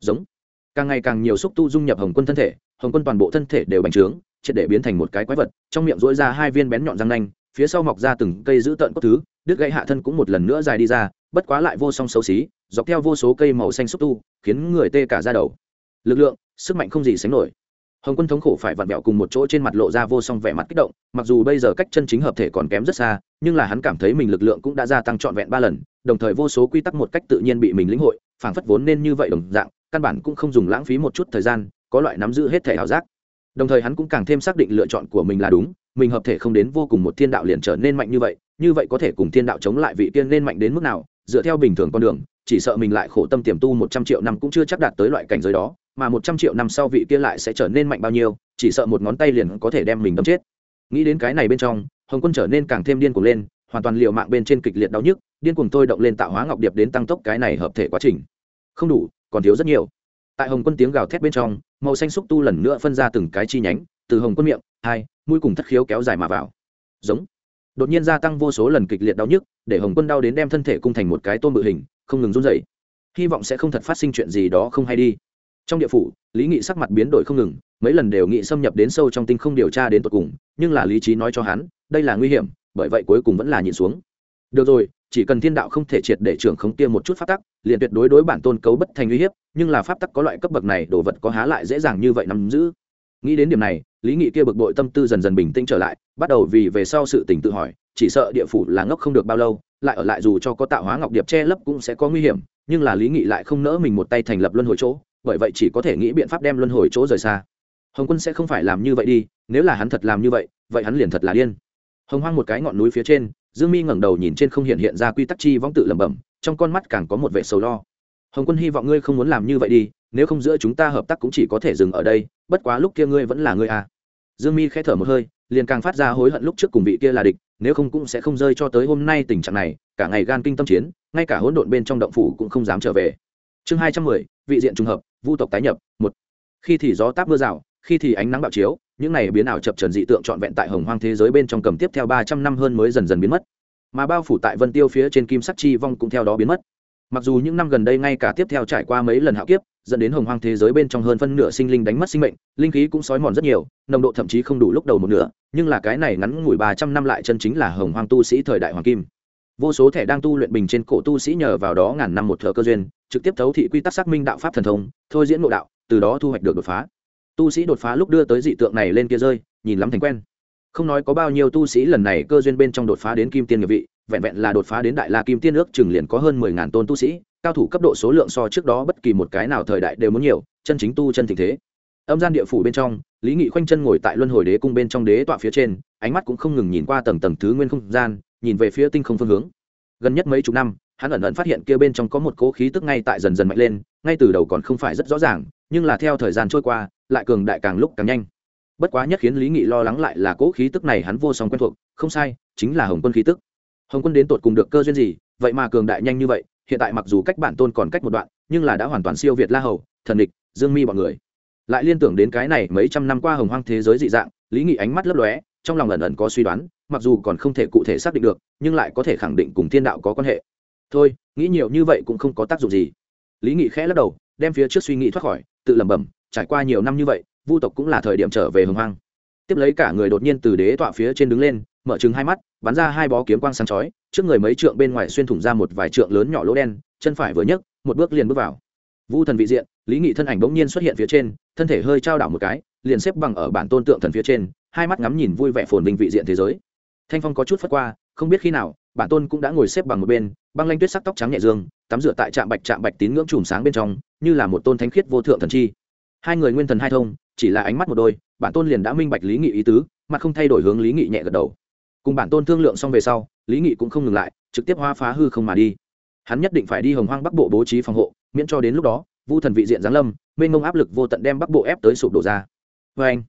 giống. Càng ngày càng nhiều xúc tu dung nhập hồng quân thân thể, hồng quân toàn bộ thân thể đều bành trướng, triệt để biến thành một cái quái vật, trong miệng rỗi ra hai viên bén nhọn răng nanh, phía sau mọc ra từng cây giữ tợn cốt thứ, đứt gãy hạ thân cũng một lần nữa dài đi ra, bất quá lại vô song xấu xí, dọc theo vô số cây màu xanh xúc tu, khiến người tê cả ra đầu. Lực lượng, sức mạnh không gì sánh nổi. Hồng quân thống khổ phải vặn vẹo cùng một chỗ trên mặt lộ ra vô song vẻ mặt kích động, mặc dù bây giờ cách chân chính hợp thể còn kém rất xa, nhưng là hắn cảm thấy mình lực lượng cũng đã gia tăng trọn vẹn ba lần, đồng thời vô số quy tắc một cách tự nhiên bị mình lĩnh hội, phảng phất vốn nên như vậy đồng dạng căn bản cũng không dùng lãng phí một chút thời gian, có loại nắm giữ hết thể ảo giác. Đồng thời hắn cũng càng thêm xác định lựa chọn của mình là đúng, mình hợp thể không đến vô cùng một thiên đạo liền trở nên mạnh như vậy như vậy có thể cùng thiên đạo chống lại vị tiên nên mạnh đến mức nào, dựa theo bình thường con đường, chỉ sợ mình lại khổ tâm tiềm tu một trăm triệu năm cũng chưa chắc đạt tới loại cảnh giới đó, mà một trăm triệu năm sau vị tiên lại sẽ trở nên mạnh bao nhiêu, chỉ sợ một ngón tay liền có thể đem mình đâm chết. Nghĩ đến cái này bên trong, hồng quân trở nên càng thêm điên cuồng lên, hoàn toàn liều mạng bên trên kịch liệt đau nhức, điên cuồng tôi động lên tạo hóa ngọc điệp đến tăng tốc cái này hợp thể quá trình. Không đủ còn thiếu rất nhiều. Tại hồng quân tiếng gào thét bên trong, màu xanh xúc tu lần nữa phân ra từng cái chi nhánh, từ hồng quân miệng, hai, mũi cùng thất khiếu kéo dài mà vào. Giống. Đột nhiên gia tăng vô số lần kịch liệt đau nhức, để hồng quân đau đến đem thân thể cung thành một cái tôm bự hình, không ngừng run dậy hy vọng sẽ không thật phát sinh chuyện gì đó không hay đi. Trong địa phủ, lý nghị sắc mặt biến đổi không ngừng, mấy lần đều nghị xâm nhập đến sâu trong tinh không điều tra đến tột cùng, nhưng là lý trí nói cho hắn, đây là nguy hiểm, bởi vậy cuối cùng vẫn là nhịn xuống. Được rồi chỉ cần thiên đạo không thể triệt để trưởng không kia một chút pháp tắc, liền tuyệt đối đối bản tôn cấu bất thành uy hiếp, nhưng là pháp tắc có loại cấp bậc này, đồ vật có há lại dễ dàng như vậy nắm giữ. Nghĩ đến điểm này, lý nghị kia bực bội tâm tư dần dần bình tĩnh trở lại, bắt đầu vì về sau sự tỉnh tự hỏi, chỉ sợ địa phủ là ngốc không được bao lâu, lại ở lại dù cho có tạo hóa ngọc điệp che lấp cũng sẽ có nguy hiểm, nhưng là lý nghị lại không nỡ mình một tay thành lập luân hồi chỗ, bởi vậy chỉ có thể nghĩ biện pháp đem luân hồi chỗ rời xa. Hồng quân sẽ không phải làm như vậy đi, nếu là hắn thật làm như vậy vậy hắn liền thật là điên. Hồng hoang một cái ngọn núi phía trên dương mi ngẩng đầu nhìn trên không hiện hiện ra quy tắc chi vong tự lẩm bẩm, trong con mắt càng có một vẻ sầu lo. Hồng quân hy vọng ngươi không muốn làm như vậy đi, nếu không giữa chúng ta hợp tác cũng chỉ có thể dừng ở đây, bất quá lúc kia ngươi vẫn là ngươi à. dương mi khẽ thở một hơi, liền càng phát ra hối hận lúc trước cùng vị kia là địch, nếu không cũng sẽ không rơi cho tới hôm nay tình trạng này, cả ngày gan kinh tâm chiến, ngay cả hỗn độn bên trong động phủ cũng không dám trở về. Chương hai trăm mười, vị diện trùng hợp, vu tộc tái nhập, một. Khi thì gió táp mưa rào, khi thì ánh nắng bạo chiếu những này biến ảo chập trần dị tượng trọn vẹn tại hồng hoang thế giới bên trong cầm tiếp theo ba trăm năm hơn mới dần dần biến mất. Mà bao phủ tại vân tiêu phía trên kim sắc chi vong cũng theo đó biến mất. Mặc dù những năm gần đây ngay cả tiếp theo trải qua mấy lần hạo kiếp, dẫn đến hồng hoang thế giới bên trong hơn phân nửa sinh linh đánh mất sinh mệnh, linh khí cũng sói mòn rất nhiều, nồng độ thậm chí không đủ lúc đầu một nửa, nhưng là cái này ngắn ngủi ba trăm năm lại chân chính là hồng hoang tu sĩ thời đại hoàng kim. Vô số thẻ đang tu luyện bình trên cổ tu sĩ nhờ vào đó ngàn năm một thợ cơ duyên, trực tiếp thấu thị quy tắc xác minh đạo pháp thần thông, thôi diễn ngộ đạo, từ đó thu hoạch được đột phá tu sĩ đột phá lúc đưa tới dị tượng này lên kia rơi, nhìn lắm thành quen. Không nói có bao nhiêu tu sĩ lần này cơ duyên bên trong đột phá đến kim tiên nghiệp vị, vẹn vẹn là đột phá đến đại la kim tiên ước chừng liền có hơn mười ngàn tôn tu sĩ, cao thủ cấp độ số lượng so trước đó bất kỳ một cái nào thời đại đều muốn nhiều, chân chính tu chân tình thế. Âm gian địa phủ bên trong, lý nghị khoanh chân ngồi tại luân hồi đế cung bên trong đế tọa phía trên, ánh mắt cũng không ngừng nhìn qua tầng tầng thứ nguyên không gian, nhìn về phía tinh không phương hướng. Gần nhất mấy chục năm, hắn ẩn ẩn phát hiện kia bên trong có một cố khí tức ngay tại dần dần mạnh lên, ngay từ đầu còn không phải rất rõ ràng, nhưng là theo thời gian trôi qua lại cường đại càng lúc càng nhanh. Bất quá nhất khiến lý nghị lo lắng lại là cố khí tức này hắn vô song quen thuộc, không sai, chính là hồng quân khí tức. Hồng quân đến tột cùng được cơ duyên gì, vậy mà cường đại nhanh như vậy, hiện tại mặc dù cách bản tôn còn cách một đoạn, nhưng là đã hoàn toàn siêu việt la hầu, thần địch, dương mi bọn người. Lại liên tưởng đến cái này mấy trăm năm qua hồng hoang thế giới dị dạng, lý nghị ánh mắt lấp lóe, trong lòng ẩn ẩn có suy đoán, mặc dù còn không thể cụ thể xác định được, nhưng lại có thể khẳng định cùng thiên đạo có quan hệ. Thôi, nghĩ nhiều như vậy cũng không có tác dụng gì. Lý nghị khẽ lắc đầu, đem phía trước suy nghĩ thoát khỏi, tự lẩm bẩm trải qua nhiều năm như vậy, vu tộc cũng là thời điểm trở về hồng hoang. Tiếp lấy cả người đột nhiên từ đế tọa phía trên đứng lên, mở trừng hai mắt, bắn ra hai bó kiếm quang sáng chói, trước người mấy trượng bên ngoài xuyên thủng ra một vài trượng lớn nhỏ lỗ đen, chân phải vừa nhấc, một bước liền bước vào. Vu thần vị diện, lý nghị thân ảnh bỗng nhiên xuất hiện phía trên, thân thể hơi trao đảo một cái, liền xếp bằng ở bản tôn tượng thần phía trên, hai mắt ngắm nhìn vui vẻ phồn vinh vị diện thế giới. Thanh phong có chút phất qua, không biết khi nào, bản tôn cũng đã ngồi xếp bằng một bên, băng lanh tuyết sắc tóc trắng nhẹ dương, tắm rửa tại trạm bạch trạm bạch tín ngưỡng chùm sáng bên trong, như là một tôn thánh khiết vô thượng thần chi hai người nguyên thần hai thông, chỉ là ánh mắt một đôi, bản tôn liền đã minh bạch lý nghị ý tứ, mà không thay đổi hướng lý nghị nhẹ gật đầu. Cùng bản tôn thương lượng xong về sau, lý nghị cũng không ngừng lại, trực tiếp hoa phá hư không mà đi. Hắn nhất định phải đi hồng hoang bắc bộ bố trí phòng hộ, miễn cho đến lúc đó, vu thần vị diện giáng lâm, mênh mông áp lực vô tận đem bắc bộ ép tới sụp đổ ra. Vê anh,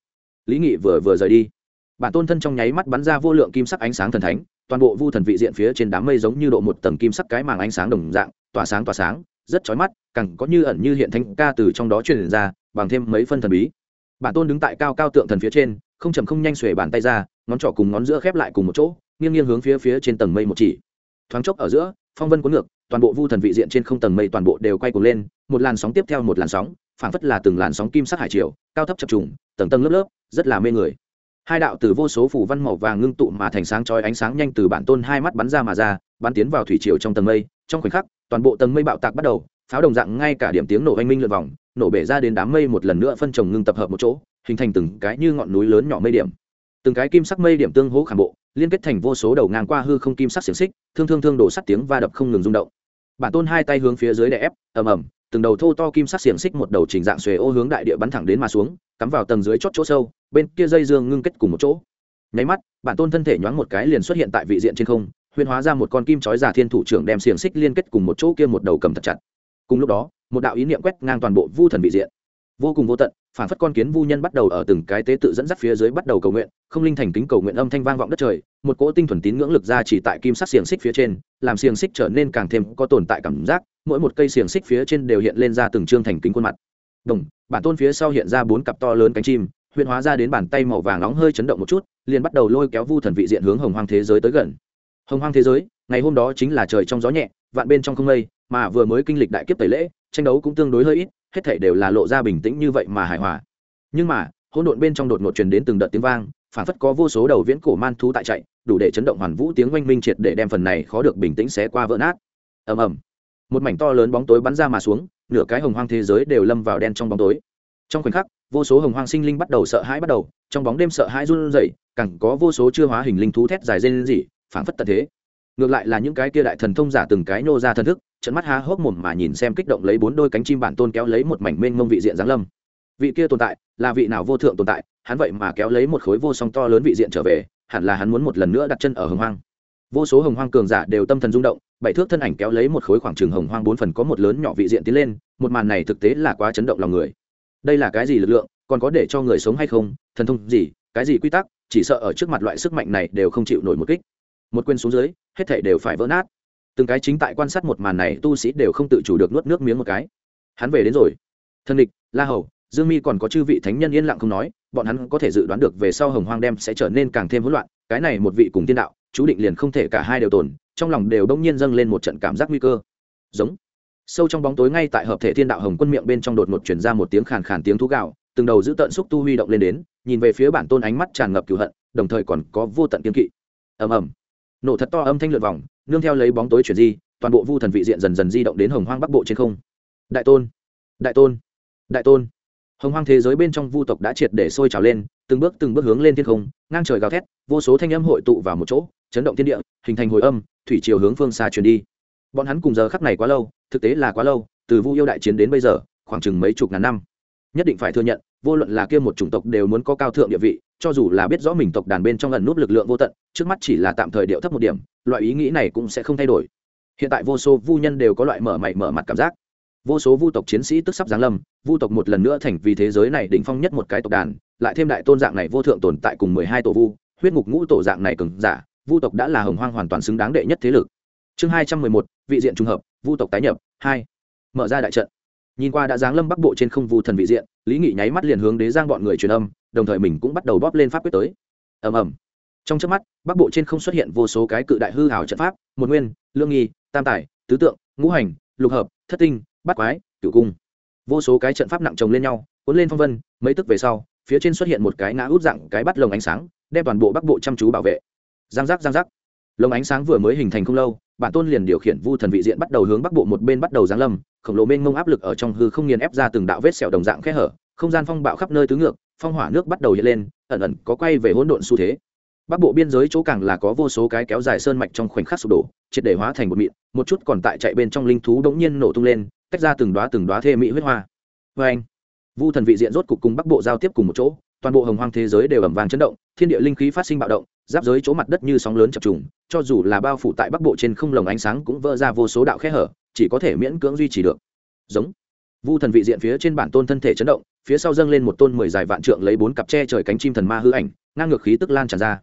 lý nghị vừa vừa rời đi. Bản tôn thân trong nháy mắt bắn ra vô lượng kim sắc ánh sáng thần thánh, toàn bộ vu thần vị diện phía trên đám mây giống như độ một tầng kim sắc cái màng ánh sáng đồng dạng, tỏa sáng tỏa sáng, rất chói mắt, càng có như ẩn như hiện thanh ca từ trong đó truyền ra bằng thêm mấy phân thần bí. Bản tôn đứng tại cao cao tượng thần phía trên, không chậm không nhanh xuề bàn tay ra, ngón trỏ cùng ngón giữa khép lại cùng một chỗ, nghiêng nghiêng hướng phía phía trên tầng mây một chỉ. Thoáng chốc ở giữa, phong vân cuốn ngược, toàn bộ vu thần vị diện trên không tầng mây toàn bộ đều quay cuồng lên, một làn sóng tiếp theo một làn sóng, phảng phất là từng làn sóng kim sắc hải triều, cao thấp chập trùng, tầng tầng lớp lớp, rất là mê người. Hai đạo từ vô số phủ văn màu vàng ngưng tụ mà thành sáng chói ánh sáng nhanh từ bản tôn hai mắt bắn ra mà ra, bắn tiến vào thủy triều trong tầng mây. Trong khoảnh khắc, toàn bộ tầng mây bạo tạc bắt đầu, pháo đồng dạng ngay cả điểm tiếng nổ oanh minh lượn vòng nổ bể ra đến đám mây một lần nữa phân chồng ngưng tập hợp một chỗ, hình thành từng cái như ngọn núi lớn nhỏ mây điểm. Từng cái kim sắc mây điểm tương hỗ khảm bộ, liên kết thành vô số đầu ngang qua hư không kim sắc xiềng xích, thương thương thương đổ sắt tiếng va đập không ngừng rung động. Bản tôn hai tay hướng phía dưới đè ép, ầm ầm, từng đầu thô to kim sắc xiềng xích một đầu trình dạng xuề ô hướng đại địa bắn thẳng đến mà xuống, cắm vào tầng dưới chót chỗ sâu, bên kia dây dương ngưng kết cùng một chỗ. Nháy mắt, bản tôn thân thể nhoáng một cái liền xuất hiện tại vị diện trên không huyên hóa ra một con kim chói giả thiên thủ trưởng đem xiềng xích liên kết cùng một chỗ kia một đầu cầm thật chặt. Cùng lúc đó một đạo ý niệm quét ngang toàn bộ vu thần vị diện. Vô cùng vô tận phản phất con kiến vu nhân bắt đầu ở từng cái tế tự dẫn dắt phía dưới bắt đầu cầu nguyện, không linh thành kính cầu nguyện âm thanh vang vọng đất trời, một cỗ tinh thuần tín ngưỡng lực ra chỉ tại kim sắc xiềng xích phía trên, làm xiềng xích trở nên càng thêm có tồn tại cảm giác, mỗi một cây xiềng xích phía trên đều hiện lên ra từng trương thành kính khuôn mặt. Đồng, bản tôn phía sau hiện ra bốn cặp to lớn cánh chim huyền hóa ra đến bàn tay màu vàng nóng hơi chấn động một chút, liền bắt đầu lôi kéo vu thần vị diện hướng hồng hoang thế giới tới gần. Hồng hoang thế giới, ngày hôm đó chính là trời trong gió nhẹ, vạn bên trong không mây, mà vừa mới kinh lịch đại kiếp tẩy lễ tranh đấu cũng tương đối hơi ít, hết thảy đều là lộ ra bình tĩnh như vậy mà hài hòa. Nhưng mà, hỗn độn bên trong đột ngột truyền đến từng đợt tiếng vang, phản phất có vô số đầu viễn cổ man thú tại chạy, đủ để chấn động hoàn vũ tiếng oanh minh triệt để đem phần này khó được bình tĩnh xé qua vỡ nát. Ầm ầm. Một mảnh to lớn bóng tối bắn ra mà xuống, nửa cái hồng hoang thế giới đều lâm vào đen trong bóng tối. Trong khoảnh khắc, vô số hồng hoang sinh linh bắt đầu sợ hãi bắt đầu, trong bóng đêm sợ hãi run rẩy, càng có vô số chưa hóa hình linh thú thét dài rên gì phảng phất tận thế ngược lại là những cái kia đại thần thông giả từng cái nô ra thần thức, trận mắt há hốc mồm mà nhìn xem kích động lấy bốn đôi cánh chim bản tôn kéo lấy một mảnh mênh mông vị diện giáng lâm. Vị kia tồn tại, là vị nào vô thượng tồn tại, hắn vậy mà kéo lấy một khối vô song to lớn vị diện trở về, hẳn là hắn muốn một lần nữa đặt chân ở hồng hoang. Vô số hồng hoang cường giả đều tâm thần rung động, bảy thước thân ảnh kéo lấy một khối khoảng trường hồng hoang bốn phần có một lớn nhỏ vị diện tiến lên, một màn này thực tế là quá chấn động lòng người. Đây là cái gì lực lượng, còn có để cho người sống hay không, thần thông gì, cái gì quy tắc, chỉ sợ ở trước mặt loại sức mạnh này đều không chịu nổi một kích một quên xuống dưới, hết thể đều phải vỡ nát. Từng cái chính tại quan sát một màn này, tu sĩ đều không tự chủ được nuốt nước miếng một cái. Hắn về đến rồi. Thân địch, la hầu, dương mi còn có chư vị thánh nhân yên lặng không nói, bọn hắn có thể dự đoán được về sau hồng hoang đem sẽ trở nên càng thêm hỗn loạn, cái này một vị cùng tiên đạo, chú định liền không thể cả hai đều tồn, trong lòng đều đông nhiên dâng lên một trận cảm giác nguy cơ. Giống. Sâu trong bóng tối ngay tại hợp thể thiên đạo hồng quân miệng bên trong đột ngột chuyển ra một tiếng khàn khàn tiếng thú gạo, từng đầu giữ tận xúc tu huy động lên đến, nhìn về phía bản tôn ánh mắt tràn ngập cửu hận, đồng thời còn có vô tận kiên kỵ. Ầm ầm nổ thật to âm thanh lượn vòng, nương theo lấy bóng tối chuyển di, toàn bộ vu thần vị diện dần dần di động đến hồng hoang bắc bộ trên không. Đại tôn đại tôn đại tôn. Hồng hoang thế giới bên trong vu tộc đã triệt để sôi trào lên, từng bước từng bước hướng lên thiên không, ngang trời gào thét, vô số thanh âm hội tụ vào một chỗ, chấn động thiên địa, hình thành hồi âm, thủy chiều hướng phương xa truyền đi. Bọn hắn cùng giờ khắc này quá lâu, thực tế là quá lâu, từ vu yêu đại chiến đến bây giờ, khoảng chừng mấy chục ngàn năm. Nhất định phải thừa nhận vô luận là kia một chủng tộc đều muốn có cao thượng địa vị, cho dù là biết rõ mình tộc đàn bên trong lần nút lực lượng vô tận, trước mắt chỉ là tạm thời điệu thấp một điểm, loại ý nghĩ này cũng sẽ không thay đổi. Hiện tại vô số vu nhân đều có loại mở mày mở mặt cảm giác. Vô số vu tộc chiến sĩ tức sắp giáng lâm, vu tộc một lần nữa thành vì thế giới này đỉnh phong nhất một cái tộc đàn, lại thêm đại tôn dạng này vô thượng tồn tại cùng mười hai tổ vu, huyết ngục ngũ tổ dạng này cường giả, vu tộc đã là hồng hoang hoàn toàn xứng đáng đệ nhất thế lực. Chương hai trăm mười một, vị diện trùng hợp, vu tộc tái nhập, hai. Mở ra đại trận. Nhìn qua đã giáng lâm bắc bộ trên không vu thần vị diện lý nghị nháy mắt liền hướng đế giang bọn người truyền âm, đồng thời mình cũng bắt đầu bóp lên pháp quyết tới. Ầm ầm. Trong trước mắt, bắc bộ trên không xuất hiện vô số cái cự đại hư hào trận pháp, một nguyên, lương nghi, tam tài, tứ tượng, ngũ hành, lục hợp, thất tinh, bát quái, cửu cung. Vô số cái trận pháp nặng chồng lên nhau, cuốn lên phong vân, mấy tức về sau, phía trên xuất hiện một cái ngã út dạng, cái bắt lồng ánh sáng, đem toàn bộ bắc bộ chăm chú bảo vệ. Giang giác giang giác. Lồng ánh sáng vừa mới hình thành không lâu, bản tôn liền điều khiển vu thần vị diện bắt đầu hướng bắc bộ một bên bắt đầu giáng lâm khổng lồ mênh mông áp lực ở trong hư không nghiền ép ra từng đạo vết sẹo đồng dạng khe hở, không gian phong bạo khắp nơi tứ ngược, phong hỏa nước bắt đầu hiện lên, ẩn ẩn có quay về hỗn độn xu thế. Bắc bộ biên giới chỗ càng là có vô số cái kéo dài sơn mạch trong khoảnh khắc sụp đổ, triệt để hóa thành một mịn, một chút còn tại chạy bên trong linh thú đống nhiên nổ tung lên, tách ra từng đoá từng đoá thê mỹ huyết hoa. Vê anh, vu thần vị diện rốt cục cùng bắc bộ giao tiếp cùng một chỗ, toàn bộ hồng hoang thế giới đều ẩm vàng chấn động, thiên địa linh khí phát sinh bạo động, giáp giới chỗ mặt đất như sóng lớn chập trùng, cho dù là bao phủ tại bắc bộ trên không lồng ánh sáng cũng vỡ ra vô số đạo khe hở chỉ có thể miễn cưỡng duy trì được. Giống. Vu thần vị diện phía trên bản tôn thân thể chấn động, phía sau dâng lên một tôn mười dài vạn trượng lấy bốn cặp tre trời cánh chim thần ma hư ảnh, ngang ngược khí tức lan tràn ra.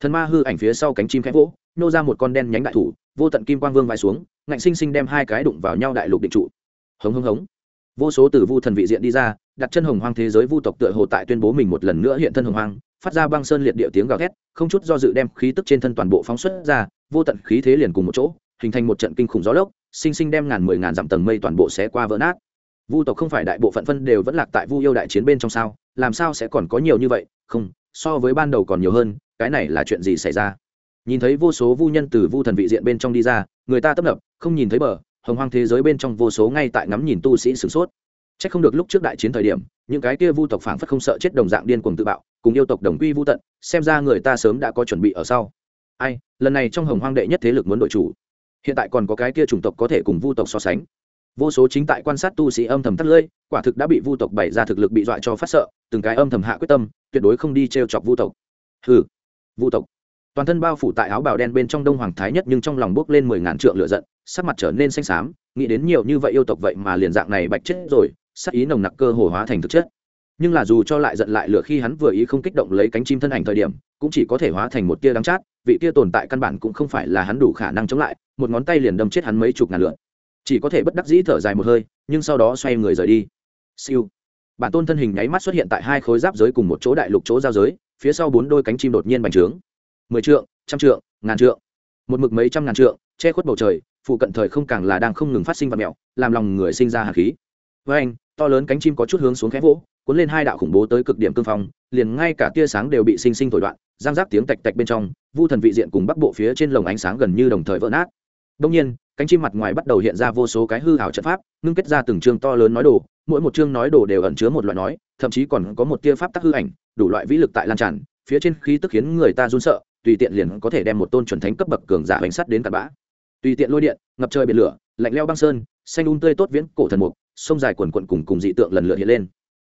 Thần ma hư ảnh phía sau cánh chim khẽ vỗ, nô ra một con đen nhánh đại thủ, vô tận kim quang vương vai xuống, ngạnh sinh sinh đem hai cái đụng vào nhau đại lục định trụ. Hống hống hống. Vô số từ vu thần vị diện đi ra, đặt chân hồng hoang thế giới vu tộc tựa hồ tại tuyên bố mình một lần nữa hiện thân hồng hoang, phát ra băng sơn liệt địa tiếng gào thét, không chút do dự đem khí tức trên thân toàn bộ phóng xuất ra, vô tận khí thế liền cùng một chỗ, hình thành một trận kinh khủng gió lốc sinh sinh đem ngàn mười ngàn dặm tầng mây toàn bộ xé qua vỡ nát. Vu tộc không phải đại bộ phận phân đều vẫn lạc tại vu yêu đại chiến bên trong sao? Làm sao sẽ còn có nhiều như vậy? Không, so với ban đầu còn nhiều hơn, cái này là chuyện gì xảy ra? Nhìn thấy vô số vu nhân từ vu thần vị diện bên trong đi ra, người ta tấp nập, không nhìn thấy bờ, hồng hoang thế giới bên trong vô số ngay tại ngắm nhìn tu sĩ sửng sốt. C h ắ c không được lúc trước đại chiến thời điểm, những cái kia vu tộc phảng phất không sợ chết đồng dạng điên cuồng tự bạo, cùng yêu tộc đồng quy vu tận, xem ra người ta sớm đã có chuẩn bị ở sau. Ai, lần này trong hồng hoang đệ nhất thế lực muốn đội chủ hiện tại còn có cái kia chủng tộc có thể cùng vu tộc so sánh. Vô số chính tại quan sát tu sĩ âm thầm tắt lưỡi, quả thực đã bị vu tộc bày ra thực lực bị dọa cho phát sợ, từng cái âm thầm hạ quyết tâm, tuyệt đối không đi t r e o chọc vu tộc. Hừ, vu tộc. Toàn thân bao phủ tại áo bào đen bên trong đông hoàng thái nhất nhưng trong lòng bốc lên mười ngàn trượng lựa giận, sắc mặt trở nên xanh xám, nghĩ đến nhiều như vậy yêu tộc vậy mà liền dạng này bạch chết rồi, sắc ý nồng nặc cơ hồ hóa thành thực chất. Nhưng là dù cho lại giận lại lửa khi hắn vừa ý không kích động lấy cánh chim thân ảnh thời điểm, cũng chỉ có thể hóa thành một tia đắng chát, vị tia tồn tại căn bản cũng không phải là hắn đủ khả năng chống lại một ngón tay liền đâm chết hắn mấy chục ngàn lượn. Chỉ có thể bất đắc dĩ thở dài một hơi, nhưng sau đó xoay người rời đi. Siêu. Bản tôn thân hình nháy mắt xuất hiện tại hai khối giáp giới cùng một chỗ đại lục chỗ giao giới, phía sau bốn đôi cánh chim đột nhiên bành trướng. Mười trượng, trăm trượng, ngàn trượng. Một mực mấy trăm ngàn trượng, che khuất bầu trời, phụ cận thời không càng là đang không ngừng phát sinh vật mẹo, làm lòng người sinh ra hạt khí. Với anh, to lớn cánh chim có chút hướng xuống khẽ vỗ, cuốn lên hai đạo khủng bố tới cực điểm cương phong, liền ngay cả tia sáng đều bị sinh sinh thổi đoạn giang giác tiếng tạch tạch bên trong, vu thần vị diện cùng bắc bộ phía trên lồng ánh sáng gần như đồng thời vỡ nát đông nhiên, cánh chim mặt ngoài bắt đầu hiện ra vô số cái hư ảo trận pháp, ngưng kết ra từng chương to lớn nói đồ, mỗi một chương nói đồ đều ẩn chứa một loại nói, thậm chí còn có một tia pháp tắc hư ảnh, đủ loại vĩ lực tại lan tràn, phía trên khí tức khiến người ta run sợ, tùy tiện liền có thể đem một tôn chuẩn thánh cấp bậc cường giả hành sát đến cặn bã. Tùy tiện lôi điện, ngập trời biển lửa, lạnh leo băng sơn, xanh un tươi tốt viễn cổ thần mục, sông dài quần cuộn cùng cùng dị tượng lần lượt hiện lên.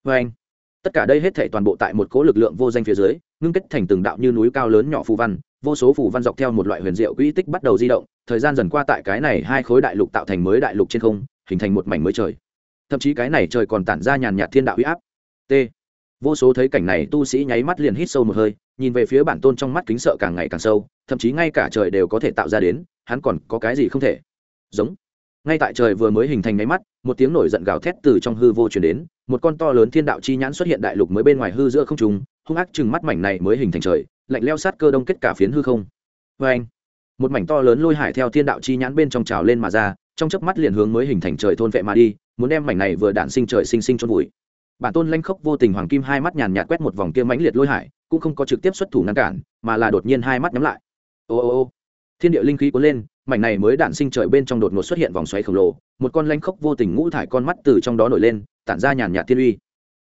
Vê anh tất cả đây hết thể toàn bộ tại một cố lực lượng vô danh phía dưới, ngưng kết thành từng đạo như núi cao lớn nhỏ phù văn, vô số phù văn dọc theo một loại huyền diệu quỹ tích bắt đầu di động, thời gian dần qua tại cái này hai khối đại lục tạo thành mới đại lục trên không, hình thành một mảnh mới trời. Thậm chí cái này trời còn tản ra nhàn nhạt thiên đạo huy áp. T. Vô số thấy cảnh này tu sĩ nháy mắt liền hít sâu một hơi, nhìn về phía bản tôn trong mắt kính sợ càng ngày càng sâu, thậm chí ngay cả trời đều có thể tạo ra đến, hắn còn có cái gì không thể. Giống ngay tại trời vừa mới hình thành nháy mắt, một tiếng nổi giận gào thét từ trong hư vô chuyển đến, một con to lớn thiên đạo chi nhãn xuất hiện đại lục mới bên ngoài hư giữa không trùng hung ác chừng mắt mảnh này mới hình thành trời, lạnh leo sát cơ đông kết cả phiến hư không. Vê anh, một mảnh to lớn lôi hải theo thiên đạo chi nhãn bên trong trào lên mà ra, trong chớp mắt liền hướng mới hình thành trời thôn vệ mà đi, muốn đem mảnh này vừa đạn sinh trời sinh sinh chôn vùi. Bản tôn lanh khốc vô tình hoàng kim hai mắt nhàn nhạt quét một vòng kia mãnh liệt lôi hải, cũng không có trực tiếp xuất thủ ngăn cản, mà là đột nhiên hai mắt nhắm lại. Ô ô ô thiên địa linh khí cuốn lên, mảnh này mới đạn sinh trời bên trong đột ngột xuất hiện vòng xoáy khổng lồ, một con lanh khốc vô tình ngũ thải con mắt từ trong đó nổi lên, tản ra nhàn nhạt thiên uy.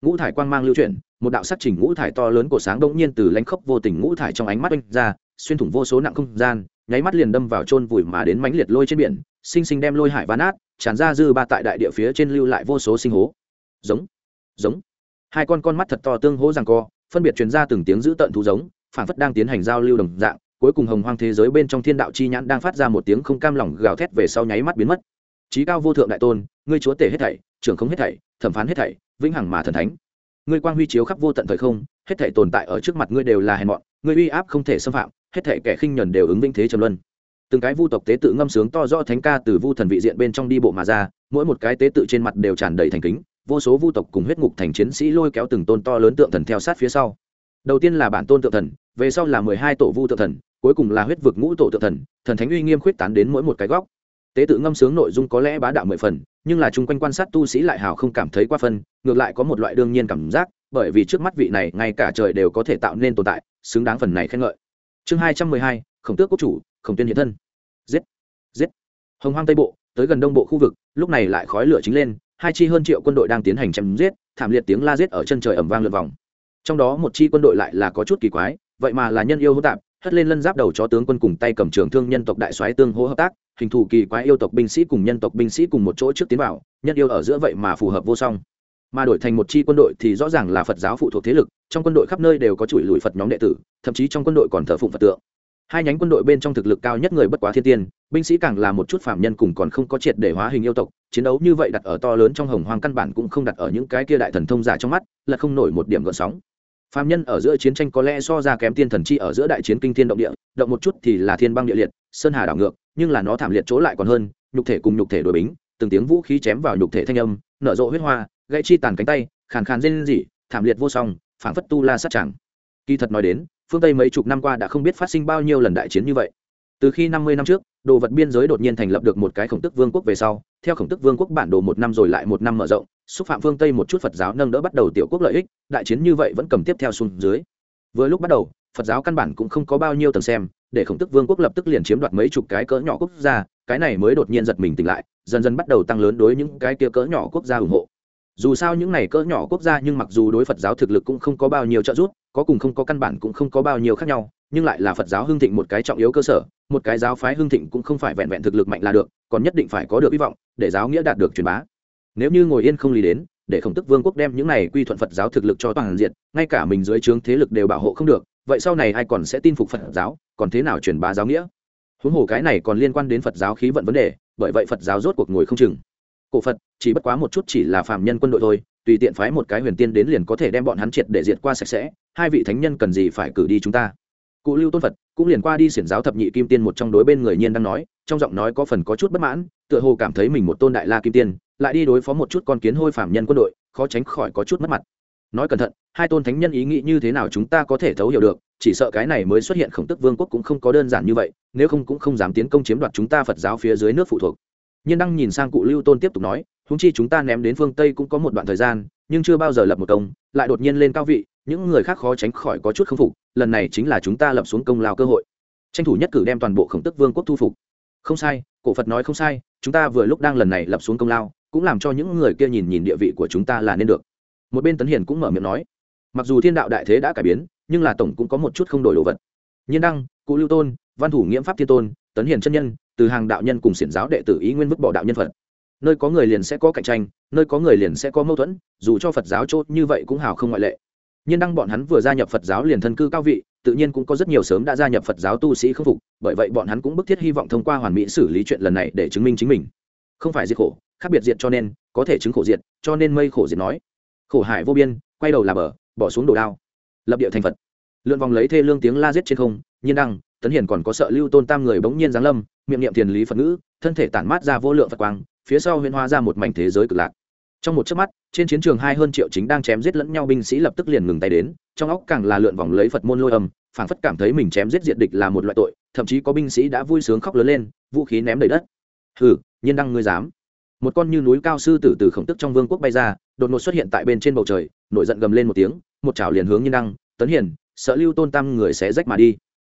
Ngũ thải quang mang lưu chuyển, một đạo sắc chỉnh ngũ thải to lớn của sáng đông nhiên từ lanh khốc vô tình ngũ thải trong ánh mắt oanh ra, xuyên thủng vô số nặng không gian, nháy mắt liền đâm vào chôn vùi mà đến mãnh liệt lôi trên biển, sinh sinh đem lôi hải ván át tràn ra dư ba tại đại địa phía trên lưu lại vô số sinh hố. Giống giống. Hai con con mắt thật to tương hố rằng co, phân biệt truyền ra từng tiếng giữ tận thú giống phản phất đang tiến hành giao lưu đồng dạng cuối cùng hồng hoang thế giới bên trong thiên đạo chi nhãn đang phát ra một tiếng không cam lòng gào thét về sau nháy mắt biến mất. Trí cao vô thượng đại tôn, ngươi chúa tể hết thảy, trưởng không hết thảy, thẩm phán hết thảy, vĩnh hằng mà thần thánh. Ngươi quang huy chiếu khắp vô tận thời không, hết thảy tồn tại ở trước mặt ngươi đều là hèn mọn, ngươi uy áp không thể xâm phạm, hết thảy kẻ khinh nhẫn đều ứng vĩnh thế trầm luân. Từng cái vu tộc tế tự ngâm sướng to rõ thánh ca từ vu thần vị diện bên trong đi bộ mà ra, mỗi một cái tế tự trên mặt đều tràn đầy thành kính, vô số vu tộc cùng huyết ngục thành chiến sĩ lôi kéo từng tôn to lớn tượng thần theo sát phía sau. Đầu tiên là bản tôn tượng thần, về sau là mười hai tổ vu tượng thần cuối cùng là huyết vực ngũ tổ tự thần thần thánh uy nghiêm khuyết tán đến mỗi một cái góc. Tế tự ngâm sướng nội dung có lẽ bá đạo mười phần, nhưng là chung quanh quan sát tu sĩ lại hào không cảm thấy qua phân, ngược lại có một loại đương nhiên cảm giác, bởi vì trước mắt vị này ngay cả trời đều có thể tạo nên tồn tại, xứng đáng phần này khen ngợi. Chương hai trăm mười hai, khổng tước quốc chủ, khổng tuyên hiện thân. Giết giết. Hồng hoang tây bộ, tới gần đông bộ khu vực, lúc này lại khói lửa chính lên, hai chi hơn triệu quân đội đang tiến hành chém giết, thảm liệt tiếng la giết ở chân trời ẩm vang lượt vòng. Trong đó một chi quân đội lại là có chút kỳ quái, vậy mà là nhân yêu hỗn tạp hất lên lân giáp đầu chó tướng quân cùng tay cầm trường thương nhân tộc đại soái tương hỗ hợp tác, hình thù kỳ quái yêu tộc binh sĩ cùng nhân tộc binh sĩ cùng một chỗ trước tiến vào, nhân yêu ở giữa vậy mà phù hợp vô song. Mà đổi thành một chi quân đội thì rõ ràng là phật giáo phụ thuộc thế lực, trong quân đội khắp nơi đều có chuỗi lùi phật nhóm đệ tử, thậm chí trong quân đội còn thờ phụng phật tượng. Hai nhánh quân đội bên trong thực lực cao nhất người bất quá thiên tiên, binh sĩ càng là một chút phạm nhân cùng còn không có triệt để hóa hình yêu tộc, chiến đấu như vậy đặt ở to lớn trong hồng hoang căn bản cũng không đặt ở những cái kia đại thần thông giả trong mắt, là không nổi một điểm gợn sóng phạm nhân ở giữa chiến tranh có lẽ so ra kém tiên thần chi ở giữa đại chiến kinh thiên động địa, động một chút thì là thiên băng địa liệt, sơn hà đảo ngược, nhưng là nó thảm liệt chỗ lại còn hơn, nhục thể cùng nhục thể đổi bính, từng tiếng vũ khí chém vào nhục thể thanh âm, nở rộ huyết hoa, gãy chi tàn cánh tay, khàn khàn rên rỉ, thảm liệt vô song, phảng phất tu la sát chẳng. Kỳ thật nói đến, phương tây mấy chục năm qua đã không biết phát sinh bao nhiêu lần đại chiến như vậy. Từ khi năm mươi năm trước, đồ vật biên giới đột nhiên thành lập được một cái khổng tức vương quốc về sau, theo khổng tức vương quốc bản đồ một năm rồi lại một năm mở rộng xúc phạm phương tây một chút phật giáo nâng đỡ bắt đầu tiểu quốc lợi ích, đại chiến như vậy vẫn cầm tiếp theo xuống dưới. Vừa lúc bắt đầu, phật giáo căn bản cũng không có bao nhiêu tầng xem, để khổng tức vương quốc lập tức liền chiếm đoạt mấy chục cái cỡ nhỏ quốc gia, cái này mới đột nhiên giật mình tỉnh lại, dần dần bắt đầu tăng lớn đối những cái kia cỡ nhỏ quốc gia ủng hộ. Dù sao những này cỡ nhỏ quốc gia nhưng mặc dù đối phật giáo thực lực cũng không có bao nhiêu trợ giúp, có cùng không có căn bản cũng không có bao nhiêu khác nhau, nhưng lại là phật giáo hưng thịnh một cái trọng yếu cơ sở, một cái giáo phái hưng thịnh cũng không phải vẹn vẹn thực lực mạnh là được, còn nhất định phải có được hy vọng để giáo nghĩa đạt được truyền bá nếu như ngồi yên không lý đến, để khổng tức vương quốc đem những này quy thuận phật giáo thực lực cho toàn diện, ngay cả mình dưới trướng thế lực đều bảo hộ không được, vậy sau này ai còn sẽ tin phục phật giáo? Còn thế nào truyền bá giáo nghĩa? Huống hồ cái này còn liên quan đến phật giáo khí vận vấn đề, bởi vậy phật giáo rốt cuộc ngồi không chừng. Cổ phật, chỉ bất quá một chút chỉ là phạm nhân quân đội thôi, tùy tiện phái một cái huyền tiên đến liền có thể đem bọn hắn triệt để diệt qua sạch sẽ, hai vị thánh nhân cần gì phải cử đi chúng ta? Cụ lưu tôn phật, cũng liền qua đi xiển giáo thập nhị kim tiên một trong đối bên người nhiên đang nói, trong giọng nói có phần có chút bất mãn, tựa hồ cảm thấy mình một tôn đại la kim tiên lại đi đối phó một chút con kiến hôi phạm nhân quân đội, khó tránh khỏi có chút mất mặt. Nói cẩn thận, hai tôn thánh nhân ý nghĩ như thế nào chúng ta có thể thấu hiểu được, chỉ sợ cái này mới xuất hiện khổng tức vương quốc cũng không có đơn giản như vậy, nếu không cũng không dám tiến công chiếm đoạt chúng ta phật giáo phía dưới nước phụ thuộc. Nhân đăng nhìn sang cụ lưu tôn tiếp tục nói húng chi chúng ta ném đến phương tây cũng có một đoạn thời gian, nhưng chưa bao giờ lập một công, lại đột nhiên lên cao vị, những người khác khó tránh khỏi có chút k phục, lần này chính là chúng ta lập xuống công lao cơ hội. Tranh thủ nhất cử đem toàn bộ khổng tức vương quốc thu phục. Không sai, cổ phật nói không sai, chúng ta vừa lúc đang lần này lập xuống công lao cũng làm cho những người kia nhìn nhìn địa vị của chúng ta là nên được. Một bên tấn hiền cũng mở miệng nói, mặc dù thiên đạo đại thế đã cải biến, nhưng là tổng cũng có một chút không đổi đồ vật. Nhiên đăng, cụ lưu tôn, văn thủ nghiễm pháp thiên tôn, tấn hiền chân nhân, từ hàng đạo nhân cùng xiển giáo đệ tử ý nguyên vứt bỏ đạo nhân phật. Nơi có người liền sẽ có cạnh tranh, nơi có người liền sẽ có mâu thuẫn, dù cho phật giáo chốt như vậy cũng hào không ngoại lệ. Nhiên đăng bọn hắn vừa gia nhập phật giáo liền thân cư cao vị, tự nhiên cũng có rất nhiều sớm đã gia nhập phật giáo tu sĩ khâm phục, bởi vậy bọn hắn cũng bức thiết hy vọng thông qua hoàn mỹ xử lý chuyện lần này để chứng minh chính mình. Không phải diệt khổ khác biệt diệt cho nên có thể chứng khổ diệt, cho nên mây khổ diệt nói. Khổ hải vô biên, quay đầu là bờ, bỏ xuống đồ đao. Lập địa thành phật. Lượn vòng lấy thê lương tiếng la giết trên không, nhiên đăng, tấn hiền còn có sợ lưu tôn tam người bỗng nhiên giáng lâm, miệng niệm thiền lý phật ngữ, thân thể tản mát ra vô lượng phật quang, phía sau huyên hóa ra một mảnh thế giới cực lạc. Trong một chớp mắt, trên chiến trường hai hơn triệu chính đang chém giết lẫn nhau binh sĩ lập tức liền ngừng tay đến, trong óc càng là lượn vòng lấy phật môn lôi âm, phảng phất cảm thấy mình chém giết diệt địch là một loại tội, thậm chí có binh sĩ đã vui sướng khóc lớn lên, vũ khí ném đầy đất. Hừ, nhiên đăng ngươi dám một con như núi cao sư tử từ khổng tức trong vương quốc bay ra, đột ngột xuất hiện tại bên trên bầu trời, nổi giận gầm lên một tiếng, một chảo liền hướng nhiên đăng tấn hiền, sợ lưu tôn tam người sẽ rách mà đi.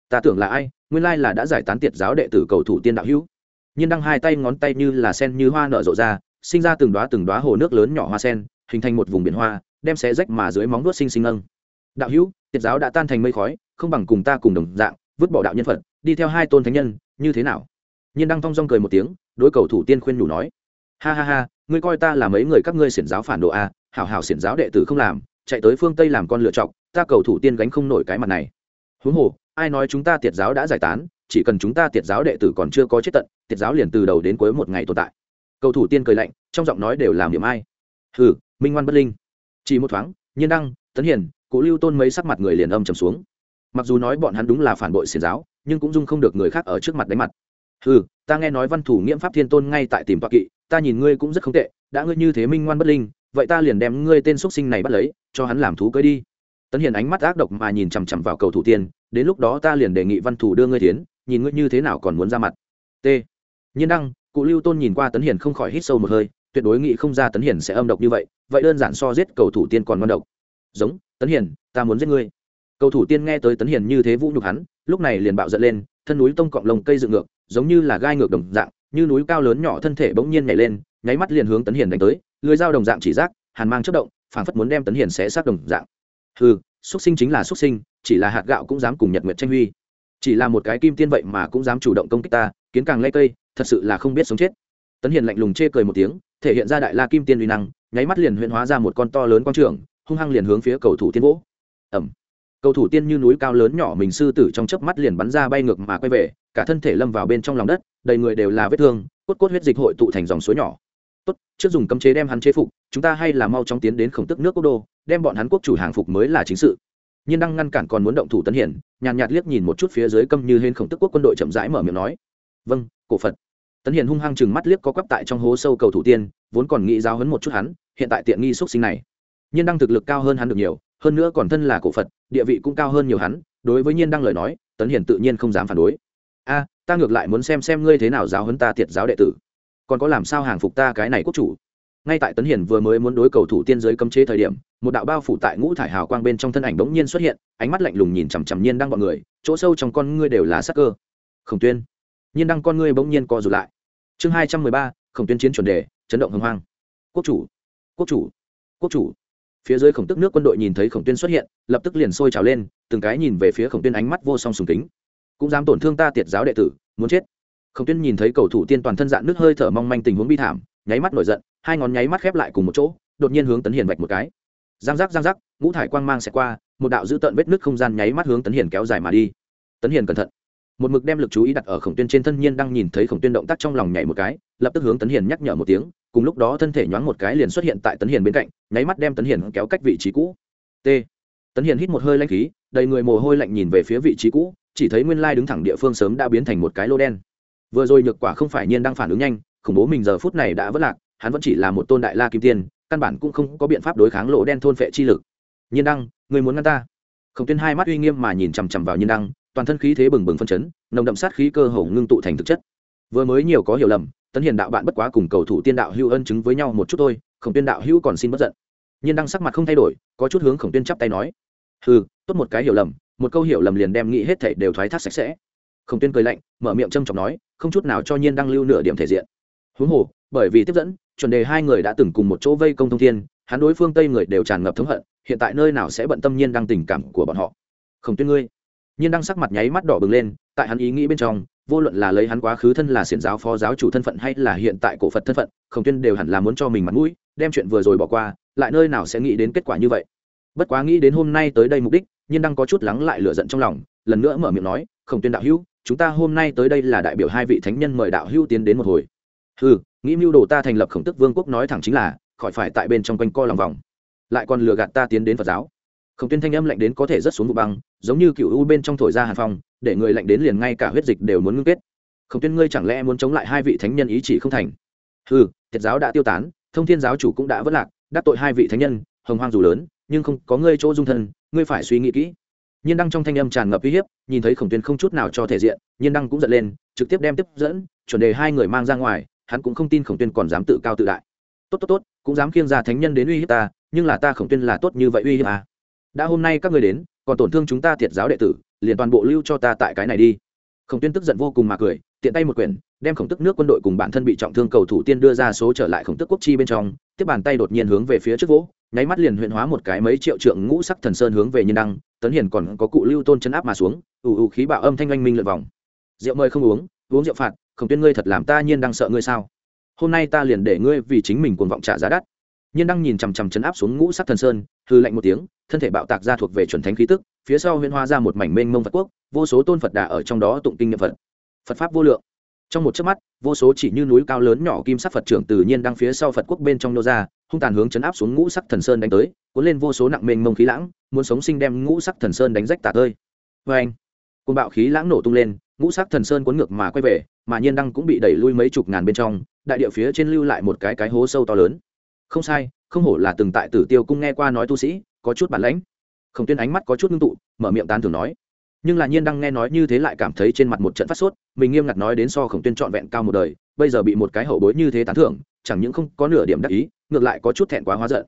Ta tưởng là ai, nguyên lai là đã giải tán tiệt giáo đệ tử cầu thủ tiên đạo hữu. Nhiên đăng hai tay ngón tay như là sen như hoa nở rộ ra, sinh ra từng đoá từng đoá hồ nước lớn nhỏ hoa sen, hình thành một vùng biển hoa, đem xé rách mà dưới móng đuốt sinh sinh nâng đạo hữu, tiệt giáo đã tan thành mây khói, không bằng cùng ta cùng đồng dạng, vứt bỏ đạo nhân phật, đi theo hai tôn thánh nhân, như thế nào? Nhiên đăng thong dong cười một tiếng, đối cầu thủ tiên khuyên nhủ nói ha ha ha ngươi coi ta là mấy người các ngươi xiển giáo phản đồ a à, hảo hảo xiển giáo đệ tử không làm chạy tới phương tây làm con lựa chọc ta cầu thủ tiên gánh không nổi cái mặt này. Huống hồ ai nói chúng ta tiệt giáo đã giải tán chỉ cần chúng ta tiệt giáo đệ tử còn chưa có chết tận tiệt giáo liền từ đầu đến cuối một ngày tồn tại. Cầu thủ tiên cười lạnh trong giọng nói đều làm điểm ai. Hừ minh ngoan bất linh. Chỉ một thoáng nhiên đăng tấn hiền cụ lưu tôn mấy sắc mặt người liền âm trầm xuống. Mặc dù nói bọn hắn đúng là phản bội xiển giáo nhưng cũng dung không được người khác ở trước mặt đánh mặt. Hừ ta nghe nói văn thủ nghiễm pháp thiên tôn ngay tại tìm toa kỵ ta nhìn ngươi cũng rất không tệ, đã ngươi như thế minh ngoan bất linh, vậy ta liền đem ngươi tên xuất sinh này bắt lấy, cho hắn làm thú cưới đi. Tấn hiền ánh mắt ác độc mà nhìn chằm chằm vào cầu thủ tiên, đến lúc đó ta liền đề nghị văn thủ đưa ngươi tiến, nhìn ngươi như thế nào còn muốn ra mặt. T. Nhiên đăng, cụ lưu tôn nhìn qua tấn hiền không khỏi hít sâu một hơi, tuyệt đối nghĩ không ra tấn hiền sẽ âm độc như vậy vậy đơn giản so giết cầu thủ tiên còn ngon độc. Giống, tấn hiền, ta muốn giết ngươi. Cầu thủ tiên nghe tới tấn hiền như thế vũ nhục hắn, lúc này liền bạo giận lên, thân núi tông cọng lồng cây dựng ngược, giống như là gai ngược đồng dạng như núi cao lớn nhỏ thân thể bỗng nhiên nhảy lên, nháy mắt liền hướng tấn hiền đánh tới lưới dao đồng dạng chỉ rác, hàn mang chất động, phảng phất muốn đem tấn hiền xé xác đồng dạng. Hừ xuất sinh chính là xuất sinh, chỉ là hạt gạo cũng dám cùng nhật nguyệt tranh huy. Chỉ là một cái kim tiên vậy mà cũng dám chủ động công kích ta, kiến càng lây cây, thật sự là không biết sống chết. Tấn hiền lạnh lùng chê cười một tiếng, thể hiện ra đại la kim tiên uy năng, nháy mắt liền huyễn hóa ra một con to lớn quang trường, hung hăng liền hướng phía cầu thủ tiên vỗ ẩm cầu thủ tiên như núi cao lớn nhỏ mình sư tử trong chớp mắt liền bắn ra bay ngược mà quay về, cả thân thể lâm vào bên trong lòng đất, đầy người đều là vết thương, cốt cốt huyết dịch hội tụ thành dòng suối nhỏ. Tốt, trước dùng cấm chế đem hắn chế phục, chúng ta hay là mau chóng tiến đến khổng tức nước quốc đô, đem bọn hắn quốc chủ hàng phục mới là chính sự. Nhiên đang ngăn cản còn muốn động thủ tấn hiển, nhàn nhạt liếc nhìn một chút phía dưới câm như hên khổng tức quốc quân đội chậm rãi mở miệng nói. Vâng cổ phật. Tấn hiển hung hăng chừng mắt liếc có quắp tại trong hố sâu cầu thủ tiên, vốn còn nghĩ giáo hấn một chút hắn, hiện tại tiện nghi xuất sinh này. Nhiên đăng thực lực cao hơn hắn được nhiều hơn nữa còn thân là cổ phật, địa vị cũng cao hơn nhiều hắn, đối với nhiên đăng lời nói, tấn hiển tự nhiên không dám phản đối. A, ta ngược lại muốn xem xem ngươi thế nào giáo huấn ta tiệt giáo đệ tử. Còn có làm sao hàng phục ta cái này quốc chủ? Ngay tại tấn hiển vừa mới muốn đối cầu thủ tiên giới cấm chế thời điểm, một đạo bao phủ tại ngũ thải hào quang bên trong thân ảnh bỗng nhiên xuất hiện, ánh mắt lạnh lùng nhìn chằm chằm nhiên đang bọn người, chỗ sâu trong con ngươi đều là sắc cơ. Khổng tuyên. Nhiên đăng con ngươi bỗng nhiên co rụt lại. Chương hai trăm mười ba, khổng tuyên chiến chuẩn đề, chấn động hưng hoang. Quốc chủ. Quốc chủ. Quốc chủ phía dưới khổng tức nước quân đội nhìn thấy khổng tuyên xuất hiện, lập tức liền sôi trào lên, từng cái nhìn về phía khổng tuyên ánh mắt vô song sùng kính. Cũng dám tổn thương ta tiệt giáo đệ tử, muốn chết. Khổng tuyên nhìn thấy cầu thủ tiên toàn thân dạn nước hơi thở mong manh tình huống bi thảm, nháy mắt nổi giận, hai ngón nháy mắt khép lại cùng một chỗ, đột nhiên hướng tấn hiền vạch một cái. Giang giác giang giác, ngũ thải quang mang sẽ qua, một đạo dữ tợn vết nước không gian nháy mắt hướng tấn hiền kéo dài mà đi. Tấn hiền cẩn thận một mực đem lực chú ý đặt ở khổng tuyên trên thân nhiên đang nhìn thấy khổng tuyên động tác trong lòng nhảy một cái, lập tức hướng tấn hiền nhắc nhở một tiếng, cùng lúc đó thân thể nhoáng một cái liền xuất hiện tại tấn hiền bên cạnh, nháy mắt đem tấn hiền kéo cách vị trí cũ. T. Tấn hiền hít một hơi lanh khí, đầy người mồ hôi lạnh nhìn về phía vị trí cũ, chỉ thấy nguyên lai đứng thẳng địa phương sớm đã biến thành một cái lô đen. Vừa rồi nhược quả không phải nhiên đang phản ứng nhanh, khủng bố mình giờ phút này đã vất lạc, hắn vẫn chỉ là một tôn đại la kim tiên, căn bản cũng không có biện pháp đối kháng lỗ đen thôn phệ chi lực. Nhiên đăng, người muốn ngăn ta? Khổng tuyên hai mắt uy nghiêm mà nhìn chằm chằm vào nhiên đăng toàn thân khí thế bừng bừng phân chấn, nồng đậm sát khí cơ hồ ngưng tụ thành thực chất. Vừa mới nhiều có hiểu lầm, tấn hiền đạo bạn bất quá cùng cầu thủ tiên đạo hưu ân chứng với nhau một chút thôi, khổng tiên đạo hưu còn xin bất giận. Nhiên đăng sắc mặt không thay đổi, có chút hướng khổng tiên chắp tay nói, hừ, tốt một cái hiểu lầm, một câu hiểu lầm liền đem nghĩ hết thảy đều thoái thác sạch sẽ. Khổng tiên cười lạnh, mở miệng trâm trọng nói, không chút nào cho nhiên đăng lưu nửa điểm thể diện. Huống hồ, bởi vì tiếp dẫn, chuẩn đề hai người đã từng cùng một chỗ vây công thông thiên, hắn đối phương tây người đều tràn ngập thống hận, hiện tại nơi nào sẽ bận tâm nhiên đăng tình cảm của bọn họ? Khổng tuyên ngươi nhiên đăng sắc mặt nháy mắt đỏ bừng lên, tại hắn ý nghĩ bên trong, vô luận là lấy hắn quá khứ thân là xiển giáo phó giáo chủ thân phận hay là hiện tại cổ phật thân phận, khổng tuyên đều hẳn là muốn cho mình mặt mũi, đem chuyện vừa rồi bỏ qua, lại nơi nào sẽ nghĩ đến kết quả như vậy. Bất quá nghĩ đến hôm nay tới đây mục đích, nhiên đăng có chút lắng lại lửa giận trong lòng, lần nữa mở miệng nói, khổng tuyên đạo hữu, chúng ta hôm nay tới đây là đại biểu hai vị thánh nhân mời đạo hữu tiến đến một hồi. Ừ nghĩ mưu đồ ta thành lập khổng tức vương quốc nói thẳng chính là, khỏi phải tại bên trong quanh co lòng vòng. Lại còn lừa gạt ta tiến đến phật giáo khổng tuyên thanh âm lạnh đến có thể rất xuống vụ băng, giống như cựu u bên trong thổi ra hàn phong, để người lạnh đến liền ngay cả huyết dịch đều muốn ngưng kết. Khổng tuyên ngươi chẳng lẽ muốn chống lại hai vị thánh nhân ý chỉ không thành? Ừ thiệt giáo đã tiêu tán, thông thiên giáo chủ cũng đã vất lạc, đắc tội hai vị thánh nhân, hồng hoang dù lớn, nhưng không có ngươi chỗ dung thân, ngươi phải suy nghĩ kỹ. Nhiên đăng trong thanh âm tràn ngập uy hiếp, nhìn thấy khổng tuyên không chút nào cho thể diện, nhiên đăng cũng giận lên, trực tiếp đem tiếp dẫn, chuẩn đề hai người mang ra ngoài, hắn cũng không tin khổng tuyên còn dám tự cao tự đại. Tốt tốt tốt, cũng dám khiêng ra thánh nhân đến uy hiếp ta, nhưng là ta khổng tuyên là tốt như vậy uy hiếp à đã hôm nay các người đến, còn tổn thương chúng ta thiệt giáo đệ tử, liền toàn bộ lưu cho ta tại cái này đi. Khổng tuyên tức giận vô cùng mà cười, tiện tay một quyển, đem khổng tức nước quân đội cùng bản thân bị trọng thương cầu thủ tiên đưa ra số trở lại khổng tức quốc chi bên trong, tiếp bàn tay đột nhiên hướng về phía trước vỗ, nháy mắt liền huyện hóa một cái mấy triệu trượng ngũ sắc thần sơn hướng về nhân đăng, tấn hiền còn có cụ lưu tôn chấn áp mà xuống, ù ù khí bạo âm thanh oanh minh lượt vòng. Rượu mời không uống uống rượu phạt, khổng tuyên ngươi thật làm ta nhiên đang sợ ngươi sao? Hôm nay ta liền để ngươi vì chính mình cuồng vọng trả giá đắt nhiên đăng nhìn chằm chằm chấn áp xuống ngũ sắc thần sơn hư lạnh một tiếng, thân thể bạo tạc ra thuộc về chuẩn thánh khí tức, phía sau huyễn hoa ra một mảnh mênh mông phật quốc, vô số tôn phật đà ở trong đó tụng kinh nghiệm phật. Phật pháp vô lượng. Trong một chớp mắt, vô số chỉ như núi cao lớn nhỏ kim sắc phật trưởng tự nhiên đang phía sau phật quốc bên trong nô ra, hung tàn hướng chấn áp xuống ngũ sắc thần sơn đánh tới, cuốn lên vô số nặng mênh mông khí lãng, muốn sống sinh đem ngũ sắc thần sơn đánh rách tả tơi. Vê anh côn bạo khí lãng nổ tung lên, ngũ sắc thần sơn cuốn ngược mà quay về, mà nhiên đăng cũng bị đẩy lui mấy chục ngàn bên trong, đại địa phía trên lưu lại một cái cái hố sâu to lớn không sai, không hổ là từng tại tử tiêu cung nghe qua nói tu sĩ, có chút bản lãnh. Khổng tuyên ánh mắt có chút ngưng tụ, mở miệng tán thường nói. Nhưng là nhiên đang nghe nói như thế lại cảm thấy trên mặt một trận phát sốt, mình nghiêm ngặt nói đến so khổng tuyên trọn vẹn cao một đời, bây giờ bị một cái hậu bối như thế tán thưởng, chẳng những không có nửa điểm đắc ý, ngược lại có chút thẹn quá hóa giận.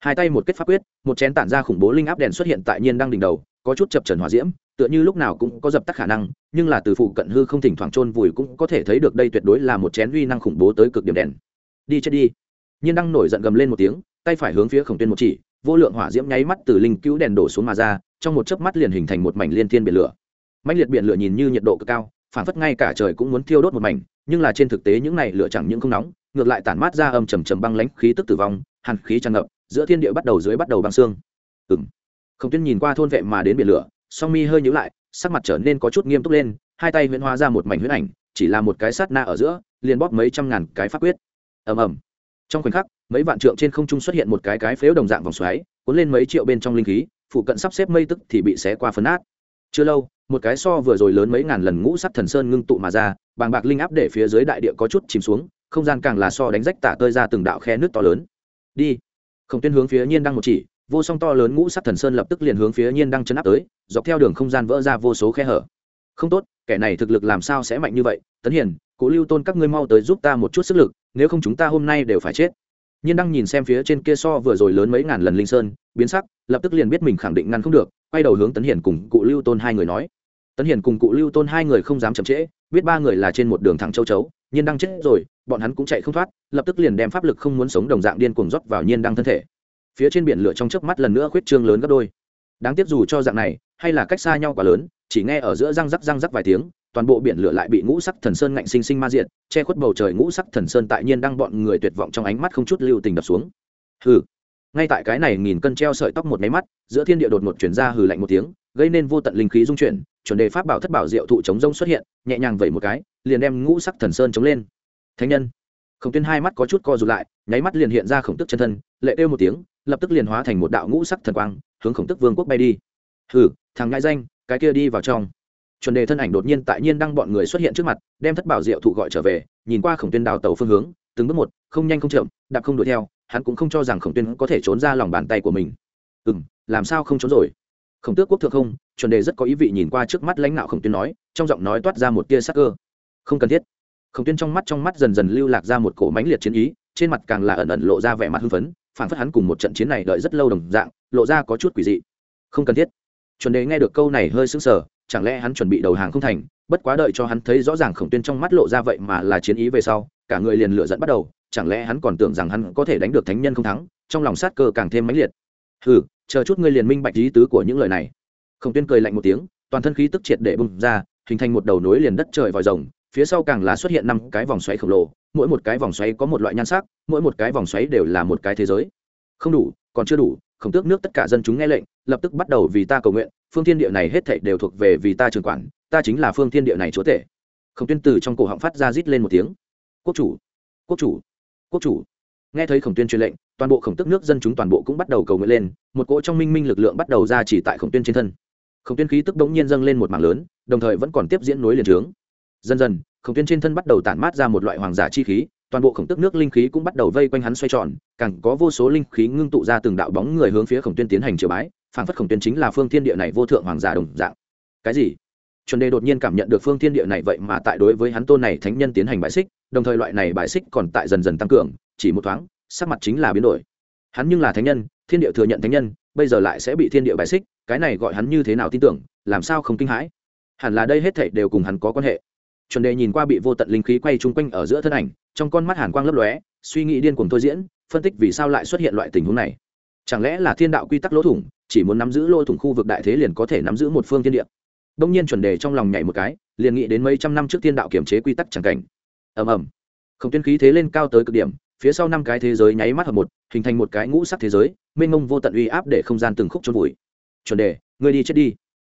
Hai tay một kết pháp quyết, một chén tản ra khủng bố linh áp đèn xuất hiện tại nhiên đang đỉnh đầu, có chút chập trần hòa diễm, tựa như lúc nào cũng có dập tắt khả năng, nhưng là từ phụ cận hư không thỉnh thoảng trôn vùi cũng có thể thấy được đây tuyệt đối là một chén uy năng khủng bố tới cực điểm đèn. Đi chết đi nhiên đang nổi giận gầm lên một tiếng, tay phải hướng phía khổng tuyên một chỉ, vô lượng hỏa diễm nháy mắt từ linh cứu đèn đổ xuống mà ra, trong một chớp mắt liền hình thành một mảnh liên thiên biển lửa. Mảnh liệt biển lửa nhìn như nhiệt độ cực cao, phản phất ngay cả trời cũng muốn thiêu đốt một mảnh, nhưng là trên thực tế những này lửa chẳng những không nóng, ngược lại tản mát ra âm trầm trầm băng lãnh khí tức tử vong, hàn khí tràn ngập, giữa thiên địa bắt đầu dưới bắt đầu băng xương. Ừng không tuyên nhìn qua thôn vệ mà đến biển lửa, song mi hơi nhíu lại, sắc mặt trở nên có chút nghiêm túc lên, hai tay huyễn hóa ra một mảnh huyễn ảnh, chỉ là một cái sát na ở giữa, liền bóp mấy trăm ngàn cái pháp quyết. Ầm ầm trong khoảnh khắc, mấy vạn trượng trên không trung xuất hiện một cái cái phếu đồng dạng vòng xoáy, cuốn lên mấy triệu bên trong linh khí, phụ cận sắp xếp mây tức thì bị xé qua phấn át chưa lâu, một cái so vừa rồi lớn mấy ngàn lần ngũ sắc thần sơn ngưng tụ mà ra, bàng bạc linh áp để phía dưới đại địa có chút chìm xuống, không gian càng là so đánh rách tả tơi ra từng đạo khe nước to lớn. Đi. Không tuyên hướng phía nhiên đăng một chỉ, vô song to lớn ngũ sắc thần sơn lập tức liền hướng phía nhiên đăng chấn áp tới, dọc theo đường không gian vỡ ra vô số khe hở. Không tốt, kẻ này thực lực làm sao sẽ mạnh như vậy? Tấn hiền, Cố lưu tôn các ngươi mau tới giúp ta một chút sức lực nếu không chúng ta hôm nay đều phải chết. Nhiên đang nhìn xem phía trên kia so vừa rồi lớn mấy ngàn lần linh sơn, biến sắc, lập tức liền biết mình khẳng định ngăn không được, quay đầu hướng tấn hiền cùng cụ lưu tôn hai người nói. Tấn hiền cùng cụ lưu tôn hai người không dám chậm trễ, biết ba người là trên một đường thẳng châu chấu, nhiên đang chết rồi, bọn hắn cũng chạy không thoát, lập tức liền đem pháp lực không muốn sống đồng dạng điên cuồng rót vào nhiên đang thân thể. Phía trên biển lửa trong chớp mắt lần nữa khuyết trương lớn gấp đôi. Đáng tiếc dù cho dạng này, hay là cách xa nhau quá lớn, chỉ nghe ở giữa răng rắc răng rắc vài tiếng toàn bộ biển lửa lại bị ngũ sắc thần sơn ngạnh sinh sinh ma diện che khuất bầu trời ngũ sắc thần sơn tại nhiên đang bọn người tuyệt vọng trong ánh mắt không chút lưu tình đập xuống. Hừ. Ngay tại cái này nghìn cân treo sợi tóc một máy mắt, giữa thiên địa đột một chuyển ra hừ lạnh một tiếng, gây nên vô tận linh khí dung chuyển, chuẩn đề pháp bảo thất bảo diệu thụ chống rông xuất hiện, nhẹ nhàng vẩy một cái, liền đem ngũ sắc thần sơn chống lên. Thánh nhân. Khổng tuyên hai mắt có chút co rụt lại, nháy mắt liền hiện ra khổng tức chân thân, lệ kêu một tiếng, lập tức liền hóa thành một đạo ngũ sắc thần quang, hướng khổng tức vương quốc bay đi. Hừ, thằng ngại danh, cái kia đi vào trong chuẩn đề thân ảnh đột nhiên tại nhiên đăng bọn người xuất hiện trước mặt, đem thất bảo diệu thụ gọi trở về, nhìn qua khổng tuyên đào tàu phương hướng, từng bước một, không nhanh không chậm, đạp không đuổi theo, hắn cũng không cho rằng khổng tuyên có thể trốn ra lòng bàn tay của mình. Ừ m làm sao không trốn rồi? Khổng tước quốc thượng không, chuẩn đề rất có ý vị nhìn qua trước mắt lãnh đạo khổng tuyên nói, trong giọng nói toát ra một tia sắc cơ. Không cần thiết. Khổng tuyên trong mắt trong mắt dần dần lưu lạc ra một cổ mãnh liệt chiến ý, trên mặt càng là ẩn ẩn lộ ra vẻ mặt hưng phấn phản phất hắn cùng một trận chiến này đợi rất lâu đồng dạng, lộ ra có chút quỷ dị. Không cần thiết. Chuẩn đề nghe được câu này hơi sững sờ chẳng lẽ hắn chuẩn bị đầu hàng không thành, bất quá đợi cho hắn thấy rõ ràng khổng tuyên trong mắt lộ ra vậy mà là chiến ý về sau, cả người liền lựa dẫn bắt đầu, chẳng lẽ hắn còn tưởng rằng hắn có thể đánh được thánh nhân không thắng, trong lòng sát cơ càng thêm mãnh liệt. Ừ chờ chút ngươi liền minh bạch ý tứ của những lời này. Khổng tuyên cười lạnh một tiếng, toàn thân khí tức triệt để bung ra, hình thành một đầu nối liền đất trời vòi rồng, phía sau càng là xuất hiện năm cái vòng xoáy khổng lồ, mỗi một cái vòng xoáy có một loại nhan sắc, mỗi một cái vòng xoáy đều là một cái thế giới. Không đủ, còn chưa đủ, khổng tước nước tất cả dân chúng nghe lệnh, lập tức bắt đầu vì ta cầu nguyện phương thiên địa này hết thảy đều thuộc về vì ta trường quản, ta chính là phương thiên địa này chúa tể. Khổng tuyên từ trong cổ họng phát ra rít lên một tiếng. Quốc chủ quốc chủ quốc chủ. Nghe thấy khổng tuyên truyền lệnh, toàn bộ khổng tức nước dân chúng toàn bộ cũng bắt đầu cầu nguyện lên, một cỗ trong minh minh lực lượng bắt đầu ra chỉ tại khổng tuyên trên thân. Khổng tuyên khí tức bỗng nhiên dâng lên một mảng lớn, đồng thời vẫn còn tiếp diễn nối liền trướng. Dần dần, khổng tuyên trên thân bắt đầu tản mát ra một loại hoàng giả chi khí, toàn bộ khổng tức nước linh khí cũng bắt đầu vây quanh hắn xoay tròn, càng có vô số linh khí ngưng tụ ra từng đạo bóng người hướng phía khổng tuyên tiến hành triều bái phản phất khổng tuyên chính là phương thiên địa này vô thượng hoàng giả đồng dạng. Cái gì? Chuẩn đề đột nhiên cảm nhận được phương thiên địa này vậy mà tại đối với hắn tôn này thánh nhân tiến hành bài xích, đồng thời loại này bài xích còn tại dần dần tăng cường, chỉ một thoáng, sắc mặt chính là biến đổi. Hắn nhưng là thánh nhân, thiên địa thừa nhận thánh nhân, bây giờ lại sẽ bị thiên địa bài xích, cái này gọi hắn như thế nào tin tưởng, làm sao không kinh hãi? Hẳn là đây hết thảy đều cùng hắn có quan hệ. Chuẩn đề nhìn qua bị vô tận linh khí quay chung quanh ở giữa thân ảnh, trong con mắt hàn quang lấp lóe, suy nghĩ điên cuồng thôi diễn, phân tích vì sao lại xuất hiện loại tình huống này chẳng lẽ là thiên đạo quy tắc lỗ thủng, chỉ muốn nắm giữ lỗ thủng khu vực đại thế liền có thể nắm giữ một phương thiên địa? Đông nhiên chuẩn đề trong lòng nhảy một cái, liền nghĩ đến mấy trăm năm trước thiên đạo kiểm chế quy tắc chẳng cảnh. Ầm ầm. Không tiên khí thế lên cao tới cực điểm, phía sau năm cái thế giới nháy mắt hợp một, hình thành một cái ngũ sắc thế giới, mênh mông vô tận uy áp để không gian từng khúc trôn vùi. Chuẩn đề người đi chết đi.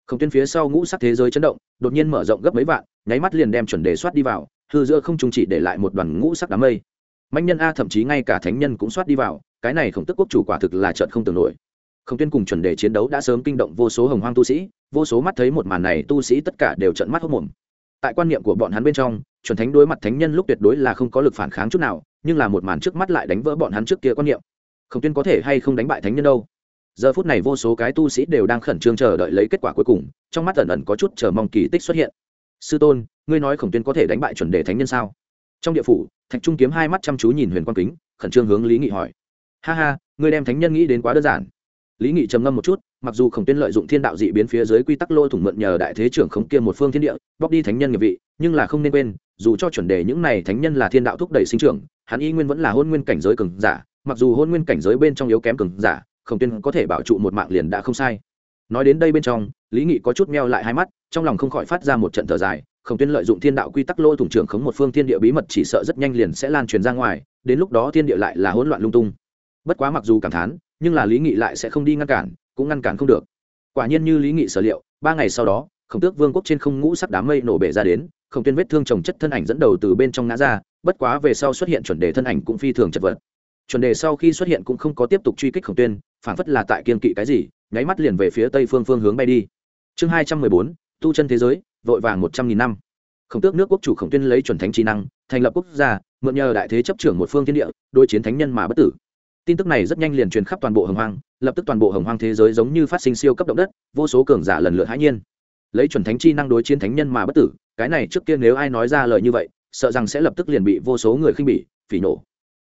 Không tiên phía sau ngũ sắc thế giới chấn động, đột nhiên mở rộng gấp mấy vạn, nháy mắt liền đem chuẩn đề soát đi vào, hư giữa không trung chỉ để lại một đoàn ngũ sắc đám mây. Mạnh nhân a thậm chí ngay cả thánh nhân cũng soát đi vào cái này khổng tức quốc chủ quả thực là trận không tưởng nổi. Khổng tuyên cùng chuẩn đề chiến đấu đã sớm kinh động vô số hồng hoang tu sĩ, vô số mắt thấy một màn này tu sĩ tất cả đều trận mắt hốc mồm. Tại quan niệm của bọn hắn bên trong, chuẩn thánh đối mặt thánh nhân lúc tuyệt đối là không có lực phản kháng chút nào, nhưng là một màn trước mắt lại đánh vỡ bọn hắn trước kia quan niệm. Khổng tuyên có thể hay không đánh bại thánh nhân đâu? Giờ phút này vô số cái tu sĩ đều đang khẩn trương chờ đợi lấy kết quả cuối cùng, trong mắt ẩn ẩn có chút chờ mong kỳ tích xuất hiện. Sư tôn, ngươi nói khổng tuyên có thể đánh bại chuẩn đề thánh nhân sao? Trong địa phủ, thạch trung kiếm hai mắt chăm chú nhìn huyền quang kính, khẩn trương hướng lý nghị hỏi ha ha ngươi đem thánh nhân nghĩ đến quá đơn giản. Lý nghị trầm ngâm một chút, mặc dù khổng tuyên lợi dụng thiên đạo dị biến phía dưới quy tắc lôi thủng mượn nhờ đại thế trưởng khống kia một phương thiên địa, bóc đi thánh nhân nghiệp vị, nhưng là không nên quên, dù cho chuẩn đề những này thánh nhân là thiên đạo thúc đẩy sinh trưởng, hắn y nguyên vẫn là hôn nguyên cảnh giới cường giả, mặc dù hôn nguyên cảnh giới bên trong yếu kém cường giả, khổng tuyên có thể bảo trụ một mạng liền đã không sai. Nói đến đây bên trong, lý nghị có chút meo lại hai mắt, trong lòng không khỏi phát ra một trận thở dài, khổng tuyên lợi dụng thiên đạo quy tắc lôi thủng trưởng khống một phương thiên địa bí mật chỉ sợ rất nhanh liền sẽ lan truyền ra ngoài, đến lúc đó thiên địa lại là hỗn loạn lung tung bất quá mặc dù cảm thán, nhưng là lý nghị lại sẽ không đi ngăn cản, cũng ngăn cản không được. Quả nhiên như lý nghị sở liệu, ba ngày sau đó, khổng tước vương quốc trên không ngũ sắc đám mây nổ bể ra đến, khổng tuyên vết thương trồng chất thân ảnh dẫn đầu từ bên trong ngã ra, bất quá về sau xuất hiện chuẩn đề thân ảnh cũng phi thường chật vật. Chuẩn đề sau khi xuất hiện cũng không có tiếp tục truy kích khổng tuyên phản phất là tại kiên kỵ cái gì, nháy mắt liền về phía tây phương phương hướng bay đi. Chương hai trăm mười bốn, tu chân thế giới, vội vàng một trăm nghìn năm. Khổng tước nước quốc chủ khổng tuyên lấy chuẩn thánh trí năng, thành lập quốc gia, mượn nhờ đại thế chấp trưởng một phương thiên địa đôi chiến thánh nhân mà bất tử tin tức này rất nhanh liền truyền khắp toàn bộ hồng hoang, lập tức toàn bộ hồng hoang thế giới giống như phát sinh siêu cấp động đất, vô số cường giả lần lượt hãi nhiên. Lấy chuẩn thánh chi năng đối chiến thánh nhân mà bất tử, cái này trước kia nếu ai nói ra lời như vậy, sợ rằng sẽ lập tức liền bị vô số người khinh bỉ, phỉ nổ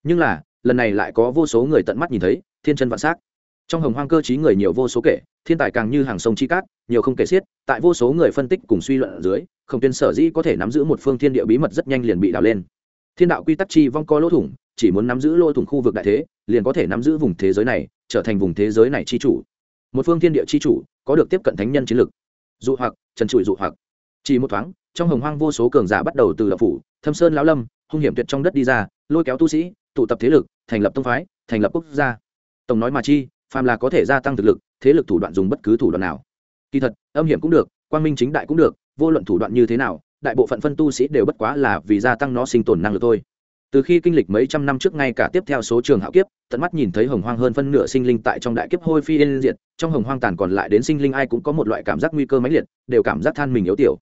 nhưng là, lần này lại có vô số người tận mắt nhìn thấy, thiên chân vạn s á c trong hồng hoang cơ t người nhiều vô số kể, thiên tài càng như hàng sông chi cát, nhiều không kể xiết, tại vô số người phân tích cùng suy luận ở dưới, không tuyên sở dĩ có thể nắm giữ một phương thiên địa bí mật rất nhanh liền bị đào lên thiên đạo quy tắc chi vong co lỗ thủng, chỉ muốn nắm giữ lỗ thủng khu vực đại thế, liền có thể nắm giữ vùng thế giới này, trở thành vùng thế giới này chi chủ. Một phương thiên địa chi chủ, có được tiếp cận thánh nhân chiến lực. Dụ hoặc, trần trụi dụ hoặc. Chỉ một thoáng, trong hồng hoang vô số cường giả bắt đầu từ đậu phủ, thâm sơn lão lâm, hung hiểm tuyệt trong đất đi ra, lôi kéo tu sĩ, tụ tập thế lực, thành lập tông phái, thành lập quốc gia. Tổng nói mà chi, phàm là có thể gia tăng thực lực, thế lực thủ đoạn dùng bất cứ thủ đoạn nào. Kỳ thật, âm hiểm cũng được, quang minh chính đại cũng được, vô luận thủ đoạn như thế nào đại bộ phận phân tu sĩ đều bất quá là vì gia tăng nó sinh tồn năng lực thôi. Từ khi kinh lịch mấy trăm năm trước ngay cả tiếp theo số trường hạo kiếp, tận mắt nhìn thấy hồng hoang hơn phân nửa sinh linh tại trong đại kiếp hôi phi yên diệt, trong hồng hoang tàn còn lại đến sinh linh ai cũng có một loại cảm giác nguy cơ mãnh liệt, đều cảm giác than mình yếu tiểu.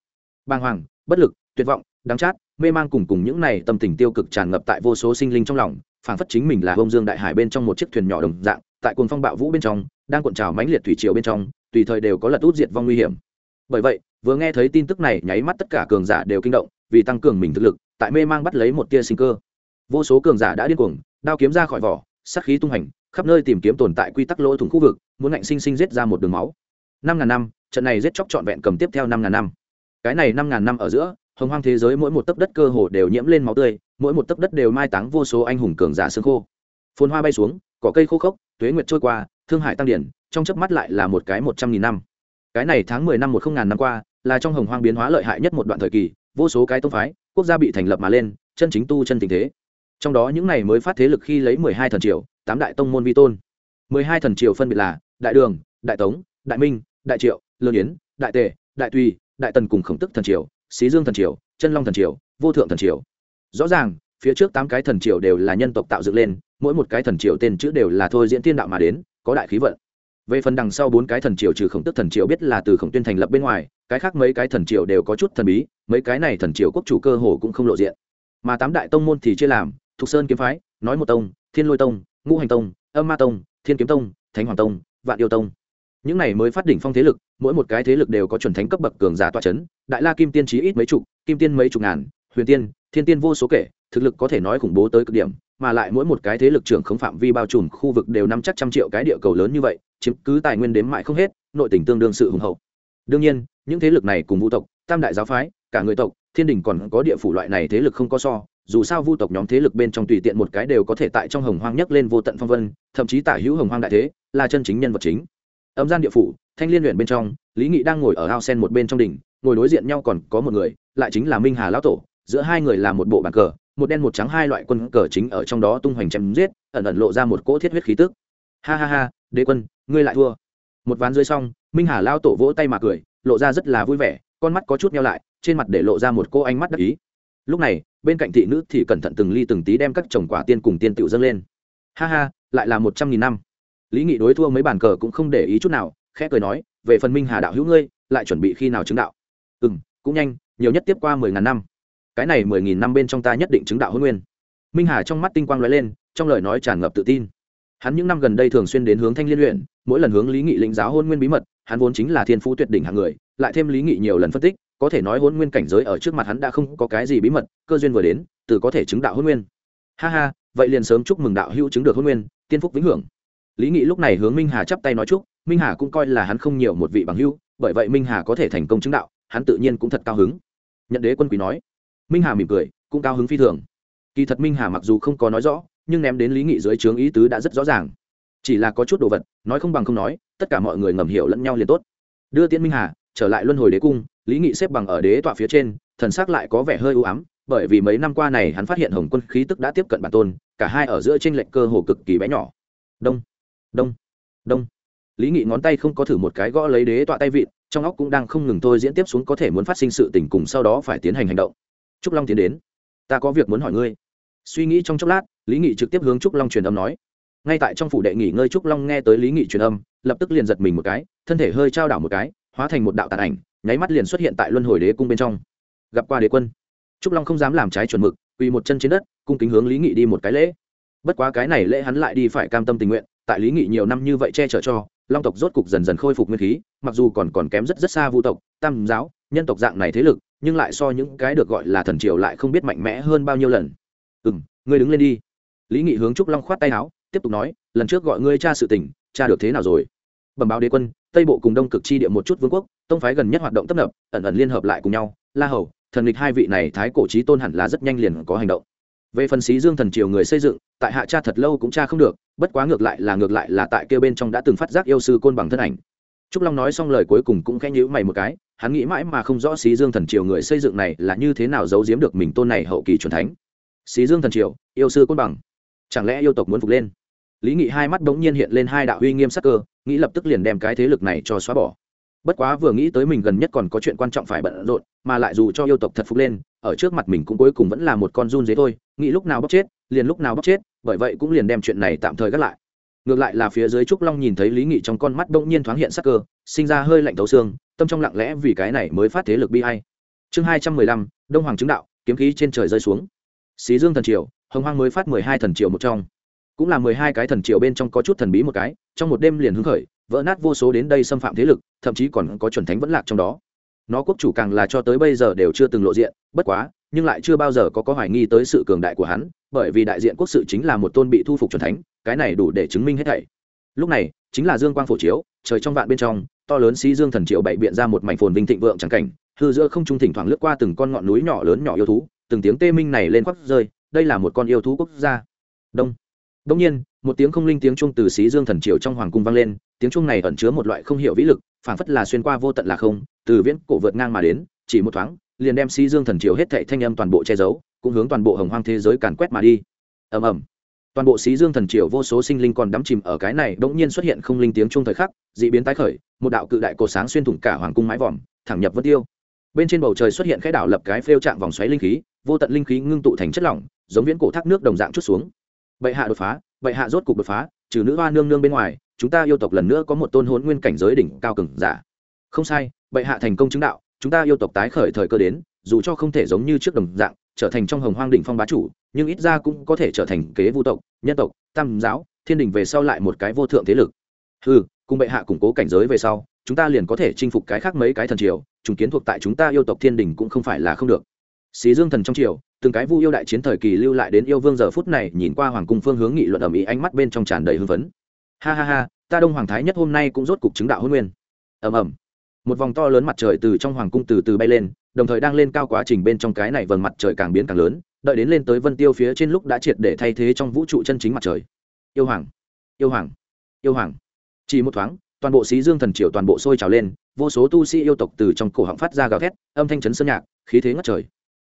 Bàng hoàng, bất lực, tuyệt vọng, đắng chát, mê mang cùng cùng những này tâm tình tiêu cực tràn ngập tại vô số sinh linh trong lòng, phảng phất chính mình là bông dương đại hải bên trong một chiếc thuyền nhỏ đồng dạng, tại cuồng phong bạo vũ bên trong, đang cuộn trào mãnh liệt thủy triều bên trong, tùy thời đều có lật út diệt vong nguy hiểm. Bởi vậy vừa nghe thấy tin tức này, nháy mắt tất cả cường giả đều kinh động, vì tăng cường mình thực lực, tại mê mang bắt lấy một tia sinh cơ. Vô số cường giả đã điên cuồng, đao kiếm ra khỏi vỏ, sát khí tung hành, khắp nơi tìm kiếm tồn tại quy tắc lỗ thủng khu vực, muốn ngạnh sinh sinh giết ra một đường máu. Năm ngàn năm, trận này giết chóc trọn vẹn cầm tiếp theo năm ngàn năm. Cái này năm ngàn năm ở giữa, hồng hoang thế giới mỗi một tấc đất cơ hồ đều nhiễm lên máu tươi, mỗi một tấc đất đều mai táng vô số anh hùng cường giả xương khô. Phồn hoa bay xuống, cỏ cây khô khốc, tuế nguyệt trôi qua, thương hải tăng điển, trong chớp mắt lại là một cái một trăm nghìn năm. Cái này tháng mười năm một không ngàn năm qua là trong hồng hoang biến hóa lợi hại nhất một đoạn thời kỳ, vô số cái tông phái, quốc gia bị thành lập mà lên, chân chính tu chân tình thế. Trong đó những này mới phát thế lực khi lấy mười hai thần triều, tám đại tông môn vi tôn. Mười hai thần triều phân biệt là đại đường, đại tống, đại minh, đại triệu, lương yến, đại tề, đại tùy, đại tần cùng khổng tức thần triều, xí dương thần triều, chân long thần triều, vô thượng thần triều. Rõ ràng, phía trước tám cái thần triều đều là nhân tộc tạo dựng lên, mỗi một cái thần triều tên chữ đều là thôi diễn thiên đạo mà đến, có đại khí vận về phần đằng sau bốn cái thần triều trừ khổng tức thần triều biết là từ khổng tuyên thành lập bên ngoài, cái khác mấy cái thần triều đều có chút thần bí, mấy cái này thần triều quốc chủ cơ hồ cũng không lộ diện. Mà tám đại tông môn thì chia làm, thục sơn kiếm phái, nói một tông, thiên lôi tông, ngũ hành tông, âm ma tông, thiên kiếm tông, thánh hoàng tông, vạn yêu tông. Những này mới phát đỉnh phong thế lực, mỗi một cái thế lực đều có chuẩn thánh cấp bậc cường giả toa c h ấ n đại la kim tiên trí ít mấy chục, kim tiên mấy chục ngàn, huyền tiên, thiên tiên vô số kể, thực lực có thể nói khủng bố tới cực điểm mà lại mỗi một cái thế lực trưởng không phạm vi bao trùm khu vực đều nắm chắc trăm triệu cái địa cầu lớn như vậy, chiếm cứ tài nguyên đếm mãi không hết, nội tình tương đương sự hùng hậu. Đương nhiên, những thế lực này cùng vũ tộc, tam đại giáo phái, cả người tộc, thiên đình còn có địa phủ loại này thế lực không có so, dù sao vu tộc nhóm thế lực bên trong tùy tiện một cái đều có thể tại trong hồng hoang nhấc lên vô tận phong vân, thậm chí tả hữu hồng hoang đại thế, là chân chính nhân vật chính. Âm gian địa phủ, thanh liên luyện bên trong, lý nghị đang ngồi ở ao sen một bên trong đỉnh, ngồi đối diện nhau còn có một người, lại chính là minh hà lão tổ, giữa hai người là một bộ bàn cờ một đen một trắng hai loại quân cờ chính ở trong đó tung hoành chém giết, ẩn ẩn lộ ra một cỗ thiết huyết khí tức. Ha ha ha, đế quân, ngươi lại thua. Một ván dưới xong, minh hà lao tổ vỗ tay mà cười, lộ ra rất là vui vẻ, con mắt có chút nhau lại, trên mặt để lộ ra một cô ánh mắt đắc ý. Lúc này, bên cạnh thị nữ thì cẩn thận từng ly từng tí đem các chồng quả tiên cùng tiên tiểu dâng lên. Ha ha, lại là một trăm nghìn năm. Lý nghị đối thua mấy bàn cờ cũng không để ý chút nào, khẽ cười nói, về phần minh hà đạo hữu ngươi, lại chuẩn bị khi nào chứng đạo? Ừ m cũng nhanh, nhiều nhất tiếp qua mười ngàn năm cái này mười nghìn năm bên trong ta nhất định chứng đạo hôn nguyên. Minh hà trong mắt tinh quang lóe lên, trong lời nói tràn ngập tự tin. Hắn những năm gần đây thường xuyên đến hướng thanh liên luyện, mỗi lần hướng lý nghị lĩnh giáo hôn nguyên bí mật, hắn vốn chính là thiên phú tuyệt đỉnh hạng người, lại thêm lý nghị nhiều lần phân tích, có thể nói hôn nguyên cảnh giới ở trước mặt hắn đã không có cái gì bí mật, cơ duyên vừa đến, từ có thể chứng đạo hôn nguyên. Ha ha, vậy liền sớm chúc mừng đạo hữu chứng được hôn nguyên, tiên phúc vĩnh hưởng. Lý nghị lúc này hướng minh hà chắp tay nói chúc, minh hà cũng coi là hắn không nhiều một vị bằng hữu, bởi vậy minh hà có thể thành công chứng đạo, hắn tự nhiên cũng thật cao hứng. Nhận đế quân quý nói minh hà mỉm cười, cũng cao hứng phi thường. Kỳ thật minh hà mặc dù không có nói rõ, nhưng ném đến lý nghị dưới trướng ý tứ đã rất rõ ràng. Chỉ là có chút đồ vật, nói không bằng không nói, tất cả mọi người ngầm hiểu lẫn nhau liền tốt. Đưa tiễn minh hà, trở lại luân hồi đế cung, lý nghị xếp bằng ở đế tọa phía trên, thần sắc lại có vẻ hơi ưu ám, bởi vì mấy năm qua này hắn phát hiện hồng quân khí tức đã tiếp cận bản tôn, cả hai ở giữa trên lệnh cơ hồ cực kỳ bé nhỏ. Đông đông đông. Lý nghị ngón tay không có thử một cái gõ lấy đế tọa tay vịn, trong óc cũng đang không ngừng thôi diễn tiếp xuống có thể muốn phát sinh sự tình cùng sau đó phải tiến hành hành động trúc long tiến đến. Ta có việc muốn hỏi ngươi. Suy nghĩ trong chốc lát, lý nghị trực tiếp hướng trúc long truyền âm nói. Ngay tại trong phủ đệ nghỉ ngơi, trúc long nghe tới lý nghị truyền âm, lập tức liền giật mình một cái, thân thể hơi trao đảo một cái, hóa thành một đạo tàn ảnh, nháy mắt liền xuất hiện tại luân hồi đế cung bên trong. Gặp qua đế quân. Trúc long không dám làm trái chuẩn mực, quỳ một chân trên đất, cung kính hướng lý nghị đi một cái lễ. Bất quá cái này lễ hắn lại đi phải cam tâm tình nguyện, tại lý nghị nhiều năm như vậy che chở cho, long tộc rốt cục dần dần khôi phục nguyên khí, mặc dù còn còn kém rất rất xa vu tộc, tam giáo, nhân tộc dạng này thế lực nhưng lại so những cái được gọi là thần triều lại không biết mạnh mẽ hơn bao nhiêu lần. Ừ m ngươi đứng lên đi. Lý nghị hướng trúc long khoát tay áo, tiếp tục nói, lần trước gọi ngươi cha sự tình, cha được thế nào rồi? Bẩm báo đế quân, tây bộ cùng đông cực chi địa một chút vương quốc, tông phái gần nhất hoạt động tấp nập, ẩn ẩn liên hợp lại cùng nhau, la hầu, thần lịch hai vị này thái cổ trí tôn hẳn là rất nhanh liền có hành động. Về phần xí dương thần triều người xây dựng, tại hạ cha thật lâu cũng cha không được, bất quá ngược lại là ngược lại là tại kêu bên trong đã từng phát giác yêu sư côn bằng thân ảnh. Trúc long nói xong lời cuối cùng cũng khẽ nhữ mày một cái hắn nghĩ mãi mà không rõ xí dương thần triều người xây dựng này là như thế nào giấu giếm được mình tôn này hậu kỳ truyền thánh. Xí dương thần triều, yêu sư côn bằng. Chẳng lẽ yêu tộc muốn phục lên? Lý nghị hai mắt bỗng nhiên hiện lên hai đạo uy nghiêm sắc cơ, nghĩ lập tức liền đem cái thế lực này cho xóa bỏ. Bất quá vừa nghĩ tới mình gần nhất còn có chuyện quan trọng phải bận rộn, mà lại dù cho yêu tộc thật phục lên, ở trước mặt mình cũng cuối cùng vẫn là một con run dế thôi, nghĩ lúc nào bóc chết, liền lúc nào bóc chết, bởi vậy cũng liền đem chuyện này tạm thời gác lại ngược lại là phía dưới trúc long nhìn thấy lý nghị trong con mắt bỗng nhiên thoáng hiện sắc cơ, sinh ra hơi lạnh thấu xương, tâm trong lặng lẽ vì cái này mới phát thế lực bi hay chương hai trăm mười lăm, đông hoàng chứng đạo, kiếm khí trên trời rơi xuống. Xí dương thần triều, hồng hoang mới phát mười hai thần triều một trong. Cũng là mười hai cái thần triều bên trong có chút thần bí một cái, trong một đêm liền hứng khởi, vỡ nát vô số đến đây xâm phạm thế lực, thậm chí còn có chuẩn thánh vẫn lạc trong đó. Nó quốc chủ càng là cho tới bây giờ đều chưa từng lộ diện, bất quá, nhưng lại chưa bao giờ có có hoài nghi tới sự cường đại của hắn, bởi vì đại diện quốc sự chính là một tôn bị thu phục chuẩn thánh cái này đủ để chứng minh hết thảy. Lúc này, chính là dương quang phổ chiếu, trời trong vạn bên trong, to lớn xí dương thần triệu bảy biện ra một mảnh phồn vinh thịnh vượng chẳng cảnh, hư giữa không trung thỉnh thoảng lướt qua từng con ngọn núi nhỏ lớn nhỏ yêu thú, từng tiếng tê minh này lên khoác rơi, đây là một con yêu thú quốc gia. Đông. Đông nhiên, một tiếng không linh tiếng chuông từ xí dương thần triều trong hoàng cung vang lên, tiếng chuông này ẩn chứa một loại không hiểu vĩ lực, phảng phất là xuyên qua vô tận là không, từ viễn cổ vượt ngang mà đến, chỉ một thoáng, liền đem xí dương thần triều hết thảy thanh âm toàn bộ che giấu, cũng hướng toàn bộ hồng hoang thế giới càn quét mà đi. Ầm ầm toàn bộ xí dương thần triều vô số sinh linh còn đắm chìm ở cái này đ nhiên xuất hiện không linh tiếng trung thời khắc, dị biến tái khởi, một đạo cự đại cổ sáng xuyên thủng cả hoàng cung mái vòm, thẳng nhập vân tiêu. Bên trên bầu trời xuất hiện khẽ đảo lập cái phêu trạng vòng xoáy linh khí, vô tận linh khí ngưng tụ thành chất lỏng, giống viễn cổ thác nước đồng dạng chút xuống. Bệ hạ đột phá, bệ hạ rốt cục đột phá, trừ nữ hoa nương nương bên ngoài, chúng ta yêu tộc lần nữa có một tôn hôn nguyên cảnh giới đỉnh cao cường giả. Không sai, bệ hạ thành công chứng đạo, chúng ta yêu tộc tái khởi thời cơ đến, dù cho không thể giống như trước đồng dạng trở thành trong hồng hoang đỉnh phong bá chủ, nhưng ít ra cũng có thể trở thành kế vu tộc, nhân tộc, tam giáo, thiên đình về sau lại một cái vô thượng thế lực. Ừ cùng bệ hạ củng cố cảnh giới về sau, chúng ta liền có thể chinh phục cái khác mấy cái thần triều chúng kiến thuộc tại chúng ta yêu tộc thiên đình cũng không phải là không được. Xí dương thần trong triều, từng cái vu yêu đại chiến thời kỳ lưu lại đến yêu vương giờ phút này nhìn qua hoàng cung phương hướng nghị luận ầm ĩ ánh mắt bên trong tràn đầy hưng phấn. Ha ha ha, ta đông hoàng thái nhất hôm nay cũng rốt cục chứng đạo hôn nguyên. Ầm ầm. Một vòng to lớn mặt trời từ trong hoàng cung từ từ bay lên đồng thời đang lên cao quá trình bên trong cái này vầng mặt trời càng biến càng lớn, đợi đến lên tới vân tiêu phía trên lúc đã triệt để thay thế trong vũ trụ chân chính mặt trời. Yêu hoàng yêu hoàng yêu hoàng. Chỉ một thoáng, toàn bộ xí dương thần triều toàn bộ sôi trào lên, vô số tu sĩ yêu tộc từ trong cổ họng phát ra gào thét, âm thanh chấn sơn nhạc, khí thế ngất trời.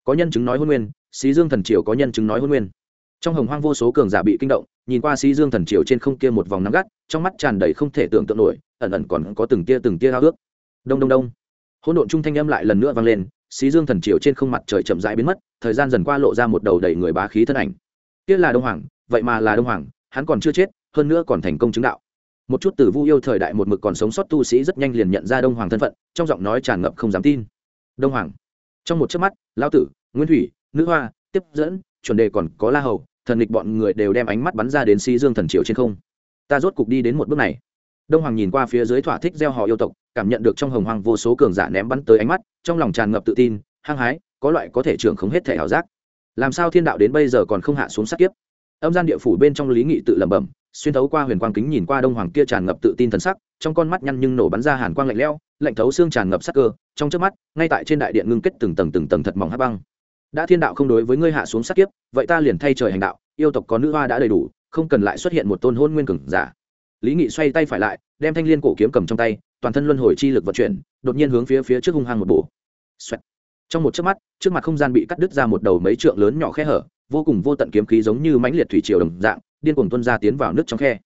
Có nhân chứng nói hôn nguyên, xí dương thần triều có nhân chứng nói hôn nguyên. Trong hồng hoang vô số cường giả bị kinh động, nhìn qua xí dương thần triều trên không kia một vòng nắm gắt, trong mắt tràn đầy không thể tưởng tượng nổi, ẩn ẩn còn có từng tia từng tia hao ước. Đông đông đông hỗn độn trung thanh âm lại lần nữa vang lên, xí dương thần triều trên không mặt trời chậm rãi biến mất, thời gian dần qua lộ ra một đầu đầy người bá khí thân ảnh. Kia là đông hoàng, vậy mà là đông hoàng, hắn còn chưa chết, hơn nữa còn thành công chứng đạo. Một chút từ vu yêu thời đại một mực còn sống sót tu sĩ rất nhanh liền nhận ra đông hoàng thân phận, trong giọng nói tràn ngập không dám tin. Đông hoàng. Trong một chớp mắt lao tử, nguyên thủy, nữ hoa, tiếp dẫn, chuẩn đề còn có la hầu, thần địch bọn người đều đem ánh mắt bắn ra đến xí dương thần triều trên không. Ta rốt cục đi đến một bước này đông hoàng nhìn qua phía dưới thỏa thích gieo họ yêu tộc, cảm nhận được trong hồng hoàng vô số cường giả ném bắn tới ánh mắt, trong lòng tràn ngập tự tin, hăng hái, có loại có thể trưởng không hết thể ảo giác. Làm sao thiên đạo đến bây giờ còn không hạ xuống sát kiếp? Âm gian địa phủ bên trong lý nghị tự lẩm bẩm, xuyên thấu qua huyền quang kính nhìn qua đông hoàng kia tràn ngập tự tin thần sắc, trong con mắt nhăn nhưng nổ bắn ra hàn quang lạnh lẽo, lạnh thấu xương tràn ngập sắc cơ, trong trước mắt, ngay tại trên đại điện ngưng kết từng tầng từng tầng thật mỏng hát băng. Đã thiên đạo không đối với ngươi hạ xuống sát kiếp, vậy ta liền thay trời hành đạo, yêu tộc có nữ hoa đã đầy đủ, không cần lại xuất hiện một tôn hôn nguyên cường giả lý nghị xoay tay phải lại, đem thanh liên cổ kiếm cầm trong tay, toàn thân luân hồi chi lực vận chuyển, đột nhiên hướng phía phía trước hung hăng một bổ Xoẹt. trong một chớp mắt, trước mặt không gian bị cắt đứt ra một đầu mấy trượng lớn nhỏ khe hở, vô cùng vô tận kiếm khí giống như mãnh liệt thủy triều đồng dạng, điên cuồng tuôn ra tiến vào nước trong khe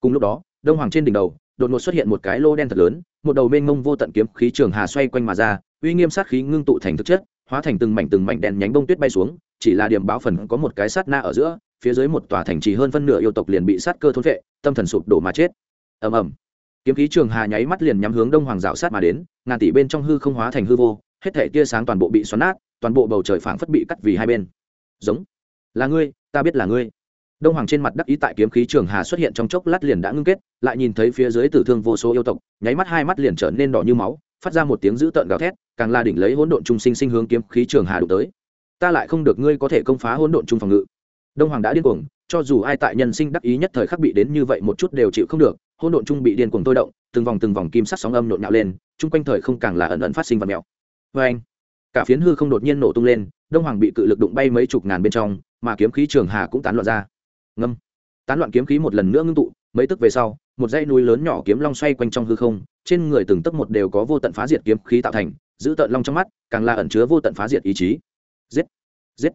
cùng lúc đó, đông hoàng trên đỉnh đầu, đột ngột xuất hiện một cái lô đen thật lớn, một đầu mênh mông vô tận kiếm khí trường hà xoay quanh mà ra, uy nghiêm sát khí ngưng tụ thành thực chất, hóa thành từng mảnh từng mảnh đèn nhánh bông tuyết bay xuống, chỉ là điểm báo phần có một cái sát na ở giữa phía dưới một tòa thành trì hơn phân nửa yêu tộc liền bị sát cơ thôn vệ, tâm thần sụp đổ mà chết. Ầm ầm. Kiếm khí trường hà nháy mắt liền nhắm hướng đông hoàng rào sát mà đến, ngàn tỷ bên trong hư không hóa thành hư vô, hết thể tia sáng toàn bộ bị xoắn nát, toàn bộ bầu trời phảng phất bị cắt vì hai bên. Giống. Là ngươi, ta biết là ngươi. Đông hoàng trên mặt đắc ý tại kiếm khí trường hà xuất hiện trong chốc lát liền đã ngưng kết, lại nhìn thấy phía dưới tử thương vô số yêu tộc, nháy mắt hai mắt liền trở nên đỏ như máu, phát ra một tiếng dữ tợn gào thét, càng la đỉnh lấy hỗn độn trung sinh sinh hướng kiếm khí trường hà đụng tới. Ta lại không được ngươi có thể công phá hỗn độn trung phòng ngự đông hoàng đã điên cuồng, cho dù ai tại nhân sinh đắc ý nhất thời khắc bị đến như vậy một chút đều chịu không được, hỗn độn trung bị điên cuồng tôi động, từng vòng từng vòng kim sắc sóng âm nộn nhạo lên, chung quanh thời không càng là ẩn ẩn phát sinh vật mèo. Vê anh, cả phiến hư không đột nhiên nổ tung lên, đông hoàng bị cự lực đụng bay mấy chục ngàn bên trong, mà kiếm khí trường hà cũng tán loạn ra. Ngâm. Tán loạn kiếm khí một lần nữa ngưng tụ, mấy tức về sau, một dãy núi lớn nhỏ kiếm long xoay quanh trong hư không, trên người từng tấc một đều có vô tận phá diệt kiếm khí tạo thành, giữ tận long trong mắt, càng là ẩn chứa vô tận phá diệt ý chí. Giết. Giết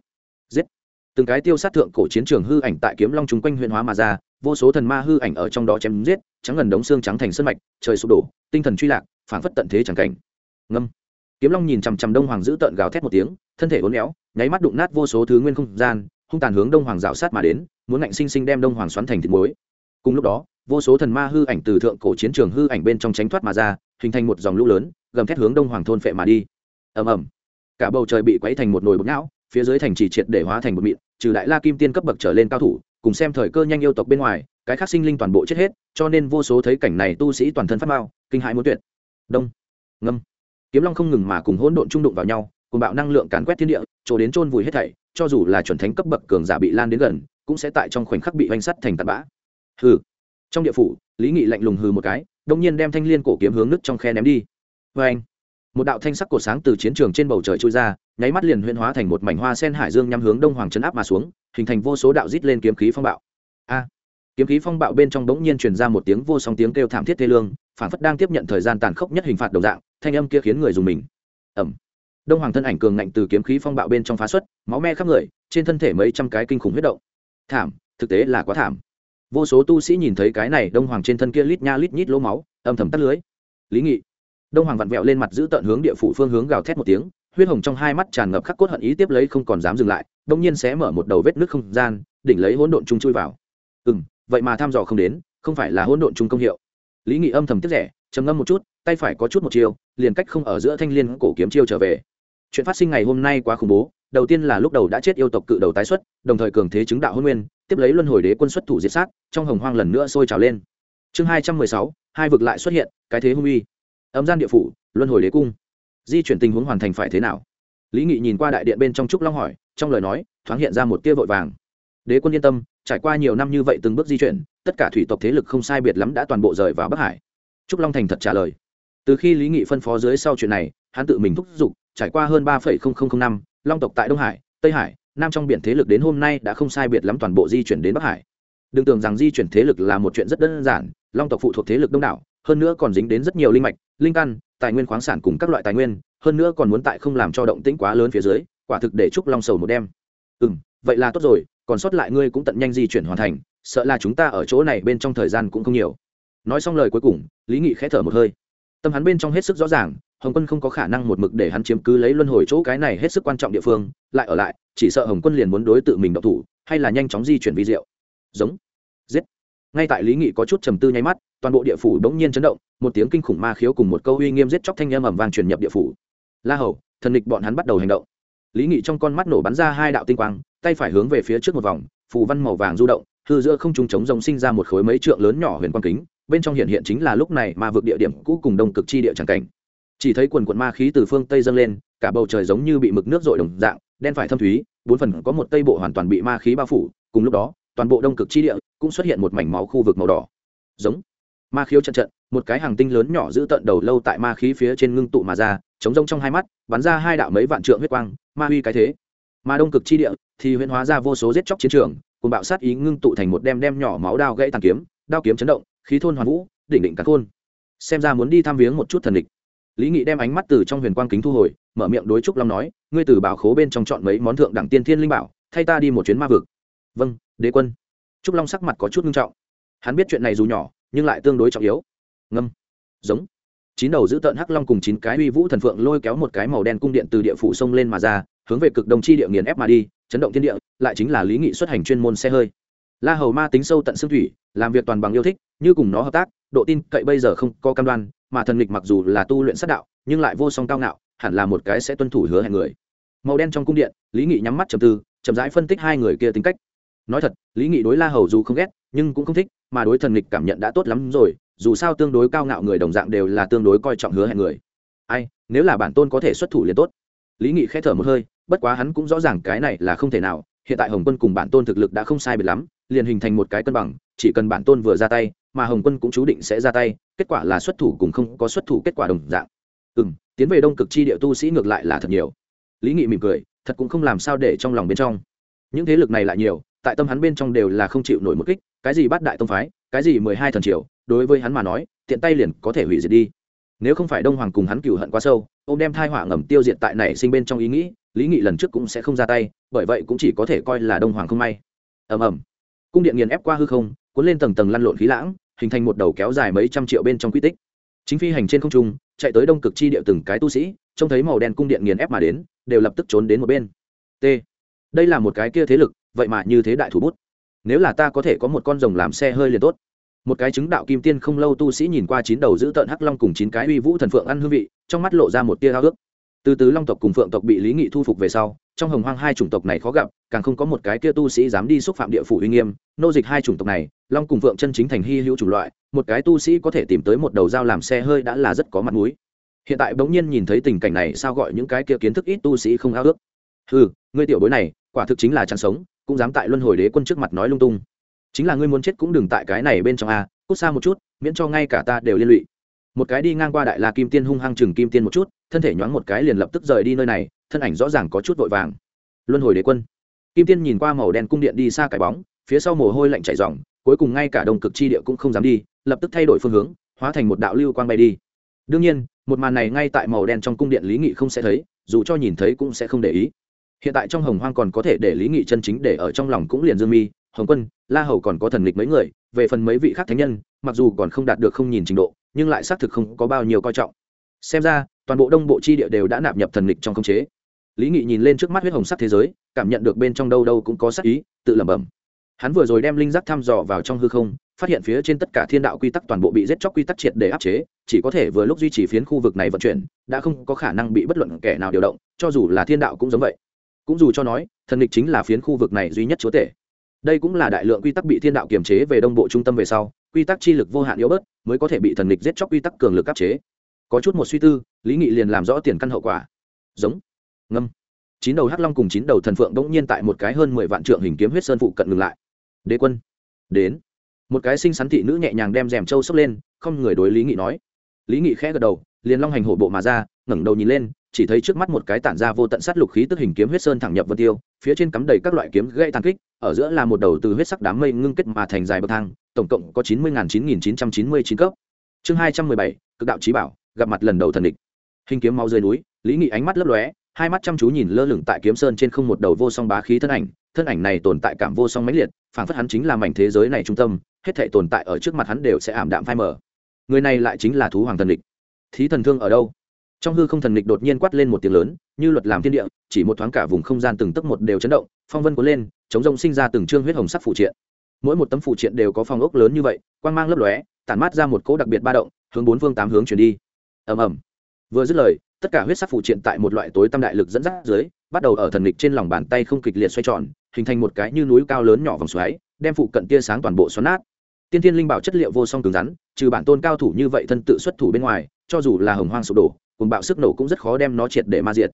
từng cái tiêu sát thượng cổ chiến trường hư ảnh tại kiếm long chúng quanh huyện hóa mà ra, vô số thần ma hư ảnh ở trong đó chém giết, trắng gần đống xương trắng thành sân mạch, trời sụp đổ, tinh thần truy lạc, phảng phất tận thế chẳng cảnh. Ngâm. Kiếm long nhìn chằm chằm đông hoàng giữ tợn gào thét một tiếng, thân thể uốn éo, nháy mắt đụng nát vô số thứ nguyên không gian, hung tàn hướng đông hoàng rào sát mà đến, muốn ngạnh sinh sinh đem đông hoàng xoắn thành thịt muối. Cùng lúc đó, vô số thần ma hư ảnh từ thượng cổ chiến trường hư ảnh bên trong tránh thoát mà ra, hình thành một dòng lũ lớn, gầm thét hướng đông hoàng thôn phệ mà đi. Ầm ầm. Cả bầu trời bị quấy thành một nồi bột não phía dưới thành chỉ triệt để hóa thành một mịn, trừ đại la kim tiên cấp bậc trở lên cao thủ, cùng xem thời cơ nhanh yêu tộc bên ngoài, cái khác sinh linh toàn bộ chết hết, cho nên vô số thấy cảnh này tu sĩ toàn thân phát mao kinh hãi muốn tuyệt. Đông, ngâm. Kiếm long không ngừng mà cùng hỗn độn trung đụng vào nhau, cùng bạo năng lượng càn quét thiên địa chỗ đến chôn vùi hết thảy, cho dù là chuẩn thánh cấp bậc cường giả bị lan đến gần, cũng sẽ tại trong khoảnh khắc bị vanh sắt thành tạt bã. Hừ. Trong địa phủ, lý nghị lạnh lùng hừ một cái, đông nhiên đem thanh liên cổ kiếm hướng nứt trong khe ném đi. Vê anh một đạo thanh sắc cổ sáng từ chiến trường trên bầu trời trôi ra, nháy mắt liền huyễn hóa thành một mảnh hoa sen hải dương nhắm hướng đông hoàng chấn áp mà xuống, hình thành vô số đạo rít lên kiếm khí phong bạo. A! Kiếm khí phong bạo bên trong bỗng nhiên truyền ra một tiếng vô song tiếng kêu thảm thiết thê lương, phản phất đang tiếp nhận thời gian tàn khốc nhất hình phạt đồng dạng, thanh âm kia khiến người dùng mình. Ẩm đông hoàng thân ảnh cường ngạnh từ kiếm khí phong bạo bên trong phá xuất, máu me khắp người, trên thân thể mấy trăm cái kinh khủng huyết động. Thảm, thực tế là quá thảm. Vô số tu sĩ nhìn thấy cái này, đông hoàng trên thân kia lít nha lít nhít lỗ máu, âm thầm tắt lưới. Lý nghị đông hoàng vặn vẹo lên mặt giữ tận hướng địa phủ phương hướng gào thét một tiếng, huyết hồng trong hai mắt tràn ngập khắc cốt hận ý tiếp lấy không còn dám dừng lại, đông nhiên sẽ mở một đầu vết nước không gian, đỉnh lấy hỗn độn chung chui vào. Ừ m vậy mà thăm dò không đến, không phải là hỗn độn chung công hiệu. Lý nghị âm thầm tiếp rẻ, trầm ngâm một chút, tay phải có chút một chiêu, liền cách không ở giữa thanh l i ê n cổ kiếm chiêu trở về. Chuyện phát sinh ngày hôm nay quá khủng bố, đầu tiên là lúc đầu đã chết yêu tộc cự đầu tái xuất, đồng thời cường thế chứng đạo hôn nguyên, tiếp lấy luân hồi đế quân xuất thủ diệt sát, trong hồng hoang lần nữa sôi trào lên. Chương hai trăm mười sáu, hai vực lại xuất hiện, cái thế hung uy âm gian địa phủ, luân hồi đế cung. Di chuyển tình huống hoàn thành phải thế nào? Lý nghị nhìn qua đại điện bên trong trúc long hỏi, trong lời nói, thoáng hiện ra một tia vội vàng. Đế quân yên tâm, trải qua nhiều năm như vậy từng bước di chuyển, tất cả thủy tộc thế lực không sai biệt lắm đã toàn bộ rời vào bắc hải. Trúc long thành thật trả lời. Từ khi lý nghị phân phó dưới sau chuyện này, hắn tự mình thúc giục, trải qua hơn ba năm, long tộc tại đông hải, tây hải, nam trong biển thế lực đến hôm nay đã không sai biệt lắm toàn bộ di chuyển đến bắc hải. Đừng tưởng rằng di chuyển thế lực là một chuyện rất đơn giản, long tộc phụ thuộc thế lực đông đảo hơn nữa còn dính đến rất nhiều linh mạch, linh căn, tài nguyên khoáng sản cùng các loại tài nguyên, hơn nữa còn muốn tại không làm cho động tĩnh quá lớn phía dưới, quả thực để trúc long sầu một đêm. Ừ m vậy là tốt rồi, còn sót lại ngươi cũng tận nhanh di chuyển hoàn thành, sợ là chúng ta ở chỗ này bên trong thời gian cũng không nhiều. Nói xong lời cuối cùng, lý nghị khẽ thở một hơi. Tâm hắn bên trong hết sức rõ ràng, hồng quân không có khả năng một mực để hắn chiếm cứ lấy luân hồi chỗ cái này hết sức quan trọng địa phương, lại ở lại, chỉ sợ hồng quân liền muốn đối tự mình độc thủ, hay là nhanh chóng di chuyển vi diệu. Giống. Giết. Ngay tại lý nghị có chút trầm tư nháy mắt toàn bộ địa phủ đ nhiên chấn động, một tiếng kinh khủng ma khiếu cùng một câu uy nghiêm giết chóc thanh âm ầm vang truyền nhập địa phủ. La hầu, thần địch bọn hắn bắt đầu hành động. Lý nghị trong con mắt nổ bắn ra hai đạo tinh quang, tay phải hướng về phía trước một vòng, phù văn màu vàng du động, hư giữa không trung chống rồng sinh ra một khối mấy trượng lớn nhỏ huyền quang kính, bên trong hiện hiện chính là lúc này ma vực địa điểm cũ cùng đông cực chi địa tràng cảnh. Chỉ thấy quần quận ma khí từ phương tây dâng lên, cả bầu trời giống như bị mực nước dội đồng dạng, đen phải thâm thúy, bốn phần có một tây bộ hoàn toàn bị ma khí bao phủ, cùng lúc đó, toàn bộ đông cực chi địa cũng xuất hiện một mảnh máu khu vực màu đỏ. Giống ma khiếu trận trận, một cái hàng tinh lớn nhỏ giữ tận đầu lâu tại ma khí phía trên ngưng tụ mà ra, chống rông trong hai mắt, bắn ra hai đạo mấy vạn trượng huyết quang, ma huy cái thế. Mà đông cực chi địa thì huyễn hóa ra vô số giết chóc chiến trường, cùng bạo sát ý ngưng tụ thành một đem đem nhỏ máu đao gãy tàn kiếm, đao kiếm chấn động, khí thôn hoàn vũ, đỉnh định cắn khôn xem ra muốn đi thăm viếng một chút thần địch. Lý nghị đem ánh mắt từ trong huyền quang kính thu hồi, mở miệng đối trúc long nói, ngươi từ bảo khố bên trong chọn mấy món thượng đẳng tiên thiên linh bảo, thay ta đi một chuyến ma vực. Vâng đế quân. Trúc long sắc mặt có chút nghiêm trọng. Hắn biết chuyện này dù nhỏ nhưng lại tương đối trọng yếu. Ngâm. Giống. Chín đầu giữ tợn hắc long cùng chín cái uy vũ thần phượng lôi kéo một cái màu đen cung điện từ địa phủ sông lên mà ra, hướng về cực đồng chi địa nghiền ép mà đi, chấn động thiên địa, lại chính là lý nghị xuất hành chuyên môn xe hơi. La hầu ma tính sâu tận xương thủy, làm việc toàn bằng yêu thích, như cùng nó hợp tác, độ tin cậy bây giờ không có cam đoan, mà thần lịch mặc dù là tu luyện sát đạo, nhưng lại vô song cao ngạo, hẳn là một cái sẽ tuân thủ hứa hẹn người. Màu đen trong cung điện, lý nghị nhắm mắt trầm tư, chậm rãi phân tích hai người kia tính cách. Nói thật, lý nghị đối la hầu dù không ghét, nhưng cũng không thích mà đối thần nghịch cảm nhận đã tốt lắm rồi, dù sao tương đối cao ngạo người đồng dạng đều là tương đối coi trọng hứa hẹn người. Ai, nếu là bản tôn có thể xuất thủ liền tốt. Lý nghị k h ẽ thở một hơi, bất quá hắn cũng rõ ràng cái này là không thể nào, hiện tại hồng quân cùng bản tôn thực lực đã không sai biệt lắm, liền hình thành một cái cân bằng, chỉ cần bản tôn vừa ra tay, mà hồng quân cũng chú định sẽ ra tay, kết quả là xuất thủ cùng không có xuất thủ kết quả đồng dạng. Ừ m tiến về đông cực chi địa tu sĩ ngược lại là thật nhiều. Lý nghị mỉm cười, thật cũng không làm sao để trong lòng bên trong. Những thế lực này lại nhiều, tại tâm hắn bên trong đều là không chịu nổi một kích cái gì bát đại tông phái, cái gì mười hai thần triều, đối với hắn mà nói, tiện tay liền có thể hủy diệt đi. Nếu không phải đông hoàng cùng hắn cựu hận quá sâu, ông đem thai họa ngầm tiêu diệt tại này sinh bên trong ý nghĩ, lý nghị lần trước cũng sẽ không ra tay, bởi vậy cũng chỉ có thể coi là đông hoàng không may. Ầm ầm. Cung điện nghiền ép qua hư không, cuốn lên tầng tầng lăn lộn khí lãng, hình thành một đầu kéo dài mấy trăm triệu bên trong quy tích. Chính phi hành trên không trung, chạy tới đông cực chi địa từng cái tu sĩ, trông thấy màu đen cung điện nghiền ép mà đến, đều lập tức trốn đến một bên. T. Đây là một cái kia thế lực, vậy mà như thế đại thủ bút nếu là ta có thể có một con rồng làm xe hơi liền tốt. Một cái chứng đạo kim tiên không lâu tu sĩ nhìn qua chín đầu giữ tợn hắc long cùng chín cái uy vũ thần phượng ăn hương vị, trong mắt lộ ra một tia háo ước. Từ từ long tộc cùng phượng tộc bị lý nghị thu phục về sau, trong hồng hoang hai chủng tộc này khó gặp, càng không có một cái kia tu sĩ dám đi xúc phạm địa phủ uy nghiêm. Nô dịch hai chủng tộc này, long cùng phượng chân chính thành hy hữu chủng loại, một cái tu sĩ có thể tìm tới một đầu dao làm xe hơi đã là rất có mặt mũi. Hiện tại bỗng nhiên nhìn thấy tình cảnh này, sao gọi những cái kia kiến thức ít tu sĩ không ao ước? Ừ ngươi tiểu bối này, quả thực chính là chẳng sống cũng dám tại luân hồi đế quân trước mặt nói lung tung. Chính là ngươi muốn chết cũng đừng tại cái này bên trong a, cút xa một chút, miễn cho ngay cả ta đều liên lụy. Một cái đi ngang qua đại la kim tiên hung hăng chừng kim tiên một chút, thân thể nhoáng một cái liền lập tức rời đi nơi này, thân ảnh rõ ràng có chút vội vàng. Luân hồi đế quân. Kim tiên nhìn qua màu đen cung điện đi xa cái bóng, phía sau mồ hôi lạnh chảy dòng cuối cùng ngay cả đồng cực chi địa cũng không dám đi, lập tức thay đổi phương hướng, hóa thành một đạo lưu quang bay đi. Đương nhiên, một màn này ngay tại màu đen trong cung điện lý nghị không sẽ thấy, dù cho nhìn thấy cũng sẽ không để ý hiện tại trong hồng hoang còn có thể để lý nghị chân chính để ở trong lòng cũng liền dương mi, hồng quân, la hầu còn có thần lịch mấy người, về phần mấy vị khác thánh nhân, mặc dù còn không đạt được không nhìn trình độ, nhưng lại xác thực không có bao nhiêu coi trọng. Xem ra, toàn bộ đông bộ chi địa đều đã nạp nhập thần lịch trong khống chế. Lý nghị nhìn lên trước mắt huyết hồng sắc thế giới, cảm nhận được bên trong đâu đâu cũng có sắc ý, tự lẩm bẩm. Hắn vừa rồi đem linh giác thăm dò vào trong hư không, phát hiện phía trên tất cả thiên đạo quy tắc toàn bộ bị giết chóc quy tắc triệt để áp chế, chỉ có thể vừa lúc duy trì phiến khu vực này vận chuyển, đã không có khả năng bị bất luận kẻ nào điều động, cho dù là thiên đạo cũng giống vậy cũng dù cho nói, thần địch chính là phiến khu vực này duy nhất chúa tể. Đây cũng là đại lượng quy tắc bị thiên đạo kiềm chế về đông bộ trung tâm về sau, quy tắc chi lực vô hạn yếu bớt, mới có thể bị thần địch giết chóc quy tắc cường lực áp chế. Có chút một suy tư, lý nghị liền làm rõ tiền căn hậu quả. Giống. Ngâm. Chín đầu hắc long cùng chín đầu thần phượng bỗng nhiên tại một cái hơn mười vạn trượng hình kiếm huyết sơn phụ cận ngừng lại. Đế quân. Đến. Một cái xinh xắn thị nữ nhẹ nhàng đem rèm trâu sốc lên, không người đối lý nghị nói. Lý nghị khẽ gật đầu, liền long hành hổ bộ mà ra, ngẩng đầu nhìn lên chỉ thấy trước mắt một cái tản ra vô tận sát lục khí tức hình kiếm huyết sơn thẳng nhập vân tiêu, phía trên cắm đầy các loại kiếm gây tàn kích, ở giữa là một đầu từ huyết sắc đám mây ngưng kết mà thành dài bậc thang, tổng cộng có chín mươi chín nghìn chín trăm chín mươi chín cấp. Chương hai trăm mười bảy, cực đạo trí bảo, gặp mặt lần đầu thần địch. Hình kiếm mau rơi núi, lý nghị ánh mắt lấp lóe, hai mắt chăm chú nhìn lơ lửng tại kiếm sơn trên không một đầu vô song bá khí thân ảnh thân ảnh này tồn tại cảm vô song mãnh liệt, phảng phất hắn chính là mảnh thế giới này trung tâm, hết thảy tồn tại ở trước mặt hắn đều sẽ ảm đạm phai mờ. Người này lại chính là thú hoàng thần địch. Thí thần thương ở đâu? Trong hư không thần lịch đột nhiên quát lên một tiếng lớn, như luật làm thiên địa, chỉ một thoáng cả vùng không gian từng tấc một đều chấn động, phong vân cuốn lên, chống rông sinh ra từng trương huyết hồng sắc phụ triện. Mỗi một tấm phụ triện đều có phong ốc lớn như vậy, quang mang lấp lóe, tản mát ra một cỗ đặc biệt ba động, hướng bốn phương tám hướng chuyển đi. Ầm ầm. Vừa dứt lời, tất cả huyết sắc phụ triện tại một loại tối tâm đại lực dẫn dắt dưới, bắt đầu ở thần lịch trên lòng bàn tay không kịch liệt xoay tròn, hình thành một cái như núi cao lớn nhỏ vòng xoáy, đem phụ cận tia sáng toàn bộ xoắn nát. Tiên thiên linh bảo chất liệu vô song cứng rắn, trừ bản tôn cao thủ như vậy thân tự xuất thủ bên ngoài, cho dù là hồng hoang sụp đổ cùng bạo sức nổ cũng rất khó đem nó triệt để ma diệt.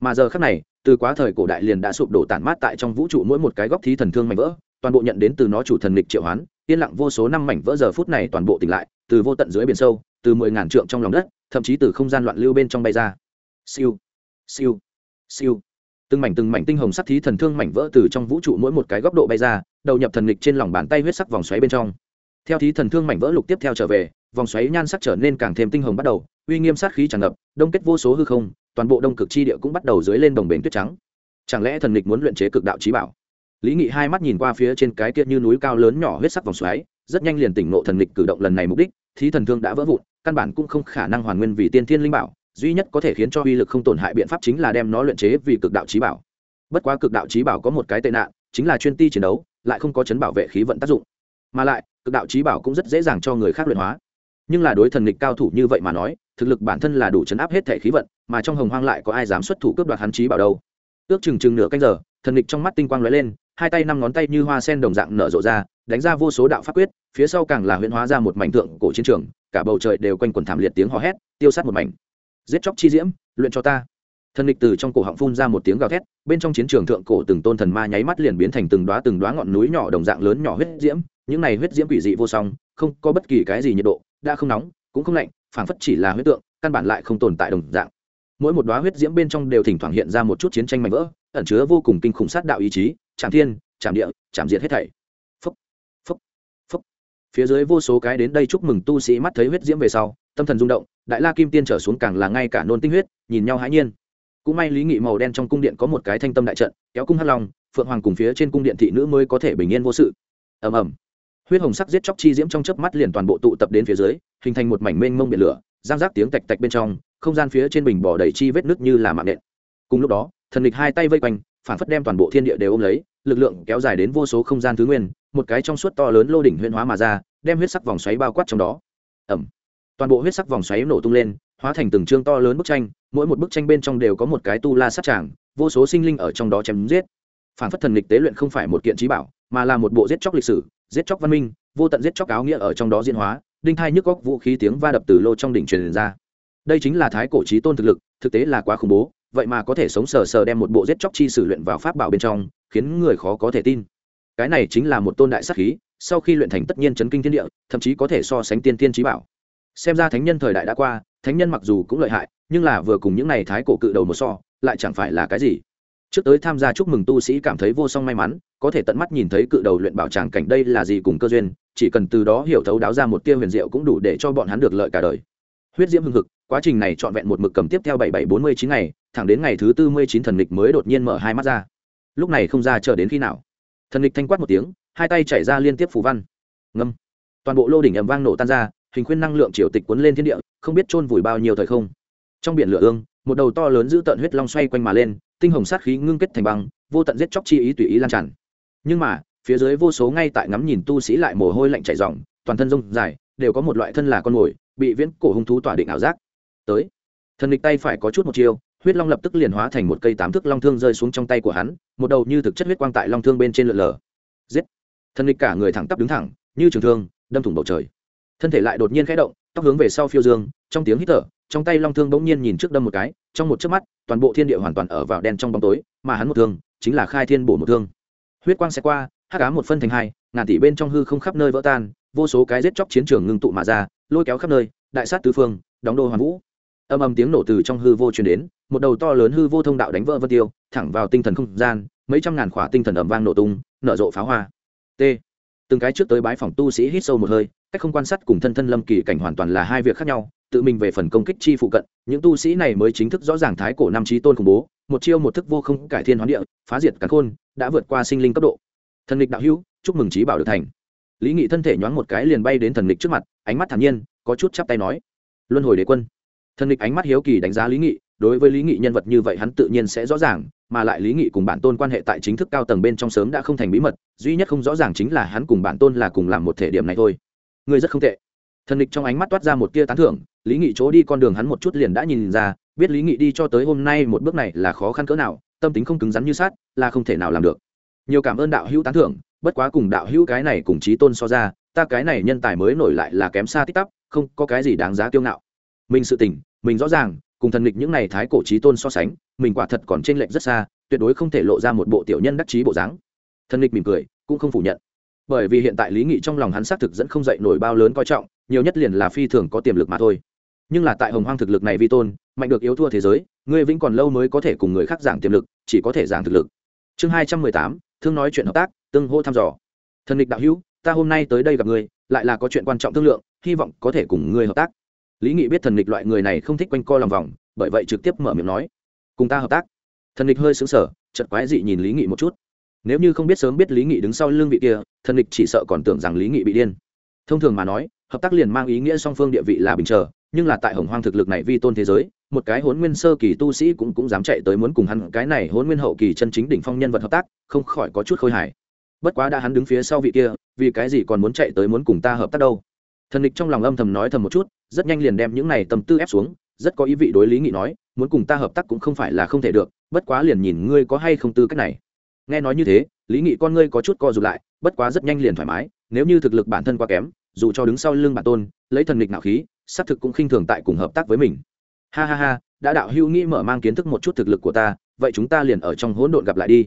Mà giờ khác này, từ quá thời cổ đại liền đã sụp đổ tản mát tại trong vũ trụ mỗi một cái góc thí thần thương mảnh vỡ, toàn bộ nhận đến từ nó chủ thần lịch triệu hoán, yên lặng vô số năm mảnh vỡ giờ phút này toàn bộ tỉnh lại, từ vô tận dưới biển sâu, từ mười ngàn trượng trong lòng đất, thậm chí từ không gian loạn lưu bên trong bay ra. Siêu siêu siêu. Từng mảnh từng mảnh tinh hồng sắc thí thần thương mảnh vỡ từ trong vũ trụ mỗi một cái góc độ bay ra, đầu nhập thần lịch trên lòng bàn tay huyết sắc vòng xoáy bên trong. Theo thí thần thương mảnh vỡ lục tiếp theo trở về vòng xoáy nhan sắc trở nên càng thêm tinh hồng bắt đầu, uy nghiêm sát khí tràn ngập, đông kết vô số hư không, toàn bộ đông cực chi địa cũng bắt đầu dưới lên đồng bền tuyết trắng. Chẳng lẽ thần lịch muốn luyện chế cực đạo trí bảo? Lý nghị hai mắt nhìn qua phía trên cái tiết như núi cao lớn nhỏ huyết sắc vòng xoáy, rất nhanh liền tỉnh ngộ thần lịch cử động lần này mục đích, thí thần thương đã vỡ vụn, căn bản cũng không khả năng hoàn nguyên vì tiên thiên linh bảo, duy nhất có thể khiến cho uy lực không tổn hại biện pháp chính là đem nó luyện chế vì cực đạo trí bảo. Bất quá cực đạo trí bảo có một cái tệ nạn, chính là chuyên ti chiến đấu, lại không có chấn bảo vệ khí vận tác dụng. Mà lại, cực đạo trí bảo cũng rất dễ dàng cho người khác luyện hóa nhưng là đối thần nghịch cao thủ như vậy mà nói, thực lực bản thân là đủ chấn áp hết thể khí vận, mà trong hồng hoang lại có ai dám xuất thủ cướp đoạt hắn trí bảo đâu. Ước chừng chừng nửa canh giờ, thần nghịch trong mắt tinh quang lóe lên, hai tay năm ngón tay như hoa sen đồng dạng nở rộ ra, đánh ra vô số đạo pháp quyết, phía sau càng là huyễn hóa ra một mảnh tượng cổ chiến trường, cả bầu trời đều quanh quần thảm liệt tiếng hò hét, tiêu sát một mảnh. Giết chóc chi diễm, luyện cho ta. Thần lịch từ trong cổ họng phun ra một tiếng gào thét, bên trong chiến trường thượng cổ từng tôn thần ma nháy mắt liền biến thành từng đoá từng đoá ngọn núi nhỏ đồng dạng lớn nhỏ huyết diễm, những này huyết diễm quỷ dị vô song, không có bất kỳ cái gì nhiệt độ đã không nóng, cũng không lạnh, phảng phất chỉ là huyết tượng, căn bản lại không tồn tại đồng dạng. Mỗi một đoá huyết diễm bên trong đều thỉnh thoảng hiện ra một chút chiến tranh mạnh vỡ, ẩn chứa vô cùng kinh khủng sát đạo ý chí chạm thiên chạm địa chạm diệt hết thảy. Phúc phúc phúc. Phía dưới vô số cái đến đây chúc mừng tu sĩ mắt thấy huyết diễm về sau, tâm thần rung động, đại la kim tiên trở xuống càng là ngay cả nôn tinh huyết, nhìn nhau hãi nhiên. Cũng may lý nghị màu đen trong cung điện có một cái thanh tâm đại trận, kéo cung hắc long, phượng hoàng cùng phía trên cung điện thị nữ mới có thể bình yên vô sự. Ầm ầm huyết hồng sắc giết chóc chi diễm trong chớp mắt liền toàn bộ tụ tập đến phía dưới, hình thành một mảnh mênh mông biển lửa, giang giác tiếng tạch tạch bên trong, không gian phía trên bình bỏ đầy chi vết nước như là mạng nện. Cùng lúc đó, thần địch hai tay vây quanh, phản phất đem toàn bộ thiên địa đều ôm lấy, lực lượng kéo dài đến vô số không gian thứ nguyên, một cái trong suốt to lớn lô đỉnh huyên hóa mà ra, đem huyết sắc vòng xoáy bao quát trong đó. Ẩm toàn bộ huyết sắc vòng xoáy nổ tung lên, hóa thành từng chương to lớn bức tranh, mỗi một bức tranh bên trong đều có một cái tu la sát tràng, vô số sinh linh ở trong đó chém giết. Phản phất thần lịch tế luyện không phải một kiện trí bảo, mà là một bộ giết chóc lịch sử giết chóc văn minh, vô tận giết chóc áo nghĩa ở trong đó diễn hóa, đinh thai nhức góc vũ khí tiếng va đập từ lô trong đỉnh truyền ra. Đây chính là thái cổ trí tôn thực lực, thực tế là quá khủng bố, vậy mà có thể sống sờ sờ đem một bộ giết chóc chi sử luyện vào pháp bảo bên trong, khiến người khó có thể tin. Cái này chính là một tôn đại sắc khí, sau khi luyện thành tất nhiên chấn kinh thiên địa, thậm chí có thể so sánh tiên tiên trí bảo. Xem ra thánh nhân thời đại đã qua, thánh nhân mặc dù cũng lợi hại, nhưng là vừa cùng những n à y thái cổ cự đầu một so, lại chẳng phải là cái gì trước tới tham gia chúc mừng tu sĩ cảm thấy vô song may mắn, có thể tận mắt nhìn thấy cự đầu luyện bảo tràng cảnh đây là gì cùng cơ duyên, chỉ cần từ đó hiểu thấu đáo ra một tia huyền diệu cũng đủ để cho bọn hắn được lợi cả đời. Huyết diễm hưng hực, quá trình này trọn vẹn một mực cầm tiếp theo bảy bảy bốn mươi chín ngày, thẳng đến ngày thứ tư mươi chín thần lịch mới đột nhiên mở hai mắt ra. Lúc này không ra chờ đến khi nào. Thần lịch thanh quát một tiếng, hai tay chảy ra liên tiếp phù văn. Ngâm. Toàn bộ lô đỉnh ầm vang nổ tan ra, hình khuyên năng lượng triều tịch cuốn lên thiên địa, không biết chôn vùi bao nhiêu thời không. Trong biển lửa ương, một đầu to lớn giữ tận huyết long xoay quanh mà lên tinh hồng sát khí ngưng kết thành băng, vô tận giết chóc chi ý tùy ý lan tràn. Nhưng mà, phía dưới vô số ngay tại ngắm nhìn tu sĩ lại mồ hôi lạnh chảy ròng, toàn thân rông dài, đều có một loại thân là con mồi, bị viễn cổ hung thú tỏa định ảo giác. Tới, thần địch tay phải có chút một chiêu, huyết long lập tức liền hóa thành một cây tám thước long thương rơi xuống trong tay của hắn, một đầu như thực chất huyết quang tại long thương bên trên lượn lờ. Giết! Thần địch cả người thẳng tắp đứng thẳng, như trường thương, đâm thủng bầu trời. Thân thể lại đột nhiên khẽ động, tóc hướng về sau phiêu dương, trong tiếng hít thở trong tay long thương bỗng nhiên nhìn trước đâm một cái, trong một chớp mắt, toàn bộ thiên địa hoàn toàn ở vào đen trong bóng tối, mà hắn một thương, chính là khai thiên bổ một thương. Huyết quang sẽ qua hát cá một phân thành hai, ngàn tỷ bên trong hư không khắp nơi vỡ tan, vô số cái giết chóc chiến trường ngưng tụ mà ra, lôi kéo khắp nơi, đại sát tứ phương, đóng đô hoàn vũ. Âm âm tiếng nổ từ trong hư vô truyền đến, một đầu to lớn hư vô thông đạo đánh vỡ vân tiêu, thẳng vào tinh thần không gian, mấy trăm ngàn khỏa tinh thần ẩm vang nổ tung, nở rộ pháo hoa. T. Từng cái trước tới bái phòng tu sĩ hít sâu một hơi, cách không quan sát cùng thân thân lâm kỳ cảnh hoàn toàn là hai việc khác nhau tự mình về phần công kích chi phụ cận, những tu sĩ này mới chính thức rõ ràng thái cổ nam trí tôn khủng bố, một chiêu một thức vô không cải thiên hoán địa, phá diệt cắn khôn, đã vượt qua sinh linh cấp độ. Thần lịch đạo hữu, chúc mừng trí bảo được thành. Lý nghị thân thể nhoáng một cái liền bay đến thần lịch trước mặt, ánh mắt thản nhiên, có chút chắp tay nói, luân hồi đế quân. Thần lịch ánh mắt hiếu kỳ đánh giá lý nghị, đối với lý nghị nhân vật như vậy hắn tự nhiên sẽ rõ ràng, mà lại lý nghị cùng bản tôn quan hệ tại chính thức cao tầng bên trong sớm đã không thành bí mật, duy nhất không rõ ràng chính là hắn cùng bản tôn là cùng làm một thể điểm này thôi. Ngươi rất không tệ thần địch trong ánh mắt toát ra một tia tán thưởng, lý nghị chỗ đi con đường hắn một chút liền đã nhìn ra, biết lý nghị đi cho tới hôm nay một bước này là khó khăn cỡ nào, tâm tính không cứng rắn như sát là không thể nào làm được. Nhiều cảm ơn đạo hữu tán thưởng, bất quá cùng đạo hữu cái này cùng trí tôn so ra, ta cái này nhân tài mới nổi lại là kém xa tích tắp, không có cái gì đáng giá kiêu ngạo. Mình sự tỉnh mình rõ ràng, cùng thần địch những này thái cổ trí tôn so sánh, mình quả thật còn t r ê n lệch rất xa, tuyệt đối không thể lộ ra một bộ tiểu nhân đắc chí bộ dáng. Thần địch mỉm cười, cũng không phủ nhận. Bởi vì hiện tại lý nghị trong lòng hắn xác thực dẫn không dậy nổi bao lớn coi trọng nhiều nhất liền là phi thường có tiềm lực mà thôi. Nhưng là tại hồng hoang thực lực này vi tôn, mạnh được yếu thua thế giới, ngươi vĩnh còn lâu mới có thể cùng người khác giảng tiềm lực, chỉ có thể giảng thực lực. Chương hai trăm mười tám, thương nói chuyện hợp tác, tương hô thăm dò. Thần địch đạo hữu, ta hôm nay tới đây gặp ngươi, lại là có chuyện quan trọng thương lượng, hy vọng có thể cùng ngươi hợp tác. Lý nghị biết thần địch loại người này không thích quanh co lòng vòng, bởi vậy trực tiếp mở miệng nói, cùng ta hợp tác. Thần địch hơi xứng sở chật quái dị nhìn lý nghị một chút. Nếu như không biết sớm biết lý nghị đứng sau lưng vị kia, thần địch chỉ sợ còn tưởng rằng lý nghị bị điên. Thông thường mà nói hợp tác liền mang ý nghĩa song phương địa vị là bình chờ, nhưng là tại hồng hoang thực lực này vi tôn thế giới, một cái hôn nguyên sơ kỳ tu sĩ cũng cũng dám chạy tới muốn cùng hắn, cái này hôn nguyên hậu kỳ chân chính đỉnh phong nhân vật hợp tác, không khỏi có chút khôi hài. Bất quá đã hắn đứng phía sau vị kia, vì cái gì còn muốn chạy tới muốn cùng ta hợp tác đâu? Thần địch trong lòng âm thầm nói thầm một chút, rất nhanh liền đem những này tâm tư ép xuống, rất có ý vị đối lý nghị nói, muốn cùng ta hợp tác cũng không phải là không thể được, bất quá liền nhìn ngươi có hay không tư cách này. Nghe nói như thế, lý nghị con ngươi có chút co rụt lại, bất quá rất nhanh liền thoải mái, nếu như thực lực bản thân quá kém dù cho đứng sau lưng bản tôn, lấy thần nghịch nạo khí, xác thực cũng khinh thường tại cùng hợp tác với mình. Ha ha ha, đã đạo hữu nghĩ mở mang kiến thức một chút thực lực của ta, vậy chúng ta liền ở trong hỗn độn gặp lại đi.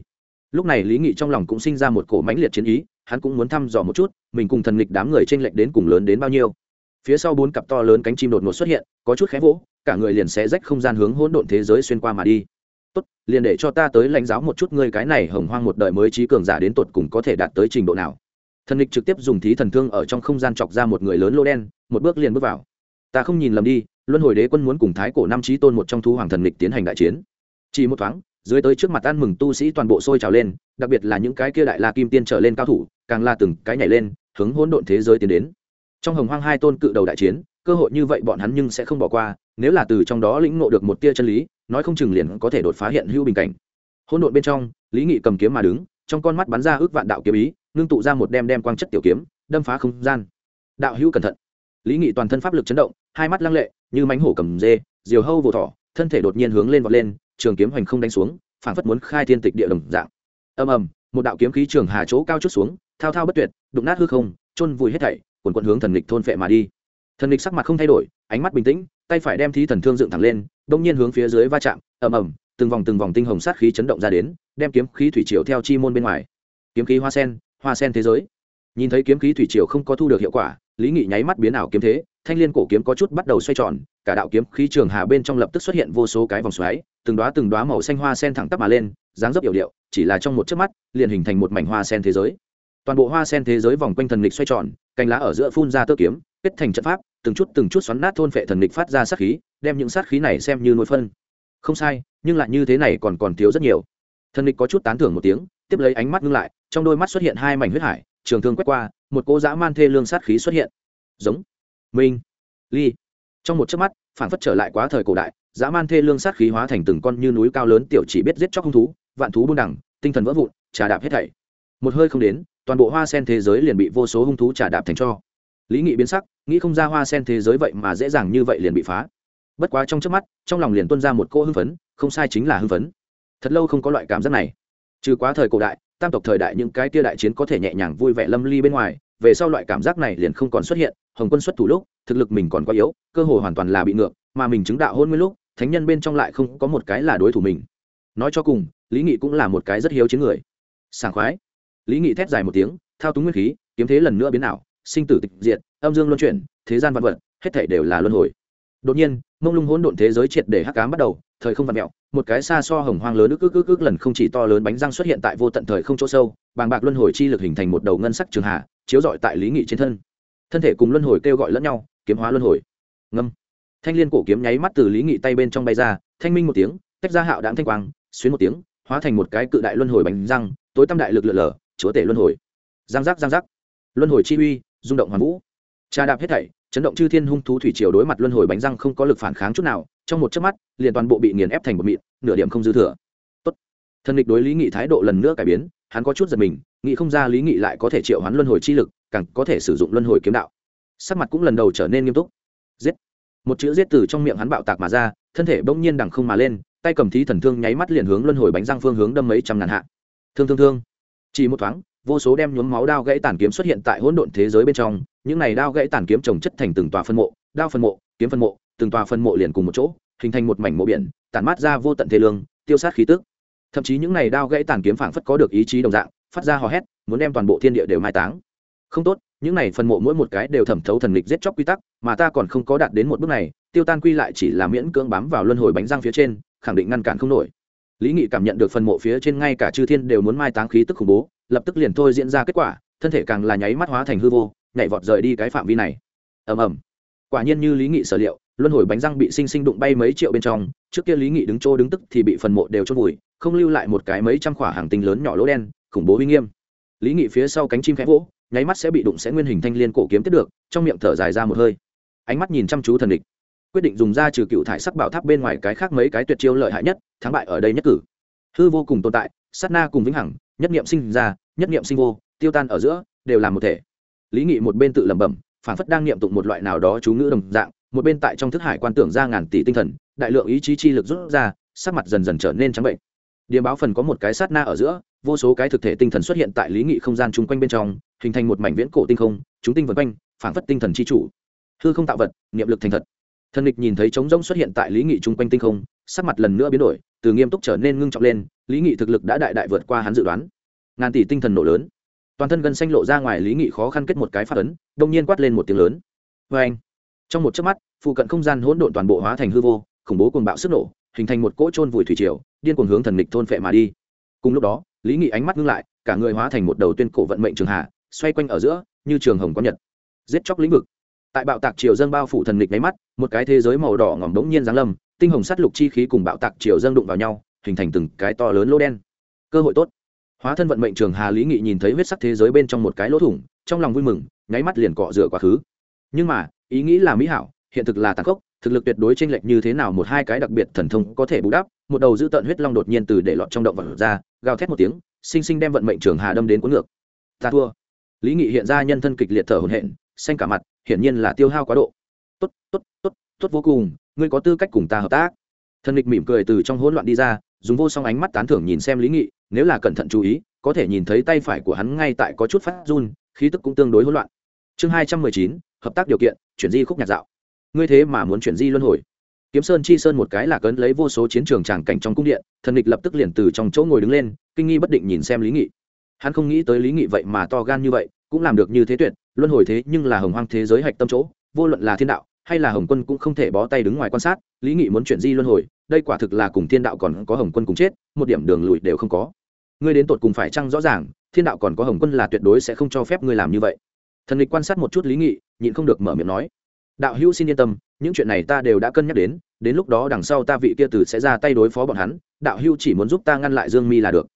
Lúc này lý nghị trong lòng cũng sinh ra một cổ mãnh liệt chiến ý, hắn cũng muốn thăm dò một chút, mình cùng thần nghịch đám người t r ê n lệch đến cùng lớn đến bao nhiêu. Phía sau bốn cặp to lớn cánh chim đột ngột xuất hiện, có chút khẽ vỗ, cả người liền sẽ rách không gian hướng hỗn độn thế giới xuyên qua mà đi. Tốt, liền để cho ta tới lãnh giáo một chút ngươi cái này hồng hoang một đời mới trí cường giả đến tột cùng có thể đạt tới trình độ nào thần lịch trực tiếp dùng thí thần thương ở trong không gian chọc ra một người lớn lô đen, một bước liền bước vào. Ta không nhìn lầm đi, luân hồi đế quân muốn cùng thái cổ Nam trí tôn một trong thu hoàng thần lịch tiến hành đại chiến. Chỉ một thoáng, dưới tới trước mặt ăn mừng tu sĩ toàn bộ sôi trào lên, đặc biệt là những cái kia đại la kim tiên trở lên cao thủ, càng la từng cái nhảy lên, hướng hỗn độn thế giới tiến đến. Trong hồng hoang hai tôn cự đầu đại chiến, cơ hội như vậy bọn hắn nhưng sẽ không bỏ qua, nếu là từ trong đó lĩnh ngộ được một tia chân lý, nói không chừng liền có thể đột phá hiện hữu bình cảnh. Hỗn độn bên trong, lý nghị cầm kiếm mà đứng, trong con mắt bắn ra ước vạn đạo kiếm ý ngưng tụ ra một đem đem quang chất tiểu kiếm, đâm phá không gian. Đạo hữu cẩn thận. Lý nghị toàn thân pháp lực chấn động, hai mắt lăng lệ, như mánh hổ cầm dê, diều hâu vồ thỏ, thân thể đột nhiên hướng lên vọt lên, trường kiếm hoành không đánh xuống phản phất muốn khai thiên tịch địa đồng dạng. Ầm ầm, một đạo kiếm khí trường hà chỗ cao chút xuống, thao thao bất tuyệt, đụng nát hư không, chôn vùi hết thảy, quần quần hướng thần lịch thôn phệ mà đi. Thần lịch sắc mặt không thay đổi, ánh mắt bình tĩnh, tay phải đem thí thần thương dựng thẳng lên, đông nhiên hướng phía dưới va chạm, ầm ầm, từng vòng từng vòng tinh hồng sát khí chấn động ra đến, đem kiếm khí thủy triều theo chi môn bên ngoài. Kiếm khí hoa sen hoa sen thế giới. Nhìn thấy kiếm khí thủy triều không có thu được hiệu quả, lý nghị nháy mắt biến ảo kiếm thế, thanh liên cổ kiếm có chút bắt đầu xoay tròn, cả đạo kiếm khí trường hà bên trong lập tức xuất hiện vô số cái vòng xoáy, từng đóa từng đóa màu xanh hoa sen thẳng tắp mà lên, dáng dấp hiệu điệu, chỉ là trong một chớp mắt, liền hình thành một mảnh hoa sen thế giới. Toàn bộ hoa sen thế giới vòng quanh thần lịch xoay tròn, cành lá ở giữa phun ra tơ kiếm, kết thành trận pháp, từng chút từng chút xoắn nát thôn phệ thần lịch phát ra sát khí, đem những sát khí này xem như nuôi phân. Không sai, nhưng lại như thế này còn còn thiếu rất nhiều. Thần lịch có chút tán thưởng một tiếng, tiếp lấy ánh mắt ngưng lại trong đôi mắt xuất hiện hai mảnh huyết hải, trường thương quét qua, một cô dã man thê lương sát khí xuất hiện. Giống. Minh. Ly. Trong một chớp mắt phản phất trở lại quá thời cổ đại, dã man thê lương sát khí hóa thành từng con như núi cao lớn tiểu chỉ biết giết chóc hung thú, vạn thú buôn đẳng tinh thần vỡ vụn, trà đạp hết thảy. Một hơi không đến, toàn bộ hoa sen thế giới liền bị vô số hung thú trà đạp thành cho. Lý nghị biến sắc, nghĩ không ra hoa sen thế giới vậy mà dễ dàng như vậy liền bị phá. Bất quá trong trước mắt, trong lòng liền tuân ra một cô hưng phấn, không sai chính là hưng phấn. Thật lâu không có loại cảm giác này. Trừ quá thời cổ đại tam tộc thời đại những cái tia đại chiến có thể nhẹ nhàng vui vẻ lâm ly bên ngoài, về sau loại cảm giác này liền không còn xuất hiện, hồng quân xuất thủ lúc, thực lực mình còn quá yếu, cơ hội hoàn toàn là bị ngược, mà mình chứng đạo hôn nguyên lúc, thánh nhân bên trong lại không có một cái là đối thủ mình. Nói cho cùng, lý nghị cũng là một cái rất hiếu chiến người. Sảng khoái. Lý nghị thét dài một tiếng, thao túng nguyên khí, kiếm thế lần nữa biến ảo, sinh tử tịch diệt, âm dương luân chuyển, thế gian vật vật, hết thể đều là luân hồi. Đột nhiên, mông lung hỗn độn thế giới triệt để hắc cám bắt đầu, thời không vật mẹo một cái xa so hồng hoang lớn ức ức ức ức lần không chỉ to lớn bánh răng xuất hiện tại vô tận thời không chỗ sâu, bàng bạc luân hồi chi lực hình thành một đầu ngân sắc trường hạ, chiếu rọi tại lý nghị trên thân. Thân thể cùng luân hồi kêu gọi lẫn nhau, kiếm hóa luân hồi. Ngâm. Thanh liên cổ kiếm nháy mắt từ lý nghị tay bên trong bay ra, thanh minh một tiếng, tách ra hạo đáng thanh quang, xuyến một tiếng, hóa thành một cái cự đại luân hồi bánh răng, tối tâm đại lực lượn lờ, chúa tể luân hồi. Giang giác giang giác. Luân hồi chi uy, rung động hoàn vũ. Trà đạp hết thảy chấn động chư thiên hung thú thủy triều đối mặt luân hồi bánh răng không có lực phản kháng chút nào, trong một chớp mắt, liền toàn bộ bị nghiền ép thành một mịn, nửa điểm không dư thừa. Tốt. Thân địch đối lý nghị thái độ lần nữa cải biến, hắn có chút giật mình nghị không ra lý nghị lại có thể triệu hắn luân hồi chi lực, càng có thể sử dụng luân hồi kiếm đạo. Sắc mặt cũng lần đầu trở nên nghiêm túc. Giết. Một chữ giết từ trong miệng hắn bạo tạc mà ra, thân thể bỗng nhiên đằng không mà lên, tay cầm thí thần thương nháy mắt liền hướng luân hồi bánh răng phương hướng đâm mấy trăm ngàn hạ. Thương thương thương. Chỉ một thoáng vô số đem nhuốm máu đao gãy tàn kiếm xuất hiện tại hỗn độn thế giới bên trong, những này đao gãy tàn kiếm trồng chất thành từng tòa phân mộ, đao phân mộ, kiếm phân mộ, từng tòa phân mộ liền cùng một chỗ, hình thành một mảnh mộ biển, tản mát ra vô tận thế lương, tiêu sát khí tức. Thậm chí những này đao gãy tàn kiếm phảng phất có được ý chí đồng dạng, phát ra hò hét, muốn đem toàn bộ thiên địa đều mai táng. Không tốt, những này phân mộ mỗi một cái đều thẩm thấu thần lịch giết chóc quy tắc, mà ta còn không có đạt đến một bước này, tiêu tan quy lại chỉ là miễn cưỡng bám vào luân hồi bánh răng phía trên, khẳng định ngăn cản không nổi. Lý nghị cảm nhận được phần mộ phía trên ngay cả chư thiên đều muốn mai táng khí tức khủng bố lập tức liền thôi diễn ra kết quả, thân thể càng là nháy mắt hóa thành hư vô, nhảy vọt rời đi cái phạm vi này. Ầm ầm. Quả nhiên như lý nghị sở liệu, luân hồi bánh răng bị sinh sinh đụng bay mấy triệu bên trong, trước kia lý nghị đứng chỗ đứng tức thì bị phần mộ đều chôn vùi, không lưu lại một cái mấy trăm khỏa hàng tinh lớn nhỏ lỗ đen, khủng bố uy nghiêm. Lý nghị phía sau cánh chim khẽ vỗ, nháy mắt sẽ bị đụng sẽ nguyên hình thanh liên cổ kiếm tiếp được, trong miệng thở dài ra một hơi. Ánh mắt nhìn chăm chú thần địch. Quyết định dùng ra trừ cựu thải sắc bảo tháp bên ngoài cái khác mấy cái tuyệt chiêu lợi hại nhất, thắng bại ở đây nhất cử. Hư vô cùng tồn tại, sát na cùng vĩnh hằng nhất niệm sinh ra, nhất niệm sinh vô, tiêu tan ở giữa, đều là một thể. Lý nghị một bên tự lẩm bẩm phản phất đang niệm tụng một loại nào đó chú ngữ đồng dạng, một bên tại trong thức hải quan tưởng ra ngàn tỷ tinh thần, đại lượng ý chí chi lực rút ra, sắc mặt dần dần trở nên trắng bệnh. Điểm báo phần có một cái sát na ở giữa, vô số cái thực thể tinh thần xuất hiện tại lý nghị không gian chung quanh bên trong, hình thành một mảnh viễn cổ tinh không, chúng tinh vân quanh, phảng phất tinh thần c h i chủ. Hư không tạo vật, niệm lực thành thật. Thần địch nhìn thấy trống rỗng xuất hiện tại lý nghị chung quanh tinh không, sắc mặt lần nữa biến đổi từ nghiêm túc trở nên ngưng trọng lên, lý nghị thực lực đã đại đại vượt qua hắn dự đoán. Ngàn tỷ tinh thần nổ lớn. Toàn thân gân xanh lộ ra ngoài lý nghị khó khăn kết một cái phát ấn, đông nhiên quát lên một tiếng lớn. Vê anh, trong một chớp mắt, phụ cận không gian hỗn độn toàn bộ hóa thành hư vô, khủng bố cuồng bạo sức nổ, hình thành một cỗ trôn vùi thủy triều, điên cuồng hướng thần lịch thôn phệ mà đi. Cùng lúc đó, lý nghị ánh mắt ngưng lại, cả người hóa thành một đầu tuyên cổ vận mệnh trường hạ, xoay quanh ở giữa, như trường hồng có nhật. Giết chóc lĩnh vực. Tại bạo tạc triều dân bao phủ thần lịch máy mắt, một cái thế giới màu đỏ ngỏm đống nhiên giáng lâm tinh hồng sắt lục chi khí cùng bạo tạc triều dâng đụng vào nhau, hình thành từng cái to lớn lỗ đen. Cơ hội tốt. Hóa thân vận mệnh trường hà lý nghị nhìn thấy huyết sắc thế giới bên trong một cái lỗ thủng, trong lòng vui mừng, nháy mắt liền cọ rửa quá khứ. Nhưng mà, ý nghĩ là mỹ hảo, hiện thực là tàn khốc, thực lực tuyệt đối chênh lệch như thế nào một hai cái đặc biệt thần thông có thể bù đắp, một đầu dữ tợn huyết long đột nhiên từ để lọt trong động vật ra, gào thét một tiếng, sinh sinh đem vận mệnh trường hà đâm đến cuốn ngược. Ta thua. Lý nghị hiện ra nhân thân kịch liệt thở hổn hển, xanh cả mặt, hiển nhiên là tiêu hao quá độ. Tốt tốt tốt tốt vô cùng, ngươi có tư cách cùng ta hợp tác. Thần địch mỉm cười từ trong hỗn loạn đi ra, dùng vô song ánh mắt tán thưởng nhìn xem lý nghị, nếu là cẩn thận chú ý, có thể nhìn thấy tay phải của hắn ngay tại có chút phát run, khí tức cũng tương đối hỗn loạn. Chương hai trăm mười chín, hợp tác điều kiện, chuyển di khúc nhạc dạo. Ngươi thế mà muốn chuyển di luân hồi. Kiếm sơn chi sơn một cái là cấn lấy vô số chiến trường tràng cảnh trong cung điện, thần địch lập tức liền từ trong chỗ ngồi đứng lên, kinh nghi bất định nhìn xem lý nghị. Hắn không nghĩ tới lý nghị vậy mà to gan như vậy, cũng làm được như thế tuyệt, luân hồi thế nhưng là hồng hoang thế giới hạch tâm chỗ, vô luận là thiên đạo hay là hồng quân cũng không thể bó tay đứng ngoài quan sát, lý nghị muốn chuyển di luân hồi, đây quả thực là cùng thiên đạo còn có hồng quân cùng chết, một điểm đường lùi đều không có. Ngươi đến tột cùng phải chăng rõ ràng, thiên đạo còn có hồng quân là tuyệt đối sẽ không cho phép ngươi làm như vậy. Thần lịch quan sát một chút lý nghị, nhịn không được mở miệng nói, đạo hữu xin yên tâm, những chuyện này ta đều đã cân nhắc đến đến lúc đó đằng sau ta vị kia tử sẽ ra tay đối phó bọn hắn, đạo hữu chỉ muốn giúp ta ngăn lại dương mi là được.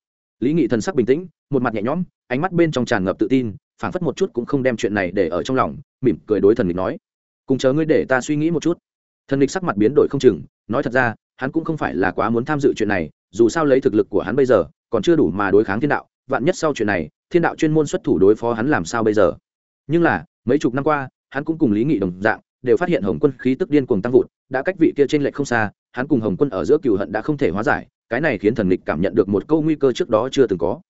Lý nghị thần sắc bình tĩnh, một mặt nhẹ nhõm, ánh mắt bên trong tràn ngập tự tin, phảng phất một chút cũng không đem chuyện này để ở trong lòng, mỉm cười đối thần lịch nói cùng chờ ngươi để ta suy nghĩ một chút. Thần lịch sắc mặt biến đổi không chừng, nói thật ra, hắn cũng không phải là quá muốn tham dự chuyện này, dù sao lấy thực lực của hắn bây giờ, còn chưa đủ mà đối kháng thiên đạo, vạn nhất sau chuyện này, thiên đạo chuyên môn xuất thủ đối phó hắn làm sao bây giờ? Nhưng là, mấy chục năm qua, hắn cũng cùng lý nghị đồng dạng, đều phát hiện hồng quân khí tức điên cuồng tăng vụt, đã cách vị kia trên lệch không xa, hắn cùng hồng quân ở giữa cựu hận đã không thể hóa giải, cái này khiến thần lịch cảm nhận được một câu nguy cơ trước đó chưa từng có.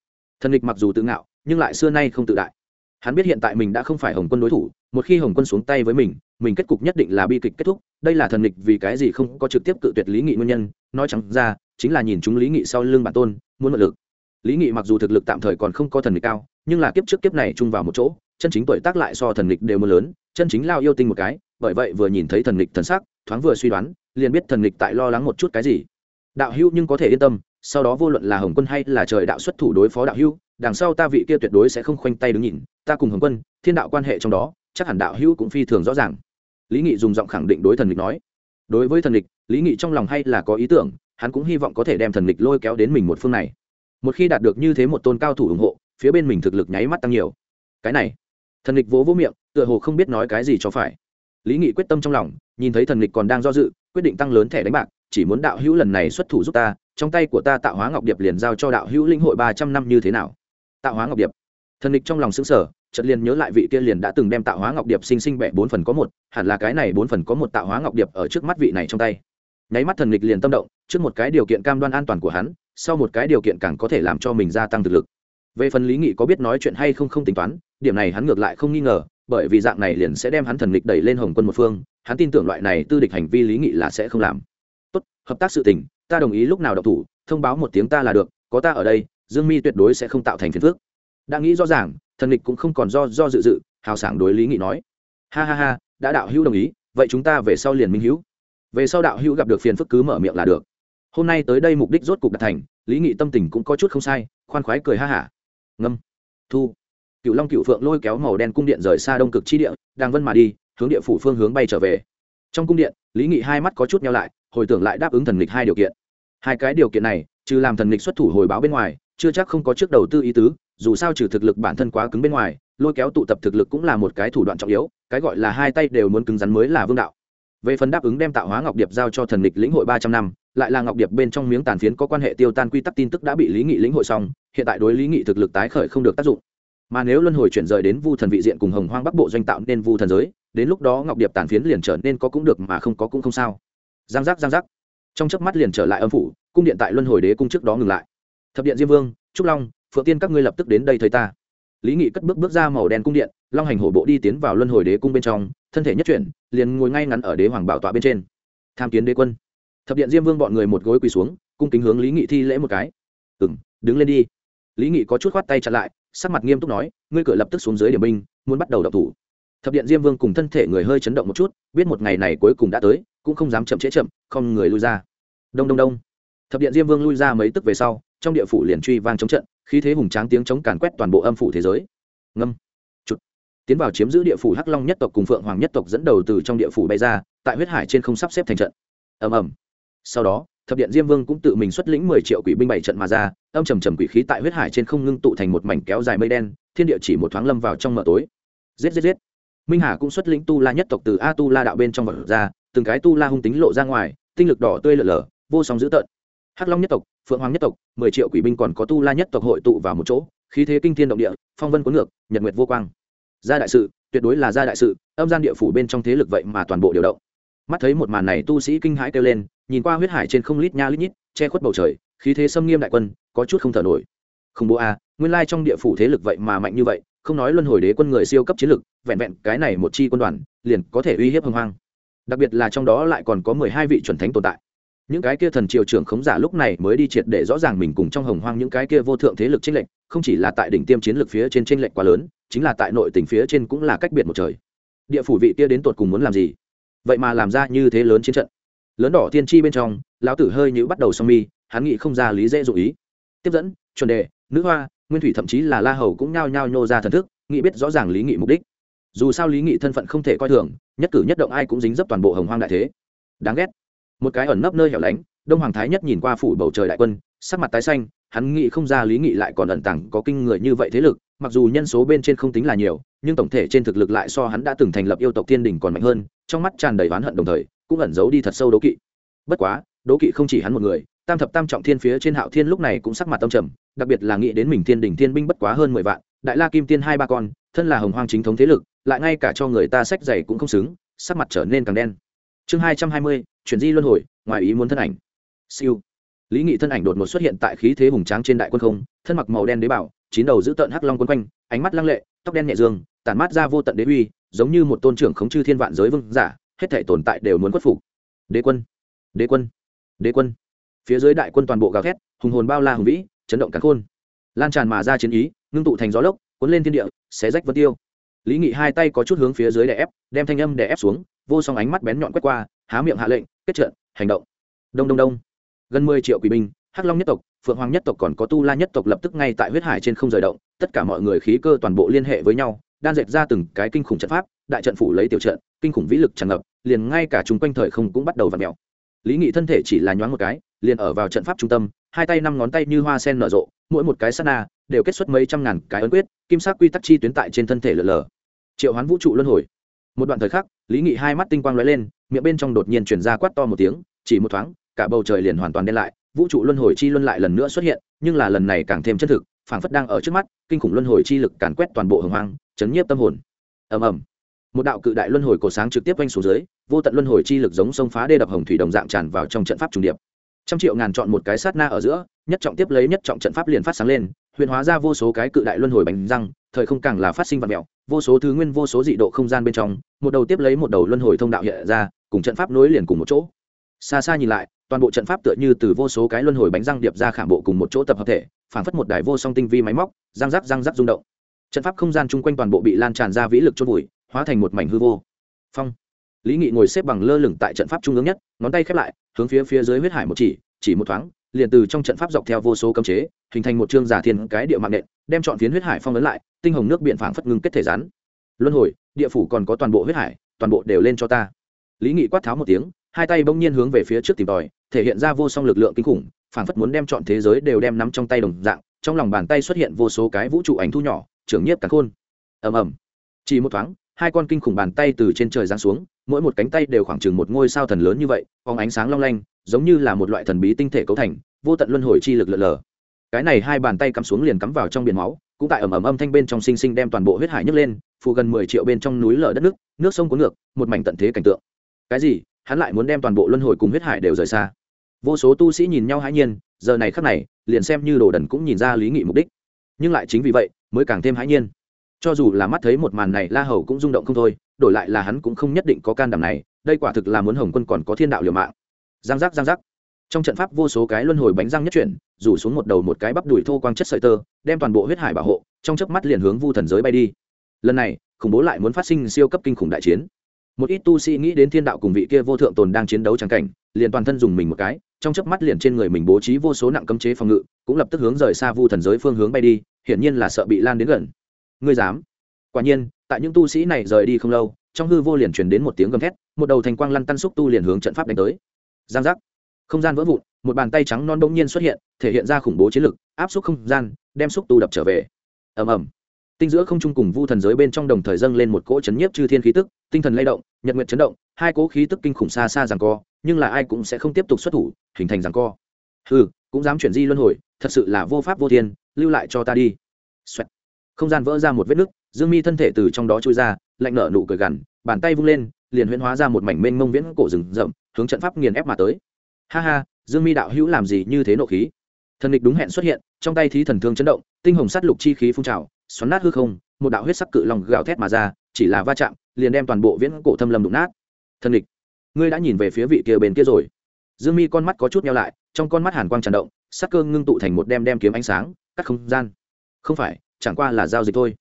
Thần lịch mặc dù tự ngạo, nhưng lại xưa nay không tự đại hắn biết hiện tại mình đã không phải hồng quân đối thủ, một khi hồng quân xuống tay với mình mình kết cục nhất định là bi kịch kết thúc, đây là thần địch vì cái gì không có trực tiếp cự tuyệt lý nghị nguyên nhân, nói chẳng ra, chính là nhìn chúng lý nghị sau lưng bản tôn, muốn mượn lực. Lý nghị mặc dù thực lực tạm thời còn không có thần địch cao, nhưng là kiếp trước kiếp này chung vào một chỗ, chân chính tuổi tác lại so thần địch đều mưa lớn, chân chính lao yêu tinh một cái, bởi vậy vừa nhìn thấy thần địch thần sắc, thoáng vừa suy đoán, liền biết thần địch tại lo lắng một chút cái gì. Đạo hữu nhưng có thể yên tâm, sau đó vô luận là hồng quân hay là trời đạo xuất thủ đối phó đạo hữu đằng sau ta vị kia tuyệt đối sẽ không khoanh tay đứng nhìn ta cùng hồng quân thiên đạo quan hệ trong đó chắc hẳn đạo hữu cũng phi thường rõ ràng. Lý nghị dùng giọng khẳng định đối thần lịch nói. Đối với thần lịch, lý nghị trong lòng hay là có ý tưởng hắn cũng hy vọng có thể đem thần lịch lôi kéo đến mình một phương này. Một khi đạt được như thế một tôn cao thủ ủng hộ phía bên mình thực lực nháy mắt tăng nhiều. Cái này thần lịch vỗ vỗ miệng tựa hồ không biết nói cái gì cho phải. Lý nghị quyết tâm trong lòng nhìn thấy thần lịch còn đang do dự quyết định tăng lớn thẻ đánh bạc chỉ muốn đạo hữu lần này xuất thủ giúp ta trong tay của ta tạo hóa ngọc điệp liền giao cho đạo hữu linh hội ba trăm năm như thế nào tạo hóa ngọc điệp. Thần địch trong lòng xứng sở chợt liền nhớ lại vị kia liền đã từng đem tạo hóa ngọc điệp sinh sinh bẻ bốn phần có một, hẳn là cái này bốn phần có một tạo hóa ngọc điệp ở trước mắt vị này trong tay. Nháy mắt thần địch liền tâm động, trước một cái điều kiện cam đoan an toàn của hắn, sau một cái điều kiện càng có thể làm cho mình gia tăng thực lực. Về phần lý nghị có biết nói chuyện hay không không tính toán, điểm này hắn ngược lại không nghi ngờ, bởi vì dạng này liền sẽ đem hắn thần địch đẩy lên hồng quân một phương, hắn tin tưởng loại này tư địch hành vi lý nghị là sẽ không làm. Tốt, hợp tác sự tình, ta đồng ý lúc nào độc thủ, thông báo một tiếng ta là được, có ta ở đây dương mi tuyệt đối sẽ không tạo thành phiền phước đã nghĩ rõ ràng, thần địch cũng không còn do do dự dự, hào sảng đối lý nghị nói. Ha ha ha, đã đạo hữu đồng ý, vậy chúng ta về sau liền minh hữu. Về sau đạo hữu gặp được phiền phức cứ mở miệng là được. Hôm nay tới đây mục đích rốt cục đạt thành, lý nghị tâm tình cũng có chút không sai, khoan khoái cười ha hả. Ngâm. Thu. Cựu long cựu phượng lôi kéo màu đen cung điện rời xa đông cực chi địa đang vân mà đi, hướng địa phủ phương hướng bay trở về. Trong cung điện, lý nghị hai mắt có chút nhau lại, hồi tưởng lại đáp ứng thần lịch hai điều kiện. Hai cái điều kiện này, trừ làm thần lịch xuất thủ hồi báo bên ngoài chưa chắc không có trước đầu tư ý tứ, dù sao trừ thực lực bản thân quá cứng bên ngoài, lôi kéo tụ tập thực lực cũng là một cái thủ đoạn trọng yếu, cái gọi là hai tay đều muốn cứng rắn mới là vương đạo. Về phần đáp ứng đem tạo hóa ngọc điệp giao cho thần lịch lĩnh hội ba trăm năm, lại là ngọc điệp bên trong miếng tàn phiến có quan hệ tiêu tan quy tắc tin tức đã bị lý nghị lĩnh hội xong, hiện tại đối lý nghị thực lực tái khởi không được tác dụng. Mà nếu luân hồi chuyển rời đến vu thần vị diện cùng hồng hoang bắc bộ doanh tạo nên vu thần giới, đến lúc đó ngọc điệp tàn phiến liền trở nên có cũng được mà không có cũng không sao. Giang giác giang giác. Trong chớp mắt liền trở lại âm phủ, cung điện tại luân hồi đế cung trước đó ngừng lại thập điện diêm vương, trúc long, phượng tiên các ngươi lập tức đến đây thấy ta. Lý nghị cất bước bước ra màu đen cung điện, long hành hổ bộ đi tiến vào luân hồi đế cung bên trong, thân thể nhất chuyển, liền ngồi ngay ngắn ở đế hoàng bảo tọa bên trên. Tham kiến đế quân. Thập điện diêm vương bọn người một gối quỳ xuống, cung kính hướng lý nghị thi lễ một cái. Ừ m đứng lên đi. Lý nghị có chút khoát tay chặn lại, sắc mặt nghiêm túc nói, ngươi cửa lập tức xuống dưới điểm binh, muốn bắt đầu đập thủ. Thập điện diêm vương cùng thân thể người hơi chấn động một chút, biết một ngày này cuối cùng đã tới, cũng không dám chậm trễ chậm, không người lui ra. Đông đông đông. Thập điện diêm vương lui ra mấy tức về sau trong địa phủ liền truy vang chống trận, khí thế hùng tráng tiếng chống càn quét toàn bộ âm phủ thế giới. Ngâm, chụt. Tiến vào chiếm giữ địa phủ hắc long nhất tộc cùng phượng hoàng nhất tộc dẫn đầu từ trong địa phủ bay ra, tại huyết hải trên không sắp xếp thành trận. Ầm ầm. Sau đó, thập điện diêm vương cũng tự mình xuất lĩnh mười triệu quỷ binh bảy trận mà ra, âm trầm trầm quỷ khí tại huyết hải trên không ngưng tụ thành một mảnh kéo dài mây đen, thiên địa chỉ một thoáng lâm vào trong mờ tối. Giết giết giết. Minh hà cũng xuất lĩnh tu la nhất tộc từ a tu la đạo bên trong vật ra, từng cái tu la hung tính lộ ra ngoài, tinh lực đỏ tươi lở lở, vô song dữ tợn. Hắc long nhất tộc phượng hoàng nhất tộc, mười triệu quỷ binh còn có tu la nhất tộc hội tụ vào một chỗ, khí thế kinh thiên động địa, phong vân cuốn ngược, nhật nguyệt vô quang. Gia đại sự, tuyệt đối là gia đại sự, âm gian địa phủ bên trong thế lực vậy mà toàn bộ điều động. Mắt thấy một màn này tu sĩ kinh hãi kêu lên, nhìn qua huyết hải trên không lít nha lít nhít, che khuất bầu trời, khí thế xâm nghiêm đại quân, có chút không thở nổi. Không bố a nguyên lai trong địa phủ thế lực vậy mà mạnh như vậy, không nói luân hồi đế quân người siêu cấp chiến lực, vẹn vẹn cái này một chi quân đoàn, liền có thể uy hiếp hưng hoang. Đặc biệt là trong đó lại còn có mười hai vị chuẩn thánh tồn tại những cái kia thần triều trưởng khống giả lúc này mới đi triệt để rõ ràng mình cùng trong hồng hoang những cái kia vô thượng thế lực tranh lệch, không chỉ là tại đỉnh tiêm chiến lược phía trên tranh lệch quá lớn, chính là tại nội tỉnh phía trên cũng là cách biệt một trời. Địa phủ vị kia đến tột cùng muốn làm gì? Vậy mà làm ra như thế lớn chiến trận. Lớn đỏ tiên tri bên trong, lão tử hơi như bắt đầu song mi, hắn nghĩ không ra lý dễ dụ ý. Tiếp dẫn, chuẩn đề, nữ hoa, nguyên thủy thậm chí là la hầu cũng nhao nhao nhô ra thần thức, nghĩ biết rõ ràng lý nghị mục đích. Dù sao lý nghị thân phận không thể coi thường, nhất cử nhất động ai cũng dính dấp toàn bộ hồng hoang đại thế. Đáng ghét một cái ẩn nấp nơi hẻo lánh, đông hoàng thái nhất nhìn qua phủ bầu trời đại quân, sắc mặt tái xanh, hắn nghĩ không ra lý nghị lại còn ẩn tàng có kinh người như vậy thế lực, mặc dù nhân số bên trên không tính là nhiều, nhưng tổng thể trên thực lực lại so hắn đã từng thành lập yêu tộc thiên đình còn mạnh hơn, trong mắt tràn đầy oán hận đồng thời, cũng ẩn giấu đi thật sâu đố kỵ. Bất quá, đố kỵ không chỉ hắn một người, tam thập tam trọng thiên phía trên hạo thiên lúc này cũng sắc mặt tâm trầm, đặc biệt là nghĩ đến mình thiên đình thiên binh bất quá hơn mười vạn, đại la kim tiên hai ba con, thân là hồng hoang chính thống thế lực, lại ngay cả cho người ta sách giày cũng không xứng, sắc mặt trở nên càng đen chương hai trăm hai mươi, chuyển di luân hồi, ngoài ý muốn thân ảnh. Siêu. Lý nghị thân ảnh đột ngột xuất hiện tại khí thế hùng tráng trên đại quân không, thân mặc màu đen đế bảo, chín đầu giữ tợn hắc long quân quanh, ánh mắt lăng lệ, tóc đen nhẹ dương, tản mát ra vô tận đế uy, giống như một tôn trưởng khống chư thiên vạn giới vương giả, hết thể tồn tại đều muốn khuất phục. Đế quân đế quân đế quân. Phía dưới đại quân toàn bộ gào thét, hùng hồn bao la hùng vĩ, chấn động cắn khôn. Lan tràn mà ra chiến ý, ngưng tụ thành gió lốc, cuốn lên thiên địa, xé rách vân tiêu. Lý nghị hai tay có chút hướng phía dưới đè ép, đem thanh âm đè ép xuống vô song ánh mắt bén nhọn quét qua, há miệng hạ lệnh, kết trận, hành động. Đông đông đông. Gần mười triệu quỷ binh, hắc long nhất tộc, phượng hoàng nhất tộc còn có tu la nhất tộc lập tức ngay tại huyết hải trên không rời động, tất cả mọi người khí cơ toàn bộ liên hệ với nhau, đan dệt ra từng cái kinh khủng trận pháp, đại trận phủ lấy tiểu trận, kinh khủng vĩ lực tràn ngập, liền ngay cả chúng quanh thời không cũng bắt đầu v ặ mẹo lý nghị thân thể chỉ là nhoáng một cái, liền ở vào trận pháp trung tâm, hai tay năm ngón tay như hoa sen nở rộ, mỗi một cái sát na đều kết xuất mấy trăm ngàn cái ấn quyết, kim sắc quy tắc chi tuyến tại trên thân thể lở lở. Triệu hoán vũ trụ luân hồi. Một đoạn thời khắc lý nghị hai mắt tinh quang lóe lên, miệng bên trong đột nhiên chuyển ra quát to một tiếng, chỉ một thoáng, cả bầu trời liền hoàn toàn đen lại, vũ trụ luân hồi chi luân lại lần nữa xuất hiện, nhưng là lần này càng thêm chân thực, phảng phất đang ở trước mắt, kinh khủng luân hồi chi lực càn quét toàn bộ hồng hoang, chấn nhiếp tâm hồn. Ầm ầm. Một đạo cự đại luân hồi cổ sáng trực tiếp quanh xuống dưới, vô tận luân hồi chi lực giống sông phá đê đập hồng thủy đồng dạng tràn vào trong trận pháp trùng điệp. Trăm triệu ngàn chọn một cái sát na ở giữa, nhất trọng tiếp lấy nhất trọng trận pháp liền phát sáng lên huyền hóa ra vô số cái cự đại luân hồi bánh răng, thời không càng là phát sinh vật mẹo, vô số thứ nguyên vô số dị độ không gian bên trong, một đầu tiếp lấy một đầu luân hồi thông đạo hiện ra, cùng trận pháp nối liền cùng một chỗ. Xa xa nhìn lại, toàn bộ trận pháp tựa như từ vô số cái luân hồi bánh răng điệp ra khảm bộ cùng một chỗ tập hợp thể, phảng phất một đài vô song tinh vi máy móc, răng rắc răng rắc rung động. Trận pháp không gian chung quanh toàn bộ bị lan tràn ra vĩ lực chốt vùi, hóa thành một mảnh hư vô. Phong. Lý nghị ngồi xếp bằng lơ lửng tại trận pháp trung ương nhất, ngón tay khép lại, hướng phía phía dưới huyết hải một chỉ chỉ một thoáng liền từ trong trận pháp dọc theo vô số cấm chế, hình thành một chương giả thiên cái địa mạng nện, đem chọn phiến huyết hải phong ấn lại, tinh hồng nước biển phảng phất ngưng kết thể rắn. Luân hồi, địa phủ còn có toàn bộ huyết hải, toàn bộ đều lên cho ta. Lý nghị quát tháo một tiếng, hai tay bỗng nhiên hướng về phía trước tìm tòi, thể hiện ra vô song lực lượng kinh khủng, phảng phất muốn đem chọn thế giới đều đem nắm trong tay đồng dạng, trong lòng bàn tay xuất hiện vô số cái vũ trụ ảnh thu nhỏ, trưởng nhiếp cả khôn. Ầm ầm. Chỉ một thoáng hai con kinh khủng bàn tay từ trên trời giáng xuống, mỗi một cánh tay đều khoảng chừng một ngôi sao thần lớn như vậy, phóng ánh sáng long lanh, giống như là một loại thần bí tinh thể cấu thành, vô tận luân hồi chi lực lở lờ. cái này hai bàn tay cắm xuống liền cắm vào trong biển máu, cũng tại ầm ầm âm thanh bên trong sinh sinh đem toàn bộ huyết hải nhấc lên phụ gần mười triệu bên trong núi lở đất nước nước sông cuốn ngược, một mảnh tận thế cảnh tượng. Cái gì? Hắn lại muốn đem toàn bộ luân hồi cùng huyết hải đều rời xa. Vô số tu sĩ nhìn nhau hãi nhiên, giờ này khắc này, liền xem như đồ đần cũng nhìn ra lý nghị mục đích. Nhưng lại chính vì vậy, mới càng thêm hãi nhiên cho dù là mắt thấy một màn này, la hầu cũng rung động không thôi, đổi lại là hắn cũng không nhất định có can đảm này, đây quả thực là muốn hồng quân còn có thiên đạo liều mạng. Giang giác giang giác. Trong trận pháp vô số cái luân hồi bánh răng nhất chuyển, rủ xuống một đầu một cái bắp đùi thô quang chất sợi tơ, đem toàn bộ huyết hải bảo hộ, trong chớp mắt liền hướng vu thần giới bay đi. Lần này, khủng bố lại muốn phát sinh siêu cấp kinh khủng đại chiến. Một ít tu sĩ nghĩ đến thiên đạo cùng vị kia vô thượng tồn đang chiến đấu trắng cảnh, liền toàn thân dùng mình một cái, trong chớp mắt liền trên người mình bố trí vô số nặng cấm chế phòng ngự, cũng lập tức hướng rời xa vu thần giới phương hướng bay đi, hiển nhiên là sợ bị lan đến gần ngươi dám. Quả nhiên, tại những tu sĩ này rời đi không lâu, trong hư vô liền truyền đến một tiếng gầm thét, một đầu thành quang lăn tăn xúc tu liền hướng trận pháp đánh tới. Giang giác. Không gian vỡ vụn, một bàn tay trắng non bỗng nhiên xuất hiện, thể hiện ra khủng bố chiến lực, áp suất không gian, đem xúc tu đập trở về. Ầm ầm. Tinh giữa không trung cùng vu thần giới bên trong đồng thời dâng lên một cỗ chấn nhiếp chư thiên khí tức, tinh thần lay động, nhật nguyện chấn động, hai cỗ khí tức kinh khủng xa xa rằng co, nhưng là ai cũng sẽ không tiếp tục xuất thủ, hình thành rằng co. Ừ cũng dám chuyển di luân hồi, thật sự là vô pháp vô thiên, lưu lại cho ta đi. Xoẹt không gian vỡ ra một vết nứt, dương mi thân thể từ trong đó trôi ra, lạnh nở nụ cười gằn, bàn tay vung lên, liền huyễn hóa ra một mảnh mênh mông viễn cổ rừng rậm, hướng trận pháp nghiền ép mà tới. Ha ha, dương mi đạo hữu làm gì như thế nộ khí? Thần địch đúng hẹn xuất hiện, trong tay thí thần thương chấn động, tinh hồng sắt lục chi khí phun trào, xoắn nát hư không, một đạo huyết sắc cự lòng gào thét mà ra, chỉ là va chạm, liền đem toàn bộ viễn cổ thâm lâm đụng nát. Thần địch, ngươi đã nhìn về phía vị kia bên kia rồi. Dương mi con mắt có chút nhau lại, trong con mắt hàn quang tràn động sắc cơ ngưng tụ thành một đem đem kiếm ánh sáng, cắt không gian. Không phải chẳng qua là giao dịch thôi.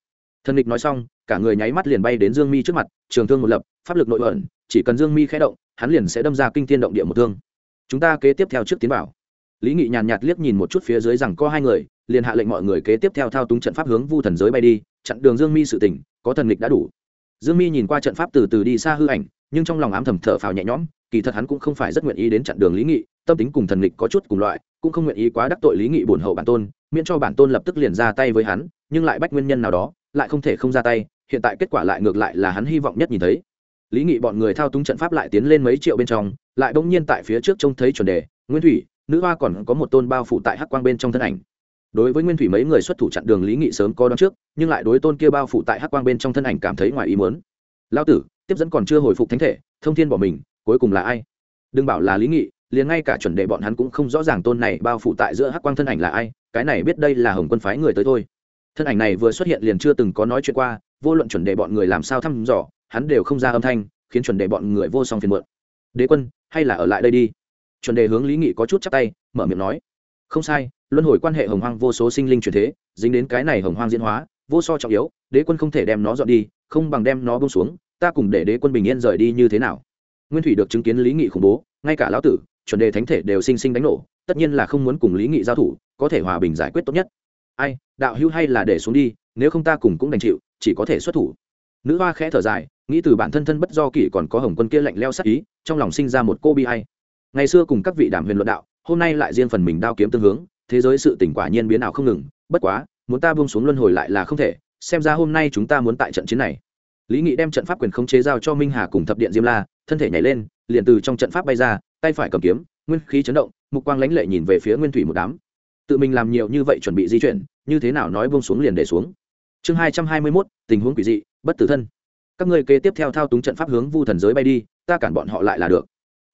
Thần địch nói xong, cả người nháy mắt liền bay đến dương mi trước mặt, trường thương một lập, pháp lực nội ẩn, chỉ cần dương mi khé động, hắn liền sẽ đâm ra kinh thiên động địa một thương. Chúng ta kế tiếp theo trước tiến bảo lý nghị nhàn nhạt liếc nhìn một chút phía dưới rằng có hai người, liền hạ lệnh mọi người kế tiếp theo thao túng trận pháp hướng vu thần giới bay đi, chặn đường dương mi sự tỉnh có thần lịch đã đủ. Dương mi nhìn qua trận pháp từ từ đi xa hư ảnh, nhưng trong lòng ám thầm thở phào nhẹ nhõm, kỳ thật hắn cũng không phải rất nguyện ý đến chặn đường lý nghị, tâm tính cùng thần lịch có chút cùng loại cũng không nguyện ý quá đắc tội lý nghị bổn hậu bản tôn, miễn cho bản tôn lập tức liền ra tay với hắn, nhưng lại bách nguyên nhân nào đó, lại không thể không ra tay, hiện tại kết quả lại ngược lại là hắn hy vọng nhất nhìn thấy. Lý nghị bọn người thao túng trận pháp lại tiến lên mấy triệu bên trong, lại bỗng nhiên tại phía trước trông thấy chuẩn đề, nguyên thủy, nữ hoa còn có một tôn bao phủ tại hắc quang bên trong thân ảnh. Đối với nguyên thủy mấy người xuất thủ chặn đường lý nghị sớm có đón trước, nhưng lại đối tôn kia bao phủ tại hắc quang bên trong thân ảnh cảm thấy ngoài ý muốn. Lao tử, tiếp dẫn còn chưa hồi phục thánh thể, thông thiên bỏ mình, cuối cùng là ai? Đừng bảo là lý nghị liền ngay cả chuẩn đề bọn hắn cũng không rõ ràng tôn này bao phủ tại giữa hắc quang thân ảnh là ai, cái này biết đây là hồng quân phái người tới thôi. Thân ảnh này vừa xuất hiện liền chưa từng có nói chuyện qua, vô luận chuẩn đề bọn người làm sao thăm dò, hắn đều không ra âm thanh, khiến chuẩn đề bọn người vô song phiền muộn. Đế quân, hay là ở lại đây đi. Chuẩn đề hướng lý nghị có chút chắc tay, mở miệng nói. Không sai, luân hồi quan hệ hồng hoang vô số sinh linh truyền thế, dính đến cái này hồng hoang diễn hóa, vô so trọng yếu, đế quân không thể đem nó dọn đi, không bằng đem nó bông xuống, ta cùng để đế quân bình yên rời đi như thế nào? Nguyên thủy được chứng kiến lý nghị khủng bố, ngay cả lão tử chuẩn đề thánh thể đều sinh sinh đánh nổ, tất nhiên là không muốn cùng lý nghị giao thủ, có thể hòa bình giải quyết tốt nhất. Ai, đạo hữu hay là để xuống đi, nếu không ta cùng cũng đành chịu, chỉ có thể xuất thủ. Nữ hoa khẽ thở dài, nghĩ từ bản thân thân bất do kỷ còn có hồng quân kia lạnh leo sắc ý, trong lòng sinh ra một cô bi hay ngày xưa cùng các vị đảm huyền luận đạo, hôm nay lại riêng phần mình đao kiếm tương hướng, thế giới sự tỉnh quả nhiên biến ảo không ngừng, bất quá, muốn ta buông xuống luân hồi lại là không thể, xem ra hôm nay chúng ta muốn tại trận chiến này. Lý nghị đem trận pháp quyền khống chế giao cho minh hà cùng thập điện diêm la, thân thể nhảy lên, liền từ trong trận pháp bay ra tay phải cầm kiếm, nguyên khí chấn động, mục quang lãnh lệ nhìn về phía nguyên thủy một đám. Tự mình làm nhiều như vậy chuẩn bị di chuyển, như thế nào nói bông xuống liền để xuống. Chương hai trăm hai mươi mốt, tình huống quỷ dị, bất tử thân. Các ngươi kế tiếp theo thao túng trận pháp hướng vu thần giới bay đi, ta cản bọn họ lại là được.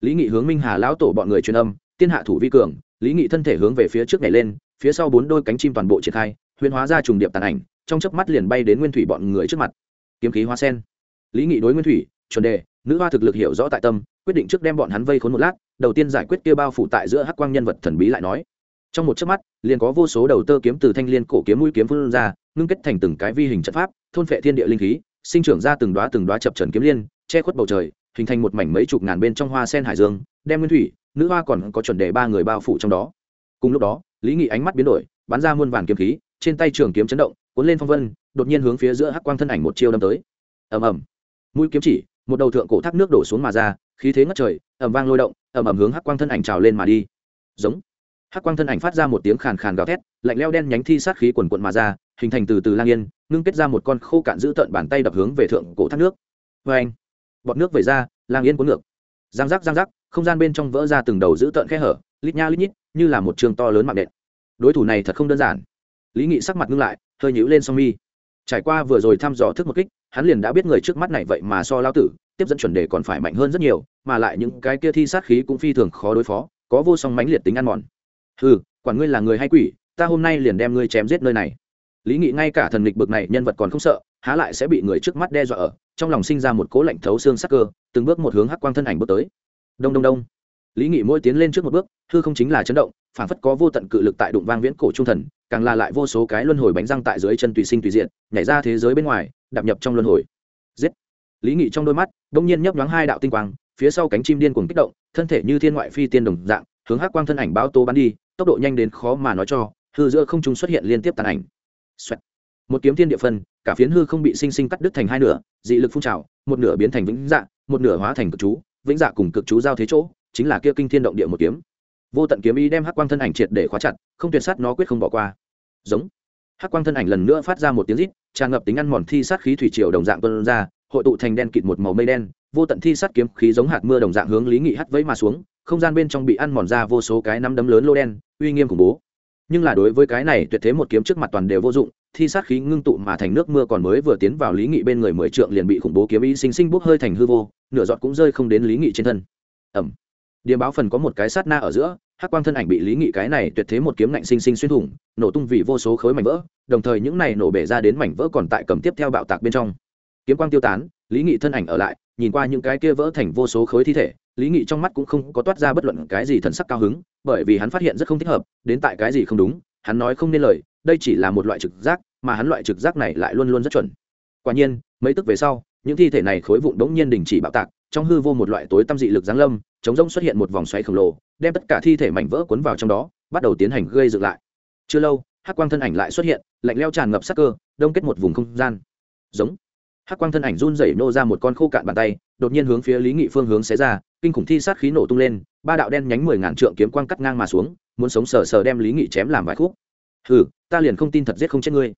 Lý nghị hướng minh hà lão tổ bọn người truyền âm, tiên hạ thủ vi cường, lý nghị thân thể hướng về phía trước nhảy lên, phía sau bốn đôi cánh chim toàn bộ triển khai, huyền hóa ra trùng điệp tàn ảnh, trong chớp mắt liền bay đến nguyên thủy bọn người trước mặt. Kiếm khí hoa sen. Lý nghị đối nguyên thủy, chuẩn đề, nữ hoa thực lực hiểu rõ tại tâm quyết định trước đem bọn hắn vây khốn một lát, đầu tiên giải quyết kia bao phủ tại giữa hắc quang nhân vật thần bí lại nói. Trong một chớp mắt, liền có vô số đầu tơ kiếm từ thanh liên cổ kiếm mũi kiếm phun ra, ngưng kết thành từng cái vi hình trận pháp, thôn phệ thiên địa linh khí, sinh trưởng ra từng đóa từng đóa chập trần kiếm liên, che khuất bầu trời, hình thành một mảnh mấy chục ngàn bên trong hoa sen hải dương, đem nguyên thủy, nữ hoa còn có chuẩn đề ba người bao phủ trong đó. Cùng lúc đó, lý nghị ánh mắt biến đổi, bắn ra muôn vàn kiếm khí, trên tay trường kiếm chấn động, cuốn lên phong vân, đột nhiên hướng phía giữa hắc quang thân ảnh một chiêu đâm tới. Ầm ầm. Mũi kiếm chỉ, một đầu thượng cổ thác nước đổ xuống mà ra khí thế ngất trời, ầm vang lôi động, ầm ầm hướng hắc quang thân ảnh trào lên mà đi. Giống. Hắc quang thân ảnh phát ra một tiếng khàn khàn gào thét, lạnh leo đen nhánh thi sát khí quần quận mà ra, hình thành từ từ lang yên, ngưng kết ra một con khô cạn giữ tợn bàn tay đập hướng về thượng cổ thác nước. Vê anh, bọt nước về ra, lang yên cuốn ngược. Giang giác giang giác, không gian bên trong vỡ ra từng đầu giữ tợn khe hở, lít nha lít nhít, như là một trường to lớn mạng đệm đối thủ này thật không đơn giản. Lý nghị sắc mặt ngưng lại, hơi nhíu lên song mi. Trải qua vừa rồi thăm dò thức một kích, hắn liền đã biết người trước mắt này vậy mà so lao tử tiếp dẫn chuẩn đề còn phải mạnh hơn rất nhiều, mà lại những cái kia thi sát khí cũng phi thường khó đối phó, có vô song mãnh liệt tính ăn mòn. Ừ quản ngươi là người hay quỷ, ta hôm nay liền đem ngươi chém giết nơi này. Lý nghị ngay cả thần lịch bực này nhân vật còn không sợ, há lại sẽ bị người trước mắt đe dọa ở, trong lòng sinh ra một cố lạnh thấu xương sắc cơ, từng bước một hướng hắc quang thân ảnh bước tới. Đông đông đông. Lý nghị mỗi tiến lên trước một bước, hư không chính là chấn động, phản phất có vô tận cự lực tại đụng vang viễn cổ trung thần, càng là lại vô số cái luân hồi bánh răng tại dưới chân tùy sinh tùy diện, nhảy ra thế giới bên ngoài, đạp nhập trong luân hồi. Giết lý nghị trong đôi mắt đông nhiên nhấp nhoáng hai đạo tinh quang, phía sau cánh chim điên cuồng kích động, thân thể như thiên ngoại phi tiên đồng dạng, hướng hắc quang thân ảnh bao tô bắn đi, tốc độ nhanh đến khó mà nói cho, hư giữa không trung xuất hiện liên tiếp tàn ảnh、Xoẹt. Một kiếm thiên địa phân, cả phiến hư không bị sinh sinh cắt đứt thành hai nửa, dị lực phun trào, một nửa biến thành vĩnh dạ một nửa hóa thành cực chú, vĩnh dạ cùng cực chú giao thế chỗ, chính là kia kinh thiên động địa một kiếm. Vô tận kiếm ý đem hắc quang thân ảnh triệt để khóa chặt, không tuyệt sát nó quyết không bỏ qua. Giống. Hắc quang thân ảnh lần nữa phát ra một tiếng rít, tràn ngập tính ăn mòn thi sát khí thủy triều đồng dạng tuân ra hội tụ thành đen kịt một màu mây đen, vô tận thi sát kiếm khí giống hạt mưa đồng dạng hướng lý nghị hắt vẫy mà xuống, không gian bên trong bị ăn mòn ra vô số cái nắm đấm lớn lô đen, uy nghiêm khủng bố. Nhưng là đối với cái này, tuyệt thế một kiếm trước mặt toàn đều vô dụng, thi sát khí ngưng tụ mà thành nước mưa còn mới vừa tiến vào lý nghị bên người mười trượng liền bị khủng bố kiếm ý sinh sinh bốc hơi thành hư vô, nửa giọt cũng rơi không đến lý nghị trên thân. Ẩm Điềm báo phần có một cái sát na ở giữa, hắc quang thân ảnh bị lý nghị cái này tuyệt thế một kiếm ngạnh sinh sinh xuyên thủng, nổ tung vì vô số khối mảnh vỡ, đồng thời những này nổ bể ra đến mảnh vỡ còn tại cầm tiếp theo bạo tạc bên trong kiếm quang tiêu tán, lý nghị thân ảnh ở lại, nhìn qua những cái kia vỡ thành vô số khối thi thể, lý nghị trong mắt cũng không có toát ra bất luận cái gì thần sắc cao hứng, bởi vì hắn phát hiện rất không thích hợp, đến tại cái gì không đúng, hắn nói không nên lời, đây chỉ là một loại trực giác, mà hắn loại trực giác này lại luôn luôn rất chuẩn. Quả nhiên, mấy tức về sau, những thi thể này khối vụn đống nhiên đình chỉ bạo tạc, trong hư vô một loại tối tâm dị lực giáng lâm, chống rỗng xuất hiện một vòng xoáy khổng lồ, đem tất cả thi thể mảnh vỡ cuốn vào trong đó, bắt đầu tiến hành gây dựng lại. Chưa lâu, hắc quang thân ảnh lại xuất hiện, lạnh leo tràn ngập sắc cơ, đông kết một vùng không gian. Giống hắc quang thân ảnh run rẩy nô ra một con khô cạn bàn tay, đột nhiên hướng phía lý nghị phương hướng xé ra, kinh khủng thi sát khí nổ tung lên, ba đạo đen nhánh mười ngàn trượng kiếm quang cắt ngang mà xuống, muốn sống sờ sờ đem lý nghị chém làm vài khúc. Hừ, ta liền không tin thật giết không chết ngươi.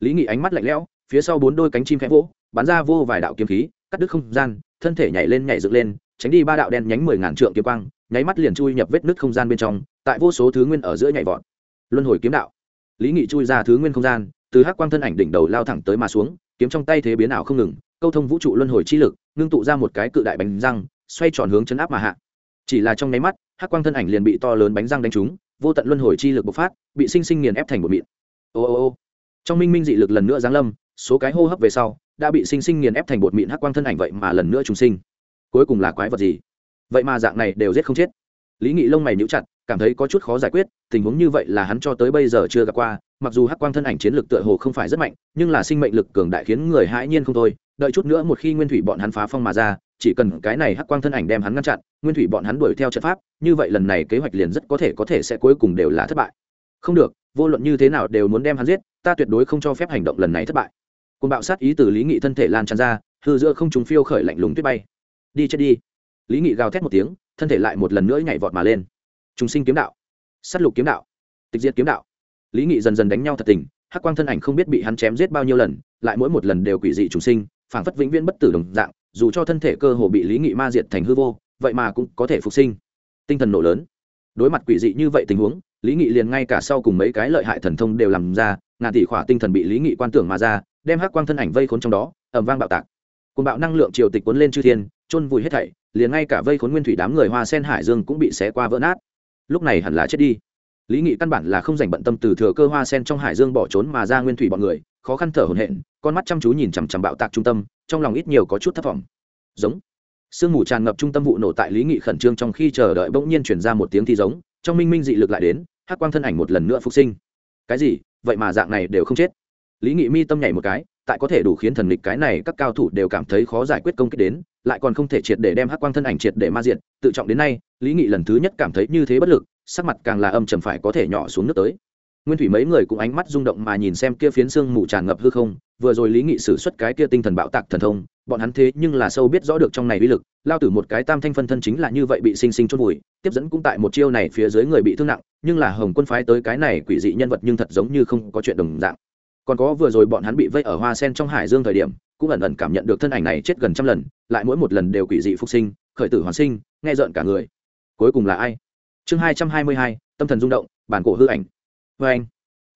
Lý nghị ánh mắt lạnh lẽo, phía sau bốn đôi cánh chim khẽ vỗ, bắn ra vô vài đạo kiếm khí, cắt đứt không gian, thân thể nhảy lên nhảy dựng lên, tránh đi ba đạo đen nhánh mười ngàn trượng kiếm quang, nháy mắt liền chui nhập vết nứt không gian bên trong, tại vô số thứ nguyên ở giữa nhảy vọt. Luân hồi kiếm đạo. Lý nghị chui ra thứ nguyên không gian, từ hắc quang thân ảnh đỉnh đầu lao thẳng tới mà xuống kiếm trong tay thế biến ảo không ngừng, câu thông vũ trụ luân hồi chi lực, ngưng tụ ra một cái cự đại bánh răng, xoay tròn hướng chấn áp mà hạ. Chỉ là trong nháy mắt, hắc quang thân ảnh liền bị to lớn bánh răng đánh trúng, vô tận luân hồi chi lực bộc phát, bị sinh sinh nghiền ép thành một mịn. Ô ô ô. Trong minh minh dị lực lần nữa giáng lâm, số cái hô hấp về sau, đã bị sinh sinh nghiền ép thành bột mịn hắc quang thân ảnh vậy mà lần nữa trùng sinh. Cuối cùng là quái vật gì? Vậy mà dạng này đều giết không chết. Lý nghị lông mày níu chặt, cảm thấy có chút khó giải quyết, tình huống như vậy là hắn cho tới bây giờ chưa gặp qua mặc dù hắc quang thân ảnh chiến lực tựa hồ không phải rất mạnh, nhưng là sinh mệnh lực cường đại khiến người hãi nhiên không thôi. Đợi chút nữa một khi nguyên thủy bọn hắn phá phong mà ra, chỉ cần cái này hắc quang thân ảnh đem hắn ngăn chặn, nguyên thủy bọn hắn đuổi theo trận pháp, như vậy lần này kế hoạch liền rất có thể có thể sẽ cuối cùng đều là thất bại. Không được, vô luận như thế nào đều muốn đem hắn giết, ta tuyệt đối không cho phép hành động lần này thất bại. Côn bạo sát ý từ lý nghị thân thể lan tràn ra, hư giữa không chúng phiêu khởi lạnh lùng tuyết bay. Đi chết đi. Lý nghị gào thét một tiếng, thân thể lại một lần nữa nhảy vọt mà lên. Chúng sinh kiếm đạo. S á t lục kiếm đạo. Tịch diệt kiếm đạo lý nghị dần dần đánh nhau thật tình, hắc quang thân ảnh không biết bị hắn chém giết bao nhiêu lần, lại mỗi một lần đều quỷ dị trùng sinh, phảng phất vĩnh viễn bất tử đồng dạng, dù cho thân thể cơ hồ bị lý nghị ma diệt thành hư vô, vậy mà cũng có thể phục sinh. Tinh thần nổ lớn. Đối mặt quỷ dị như vậy tình huống, lý nghị liền ngay cả sau cùng mấy cái lợi hại thần thông đều làm ra, ngàn tỷ khỏa tinh thần bị lý nghị quan tưởng mà ra, đem hắc quang thân ảnh vây khốn trong đó ẩm vang bạo tạc. Cùng bạo năng lượng triều tịch cuốn lên chư thiên, chôn vùi hết thảy, liền ngay cả vây khốn nguyên thủy đám người hoa sen hải dương cũng bị xé qua vỡ nát. Lúc này hẳn là chết đi lý nghị căn bản là không dành bận tâm từ thừa cơ hoa sen trong hải dương bỏ trốn mà ra nguyên thủy bọn người, khó khăn thở hổn hển, con mắt chăm chú nhìn chằm chằm bạo tạc trung tâm, trong lòng ít nhiều có chút thất vọng. Giống. Sương mù tràn ngập trung tâm vụ nổ tại lý nghị khẩn trương trong khi chờ đợi bỗng nhiên chuyển ra một tiếng thi giống, trong minh minh dị lực lại đến, hắc quang thân ảnh một lần nữa phục sinh. Cái gì? Vậy mà dạng này đều không chết. Lý nghị mi tâm nhảy một cái, tại có thể đủ khiến thần lịch cái này, các cao thủ đều cảm thấy khó giải quyết công kích đến, lại còn không thể triệt để đem hắc quang thân ảnh triệt để ma diện, tự trọng đến nay, lý nghị lần thứ nhất cảm thấy như thế bất lực sắc mặt càng là âm trầm phải có thể nhỏ xuống nước tới. Nguyên thủy mấy người cũng ánh mắt rung động mà nhìn xem kia phiến xương mù tràn ngập hư không, vừa rồi lý nghị sử xuất cái kia tinh thần bạo tạc thần thông, bọn hắn thế nhưng là sâu biết rõ được trong này uy lực, lao tử một cái tam thanh phân thân chính là như vậy bị sinh sinh chôn vùi, tiếp dẫn cũng tại một chiêu này phía dưới người bị thương nặng, nhưng là hồng quân phái tới cái này quỷ dị nhân vật nhưng thật giống như không có chuyện đồng dạng. Còn có vừa rồi bọn hắn bị vây ở hoa sen trong hải dương thời điểm, cũng ẩn ẩn cảm nhận được thân ảnh này chết gần trăm lần, lại mỗi một lần đều quỷ dị phục sinh, khởi tử hoàn sinh, nghe rợn cả người. Cuối cùng là ai? Chương hai trăm hai mươi hai, tâm thần rung động, bản cổ hư ảnh. Vê anh,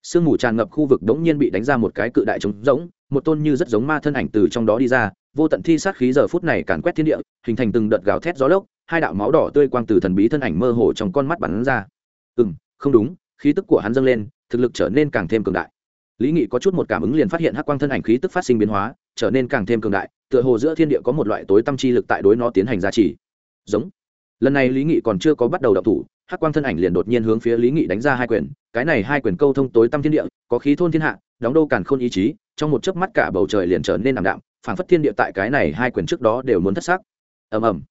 sương mù tràn ngập khu vực đống nhiên bị đánh ra một cái cự đại trống rỗng, một tôn như rất giống ma thân ảnh từ trong đó đi ra, vô tận thi sát khí giờ phút này càn quét thiên địa, hình thành từng đợt gào thét gió lốc, hai đạo máu đỏ tươi quang từ thần bí thân ảnh mơ hồ trong con mắt bắn ra. Ừ m không đúng, khí tức của hắn dâng lên, thực lực trở nên càng thêm cường đại. Lý nghị có chút một cảm ứng liền phát hiện hắc quang thân ảnh khí tức phát sinh biến hóa, trở nên càng thêm cường đại, tựa hồ giữa thiên địa có một loại tối tâm chi lực tại đối nó tiến hành giá trị giống. Lần này lý nghị còn chưa có bắt đầu đậu thủ hắc quang thân ảnh liền đột nhiên hướng phía lý nghị đánh ra hai quyền cái này hai quyền câu thông tối tâm thiên địa có khí thôn thiên hạ đóng đô càn khôn ý chí trong một chớp mắt cả bầu trời liền trở nên ảm đạm phảng phất thiên địa tại cái này hai quyền trước đó đều muốn thất sắc ầm ầm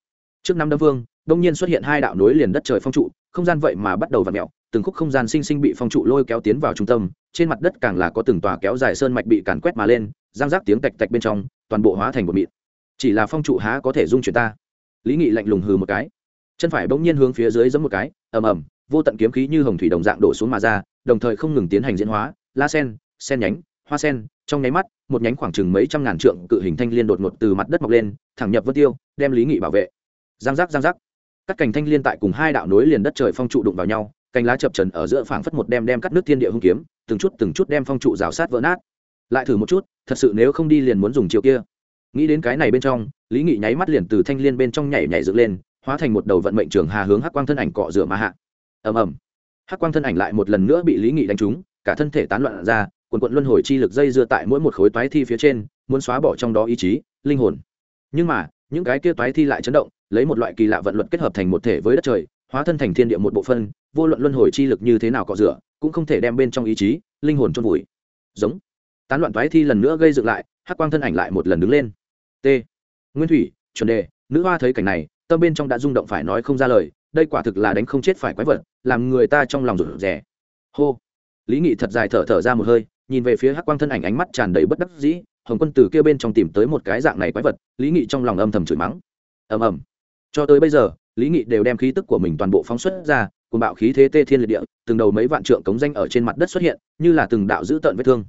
trước năm đâm vương đông nhiên xuất hiện hai đạo núi liền đất trời phong trụ không gian vậy mà bắt đầu vặn mèo, từng khúc không gian sinh sinh bị phong trụ lôi kéo tiến vào trung tâm trên mặt đất càng là có từng tòa kéo dài sơn mạch bị càn quét mà lên giang rác tiếng tạch tạch bên trong toàn bộ hóa thành một mịn chỉ là phong trụ há có thể dung chuyển ta lý nghị lạnh lùng hừ một cái chân phải bỗng nhiên hướng phía dưới giẫm một cái, ầm ầm, vô tận kiếm khí như hồng thủy đồng dạng đổ xuống mà ra, đồng thời không ngừng tiến hành diễn hóa, la sen sen nhánh, hoa sen, trong nháy mắt, một nhánh khoảng chừng mấy trăm ngàn trượng cự hình thanh liên đột ngột từ mặt đất mọc lên, thẳng nhập vân tiêu, đem lý nghị bảo vệ. Giang giác giang giác. Các cành thanh liên tại cùng hai đạo nối liền đất trời phong trụ đụng vào nhau, cành lá chập trần ở giữa phảng phất một đem đem cắt nước thiên địa hung kiếm, từng chút từng chút đem phong trụ rào sát vỡ nát. Lại thử một chút, thật sự nếu không đi liền muốn dùng chiều kia. Nghĩ đến cái này bên trong, lý nghị nháy mắt liền từ thanh liên bên trong nhảy nhảy dựng lên hóa thành một đầu vận mệnh trường hà hướng hắc quang thân ảnh cọ rửa mà hạ. Ầm ầm. Hắc quang thân ảnh lại một lần nữa bị lý nghị đánh trúng, cả thân thể tán loạn ra, quần quận luân hồi chi lực dây dưa tại mỗi một khối toái thi phía trên, muốn xóa bỏ trong đó ý chí, linh hồn. Nhưng mà, những cái kia toái thi lại chấn động, lấy một loại kỳ lạ vận luật kết hợp thành một thể với đất trời, hóa thân thành thiên địa một bộ phân vô luận luân hồi chi lực như thế nào cọ rửa, cũng không thể đem bên trong ý chí, linh hồn trôn vùi. Giống. Tán loạn toái thi lần nữa gây dựng lại, hắc quang thân ảnh lại một lần đứng lên. T. Nguyên thủy, chuẩn đề, nữ hoa thấy cảnh này tâm bên trong đã rung động phải nói không ra lời, đây quả thực là đánh không chết phải quái vật, làm người ta trong lòng rụt rè. Hô. Lý nghị thật dài thở thở ra một hơi, nhìn về phía hắc quang thân ảnh ánh mắt tràn đầy bất đắc dĩ, hồng quân từ kia bên trong tìm tới một cái dạng này quái vật, lý nghị trong lòng âm thầm chửi mắng. Ầm ầm. Cho tới bây giờ, lý nghị đều đem khí tức của mình toàn bộ phóng xuất ra cùng bạo khí thế tê thiên liệt địa, từng đầu mấy vạn trượng cống danh ở trên mặt đất xuất hiện, như là từng đạo dữ tợn vết thương.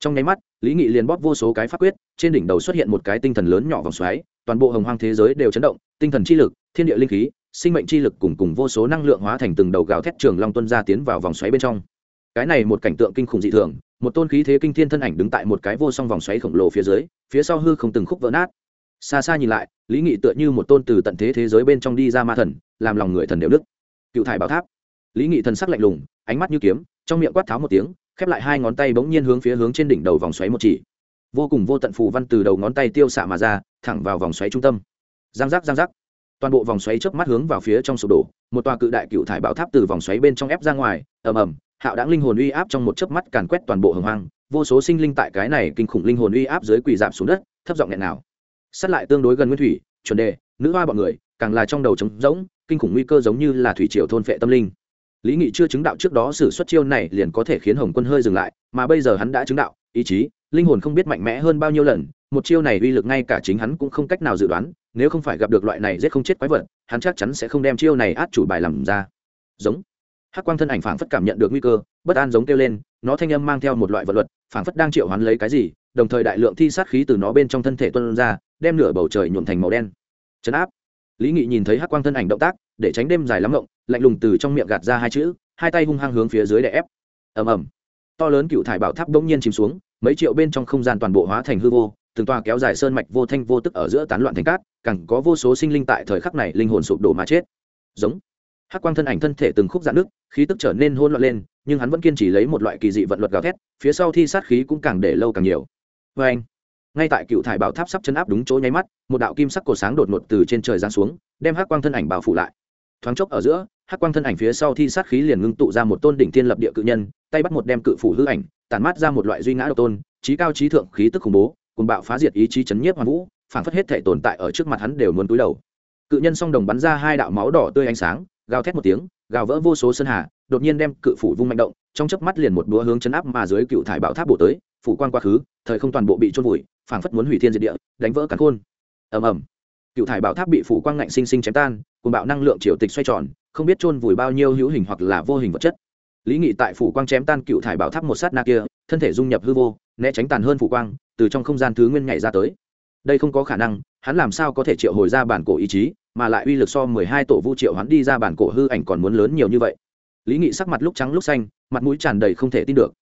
Trong nháy mắt, lý nghị liền bóp vô số cái pháp quyết, trên đỉnh đầu xuất hiện một cái tinh thần lớn nhỏ vòng xoáy toàn bộ hồng hoang thế giới đều chấn động, tinh thần chi lực, thiên địa linh khí, sinh mệnh chi lực cùng cùng vô số năng lượng hóa thành từng đầu gào thét trường long tuân ra tiến vào vòng xoáy bên trong. Cái này một cảnh tượng kinh khủng dị thường, một tôn khí thế kinh thiên thân ảnh đứng tại một cái vô song vòng xoáy khổng lồ phía dưới, phía sau hư không từng khúc vỡ nát. Xa xa nhìn lại, lý nghị tựa như một tôn từ tận thế thế giới bên trong đi ra ma thần, làm lòng người thần đều đức cựu thải bảo tháp. Lý nghị thần sắc lạnh lùng, ánh mắt như kiếm, trong miệng quát tháo một tiếng, khép lại hai ngón tay bỗng nhiên hướng phía hướng trên đỉnh đầu vòng xoáy một chỉ vô cùng vô tận phù văn từ đầu ngón tay tiêu xạ mà ra, thẳng vào vòng xoáy trung tâm. Giang giác giang giác. Toàn bộ vòng xoáy chớp mắt hướng vào phía trong sụp đổ, một tòa cự đại cựu thải bảo tháp từ vòng xoáy bên trong ép ra ngoài, ầm ầm, hạo đáng linh hồn uy áp trong một chớp mắt càn quét toàn bộ hồng hoang, vô số sinh linh tại cái này kinh khủng linh hồn uy áp dưới quỳ giảm xuống đất, thấp giọng nghẹn nào sát lại tương đối gần nguyên thủy, chuẩn đề, nữ hoa bọn người, càng là trong đầu trống rỗng, kinh khủng nguy cơ giống như là thủy triều thôn phệ tâm linh. Lý nghị chưa chứng đạo trước đó xử xuất chiêu này liền có thể khiến hồng quân hơi dừng lại, mà bây giờ hắn đã chứng đạo, ý chí linh hồn không biết mạnh mẽ hơn bao nhiêu lần, một chiêu này uy lực ngay cả chính hắn cũng không cách nào dự đoán, nếu không phải gặp được loại này giết không chết quái vật, hắn chắc chắn sẽ không đem chiêu này át chủ bài làm ra. Giống. Hắc quang thân ảnh phảng phất cảm nhận được nguy cơ, bất an giống kêu lên, nó thanh âm mang theo một loại vật luật, phảng phất đang triệu hoán lấy cái gì, đồng thời đại lượng thi sát khí từ nó bên trong thân thể tuân ra, đem nửa bầu trời nhuộm thành màu đen. Chấn áp. Lý nghị nhìn thấy hắc quang thân ảnh động tác, để tránh đêm dài lắm rộng lạnh lùng từ trong miệng gạt ra hai chữ, hai tay hung hăng hướng phía dưới để ép. Ầm ầm. To lớn cựu thải bảo tháp bỗng nhiên chìm xuống mấy triệu bên trong không gian toàn bộ hóa thành hư vô, từng tòa kéo dài sơn mạch vô thanh vô tức ở giữa tán loạn thành cát, càng có vô số sinh linh tại thời khắc này linh hồn sụp đổ mà chết. Giống. Hắc quang thân ảnh thân thể từng khúc dạn nước, khí tức trở nên hôn loạn lên, nhưng hắn vẫn kiên trì lấy một loại kỳ dị vận luật gào thét, phía sau thi sát khí cũng càng để lâu càng nhiều. Vê anh ngay tại cựu thải bảo tháp sắp chân áp đúng chỗ nháy mắt, một đạo kim sắc cổ sáng đột ngột từ trên trời giáng xuống, đem hắc quang thân ảnh bao phủ lại. Thoáng chốc ở giữa, hắc quang thân ảnh phía sau thi sát khí liền ngưng tụ ra một tôn đỉnh thiên lập địa cự nhân, tay bắt một đem cự phủ hư ảnh tản mát ra một loại duy ngã độc tôn, trí cao trí thượng, khí tức khủng bố, cùng bạo phá diệt ý chí chấn nhiếp hoàn vũ, phản phất hết thể tồn tại ở trước mặt hắn đều muốn túi đầu. Cự nhân song đồng bắn ra hai đạo máu đỏ tươi ánh sáng, gào thét một tiếng, gào vỡ vô số sơn hà, đột nhiên đem cự phủ vung mạnh động, trong chớp mắt liền một đũa hướng chấn áp mà dưới cựu thải bảo tháp bổ tới, phủ quan quá khứ, thời không toàn bộ bị trôn vùi phảng phất muốn hủy thiên diệt địa, đánh vỡ cắn khôn. Ầm ầm. Cựu thải bảo tháp bị phủ quang ngạnh sinh sinh chém tan, cùng bạo năng lượng triều tịch xoay tròn, không biết trôn vùi bao nhiêu hữu hình hoặc là vô hình vật chất lý nghị tại phủ quang chém tan cựu thải bảo tháp một sát na kia, thân thể dung nhập hư vô, né tránh tàn hơn phủ quang, từ trong không gian thứ nguyên nhảy ra tới. Đây không có khả năng, hắn làm sao có thể triệu hồi ra bản cổ ý chí, mà lại uy lực so mười hai tổ vu triệu hắn đi ra bản cổ hư ảnh còn muốn lớn nhiều như vậy. Lý nghị sắc mặt lúc trắng lúc xanh, mặt mũi tràn đầy không thể tin được.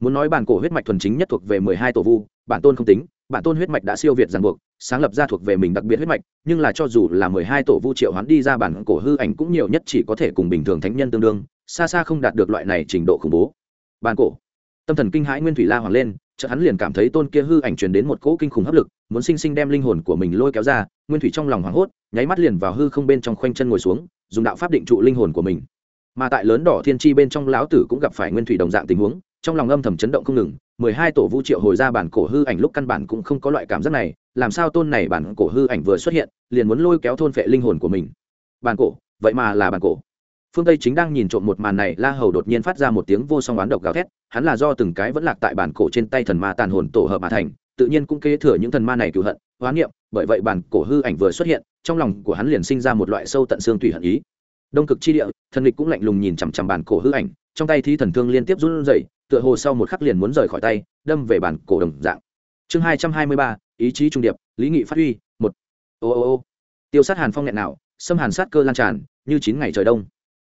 Muốn nói bản cổ huyết mạch thuần chính nhất thuộc về mười hai tổ vu, bản tôn không tính, bản tôn huyết mạch đã siêu việt ràng buộc, sáng lập ra thuộc về mình đặc biệt huyết mạch, nhưng là cho dù là mười hai tổ vu triệu hoán đi ra bản cổ hư ảnh cũng nhiều nhất chỉ có thể cùng bình thường thánh nhân tương đương xa xa không đạt được loại này trình độ khủng bố. Bàn cổ. Tâm thần kinh hãi nguyên thủy la hoàng lên, chợt hắn liền cảm thấy tôn kia hư ảnh truyền đến một cỗ kinh khủng hấp lực, muốn sinh sinh đem linh hồn của mình lôi kéo ra, nguyên thủy trong lòng hoảng hốt, nháy mắt liền vào hư không bên trong khoanh chân ngồi xuống, dùng đạo pháp định trụ linh hồn của mình. Mà tại lớn đỏ thiên chi bên trong lão tử cũng gặp phải nguyên thủy đồng dạng tình huống, trong lòng âm thầm chấn động không ngừng, mười hai tổ vũ triệu hồi ra bản cổ hư ảnh lúc căn bản cũng không có loại cảm giác này, làm sao tôn này bản cổ hư ảnh vừa xuất hiện, liền muốn lôi kéo thôn phệ linh hồn của mình. Bản cổ, vậy mà là bản cổ phương tây chính đang nhìn trộm một màn này, la hầu đột nhiên phát ra một tiếng vô song oán độc gào thét, hắn là do từng cái vẫn lạc tại bản cổ trên tay thần ma tàn hồn tổ hợp mà thành, tự nhiên cũng kế thừa những thần ma này cựu hận hoán niệm, bởi vậy bản cổ hư ảnh vừa xuất hiện, trong lòng của hắn liền sinh ra một loại sâu tận xương tùy hận ý. Đông cực chi địa, thần lịch cũng lạnh lùng nhìn chằm chằm bản cổ hư ảnh, trong tay thi thần thương liên tiếp run rẩy, tựa hồ sau một khắc liền muốn rời khỏi tay, đâm về bản cổ đồng dạng. Chương hai trăm hai mươi ba, ý chí trung điệp, lý nghị phát huy, một. Ô ô ô. Tiêu sát hàn phong nghẹn nào, xâm hàn sát cơ lan tràn, như chín ngày trời đông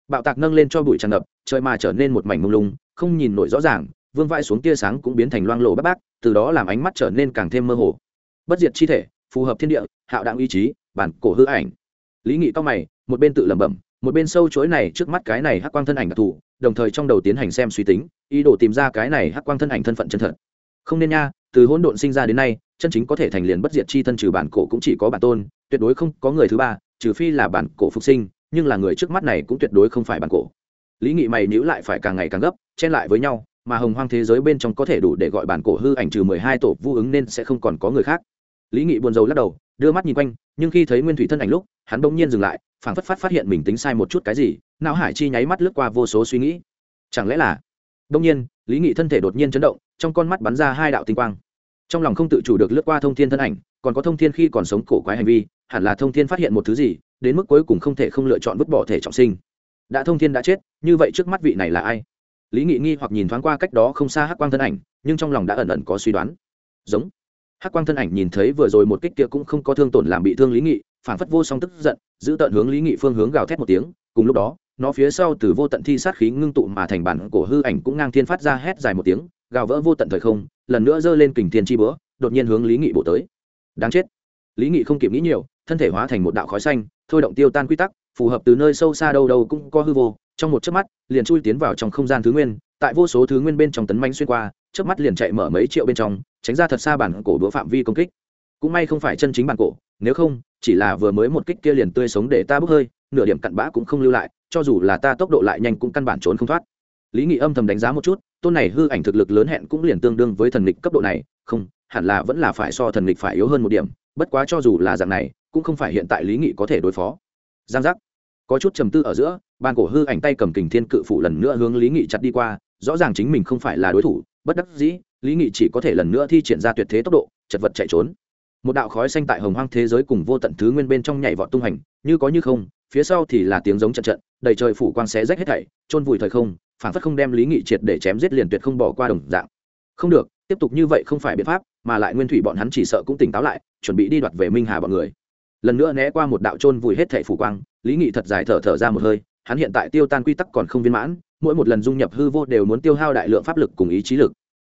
bạo tạc nâng lên cho bụi tràn ngập, trời mà trở nên một mảnh mông lung, không nhìn nổi rõ ràng, vương vai xuống tia sáng cũng biến thành loang lộ bác bác từ đó làm ánh mắt trở nên càng thêm mơ hồ. Bất diệt chi thể, phù hợp thiên địa, hạo đạm ý chí, bản cổ hư ảnh. Lý nghị cao mày, một bên tự lẩm bẩm, một bên sâu chối này trước mắt cái này hắc quang thân ảnh đặc thù, đồng thời trong đầu tiến hành xem suy tính, ý đồ tìm ra cái này hắc quang thân ảnh thân phận chân thật. Không nên nha, từ hỗn độn sinh ra đến nay, chân chính có thể thành liền bất diệt chi thân trừ bản cổ cũng chỉ có bản tôn, tuyệt đối không có người thứ ba, trừ phi là bản cổ phục sinh nhưng là người trước mắt này cũng tuyệt đối không phải bản cổ. Lý nghị mày nhữ lại phải càng ngày càng gấp, chen lại với nhau, mà hồng hoang thế giới bên trong có thể đủ để gọi bản cổ hư ảnh trừ mười hai tổ vu ứng nên sẽ không còn có người khác. Lý nghị buồn rầu lắc đầu, đưa mắt nhìn quanh, nhưng khi thấy nguyên thủy thân ảnh lúc, hắn bỗng nhiên dừng lại, phảng phất phát phát hiện mình tính sai một chút cái gì, não hải chi nháy mắt lướt qua vô số suy nghĩ. Chẳng lẽ là? Bỗng nhiên, lý nghị thân thể đột nhiên chấn động, trong con mắt bắn ra hai đạo tinh quang. Trong lòng không tự chủ được lướt qua thông thiên thân ảnh, còn có thông thiên khi còn sống cổ quái hành vi, hẳn là thông thiên phát hiện một thứ gì đến mức cuối cùng không thể không lựa chọn vứt bỏ thể trọng sinh. Đã thông thiên đã chết, như vậy trước mắt vị này là ai? Lý nghị nghi hoặc nhìn thoáng qua cách đó không xa hắc quang thân ảnh, nhưng trong lòng đã ẩn ẩn có suy đoán. Giống. Hắc quang thân ảnh nhìn thấy vừa rồi một kích kia cũng không có thương tổn làm bị thương lý nghị phản phất vô song tức giận, giữ tận hướng lý nghị phương hướng gào thét một tiếng, cùng lúc đó, nó phía sau từ vô tận thi sát khí ngưng tụ mà thành bản cổ hư ảnh cũng ngang thiên phát ra hét dài một tiếng, gào vỡ vô tận thời không, lần nữa giơ lên kình thiên chi bữa đột nhiên hướng lý nghị bổ tới. Đáng chết. Lý nghị không kịp nghĩ nhiều, thân thể hóa thành một đạo khói xanh thôi động tiêu tan quy tắc, phù hợp từ nơi sâu xa đâu đâu cũng có hư vô. Trong một chớp mắt, liền chui tiến vào trong không gian thứ nguyên, tại vô số thứ nguyên bên trong tấn manh xuyên qua, chớp mắt liền chạy mở mấy triệu bên trong, tránh ra thật xa bản cổ đũa phạm vi công kích. Cũng may không phải chân chính bản cổ, nếu không, chỉ là vừa mới một kích kia liền tươi sống để ta bốc hơi, nửa điểm cặn bã cũng không lưu lại, cho dù là ta tốc độ lại nhanh cũng căn bản trốn không thoát. Lý nghị âm thầm đánh giá một chút, tôn này hư ảnh thực lực lớn hẹn cũng liền tương đương với thần lịch cấp độ này, không, hẳn là vẫn là phải so thần lịch phải yếu hơn một điểm, bất quá cho dù là dạng này cũng không phải hiện tại lý nghị có thể đối phó. Giang giác. Có chút trầm tư ở giữa ban cổ hư ảnh tay cầm kình thiên cự phủ lần nữa hướng lý nghị chặt đi qua, rõ ràng chính mình không phải là đối thủ, bất đắc dĩ, lý nghị chỉ có thể lần nữa thi triển ra tuyệt thế tốc độ, chật vật chạy trốn. Một đạo khói xanh tại hồng hoang thế giới cùng vô tận thứ nguyên bên trong nhảy vọt tung hành, như có như không, phía sau thì là tiếng giống trận trận, đầy trời phủ quang xé rách hết thảy trôn vùi thời không, phản phất không đem lý nghị triệt để chém giết liền tuyệt không bỏ qua đồng dạng. Không được, tiếp tục như vậy không phải biện pháp, mà lại nguyên thủy bọn hắn chỉ sợ cũng tỉnh táo lại, chuẩn bị đi đoạt về minh hà bọn người lần nữa né qua một đạo trôn vùi hết thệ phủ quang, lý nghị thật dài thở thở ra một hơi, hắn hiện tại tiêu tan quy tắc còn không viên mãn, mỗi một lần dung nhập hư vô đều muốn tiêu hao đại lượng pháp lực cùng ý chí lực.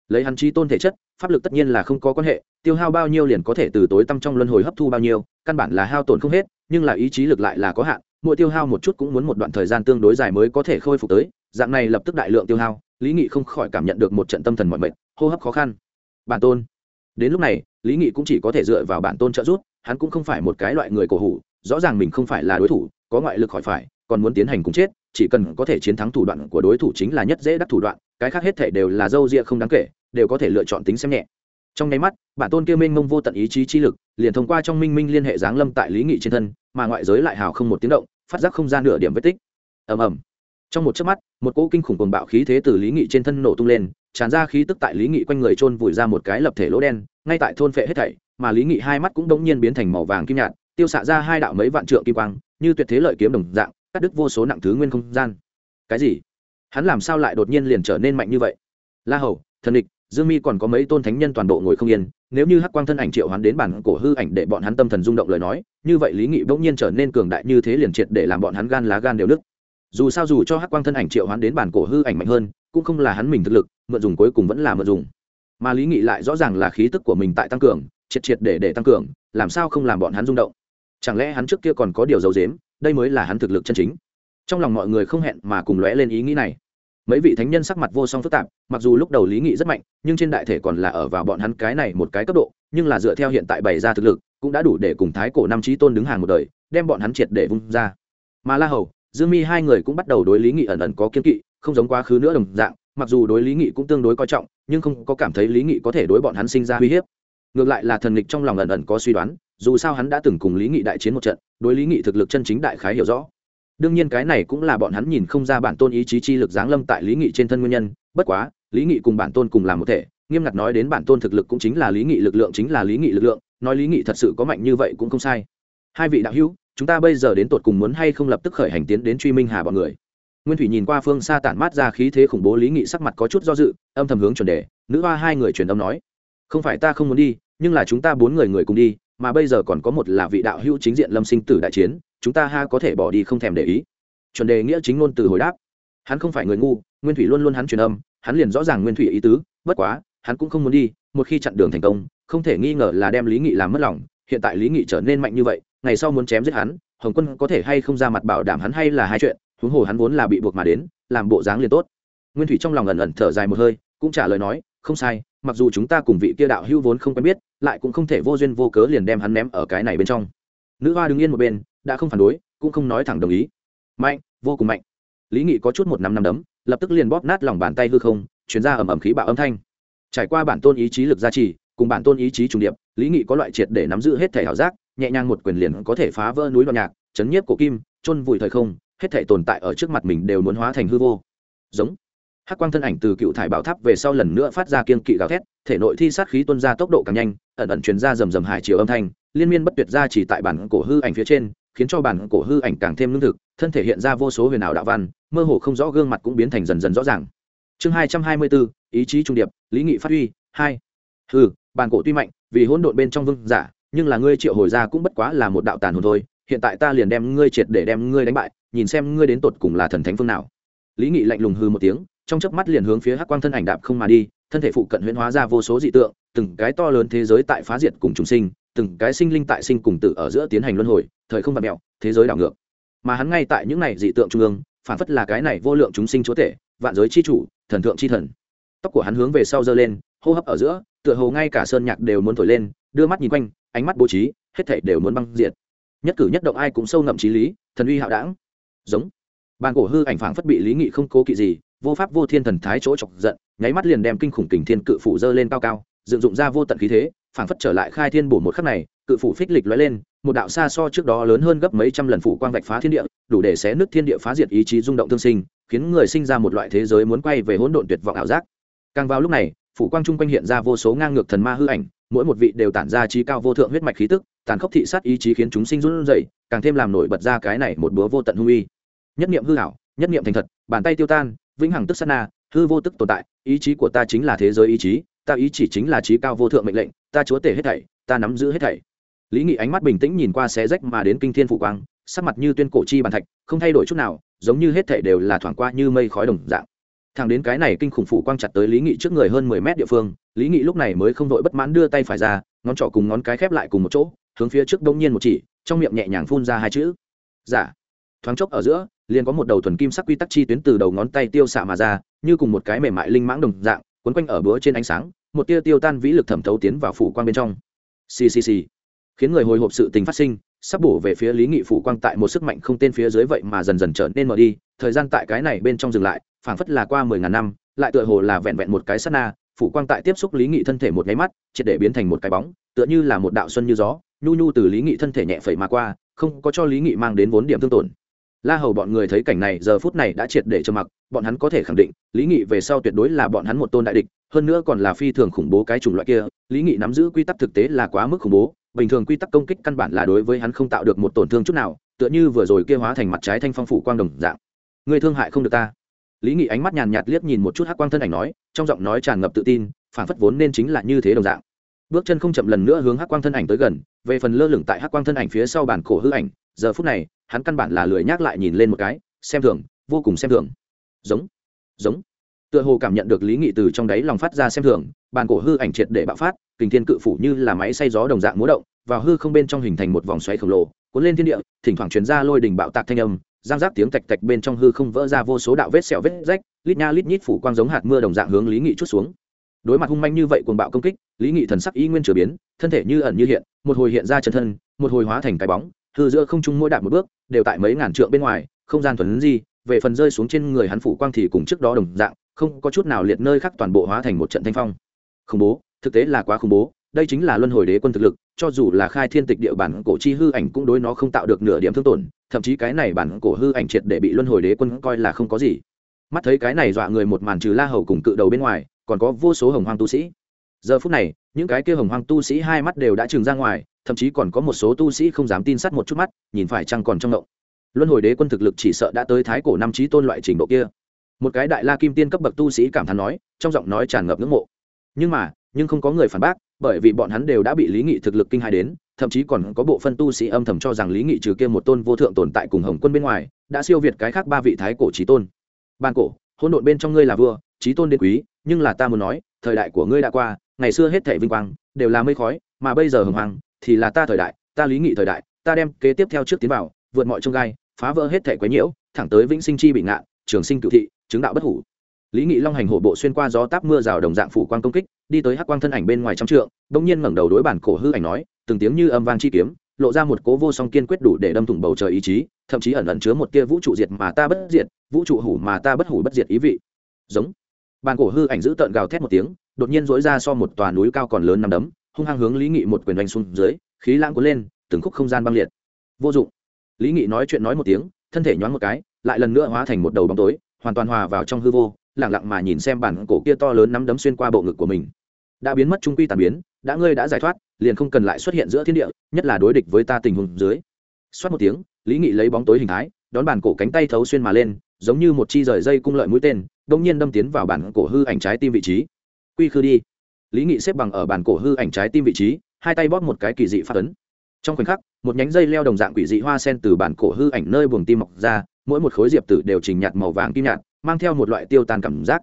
Lấy hắn trí tôn thể chất, pháp lực tất nhiên là không có quan hệ, tiêu hao bao nhiêu liền có thể từ tối tăm trong luân hồi hấp thu bao nhiêu, căn bản là hao tổn không hết, nhưng là ý chí lực lại là có hạn, mỗi tiêu hao một chút cũng muốn một đoạn thời gian tương đối dài mới có thể khôi phục tới, dạng này lập tức đại lượng tiêu hao, lý nghị không khỏi cảm nhận được một trận tâm thần mọi mệt, hô hấp khó khăn. Bản tôn. Đến lúc này, lý nghị cũng chỉ có thể dựa vào bản tôn trợ giúp hắn cũng không phải một cái loại người cổ hủ, rõ ràng mình không phải là đối thủ, có ngoại lực khỏi phải, còn muốn tiến hành cùng chết, chỉ cần có thể chiến thắng thủ đoạn của đối thủ chính là nhất dễ đắc thủ đoạn, cái khác hết thể đều là dâu ria không đáng kể, đều có thể lựa chọn tính xem nhẹ. Trong nháy mắt, bản tôn kia minh mông vô tận ý chí chi lực, liền thông qua trong minh minh liên hệ giáng lâm tại lý nghị trên thân, mà ngoại giới lại hào không một tiếng động, phát giác không gian nửa điểm vết tích. Ầm ầm. Trong một chớp mắt, một cỗ kinh khủng cuồng bạo khí thế từ lý nghị trên thân nổ tung lên, tràn ra khí tức tại lý nghị quanh người trôn vùi ra một cái lập thể lỗ đen, ngay tại thôn phệ hết thảy mà lý nghị hai mắt cũng đống nhiên biến thành màu vàng kim nhạt, tiêu xạ ra hai đạo mấy vạn trượng kim quang, như tuyệt thế lợi kiếm đồng dạng, cắt đứt vô số nặng thứ nguyên không gian. Cái gì? Hắn làm sao lại đột nhiên liền trở nên mạnh như vậy? La hầu, thần địch, dương mi còn có mấy tôn thánh nhân toàn bộ ngồi không yên, nếu như hắc quang thân ảnh triệu hắn đến bản cổ hư ảnh để bọn hắn tâm thần rung động lời nói, như vậy lý nghị bỗng nhiên trở nên cường đại như thế liền triệt để làm bọn hắn gan lá gan đều nứt. Dù sao dù cho hắc quang thân ảnh triệu hắn đến bản cổ hư ảnh mạnh hơn, cũng không là hắn mình thực lực, mượn dùng cuối cùng vẫn là mượn dùng. Mà lý nghị lại rõ ràng là khí tức của mình tại tăng cường triệt triệt để để tăng cường, làm sao không làm bọn hắn rung động? Chẳng lẽ hắn trước kia còn có điều dấu dếm đây mới là hắn thực lực chân chính? Trong lòng mọi người không hẹn mà cùng lóe lên ý nghĩ này. Mấy vị thánh nhân sắc mặt vô song phức tạp, mặc dù lúc đầu lý nghị rất mạnh, nhưng trên đại thể còn là ở vào bọn hắn cái này một cái cấp độ, nhưng là dựa theo hiện tại bày ra thực lực, cũng đã đủ để cùng thái cổ năm trí tôn đứng hàng một đời, đem bọn hắn triệt để vung ra. Mà la hầu, dương mi hai người cũng bắt đầu đối lý nghị ẩn ẩn có kiên kỵ, không giống quá khứ nữa đồng dạng, mặc dù đối lý nghị cũng tương đối coi trọng, nhưng không có cảm thấy lý nghị có thể đối bọn hắn sinh ra uy hiếp ngược lại là thần lịch trong lòng ẩn ẩn có suy đoán, dù sao hắn đã từng cùng lý nghị đại chiến một trận, đối lý nghị thực lực chân chính đại khái hiểu rõ. Đương nhiên cái này cũng là bọn hắn nhìn không ra bản tôn ý chí chi lực giáng lâm tại lý nghị trên thân nguyên nhân, bất quá, lý nghị cùng bản tôn cùng làm một thể, nghiêm ngặt nói đến bản tôn thực lực cũng chính là lý nghị, lực lượng chính là lý nghị lực lượng, nói lý nghị thật sự có mạnh như vậy cũng không sai. Hai vị đạo hữu, chúng ta bây giờ đến tột cùng muốn hay không lập tức khởi hành tiến đến truy minh hà bọn người? Nguyên thủy nhìn qua phương xa tản mát ra khí thế khủng bố lý nghị sắc mặt có chút do dự, âm thầm hướng chuẩn đề, nữ hoa hai người truyền âm nói không phải ta không muốn đi, nhưng là chúng ta bốn người người cùng đi, mà bây giờ còn có một là vị đạo hữu chính diện lâm sinh tử đại chiến, chúng ta ha có thể bỏ đi không thèm để ý. Chuẩn đề nghĩa chính ngôn từ hồi đáp. Hắn không phải người ngu, nguyên thủy luôn luôn hắn truyền âm, hắn liền rõ ràng nguyên thủy ý tứ, bất quá, hắn cũng không muốn đi, một khi chặn đường thành công, không thể nghi ngờ là đem lý nghị làm mất lòng, hiện tại lý nghị trở nên mạnh như vậy, ngày sau muốn chém giết hắn, hồng quân có thể hay không ra mặt bảo đảm hắn hay là hai chuyện, huống hồ hắn vốn là bị buộc mà đến, làm bộ dáng liền tốt. Nguyên thủy trong lòng ẩn ẩn thở dài một hơi, cũng trả lời nói, không sai mặc dù chúng ta cùng vị kia đạo hữu vốn không quen biết, lại cũng không thể vô duyên vô cớ liền đem hắn ném ở cái này bên trong. Nữ hoa đứng yên một bên, đã không phản đối, cũng không nói thẳng đồng ý. Mạnh, vô cùng mạnh. Lý nghị có chút một năm năm đấm, lập tức liền bóp nát lòng bàn tay hư không chuyển ra ẩm ẩm khí bạo âm thanh. Trải qua bản tôn ý chí lực gia trì, cùng bản tôn ý chí trùng điệp, lý nghị có loại triệt để nắm giữ hết thể ảo giác, nhẹ nhàng một quyền liền có thể phá vỡ núi đoạn nhạc, chấn nhiếp cổ kim, chôn vùi thời không, hết thể tồn tại ở trước mặt mình đều muốn hóa thành hư vô. Giống hắc quang thân ảnh từ cựu thải bảo tháp về sau lần nữa phát ra kiên kỵ gào thét, thể nội thi sát khí tuân ra tốc độ càng nhanh, ẩn ẩn truyền ra rầm rầm hải chiều âm thanh, liên miên bất tuyệt ra chỉ tại bản cổ hư ảnh phía trên, khiến cho bản cổ hư ảnh càng thêm lương thực, thân thể hiện ra vô số huyền ảo đạo văn, mơ hồ không rõ gương mặt cũng biến thành dần dần rõ ràng. Chương hai trăm hai mươi bốn, ý chí trung điệp, lý nghị phát huy, hai. Hư bản cổ tuy mạnh, vì hỗn độn bên trong vương giả, nhưng là ngươi triệu hồi ra cũng bất quá là một đạo tàn hồn thôi, hiện tại ta liền đem ngươi triệt để đem ngươi đánh bại, nhìn xem ngươi đến tột cùng là thần thánh phương nào. Lý nghị lạnh lùng hư một tiếng trong chớp mắt liền hướng phía hắc quang thân ảnh đạp không mà đi, thân thể phụ cận huyễn hóa ra vô số dị tượng, từng cái to lớn thế giới tại phá diệt cùng chúng sinh, từng cái sinh linh tại sinh cùng tử ở giữa tiến hành luân hồi, thời không và mẹo, thế giới đảo ngược. Mà hắn ngay tại những này dị tượng trung ương, phản phất là cái này vô lượng chúng sinh chúa tể, vạn giới chi chủ, thần thượng chi thần. Tóc của hắn hướng về sau giơ lên, hô hấp ở giữa, tựa hồ ngay cả sơn nhạc đều muốn thổi lên, đưa mắt nhìn quanh, ánh mắt bố trí, hết thảy đều muốn băng diệt. Nhất cử nhất động ai cũng sâu ngậm trí lý, thần uy hạo đảng giống. Bàn cổ hư ảnh phảng phất bị lý nghị không cố kỵ gì vô pháp vô thiên thần thái chỗ chọc giận, nháy mắt liền đem kinh khủng kình thiên cự phủ dơ lên cao cao, dựng dụng ra vô tận khí thế, phảng phất trở lại khai thiên bổ một khắc này, cự phủ phích lịch lóe lên, một đạo xa so trước đó lớn hơn gấp mấy trăm lần phủ quang vạch phá thiên địa, đủ để xé nứt thiên địa phá diệt ý chí rung động thương sinh, khiến người sinh ra một loại thế giới muốn quay về hỗn độn tuyệt vọng ảo giác. Càng vào lúc này, phủ quang trung quanh hiện ra vô số ngang ngược thần ma hư ảnh, mỗi một vị đều tản ra trí cao vô thượng huyết mạch khí tức, tàn khốc thị sát ý chí khiến chúng sinh run rẩy, càng thêm làm nổi bật ra cái này một búa vô tận hung uy. Nhất niệm hư ảo, nhất niệm thành thật, bàn tay tiêu tan vĩnh hằng tức sát na, hư vô tức tồn tại, ý chí của ta chính là thế giới ý chí, ta ý chỉ chính là trí cao vô thượng mệnh lệnh, ta chúa tể hết thảy, ta nắm giữ hết thảy. Lý nghị ánh mắt bình tĩnh nhìn qua xé rách mà đến kinh thiên phụ quang, sắc mặt như tuyên cổ chi bàn thạch, không thay đổi chút nào, giống như hết thảy đều là thoảng qua như mây khói đồng dạng. Thẳng đến cái này kinh khủng phụ quang chặt tới lý nghị trước người hơn mười mét địa phương, lý nghị lúc này mới không đội bất mãn đưa tay phải ra, ngón trỏ cùng ngón cái khép lại cùng một chỗ, hướng phía trước đông nhiên một chỉ, trong miệng nhẹ nhàng phun ra hai chữ. Giả. Dạ. thoáng chốc ở giữa liền có một đầu thuần kim sắc quy tắc chi tuyến từ đầu ngón tay tiêu xạ mà ra, như cùng một cái mềm mại linh mãng đồng dạng quấn quanh ở bữa trên ánh sáng, một tia tiêu tan vĩ lực thẩm thấu tiến vào phủ quang bên trong. Ccc khiến người hồi hộp sự tình phát sinh, sắp bổ về phía lý nghị phủ quang tại một sức mạnh không tên phía dưới vậy mà dần dần trở nên mở đi, thời gian tại cái này bên trong dừng lại, phảng phất là qua mười ngàn năm, lại tựa hồ là vẹn vẹn một cái sát na, phủ quang tại tiếp xúc lý nghị thân thể một nháy mắt, triệt để biến thành một cái bóng, tựa như là một đạo xuân như gió, nhu nhu từ lý nghị thân thể nhẹ phẩy mà qua, không có cho lý nghị mang đến vốn điểm thương tổn la hầu bọn người thấy cảnh này, giờ phút này đã triệt để trơ mặc, bọn hắn có thể khẳng định, lý nghị về sau tuyệt đối là bọn hắn một tôn đại địch, hơn nữa còn là phi thường khủng bố cái chủng loại kia, lý nghị nắm giữ quy tắc thực tế là quá mức khủng bố, bình thường quy tắc công kích căn bản là đối với hắn không tạo được một tổn thương chút nào, tựa như vừa rồi kia hóa thành mặt trái thanh phong phủ quang đồng dạng. Người thương hại không được ta. Lý nghị ánh mắt nhàn nhạt liếc nhìn một chút hắc quang thân ảnh nói, trong giọng nói tràn ngập tự tin, phản phất vốn nên chính là như thế đồng dạng. Bước chân không chậm lần nữa hướng hắc quang thân ảnh tới gần, về phần lơ lửng tại hắc quang thân ảnh phía sau bản cổ hư ảnh, giờ phút này hắn căn bản là lười nhắc lại nhìn lên một cái, xem thường, vô cùng xem thường. Giống giống. Tựa hồ cảm nhận được lý nghị từ trong đáy lòng phát ra xem thường, bàn cổ hư ảnh triệt để bạo phát, kình thiên cự phủ như là máy xay gió đồng dạng múa động, vào hư không bên trong hình thành một vòng xoáy khổng lồ, cuốn lên thiên địa, thỉnh thoảng chuyển ra lôi đình bạo tạc thanh âm, giang giác tiếng tạch tạch bên trong hư không vỡ ra vô số đạo vết sẹo vết rách, lít nha lít nhít phủ quang giống hạt mưa đồng dạng hướng lý nghị chút xuống. Đối mặt hung manh như vậy cuồng bạo công kích, lý nghị thần sắc y nguyên trở biến, thân thể như ẩn như hiện, một hồi hiện ra chân thân, một hồi hóa thành cái bóng hư giữa không trung mỗi đạp một bước, đều tại mấy ngàn trượng bên ngoài, không gian thuần gì về phần rơi xuống trên người hắn phủ quang thì cùng trước đó đồng dạng, không có chút nào liệt nơi khác toàn bộ hóa thành một trận thanh phong. Khủng bố, thực tế là quá khủng bố, đây chính là luân hồi đế quân thực lực, cho dù là khai thiên tịch địa bản cổ chi hư ảnh cũng đối nó không tạo được nửa điểm thương tổn, thậm chí cái này bản cổ hư ảnh triệt để bị luân hồi đế quân coi là không có gì. Mắt thấy cái này dọa người một màn trừ la hầu cùng cự đầu bên ngoài, còn có vô số hồng hoang tu sĩ. Giờ phút này, những cái kia hồng hoang tu sĩ hai mắt đều đã trừng ra ngoài thậm chí còn có một số tu sĩ không dám tin sát một chút mắt, nhìn phải chăng còn trong ngộng. Luân hồi đế quân thực lực chỉ sợ đã tới thái cổ năm trí tôn loại trình độ kia. Một cái đại la kim tiên cấp bậc tu sĩ cảm thán nói, trong giọng nói tràn ngập ngưỡng mộ. Nhưng mà, nhưng không có người phản bác, bởi vì bọn hắn đều đã bị lý nghị thực lực kinh hai đến, thậm chí còn có bộ phân tu sĩ âm thầm cho rằng lý nghị trừ kia một tôn vô thượng tồn tại cùng hồng quân bên ngoài, đã siêu việt cái khác ba vị thái cổ trí tôn. Ban cổ, hỗn độn bên trong ngươi là vua trí tôn đến quý, nhưng là ta muốn nói, thời đại của ngươi đã qua, ngày xưa hết thảy vinh quang, đều là mây khói, mà bây giờ hồng hoàng thì là ta thời đại, ta lý nghị thời đại, ta đem kế tiếp theo trước tiến vào, vượt mọi trông gai, phá vỡ hết thể quấy nhiễu, thẳng tới vĩnh sinh chi bị ngạn, trường sinh cựu thị, chứng đạo bất hủ. Lý nghị long hành hổ bộ xuyên qua gió táp mưa rào đồng dạng phủ quang công kích, đi tới hắc quang thân ảnh bên ngoài trong trượng, bỗng nhiên ngẩng đầu đối bản cổ hư ảnh nói, từng tiếng như âm vang chi kiếm, lộ ra một cố vô song kiên quyết đủ để đâm thủng bầu trời ý chí, thậm chí ẩn ẩn chứa một tia vũ trụ diệt mà ta bất diệt, vũ trụ hủ mà ta bất hủ bất diệt ý vị. Giống. Bàn cổ hư ảnh giữ tợn gào thét một tiếng, đột nhiên dỗi ra so một tòa núi cao còn lớn nằm đấm hung hăng hướng lý nghị một quyền đánh xuống dưới, khí lãng cuốn lên, từng khúc không gian băng liệt. Vô dụng. Lý nghị nói chuyện nói một tiếng, thân thể nhoáng một cái, lại lần nữa hóa thành một đầu bóng tối, hoàn toàn hòa vào trong hư vô lẳng lặng mà nhìn xem bản cổ kia to lớn nắm đấm xuyên qua bộ ngực của mình. Đã biến mất trung quy tàn biến, đã ngươi đã giải thoát, liền không cần lại xuất hiện giữa thiên địa, nhất là đối địch với ta tình huống dưới. Xoát một tiếng, lý nghị lấy bóng tối hình thái, đón bản cổ cánh tay thấu xuyên mà lên, giống như một chi rời dây cung lợi mũi tên đông nhiên đâm tiến vào bản cổ hư ảnh trái tim vị trí. Quy khư đi lý nghị xếp bằng ở bàn cổ hư ảnh trái tim vị trí, hai tay bóp một cái kỳ dị phát ấn. Trong khoảnh khắc, một nhánh dây leo đồng dạng quỷ dị hoa sen từ bản cổ hư ảnh nơi buồng tim mọc ra, mỗi một khối diệp tử đều trình nhạt màu vàng kim nhạt, mang theo một loại tiêu tan cảm giác.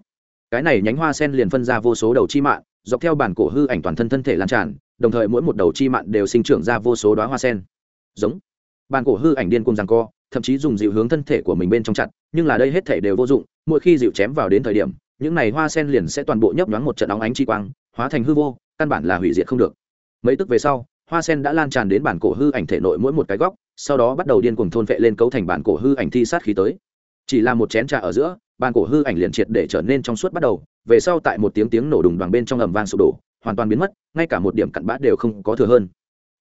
Cái này nhánh hoa sen liền phân ra vô số đầu chi mạng dọc theo bản cổ hư ảnh toàn thân thân thể lan tràn, đồng thời mỗi một đầu chi mạng đều sinh trưởng ra vô số đoá hoa sen. Giống. Bản cổ hư ảnh điên cùng rằng co, thậm chí dùng dịu hướng thân thể của mình bên trong chặt, nhưng là đây hết thể đều vô dụng, mỗi khi dịu chém vào đến thời điểm, những này hoa sen liền sẽ toàn bộ nhấp nhoáng một trận óng ánh chi quang hóa thành hư vô, căn bản là hủy diệt không được. Mấy tức về sau, hoa sen đã lan tràn đến bản cổ hư ảnh thể nội mỗi một cái góc, sau đó bắt đầu điên cuồng thôn vệ lên cấu thành bản cổ hư ảnh thi sát khí tới. Chỉ là một chén trà ở giữa, bản cổ hư ảnh liền triệt để trở nên trong suốt bắt đầu, về sau tại một tiếng tiếng nổ đùng đoàn bên trong ầm vang sụp đổ, hoàn toàn biến mất, ngay cả một điểm cặn bã đều không có thừa hơn.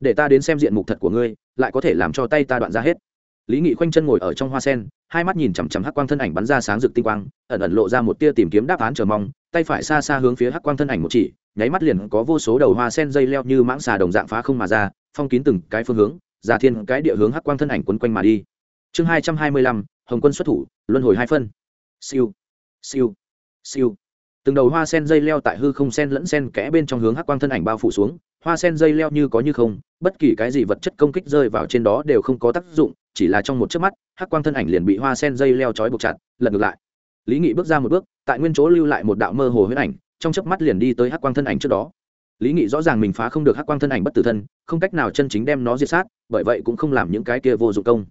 Để ta đến xem diện mục thật của ngươi, lại có thể làm cho tay ta đoạn ra hết. Lý nghị khoanh chân ngồi ở trong hoa sen, hai mắt nhìn chằm chằm hắc quang thân ảnh bắn ra sáng rực tinh quang, ẩn ẩn lộ ra một tia tìm kiếm đáp án chờ mong, tay phải xa xa hướng phía hắc quang thân ảnh một chỉ nháy mắt liền có vô số đầu hoa sen dây leo như mãng xà đồng dạng phá không mà ra, phong kín từng cái phương hướng, giả thiên cái địa hướng hắc quang thân ảnh quấn quanh mà đi. Chương hai trăm hai mươi lăm, hồng quân xuất thủ, luân hồi hai phân. Siêu siêu siêu. Từng đầu hoa sen dây leo tại hư không sen lẫn sen kẽ bên trong hướng hắc quang thân ảnh bao phủ xuống, hoa sen dây leo như có như không, bất kỳ cái gì vật chất công kích rơi vào trên đó đều không có tác dụng, chỉ là trong một chớp mắt, hắc quang thân ảnh liền bị hoa sen dây leo trói buộc chặt, lật ngược lại. Lý nghị bước ra một bước, tại nguyên chỗ lưu lại một đạo mơ hồ huyết ảnh trong chớp mắt liền đi tới hắc quang thân ảnh trước đó. Lý nghị rõ ràng mình phá không được hắc quang thân ảnh bất tử thân, không cách nào chân chính đem nó diệt sát, bởi vậy cũng không làm những cái kia vô dụng công.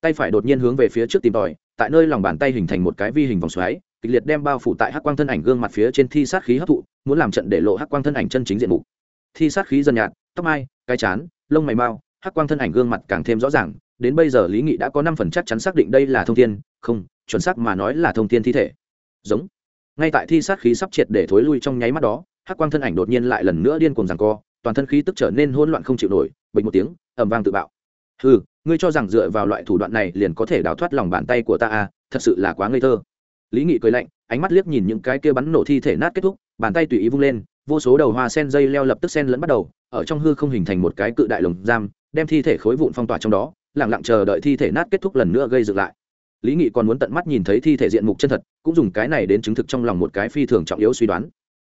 Tay phải đột nhiên hướng về phía trước tìm tòi, tại nơi lòng bàn tay hình thành một cái vi hình vòng xoáy, kịch liệt đem bao phủ tại hắc quang thân ảnh gương mặt phía trên thi sát khí hấp thụ, muốn làm trận để lộ hắc quang thân ảnh chân chính diện mục. Thi sát khí dần nhạt, tóc mai, cái chán, lông mày mau, hắc quang thân ảnh gương mặt càng thêm rõ ràng, đến bây giờ lý nghị đã có năm phần chắc chắn xác định đây là thông thiên, không, chuẩn xác mà nói là thông thiên thi thể. Giống ngay tại thi sát khí sắp triệt để thối lui trong nháy mắt đó, hắc quang thân ảnh đột nhiên lại lần nữa điên cuồng rằng co, toàn thân khí tức trở nên hỗn loạn không chịu nổi bình một tiếng, ầm vang tự bạo. Ừ ngươi cho rằng dựa vào loại thủ đoạn này liền có thể đào thoát lòng bàn tay của ta à thật sự là quá ngây thơ. Lý nghị cười lạnh, ánh mắt liếc nhìn những cái kia bắn nổ thi thể nát kết thúc, bàn tay tùy ý vung lên, vô số đầu hoa sen dây leo lập tức sen lẫn bắt đầu, ở trong hư không hình thành một cái cự đại lồng giam, đem thi thể khối vụn phong tỏa trong đó lẳng lặng chờ đợi thi thể nát kết thúc lần nữa gây dựng lại lý nghị còn muốn tận mắt nhìn thấy thi thể diện mục chân thật, cũng dùng cái này đến chứng thực trong lòng một cái phi thường trọng yếu suy đoán.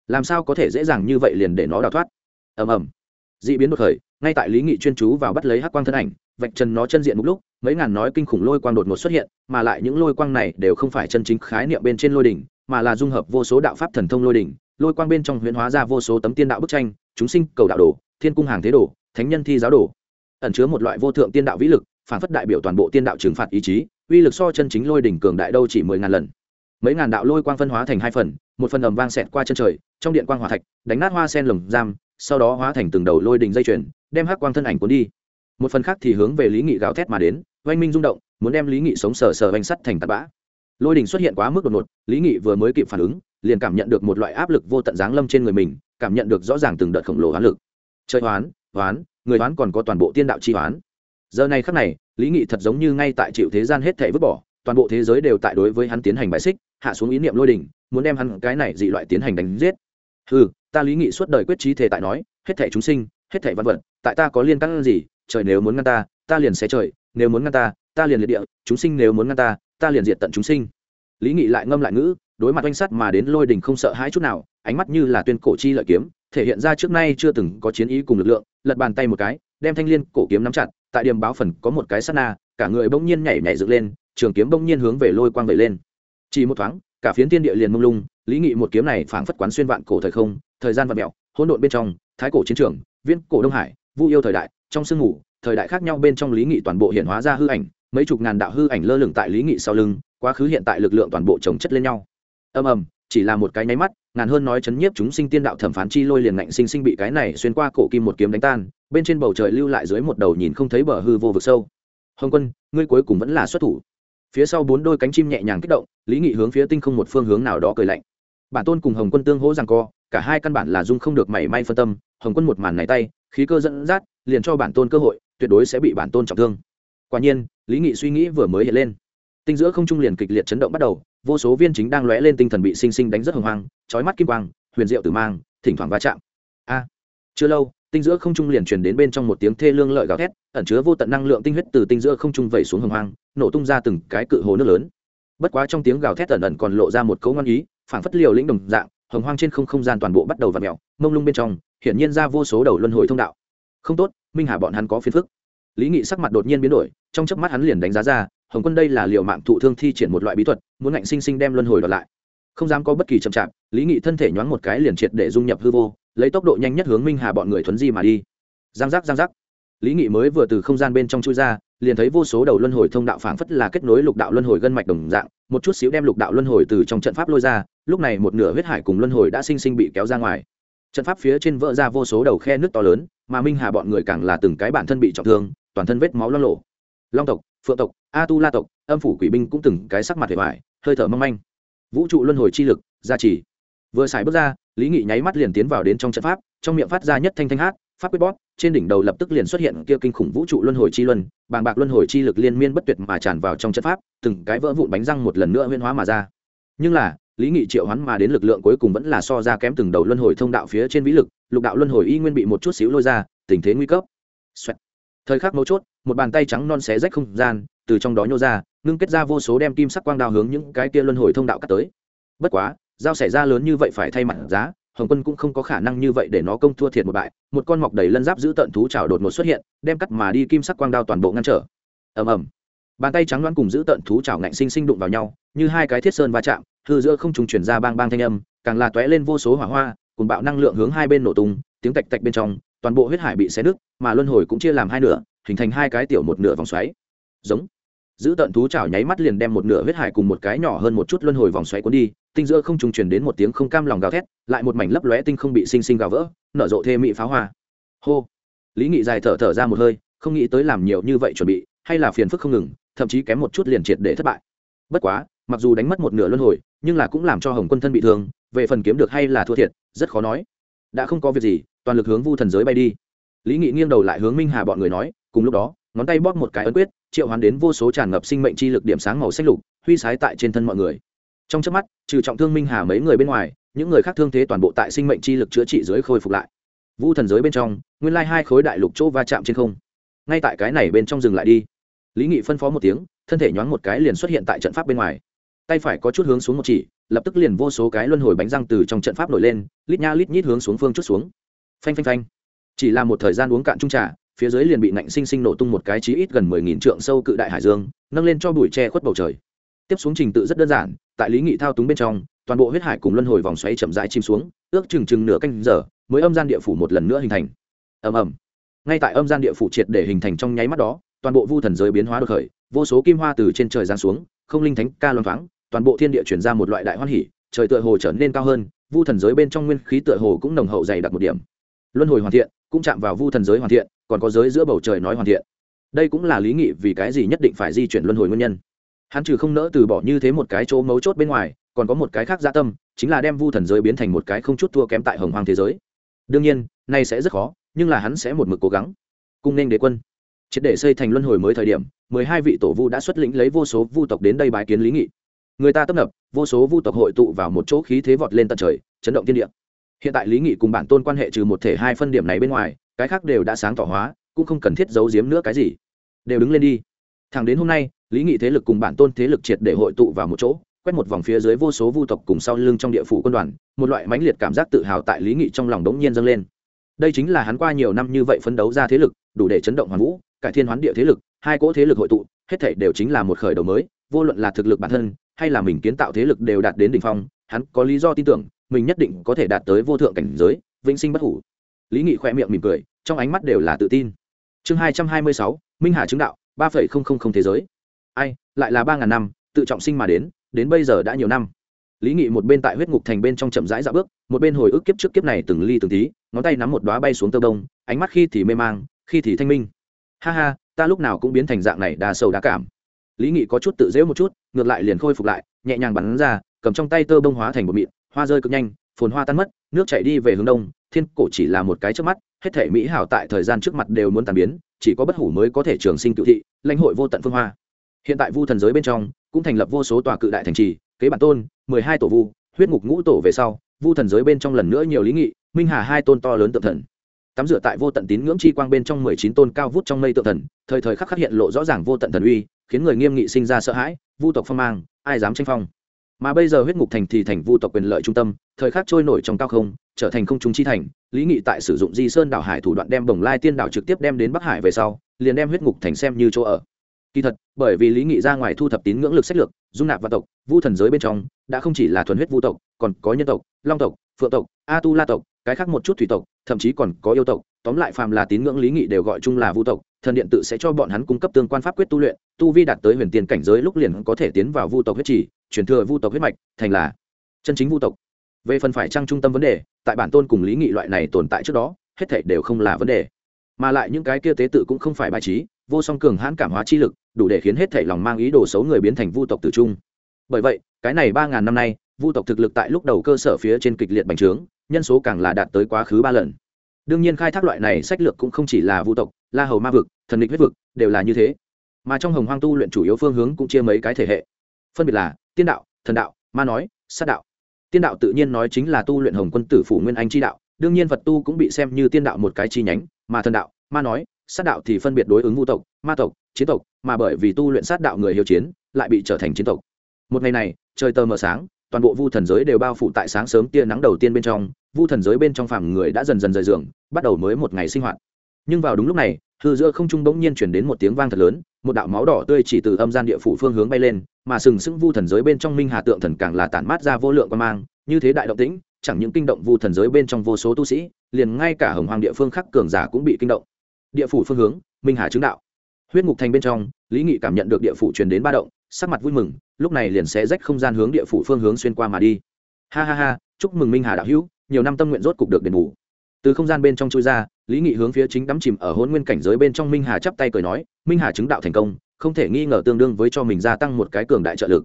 Làm sao có thể dễ dàng như vậy liền để nó đào thoát? Ầm ầm. D ị biến đột khởi, ngay tại lý nghị chuyên chú vào bắt lấy hắc quang thân ảnh, vạch trần nó chân diện một lúc, mấy ngàn nói kinh khủng lôi quang đột ngột xuất hiện, mà lại những lôi quang này đều không phải chân chính khái niệm bên trên lôi đỉnh, mà là dung hợp vô số đạo pháp thần thông lôi đỉnh, lôi quang bên trong huyễn hóa ra vô số tấm tiên đạo bức tranh, chúng sinh cầu đạo đồ, thiên cung hàng thế đồ, thánh nhân thi giáo đồ, ẩn chứa một loại vô thượng tiên đạo vĩ lực phản phất đại biểu toàn bộ tiên đạo trừng phạt ý chí, uy lực so chân chính lôi đỉnh cường đại đâu chỉ mười ngàn lần. Mấy ngàn đạo lôi quang phân hóa thành hai phần, một phần ầm vang xẹt qua chân trời, trong điện quang hỏa thạch, đánh nát hoa sen lồng giam, sau đó hóa thành từng đầu lôi đỉnh dây chuyền, đem hắc quang thân ảnh cuốn đi. Một phần khác thì hướng về lý nghị gào thét mà đến, oanh minh rung động, muốn đem lý nghị sống sờ sờ oanh sắt thành tạt bã. Lôi đỉnh xuất hiện quá mức đột ngột, lý nghị vừa mới kịp phản ứng, liền cảm nhận được một loại áp lực vô tận giáng lâm trên người mình, cảm nhận được rõ ràng từng đợt khổng lồ hoán lực. Chơi hoán hoán, người hoán còn có toàn bộ tiên đạo chi hoán giờ này khắc này, lý nghị thật giống như ngay tại chịu thế gian hết thể vứt bỏ, toàn bộ thế giới đều tại đối với hắn tiến hành bài xích, hạ xuống ý niệm lôi đỉnh muốn đem hắn cái này dị loại tiến hành đánh giết. Ừ ta lý nghị suốt đời quyết trí thể tại nói, hết thể chúng sinh, hết thể văn vật, tại ta có liên căn gì, trời nếu muốn ngăn ta ta liền xé trời, nếu muốn ngăn ta ta liền liệt địa, chúng sinh nếu muốn ngăn ta ta liền diệt tận chúng sinh. Lý nghị lại ngâm lại ngữ, đối mặt oanh sắt mà đến lôi đình không sợ hãi chút nào, ánh mắt như là tuyên cổ chi lợi kiếm, thể hiện ra trước nay chưa từng có chiến ý cùng lực lượng, lật bàn tay một cái, đem thanh liên cổ kiếm nắm chặt tại điểm báo phần có một cái sát na, cả người bỗng nhiên nhảy nhảy dựng lên, trường kiếm bỗng nhiên hướng về lôi quang vẩy lên. Chỉ một thoáng, cả phiến tiên địa liền mông lung, lý nghị một kiếm này phảng phất quán xuyên vạn cổ thời không, thời gian vạn mẹo hỗn độn bên trong, thái cổ chiến trường, viễn cổ đông hải, vu yêu thời đại, trong sương ngủ, thời đại khác nhau bên trong lý nghị toàn bộ hiện hóa ra hư ảnh, mấy chục ngàn đạo hư ảnh lơ lửng tại lý nghị sau lưng, quá khứ hiện tại lực lượng toàn bộ chồng chất lên nhau. Ầm ầm chỉ là một cái nháy mắt, ngàn hơn nói chấn nhiếp chúng sinh tiên đạo thẩm phán chi lôi liền ngạnh sinh sinh bị cái này xuyên qua cổ kim một kiếm đánh tan, bên trên bầu trời lưu lại dưới một đầu nhìn không thấy bờ hư vô vực sâu. Hồng quân, ngươi cuối cùng vẫn là xuất thủ. Phía sau bốn đôi cánh chim nhẹ nhàng kích động, lý nghị hướng phía tinh không một phương hướng nào đó cười lạnh. Bản tôn cùng hồng quân tương hỗ rằng co, cả hai căn bản là dung không được mảy may phân tâm, hồng quân một màn này tay, khí cơ dẫn dắt, liền cho bản tôn cơ hội, tuyệt đối sẽ bị bản tôn trọng thương. Quả nhiên, lý nghị suy nghĩ vừa mới hiện lên. Tinh giữa không trung liền kịch liệt chấn động bắt đầu vô số viên chính đang lóe lên tinh thần bị sinh sinh đánh rất hồng hoang trói mắt kim quang, huyền diệu tử mang, thỉnh thoảng va chạm. A, chưa lâu, tinh giữa không trung liền truyền đến bên trong một tiếng thê lương lợi gào thét, ẩn chứa vô tận năng lượng tinh huyết từ tinh giữa không trung vẩy xuống hồng hoang, nổ tung ra từng cái cự hồ nước lớn. Bất quá trong tiếng gào thét ẩn ẩn còn lộ ra một cấu ngon ý, phảng phất liều lĩnh đồng dạng, hồng hoang trên không không gian toàn bộ bắt đầu v ặ mẹo mông lung bên trong, hiển nhiên ra vô số đầu luân hồi thông đạo. Không tốt, minh hà bọn hắn có phiền phức. Lý nghị sắc mặt đột nhiên biến đổi, trong chớp mắt hắn liền đánh giá ra hồng quân đây là liều mạng thụ thương thi triển một loại bí thuật, muốn ngạnh sinh sinh đem luân hồi đoạt lại. Không dám có bất kỳ chậm chạp, lý nghị thân thể nhoáng một cái liền triệt để dung nhập hư vô, lấy tốc độ nhanh nhất hướng minh hà bọn người thuấn di mà đi. Giang giác giang giác. Lý nghị mới vừa từ không gian bên trong chui ra, liền thấy vô số đầu luân hồi thông đạo phảng phất là kết nối lục đạo luân hồi gân mạch đồng dạng, một chút xíu đem lục đạo luân hồi từ trong trận pháp lôi ra, lúc này một nửa huyết hải cùng luân hồi đã sinh sinh bị kéo ra ngoài. Trận pháp phía trên vỡ ra vô số đầu khe nước to lớn, mà minh hà bọn người càng là từng cái bản thân bị trọng thương, toàn thân vết máu lo lộ. Long tộc, phượng tộc a tu la tộc âm phủ quỷ binh cũng từng cái sắc mặt hề vải hơi thở mong manh. Vũ trụ luân hồi chi lực, gia trì. Vừa xài bước ra, lý nghị nháy mắt liền tiến vào đến trong trận pháp, trong miệng phát ra nhất thanh thanh hát, pháp quyết bóp, trên đỉnh đầu lập tức liền xuất hiện kia kinh khủng vũ trụ luân hồi chi luân, bàng bạc luân hồi chi lực liên miên bất tuyệt mà tràn vào trong trận pháp, từng cái vỡ vụn bánh răng một lần nữa huyên hóa mà ra. Nhưng là, lý nghị triệu hoán mà đến lực lượng cuối cùng vẫn là so ra kém từng đầu luân hồi thông đạo phía trên vĩ lực, lục đạo luân hồi y nguyên bị một chút xíu lôi ra, tình thế nguy cấp. Xoẹt. thời khắc mấu chốt một bàn tay trắng non xé rách không gian, từ trong đó nhô ra, ngưng kết ra vô số đem kim sắc quang đao hướng những cái kia luân hồi thông đạo cắt tới. Bất quá, dao xảy ra lớn như vậy phải thay mặt giá, hồng quân cũng không có khả năng như vậy để nó công thua thiệt một bại, một con mọc đầy lân giáp giữ tận thú trào đột ngột xuất hiện, đem cắt mà đi kim sắc quang đao toàn bộ ngăn trở. Ầm ầm. Bàn tay trắng loáng cùng giữ tận thú trào ngạnh sinh sinh đụng vào nhau, như hai cái thiết sơn va chạm, hư giữa không trùng chuyển ra bang bang thanh âm, càng là tóe lên vô số hỏa hoa, cùng bạo năng lượng hướng hai bên nổ tung, tiếng tạch tạch bên trong, toàn bộ huyết hải bị xé nứt, mà luân hồi cũng chia làm hai nửa hình thành hai cái tiểu một nửa vòng xoáy. Giống. Giữ tận thú chảo nháy mắt liền đem một nửa huyết hải cùng một cái nhỏ hơn một chút luân hồi vòng xoáy cuốn đi, tinh giữa không trùng truyền đến một tiếng không cam lòng gào thét, lại một mảnh lấp lóe tinh không bị sinh sinh gào vỡ, nở rộ thê mị pháo hoa. Hô. Lý nghị dài thở thở ra một hơi, không nghĩ tới làm nhiều như vậy chuẩn bị, hay là phiền phức không ngừng, thậm chí kém một chút liền triệt để thất bại. Bất quá, mặc dù đánh mất một nửa luân hồi, nhưng là cũng làm cho hồng quân thân bị thương, về phần kiếm được hay là thua thiệt, rất khó nói. Đã không có việc gì, toàn lực hướng vu thần giới bay đi. Lý nghị nghiêng đầu lại hướng minh hà bọn người nói cùng lúc đó, ngón tay bóp một cái ấn quyết, triệu hoán đến vô số tràn ngập sinh mệnh chi lực điểm sáng màu xanh lục, huy sái tại trên thân mọi người. Trong chớp mắt, trừ trọng thương minh hà mấy người bên ngoài, những người khác thương thế toàn bộ tại sinh mệnh chi lực chữa trị dưới khôi phục lại. Vu thần giới bên trong, nguyên lai hai khối đại lục chỗ va chạm trên không. Ngay tại cái này bên trong dừng lại đi. Lý nghị phân phó một tiếng, thân thể nhoáng một cái liền xuất hiện tại trận pháp bên ngoài. Tay phải có chút hướng xuống một chỉ, lập tức liền vô số cái luân hồi bánh răng từ trong trận pháp nổi lên, lít nha lít nhít hướng xuống phương chút xuống. Phanh phanh phanh. Chỉ là một thời gian uống cạn trung trà phía dưới liền bị nạnh sinh sinh nổ tung một cái chí ít gần mười nghìn trượng sâu cự đại hải dương, nâng lên cho bụi che khuất bầu trời. Tiếp xuống trình tự rất đơn giản, tại lý nghị thao túng bên trong, toàn bộ huyết hải cùng luân hồi vòng xoáy chậm rãi chìm xuống, ước chừng chừng nửa canh giờ mới âm gian địa phủ một lần nữa hình thành. Ầm ầm. Ngay tại âm gian địa phủ triệt để hình thành trong nháy mắt đó, toàn bộ vu thần giới biến hóa đột khởi, vô số kim hoa từ trên trời giáng xuống, không linh thánh, ca luân vắng toàn bộ thiên địa chuyển ra một loại đại hoan hỉ, trời tựa hồ trở nên cao hơn, vu thần giới bên trong nguyên khí tựa hồ cũng nồng hậu dày đặc một điểm. Luân hồi hoàn thiện, cũng chạm vào vu thần giới hoàn thiện còn có giới giữa bầu trời nói hoàn thiện. Đây cũng là lý nghị vì cái gì nhất định phải di chuyển luân hồi nguyên nhân. Hắn trừ không nỡ từ bỏ như thế một cái chỗ mấu chốt bên ngoài, còn có một cái khác gia tâm, chính là đem vu thần giới biến thành một cái không chút thua kém tại hồng hoàng thế giới. Đương nhiên nay sẽ rất khó, nhưng là hắn sẽ một mực cố gắng. Cung nên đế quân. Triệt để xây thành luân hồi mới thời điểm, mười hai vị tổ vu đã xuất lĩnh lấy vô số vu tộc đến đây bái kiến lý nghị. Người ta tấp nập, vô số vu tộc hội tụ vào một chỗ khí thế vọt lên tận trời, chấn động thiên địa. Hiện tại lý nghị cùng bản tôn quan hệ trừ một thể hai phân điểm này bên ngoài cái khác đều đã sáng tỏ hóa, cũng không cần thiết giấu giếm nữa cái gì. Đều đứng lên đi. Thẳng đến hôm nay, lý nghị thế lực cùng bản tôn thế lực triệt để hội tụ vào một chỗ, quét một vòng phía dưới vô số vu tộc cùng sau lưng trong địa phủ quân đoàn, một loại mãnh liệt cảm giác tự hào tại lý nghị trong lòng đống nhiên dâng lên. Đây chính là hắn qua nhiều năm như vậy phấn đấu ra thế lực, đủ để chấn động hoàn vũ, cải thiên hoán địa thế lực, hai cỗ thế lực hội tụ, hết thể đều chính là một khởi đầu mới, vô luận là thực lực bản thân, hay là mình kiến tạo thế lực đều đạt đến đỉnh phong, hắn có lý do tin tưởng, mình nhất định có thể đạt tới vô thượng cảnh giới, vĩnh sinh bất hủ lý nghị khoe miệng mỉm cười, trong ánh mắt đều là tự tin. Chương hai trăm hai mươi sáu, minh hà chứng đạo, ba phẩy không không không thế giới. Ai, lại là ba ngàn năm, tự trọng sinh mà đến đến bây giờ đã nhiều năm. Lý nghị một bên tại huyết ngục thành bên trong chậm rãi dạo bước, một bên hồi ức kiếp trước kiếp này từng ly từng tí, ngón tay nắm một đoá bay xuống tơ đông, ánh mắt khi thì mê mang, khi thì thanh minh. Ha ha, ta lúc nào cũng biến thành dạng này đa sâu đa cảm. Lý nghị có chút tự dễu một chút, ngược lại liền khôi phục lại, nhẹ nhàng bắn ra, cầm trong tay tơ bông hóa thành một mịn, hoa rơi cực nhanh, phồn hoa tan mất nước chảy đi về hướng đông, thiên cổ chỉ là một cái trước mắt, hết thể mỹ hảo tại thời gian trước mặt đều muốn tàn biến, chỉ có bất hủ mới có thể trường sinh cựu thị, lãnh hội vô tận phương hoa. Hiện tại vu thần giới bên trong, cũng thành lập vô số tòa cự đại thành trì, kế bản tôn, mười hai tổ vu, huyết ngục ngũ tổ về sau, vu thần giới bên trong lần nữa nhiều lý nghị, minh hà hai tôn to lớn tự thần. Tắm rửa tại vô tận tín ngưỡng chi quang bên trong mười chín tôn cao vút trong mây tự thần, thời thời khắc khắc hiện lộ rõ ràng vô tận thần uy, khiến người nghiêm nghị sinh ra sợ hãi, vu tộc phong mang, ai dám tranh phong? Mà bây giờ huyết ngục thành thì thành vu tộc quyền lợi trung tâm, thời khắc trôi nổi trong cao không, trở thành không trung chi thành, lý nghị tại sử dụng di sơn đảo hải thủ đoạn đem bồng lai tiên đảo trực tiếp đem đến bắc hải về sau, liền đem huyết ngục thành xem như chỗ ở. Kỳ thật, bởi vì lý nghị ra ngoài thu thập tín ngưỡng lực sách lược, dung nạp và tộc, vu thần giới bên trong, đã không chỉ là thuần huyết vu tộc, còn có nhân tộc, long tộc, phượng tộc, a tu la tộc, cái khác một chút thủy tộc, thậm chí còn có yêu tộc. Tóm lại phàm là tín ngưỡng lý nghị đều gọi chung là vu tộc thần điện tự sẽ cho bọn hắn cung cấp tương quan pháp quyết tu luyện, tu vi đạt tới huyền tiền cảnh giới lúc liền có thể tiến vào vu tộc huyết trì, truyền thừa vu tộc huyết mạch, thành là chân chính vu tộc. Về phần phải trang trung tâm vấn đề, tại bản tôn cùng lý nghị loại này tồn tại trước đó, hết thể đều không là vấn đề. Mà lại những cái kia tế tự cũng không phải bài trí, vô song cường hãn cảm hóa chi lực, đủ để khiến hết thể lòng mang ý đồ xấu người biến thành vu tộc tử trung. Bởi vậy, cái này ba ngàn năm nay, vu tộc thực lực tại lúc đầu cơ sở phía trên kịch liệt bành trướng, nhân số càng là đạt tới quá khứ ba lần. Đương nhiên khai thác loại này sách lược cũng không chỉ là vu tộc la hầu ma vực, thần địch huyết vực, đều là như thế. Mà trong hồng hoang tu luyện chủ yếu phương hướng cũng chia mấy cái thể hệ. Phân biệt là tiên đạo, thần đạo, ma nói, sát đạo. Tiên đạo tự nhiên nói chính là tu luyện hồng quân tử phủ nguyên anh chi đạo, đương nhiên vật tu cũng bị xem như tiên đạo một cái chi nhánh, mà thần đạo, ma nói, sát đạo thì phân biệt đối ứng vu tộc, ma tộc, chiến tộc, mà bởi vì tu luyện sát đạo người hiếu chiến, lại bị trở thành chiến tộc. Một ngày này, trời tờ mờ sáng, toàn bộ vu thần giới đều bao phủ tại sáng sớm tia nắng đầu tiên bên trong, vu thần giới bên trong phàm người đã dần dần rời giường, bắt đầu mới một ngày sinh hoạt nhưng vào đúng lúc này, hư giữa không trung bỗng nhiên chuyển đến một tiếng vang thật lớn, một đạo máu đỏ tươi chỉ từ âm gian địa phủ phương hướng bay lên, mà sừng sững vu thần giới bên trong minh hà tượng thần càng là tản mát ra vô lượng quan mang, như thế đại động tĩnh, chẳng những kinh động vu thần giới bên trong vô số tu sĩ, liền ngay cả hồng hoàng địa phương khắc cường giả cũng bị kinh động. Địa phủ phương hướng, minh hà chứng đạo. Huyết ngục thành bên trong, lý nghị cảm nhận được địa phủ truyền đến ba động, sắc mặt vui mừng, lúc này liền sẽ rách không gian hướng địa phủ phương hướng xuyên qua mà đi. Ha ha ha, chúc mừng minh hà đạo hữu, nhiều năm tâm nguyện rốt cục được đền bù. Từ không gian bên trong chui ra lý nghị hướng phía chính đắm chìm ở hôn nguyên cảnh giới bên trong minh hà chắp tay cười nói, minh hà chứng đạo thành công, không thể nghi ngờ tương đương với cho mình gia tăng một cái cường đại trợ lực.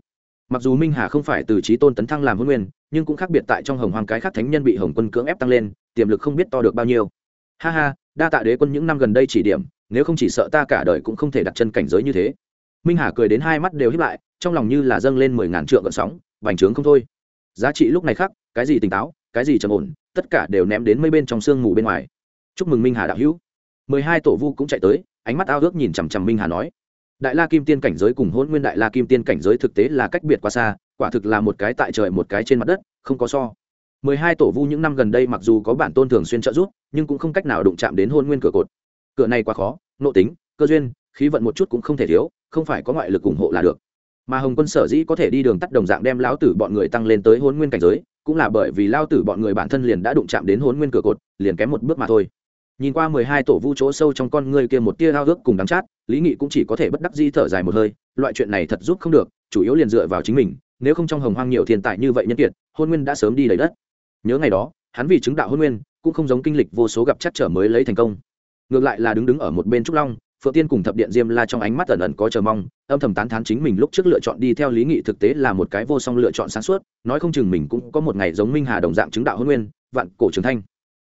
Mặc dù minh hà không phải từ trí tôn tấn thăng làm hôn nguyên, nhưng cũng khác biệt tại trong hồng hoàng cái khác thánh nhân bị hồng quân cưỡng ép tăng lên, tiềm lực không biết to được bao nhiêu. Ha ha, đa tạ đế quân những năm gần đây chỉ điểm, nếu không chỉ sợ ta cả đời cũng không thể đặt chân cảnh giới như thế. Minh hà cười đến hai mắt đều hiếp lại, trong lòng như là dâng lên mười ngàn trượng gợn sóng, bành trướng không thôi. Giá trị lúc này khác, cái gì tỉnh táo, cái gì trầm ổn, tất cả đều ném đến mây bên trong sương mù bên ngoài chúc mừng minh hà đạo hữu mười hai tổ vu cũng chạy tới ánh mắt ao ước nhìn chằm chằm minh hà nói đại la kim tiên cảnh giới cùng hôn nguyên đại la kim tiên cảnh giới thực tế là cách biệt quá xa quả thực là một cái tại trời một cái trên mặt đất không có so mười hai tổ vu những năm gần đây mặc dù có bản tôn thường xuyên trợ giúp nhưng cũng không cách nào đụng chạm đến hôn nguyên cửa cột cửa này quá khó nộ tính cơ duyên khí vận một chút cũng không thể thiếu không phải có ngoại lực ủng hộ là được mà hồng quân sở dĩ có thể đi đường tắt đồng dạng đem lão tử bọn người tăng lên tới hôn nguyên cảnh giới cũng là bởi vì lao tử bọn người bản thân liền đã đụng chạm đến hôn nguyên cửa cột liền kém một bước mà thôi nhìn qua mười hai tổ vu chỗ sâu trong con ngươi kia một tia hao ước cùng đắng chát, lý nghị cũng chỉ có thể bất đắc di thở dài một hơi, loại chuyện này thật giúp không được, chủ yếu liền dựa vào chính mình, nếu không trong hồng hoang nhiều thiên tài như vậy nhân kiệt, hôn nguyên đã sớm đi lấy đất. Nhớ ngày đó, hắn vì chứng đạo hôn nguyên, cũng không giống kinh lịch vô số gặp chắc trở mới lấy thành công. Ngược lại là đứng đứng ở một bên trúc long, phượng tiên cùng thập điện diêm la trong ánh mắt ẩn ẩn có chờ mong, âm thầm tán thán chính mình lúc trước lựa chọn đi theo lý nghị thực tế là một cái vô song lựa chọn sáng suốt, nói không chừng mình cũng có một ngày giống minh hà đồng dạng chứng đạo hôn nguyên, vạn cổ trường thanh.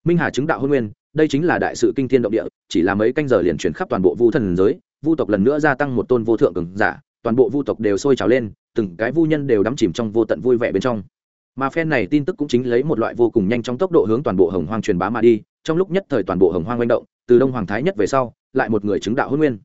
Minh hà chứng đạo hôn nguyên đây chính là đại sự kinh thiên động địa, chỉ là mấy canh giờ liền chuyển khắp toàn bộ vu thần giới, vu tộc lần nữa gia tăng một tôn vô thượng cường giả, toàn bộ vu tộc đều sôi trào lên, từng cái vu nhân đều đắm chìm trong vô tận vui vẻ bên trong. Mà phen này tin tức cũng chính lấy một loại vô cùng nhanh trong tốc độ hướng toàn bộ hồng hoang truyền bá mà đi, trong lúc nhất thời toàn bộ hồng hoang manh động, từ đông hoàng thái nhất về sau, lại một người chứng đạo hôn nguyên.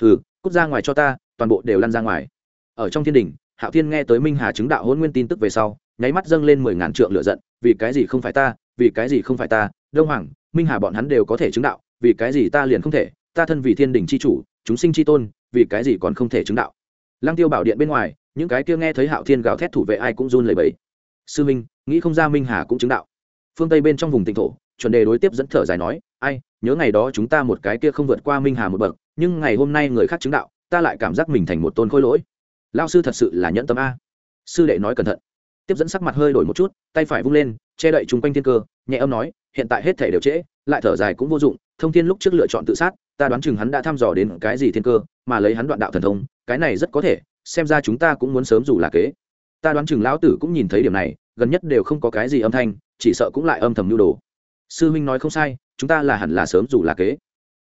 Hừ, cút ra ngoài cho ta, toàn bộ đều lăn ra ngoài. Ở trong thiên đình hạo thiên nghe tới minh hà chứng đạo hôn nguyên tin tức về sau, nháy mắt dâng lên mười ngàn trượng lựa giận, vì cái gì không phải ta, vì cái gì không phải ta, đông hoàng minh hà bọn hắn đều có thể chứng đạo, vì cái gì ta liền không thể, ta thân vì thiên đình c h i chủ, chúng sinh c h i tôn, vì cái gì còn không thể chứng đạo? Lăng tiêu bảo điện bên ngoài, những cái kia nghe thấy hạo thiên gào thét thủ vệ ai cũng run lẩy bẩy. Sư minh, nghĩ không ra minh hà cũng chứng đạo. Phương tây bên trong vùng tỉnh thổ, chuẩn đề đối tiếp dẫn thở dài nói, ai, nhớ ngày đó chúng ta một cái kia không vượt qua minh hà một bậc, nhưng ngày hôm nay người khác chứng đạo, ta lại cảm giác mình thành một tôn khôi lỗi. Lao sư thật sự là nhẫn tâm a. Sư đệ nói cẩn thận tiếp dẫn sắc mặt hơi đổi một chút, tay phải vung lên, che đậy chung quanh thiên cơ, nhẹ âm nói, hiện tại hết thể đều trễ, lại thở dài cũng vô dụng, thông thiên lúc trước lựa chọn tự sát, ta đoán chừng hắn đã thăm dò đến cái gì thiên cơ, mà lấy hắn đoạn đạo thần thông, cái này rất có thể, xem ra chúng ta cũng muốn sớm dù là kế. Ta đoán chừng lão tử cũng nhìn thấy điểm này, gần nhất đều không có cái gì âm thanh, chỉ sợ cũng lại âm thầm nhu đồ. Sư huynh nói không sai, chúng ta là hẳn là sớm dù là kế.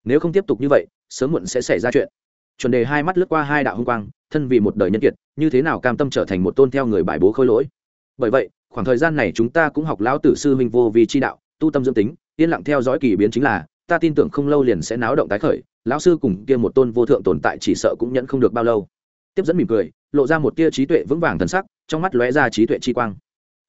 Nếu không tiếp tục như vậy, sớm muộn sẽ xảy ra chuyện. Chuẩn đề hai mắt lướt qua hai đạo hung quang, thân vì một đời nhân kiệt, như thế nào cam tâm trở thành một tôn theo người bài bố khôi lỗi? Bởi vậy, khoảng thời gian này chúng ta cũng học lão tử sư huynh vô vi chi đạo, tu tâm dưỡng tính, yên lặng theo dõi kỳ biến chính là, ta tin tưởng không lâu liền sẽ náo động tái khởi, lão sư cùng kia một tôn vô thượng tồn tại chỉ sợ cũng nhận không được bao lâu. Tiếp dẫn mỉm cười, lộ ra một tia trí tuệ vững vàng thần sắc, trong mắt lóe ra trí tuệ chi quang.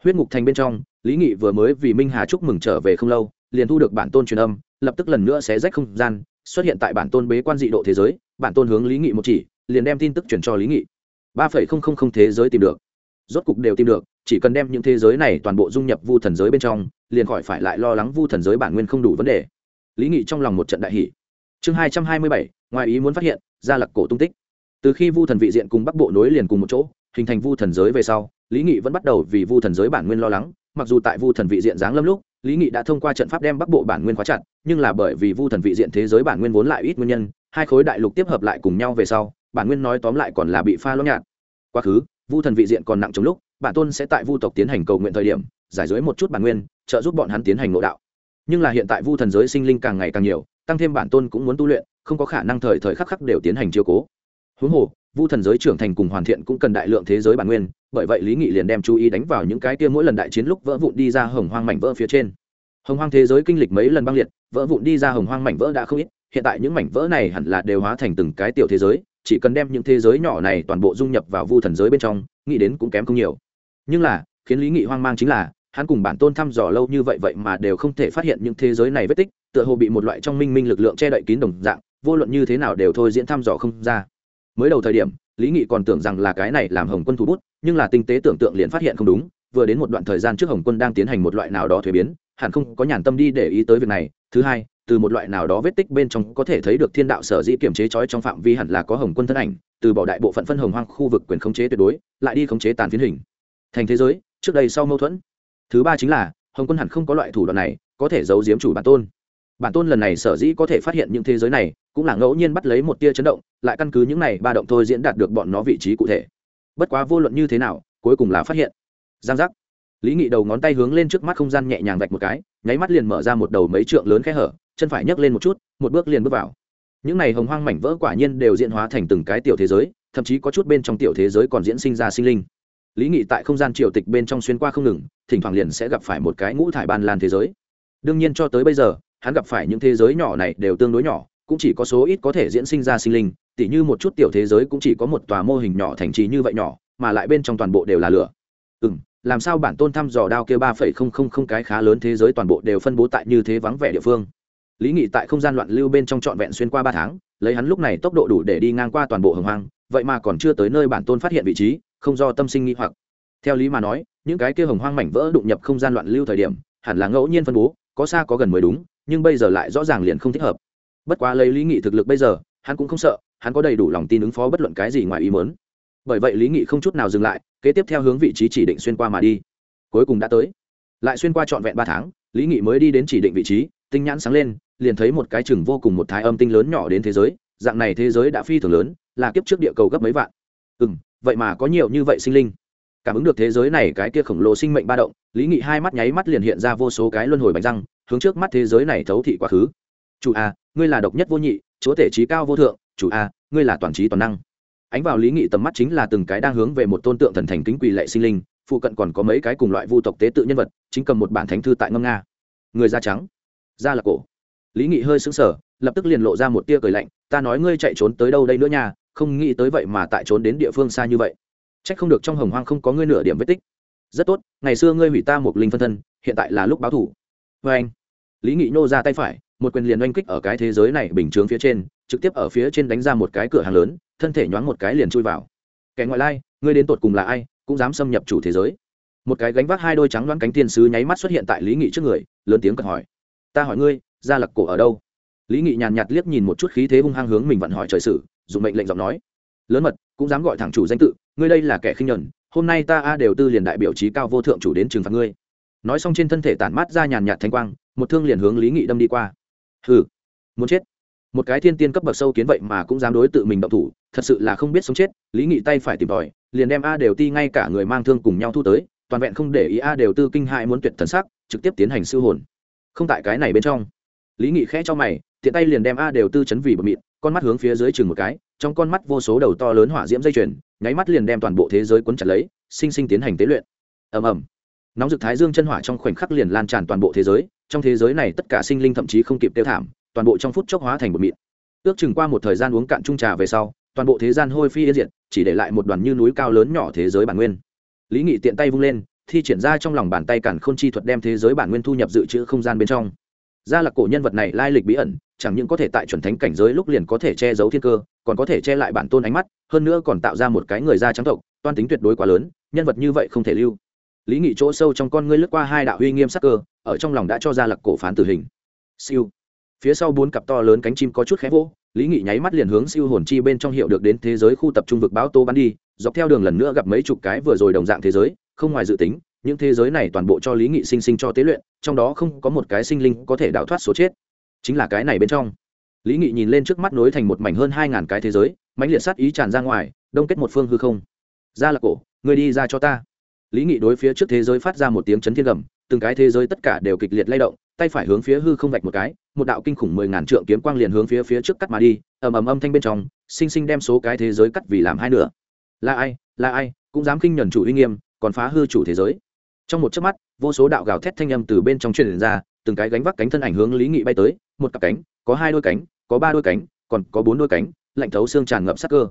Huyết ngục thành bên trong, lý nghị vừa mới vì minh hà chúc mừng trở về không lâu, liền thu được bản tôn truyền âm, lập tức lần nữa sẽ rách không gian, xuất hiện tại bản tôn bế quan dị độ thế giới, bản tôn hướng lý nghị một chỉ, liền đem tin tức chuyển cho lý nghị. Ba phẩy không không không thế giới tìm được rốt cục đều tìm được, chỉ cần đem những thế giới này toàn bộ dung nhập vu thần giới bên trong, liền khỏi phải lại lo lắng vu thần giới bản nguyên không đủ vấn đề. Lý nghị trong lòng một trận đại hỷ chương hai trăm hai mươi bảy, ngoài ý muốn phát hiện gia lặc cổ tung tích. Từ khi vu thần vị diện cùng bắc bộ nối liền cùng một chỗ, hình thành vu thần giới về sau, lý nghị vẫn bắt đầu vì vu thần giới bản nguyên lo lắng. Mặc dù tại vu thần vị diện giáng lâm lúc, lý nghị đã thông qua trận pháp đem bắc bộ bản nguyên khóa chặt, nhưng là bởi vì vu thần vị diện thế giới bản nguyên vốn lại ít nguyên nhân, hai khối đại lục tiếp hợp lại cùng nhau về sau, bản nguyên nói tóm lại còn là bị pha lỗ nhạt. Quá khứ vu thần vị diện còn nặng trong lúc, bản tôn sẽ tại vu tộc tiến hành cầu nguyện thời điểm, giải dưới một chút bản nguyên, trợ giúp bọn hắn tiến hành nội đạo. Nhưng là hiện tại vu thần giới sinh linh càng ngày càng nhiều, tăng thêm bản tôn cũng muốn tu luyện, không có khả năng thời thời khắc khắc đều tiến hành chiếu cố. Huống hồ, vu thần giới trưởng thành cùng hoàn thiện cũng cần đại lượng thế giới bản nguyên, bởi vậy lý nghị liền đem chú ý đánh vào những cái kia mỗi lần đại chiến lúc vỡ vụn đi ra hồng hoang mảnh vỡ phía trên. Hồng hoang thế giới kinh lịch mấy lần băng liệt, vỡ vụn đi ra hồng hoang mảnh vỡ đã không ít, hiện tại những mảnh vỡ này hẳn là đều hóa thành từng cái tiểu thế giới chỉ cần đem những thế giới nhỏ này toàn bộ dung nhập vào vu thần giới bên trong, nghĩ đến cũng kém không nhiều. Nhưng là, khiến lý nghị hoang mang chính là, hắn cùng bản tôn thăm dò lâu như vậy vậy mà đều không thể phát hiện những thế giới này vết tích, tựa hồ bị một loại trong minh minh lực lượng che đậy kín đồng dạng, vô luận như thế nào đều thôi diễn thăm dò không ra. Mới đầu thời điểm, lý nghị còn tưởng rằng là cái này làm hồng quân thủ bút, nhưng là tinh tế tưởng tượng liền phát hiện không đúng, vừa đến một đoạn thời gian trước hồng quân đang tiến hành một loại nào đó thuế biến, hẳn không có nhàn tâm đi để ý tới việc này. Thứ hai từ một loại nào đó vết tích bên trong có thể thấy được thiên đạo sở dĩ kiểm chế trói trong phạm vi hẳn là có hồng quân thân ảnh, từ bỏ đại bộ phận phân hồng hoang khu vực quyền khống chế tuyệt đối, lại đi khống chế tàn phiến hình. Thành thế giới, trước đây sau mâu thuẫn. Thứ ba chính là, hồng quân hẳn không có loại thủ đoạn này, có thể giấu giếm chủ bản tôn. Bản tôn lần này sở dĩ có thể phát hiện những thế giới này, cũng là ngẫu nhiên bắt lấy một tia chấn động, lại căn cứ những này ba động thôi diễn đạt được bọn nó vị trí cụ thể. Bất quá vô luận như thế nào, cuối cùng là phát hiện. Giang giác. Lý nghị đầu ngón tay hướng lên trước mắt không gian nhẹ nhàng vạch một cái, nháy mắt liền mở ra một đầu mấy trượng lớn khe hở chân phải nhấc lên một chút, một bước liền bước vào. Những này hồng hoang mảnh vỡ quả nhiên đều diễn hóa thành từng cái tiểu thế giới, thậm chí có chút bên trong tiểu thế giới còn diễn sinh ra sinh linh. Lý nghị tại không gian triều tịch bên trong xuyên qua không ngừng, thỉnh thoảng liền sẽ gặp phải một cái ngũ thải ban lan thế giới. Đương nhiên cho tới bây giờ, hắn gặp phải những thế giới nhỏ này đều tương đối nhỏ, cũng chỉ có số ít có thể diễn sinh ra sinh linh, tỉ như một chút tiểu thế giới cũng chỉ có một tòa mô hình nhỏ thành trì như vậy nhỏ, mà lại bên trong toàn bộ đều là lửa. Ừ m làm sao bản tôn thăm dò đao kia ba phẩy không không không cái khá lớn thế giới toàn bộ đều phân bố tại như thế vắng vẻ địa phương? Lý nghị tại không gian loạn lưu bên trong trọn vẹn xuyên qua ba tháng, lấy hắn lúc này tốc độ đủ để đi ngang qua toàn bộ hồng hoang, vậy mà còn chưa tới nơi bản tôn phát hiện vị trí, không do tâm sinh nghi hoặc. Theo lý mà nói, những cái kia hồng hoang mảnh vỡ đụng nhập không gian loạn lưu thời điểm, hẳn là ngẫu nhiên phân bố, có xa có gần mới đúng, nhưng bây giờ lại rõ ràng liền không thích hợp. Bất quá lấy lý nghị thực lực bây giờ, hắn cũng không sợ, hắn có đầy đủ lòng tin ứng phó bất luận cái gì ngoài ý mớn bởi vậy lý nghị không chút nào dừng lại, kế tiếp theo hướng vị trí chỉ định xuyên qua mà đi. Cuối cùng đã tới. Lại xuyên qua trọn vẹn ba tháng, lý nghị mới đi đến chỉ định vị trí, tinh nhãn sáng lên liền thấy một cái chừng vô cùng một thái âm tinh lớn nhỏ đến thế giới, dạng này thế giới đã phi thường lớn, là kiếp trước địa cầu gấp mấy vạn. Ừ m vậy mà có nhiều như vậy sinh linh. Cảm ứng được thế giới này cái kia khổng lồ sinh mệnh ba động, lý nghị hai mắt nháy mắt liền hiện ra vô số cái luân hồi bánh răng, hướng trước mắt thế giới này thấu thị quá khứ. Chủ a ngươi là độc nhất vô nhị, chúa tể trí cao vô thượng, chủ a ngươi là toàn trí toàn năng. Ánh vào lý nghị tầm mắt chính là từng cái đang hướng về một tôn tượng thần thành kính quỳ lệ sinh linh, phụ cận còn có mấy cái cùng loại vu tộc tế tự nhân vật, chính cầm một bản thánh thư tại ngâm nga. Người da trắng, da là cổ lý nghị hơi sững sờ, lập tức liền lộ ra một tia cười lạnh, ta nói ngươi chạy trốn tới đâu đây nữa nha, không nghĩ tới vậy mà tại trốn đến địa phương xa như vậy. C h ắ c không được trong hồng hoang không có ngươi nửa điểm vết tích. Rất tốt, ngày xưa ngươi hủy ta một linh phân thân, hiện tại là lúc báo thủ. Vê anh. Lý nghị nhô ra tay phải, một quyền liền oanh kích ở cái thế giới này bình chướng phía trên, trực tiếp ở phía trên đánh ra một cái cửa hàng lớn, thân thể nhoáng một cái liền chui vào. Kẻ ngoại lai, ngươi đến tột cùng là ai, cũng dám xâm nhập chủ thế giới? Một cái gánh vác hai đôi trắng đoán cánh tiên sứ nháy mắt xuất hiện tại lý nghị trước người, lớn tiếng cật hỏi. Ta hỏi ngươi gia lặc cổ ở đâu? Lý nghị nhàn nhạt liếc nhìn một chút khí thế hung hăng hướng mình vận hỏi trời sử dùng mệnh lệnh giọng nói. Lớn mật cũng dám gọi thẳng chủ danh tự ngươi đây là kẻ khinh nhẫn, hôm nay ta a đều tư liền đại biểu trí cao vô thượng chủ đến trừng phạt ngươi. Nói xong trên thân thể tản mát ra nhàn nhạt thanh quang một thương liền hướng lý nghị đâm đi qua. Hừ muốn chết. Một cái thiên tiên cấp bậc sâu kiến vậy mà cũng dám đối tự mình động thủ thật sự là không biết sống chết lý nghị tay phải tìm tòi liền đem a đều ti ngay cả người mang thương cùng nhau thu tới toàn vẹn không để ý a đều tư kinh hại muốn tuyệt thần sắc trực tiếp tiến hành siêu hồn. Không tại cái này bên trong lý nghị khẽ cho mày, tiện tay liền đem a đều tư chấn vì bờ mịn, con mắt hướng phía dưới chừng một cái, trong con mắt vô số đầu to lớn hỏa diễm dây chuyền, nháy mắt liền đem toàn bộ thế giới quấn chặt lấy, sinh sinh tiến hành tế luyện. Ầm ầm. Nóng rực thái dương chân hỏa trong khoảnh khắc liền lan tràn toàn bộ thế giới, trong thế giới này tất cả sinh linh thậm chí không kịp tiêu thảm, toàn bộ trong phút chốc hóa thành một mịn. Ước chừng qua một thời gian uống cạn trung trà về sau, toàn bộ thế gian hôi phi yên diệt, chỉ để lại một đoàn như núi cao lớn nhỏ thế giới bản nguyên. Lý nghị tiện tay vung lên, thi triển ra trong lòng bàn tay cản khôn chi thuật đem thế giới bản nguyên thu nhập dự trữ không gian bên trong gia lạc cổ nhân vật này lai lịch bí ẩn, chẳng những có thể tại chuẩn thánh cảnh giới lúc liền có thể che giấu thiên cơ, còn có thể che lại bản tôn ánh mắt, hơn nữa còn tạo ra một cái người da trắng tộc toan tính tuyệt đối quá lớn, nhân vật như vậy không thể lưu. Lý nghị chỗ sâu trong con ngươi lướt qua hai đạo huy nghiêm sắc cơ, ở trong lòng đã cho gia lạc cổ phán tử hình. Siêu. Phía sau bốn cặp to lớn cánh chim có chút khẽ vỗ, lý nghị nháy mắt liền hướng siêu hồn chi bên trong hiệu được đến thế giới khu tập trung vực báo tô bắn đi, dọc theo đường lần nữa gặp mấy chục cái vừa rồi đồng dạng thế giới, không ngoài dự tính những thế giới này toàn bộ cho lý nghị sinh sinh cho tế luyện, trong đó không có một cái sinh linh có thể đào thoát số chết. Chính là cái này bên trong. Lý nghị nhìn lên trước mắt nối thành một mảnh hơn hai ngàn cái thế giới, mãnh liệt sát ý tràn ra ngoài, đông kết một phương hư không. Ra là cổ, người đi ra cho ta. Lý nghị đối phía trước thế giới phát ra một tiếng chấn thiên gầm, từng cái thế giới tất cả đều kịch liệt lay động, tay phải hướng phía hư không vạch một cái, một đạo kinh khủng mười ngàn trượng kiếm quang liền hướng phía phía trước cắt mà đi, ầm ầm âm thanh bên trong, sinh sinh đem số cái thế giới cắt vì làm hai nửa. Là ai là ai, cũng dám kinh nhuần chủ uy nghiêm, còn phá hư chủ thế giới trong một chớp mắt, vô số đạo gào thét thanh âm từ bên trong truyền ra, từng cái gánh vác cánh thân ảnh hướng lý nghị bay tới, một cặp cánh, có hai đôi cánh, có ba đôi cánh, còn có bốn đôi cánh, lạnh thấu xương tràn ngập sắc cơ.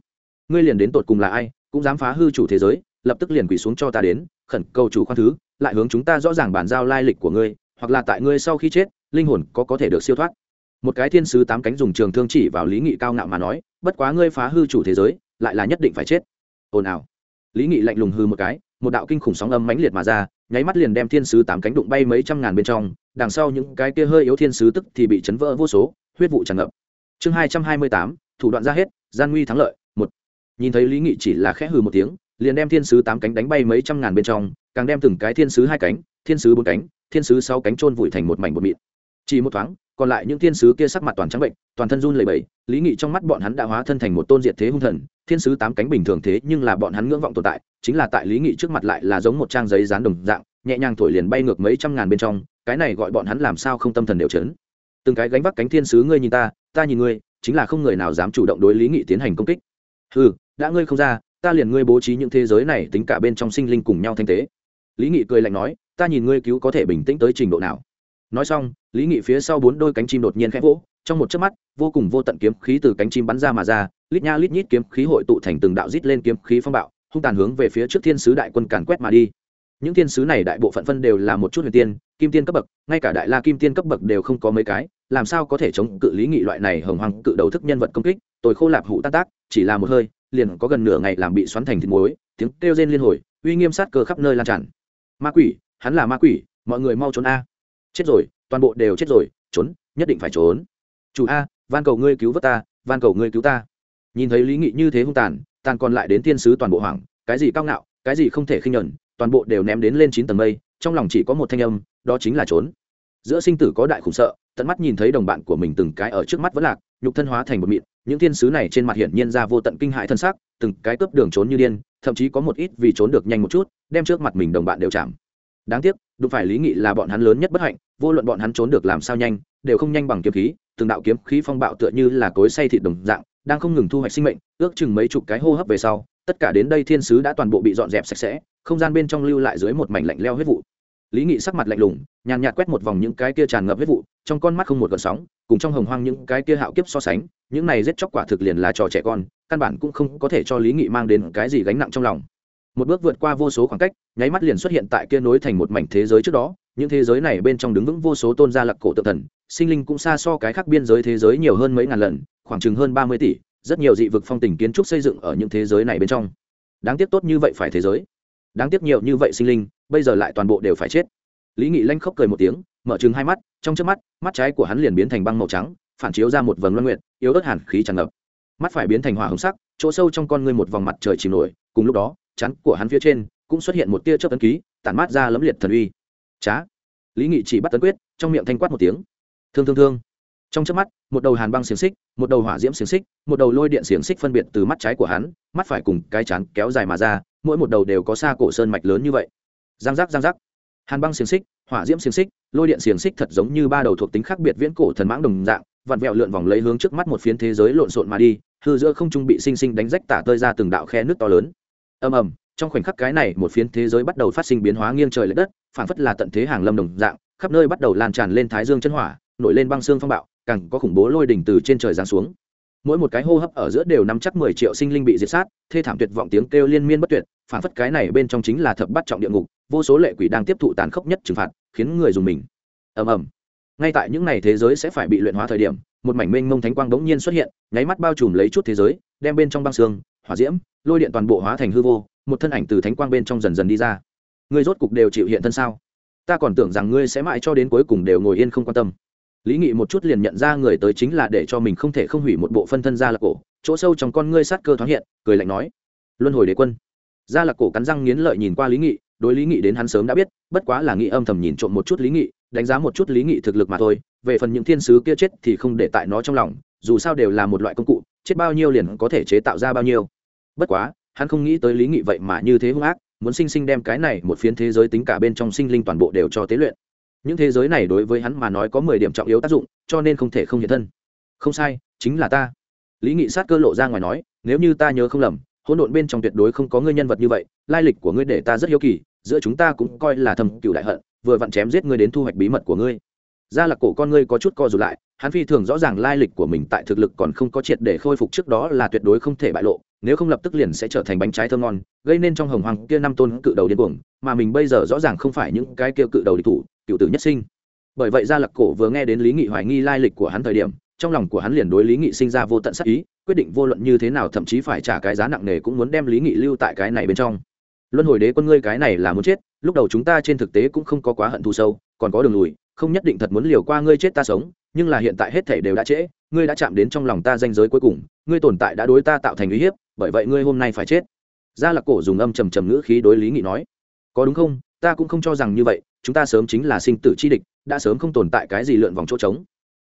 Ngươi liền đến tột cùng là ai, cũng dám phá hư chủ thế giới, lập tức liền quỳ xuống cho ta đến, khẩn cầu chủ khoan thứ, lại hướng chúng ta rõ ràng bản giao lai lịch của ngươi, hoặc là tại ngươi sau khi chết, linh hồn có có thể được siêu thoát. Một cái thiên sứ tám cánh dùng trường thương chỉ vào lý nghị cao ngạo mà nói, bất quá ngươi phá hư chủ thế giới, lại là nhất định phải chết. Ồn ào. Lý nghị lạnh lùng hư một cái một đạo kinh khủng sóng âm mãnh liệt mà ra, nháy mắt liền đem thiên sứ tám cánh đụng bay mấy trăm ngàn bên trong, đằng sau những cái kia hơi yếu thiên sứ tức thì bị chấn vỡ vô số, huyết vụ tràn ngập. Chương hai trăm hai mươi tám, thủ đoạn ra hết, gian nguy thắng lợi, một. Nhìn thấy lý nghị chỉ là khẽ hừ một tiếng, liền đem thiên sứ tám cánh đánh bay mấy trăm ngàn bên trong, càng đem từng cái thiên sứ hai cánh, thiên sứ bốn cánh, thiên sứ sáu cánh trôn vùi thành một mảnh bột mịn. Chỉ một thoáng còn lại những thiên sứ kia sắc mặt toàn trắng bệnh, toàn thân run lẩy bẩy, lý nghị trong mắt bọn hắn đã hóa thân thành một tôn diệt thế hung thần, thiên sứ tám cánh bình thường thế nhưng là bọn hắn ngưỡng vọng tồn tại, chính là tại lý nghị trước mặt lại là giống một trang giấy dán đồng dạng, nhẹ nhàng thổi liền bay ngược mấy trăm ngàn bên trong, cái này gọi bọn hắn làm sao không tâm thần đều chấn từng cái gánh vác cánh thiên sứ ngươi nhìn ta ta nhìn ngươi, chính là không người nào dám chủ động đối lý nghị tiến hành công kích. Ừ đã ngươi không ra, ta liền ngươi bố trí những thế giới này tính cả bên trong sinh linh cùng nhau thanh tế. Lý nghị cười lạnh nói, ta nhìn ngươi cứu có thể bình tĩnh tới trình độ nào nói xong, lý nghị phía sau bốn đôi cánh chim đột nhiên khẽ vỗ, trong một chớp mắt, vô cùng vô tận kiếm khí từ cánh chim bắn ra mà ra, lít nha lít nhít kiếm khí hội tụ thành từng đạo rít lên kiếm khí phong bạo, hung tàn hướng về phía trước thiên sứ đại quân càn quét mà đi. Những thiên sứ này đại bộ phận phân đều là một chút huyền tiên, kim tiên cấp bậc, ngay cả đại la kim tiên cấp bậc đều không có mấy cái, làm sao có thể chống cự lý nghị loại này hồng hoàng cự đầu thức nhân vật công kích, tôi khô lạp hụ tan tác, chỉ là một hơi, liền có gần nửa ngày làm bị xoắn thành thịt muối, tiếng kêu rên liên hồi, uy nghiêm sát cơ khắp nơi lan tràn. Ma quỷ, hắn là ma quỷ, mọi người mau trốn a chết rồi, toàn bộ đều chết rồi, trốn, nhất định phải trốn. Chủ a, van cầu ngươi cứu vớt ta, van cầu ngươi cứu ta. Nhìn thấy lý nghị như thế hung tàn tàn còn lại đến thiên sứ toàn bộ hoảng, cái gì cao ngạo, cái gì không thể khinh nhẫn, toàn bộ đều ném đến lên chín tầng mây, trong lòng chỉ có một thanh âm, đó chính là trốn. Giữa sinh tử có đại khủng sợ, tận mắt nhìn thấy đồng bạn của mình từng cái ở trước mắt vẫn lạc, nhục thân hóa thành một mịn, những thiên sứ này trên mặt hiển nhiên ra vô tận kinh hãi thân xác từng cái cướp đường trốn như điên, thậm chí có một ít vì trốn được nhanh một chút, đem trước mặt mình đồng bạn đều chạm đáng tiếc, đụng phải lý nghị là bọn hắn lớn nhất bất hạnh, vô luận bọn hắn trốn được làm sao nhanh, đều không nhanh bằng kiếm khí, từng đạo kiếm khí phong bạo tựa như là cối say thịt đồng dạng, đang không ngừng thu hoạch sinh mệnh, ước chừng mấy chục cái hô hấp về sau, tất cả đến đây thiên sứ đã toàn bộ bị dọn dẹp sạch sẽ, không gian bên trong lưu lại dưới một mảnh lạnh leo huyết vụ. Lý nghị sắc mặt lạnh lùng, nhàn nhạt quét một vòng những cái kia tràn ngập huyết vụ, trong con mắt không một gợn sóng, cùng trong hồng hoang những cái kia hạo kiếp so sánh, những này giết chóc quả thực liền là trò trẻ con, căn bản cũng không có thể cho lý nghị mang đến cái gì gánh nặng trong lòng một bước vượt qua vô số khoảng cách, nháy mắt liền xuất hiện tại kia nối thành một mảnh thế giới trước đó. Những thế giới này bên trong đứng vững vô số tôn gia lặc cổ tự thần, sinh linh cũng xa so cái khác biên giới thế giới nhiều hơn mấy ngàn lần, khoảng chừng hơn ba mươi tỷ. Rất nhiều dị vực phong tình kiến trúc xây dựng ở những thế giới này bên trong. Đáng tiếc tốt như vậy phải thế giới. Đáng tiếc nhiều như vậy sinh linh, bây giờ lại toàn bộ đều phải chết. Lý nghị lanh khóc cười một tiếng, mở chừng hai mắt, trong trước mắt mắt trái của hắn liền biến thành băng màu trắng, phản chiếu ra một vầng loan nguyện yếu ớt hàn khí tràn ngập. Mắt phải biến thành hỏa hồng sắc, chỗ sâu trong con ngươi một vòng mặt trời chìm nổi, cùng lúc đó chắn của hắn phía trên cũng xuất hiện một tia chớp tấn ký, tản mát ra lấm liệt thần uy. Trá lý nghị chỉ bắt tấn quyết, trong miệng thanh quát một tiếng. Thương thương thương. Trong chớp mắt, một đầu hàn băng xiềng xích, một đầu hỏa diễm xiềng xích, một đầu lôi điện xiềng xích phân biệt từ mắt trái của hắn, mắt phải cùng cái chán kéo dài mà ra, mỗi một đầu đều có xa cổ sơn mạch lớn như vậy. Giang giác giang giác. Hàn băng xiềng xích, hỏa diễm xiềng xích, lôi điện xiềng xích thật giống như ba đầu thuộc tính khác biệt viễn cổ thần mãng đồng dạng, vặn vẹo lượn vòng lấy hướng trước mắt một phiến thế giới lộn xộn mà đi, hư giữa không trung bị sinh sinh đánh rách tả tơi ra từng đạo khe nước to lớn ầm ầm, trong khoảnh khắc cái này một phiến thế giới bắt đầu phát sinh biến hóa nghiêng trời l ệ đất phản phất là tận thế hàng lâm đồng dạng, khắp nơi bắt đầu lan tràn lên thái dương chân hỏa, nổi lên băng xương phong bạo, càng có khủng bố lôi đỉnh từ trên trời giáng xuống. Mỗi một cái hô hấp ở giữa đều nắm chắc mười triệu sinh linh bị diệt sát, thê thảm tuyệt vọng tiếng kêu liên miên bất tuyệt phản phất cái này bên trong chính là thập bắt trọng địa ngục, vô số lệ quỷ đang tiếp thụ tàn khốc nhất trừng phạt, khiến người dùng mình. Ầm ầm. Ngay tại những ngày thế giới sẽ phải bị luyện hóa thời điểm, một mảnh mênh mông thánh quang bỗng nhiên xuất hiện, nháy mắt bao trùm lấy chút thế giới, đem bên trong băng xương, hỏa diễm lôi điện toàn bộ hóa thành hư vô, một thân ảnh từ thánh quang bên trong dần dần đi ra. Ngươi rốt cục đều chịu hiện thân sao? Ta còn tưởng rằng ngươi sẽ mãi cho đến cuối cùng đều ngồi yên không quan tâm. Lý nghị một chút liền nhận ra người tới chính là để cho mình không thể không hủy một bộ phân thân ra lạc cổ. Chỗ sâu trong con ngươi sát cơ thoáng hiện, cười lạnh nói, luân hồi đế quân. Ra lạc cổ cắn răng nghiến lợi nhìn qua lý nghị, đối lý nghị đến hắn sớm đã biết, bất quá là nghị âm thầm nhìn trộm một chút lý nghị, đánh giá một chút lý nghị thực lực mà thôi, về phần những thiên sứ kia chết thì không để tại nó trong lòng, dù sao đều là một loại công cụ, chết bao nhiêu liền có thể chế tạo ra bao nhiêu bất quá, hắn không nghĩ tới lý nghị vậy mà như thế hung ác, muốn sinh sinh đem cái này một phiến thế giới tính cả bên trong sinh linh toàn bộ đều cho tế luyện. Những thế giới này đối với hắn mà nói có mười điểm trọng yếu tác dụng, cho nên không thể không hiện thân. Không sai, chính là ta. Lý nghị sát cơ lộ ra ngoài nói, nếu như ta nhớ không lầm, hỗn độn bên trong tuyệt đối không có ngươi nhân vật như vậy, lai lịch của ngươi để ta rất hiếu kỳ, giữa chúng ta cũng coi là thầm cựu đại hận, vừa vặn chém giết ngươi đến thu hoạch bí mật của ngươi. Ra là cổ con ngươi có chút co rụt lại, hắn phi thường rõ ràng lai lịch của mình tại thực lực còn không có triệt để khôi phục trước đó là tuyệt đối không thể bại lộ nếu không lập tức liền sẽ trở thành bánh trái thơm ngon, gây nên trong hồng hoàng kia năm tôn cự đầu điên cuồng, mà mình bây giờ rõ ràng không phải những cái kia cự đầu địch thủ, cựu tử nhất sinh. Bởi vậy gia lặc cổ vừa nghe đến lý nghị hoài nghi lai lịch của hắn thời điểm, trong lòng của hắn liền đối lý nghị sinh ra vô tận sắc ý, quyết định vô luận như thế nào thậm chí phải trả cái giá nặng nề cũng muốn đem lý nghị lưu tại cái này bên trong. Luân hồi đế quân ngươi cái này là muốn chết, lúc đầu chúng ta trên thực tế cũng không có quá hận thù sâu, còn có đường lùi, không nhất định thật muốn liều qua ngươi chết ta sống nhưng là hiện tại hết thể đều đã trễ, ngươi đã chạm đến trong lòng ta danh giới cuối cùng, ngươi tồn tại đã đối ta tạo thành uy hiếp, bởi vậy ngươi hôm nay phải chết. Gia lạc cổ dùng âm trầm trầm ngữ khí đối lý nghị nói. Có đúng không? Ta cũng không cho rằng như vậy, chúng ta sớm chính là sinh tử chi địch, đã sớm không tồn tại cái gì lượn vòng chỗ trống.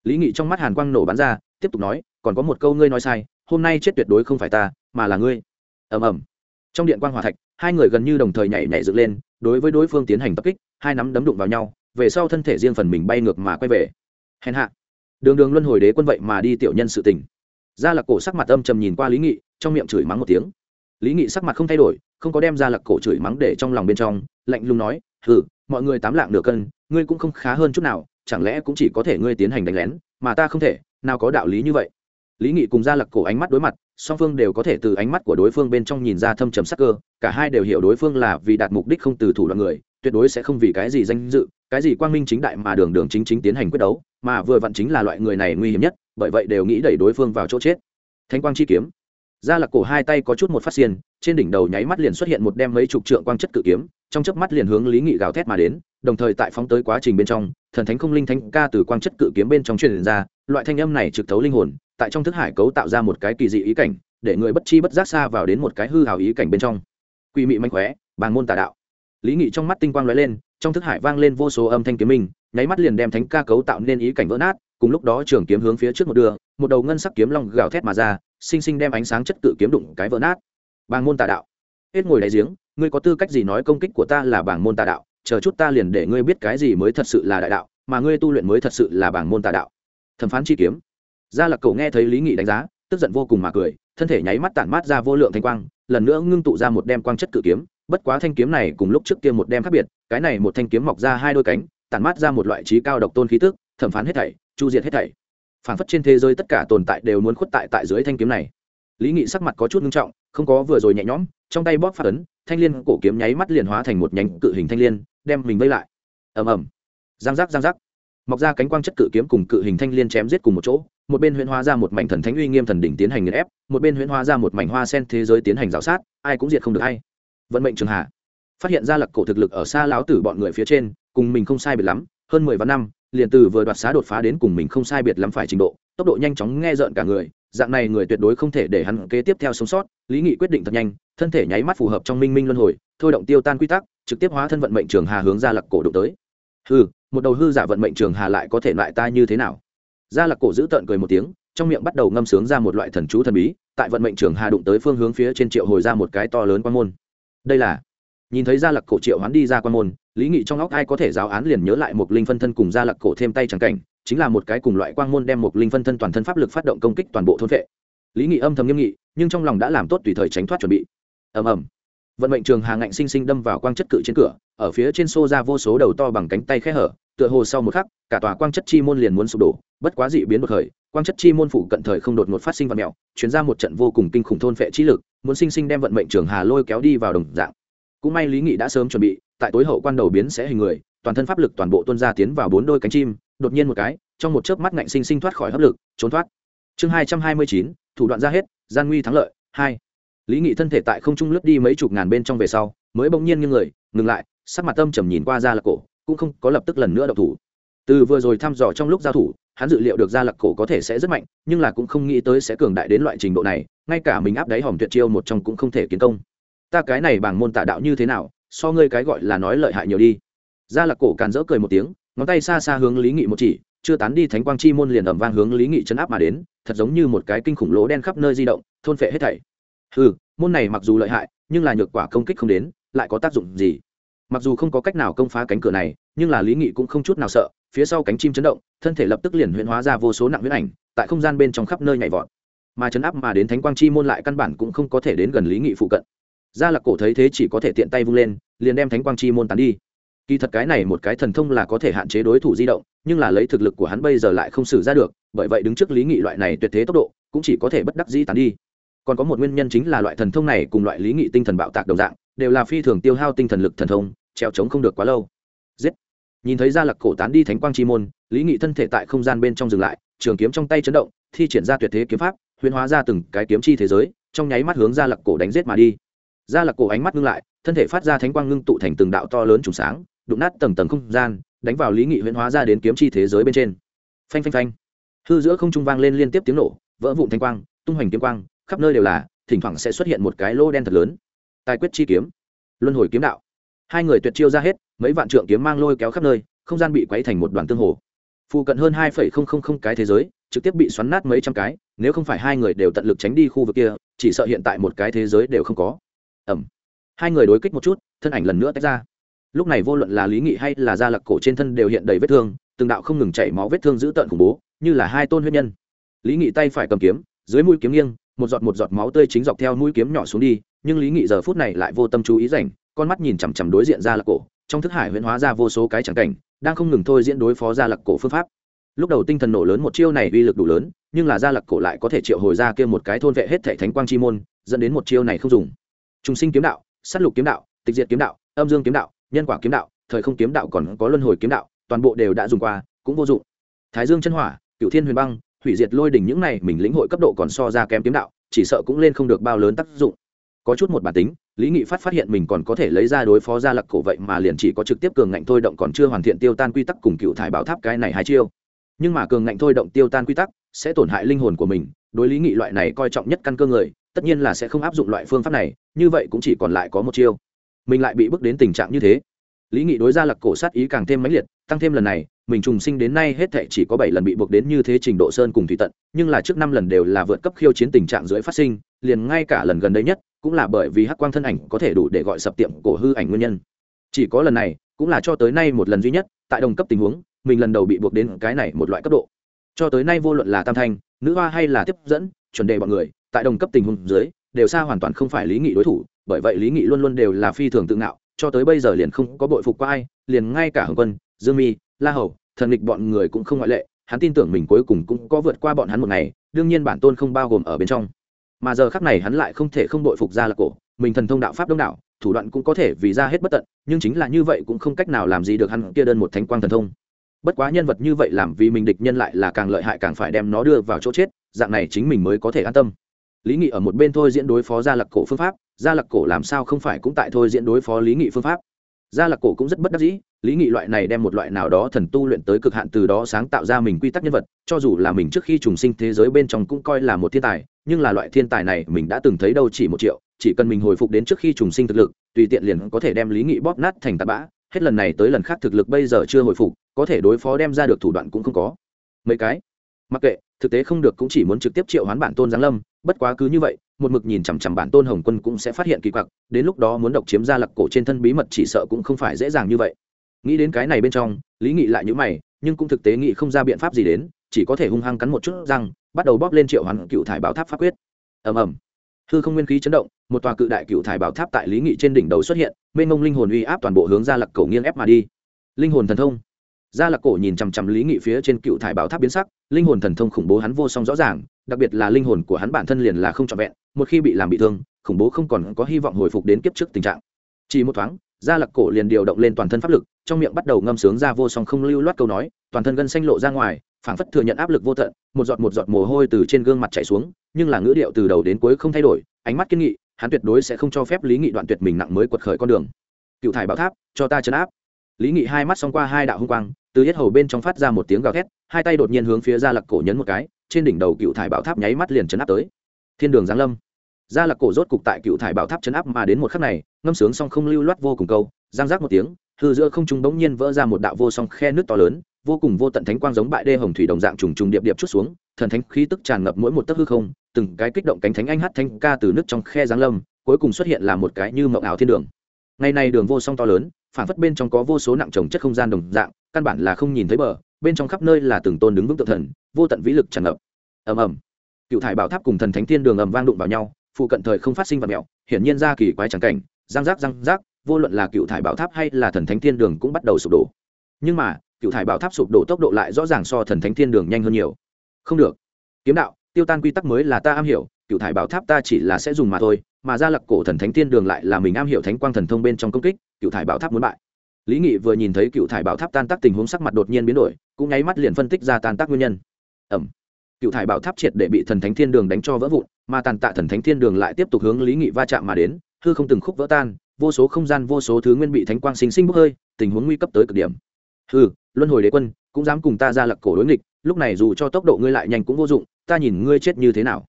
Lý nghị trong mắt hàn quang nổ bắn ra, tiếp tục nói, còn có một câu ngươi nói sai, hôm nay chết tuyệt đối không phải ta, mà là ngươi. Ầm ầm. Trong điện quang hòa thạch, hai người gần như đồng thời nhảy nhảy dựng lên, đối với đối phương tiến hành tập kích, hai nắm đấm đụng vào nhau, về sau thân thể riêng phần mình bay ngược mà quay về. Hèn hạ đường đường luân hồi đế quân vậy mà đi tiểu nhân sự tình. Gia lạc cổ sắc mặt âm trầm nhìn qua lý nghị, trong miệng chửi mắng một tiếng. Lý nghị sắc mặt không thay đổi, không có đem gia lạc cổ chửi mắng để trong lòng bên trong, lạnh lùng nói, hừ, mọi người tám lạng nửa cân, ngươi cũng không khá hơn chút nào, chẳng lẽ cũng chỉ có thể ngươi tiến hành đánh lén, mà ta không thể, nào có đạo lý như vậy? Lý nghị cùng gia lạc cổ ánh mắt đối mặt, song phương đều có thể từ ánh mắt của đối phương bên trong nhìn ra thâm trầm sắc cơ, cả hai đều hiểu đối phương là vì đạt mục đích không từ thủ đoạn người, tuyệt đối sẽ không vì cái gì danh dự cái gì quang minh chính đại mà đường đường chính chính tiến hành quyết đấu, mà vừa vặn chính là loại người này nguy hiểm nhất, bởi vậy đều nghĩ đẩy đối phương vào chỗ chết. Thanh quang chi kiếm. Ra là cổ hai tay có chút một phát xiên, trên đỉnh đầu nháy mắt liền xuất hiện một đem mấy chục trượng quang chất cự kiếm, trong chớp mắt liền hướng lý nghị gào thét mà đến, đồng thời tại phóng tới quá trình bên trong, thần thánh không linh thánh ca từ quang chất cự kiếm bên trong truyền ra, loại thanh âm này trực thấu linh hồn, tại trong thức hải cấu tạo ra một cái kỳ dị ý cảnh, để người bất chi bất giác xa vào đến một cái hư hào ý cảnh bên trong. Quỷ mị manh khóe, bàng môn tà đạo. Lý nghị trong mắt tinh quang lóe lên trong thức hải vang lên vô số âm thanh kiếm minh, nháy mắt liền đem thánh ca cấu tạo nên ý cảnh vỡ nát, cùng lúc đó trường kiếm hướng phía trước một đường, một đầu ngân sắc kiếm long gào thét mà ra, sinh sinh đem ánh sáng chất cự kiếm đụng cái vỡ nát. Bàng môn tà đạo. Hết ngồi đáy giếng, ngươi có tư cách gì nói công kích của ta là bảng môn tà đạo, chờ chút ta liền để ngươi biết cái gì mới thật sự là đại đạo, mà ngươi tu luyện mới thật sự là bảng môn tà đạo. Thẩm phán chi kiếm. Gia lạc cầu nghe thấy lý nghị đánh giá, tức giận vô cùng mà cười, thân thể nháy mắt tản mát ra vô lượng thanh quang, lần nữa ngưng tụ ra một đem quang chất cự kiếm, bất quá thanh kiếm này cùng lúc trước kia một đem khác biệt cái này một thanh kiếm mọc ra hai đôi cánh, tản mát ra một loại trí cao độc tôn khí tức, thẩm phán hết thảy, chu diệt hết thảy. Phản phất trên thế giới tất cả tồn tại đều muốn khuất tại tại dưới thanh kiếm này. Lý nghị sắc mặt có chút nghiêm trọng, không có vừa rồi nhẹ nhõm, trong tay bóp phát ấn, thanh liên cổ kiếm nháy mắt liền hóa thành một nhánh cự hình thanh liên, đem mình vây lại. Ầm ầm. Giang giác giang giác. Mọc ra cánh quang chất cự kiếm cùng cự hình thanh liên chém giết cùng một chỗ, một bên huyễn hóa ra một mảnh thần thánh uy nghiêm thần đỉnh tiến hành nghiền ép, một bên huyễn hóa ra một mảnh hoa sen thế giới tiến hành rào sát, ai cũng diệt không được hay. Vận mệnh trường hạ phát hiện ra lặc cổ thực lực ở xa lão tử bọn người phía trên, cùng mình không sai biệt lắm, hơn mười vạn năm, liền từ vừa đoạt xá đột phá đến cùng mình không sai biệt lắm phải trình độ, tốc độ nhanh chóng nghe rợn cả người, dạng này người tuyệt đối không thể để hắn kế tiếp theo sống sót, lý nghị quyết định thật nhanh, thân thể nháy mắt phù hợp trong minh minh luân hồi, thôi động tiêu tan quy tắc, trực tiếp hóa thân vận mệnh trường hà hướng ra lặc cổ đụng tới. Hư một đầu hư giả vận mệnh trường hà lại có thể loại ta như thế nào? Ra lặc cổ giữ tợn cười một tiếng, trong miệng bắt đầu ngâm sướng ra một loại thần chú thần bí, tại vận mệnh trường hà đụng tới phương hướng phía trên triệu hồi ra một cái to lớn quan môn. Đây là nhìn thấy gia lặc cổ triệu hoán đi ra quan môn, lý nghị trong óc ai có thể giáo án liền nhớ lại một linh phân thân cùng gia lặc cổ thêm tay trắng cảnh, chính là một cái cùng loại quang môn đem một linh phân thân toàn thân pháp lực phát động công kích toàn bộ thôn vệ. Lý nghị âm thầm nghiêm nghị, nhưng trong lòng đã làm tốt tùy thời tránh thoát chuẩn bị. Ầm ầm. Vận mệnh trường hà ngạnh sinh sinh đâm vào quang chất cự trên cửa, ở phía trên xô ra vô số đầu to bằng cánh tay khẽ hở, tựa hồ sau một khắc, cả tòa quang chất chi môn liền muốn sụp đổ, bất quá dị biến một thời, quang chất chi môn phủ cận thời không đột ngột phát sinh vật mèo chuyển ra một trận vô cùng kinh khủng thôn phệ trí lực, muốn sinh sinh đem vận mệnh trường hà lôi kéo đi vào đồng dạng cũng may lý nghị đã sớm chuẩn bị, tại tối hậu quan đầu biến sẽ hình người, toàn thân pháp lực toàn bộ tuân ra tiến vào bốn đôi cánh chim, đột nhiên một cái, trong một chớp mắt ngạnh sinh sinh thoát khỏi hấp lực, trốn thoát. Chương hai trăm hai mươi chín, thủ đoạn ra hết, gian nguy thắng lợi, hai. Lý nghị thân thể tại không trung lướt đi mấy chục ngàn bên trong về sau, mới bỗng nhiên như người, ngừng lại, sắc mặt tâm trầm nhìn qua ra lạc cổ, cũng không có lập tức lần nữa độc thủ. Từ vừa rồi thăm dò trong lúc giao thủ, hắn dự liệu được ra lạc cổ có thể sẽ rất mạnh, nhưng là cũng không nghĩ tới sẽ cường đại đến loại trình độ này, ngay cả mình áp đáy hòm tuyệt chiêu một trong cũng không thể kiến công ta cái này bằng môn tả đạo như thế nào, so ngươi cái gọi là nói lợi hại nhiều đi. Ra lạc cổ càn rỡ cười một tiếng, ngón tay xa xa hướng lý nghị một chỉ, chưa tán đi thánh quang chi môn liền ẩm vang hướng lý nghị chấn áp mà đến, thật giống như một cái kinh khủng lỗ đen khắp nơi di động, thôn phệ hết thảy. Ừ môn này mặc dù lợi hại, nhưng là nhược quả công kích không đến, lại có tác dụng gì? Mặc dù không có cách nào công phá cánh cửa này, nhưng là lý nghị cũng không chút nào sợ, phía sau cánh chim chấn động, thân thể lập tức liền huyễn hóa ra vô số nặng huyễn ảnh, tại không gian bên trong khắp nơi nhảy vọt. Mà chấn áp mà đến thánh quang chi môn lại căn bản cũng không có thể đến gần lý nghị phụ cận gia lạc cổ thấy thế chỉ có thể tiện tay vung lên, liền đem thánh quang chi môn tán đi. Kỳ thật cái này một cái thần thông là có thể hạn chế đối thủ di động, nhưng là lấy thực lực của hắn bây giờ lại không xử ra được, bởi vậy đứng trước lý nghị loại này tuyệt thế tốc độ, cũng chỉ có thể bất đắc dĩ tán đi. Còn có một nguyên nhân chính là loại thần thông này cùng loại lý nghị tinh thần bạo tạc đồng dạng, đều là phi thường tiêu hao tinh thần lực thần thông treo trống không được quá lâu. Giết! Nhìn thấy gia lạc cổ tán đi thánh quang chi môn, lý nghị thân thể tại không gian bên trong dừng lại, trường kiếm trong tay chấn động, thi triển ra tuyệt thế kiếm pháp, huyền hóa ra từng cái kiếm chi thế giới, trong nháy mắt hướng gia lạc cổ đánh giết mà đi gia lạc cổ ánh mắt ngưng lại, thân thể phát ra thánh quang ngưng tụ thành từng đạo to lớn trùng sáng, đụng nát tầng tầng không gian, đánh vào lý nghị huyễn hóa ra đến kiếm chi thế giới bên trên. Phanh phanh phanh. Hư giữa không trung vang lên liên tiếp tiếng nổ, vỡ vụn thanh quang, tung hoành kiếm quang, khắp nơi đều là, thỉnh thoảng sẽ xuất hiện một cái lô đen thật lớn. Tài quyết chi kiếm. Luân hồi kiếm đạo. Hai người tuyệt chiêu ra hết, mấy vạn trượng kiếm mang lôi kéo khắp nơi, không gian bị quấy thành một đoàn tương hồ. Phụ cận hơn hai phẩy không không không cái thế giới, trực tiếp bị xoắn nát mấy trăm cái, nếu không phải hai người đều tận lực tránh đi khu vực kia, chỉ sợ hiện tại một cái thế giới đều không có ẩm. Hai người đối kích một chút, thân ảnh lần nữa tách ra. Lúc này vô luận là lý nghị hay là gia lặc cổ trên thân đều hiện đầy vết thương, từng đạo không ngừng chảy máu vết thương dữ tợn khủng bố, như là hai tôn huyết nhân. Lý nghị tay phải cầm kiếm, dưới mũi kiếm nghiêng, một giọt một giọt máu tươi chính dọc theo mũi kiếm nhỏ xuống đi, nhưng lý nghị giờ phút này lại vô tâm chú ý rảnh, con mắt nhìn chằm chằm đối diện gia lặc cổ, trong thức hải huyễn hóa ra vô số cái chẳng cảnh, đang không ngừng thôi diễn đối phó gia lặc cổ phương pháp. Lúc đầu tinh thần nổ lớn một chiêu này uy lực đủ lớn, nhưng là gia lặc cổ lại có thể triệu hồi ra kia một cái thôn vệ hết thể thánh quang chi môn, dẫn đến một chiêu này không dùng trùng sinh kiếm đạo, sát lục kiếm đạo, tịch diệt kiếm đạo, âm dương kiếm đạo, nhân quả kiếm đạo, thời không kiếm đạo còn có luân hồi kiếm đạo, toàn bộ đều đã dùng qua, cũng vô dụng. Thái dương chân hỏa cựu thiên huyền băng, hủy diệt lôi đỉnh những này mình lĩnh hội cấp độ còn so ra kém kiếm đạo, chỉ sợ cũng lên không được bao lớn tác dụng. Có chút một bản tính, lý nghị phát phát hiện mình còn có thể lấy ra đối phó ra lặc cổ vậy mà liền chỉ có trực tiếp cường ngạnh thôi động còn chưa hoàn thiện tiêu tan quy tắc cùng cựu thải bảo tháp cái này hai chiêu. Nhưng mà cường ngạnh thôi động tiêu tan quy tắc, sẽ tổn hại linh hồn của mình, đối lý nghị loại này coi trọng nhất căn cơ người tất nhiên là sẽ không áp dụng loại phương pháp này, như vậy cũng chỉ còn lại có một chiêu. Mình lại bị bước đến tình trạng như thế. Lý nghị đối ra lặc cổ sát ý càng thêm mãnh liệt, tăng thêm lần này, mình trùng sinh đến nay hết thệ chỉ có bảy lần bị buộc đến như thế trình độ sơn cùng thủy tận, nhưng là trước năm lần đều là vượt cấp khiêu chiến tình trạng dưới phát sinh, liền ngay cả lần gần đây nhất, cũng là bởi vì hắc quang thân ảnh có thể đủ để gọi sập tiệm cổ hư ảnh nguyên nhân. Chỉ có lần này, cũng là cho tới nay một lần duy nhất, tại đồng cấp tình huống, mình lần đầu bị buộc đến cái này một loại cấp độ. Cho tới nay vô luận là tam thanh, nữ hoa hay là tiếp dẫn, chuẩn đề bọn người tại đồng cấp tình huống dưới, đều xa hoàn toàn không phải lý nghị đối thủ, bởi vậy lý nghị luôn luôn đều là phi thường tự ngạo, cho tới bây giờ liền không có bội phục qua ai, liền ngay cả hồng quân, dương mi, la hầu, thần lịch bọn người cũng không ngoại lệ, hắn tin tưởng mình cuối cùng cũng có vượt qua bọn hắn một ngày, đương nhiên bản tôn không bao gồm ở bên trong. Mà giờ khắc này hắn lại không thể không bội phục ra là cổ, mình thần thông đạo pháp đông đảo, thủ đoạn cũng có thể vì ra hết bất tận, nhưng chính là như vậy cũng không cách nào làm gì được hắn kia đơn một thánh quang thần thông. Bất quá nhân vật như vậy làm vì mình địch nhân lại là càng lợi hại càng phải đem nó đưa vào chỗ chết, dạng này chính mình mới có thể an tâm lý nghị ở một bên thôi diễn đối phó gia lặc cổ phương pháp, gia lặc cổ làm sao không phải cũng tại thôi diễn đối phó lý nghị phương pháp? Gia lặc cổ cũng rất bất đắc dĩ, lý nghị loại này đem một loại nào đó thần tu luyện tới cực hạn từ đó sáng tạo ra mình quy tắc nhân vật, cho dù là mình trước khi trùng sinh thế giới bên trong cũng coi là một thiên tài, nhưng là loại thiên tài này mình đã từng thấy đâu chỉ một triệu, chỉ cần mình hồi phục đến trước khi trùng sinh thực lực, tùy tiện liền có thể đem lý nghị bóp nát thành tạt bã, hết lần này tới lần khác thực lực bây giờ chưa hồi phục, có thể đối phó đem ra được thủ đoạn cũng không có. Mấy cái? Mặc kệ, thực tế không được cũng chỉ muốn trực tiếp triệu hoán bản tôn giáng lâm bất quá cứ như vậy, một mực nhìn chằm chằm bản tôn hồng quân cũng sẽ phát hiện kỳ quặc, đến lúc đó muốn độc chiếm ra lặc cổ trên thân bí mật chỉ sợ cũng không phải dễ dàng như vậy. Nghĩ đến cái này bên trong, lý nghị lại nhữ mày, nhưng cũng thực tế nghị không ra biện pháp gì đến, chỉ có thể hung hăng cắn một chút răng, bắt đầu bóp lên triệu hoàn cựu thải bảo tháp pháp quyết. Ầm ầm. Hư không nguyên khí chấn động, một tòa cự đại cựu thải bảo tháp tại lý nghị trên đỉnh đầu xuất hiện, mênh mông linh hồn uy áp toàn bộ hướng ra lặc cổ nghiêng ép mà đi. Linh hồn thần thông. Gia lạc cổ nhìn chằm chằm lý nghị phía trên cựu thải bảo tháp biến sắc, linh hồn thần thông khủng bố hắn vô song rõ ràng đặc biệt là linh hồn của hắn bản thân liền là không trọn vẹn, một khi bị làm bị thương, khủng bố không còn có hy vọng hồi phục đến kiếp trước tình trạng. Chỉ một thoáng, gia lạc cổ liền điều động lên toàn thân pháp lực, trong miệng bắt đầu ngâm sướng ra vô song không lưu loát câu nói, toàn thân gân xanh lộ ra ngoài, phảng phất thừa nhận áp lực vô tận, một giọt một giọt mồ hôi từ trên gương mặt chảy xuống, nhưng là ngữ điệu từ đầu đến cuối không thay đổi, ánh mắt kiên nghị, hắn tuyệt đối sẽ không cho phép lý nghị đoạn tuyệt mình nặng mới quật khởi con đường. Cựu thải bảo tháp, cho ta chấn áp. Lý nghị hai mắt xong qua hai đạo hung quang, từ hết hầu bên trong phát ra một tiếng gào thét, hai tay đột nhiên hướng phía gia lặc cổ nhấn một cái trên đỉnh đầu cựu thải bảo tháp nháy mắt liền chấn áp tới. Thiên đường giáng lâm. Gia là cổ rốt cục tại cựu thải bảo tháp chấn áp mà đến một khắc này, ngâm sướng song không lưu loát vô cùng câu, giang giác một tiếng, hư giữa không trung bỗng nhiên vỡ ra một đạo vô song khe nước to lớn, vô cùng vô tận thánh quang giống bại đê hồng thủy đồng dạng trùng trùng điệp điệp chút xuống, thần thánh khí tức tràn ngập mỗi một tấc hư không, từng cái kích động cánh thánh anh hát thanh ca từ nước trong khe giáng lâm, cuối cùng xuất hiện là một cái như mộng ảo thiên đường. Ngày này đường vô song to lớn phản phất bên trong có vô số nặng trồng chất không gian đồng dạng, căn bản là không nhìn thấy bờ bên trong khắp nơi là từng tôn đứng vững tự thần, vô tận vĩ lực tràn ngập. Ầm ầm. Cựu thải bảo tháp cùng thần thánh thiên đường ầm vang đụng vào nhau, phụ cận thời không phát sinh vật mẹo, hiển nhiên ra kỳ quái trắng cảnh, răng rác răng rác, vô luận là cựu thải bảo tháp hay là thần thánh thiên đường cũng bắt đầu sụp đổ. Nhưng mà cựu thải bảo tháp sụp đổ tốc độ lại rõ ràng so thần thánh thiên đường nhanh hơn nhiều. Không được. Kiếm đạo, tiêu tan quy tắc mới là ta am hiểu cựu thải bảo tháp ta chỉ là sẽ dùng mà thôi, mà ra lặc cổ thần thánh thiên đường lại là mình am hiểu thánh quang thần thông bên trong công kích cựu thải bảo tháp muốn bại lý nghị vừa nhìn thấy cựu thải bảo tháp tan tác tình huống sắc mặt đột nhiên biến đổi, cũng nháy mắt liền phân tích ra tan tác nguyên nhân. Ẩm. Cựu thải bảo tháp triệt để bị thần thánh thiên đường đánh cho vỡ vụn, mà tàn tạ thần thánh thiên đường lại tiếp tục hướng lý nghị va chạm mà đến, hư không từng khúc vỡ tan, vô số không gian, vô số thứ nguyên bị thánh quang sinh sinh bốc hơi, tình huống nguy cấp tới cực điểm. Hư luân hồi đế quân, cũng dám cùng ta ra lặc cổ đối nghịch, lúc này dù cho tốc độ ngươi lại nhanh cũng vô dụng, ta nhìn ngươi chết như thế nào.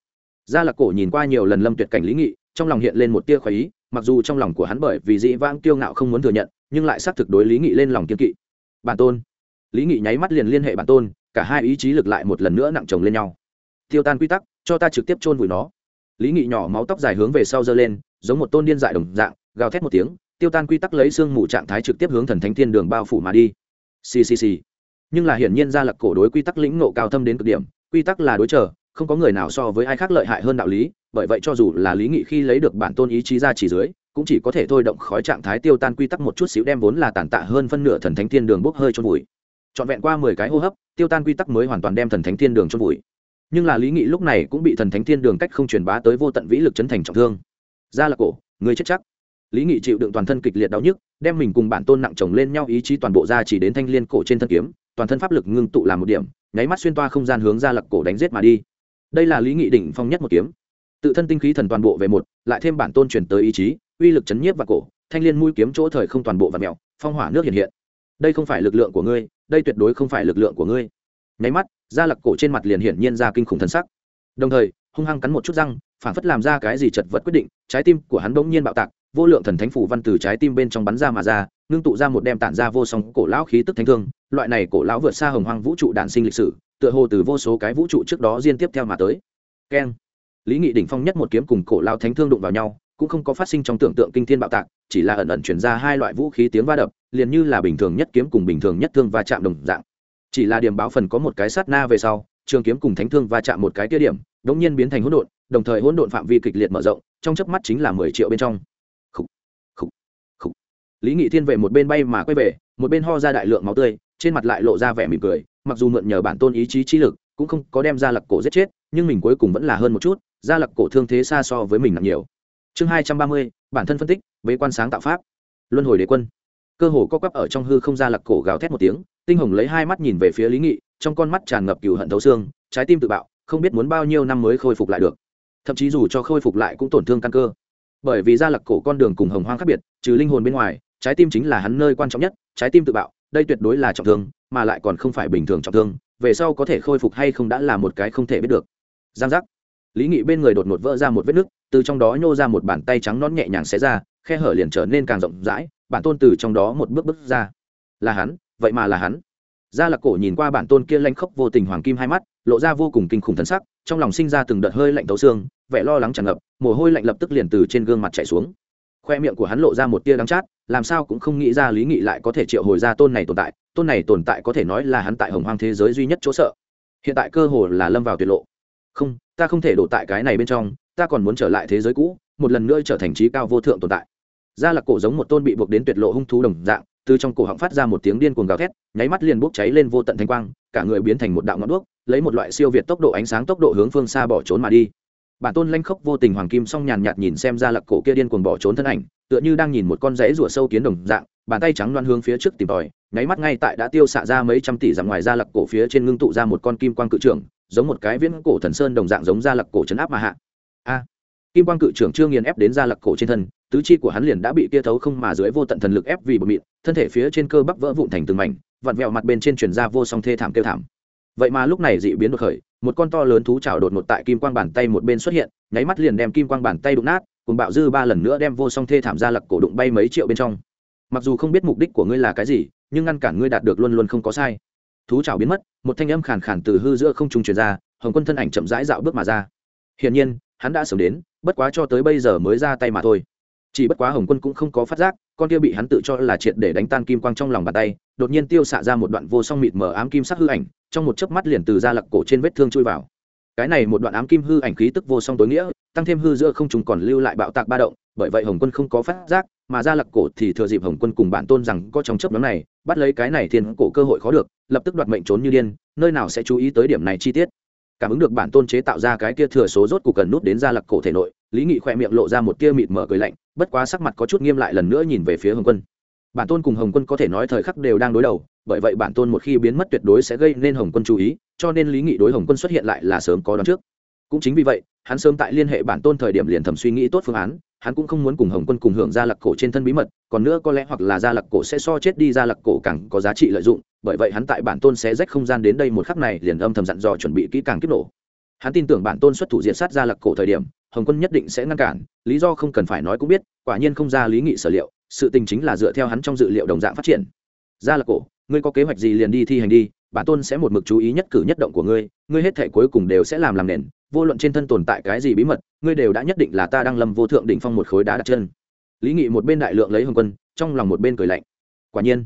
Gia lạc cổ nhìn qua nhiều lần lâm tuyệt cảnh lý nghị, trong lòng hiện lên một tia khoái ý, mặc dù trong lòng của hắn bởi vì dĩ vãng kiêu ngạo không muốn thừa nhận nhưng lại xác thực đối lý nghị lên lòng kiên kỵ. Bản tôn, lý nghị nháy mắt liền liên hệ bản tôn, cả hai ý chí lực lại một lần nữa nặng chồng lên nhau. Tiêu tan quy tắc, cho ta trực tiếp chôn vùi nó. Lý nghị nhỏ máu tóc dài hướng về sau giơ lên, giống một tôn điên dại đồng dạng, gào thét một tiếng, tiêu tan quy tắc lấy xương mù trạng thái trực tiếp hướng thần thánh thiên đường bao phủ mà đi. Ccc nhưng là hiển nhiên ra lặc cổ đối quy tắc lĩnh nộ cao thâm đến cực điểm, quy tắc là đối trở không có người nào so với ai khác lợi hại hơn đạo lý, bởi vậy cho dù là lý nghị khi lấy được bản tôn ý chí ra chỉ dưới cũng chỉ có thể thôi động khói trạng thái tiêu tan quy tắc một chút xíu đem vốn là tàn tạ hơn phân nửa thần thánh thiên đường bốc hơi trôn vùi. Trọn vẹn qua mười cái hô hấp, tiêu tan quy tắc mới hoàn toàn đem thần thánh thiên đường trôn vùi. Nhưng là lý nghị lúc này cũng bị thần thánh thiên đường cách không truyền bá tới vô tận vĩ lực chấn thành trọng thương. Ra là cổ, người chết chắc. Lý nghị chịu đựng toàn thân kịch liệt đau nhức, đem mình cùng bản tôn nặng chồng lên nhau ý chí toàn bộ ra chỉ đến thanh liên cổ trên thân kiếm, toàn thân pháp lực ngưng tụ làm một điểm, nháy mắt xuyên toa không gian hướng ra lặc cổ đánh giết mà đi. Đây là lý nghị đỉnh phong nhất một kiếm. Tự thân tinh khí thần toàn bộ về một, lại thêm bản tôn truyền tới ý chí uy lực chấn nhiếp và cổ, thanh liên mũi kiếm chỗ thời không toàn bộ và mèo, phong hỏa nước hiện hiện. Đây không phải lực lượng của ngươi, đây tuyệt đối không phải lực lượng của ngươi. Nháy mắt, da lặc cổ trên mặt liền hiển nhiên ra kinh khủng thân sắc. Đồng thời, hung hăng cắn một chút răng, phản phất làm ra cái gì chật vật quyết định, trái tim của hắn bỗng nhiên bạo tạc, vô lượng thần thánh phủ văn từ trái tim bên trong bắn ra mà ra, ngưng tụ ra một đem tản ra vô song cổ lão khí tức thánh thương, loại này cổ lão vượt xa hồng hoang vũ trụ đản sinh lịch sử, tựa hồ từ vô số cái vũ trụ trước đó diên tiếp theo mà tới. Keng. Lý nghị đỉnh phong nhất một kiếm cùng cổ lão thánh thương đụng vào nhau cũng không có phát sinh trong tưởng tượng kinh thiên bạo tạc chỉ là ẩn ẩn chuyển ra hai loại vũ khí tiếng va đập liền như là bình thường nhất kiếm cùng bình thường nhất thương va chạm đồng dạng. Chỉ là điểm báo phần có một cái sát na về sau trường kiếm cùng thánh thương va chạm một cái tia điểm đống nhiên biến thành hỗn độn đồng thời hỗn độn phạm vi kịch liệt mở rộng trong chớp mắt chính là mười triệu bên trong. Khủ, khủ, khủ. lý nghị thiên về một bên bay mà quay về một bên ho ra đại lượng máu tươi trên mặt lại lộ ra vẻ mỉm cười mặc dù mượn nhờ bản tôn ý chí trí lực cũng không có đem ra lặc cổ giết chết nhưng mình cuối cùng vẫn là hơn một chút ra lặc cổ thương thế xa so với mình nặng nhiều chương hai trăm ba mươi, bản thân phân tích, bế quan sáng tạo pháp. Luân hồi đế quân. Cơ hồ co quắp ở trong hư không ra lặc cổ gào thét một tiếng, tinh hồng lấy hai mắt nhìn về phía lý nghị, trong con mắt tràn ngập cừu hận thấu xương, trái tim tự bạo, không biết muốn bao nhiêu năm mới khôi phục lại được. Thậm chí dù cho khôi phục lại cũng tổn thương căn cơ. Bởi vì ra lặc cổ con đường cùng hồng hoang khác biệt, trừ linh hồn bên ngoài, trái tim chính là hắn nơi quan trọng nhất, trái tim tự bạo, đây tuyệt đối là trọng thương, mà lại còn không phải bình thường trọng thương, về sau có thể khôi phục hay không đã là một cái không thể biết được. Giang giác. Lý nghị bên người đột ngột vỡ ra một vết nứt từ trong đó nhô ra một bàn tay trắng nón nhẹ nhàng xé ra, khe hở liền trở nên càng rộng rãi, bản tôn từ trong đó một bước bước ra. Là hắn, vậy mà là hắn. Gia lạc cổ nhìn qua bản tôn kia lanh khốc vô tình hoàng kim hai mắt, lộ ra vô cùng kinh khủng thân sắc, trong lòng sinh ra từng đợt hơi lạnh tấu xương, vẻ lo lắng tràn ngập, mồ hôi lạnh lập tức liền từ trên gương mặt chạy xuống. Khoe miệng của hắn lộ ra một tia đắng chát, làm sao cũng không nghĩ ra lý nghị lại có thể triệu hồi ra tôn này tồn tại, tôn này tồn tại có thể nói là hắn tại hồng hoang thế giới duy nhất chỗ sợ. Hiện tại cơ hồ là lâm vào tuyệt lộ. Không, ta không thể đổ tại cái này bên trong ta còn muốn trở lại thế giới cũ, một lần nữa trở thành trí cao vô thượng tồn tại. Gia lạc cổ giống một tôn bị buộc đến tuyệt lộ hung thú đồng dạng, từ trong cổ họng phát ra một tiếng điên cuồng gào thét, nháy mắt liền bốc cháy lên vô tận thanh quang, cả người biến thành một đạo ngọn đuốc, lấy một loại siêu việt tốc độ ánh sáng tốc độ hướng phương xa bỏ trốn mà đi. Bản tôn lanh khốc vô tình hoàng kim song nhàn nhạt nhìn xem ra lặc cổ kia điên cuồng bỏ trốn thân ảnh, tựa như đang nhìn một con rẫy rủa sâu kiến đồng dạng, bàn tay trắng loan hướng phía trước tìm tòi, nháy mắt ngay tại đã tiêu xạ ra mấy trăm tỷ dặm ngoài ra lặc cổ phía trên ngưng tụ ra một con kim quang cự trưởng, giống một cái viễn cổ thần sơn đồng dạng giống ra lặc cổ chấn áp mà hạ a. Kim quang cự trưởng chưa nghiền ép đến ra lặc cổ trên thân, tứ chi của hắn liền đã bị kia thấu không mà dưới vô tận thần lực ép vì bột mịn, thân thể phía trên cơ bắp vỡ vụn thành từng mảnh, vặn vẹo mặt bên trên truyền ra vô song thê thảm kêu thảm. Vậy mà lúc này dị biến đột khởi, một con to lớn thú chảo đột ngột tại kim quang bàn tay một bên xuất hiện, nháy mắt liền đem kim quang bàn tay đụng nát, cùng bạo dư ba lần nữa đem vô song thê thảm ra lặc cổ đụng bay mấy triệu bên trong. Mặc dù không biết mục đích của ngươi là cái gì, nhưng ngăn cản ngươi đạt được luôn luôn không có sai. Thú chảo biến mất, một thanh âm khàn khàn từ hư giữa không trung truyền ra, hồng quân thân ảnh chậm rãi dạo bước mà ra. Hiển nhiên hắn đã sớm đến, bất quá cho tới bây giờ mới ra tay mà thôi. Chỉ bất quá hồng quân cũng không có phát giác, con kia bị hắn tự cho là triệt để đánh tan kim quang trong lòng bàn tay, đột nhiên tiêu xạ ra một đoạn vô song mịt mờ ám kim sắc hư ảnh, trong một chớp mắt liền từ ra lặc cổ trên vết thương chui vào. Cái này một đoạn ám kim hư ảnh khí tức vô song tối nghĩa, tăng thêm hư giữa không trùng còn lưu lại bạo tạc ba động, bởi vậy hồng quân không có phát giác, mà ra lặc cổ thì thừa dịp hồng quân cùng bản tôn rằng có trong chớp nhóm này, bắt lấy cái này thiên cổ cơ hội khó được, lập tức đoạt mệnh trốn như điên, nơi nào sẽ chú ý tới điểm này chi tiết cảm ứng được bản tôn chế tạo ra cái kia thừa số rốt cục cần nút đến ra lặc cổ thể nội, lý nghị khoe miệng lộ ra một tia mịt mở cười lạnh, bất quá sắc mặt có chút nghiêm lại lần nữa nhìn về phía hồng quân. Bản tôn cùng hồng quân có thể nói thời khắc đều đang đối đầu, bởi vậy bản tôn một khi biến mất tuyệt đối sẽ gây nên hồng quân chú ý, cho nên lý nghị đối hồng quân xuất hiện lại là sớm có đón trước cũng chính vì vậy, hắn sớm tại liên hệ bản tôn thời điểm liền thầm suy nghĩ tốt phương án, hắn cũng không muốn cùng hồng quân cùng hưởng gia lặc cổ trên thân bí mật, còn nữa có lẽ hoặc là gia lặc cổ sẽ so chết đi gia lặc cổ càng có giá trị lợi dụng, bởi vậy hắn tại bản tôn sẽ rách không gian đến đây một khắc này liền âm thầm dặn dò chuẩn bị kỹ càng kiếp nổ. Hắn tin tưởng bản tôn xuất thủ diện sát gia lặc cổ thời điểm, hồng quân nhất định sẽ ngăn cản, lý do không cần phải nói cũng biết, quả nhiên không ra lý nghị sở liệu, sự tình chính là dựa theo hắn trong dự liệu đồng dạng phát triển. Gia lặc cổ, ngươi có kế hoạch gì liền đi thi hành đi bản tôn sẽ một mực chú ý nhất cử nhất động của ngươi ngươi hết thể cuối cùng đều sẽ làm làm nền, vô luận trên thân tồn tại cái gì bí mật, ngươi đều đã nhất định là ta đang lâm vô thượng đỉnh phong một khối đá đặt chân. Lý nghị một bên đại lượng lấy hồng quân, trong lòng một bên cười lạnh. Quả nhiên,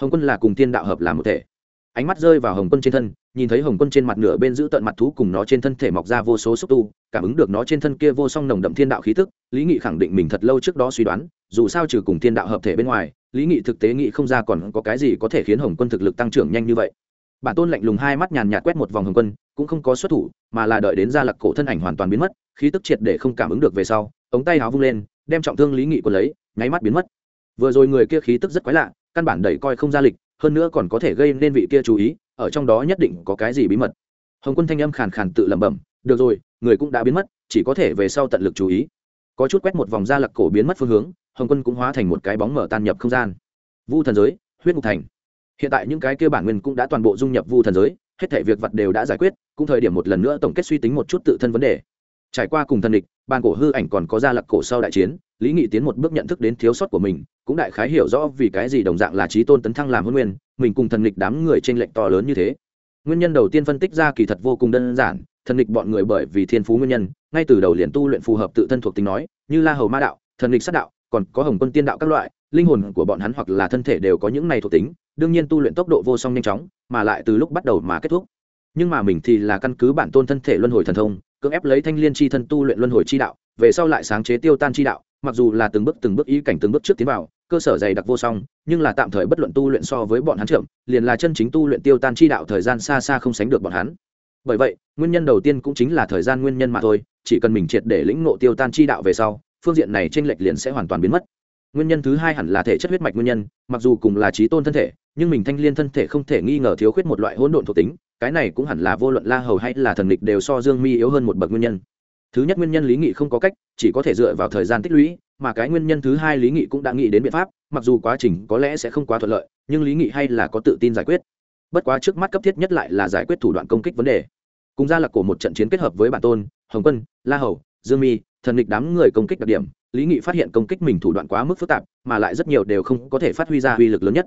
hồng quân là cùng tiên đạo hợp làm một thể. Ánh mắt rơi vào hồng quân trên thân, nhìn thấy hồng quân trên mặt nửa bên giữ tận mặt thú cùng nó trên thân thể mọc ra vô số xúc tu, cảm ứng được nó trên thân kia vô song nồng đậm thiên đạo khí thức lý nghị khẳng định mình thật lâu trước đó suy đoán, dù sao trừ cùng thiên đạo hợp thể bên ngoài, lý nghị thực tế nghị không ra còn có cái gì có thể khiến hồng quân thực lực tăng trưởng nhanh như vậy bản tôn lạnh lùng hai mắt nhàn nhạt quét một vòng hồng quân, cũng không có xuất thủ, mà là đợi đến ra lặc cổ thân ảnh hoàn toàn biến mất, khí tức triệt để không cảm ứng được về sau, ống tay áo vung lên, đem trọng thương lý nghị quân lấy, nháy mắt biến mất. Vừa rồi người kia khí tức rất quái lạ, căn bản đẩy coi không ra lịch, hơn nữa còn có thể gây nên vị kia chú ý, ở trong đó nhất định có cái gì bí mật. Hồng quân thanh âm khàn khàn tự lẩm bẩm, được rồi, người cũng đã biến mất, chỉ có thể về sau tận lực chú ý. Có chút quét một vòng ra lặc cổ biến mất phương hướng, hồng quân cũng hóa thành một cái bóng mở tan nhập không gian. Vu thần giới, huyết ngục thành hiện tại những cái kia bản nguyên cũng đã toàn bộ dung nhập vu thần giới, hết thể việc vật đều đã giải quyết, cũng thời điểm một lần nữa tổng kết suy tính một chút tự thân vấn đề. Trải qua cùng thần địch ban cổ hư ảnh còn có gia lặc cổ sau đại chiến, lý nghị tiến một bước nhận thức đến thiếu sót của mình, cũng đại khái hiểu rõ vì cái gì đồng dạng là trí tôn tấn thăng làm hôn nguyên, mình cùng thần địch đám người t r ê n lệch to lớn như thế. Nguyên nhân đầu tiên phân tích ra kỳ thật vô cùng đơn giản, thần địch bọn người bởi vì thiên phú nguyên nhân, ngay từ đầu liền tu luyện phù hợp tự thân thuộc tính nói, như la hầu ma đạo, thần địch sát đạo, còn có hồng quân tiên đạo các loại linh hồn của bọn hắn hoặc là thân thể đều có những này thuộc tính, đương nhiên tu luyện tốc độ vô song nhanh chóng, mà lại từ lúc bắt đầu mà kết thúc. Nhưng mà mình thì là căn cứ bản tôn thân thể luân hồi thần thông, cưỡng ép lấy thanh liên chi thân tu luyện luân hồi chi đạo, về sau lại sáng chế tiêu tan chi đạo, mặc dù là từng bước từng bước ý cảnh từng bước trước tiến vào, cơ sở dày đặc vô song, nhưng là tạm thời bất luận tu luyện so với bọn hắn chậm, liền là chân chính tu luyện tiêu tan chi đạo thời gian xa xa không sánh được bọn hắn. Bởi vậy, nguyên nhân đầu tiên cũng chính là thời gian nguyên nhân mà thôi, chỉ cần mình triệt để lĩnh ngộ tiêu tan chi đạo về sau, phương diện này trên lệch liền sẽ hoàn toàn biến mất nguyên nhân thứ hai hẳn là thể chất huyết mạch nguyên nhân, mặc dù cùng là trí tôn thân thể, nhưng mình thanh liên thân thể không thể nghi ngờ thiếu khuyết một loại hỗn độn thuộc tính, cái này cũng hẳn là vô luận la hầu hay là thần lịch đều so dương mi yếu hơn một bậc nguyên nhân. Thứ nhất nguyên nhân lý nghị không có cách, chỉ có thể dựa vào thời gian tích lũy, mà cái nguyên nhân thứ hai lý nghị cũng đã nghĩ đến biện pháp, mặc dù quá trình có lẽ sẽ không quá thuận lợi, nhưng lý nghị hay là có tự tin giải quyết. Bất quá trước mắt cấp thiết nhất lại là giải quyết thủ đoạn công kích vấn đề. Cùng ra là của một trận chiến kết hợp với bản tôn, hồng quân, la hầu, dương mi, thần lịch đám người công kích đặc điểm lý nghị phát hiện công kích mình thủ đoạn quá mức phức tạp, mà lại rất nhiều đều không có thể phát huy ra uy lực lớn nhất.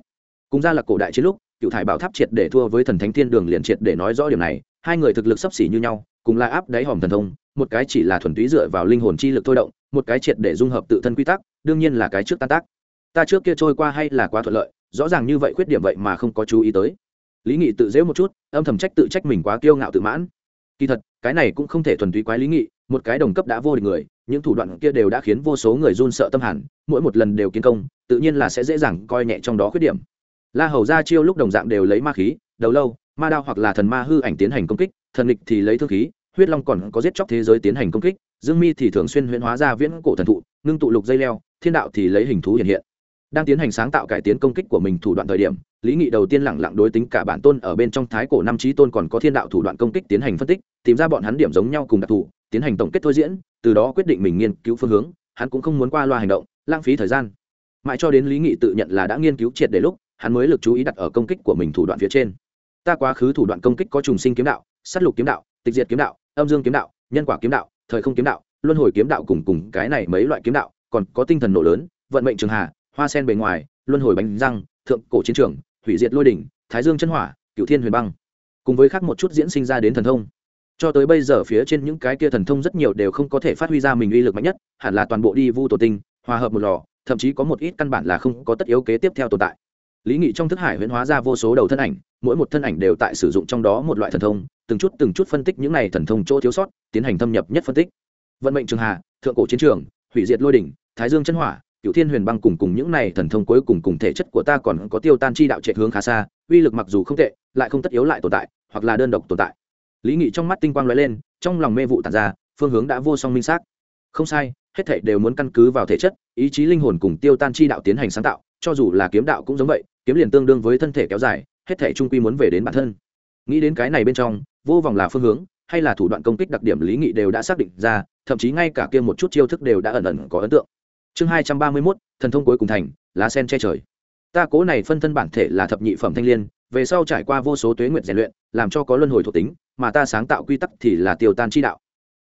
Cùng ra là cổ đại chiến lúc, cựu thải bảo tháp triệt để thua với thần thánh thiên đường liền triệt để nói rõ điểm này, hai người thực lực sấp xỉ như nhau, cùng là áp đáy hòm thần thông, một cái chỉ là thuần túy dựa vào linh hồn chi lực thôi động, một cái triệt để dung hợp tự thân quy tắc, đương nhiên là cái trước tan tác. Ta trước kia trôi qua hay là quá thuận lợi, rõ ràng như vậy khuyết điểm vậy mà không có chú ý tới. Lý nghị tự dễu một chút, âm thầm trách tự trách mình quá kiêu ngạo tự mãn. Kỳ thật, cái này cũng không thể thuần túy quái lý nghị một cái đồng cấp đã vô địch người, những thủ đoạn kia đều đã khiến vô số người run sợ tâm hẳn, mỗi một lần đều kiến công, tự nhiên là sẽ dễ dàng coi nhẹ trong đó khuyết điểm. La hầu ra chiêu lúc đồng dạng đều lấy ma khí, đầu lâu, ma đao hoặc là thần ma hư ảnh tiến hành công kích, thần địch thì lấy thương khí, huyết long còn có giết chóc thế giới tiến hành công kích, dương mi thì thường xuyên huyễn hóa ra viễn cổ thần thụ, ngưng tụ lục dây leo, thiên đạo thì lấy hình thú hiện hiện. Đang tiến hành sáng tạo cải tiến công kích của mình thủ đoạn thời điểm, lý nghị đầu tiên lẳng lặng đối tính cả bản tôn ở bên trong thái cổ năm trí tôn còn có thiên đạo thủ đoạn công kích tiến hành phân tích, tìm ra bọn hắn điểm giống nhau cùng đặc thù tiến hành tổng kết thôi diễn, từ đó quyết định mình nghiên cứu phương hướng, hắn cũng không muốn qua loa hành động, lãng phí thời gian. Mãi cho đến lý nghị tự nhận là đã nghiên cứu triệt để lúc, hắn mới lực chú ý đặt ở công kích của mình thủ đoạn phía trên. Ta quá khứ thủ đoạn công kích có trùng sinh kiếm đạo s á t lục kiếm đạo, tịch diệt kiếm đạo, âm dương kiếm đạo, nhân quả kiếm đạo, thời không kiếm đạo, luân hồi kiếm đạo cùng cùng cái này mấy loại kiếm đạo, còn có tinh thần nổ lớn, vận mệnh trường hà, hoa sen bề ngoài, luân hồi bánh răng, thượng cổ chiến trường, hủy diệt lôi đỉnh, thái dương chân hỏa cựu thiên huyền băng. Cùng với khác một chút diễn sinh ra đến thần thông cho tới bây giờ phía trên những cái kia thần thông rất nhiều đều không có thể phát huy ra mình uy lực mạnh nhất, hẳn là toàn bộ đi vu tổ tinh, hòa hợp một lò, thậm chí có một ít căn bản là không có tất yếu kế tiếp theo tồn tại. Lý nghị trong thức hải huyễn hóa ra vô số đầu thân ảnh, mỗi một thân ảnh đều tại sử dụng trong đó một loại thần thông, từng chút từng chút phân tích những này thần thông chỗ thiếu sót, tiến hành thâm nhập nhất phân tích. Vận mệnh trường hà, thượng cổ chiến trường, hủy diệt lôi đỉnh, thái dương chân hỏa cựu thiên huyền băng cùng cùng những này thần thông cuối cùng cùng thể chất của ta còn có tiêu tan chi đạo trệ hướng khá xa, uy lực mặc dù không tệ, lại không tất yếu lại tồn tại, hoặc là đơn độc tồn tại lý nghị trong mắt tinh quang lóe lên trong lòng mê vụ tàn ra phương hướng đã vô song minh xác không sai hết thảy đều muốn căn cứ vào thể chất ý chí linh hồn cùng tiêu tan chi đạo tiến hành sáng tạo cho dù là kiếm đạo cũng giống vậy kiếm liền tương đương với thân thể kéo dài hết thảy trung quy muốn về đến bản thân nghĩ đến cái này bên trong vô vòng là phương hướng hay là thủ đoạn công kích đặc điểm lý nghị đều đã xác định ra thậm chí ngay cả kia một chút chiêu thức đều đã ẩn ẩn có ấn tượng chương hai trăm ba mươi mốt thần thông cuối cùng thành lá sen che trời ta cố này phân thân bản thể là thập nhị phẩm thanh liên về sau trải qua vô số tuế nguyện rèn luyện làm cho có luân hồi thuộc tính mà ta sáng tạo quy tắc thì là tiêu tan chi đạo.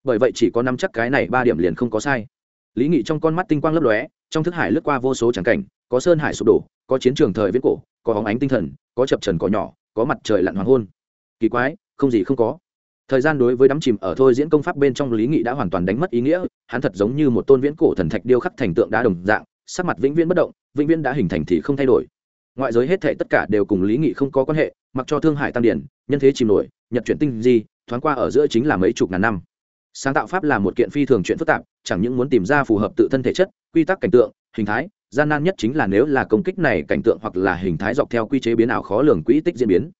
Bởi vậy chỉ có năm chắc cái này ba điểm liền không có sai. Lý nghị trong con mắt tinh quang lấp lóe, trong thức hải lướt qua vô số tràng cảnh, có sơn hải sụp đổ, có chiến trường thời viễn cổ, có hóng ánh tinh thần, có chập trần cỏ nhỏ, có mặt trời lặn hoàng hôn. Kỳ quái, không gì không có. Thời gian đối với đắm chìm ở thôi diễn công pháp bên trong lý nghị đã hoàn toàn đánh mất ý nghĩa, hắn thật giống như một tôn viễn cổ thần thạch điêu khắc thành tượng đá đồng dạng, sắc mặt vĩnh viễn bất động, vĩnh viễn đã hình thành thì không thay đổi ngoại giới hết thể tất cả đều cùng lý nghị không có quan hệ, mặc cho thương hải tăng điển nhân thế chìm nổi, nhật chuyển tinh di, thoáng qua ở giữa chính là mấy chục ngàn năm. Sáng tạo pháp là một kiện phi thường chuyện phức tạp, chẳng những muốn tìm ra phù hợp tự thân thể chất, quy tắc cảnh tượng, hình thái, gian nan nhất chính là nếu là công kích này cảnh tượng hoặc là hình thái dọc theo quy chế biến ảo khó lường quỹ tích diễn biến.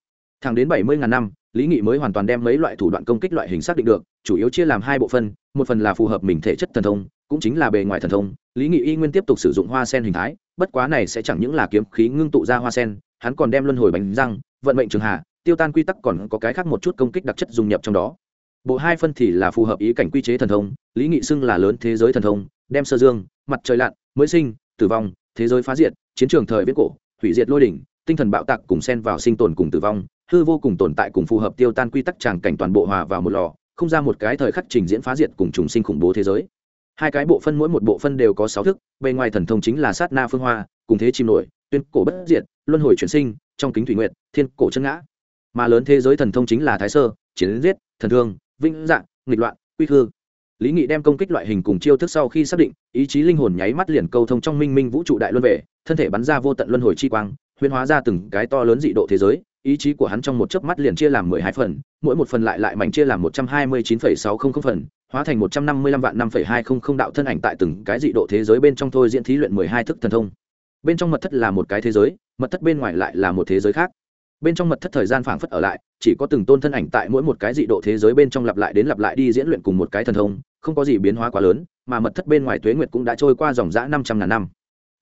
Thẳng đến bảy mươi ngàn năm, lý nghị mới hoàn toàn đem mấy loại thủ đoạn công kích loại hình xác định được, chủ yếu chia làm hai bộ phân, một phần là phù hợp mình thể chất thần thông, cũng chính là bề ngoài thần thông. Lý nghị y nguyên tiếp tục sử dụng hoa sen hình thái bất quá này sẽ chẳng những là kiếm khí ngưng tụ ra hoa sen, hắn còn đem luân hồi bánh răng, vận mệnh trường hạ tiêu tan quy tắc còn có cái khác một chút công kích đặc chất dùng nhập trong đó. Bộ hai phân thì là phù hợp ý cảnh quy chế thần thông, lý nghị xưng là lớn thế giới thần thông, đem sơ dương, mặt trời lặn, mới sinh, tử vong, thế giới phá diệt, chiến trường thời viết cổ, hủy diệt lôi đỉnh, tinh thần bạo tạc cùng sen vào sinh tồn cùng tử vong, hư vô cùng tồn tại cùng phù hợp tiêu tan quy tắc tràng cảnh toàn bộ hòa vào một lò, không ra một cái thời khắc trình diễn phá diệt cùng trùng sinh khủng bố thế giới hai cái bộ phân mỗi một bộ phân đều có sáu thức, bề ngoài thần thông chính là sát na phương hoa, cùng thế chim nổi, tuyên cổ bất diệt, luân hồi chuyển sinh, trong kính thủy nguyện thiên cổ chân ngã. Mà lớn thế giới thần thông chính là thái sơ, chiến giết, thần thương, vĩnh dạng, nghịch loạn, quy hư lý nghị đem công kích loại hình cùng chiêu thức sau khi xác định, ý chí linh hồn nháy mắt liền câu thông trong minh minh vũ trụ đại luân về, thân thể bắn ra vô tận luân hồi chi quang huyên hóa ra từng cái to lớn dị độ thế giới ý chí của hắn trong một chớp mắt liền chia làm mười hai phần, mỗi một phần lại lại mảnh chia làm một trăm hai mươi chín phẩy sáu không không phần, hóa thành một trăm năm mươi lăm vạn năm phẩy hai không không đạo thân ảnh tại từng cái dị độ thế giới bên trong thôi diễn thí luyện mười hai thức thần thông. Bên trong mật thất là một cái thế giới, mật thất bên ngoài lại là một thế giới khác. Bên trong mật thất thời gian phảng phất ở lại, chỉ có từng tôn thân ảnh tại mỗi một cái dị độ thế giới bên trong lặp lại đến lặp lại đi diễn luyện cùng một cái thần thông, không có gì biến hóa quá lớn, mà mật thất bên ngoài tuế nguyệt cũng đã trôi qua dòng dã năm trăm ngàn năm.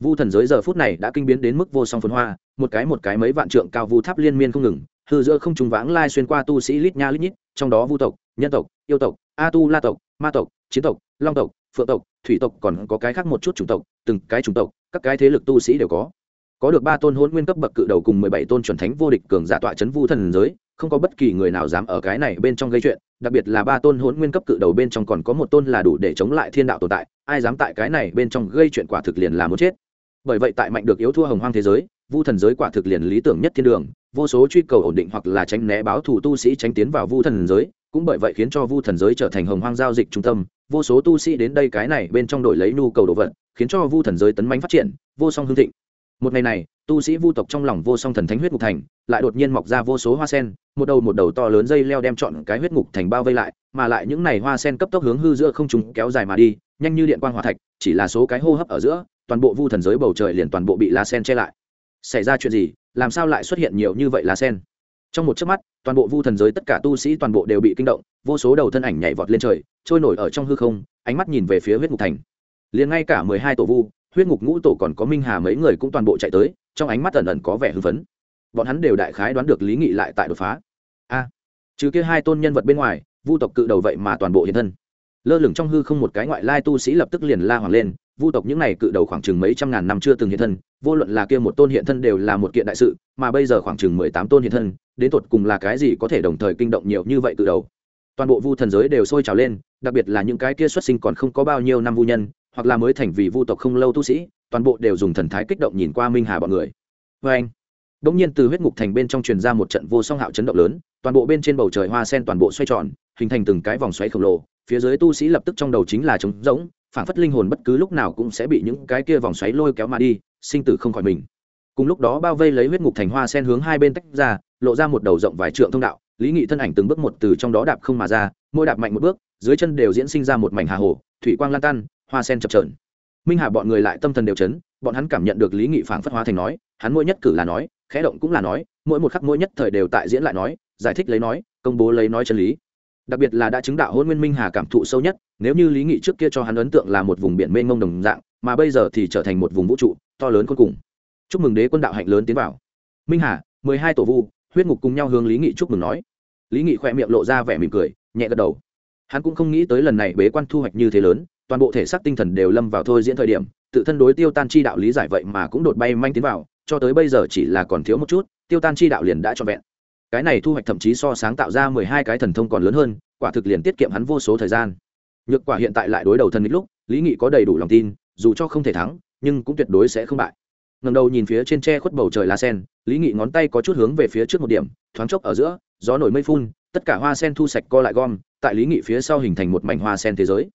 Vu thần giới giờ phút này đã kinh biến đến mức vô song phồn hoa một cái một cái mấy vạn trượng cao vu tháp liên miên không ngừng, hư giữa không trùng vãng lai xuyên qua tu sĩ lít nha lít nhít, trong đó vu tộc, nhân tộc, yêu tộc a tu la tộc, ma tộc, chiến tộc, long tộc, phượng tộc, thủy tộc còn có cái khác một chút chủng tộc, từng cái chủng tộc, các cái thế lực tu sĩ đều có. Có được ba tôn hôn nguyên cấp bậc cự đầu cùng mười bảy tôn chuẩn thánh vô địch cường giả tọa c h ấ n vu thần giới, không có bất kỳ người nào dám ở cái này bên trong gây chuyện, đặc biệt là ba tôn hôn nguyên cấp cự đầu bên trong còn có một tôn là đủ để chống lại thiên đạo tồn tại, ai dám tại cái này bên trong gây chuyện quả thực liền là muốn chết. Bởi vậy tại mạnh được yếu thua hồng hoang thế giới vu thần giới quả thực liền lý tưởng nhất thiên đường, vô số truy cầu ổn định hoặc là tránh né báo thủ tu sĩ tránh tiến vào vu thần giới, cũng bởi vậy khiến cho vu thần giới trở thành hồng hoang giao dịch trung tâm. Vô số tu sĩ đến đây cái này bên trong đổi lấy nhu cầu đồ vật, khiến cho vu thần giới tấn manh phát triển, vô song hương thịnh. Một ngày này, tu sĩ vu tộc trong lòng vô song thần thánh huyết ngục thành, lại đột nhiên mọc ra vô số hoa sen, một đầu một đầu to lớn dây leo đem chọn cái huyết ngục thành bao vây lại, mà lại những này hoa sen cấp tốc hướng hư giữa không chúng kéo dài mà đi, nhanh như điện quang hòa thạch, chỉ là số cái hô hấp ở giữa, toàn bộ vu thần giới bầu trời liền toàn bộ bị lá sen che lại xảy ra chuyện gì, làm sao lại xuất hiện nhiều như vậy lá sen? Trong một chớp mắt, toàn bộ vu thần giới tất cả tu sĩ toàn bộ đều bị kinh động, vô số đầu thân ảnh nhảy vọt lên trời, trôi nổi ở trong hư không, ánh mắt nhìn về phía huyết ngục thành. Liền ngay cả mười hai tổ vu, huyết ngục ngũ tổ còn có minh hà mấy người cũng toàn bộ chạy tới, trong ánh mắt ẩn ẩn có vẻ hưng phấn. Bọn hắn đều đại khái đoán được lý nghị lại tại đột phá. A, trừ kia hai tôn nhân vật bên ngoài, vu tộc cự đầu vậy mà toàn bộ hiện thân. Lơ lửng trong hư không một cái ngoại lai tu sĩ lập tức liền la hoàng lên vu tộc những này cự đầu khoảng chừng mấy trăm ngàn năm chưa từng hiện thân, vô luận là kia một tôn hiện thân đều là một kiện đại sự, mà bây giờ khoảng chừng mười tám tôn hiện thân, đến tột cùng là cái gì có thể đồng thời kinh động nhiều như vậy cự đầu. Toàn bộ vu thần giới đều sôi trào lên, đặc biệt là những cái kia xuất sinh còn không có bao nhiêu năm vu nhân, hoặc là mới thành vì vu tộc không lâu tu sĩ, toàn bộ đều dùng thần thái kích động nhìn qua minh hà bọn người. Vê anh đ ỗ n g nhiên từ huyết ngục thành bên trong truyền ra một trận vô song hạo chấn động lớn, toàn bộ bên trên bầu trời hoa sen toàn bộ xoay tròn, hình thành từng cái vòng xoáy khổng lồ, phía dưới tu sĩ lập tức trong đầu chính là trống rỗng phản phất linh hồn bất cứ lúc nào cũng sẽ bị những cái kia vòng xoáy lôi kéo mà đi, sinh tử không khỏi mình. Cùng lúc đó bao vây lấy huyết ngục thành hoa sen hướng hai bên tách ra, lộ ra một đầu rộng vài trượng thông đạo, lý nghị thân ảnh từng bước một từ trong đó đạp không mà ra, mỗi đạp mạnh một bước, dưới chân đều diễn sinh ra một mảnh hà hồ, thủy quang lan tan, hoa sen chập trờn minh hà bọn người lại tâm thần đều chấn, bọn hắn cảm nhận được lý nghị phảng phất hóa thành nói, hắn mỗi nhất cử là nói, khẽ động cũng là nói, mỗi một khắc mỗi nhất thời đều tại diễn lại nói, giải thích lấy nói, công bố lấy nói chân lý đặc biệt là đã chứng đạo hôn nguyên minh hà cảm thụ sâu nhất, nếu như lý nghị trước kia cho hắn ấn tượng là một vùng biển mênh mông đồng dạng, mà bây giờ thì trở thành một vùng vũ trụ, to lớn cuối cùng. Chúc mừng đế quân đạo hạnh lớn tiến vào. Minh hà, mười hai tổ vu, huyết ngục cùng nhau hướng lý nghị chúc mừng nói. Lý nghị khỏe miệng lộ ra vẻ mỉm cười, nhẹ gật đầu. Hắn cũng không nghĩ tới lần này bế quan thu hoạch như thế lớn, toàn bộ thể xác tinh thần đều lâm vào thôi diễn thời điểm, tự thân đối tiêu tan chi đạo lý giải vậy mà cũng đột bay manh tiến vào, cho tới bây giờ chỉ là còn thiếu một chút, tiêu tan chi đạo liền đã cho vẹn cái này thu hoạch thậm chí so sáng tạo ra mười hai cái thần thông còn lớn hơn, quả thực liền tiết kiệm hắn vô số thời gian. Nhược quả hiện tại lại đối đầu thần đích lúc, lý nghị có đầy đủ lòng tin, dù cho không thể thắng, nhưng cũng tuyệt đối sẽ không bại. Ngầm đầu nhìn phía trên tre khuất bầu trời lá sen, lý nghị ngón tay có chút hướng về phía trước một điểm, thoáng chốc ở giữa, gió nổi mây phun, tất cả hoa sen thu sạch co lại gom, tại lý nghị phía sau hình thành một mảnh hoa sen thế giới.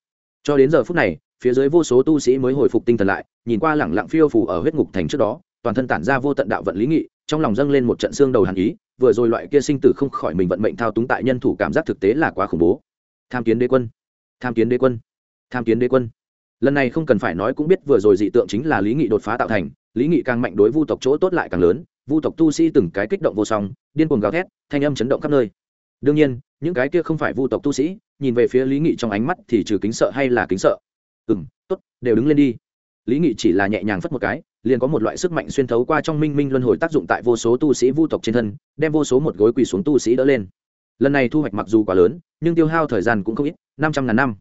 Cho đến giờ phút này, phía dưới vô số tu sĩ mới hồi phục tinh thần lại, nhìn qua lẳng lặng phiêu phủ ở huyết ngục thành trước đó, toàn thân tản ra vô tận đạo vận lý nghị, trong lòng dâng lên một trận xương đầu hàn ý vừa rồi loại kia sinh tử không khỏi mình vận mệnh thao túng tại nhân thủ cảm giác thực tế là quá khủng bố. Tham kiến đế quân. Tham kiến đế quân. Tham kiến đế quân. Lần này không cần phải nói cũng biết vừa rồi dị tượng chính là lý nghị đột phá tạo thành. Lý nghị càng mạnh đối vu tộc chỗ tốt lại càng lớn. Vu tộc tu sĩ từng cái kích động vô song, điên cuồng gào thét, thanh âm chấn động khắp nơi. Đương nhiên, những cái kia không phải vu tộc tu sĩ, nhìn về phía lý nghị trong ánh mắt thì trừ kính sợ hay là kính sợ. Ừ m t ố t đều đứng lên đi lý nghị chỉ là nhẹ nhàng phất một cái, liền có một loại sức mạnh xuyên thấu qua trong minh minh luân hồi tác dụng tại vô số tu sĩ vu tộc trên thân, đem vô số một gối quỳ xuống tu sĩ đỡ lên. Lần này thu hoạch mặc dù quá lớn, nhưng tiêu hao thời gian cũng không ít, năm trăm ngàn năm.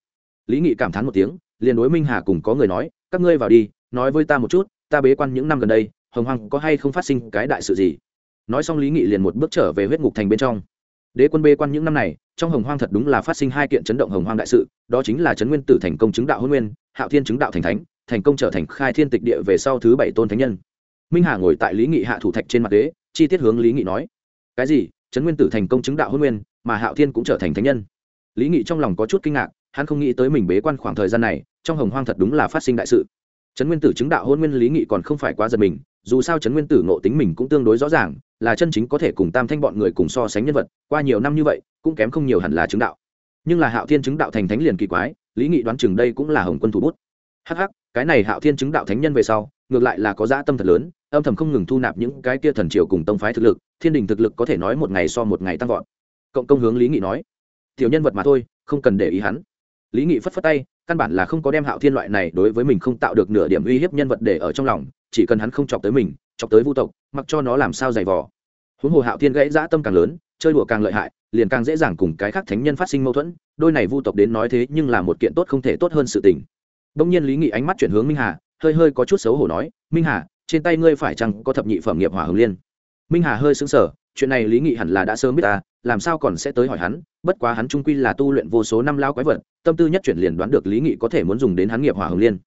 Lý nghị cảm thán một tiếng, liền đối minh hà cùng có người nói, các ngươi vào đi, nói với ta một chút, ta bế quan những năm gần đây, hồng hoàng có hay không phát sinh cái đại sự gì? Nói xong lý nghị liền một bước trở về huyết ngục thành bên trong. Đế quân bê quan những năm này, trong hồng hoang thật đúng là phát sinh hai kiện chấn động hồng hoang đại sự, đó chính là chấn nguyên tử thành công chứng đạo hôn nguyên, hạo thiên chứng đạo thành thánh thành công trở thành khai thiên tịch địa về sau thứ bảy tôn thánh nhân. Minh hà ngồi tại lý nghị hạ thủ thạch trên mặt đế chi tiết hướng lý nghị nói, cái gì? Trấn nguyên tử thành công chứng đạo hôn nguyên, mà hạo thiên cũng trở thành thánh nhân? Lý nghị trong lòng có chút kinh ngạc, hắn không nghĩ tới mình bế quan khoảng thời gian này, trong hồng hoang thật đúng là phát sinh đại sự. Trấn nguyên tử chứng đạo hôn nguyên lý nghị còn không phải quá giật mình, dù sao trấn nguyên tử nộ tính mình cũng tương đối rõ ràng, là chân chính có thể cùng tam thanh bọn người cùng so sánh nhân vật, qua nhiều năm như vậy, cũng kém không nhiều hẳn là chứng đạo. Nhưng là hạo thiên chứng đạo thành thánh liền kỳ quái, lý nghị đoán chừng đây cũng là hồng quân thủ bút. Hh cái này hạo thiên chứng đạo thánh nhân về sau, ngược lại là có dã tâm thật lớn, âm thầm không ngừng thu nạp những cái kia thần triều cùng tông phái thực lực, thiên đình thực lực có thể nói một ngày so một ngày tăng vọt. Cộng công hướng lý nghị nói, tiểu nhân vật mà thôi, không cần để ý hắn. Lý nghị phất phất tay, căn bản là không có đem hạo thiên loại này đối với mình không tạo được nửa điểm uy hiếp nhân vật để ở trong lòng, chỉ cần hắn không chọc tới mình, chọc tới vu tộc, mặc cho nó làm sao giày vò. Huống hồ hạo thiên gãy dã tâm càng lớn, chơi đùa càng lợi hại, liền càng dễ dàng cùng cái khác thánh nhân phát sinh mâu thuẫn, đôi này vu tộc đến nói thế nhưng là một kiện tốt không thể tốt hơn sự tình đông nhiên lý nghị ánh mắt chuyển hướng minh hà, hơi hơi có chút xấu hổ nói, minh hà, trên tay ngươi phải chăng có thập nhị phẩm nghiệp hỏa hồng liên? Minh hà hơi sững sờ, chuyện này lý nghị hẳn là đã sớm biết ta, làm sao còn sẽ tới hỏi hắn? Bất quá hắn trung quy là tu luyện vô số năm lao quái vật, tâm tư nhất chuyển liền đoán được lý nghị có thể muốn dùng đến hắn nghiệp hỏa hồng liên.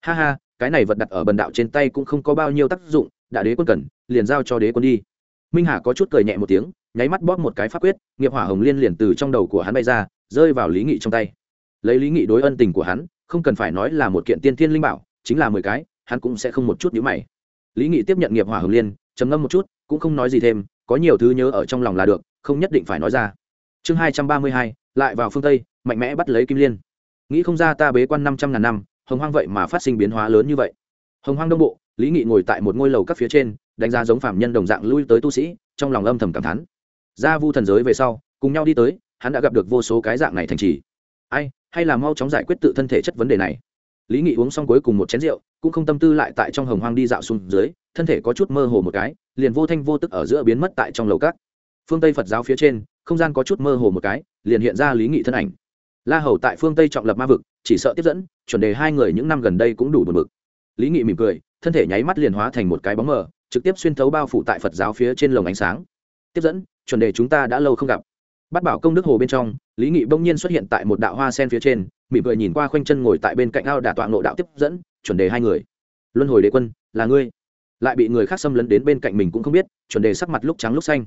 Ha ha, cái này vật đặt ở bần đạo trên tay cũng không có bao nhiêu tác dụng, đã đế quân cần, liền giao cho đế quân đi. Minh hà có chút cười nhẹ một tiếng, nháy mắt bóp một cái pháp quyết, nghiệp hỏa hồng liên liền từ trong đầu của hắn bay ra, rơi vào lý nghị trong tay. Lấy lý nghị đối ân tình của hắn không cần phải nói là một kiện tiên thiên linh bảo, chính là mười cái, hắn cũng sẽ không một chút nhíu mày. Lý nghị tiếp nhận nghiệp hỏa hồng liên, trầm ngâm một chút, cũng không nói gì thêm, có nhiều thứ nhớ ở trong lòng là được, không nhất định phải nói ra. Chương hai trăm ba mươi hai, lại vào phương tây, mạnh mẽ bắt lấy kim liên. Nghĩ không ra ta bế quan năm trăm ngàn năm, hồng hoang vậy mà phát sinh biến hóa lớn như vậy. Hồng hoang đông bộ, lý nghị ngồi tại một ngôi lầu các phía trên, đánh giá giống phạm nhân đồng dạng lui tới tu sĩ, trong lòng âm thầm cảm thán. Ra vu thần giới về sau, cùng nhau đi tới, hắn đã gặp được vô số cái dạng này thành trì. Ai hay là mau chóng giải quyết tự thân thể chất vấn đề này. Lý nghị uống xong cuối cùng một chén rượu, cũng không tâm tư lại tại trong hồng hoang đi dạo xuống dưới, thân thể có chút mơ hồ một cái, liền vô thanh vô tức ở giữa biến mất tại trong lầu cát phương tây phật giáo phía trên, không gian có chút mơ hồ một cái, liền hiện ra lý nghị thân ảnh. La hầu tại phương tây trọng lập ma vực, chỉ sợ tiếp dẫn, chuẩn đề hai người những năm gần đây cũng đủ buồn bực. Lý nghị mỉm cười, thân thể nháy mắt liền hóa thành một cái bóng mờ, trực tiếp xuyên thấu bao phủ tại phật giáo phía trên lồng ánh sáng. Tiếp dẫn, chuẩn đề chúng ta đã lâu không gặp bắt bảo công đức hồ bên trong, lý nghị bỗng nhiên xuất hiện tại một đạo hoa sen phía trên, mỉm cười nhìn qua khoanh chân ngồi tại bên cạnh ao đả tọa ngộ đạo tiếp dẫn, chuẩn đề hai người. Luân hồi đế quân, là ngươi. Lại bị người khác xâm lấn đến bên cạnh mình cũng không biết, chuẩn đề sắc mặt lúc trắng lúc xanh.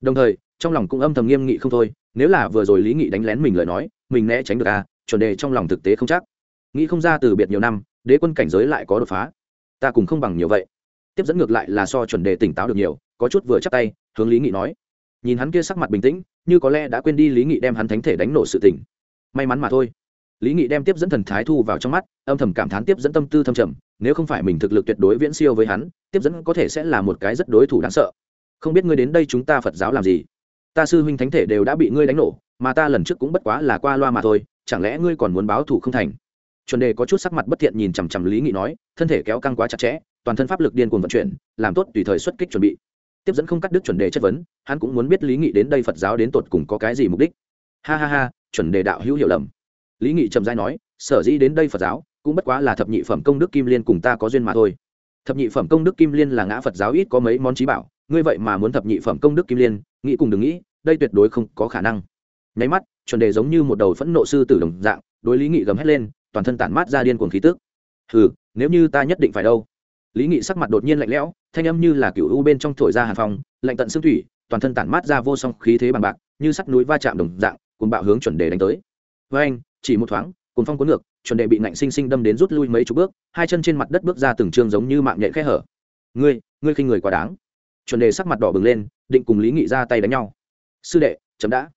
Đồng thời, trong lòng cũng âm thầm nghiêm nghị không thôi, nếu là vừa rồi lý nghị đánh lén mình lời nói, mình né tránh được à chuẩn đề trong lòng thực tế không chắc. Nghĩ không ra từ biệt nhiều năm, đế quân cảnh giới lại có đột phá. Ta cùng không bằng nhiều vậy. Tiếp dẫn ngược lại là so chuẩn đề tỉnh táo được nhiều, có chút vừa chắc tay, hướng lý nghị nói. Nhìn hắn kia sắc mặt bình tĩnh như có lẽ đã quên đi lý nghị đem hắn thánh thể đánh nổ sự tỉnh may mắn mà thôi. Lý nghị đem tiếp dẫn thần thái thu vào trong mắt, âm thầm cảm thán tiếp dẫn tâm tư thâm trầm, nếu không phải mình thực lực tuyệt đối viễn siêu với hắn, tiếp dẫn có thể sẽ là một cái rất đối thủ đáng sợ. Không biết ngươi đến đây chúng ta phật giáo làm gì? Ta sư huynh thánh thể đều đã bị ngươi đánh nổ, mà ta lần trước cũng bất quá là qua loa mà thôi, chẳng lẽ ngươi còn muốn báo thù không thành? Chuẩn đề có chút sắc mặt bất thiện nhìn chằm chằm lý nghị nói, thân thể kéo căng quá chặt chẽ, toàn thân pháp lực điên cuồng vận chuyển, làm tốt tùy thời xuất kích chuẩn bị tiếp dẫn không cắt đứt chuẩn đề chất vấn, hắn cũng muốn biết lý nghị đến đây phật giáo đến tột cùng có cái gì mục đích. Ha ha ha, chuẩn đề đạo hữu hiểu lầm. Lý nghị trầm dai nói, sở dĩ đến đây phật giáo, cũng bất quá là thập nhị phẩm công đức kim liên cùng ta có duyên mà thôi. Thập nhị phẩm công đức kim liên là ngã phật giáo ít có mấy món trí bảo, ngươi vậy mà muốn thập nhị phẩm công đức kim liên, nghĩ cùng đừng nghĩ, đây tuyệt đối không có khả năng. Nháy mắt, chuẩn đề giống như một đầu phẫn nộ sư tử đồng dạng, đối lý nghị gầm hét lên, toàn thân tản mát ra điên cuồng khí tức. Hừ, nếu như ta nhất định phải đâu? Lý nghị sắc mặt đột nhiên lạnh lẽo thanh âm như là cựu u bên trong thổi ra hàn phong, lạnh tận xương thủy, toàn thân tản mát ra vô song khí thế bằng bạc, như sắt núi va chạm đồng dạng cùng bạo hướng chuẩn đề đánh tới. Với anh, chỉ một thoáng cùng phong cuốn ngược, chuẩn đề bị nạnh sinh sinh đâm đến rút lui mấy chục bước, hai chân trên mặt đất bước ra từng trường giống như mạng nhện khẽ hở. Ngươi ngươi khinh người quá đáng. Chuẩn đề sắc mặt đỏ bừng lên, định cùng lý nghị ra tay đánh nhau. Sư đệ, chấm đã.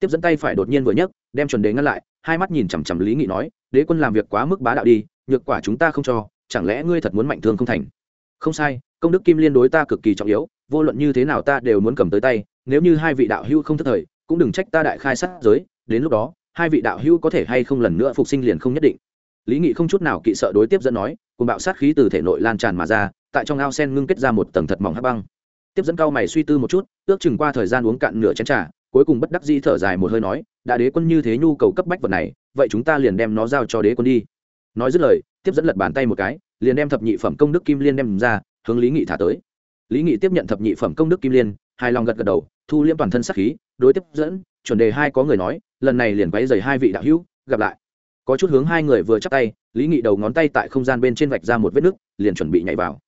Tiếp dẫn tay phải đột nhiên vừa nhấc, đem chuẩn đề ngăn lại, hai mắt nhìn chằm chằm lý nghị nói, đế quân làm việc quá mức bá đạo đi, nhược quả chúng ta không cho, chẳng lẽ ngươi thật muốn mạnh thương không thành? Không sai, công đức kim liên đối ta cực kỳ trọng yếu, vô luận như thế nào ta đều muốn cầm tới tay, nếu như hai vị đạo hữu không thất thời, cũng đừng trách ta đại khai sát giới, đến lúc đó, hai vị đạo hữu có thể hay không lần nữa phục sinh liền không nhất định. Lý nghị không chút nào kỵ sợ đối tiếp dẫn nói, cùng bạo sát khí từ thể nội lan tràn mà ra, tại trong ao sen ngưng kết ra một tầng thật mỏng hắc băng. Tiếp dẫn cao mày suy tư một chút, ước chừng qua thời gian uống cạn nửa chén trà, cuối cùng bất đắc dĩ thở dài một hơi nói, đã đế quân như thế nhu cầu cấp bách vật này, vậy chúng ta liền đem nó giao cho đế quân đi nói dứt lời, tiếp dẫn lật bàn tay một cái, liền đem thập nhị phẩm công đức kim liên đem ra, hướng lý nghị thả tới. Lý nghị tiếp nhận thập nhị phẩm công đức kim liên, hài lòng gật gật đầu, thu liễm toàn thân sắc khí, đối tiếp dẫn, chuẩn đề hai có người nói, lần này liền quấy dày hai vị đạo hữu, gặp lại. Có chút hướng hai người vừa chắc tay, lý nghị đầu ngón tay tại không gian bên trên vạch ra một vết nứt liền chuẩn bị nhảy vào.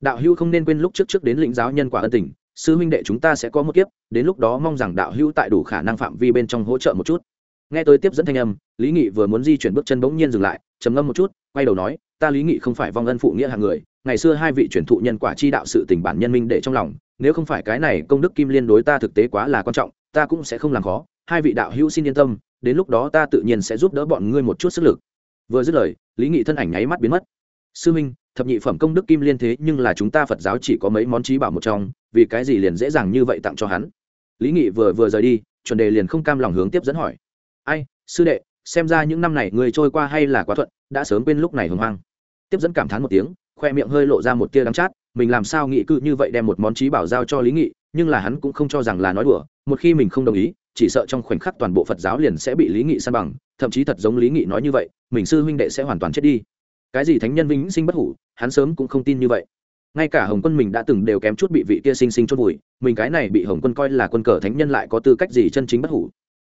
Đạo hữu không nên quên lúc trước trước đến lĩnh giáo nhân quả ân tình, sư huynh đệ chúng ta sẽ có một kiếp, đến lúc đó mong rằng đạo hữu tại đủ khả năng phạm vi bên trong hỗ trợ một chút. Nghe tôi tiếp dẫn thanh âm, lý nghị vừa muốn di chuyển bước chân bỗng nhiên dừng lại trầm ngâm một chút, quay đầu nói, ta lý nghị không phải vong ân phụ nghĩa hàng người, ngày xưa hai vị truyền thụ nhân quả chi đạo sự tình bản nhân minh để trong lòng, nếu không phải cái này công đức kim liên đối ta thực tế quá là quan trọng, ta cũng sẽ không làm khó, hai vị đạo hữu xin yên tâm, đến lúc đó ta tự nhiên sẽ giúp đỡ bọn ngươi một chút sức lực. Vừa dứt lời, lý nghị thân ảnh nháy mắt biến mất. Sư minh, thập nhị phẩm công đức kim liên thế nhưng là chúng ta phật giáo chỉ có mấy món trí bảo một trong, vì cái gì liền dễ dàng như vậy tặng cho hắn? Lý nghị vừa vừa rời đi, chuẩn đề liền không cam lòng hướng tiếp dẫn hỏi. Ai, sư đệ xem ra những năm này người trôi qua hay là quá thuận, đã sớm quên lúc này hồng hoang. Tiếp dẫn cảm thán một tiếng, khoe miệng hơi lộ ra một tia đắng chát, mình làm sao nghị cự như vậy đem một món trí bảo giao cho lý nghị, nhưng là hắn cũng không cho rằng là nói đùa, một khi mình không đồng ý, chỉ sợ trong khoảnh khắc toàn bộ phật giáo liền sẽ bị lý nghị san bằng, thậm chí thật giống lý nghị nói như vậy, mình sư huynh đệ sẽ hoàn toàn chết đi. Cái gì thánh nhân vĩnh sinh bất hủ, hắn sớm cũng không tin như vậy. Ngay cả hồng quân mình đã từng đều kém chút bị vị kia sinh sinh chôn vùi, mình cái này bị hồng quân coi là quân cờ thánh nhân lại có tư cách gì chân chính bất hủ?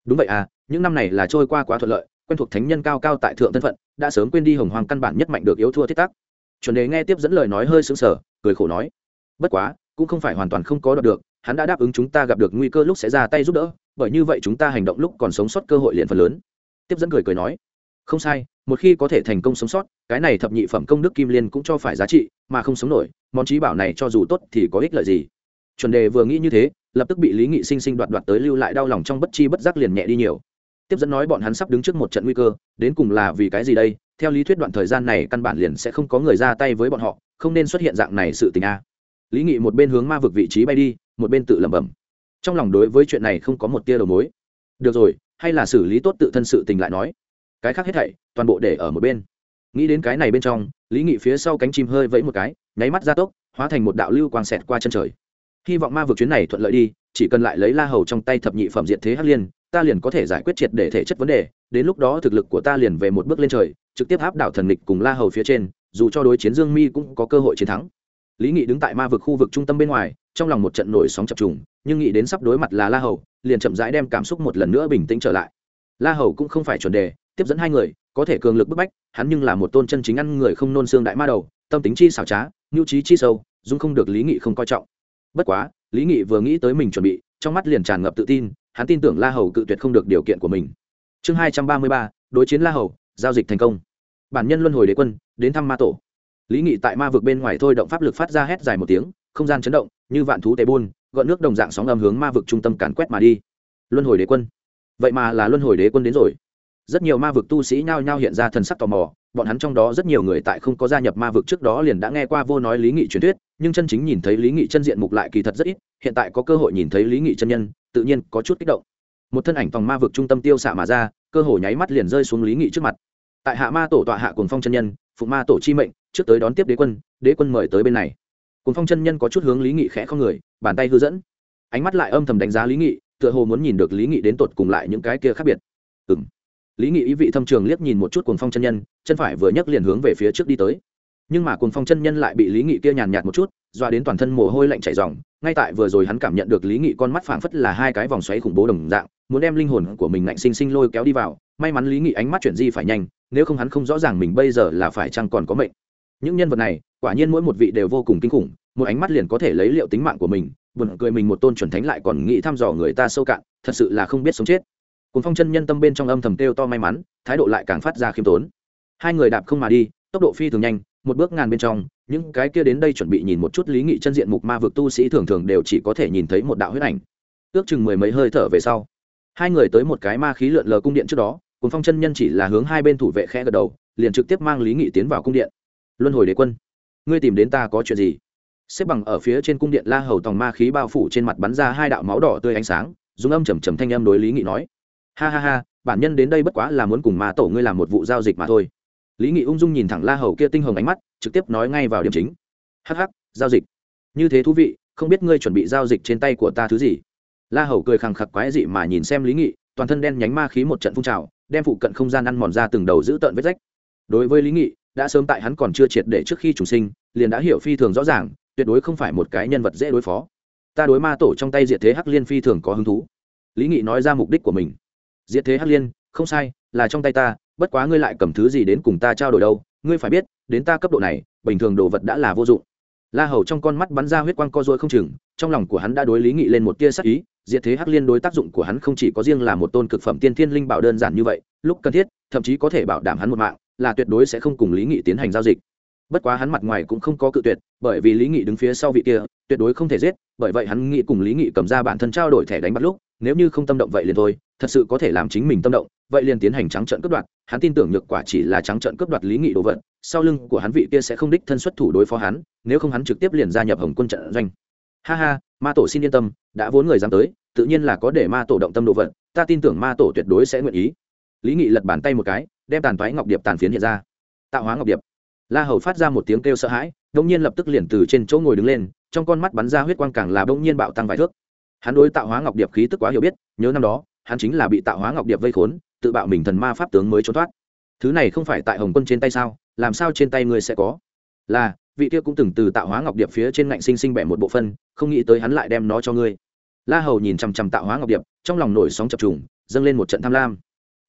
Đúng vậy à những năm này là trôi qua quá thuận lợi, quen thuộc thánh nhân cao cao tại thượng thân phận, đã sớm quên đi hồng hoàng căn bản nhất mạnh được yếu thua thiết tác chuẩn đề nghe tiếp dẫn lời nói hơi sững sờ, cười khổ nói, bất quá, cũng không phải hoàn toàn không có đoạt được, hắn đã đáp ứng chúng ta gặp được nguy cơ lúc sẽ ra tay giúp đỡ, bởi như vậy chúng ta hành động lúc còn sống sót cơ hội liền phần lớn. Tiếp dẫn cười cười nói, không sai, một khi có thể thành công sống sót, cái này thập nhị phẩm công đức kim liên cũng cho phải giá trị, mà không sống nổi, món trí bảo này cho dù tốt thì có ích lợi gì? Chuẩn đề vừa nghĩ như thế, lập tức bị lý nghị sinh sinh đoạt đoạt tới lưu lại đau lòng trong bất chi bất giác liền nhẹ đi nhiều. Tiếp dẫn nói bọn hắn sắp đứng trước một trận nguy cơ, đến cùng là vì cái gì đây? Theo lý thuyết đoạn thời gian này căn bản liền sẽ không có người ra tay với bọn họ, không nên xuất hiện dạng này sự tình a. Lý nghị một bên hướng ma vực vị trí bay đi, một bên tự lẩm bẩm. Trong lòng đối với chuyện này không có một tia đầu mối. Được rồi, hay là xử lý tốt tự thân sự tình lại nói. Cái khác hết thảy, toàn bộ để ở một bên. Nghĩ đến cái này bên trong, lý nghị phía sau cánh chim hơi vẫy một cái, nháy mắt ra tốc, hóa thành một đạo lưu quang xẹt qua chân trời hy vọng ma vực chuyến này thuận lợi đi, chỉ cần lại lấy la hầu trong tay thập nhị phẩm diện thế hắc liên, ta liền có thể giải quyết triệt để thể chất vấn đề, đến lúc đó thực lực của ta liền về một bước lên trời, trực tiếp áp đảo thần địch cùng la hầu phía trên, dù cho đối chiến dương mi cũng có cơ hội chiến thắng. Lý nghị đứng tại ma vực khu vực trung tâm bên ngoài, trong lòng một trận nổi sóng chập trùng, nhưng nghĩ đến sắp đối mặt là la hầu, liền chậm rãi đem cảm xúc một lần nữa bình tĩnh trở lại. La hầu cũng không phải chuẩn đề, tiếp dẫn hai người, có thể cường lực bức bách, hắn nhưng là một tôn chân chính ăn người không nôn xương đại ma đầu, tâm tính chi xảo trá, nhu trí chi sâu, dung không được lý nghị không coi trọng bất quá, lý nghị vừa nghĩ tới mình chuẩn bị, trong mắt liền tràn ngập tự tin, hắn tin tưởng la hầu cự tuyệt không được điều kiện của mình. Chương hai trăm ba mươi ba, đối chiến la hầu, giao dịch thành công. Bản nhân luân hồi đế quân, đến thăm ma tổ. Lý nghị tại ma vực bên ngoài thôi động pháp lực phát ra hét dài một tiếng, không gian chấn động, như vạn thú tề bôn gọn nước đồng dạng sóng âm hướng ma vực trung tâm càn quét mà đi. Luân hồi đế quân. Vậy mà là luân hồi đế quân đến rồi. Rất nhiều ma vực tu sĩ nhao nhao hiện ra thần sắc tò mò bọn hắn trong đó rất nhiều người tại không có gia nhập ma vực trước đó liền đã nghe qua vô nói lý nghị truyền thuyết, nhưng chân chính nhìn thấy lý nghị chân diện mục lại kỳ thật rất ít, hiện tại có cơ hội nhìn thấy lý nghị chân nhân, tự nhiên có chút kích động. Một thân ảnh phòng ma vực trung tâm tiêu xạ mà ra, cơ hồ nháy mắt liền rơi xuống lý nghị trước mặt. Tại hạ ma tổ tọa hạ cùng phong chân nhân, phụ ma tổ chi mệnh, trước tới đón tiếp đế quân đế quân mời tới bên này. Cùng phong chân nhân có chút hướng lý nghị khẽ không người, bàn tay hư dẫn. Ánh mắt lại âm thầm đánh giá lý nghị, tựa hồ muốn nhìn được lý nghị đến tột cùng lại những cái kia khác biệt. Ừ lý nghị ý vị thâm trường liếc nhìn một chút cuồng phong chân nhân, chân phải vừa nhấc liền hướng về phía trước đi tới. Nhưng mà cuồng phong chân nhân lại bị lý nghị kia nhàn nhạt một chút doa đến toàn thân mồ hôi lạnh chảy dòng ngay tại vừa rồi hắn cảm nhận được lý nghị con mắt phảng phất là hai cái vòng xoáy khủng bố đồng dạng, muốn đem linh hồn của mình ngạnh sinh sinh lôi kéo đi vào, may mắn lý nghị ánh mắt chuyển di phải nhanh, nếu không hắn không rõ ràng mình bây giờ là phải chăng còn có mệnh. Những nhân vật này, quả nhiên mỗi một vị đều vô cùng kinh khủng, một ánh mắt liền có thể lấy liệu tính mạng của mình, buồn cười mình một tôn chuẩn thánh lại còn nghĩ thăm dò người ta sâu cạn, thật sự là không biết sống chết cùng phong chân nhân tâm bên trong âm thầm kêu to may mắn, thái độ lại càng phát ra khiêm tốn. Hai người đạp không mà đi, tốc độ phi thường nhanh, một bước ngàn bên trong, những cái kia đến đây chuẩn bị nhìn một chút lý nghị chân diện mục ma vực tu sĩ thường thường đều chỉ có thể nhìn thấy một đạo huyết ảnh. Ước chừng mười mấy hơi thở về sau, hai người tới một cái ma khí lượn lờ cung điện trước đó, cùng phong chân nhân chỉ là hướng hai bên thủ vệ khẽ gật đầu, liền trực tiếp mang lý nghị tiến vào cung điện. Luân hồi đế quân, ngươi tìm đến ta có chuyện gì? Xếp bằng ở phía trên cung điện la hầu tòng ma khí bao phủ trên mặt bắn ra hai đạo máu đỏ tươi ánh sáng, dùng âm trầm trầm thanh âm đối lý nghị nói ha ha ha, bản nhân đến đây bất quá là muốn cùng ma tổ ngươi làm một vụ giao dịch mà thôi. Lý nghị ung dung nhìn thẳng la hầu kia tinh hồng ánh mắt, trực tiếp nói ngay vào điểm chính. Hh giao dịch. Như thế thú vị, không biết ngươi chuẩn bị giao dịch trên tay của ta thứ gì? La hầu cười khằng khặc quái dị mà nhìn xem lý nghị, toàn thân đen nhánh ma khí một trận phun trào, đem phụ cận không gian ăn mòn ra từng đầu giữ tợn vết rách. Đối với lý nghị, đã sớm tại hắn còn chưa triệt để trước khi chủ sinh, liền đã hiểu phi thường rõ ràng, tuyệt đối không phải một cái nhân vật dễ đối phó. Ta đối ma tổ trong tay diệt thế hắc liên phi thường có hứng thú. Lý nghị nói ra mục đích của mình diệt thế hắc liên, không sai, là trong tay ta, bất quá ngươi lại cầm thứ gì đến cùng ta trao đổi đâu, ngươi phải biết, đến ta cấp độ này, bình thường đồ vật đã là vô dụng. La hầu trong con mắt bắn ra huyết quang co dôi không chừng, trong lòng của hắn đã đối lý nghị lên một tia sắc ý, diệt thế hắc liên đối tác dụng của hắn không chỉ có riêng là một tôn cực phẩm tiên thiên linh bảo đơn giản như vậy, lúc cần thiết, thậm chí có thể bảo đảm hắn một mạng, là tuyệt đối sẽ không cùng lý nghị tiến hành giao dịch. Bất quá hắn mặt ngoài cũng không có cự tuyệt, bởi vì lý nghị đứng phía sau vị kia, tuyệt đối không thể giết, bởi vậy hắn nghĩ cùng lý nghị cầm ra bản thân trao đổi thẻ đánh bắt lúc, nếu như không tâm động vậy liền thôi thật sự có thể làm chính mình tâm động, vậy liền tiến hành trắng trận cướp đoạt. Hắn tin tưởng nhược quả chỉ là trắng trận cướp đoạt lý nghị đồ vật, sau lưng của hắn vị kia sẽ không đích thân xuất thủ đối phó hắn, nếu không hắn trực tiếp liền gia nhập hồng quân trận doanh. Ha ha, ma tổ xin yên tâm, đã vốn người dám tới, tự nhiên là có để ma tổ động tâm đồ vật, ta tin tưởng ma tổ tuyệt đối sẽ nguyện ý. Lý nghị lật bàn tay một cái, đem tàn toái ngọc điệp tàn phiến hiện ra. Tạo hóa ngọc điệp. La hầu phát ra một tiếng kêu sợ hãi đông nhiên lập tức liền từ trên chỗ ngồi đứng lên, trong con mắt bắn ra huyết quang càng là đông nhiên bạo tăng vài thước. Hắn đối tạo hóa ngọc điệp khí tức quá hiểu biết, nhớ năm đó hắn chính là bị tạo hóa ngọc điệp vây khốn, tự bạo mình thần ma pháp tướng mới trốn thoát. Thứ này không phải tại hồng quân trên tay sao, làm sao trên tay ngươi sẽ có? Là, vị kia cũng từng từ tạo hóa ngọc điệp phía trên ngạnh sinh sinh bẻ một bộ phân, không nghĩ tới hắn lại đem nó cho ngươi. La hầu nhìn chằm chằm tạo hóa ngọc điệp, trong lòng nổi sóng chập trùng, dâng lên một trận tham lam.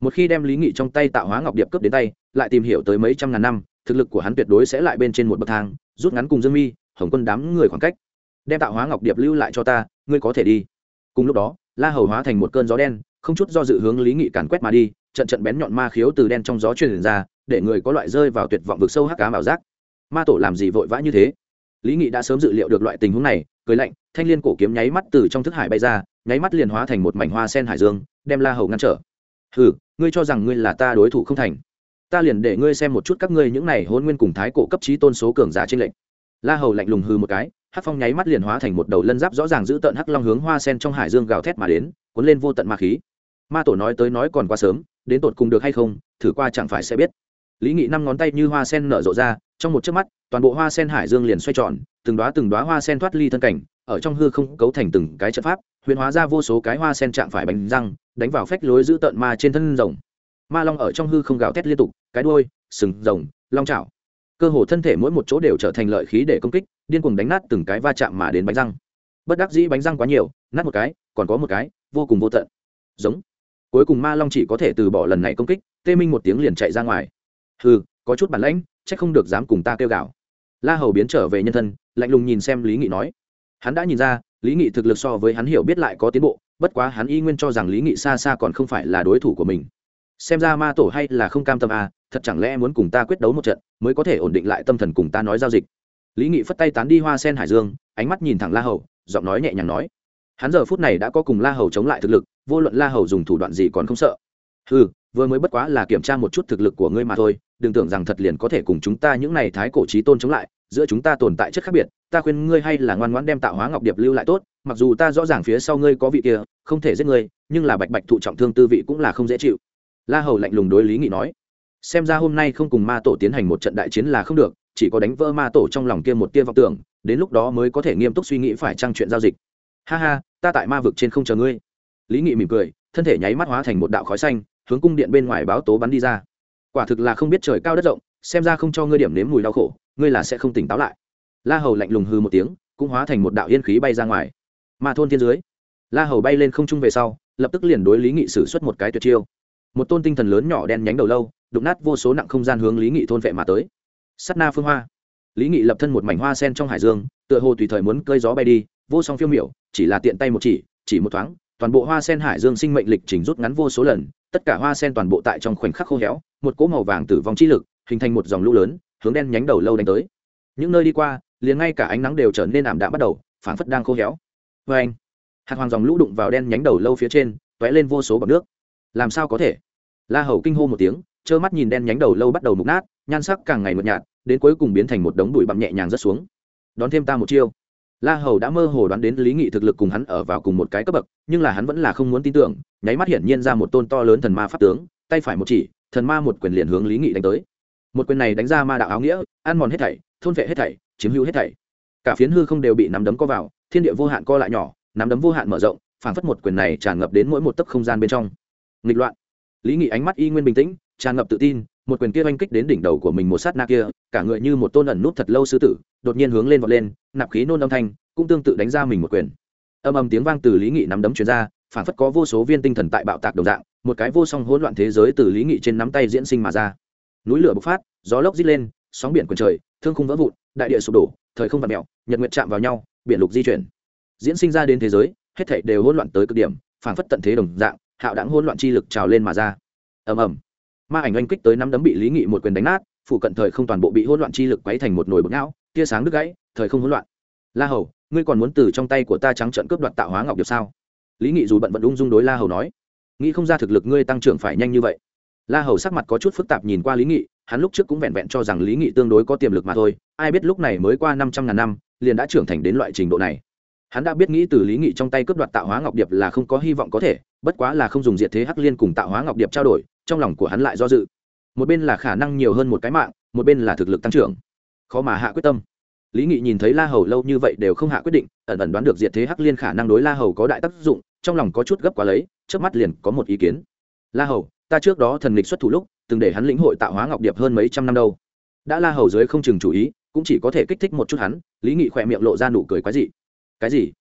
Một khi đem lý nghị trong tay tạo hóa ngọc điệp cướp đến tay, lại tìm hiểu tới mấy trăm ngàn năm, thực lực của hắn tuyệt đối sẽ lại bên trên một bậc thang, rút ngắn cùng dương mi, hồng quân đám người khoảng cách. Đem tạo hóa ngọc điệp lưu lại cho ta, ngươi có thể đi. Cùng lúc đó, la hầu hóa thành một cơn gió đen không chút do dự hướng lý nghị càn quét mà đi, trận trận bén nhọn ma khiếu từ đen trong gió truyền ra, để người có loại rơi vào tuyệt vọng vực sâu hắc cá bảo giác. Ma tổ làm gì vội vã như thế? Lý nghị đã sớm dự liệu được loại tình huống này, cười lạnh, thanh liên cổ kiếm nháy mắt từ trong thức hải bay ra, nháy mắt liền hóa thành một mảnh hoa sen hải dương, đem la hầu ngăn trở. Hừ, ngươi cho rằng ngươi là ta đối thủ không thành. Ta liền để ngươi xem một chút các ngươi những này hôn nguyên cùng thái cổ cấp trí tôn số cường giả trên lệnh la hầu lạnh lùng hư một cái, hắc phong nháy mắt liền hóa thành một đầu lân giáp rõ ràng giữ tận hắc long hướng hoa sen trong hải dương gào thét mà đến, cuốn lên vô tận ma khí ma tổ nói tới nói còn quá sớm, đến tột cùng được hay không, thử qua chẳng phải sẽ biết. Lý nghị năm ngón tay như hoa sen nở rộ ra, trong một chớp mắt, toàn bộ hoa sen hải dương liền xoay tròn, từng đoá từng đoá hoa sen thoát ly thân cảnh, ở trong hư không cấu thành từng cái trận pháp, huyền hóa ra vô số cái hoa sen chạm phải bánh răng, đánh vào phách lối giữ tận ma trên thân rồng. Ma long ở trong hư không gào thét liên tục, cái đuôi, sừng rồng, long chảo. Cơ hồ thân thể mỗi một chỗ đều trở thành lợi khí để công kích, điên cuồng đánh nát từng cái va chạm mà đến bánh răng. Bất đắc dĩ bánh răng quá nhiều, nát một cái, còn có một cái, vô cùng vô tận. Giống cuối cùng ma long chỉ có thể từ bỏ lần này công kích, tê minh một tiếng liền chạy ra ngoài. Hừ, có chút bản lãnh c h ắ c không được dám cùng ta kêu gào. La hầu biến trở về nhân thân, lạnh lùng nhìn xem lý nghị nói. Hắn đã nhìn ra, lý nghị thực lực so với hắn hiểu biết lại có tiến bộ, bất quá hắn y nguyên cho rằng lý nghị xa xa còn không phải là đối thủ của mình. Xem ra ma tổ hay là không cam tâm à thật chẳng lẽ muốn cùng ta quyết đấu một trận, mới có thể ổn định lại tâm thần cùng ta nói giao dịch. Lý nghị phất tay tán đi hoa sen hải dương, ánh mắt nhìn thẳng la hầu, giọng nói nhẹ nhàng nói. Hắn giờ phút này đã có cùng la hầu chống lại thực lực vô luận la hầu dùng thủ đoạn gì còn không sợ. Ừ vừa mới bất quá là kiểm tra một chút thực lực của ngươi mà thôi, đừng tưởng rằng thật liền có thể cùng chúng ta những này thái cổ trí tôn chống lại, giữa chúng ta tồn tại chất khác biệt, ta khuyên ngươi hay là ngoan ngoãn đem tạo hóa ngọc điệp lưu lại tốt, mặc dù ta rõ ràng phía sau ngươi có vị kia, không thể giết ngươi, nhưng là bạch bạch thụ trọng thương tư vị cũng là không dễ chịu. La hầu lạnh lùng đối lý nghị nói. Xem ra hôm nay không cùng ma tổ tiến hành một trận đại chiến là không được, chỉ có đánh vỡ ma tổ trong lòng kia một tia vọng tưởng, đến lúc đó mới có thể nghiêm túc suy nghĩ phải trang chuyện giao dịch. Ha ha, ta tại ma vực trên không chờ ngươi lý nghị mỉm cười, thân thể nháy mắt hóa thành một đạo khói xanh, hướng cung điện bên ngoài báo tố bắn đi ra. Quả thực là không biết trời cao đất rộng, xem ra không cho ngươi điểm nếm mùi đau khổ, ngươi là sẽ không tỉnh táo lại. La hầu lạnh lùng hư một tiếng, cũng hóa thành một đạo yên khí bay ra ngoài. Ma thôn thiên dưới. La hầu bay lên không trung về sau, lập tức liền đối lý nghị xử suất một cái tuyệt chiêu. Một tôn tinh thần lớn nhỏ đen nhánh đầu lâu, đụng nát vô số nặng không gian hướng lý nghị thôn vệ mà tới. Sắt na phương hoa. Lý nghị lập thân một mảnh hoa sen trong hải dương, tựa hồ tùy thời muốn cơi gió bay đi, vô song phiêu miểu, chỉ là tiện tay một chỉ chỉ một thoáng toàn bộ hoa sen hải dương sinh mệnh lịch trình rút ngắn vô số lần, tất cả hoa sen toàn bộ tại trong khoảnh khắc khô héo, một cỗ màu vàng tử vong chi lực, hình thành một dòng lũ lớn, hướng đen nhánh đầu lâu đánh tới. Những nơi đi qua, liền ngay cả ánh nắng đều trở nên ảm đạm bắt đầu, phảng phất đang khô héo. Vê anh, hạt hoàng dòng lũ đụng vào đen nhánh đầu lâu phía trên t lên vô số bọc nước. Làm sao có thể? La hầu kinh hô một tiếng, trơ mắt nhìn đen nhánh đầu lâu bắt đầu mục nát, nhan sắc càng ngày mượt nhạt, đến cuối cùng biến thành một đống bụi bặm nhẹ nhàng rớt xuống. Đón thêm ta một chiêu la hầu đã mơ hồ đoán đến lý nghị thực lực cùng hắn ở vào cùng một cái cấp bậc, nhưng là hắn vẫn là không muốn tin tưởng, nháy mắt hiển nhiên ra một tôn to lớn thần ma pháp tướng, tay phải một chỉ, thần ma một quyền liền hướng lý nghị đánh tới. Một quyền này đánh ra ma đạo áo nghĩa, ăn mòn hết thảy, thôn vệ hết thảy, chiếm hữu hết thảy. Cả phiến hư không đều bị nắm đấm co vào, thiên địa vô hạn co lại nhỏ, nắm đấm vô hạn mở rộng, phảng phất một quyền này tràn ngập đến mỗi một tấc không gian bên trong. Nghịch loạn. Lý nghị ánh mắt y nguyên bình tĩnh, tràn ngập tự tin, một quyền kia oanh kích đến đỉnh đầu của mình một sát na kia, cả người như một tôn ẩn nút thật lâu sư tử đột nhiên hướng lên vọt lên, nạp khí nôn âm thanh, cũng tương tự đánh ra mình một quyền. Âm âm tiếng vang từ lý nghị nắm đấm chuyển ra, phản phất có vô số viên tinh thần tại bạo tạc đồng dạng, một cái vô song hỗn loạn thế giới từ lý nghị trên nắm tay diễn sinh mà ra. Núi lửa bộc phát, gió lốc rít lên, sóng biển quần trời, thương khung vỡ vụn, đại địa sụp đổ, thời không vặt mẹo nhật nguyệt chạm vào nhau, biển lục di chuyển. Diễn sinh ra đến thế giới, hết thảy đều hỗn loạn tới cực điểm, phản phất tận thế đồng dạng, hạo đẳng hỗn loạn chi lực trào lên mà ra. Ầm ầm. Ma ảnh oanh kích tới năm đấm bị lý nghị một quyền đánh nát, phụ cận thời không toàn bộ bị hỗn loạn chi lực quấy thành một nồi bột não tia sáng đứt gãy, thời không hỗn loạn. La hầu, ngươi còn muốn từ trong tay của ta trắng trận cướp đoạt tạo hóa ngọc điệp sao? Lý nghị dù bận vận ung dung đối la hầu nói. Nghĩ không ra thực lực ngươi tăng trưởng phải nhanh như vậy. La hầu sắc mặt có chút phức tạp nhìn qua lý nghị, hắn lúc trước cũng vẹn vẹn cho rằng lý nghị tương đối có tiềm lực mà thôi, ai biết lúc này mới qua năm trăm ngàn năm, liền đã trưởng thành đến loại trình độ này. Hắn đã biết nghĩ từ lý nghị trong tay cướp đoạt tạo hóa ngọc điệp là không có hy vọng có thể, bất quá là không dùng diệt thế hắc liên cùng tạo hóa ngọc điệp trao đổi, trong lòng của hắn lại do dự. Một bên là khả năng nhiều hơn một cái mạng, một bên là thực lực tăng trưởng khó mà hạ quyết tâm. Lý nghị nhìn thấy la hầu lâu như vậy đều không hạ quyết định, ẩn ẩn đoán được diệt thế hắc liên khả năng đối la hầu có đại tác dụng, trong lòng có chút gấp quá lấy trước mắt liền có một ý kiến. La hầu, ta trước đó thần lịch xuất thủ lúc, từng để hắn lĩnh hội tạo hóa ngọc điệp hơn mấy trăm năm đâu. Đã la hầu dưới không chừng chủ ý, cũng chỉ có thể kích thích một chút hắn, lý nghị khỏe miệng lộ ra nụ cười quái dị. Cái gì?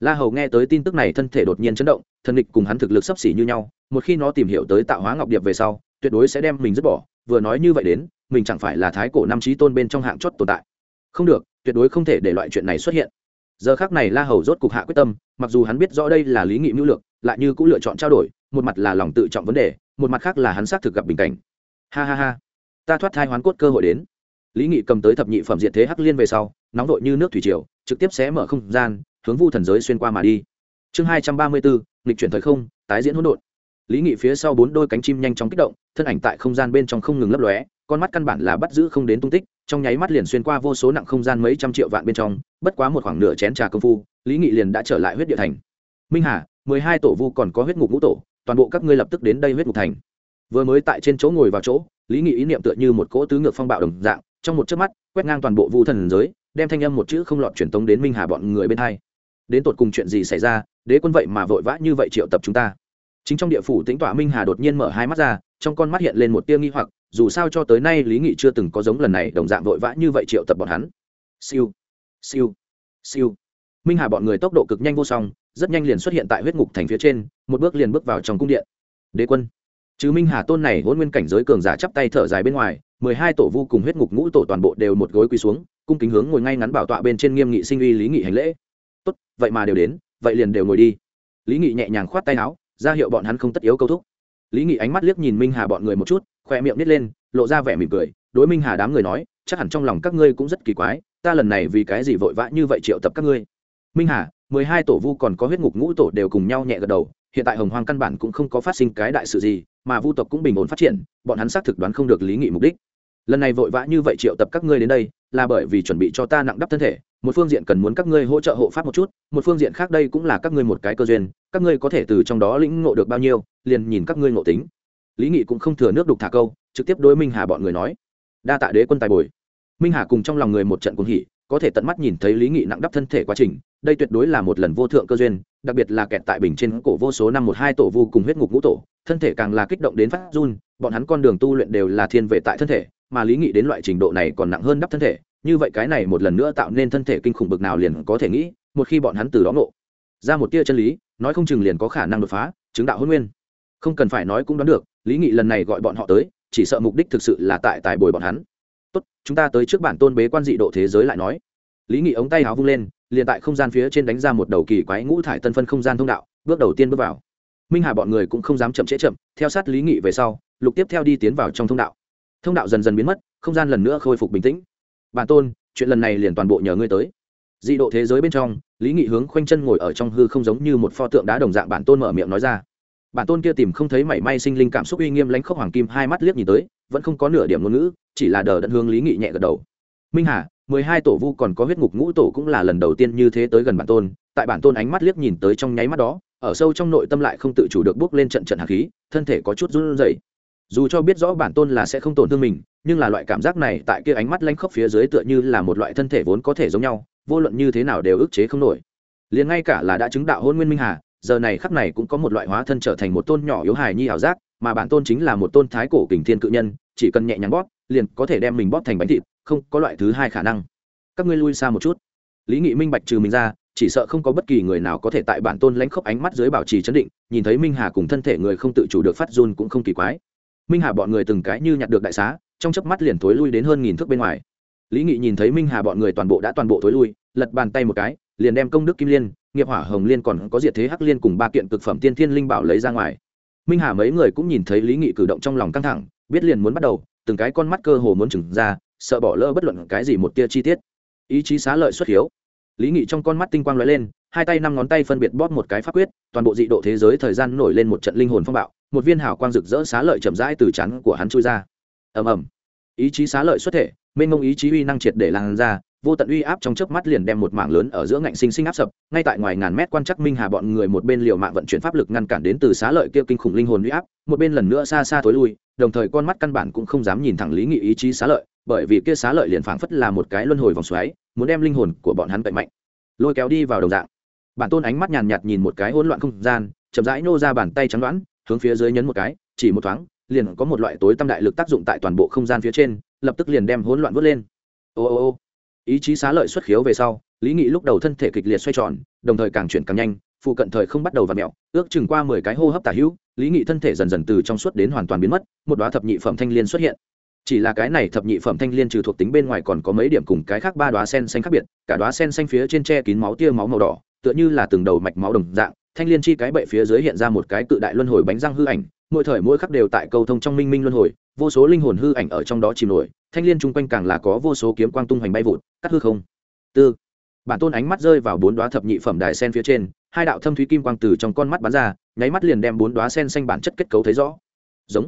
La hầu nghe tới tin tức này thân thể đột nhiên chấn động, thần lịch cùng hắn thực lực sấp xỉ như nhau, một khi nó tìm hiểu tới tạo hóa ngọc điệp về sau, tuyệt đối sẽ đem mình dứt bỏ, vừa nói như vậy đến mình chẳng phải là thái cổ năm trí tôn bên trong hạng chót tồn tại. Không được, tuyệt đối không thể để loại chuyện này xuất hiện. Giờ khác này la hầu rốt cục hạ quyết tâm, mặc dù hắn biết rõ đây là lý nghị mưu lược, lại như cũng lựa chọn trao đổi, một mặt là lòng tự trọng vấn đề, một mặt khác là hắn xác thực gặp bình cảnh. Ha ha ha, ta thoát thai hoán cốt cơ hội đến. Lý nghị cầm tới thập nhị phẩm diện thế hắc liên về sau, nóng vội như nước thủy triều, trực tiếp xé mở không gian, hướng vu thần giới xuyên qua mà đi. Chương hai trăm ba mươi bốn, nghịch chuyển thời không, tái diễn hỗn độn. Lý nghị phía sau bốn đôi cánh chim nhanh chóng kích động, thân ảnh tại không gian bên trong không ngừng lấp lóe con mắt căn bản là bắt giữ không đến tung tích, trong nháy mắt liền xuyên qua vô số nặng không gian mấy trăm triệu vạn bên trong, bất quá một khoảng nửa chén trà công phu, lý nghị liền đã trở lại huyết địa thành. Minh hà, mười hai tổ vu còn có huyết ngục ngũ tổ, toàn bộ các ngươi lập tức đến đây huyết ngục thành. Vừa mới tại trên chỗ ngồi vào chỗ, lý nghị ý niệm tựa như một cỗ tứ ngược phong bạo đồng dạng, trong một chớp mắt, quét ngang toàn bộ vu thần giới, đem thanh âm một chữ không lọt truyền tống đến minh hà bọn người bên hai. Đến tột cùng chuyện gì xảy ra, đế quân vậy mà vội vã như vậy triệu tập chúng ta? Chính trong địa phủ tĩnh tọa minh hà đột nhiên mở hai mắt ra, trong con mắt hiện lên một tia nghi hoặc, dù sao cho tới nay lý nghị chưa từng có giống lần này đồng dạng vội vã như vậy triệu tập bọn hắn. Siêu siêu siêu. Minh hà bọn người tốc độ cực nhanh vô song, rất nhanh liền xuất hiện tại huyết ngục thành phía trên, một bước liền bước vào trong cung điện. Đế quân. Chứ minh hà tôn này hôn nguyên cảnh giới cường giả chắp tay thở dài bên ngoài, mười hai tổ vu cùng huyết ngục ngũ tổ toàn bộ đều một gối quỳ xuống, cung kính hướng ngồi ngay ngắn bảo tọa bên trên nghiêm nghị sinh uy lý nghị hành lễ. Tốt, vậy mà đều đến, vậy liền đều ngồi đi. Lý nghị nhẹ nhàng khoát tay áo ra hiệu bọn hắn không tất yếu câu thúc. Lý nghị ánh mắt liếc nhìn minh hà bọn người một chút khoe miệng nít lên, lộ ra vẻ mỉm cười, đối minh hà đám người nói, chắc hẳn trong lòng các ngươi cũng rất kỳ quái, ta lần này vì cái gì vội vã như vậy triệu tập các ngươi? Minh hà, mười hai tổ vu còn có huyết ngục ngũ tổ đều cùng nhau nhẹ gật đầu, hiện tại hồng hoàng căn bản cũng không có phát sinh cái đại sự gì, mà vu tộc cũng bình ổn phát triển, bọn hắn xác thực đoán không được lý nghị mục đích. Lần này vội vã như vậy triệu tập các ngươi đến đây là bởi vì chuẩn bị cho ta nặng đắp thân thể, một phương diện cần muốn các ngươi hỗ trợ hộ pháp một chút, một phương diện khác đây cũng là các ngươi một cái cơ duyên, các ngươi có thể từ trong đó lĩnh ngộ được bao nhiêu, liền nhìn các ngươi ngộ tính. Lý nghị cũng không thừa nước đục thả câu, trực tiếp đối minh hà bọn người nói, đa tạ đế quân tài bồi. Minh hà cùng trong lòng người một trận cuồng hỉ, có thể tận mắt nhìn thấy lý nghị nặng đắp thân thể quá trình, đây tuyệt đối là một lần vô thượng cơ duyên, đặc biệt là kẹt tại bình trên cổ vô số năm một hai tổ vô cùng huyết ngục ngũ tổ, thân thể càng là kích động đến phát run, bọn hắn con đường tu luyện đều là thiên về tại thân thể mà lý nghị đến loại trình độ này còn nặng hơn đắp thân thể, như vậy cái này một lần nữa tạo nên thân thể kinh khủng bực nào liền có thể nghĩ, một khi bọn hắn từ đó ngộ, ra một tia chân lý, nói không chừng liền có khả năng đột phá, chứng đạo hôn nguyên. Không cần phải nói cũng đoán được, lý nghị lần này gọi bọn họ tới, chỉ sợ mục đích thực sự là tại tài bồi bọn hắn. Tốt, chúng ta tới trước bản tôn bế quan dị độ thế giới lại nói. Lý nghị ống tay áo vung lên, liền tại không gian phía trên đánh ra một đầu kỳ quái ngũ thải tân phân không gian thông đạo, bước đầu tiên bước vào. Minh hà bọn người cũng không dám chậm trễ chậm, theo sát lý nghị về sau, lục tiếp theo đi tiến vào trong thông đạo thông đạo dần dần biến mất, không gian lần nữa khôi phục bình tĩnh. Bản tôn, chuyện lần này liền toàn bộ nhờ ngươi tới. Dị độ thế giới bên trong, lý nghị hướng khoanh chân ngồi ở trong hư không giống như một pho tượng đá đồng dạng, bản tôn mở miệng nói ra. Bản tôn kia tìm không thấy mảy may sinh linh cảm xúc uy nghiêm lãnh khốc hoàng kim, hai mắt liếc nhìn tới, vẫn không có nửa điểm ngôn ngữ, chỉ là đờ đẫn hướng lý nghị nhẹ gật đầu. Minh hà, mười hai tổ vu còn có huyết ngục ngũ tổ cũng là lần đầu tiên như thế tới gần bản tôn, tại bản tôn ánh mắt liếc nhìn tới trong nháy mắt đó, ở sâu trong nội tâm lại không tự chủ được bước lên trận trận hạt khí, thân thể có chút run rẩy dù cho biết rõ bản tôn là sẽ không tổn thương mình, nhưng là loại cảm giác này tại kia ánh mắt lanh khóc phía dưới tựa như là một loại thân thể vốn có thể giống nhau, vô luận như thế nào đều ức chế không nổi. Liền ngay cả là đã chứng đạo hôn nguyên minh hà, giờ này khắc này cũng có một loại hóa thân trở thành một tôn nhỏ yếu hài nhi ảo giác, mà bản tôn chính là một tôn thái cổ kình thiên cự nhân, chỉ cần nhẹ nhàng bóp, liền có thể đem mình bóp thành bánh thịt, không có loại thứ hai khả năng. Các ngươi lui xa một chút. Lý nghị minh bạch trừ mình ra, chỉ sợ không có bất kỳ người nào có thể tại bản tôn lãnh khốc ánh mắt dưới bảo trì chấn định, nhìn thấy minh hà cùng thân thể người không tự chủ được phát run cũng không kỳ quái minh hà bọn người từng cái như nhặt được đại xá, trong chớp mắt liền thối lui đến hơn nghìn thước bên ngoài. Lý nghị nhìn thấy minh hà bọn người toàn bộ đã toàn bộ thối lui, lật bàn tay một cái, liền đem công đức kim liên, nghiệp hỏa hồng liên còn có diệt thế hắc liên cùng ba kiện cực phẩm tiên thiên linh bảo lấy ra ngoài. Minh hà mấy người cũng nhìn thấy lý nghị cử động trong lòng căng thẳng, biết liền muốn bắt đầu, từng cái con mắt cơ hồ muốn trừng ra, sợ bỏ lỡ bất luận cái gì một tia chi tiết. Ý chí xá lợi xuất hiếu. Lý nghị trong con mắt tinh quang lóe lên hai tay năm ngón tay phân biệt bóp một cái pháp quyết, toàn bộ dị độ thế giới thời gian nổi lên một trận linh hồn phong bạo, một viên hào quang rực rỡ xá lợi chậm rãi từ chắn của hắn chui ra. Ầm ầm. Ý chí xá lợi xuất thể, mênh mông ý chí uy năng triệt để lan ra, vô tận uy áp trong chớp mắt liền đem một mảng lớn ở giữa ngạnh sinh sinh áp sập, ngay tại ngoài ngàn mét quan chắc minh hà bọn người một bên liều mạng vận chuyển pháp lực ngăn cản đến từ xá lợi kia kinh khủng linh hồn uy áp, một bên lần nữa xa xa tối lui, đồng thời con mắt căn bản cũng không dám nhìn thẳng lý nghị ý chí xá lợi, bởi vì kia xá lợi liền phảng phất là một cái luân hồi vòng xoáy, muốn đem linh hồn của bọn hắn bệnh mạnh, lôi kéo đi vào đồng dạng bản tôn ánh mắt nhàn nhạt nhìn một cái hỗn loạn không gian, chậm rãi nô ra bàn tay trắng đoán, hướng phía dưới nhấn một cái, chỉ một thoáng, liền có một loại tối tâm đại lực tác dụng tại toàn bộ không gian phía trên, lập tức liền đem hỗn loạn vớt lên. Ô ô ô. Ý chí xá lợi xuất khiếu về sau, lý nghị lúc đầu thân thể kịch liệt xoay tròn, đồng thời càng chuyển càng nhanh, phụ cận thời không bắt đầu v ặ mẹo ước chừng qua mười cái hô hấp tả hữu, lý nghị thân thể dần dần từ trong suốt đến hoàn toàn biến mất, một đoá thập nhị phẩm thanh l i ê n xuất hiện. Chỉ là cái này thập nhị phẩm thanh l i ê n trừ thuộc tính bên ngoài còn có mấy điểm cùng cái khác ba đoá sen xanh khác biệt, cả đoá sen xanh phía trên tre kín máu tia máu màu đỏ tựa như là từng đầu mạch máu đồng dạng, thanh l i ê n chi cái bậy phía dưới hiện ra một cái cự đại luân hồi bánh răng hư ảnh, mỗi thời mỗi khắc đều tại câu thông trong minh minh luân hồi, vô số linh hồn hư ảnh ở trong đó chìm nổi, thanh l i ê n chung quanh càng là có vô số kiếm quang tung hoành bay vụt, cắt hư không. Tư. Bản tôn ánh mắt rơi vào bốn đoá thập nhị phẩm đài sen phía trên, hai đạo thâm thúy kim quang từ trong con mắt bắn ra, nháy mắt liền đem bốn đoá sen xanh bản chất kết cấu thấy rõ. Giống.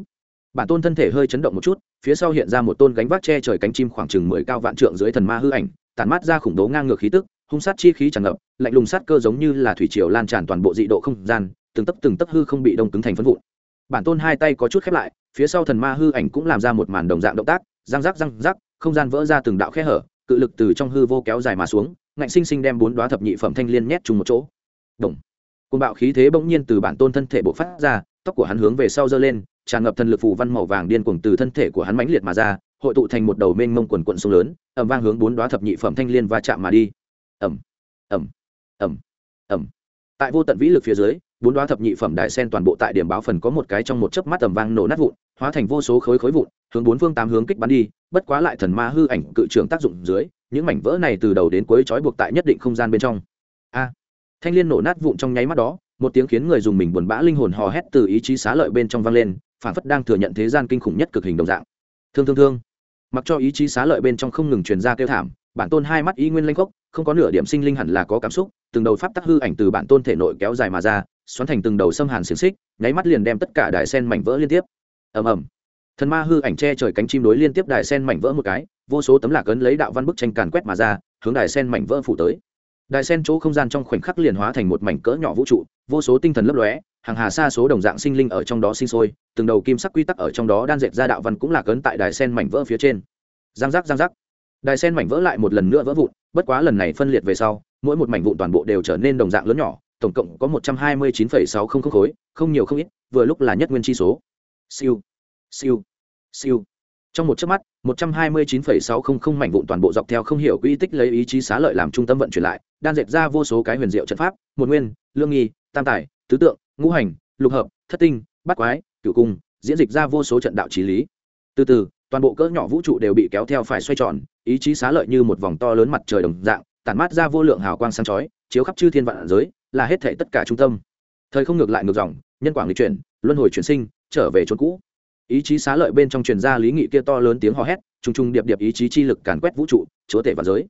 Bản tôn thân thể hơi chấn động một chút, phía sau hiện ra một tôn gánh vác che trời cánh chim khoảng chừng mười cao vạn trượng dưới thần ma hư ảnh, tản mát ra khủng bố ngang ngược khí tức hung sát chi khí tràn ngập, lạnh lùng sát cơ giống như là thủy triều lan tràn toàn bộ dị độ không gian, từng tấc từng tấc hư không bị đông cứng thành phân vụn. Bản tôn hai tay có chút khép lại, phía sau thần ma hư ảnh cũng làm ra một màn đồng dạng động tác, răng rắc răng rắc, không gian vỡ ra từng đạo khe hở, cự lực từ trong hư vô kéo dài mà xuống, ngạnh sinh sinh đem bốn đoá thập nhị phẩm thanh liên nhét chung một chỗ. Đồng. Côn bạo khí thế bỗng nhiên từ bản tôn thân thể bộ phát ra, tóc của hắn hướng về sau giơ lên, tràn ngập thần lực phù văn màu vàng điên cuồng từ thân thể của hắn mãnh liệt mà ra, hội tụ thành một đầu mênh mông quần quận sông lớn ẩm vang hướng bốn đoá thập nhị phẩm thanh liên va chạm mà đi ẩm ẩm ẩm ẩm. Tại vô tận vĩ lực phía dưới, bốn đoá thập nhị phẩm đại sen toàn bộ tại điểm báo phần có một cái trong một chớp mắt tầm vang nổ nát vụn, hóa thành vô số khối khối vụn, hướng bốn phương tám hướng kích bắn đi, bất quá lại thần ma hư ảnh cự trưởng tác dụng dưới, những mảnh vỡ này từ đầu đến cuối trói buộc tại nhất định không gian bên trong. A! Thanh liên nổ nát vụn trong nháy mắt đó, một tiếng khiến người dùng mình buồn bã linh hồn hò hét từ ý chí xá lợi bên trong vang lên, phản phất đang thừa nhận thế gian kinh khủng nhất cực hình đồng dạng. Thương thương thương. Mặc cho ý chí xá lợi bên trong không ngừng truyền ra kêu thảm bản tôn hai mắt y nguyên lanh khốc, không có nửa điểm sinh linh hẳn là có cảm xúc, từng đầu pháp tắc hư ảnh từ bản tôn thể nội kéo dài mà ra, xoắn thành từng đầu xâm hàn xiềng xích, nháy mắt liền đem tất cả đài sen mảnh vỡ liên tiếp. Ầm ầm. Thần ma hư ảnh che trời cánh chim đối liên tiếp đài sen mảnh vỡ một cái, vô số tấm lạc ấn lấy đạo văn bức tranh càn quét mà ra, hướng đài sen mảnh vỡ phủ tới. Đài sen chỗ không gian trong khoảnh khắc liền hóa thành một mảnh cỡ nhỏ vũ trụ, vô số tinh thần lấp lóe, hàng hà xa số đồng dạng sinh linh ở trong đó sinh sôi, từng đầu kim sắc quy tắc ở trong đó đan dệt ra đạo văn cũng lạc ấn tại đài sen mảnh vỡ phía trên. Giang giác giang giác đài sen mảnh vỡ lại một lần nữa vỡ vụn, bất quá lần này phân liệt về sau, mỗi một mảnh vụn toàn bộ đều trở nên đồng dạng lớn nhỏ, tổng cộng có một trăm hai mươi chín phẩy sáu không khối, không nhiều không ít, vừa lúc là nhất nguyên chi số. Siêu siêu siêu. Trong một chớp mắt, một trăm hai mươi chín phẩy sáu không không mảnh vụn toàn bộ dọc theo không hiểu quy tích lấy ý chí xá lợi làm trung tâm vận chuyển lại, đan dệt ra vô số cái huyền diệu trận pháp, một nguyên, lương nghi, tam tài, tứ tượng, ngũ hành, lục hợp, thất tinh, bát quái, cửu cung, diễn dịch ra vô số trận đạo trí lý. Từ từ, toàn bộ cỡ nhỏ vũ trụ đều bị kéo theo phải xoay tròn ý chí xá lợi như một vòng to lớn mặt trời đồng dạng, tản mát ra vô lượng hào quang sáng chói, chiếu khắp chư thiên vạn giới, là hết thể tất cả trung tâm. Thời không ngược lại ngược dòng, nhân quả nghịch chuyển, luân hồi chuyển sinh, trở về chốn cũ. Ý chí xá lợi bên trong truyền ra lý nghị kia to lớn tiếng hò hét, trùng trùng điệp điệp ý chí chi lực càn quét vũ trụ, chúa tể và giới.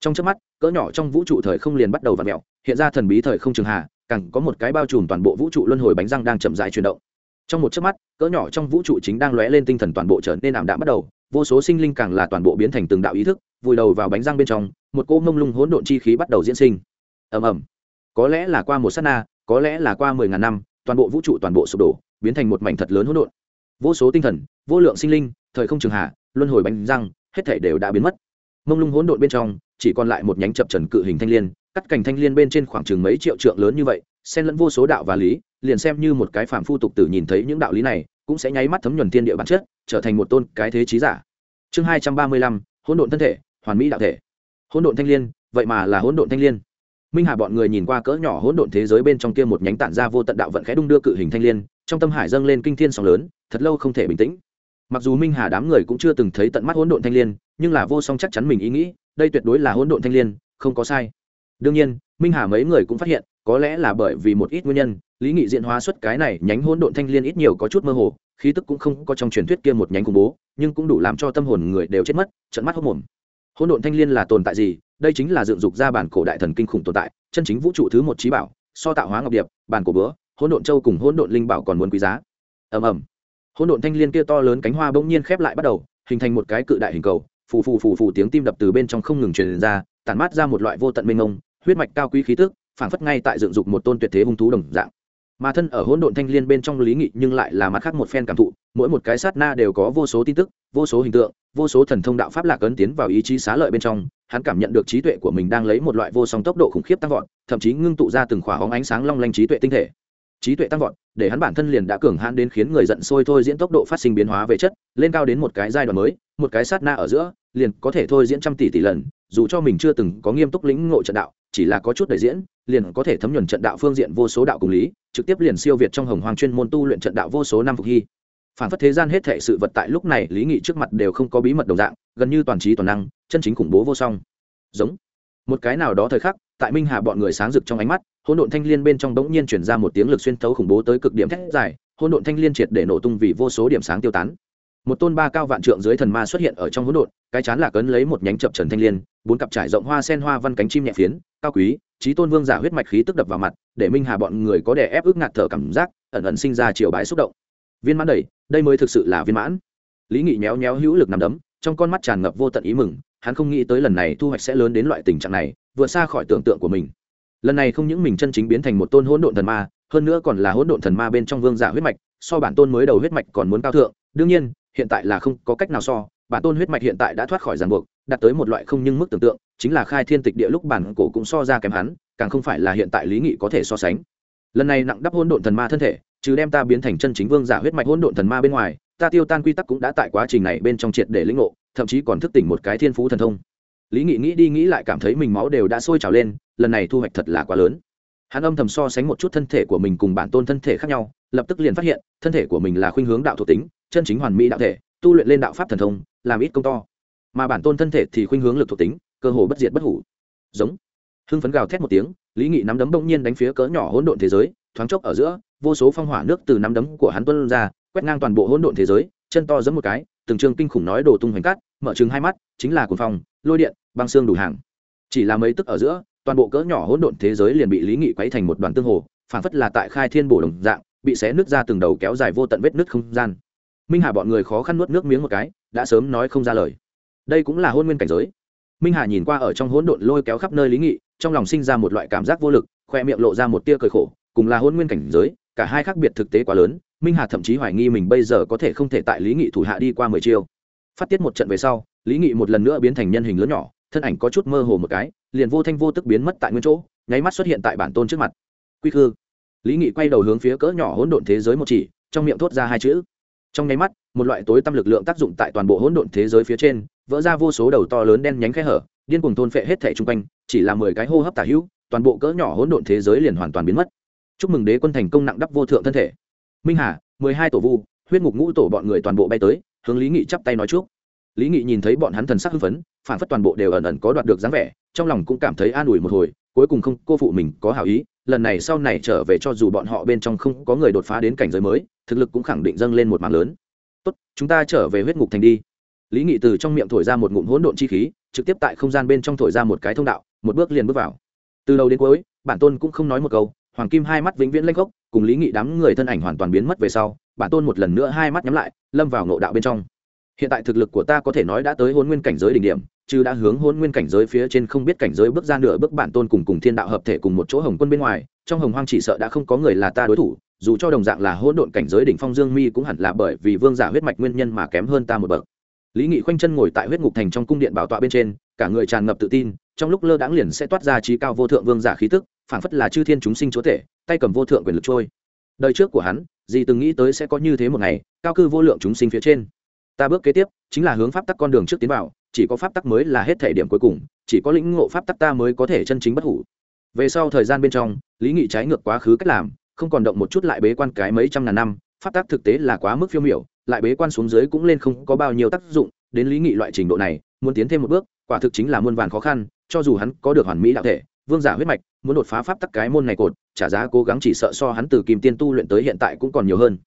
Trong trước mắt, cỡ nhỏ trong vũ trụ thời không liền bắt đầu v ặ mẹo hiện ra thần bí thời không trường hà, càng có một cái bao trùm toàn bộ vũ trụ luân hồi bánh răng đang chậm dài chuyển động. Trong một chớp mắt, cỡ nhỏ trong vũ trụ chính đang lóe lên tinh thần toàn bộ trở nên ảm đạm bắt đầu vô số sinh linh càng là toàn bộ biến thành từng đạo ý thức, vùi đầu vào bánh răng bên trong, một cỗ mông lung hỗn độn chi khí bắt đầu diễn sinh. Ầm ầm. Có lẽ là qua một s á t na, có lẽ là qua mười ngàn năm, toàn bộ vũ trụ toàn bộ sụp đổ, biến thành một mảnh thật lớn hỗn độn. Vô số tinh thần, vô lượng sinh linh, thời không trường hạ, luân hồi bánh răng, hết thể đều đã biến mất. Mông lung hỗn độn bên trong, chỉ còn lại một nhánh chập trần cự hình thanh l i ê n cắt cành thanh l i ê n bên trên khoảng chừng mấy triệu trượng lớn như vậy, xen lẫn vô số đạo và lý, liền xem như một cái phàm phu tục tử nhìn thấy những đạo lý này cũng sẽ nháy mắt thấm nhuần thiên địa bản chất, trở thành một tôn cái thế trí giả. Chương hai trăm ba mươi lăm, hỗn độn thân thể, hoàn mỹ đạo thể. Hỗn độn thanh l i ê n vậy mà là hỗn độn thanh l i ê n minh hà bọn người nhìn qua cỡ nhỏ hỗn độn thế giới bên trong kia một nhánh tản ra vô tận đạo vận khẽ đung đưa cự hình thanh l i ê n trong tâm hải dâng lên kinh thiên sóng lớn, thật lâu không thể bình tĩnh. Mặc dù minh hà đám người cũng chưa từng thấy tận mắt hỗn độn thanh l i ê n nhưng là vô song chắc chắn mình ý nghĩ, đây tuyệt đối là hỗn độn thanh l i ê n không có sai. Đương nhiên, minh hà mấy người cũng phát hiện có lẽ là bởi vì một ít nguyên nhân, lý nghị diện hóa xuất cái này nhánh hỗn độn thanh l i ê n ít nhiều có chút mơ hồ, khí tức cũng không có trong truyền thuyết kia một nhánh khủng bố, nhưng cũng đủ làm cho tâm hồn người đều chết mất trận mắt hốc mồm. Hỗn độn thanh l i ê n là tồn tại gì? Đây chính là dựng dục ra bản cổ đại thần kinh khủng tồn tại, chân chính vũ trụ thứ một trí bảo, so tạo hóa ngọc điệp, bản cổ bữa, hỗn độn châu cùng hỗn độn linh bảo còn muốn quý giá. Ầm ầm. Hỗn độn thanh l i ê n kia to lớn cánh hoa bỗng nhiên khép lại bắt đầu, hình thành một cái cự đại hình cầu, phù phù phù phù tiếng tim đập từ bên trong không ngừng truyền ra, tản mát ra một loại vô tận mênh mông, huyết mạch cao quý khí tức phảng phất ngay tại dựng dục một tôn tuyệt thế hung thú đồng dạng. Mà thân ở hỗn độn thanh liên bên trong lý nghị nhưng lại là mặt khác một phen cảm thụ, mỗi một cái sát na đều có vô số tin tức, vô số hình tượng, vô số thần thông đạo pháp lạc ấn tiến vào ý chí xá lợi bên trong, hắn cảm nhận được trí tuệ của mình đang lấy một loại vô song tốc độ khủng khiếp tăng vọt, thậm chí ngưng tụ ra từng khỏa hóng ánh sáng long lanh trí tuệ tinh thể. Trí tuệ tăng vọt, để hắn bản thân liền đã cường hãn đến khiến người giận sôi thôi diễn tốc độ phát sinh biến hóa về chất, lên cao đến một cái giai đoạn mới, một cái sát na ở giữa, liền có thể thôi diễn trăm tỷ tỷ lần, dù cho mình chưa từng có nghiêm túc lĩnh ngộ trận đạo chỉ là có chút đầy diễn, liền có thể thấm nhuần trận đạo phương diện vô số đạo cùng lý, trực tiếp liền siêu việt trong hồng hoàng chuyên môn tu luyện trận đạo vô số năm phục hy. Phản phất thế gian hết thệ sự vật tại lúc này, lý nghị trước mặt đều không có bí mật đồng dạng, gần như toàn trí toàn năng, chân chính khủng bố vô song. Giống. Một cái nào đó thời khắc, tại minh hà bọn người sáng rực trong ánh mắt, hỗn độn thanh liên bên trong bỗng nhiên chuyển ra một tiếng lực xuyên thấu khủng bố tới cực điểm thét dài, hỗn độn thanh liên triệt để nổ tung vì vô số điểm sáng tiêu tán. Một tôn ba cao vạn trượng dưới thần ma xuất hiện ở trong hỗn độn, cái chán là cấn lấy một nhánh chập trần thanh liên, bốn cặp trải rộng hoa sen hoa văn cánh chim nhẹ phiến cao quý trí tôn vương giả huyết mạch khí tức đập vào mặt, để minh hà bọn người có đè ép ức ngạt thở cảm giác, ẩn ẩn sinh ra chiều bái xúc động. Viên mãn đầy, đây mới thực sự là viên mãn. Lý nghị méo méo hữu lực nằm đấm, trong con mắt tràn ngập vô tận ý mừng, hắn không nghĩ tới lần này thu hoạch sẽ lớn đến loại tình trạng này, vượt xa khỏi tưởng tượng của mình. Lần này không những mình chân chính biến thành một tôn hỗn độn thần ma, hơn nữa còn là hỗn độn thần ma bên trong vương giả huyết mạch, so bản tôn mới đầu huyết mạch còn muốn cao thượng, đương nhiên, hiện tại là không có cách nào so bản tôn huyết mạch hiện tại đã thoát khỏi ràng buộc, đạt tới một loại không nhưng mức tưởng tượng, chính là khai thiên tịch địa lúc bản cổ cũng so ra kém hắn, càng không phải là hiện tại lý nghị có thể so sánh. Lần này nặng đắp hôn độn thần ma thân thể chứ đem ta biến thành chân chính vương giả huyết mạch hôn độn thần ma bên ngoài, ta tiêu tan quy tắc cũng đã tại quá trình này bên trong triệt để lĩnh ngộ, thậm chí còn thức tỉnh một cái thiên phú thần thông. Lý nghị nghĩ đi nghĩ lại cảm thấy mình máu đều đã sôi trào lên, lần này thu hoạch thật là quá lớn. Hắn âm thầm so sánh một chút thân thể của mình cùng bản tôn thân thể khác nhau, lập tức liền phát hiện, thân thể của mình là khuynh hướng đạo thuộc tính, chân chính hoàn mỹ đạo thể, tu luyện lên đạo pháp thần thông làm ít công to. Mà bản tôn thân thể thì khuynh hướng lực thuộc tính, cơ hồ bất diệt bất hủ. Giống. Hưng phấn gào thét một tiếng, lý nghị nắm đấm bỗng nhiên đánh phía cỡ nhỏ hỗn độn thế giới, thoáng chốc ở giữa, vô số phong hỏa nước từ nắm đấm của hắn tuân ra, quét ngang toàn bộ hỗn độn thế giới, chân to giẫm một cái, từng trường kinh khủng nói đổ tung hoành cát, mở trừng hai mắt, chính là cuồng phong, lôi điện, băng xương đủ hàng. Chỉ là mấy tức ở giữa, toàn bộ cỡ nhỏ hỗn độn thế giới liền bị lý nghị quấy thành một đoàn tương hồ phản phất là tại khai thiên bổ đồng dạng, bị xé nứt ra từng đầu kéo dài vô tận vết nứt không gian minh hà bọn người khó khăn nuốt nước miếng một cái, đã sớm nói không ra lời. Đây cũng là hôn nguyên cảnh giới. Minh hà nhìn qua ở trong hỗn độn lôi kéo khắp nơi lý nghị, trong lòng sinh ra một loại cảm giác vô lực, khoe miệng lộ ra một tia cười khổ, cùng là hôn nguyên cảnh giới, cả hai khác biệt thực tế quá lớn, minh hà thậm chí hoài nghi mình bây giờ có thể không thể tại lý nghị thủ hạ đi qua mười chiêu. Phát tiết một trận về sau, lý nghị một lần nữa biến thành nhân hình lớn nhỏ, thân ảnh có chút mơ hồ một cái, liền vô thanh vô tức biến mất tại nguyên chỗ, nháy mắt xuất hiện tại bản tôn trước mặt. Quy khư. Lý nghị quay đầu hướng phía cỡ nhỏ hỗn độn thế giới một chỉ, trong miệng thốt ra hai chữ trong nháy mắt, một loại tối tâm lực lượng tác dụng tại toàn bộ hỗn độn thế giới phía trên, vỡ ra vô số đầu to lớn đen nhánh khe hở, điên cuồng thôn phệ hết thể chung quanh, chỉ là mười cái hô hấp tả hữu, toàn bộ cỡ nhỏ hỗn độn thế giới liền hoàn toàn biến mất. Chúc mừng đế quân thành công nặng đắp vô thượng thân thể. Minh hà, mười hai tổ vu, huyết ngục ngũ tổ bọn người toàn bộ bay tới, hướng lý nghị chắp tay nói trước lý nghị nhìn thấy bọn hắn thần sắc hưng phấn, phản phất toàn bộ đều ẩn ẩn có đoạt được dáng vẻ, trong lòng cũng cảm thấy an ủi một hồi, cuối cùng không, cô phụ mình có hảo ý, lần này sau này trở về cho dù bọn họ bên trong không có người đột phá đến cảnh giới mới thực lực cũng khẳng định dâng lên một mạng lớn. Tốt, chúng ta trở về huyết ngục thành đi. Lý nghị từ trong miệng thổi ra một ngụm hỗn độn chi khí, trực tiếp tại không gian bên trong thổi ra một cái thông đạo, một bước liền bước vào. Từ đầu đến cuối, bản tôn cũng không nói một câu, hoàng kim hai mắt vĩnh viễn lanh gốc cùng lý nghị đám người thân ảnh hoàn toàn biến mất về sau, bản tôn một lần nữa hai mắt nhắm lại, lâm vào ngộ đạo bên trong. Hiện tại thực lực của ta có thể nói đã tới hôn nguyên cảnh giới đỉnh điểm, chứ đã hướng hôn nguyên cảnh giới phía trên không biết cảnh giới bước ra nửa bước bản tôn cùng cùng thiên đạo hợp thể cùng một chỗ hồng quân bên ngoài, trong hồng hoang chỉ sợ đã không có người là ta đối thủ dù cho đồng dạng là hỗn độn cảnh giới đỉnh phong dương mi cũng hẳn là bởi vì vương giả huyết mạch nguyên nhân mà kém hơn ta một bậc. Lý nghị khoanh chân ngồi tại huyết ngục thành trong cung điện bảo tọa bên trên, cả người tràn ngập tự tin, trong lúc lơ đãng liền sẽ toát ra trí cao vô thượng vương giả khí tức, phảng phất là chư thiên chúng sinh chúa tể, tay cầm vô thượng quyền lực trôi. Đời trước của hắn gì từng nghĩ tới sẽ có như thế một ngày, cao cư vô lượng chúng sinh phía trên. Ta bước kế tiếp, chính là hướng pháp tắc con đường trước tiến vào, chỉ có pháp tắc mới là hết thể điểm cuối cùng, chỉ có lĩnh ngộ pháp tắc ta mới có thể chân chính bất hủ. Về sau thời gian bên trong, lý nghị trái ngược quá khứ cách làm không còn động một chút lại bế quan cái mấy trăm ngàn năm, pháp tắc thực tế là quá mức phiêu miểu, lại bế quan xuống dưới cũng lên không có bao nhiêu tác dụng, đến lý nghị loại trình độ này, muốn tiến thêm một bước, quả thực chính là muôn vàn khó khăn, cho dù hắn có được hoàn mỹ đạo thể, vương giả huyết mạch, muốn đột phá pháp tắc cái môn này cột, trả giá cố gắng chỉ sợ so hắn từ kim tiên tu luyện tới hiện tại cũng còn nhiều hơn.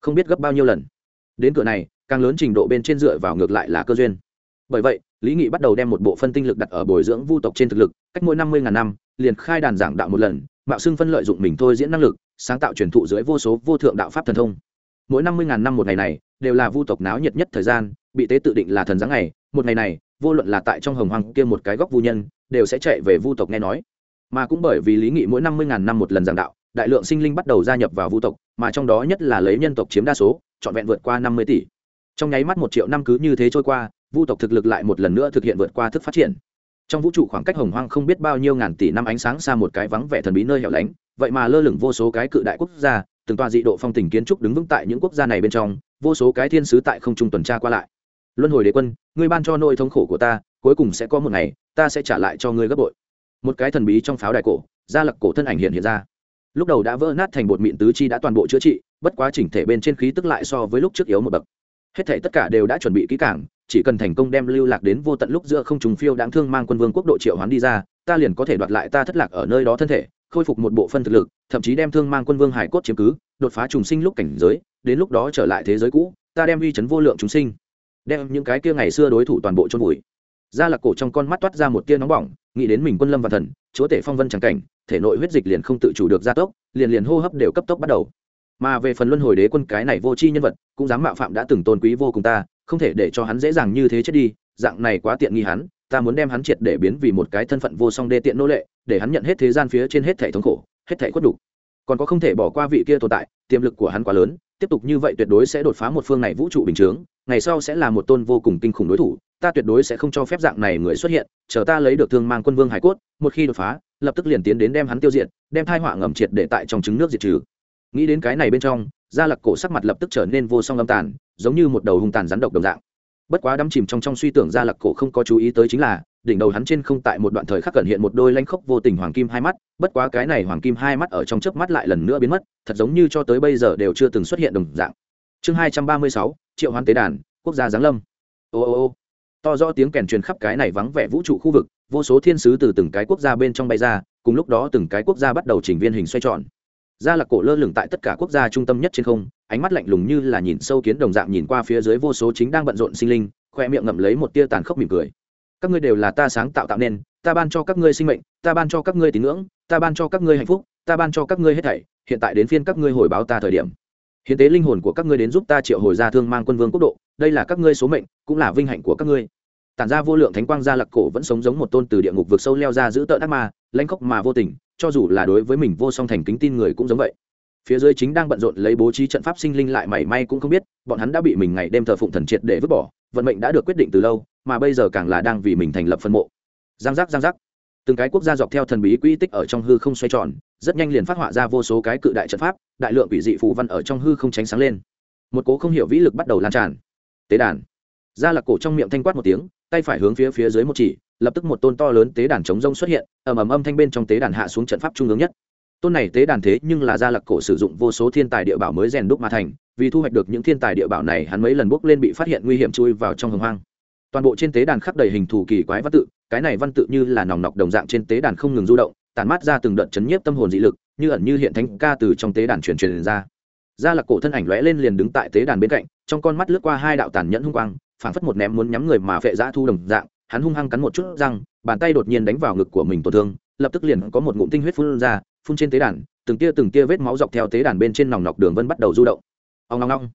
Không biết gấp bao nhiêu lần. Đến cửa này, càng lớn trình độ bên trên dựa vào ngược lại là cơ duyên. Bởi vậy, lý nghị bắt đầu đem một bộ phân tinh lực đặt ở bồi dưỡng vu tộc trên thực lực, cách mỗi năm mươi ngàn năm, liền khai đàn giảng đạo một lần mạo xưng phân lợi dụng mình thôi diễn năng lực, sáng tạo truyền thụ dưới vô số vô thượng đạo pháp thần thông. Mỗi năm mươi ngàn năm một ngày này, đều là vu tộc náo nhiệt nhất thời gian, bị tế tự định là thần giáng ngày, một ngày này, vô luận là tại trong hồng hoàng kia một cái góc vu nhân, đều sẽ chạy về vu tộc nghe nói. Mà cũng bởi vì lý nghị mỗi năm mươi ngàn năm một lần giảng đạo, đại lượng sinh linh bắt đầu gia nhập vào vu tộc, mà trong đó nhất là lấy nhân tộc chiếm đa số, trọn vẹn vượt qua năm mươi tỷ. Trong nháy mắt một triệu năm cứ như thế trôi qua, vu tộc thực lực lại một lần nữa thực hiện vượt qua thức phát triển trong vũ trụ khoảng cách hồng hoang không biết bao nhiêu ngàn tỷ năm ánh sáng xa một cái vắng vẻ thần bí nơi hẻo lánh, vậy mà lơ lửng vô số cái cự đại quốc gia, từng tòa dị độ phong tình kiến trúc đứng vững tại những quốc gia này bên trong, vô số cái thiên sứ tại không trung tuần tra qua lại. Luân hồi đế quân, ngươi ban cho nỗi thống khổ của ta, cuối cùng sẽ có một ngày, ta sẽ trả lại cho ngươi gấp bội. Một cái thần bí trong pháo đài cổ gia lặc cổ thân ảnh hiện hiện ra. Lúc đầu đã vỡ nát thành bột mịn tứ chi đã toàn bộ chữa trị, bất quá chỉnh thể bên trên khí tức lại so với lúc trước yếu một bậc. Hết thể tất cả đều đã chuẩn bị kỹ cảng chỉ cần thành công đem lưu lạc đến vô tận lúc giữa không trùng phiêu đáng thương mang quân vương quốc độ triệu hoán đi ra, ta liền có thể đoạt lại ta thất lạc ở nơi đó thân thể, khôi phục một bộ phân thực lực, thậm chí đem thương mang quân vương hải cốt chiếm cứ, đột phá trùng sinh lúc cảnh giới, đến lúc đó trở lại thế giới cũ, ta đem uy chấn vô lượng chúng sinh, đem những cái kia ngày xưa đối thủ toàn bộ chôn vùi. Ra lạc cổ trong con mắt toát ra một tia nóng bỏng, nghĩ đến mình quân lâm và thần, chúa tể phong vân tràng cảnh, thể nội huyết dịch liền không tự chủ được gia tốc, liền liền hô hấp đều cấp tốc bắt đầu. Mà về phần luân hồi đế quân cái này vô tri nhân vật, cũng dám mạo phạm đã từng tôn quý vô cùng ta không thể để cho hắn dễ dàng như thế chết đi, dạng này quá tiện nghi hắn, ta muốn đem hắn triệt để biến vì một cái thân phận vô song đê tiện nô lệ, để hắn nhận hết thế gian phía trên hết thể thống khổ, hết thể khuất đủ còn có không thể bỏ qua vị kia tồn tại, tiềm lực của hắn quá lớn, tiếp tục như vậy tuyệt đối sẽ đột phá một phương này vũ trụ bình chướng, ngày sau sẽ là một tôn vô cùng kinh khủng đối thủ, ta tuyệt đối sẽ không cho phép dạng này người xuất hiện, chờ ta lấy được thương mang quân vương hải cốt, một khi đột phá, lập tức liền tiến đến đem hắn tiêu diệt, đem thai họa ngầm triệt để tại trong trứng nước diệt trừ. Nghĩ đến cái này bên trong, gia lặc cổ sắc mặt lập tức trở nên vô song âm tàn giống như một đầu hung tàn rắn độc đồng dạng. Bất quá đắm chìm trong trong suy tưởng gia lặc cổ không có chú ý tới chính là, đỉnh đầu hắn trên không tại một đoạn thời khắc cẩn hiện một đôi lanh khốc vô tình hoàng kim hai mắt, bất quá cái này hoàng kim hai mắt ở trong chớp mắt lại lần nữa biến mất, thật giống như cho tới bây giờ đều chưa từng xuất hiện đồng dạng. Chương hai trăm ba mươi sáu, triệu hoán tế đàn, quốc gia giáng lâm. Ô ô ô. To rõ tiếng kèn truyền khắp cái này vắng vẻ vũ trụ khu vực, vô số thiên sứ từ từng cái quốc gia bên trong bay ra, cùng lúc đó từng cái quốc gia bắt đầu chỉnh viên hình xoay tròn. Gia lạc cổ lơ lửng tại tất cả quốc gia trung tâm nhất trên không ánh mắt lạnh lùng như là nhìn sâu kiến đồng dạng nhìn qua phía dưới vô số chính đang bận rộn sinh linh, khoe miệng ngậm lấy một tia tàn khốc mỉm cười. Các ngươi đều là ta sáng tạo tạo nên, ta ban cho các ngươi sinh mệnh, ta ban cho các ngươi tín ngưỡng, ta ban cho các ngươi hạnh phúc, ta ban cho các ngươi hết thảy, hiện tại đến phiên các ngươi hồi báo ta thời điểm. Hiến tế linh hồn của các ngươi đến giúp ta triệu hồi ra thương mang quân vương quốc độ, đây là các ngươi số mệnh, cũng là vinh hạnh của các ngươi. Tản ra vô lượng thánh quang gia lạc cổ vẫn sống giống một tôn từ địa ngục vực sâu leo ra giữ tợn ác ma, lãnh khốc mà vô tình, cho dù là đối với mình vô song thành kính tin người cũng giống vậy phía dưới chính đang bận rộn lấy bố trí trận pháp sinh linh lại mảy may cũng không biết, bọn hắn đã bị mình ngày đêm thờ phụng thần triệt để vứt bỏ, vận mệnh đã được quyết định từ lâu, mà bây giờ càng là đang vì mình thành lập phân mộ. Giang giác giang giác. Từng cái quốc gia dọc theo thần bí quỹ tích ở trong hư không xoay tròn, rất nhanh liền phát họa ra vô số cái cự đại trận pháp, đại lượng quỷ dị phù văn ở trong hư không tránh sáng lên. Một cố không hiểu vĩ lực bắt đầu lan tràn. Tế đàn. Ra lạc cổ trong miệng thanh quát một tiếng, tay phải hướng phía phía dưới một chỉ, lập tức một tôn to lớn tế đàn chống rông xuất hiện, ầm ầm âm thanh bên trong tế đàn hạ xuống trận pháp trung ương nhất tôn này tế đàn thế nhưng là gia lạc cổ sử dụng vô số thiên tài địa bảo mới rèn đúc mà thành, vì thu hoạch được những thiên tài địa bảo này, hắn mấy lần bước lên bị phát hiện nguy hiểm chui vào trong hồng hoang. Toàn bộ trên tế đàn khắc đầy hình thù kỳ quái văn tự, cái này văn tự như là nòng nọc đồng dạng trên tế đàn không ngừng du động tàn mát ra từng đợt chấn nhiếp tâm hồn dị lực, như ẩn như hiện thánh ca từ trong tế đàn truyền truyền ra. Gia lạc cổ thân ảnh lóe lên liền đứng tại tế đàn bên cạnh, trong con mắt lướt qua hai đạo tàn nhẫn hung quang, phảng phất một ném muốn nhắm người mà phệ dã thu đồng dạng, hắn hung hăng cắn một chút răng, bàn tay đột nhiên đánh vào ngực của mình tổn thương, lập tức liền có một ngụm tinh huyết phun ra phun trên tế đàn, từng tia từng tia vết máu dọc theo tế đàn bên trên nòng nọc đường vân bắt đầu du động. Ông ngong ngong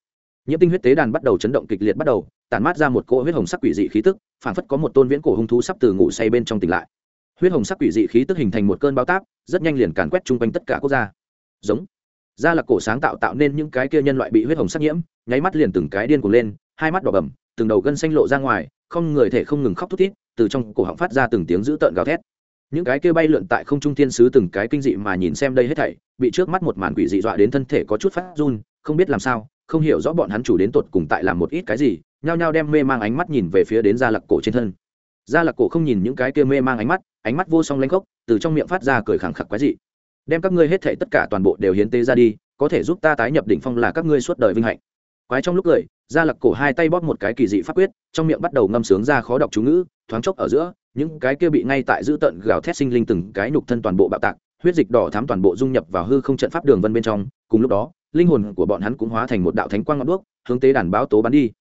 nhiễm tinh huyết tế đàn bắt đầu chấn động kịch liệt bắt đầu, tản mát ra một cỗ huyết hồng sắc quỷ dị khí tức phảng phất có một tôn viễn cổ hung thú sắp từ ngủ say bên trong tỉnh lại. Huyết hồng sắc quỷ dị khí tức hình thành một cơn bao táp, rất nhanh liền càn quét chung quanh tất cả quốc gia. Giống. Ra là cổ sáng tạo tạo nên những cái kia nhân loại bị huyết hồng sắc nhiễm, nháy mắt liền từng cái điên cuồng lên, hai mắt đỏ bầm, từng đầu gân xanh lộ ra ngoài, không người thể không ngừng khóc thút thít, từ trong cổ họng phát ra từng tiếng dữ tợn gào thét những cái kia bay lượn tại không trung thiên sứ từng cái kinh dị mà nhìn xem đây hết thảy, bị trước mắt một màn quỷ dị dọa đến thân thể có chút phát run, không biết làm sao, không hiểu rõ bọn hắn chủ đến tột cùng tại làm một ít cái gì, nhao nhao đem mê mang ánh mắt nhìn về phía đến gia lặc cổ trên thân. Gia lặc cổ không nhìn những cái kia mê mang ánh mắt ánh mắt vô song lanh khốc, từ trong miệng phát ra cười khẳng khặc quái dị. Đem các ngươi hết thảy tất cả toàn bộ đều hiến tế ra đi, có thể giúp ta tái nhập đỉnh phong là các ngươi suốt đời vinh hạnh. Quái trong lúc cười, gia lặc cổ hai tay bóp một cái kỳ dị pháp quyết, trong miệng bắt đầu ngâm sướng ra khó đọc chú ngữ, thoáng chốc ở giữa những cái kia bị ngay tại giữ tận gào thét sinh linh từng cái nhục thân toàn bộ bạo tạc, huyết dịch đỏ thám toàn bộ dung nhập vào hư không trận pháp đường vân bên trong, cùng lúc đó, linh hồn của bọn hắn cũng hóa thành một đạo thánh quang ngọn đuốc, hướng tế đàn báo tố bắn đi.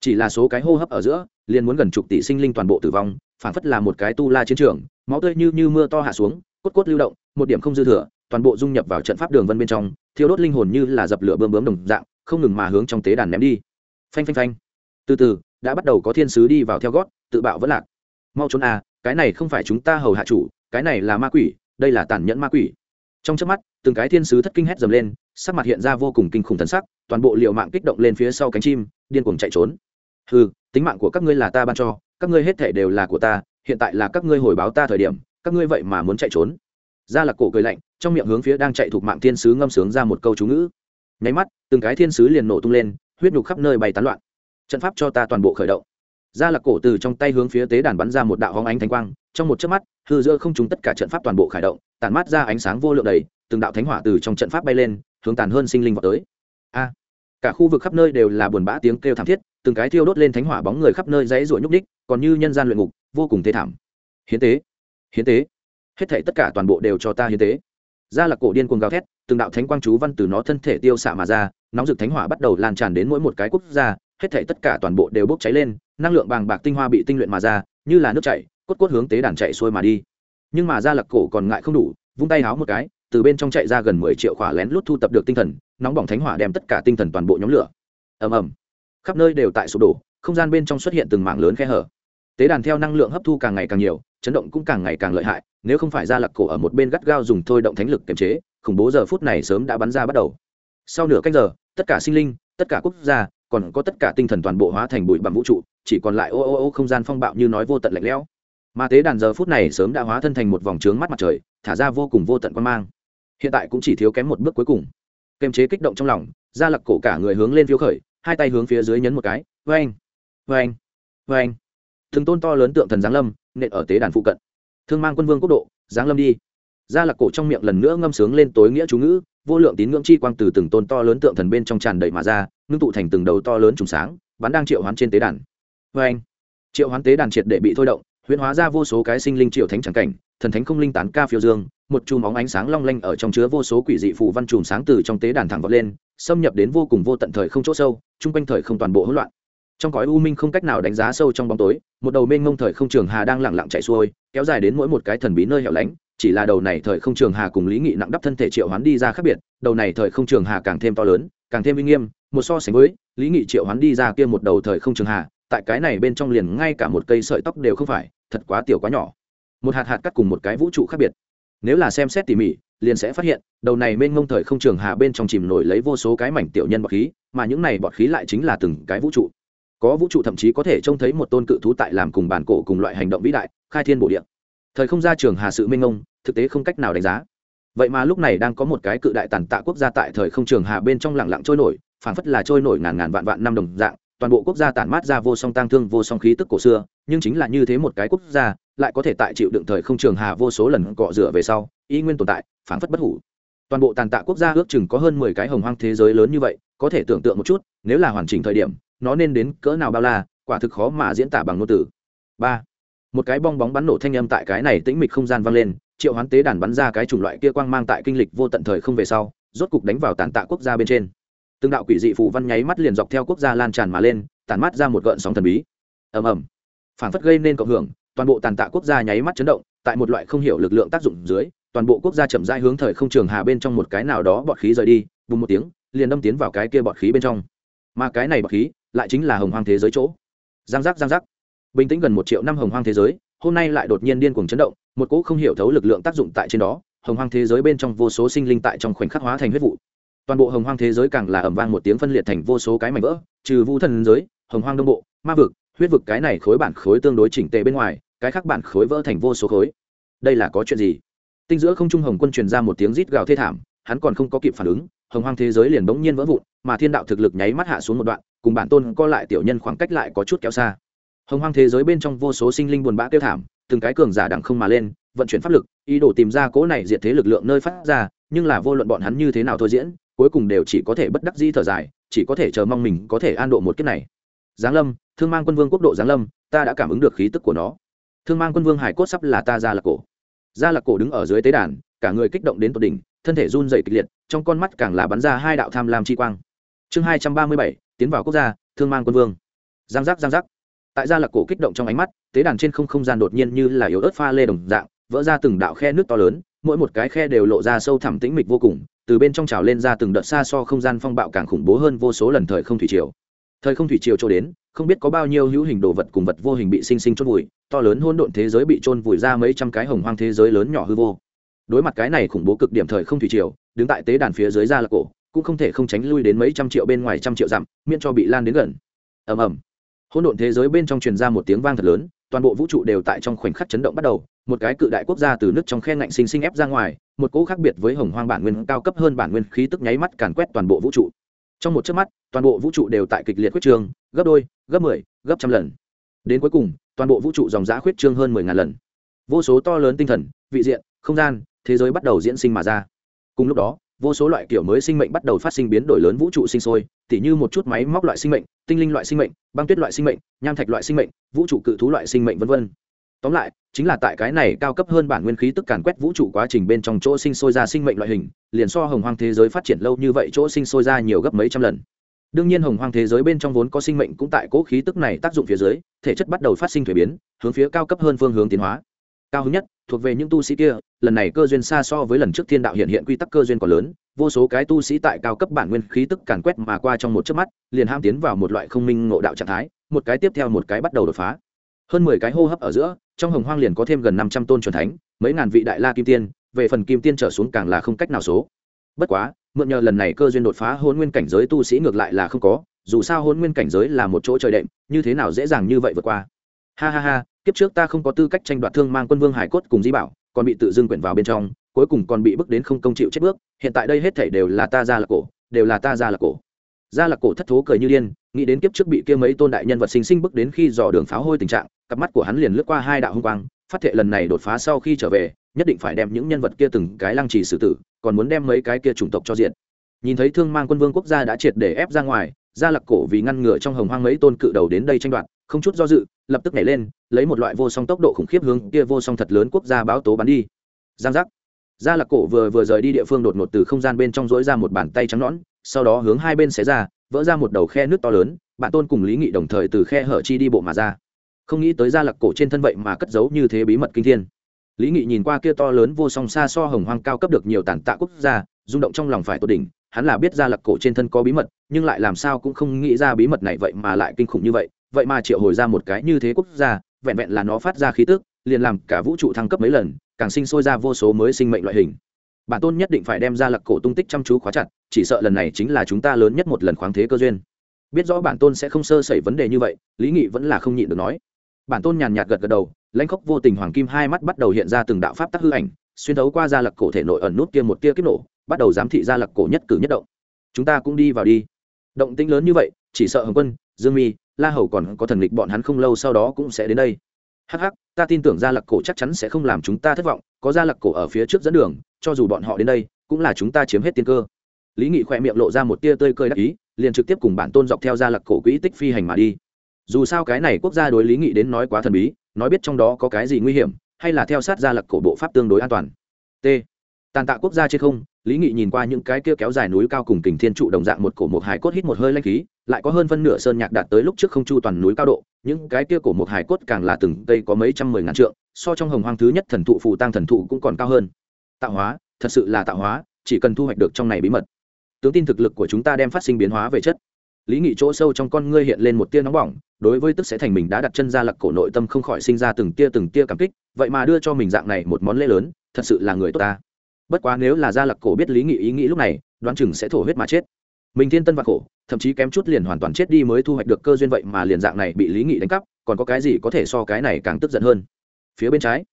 Chỉ là số cái hô hấp ở giữa, liền muốn gần chục tỷ sinh linh toàn bộ tử vong, phản phất là một cái tu la chiến trường, máu tươi như như mưa to hạ xuống, cốt cốt lưu động, một điểm không dư thừa, toàn bộ dung nhập vào trận pháp đường vân bên trong, thiêu đốt linh hồn như là dập lửa bơm bướm đồng dạng, không ngừng mà hướng trong tế đàn ném đi. Phanh phanh phanh. Từ từ, đã bắt đầu có thiên sứ đi vào theo gót, tự bạo vẫn lạc mau trốn à cái này không phải chúng ta hầu hạ chủ, cái này là ma quỷ, đây là tàn nhẫn ma quỷ. Trong trước mắt, từng cái thiên sứ thất kinh hét dầm lên, sắc mặt hiện ra vô cùng kinh khủng thần sắc, toàn bộ liệu mạng kích động lên phía sau cánh chim, điên cuồng chạy trốn. Ừ tính mạng của các ngươi là ta ban cho, các ngươi hết thể đều là của ta, hiện tại là các ngươi hồi báo ta thời điểm, các ngươi vậy mà muốn chạy trốn. Ra là cổ cười lạnh, trong miệng hướng phía đang chạy thuộc mạng thiên sứ ngâm sướng ra một câu chú ngữ. Nháy mắt, từng cái thiên sứ liền nổ tung lên, huyết nhục khắp nơi bay tán loạn. Trận pháp cho ta toàn bộ khởi động. Gia Lạc cổ từ trong tay hướng phía tế đàn bắn ra một đạo hóng ánh thánh quang, trong một chớp mắt, hư giữa không trúng tất cả trận pháp toàn bộ khởi động, tản mát ra ánh sáng vô lượng đầy, từng đạo thánh hỏa từ trong trận pháp bay lên, hướng tàn hơn sinh linh vào tới. A! Cả khu vực khắp nơi đều là buồn bã tiếng kêu thảm thiết, từng cái thiêu đốt lên thánh hỏa bóng người khắp nơi dãy ruộng nhúc ních còn như nhân gian luyện ngục, vô cùng thế thảm. Hiến tế! Hiến tế! Hết thảy tất cả toàn bộ đều cho ta hiến tế. Gia Lạc cổ điên cuồng gào thét, từng đạo thánh quang chú văn từ nó thân thể tiêu xạ mà ra, nóng rực thánh hỏa bắt đầu lan tràn đến mỗi một cái quốc gia, hết thảy tất cả toàn bộ đều bốc cháy lên năng lượng bàng bạc tinh hoa bị tinh luyện mà ra, như là nước chảy, cốt cốt hướng tế đàn chạy xuôi mà đi. Nhưng mà ra lạc cổ còn ngại không đủ, vung tay háo một cái, từ bên trong chạy ra gần mười triệu khỏa lén lút thu tập được tinh thần, nóng bỏng thánh hỏa đem tất cả tinh thần toàn bộ nhóm lửa. Ầm ầm. Khắp nơi đều tại sụp đổ, không gian bên trong xuất hiện từng mảng lớn khe hở. Tế đàn theo năng lượng hấp thu càng ngày càng nhiều, chấn động cũng càng ngày càng lợi hại, nếu không phải ra lạc cổ ở một bên gắt gao dùng thôi động thánh lực kiềm chế, khủng bố giờ phút này sớm đã bắn ra bắt đầu. Sau nửa canh giờ, tất cả sinh linh, tất cả quốc gia, còn có tất cả tinh thần toàn bộ hóa thành bụi bặm vũ trụ chỉ còn lại ô ô ô không gian phong bạo như nói vô tận lạnh lẽo. Mà tế đàn giờ phút này sớm đã hóa thân thành một vòng trướng mắt mặt trời, thả ra vô cùng vô tận quan mang. Hiện tại cũng chỉ thiếu kém một bước cuối cùng. Kềm chế kích động trong lòng ra lặc cổ cả người hướng lên phiếu khởi, hai tay hướng phía dưới nhấn một cái vê anh vê anh vê anh thường tôn to lớn tượng thần giáng lâm, nện ở tế đàn phụ cận. Thương mang quân vương quốc độ, giáng lâm đi. Ra lặc cổ trong miệng lần nữa ngâm sướng lên tối nghĩa chú ngữ, vô lượng tín ngưỡng chi quang từ từng tôn to lớn tượng thần bên trong tràn đầy mà ra, ngưng tụ thành từng đầu to lớn trùng sáng, bắn đang triệu hoán trên tế đàn vê anh, triệu hoán tế đàn triệt để bị thôi động, huyễn hóa ra vô số cái sinh linh triệu thánh tràng cảnh, thần thánh không linh tán ca phiêu dương, một chùm óng ánh sáng long lanh ở trong chứa vô số quỷ dị phù văn chùm sáng từ trong tế đàn thẳng vọt lên, xâm nhập đến vô cùng vô tận thời không chỗ sâu, chung quanh thời không toàn bộ hỗn loạn. Trong cõi u minh không cách nào đánh giá sâu trong bóng tối, một đầu mênh mông thời không trường hà đang lẳng lặng chạy xuôi, kéo dài đến mỗi một cái thần bí nơi hẻo lánh, chỉ là đầu này thời không trường hà cùng lý nghị nặng đắp thân thể triệu hoán đi ra khác biệt, đầu này thời không trường hà càng thêm to lớn, càng thêm uy nghiêm, một so sánh với lý nghị triệu hoán đi ra kia một đầu thời không trường hà tại cái này bên trong liền ngay cả một cây sợi tóc đều không phải, thật quá tiểu quá nhỏ. Một hạt hạt cắt cùng một cái vũ trụ khác biệt. Nếu là xem xét tỉ mỉ, liền sẽ phát hiện, đầu này mênh mông thời không trường hà bên trong chìm nổi lấy vô số cái mảnh tiểu nhân bọt khí, mà những này bọt khí lại chính là từng cái vũ trụ. Có vũ trụ thậm chí có thể trông thấy một tôn cự thú tại làm cùng bản cổ cùng loại hành động vĩ đại, khai thiên bổ địa. Thời không ra trường hà sự mênh mông, thực tế không cách nào đánh giá. Vậy mà lúc này đang có một cái cự đại tàn tạ quốc gia tại thời không trường hà bên trong lặng lặng trôi nổi, phảng phất là trôi nổi ngàn ngàn vạn vạn năm đồng dạng toàn bộ quốc gia tản mát ra vô song tang thương, vô song khí tức cổ xưa, nhưng chính là như thế một cái quốc gia, lại có thể tại chịu đựng thời không trường hà vô số lần cọ rửa về sau, y nguyên tồn tại, phảng phất bất hủ. Toàn bộ tàn tạ quốc gia ước chừng có hơn mười cái hồng hoang thế giới lớn như vậy, có thể tưởng tượng một chút, nếu là hoàn chỉnh thời điểm, nó nên đến cỡ nào bao la, quả thực khó mà diễn tả bằng ngôn từ. Ba, một cái bong bóng bắn nổ thanh âm tại cái này tĩnh mịch không gian vang lên, triệu hoán tế đàn bắn ra cái chủng loại kia quang mang tại kinh lịch vô tận thời không về sau, rốt cục đánh vào tàn tạ quốc gia bên trên từng đạo quỷ dị phù văn nháy mắt liền dọc theo quốc gia lan tràn mà lên tàn mắt ra một gợn sóng thần bí. Ầm ầm. Phản phất gây nên cộng hưởng, toàn bộ tàn tạ quốc gia nháy mắt chấn động, tại một loại không hiểu lực lượng tác dụng dưới, toàn bộ quốc gia chậm rãi hướng thời không trường hà bên trong một cái nào đó bọt khí rời đi, bùng một tiếng, liền đâm tiến vào cái kia bọt khí bên trong. Mà cái này bọt khí lại chính là hồng hoang thế giới chỗ. Giang giác giang giác. Bình tĩnh gần một triệu năm hồng hoang thế giới, hôm nay lại đột nhiên điên cuồng chấn động, một cỗ không hiểu thấu lực lượng tác dụng tại trên đó, hồng hoang thế giới bên trong vô số sinh linh tại trong khoảnh khắc hóa thành huyết vụ toàn bộ hồng hoang thế giới càng là ẩm vang một tiếng phân liệt thành vô số cái mảnh vỡ, trừ vũ thần giới, hồng hoang đông bộ, ma vực, huyết vực cái này khối bản khối tương đối chỉnh tề bên ngoài, cái khác bản khối vỡ thành vô số khối. Đây là có chuyện gì? Tinh giữa không trung hồng quân truyền ra một tiếng rít gào thê thảm, hắn còn không có kịp phản ứng, hồng hoang thế giới liền bỗng nhiên vỡ vụn, mà thiên đạo thực lực nháy mắt hạ xuống một đoạn, cùng bản tôn co lại tiểu nhân khoảng cách lại có chút kéo xa. Hồng hoang thế giới bên trong vô số sinh linh buồn bã kêu thảm, từng cái cường giả đẳng không mà lên, vận chuyển pháp lực, ý đồ tìm ra cỗ này diệt thế lực lượng nơi phát ra, nhưng là vô luận bọn hắn như thế nào thôi diễn cuối cùng đều chỉ có thể bất đắc di thở dài, chỉ có thể chờ mong mình có thể an độ một kiếp này. Giáng lâm, thương mang quân vương quốc độ giáng lâm, ta đã cảm ứng được khí tức của nó. Thương mang quân vương hải cốt sắp là ta ra là cổ. Ra là cổ đứng ở dưới tế đàn, cả người kích động đến tột đỉnh, thân thể run dày kịch liệt, trong con mắt càng là bắn ra hai đạo tham lam chi quang. Chương hai trăm ba mươi bảy, tiến vào quốc gia, thương mang quân vương. Giang giác giang giác. Tại gia lạc cổ kích động trong ánh mắt, tế đàn trên không không gian đột nhiên như là yếu ớt pha lê đồng dạng, vỡ ra từng đạo khe nước to lớn, mỗi một cái khe đều lộ ra sâu thẳm tĩnh mịch vô cùng từ bên trong trào lên ra từng đợt xa so không gian phong bạo càng khủng bố hơn vô số lần thời không thủy triều. Thời không thủy triều cho đến, không biết có bao nhiêu hữu hình đồ vật cùng vật vô hình bị sinh sinh chôn vùi, to lớn hỗn độn thế giới bị chôn vùi ra mấy trăm cái hồng hoang thế giới lớn nhỏ hư vô. Đối mặt cái này khủng bố cực điểm thời không thủy triều, đứng tại tế đàn phía dưới ra là cổ, cũng không thể không tránh lui đến mấy trăm triệu bên ngoài trăm triệu dặm, miễn cho bị lan đến gần. Ầm ầm. Hỗn độn thế giới bên trong truyền ra một tiếng vang thật lớn toàn bộ vũ trụ đều tại trong khoảnh khắc chấn động bắt đầu một cái cự đại quốc gia từ nước trong khe ngạnh sinh sinh ép ra ngoài một cỗ khác biệt với hồng hoang bản nguyên cao cấp hơn bản nguyên khí tức nháy mắt càn quét toàn bộ vũ trụ. Trong một chớp mắt toàn bộ vũ trụ đều tại kịch liệt khuyết trương gấp đôi gấp mười 10, gấp trăm lần. Đến cuối cùng toàn bộ vũ trụ dòng giã khuyết trương hơn mười ngàn lần. Vô số to lớn tinh thần vị diện không gian thế giới bắt đầu diễn sinh mà ra. Cùng lúc đó vô số loại kiểu mới sinh mệnh bắt đầu phát sinh biến đổi lớn vũ trụ sinh sôi, tỉ như một chút máy móc loại sinh mệnh, tinh linh loại sinh mệnh, băng tuyết loại sinh mệnh, nham thạch loại sinh mệnh, vũ trụ cự thú loại sinh mệnh v v tóm lại, chính là tại cái này cao cấp hơn bản nguyên khí tức càn quét vũ trụ quá trình bên trong chỗ sinh sôi ra sinh mệnh loại hình, liền so hồng hoang thế giới phát triển lâu như vậy chỗ sinh sôi ra nhiều gấp mấy trăm lần. Đương nhiên hồng hoang thế giới bên trong vốn có sinh mệnh cũng tại cỗ khí tức này tác dụng phía dưới, thể chất bắt đầu phát sinh thuế biến, hướng phía cao cấp hơn phương hướng tiến hóa. Cao hứng nhất thuộc về những tu sĩ kia, lần này cơ duyên xa so với lần trước thiên đạo hiện hiện quy tắc cơ duyên còn lớn, vô số cái tu sĩ tại cao cấp bản nguyên khí tức càn quét mà qua trong một chớp mắt, liền ham tiến vào một loại không minh ngộ đạo trạng thái, một cái tiếp theo một cái bắt đầu đột phá. Hơn mười cái hô hấp ở giữa, trong hồng hoang liền có thêm gần năm trăm tôn truyền thánh, mấy ngàn vị đại la kim tiên, về phần kim tiên trở xuống càng là không cách nào số. Bất quá, mượn nhờ lần này cơ duyên đột phá, hôn nguyên cảnh giới tu sĩ ngược lại là không có, dù sao hôn nguyên cảnh giới là một chỗ trời đệm, như thế nào dễ dàng như vậy vượt qua. Ha ha ha kiếp trước ta không có tư cách tranh đoạt thương mang quân vương hải cốt cùng di bảo, còn bị tự dưng quyển vào bên trong, cuối cùng còn bị bước đến không công chịu chết bước. Hiện tại đây hết thảy đều là ta ra là cổ, đều là ta ra là cổ. Ra là cổ thất thố cười như điên, nghĩ đến kiếp trước bị kia mấy tôn đại nhân vật sinh sinh bước đến khi dò đường pháo hôi tình trạng, cặp mắt của hắn liền lướt qua hai đạo hung quang, phát thệ lần này đột phá sau khi trở về, nhất định phải đem những nhân vật kia từng cái lăng trì xử tử, còn muốn đem mấy cái kia chủng tộc cho diện nhìn thấy thương mang quân vương quốc gia đã triệt để ép ra ngoài gia lạc cổ vì ngăn ngừa trong hồng hoang mấy tôn cự đầu đến đây tranh đoạt, không chút do dự lập tức nhảy lên, lấy một loại vô song tốc độ khủng khiếp hướng kia vô song thật lớn quốc gia báo tố bắn đi. Giang giác. Gia lặc cổ vừa vừa rời đi địa phương đột ngột từ không gian bên trong dỗi ra một bàn tay trắng nõn, sau đó hướng hai bên xé ra, vỡ ra một đầu khe nước to lớn, bạn tôn cùng lý nghị đồng thời từ khe hở chi đi bộ mà ra. Không nghĩ tới gia lặc cổ trên thân vậy mà cất giấu như thế bí mật kinh thiên. Lý nghị nhìn qua kia to lớn vô song xa so hồng hoang cao cấp được nhiều tàn tạ quốc gia, rung động trong lòng phải tốt đỉnh, hắn là biết gia lặc cổ trên thân có bí mật, nhưng lại làm sao cũng không nghĩ ra bí mật này vậy mà lại kinh khủng như vậy vậy mà triệu hồi ra một cái như thế quốc gia, vẹn vẹn là nó phát ra khí tức, liền làm cả vũ trụ thăng cấp mấy lần, càng sinh sôi ra vô số mới sinh mệnh loại hình. Bản tôn nhất định phải đem ra lặc cổ tung tích chăm chú khóa chặt, chỉ sợ lần này chính là chúng ta lớn nhất một lần khoáng thế cơ duyên. Biết rõ bản tôn sẽ không sơ sẩy vấn đề như vậy, lý nghị vẫn là không nhịn được nói. Bản tôn nhàn nhạt gật gật đầu, lãnh khốc vô tình hoàng kim hai mắt bắt đầu hiện ra từng đạo pháp tắc hư ảnh, xuyên thấu qua gia lặc cổ thể nội ẩn nút kia một tia kích nổ, bắt đầu giám thị gia lặc cổ nhất cử nhất động. Chúng ta cũng đi vào đi. Động tĩnh lớn như vậy, chỉ sợ hồng quân, dương mi la hầu còn có thần lịch bọn hắn không lâu sau đó cũng sẽ đến đây. Hắc hắc, ta tin tưởng gia lặc cổ chắc chắn sẽ không làm chúng ta thất vọng, có gia lặc cổ ở phía trước dẫn đường, cho dù bọn họ đến đây, cũng là chúng ta chiếm hết tiên cơ. Lý nghị khỏe miệng lộ ra một tia tơi cơi đắc ý, liền trực tiếp cùng bản tôn dọc theo gia lặc cổ quỹ tích phi hành mà đi. Dù sao cái này quốc gia đối lý nghị đến nói quá thần bí, nói biết trong đó có cái gì nguy hiểm, hay là theo sát gia lặc cổ bộ pháp tương đối an toàn. T. Tàn tạ quốc gia trên không, lý nghị nhìn qua những cái kia kéo dài núi cao cùng kình thiên trụ đồng dạng một cổ một hải cốt hít một hơi lanh khí lại có hơn phân nửa sơn nhạc đạt tới lúc trước không chu toàn núi cao độ, những cái kia cổ một hải cốt càng là từng cây có mấy trăm mười ngàn trượng, so trong hồng hoang thứ nhất thần thụ, phù tăng thần thụ cũng còn cao hơn. Tạo hóa, thật sự là tạo hóa, chỉ cần thu hoạch được trong này bí mật. Tướng tin thực lực của chúng ta đem phát sinh biến hóa về chất. Lý nghị chỗ sâu trong con ngươi hiện lên một tia nóng bỏng, đối với tức sẽ thành mình đã đặt chân ra lặc cổ nội tâm không khỏi sinh ra từng tia từng tia cảm kích, vậy mà đưa cho mình dạng này một món lễ lớn, thật sự là người tốt ta. Bất quá nếu là gia lặc cổ biết lý nghị ý nghĩ lúc này, đoán chừng sẽ thổ huyết mà chết. Mình thiên tân và khổ thậm chí kém chút liền hoàn toàn chết đi mới thu hoạch được cơ duyên vậy mà liền dạng này bị lý nghị đánh cắp, còn có cái gì có thể so cái này càng tức giận hơn? Phía bên trái,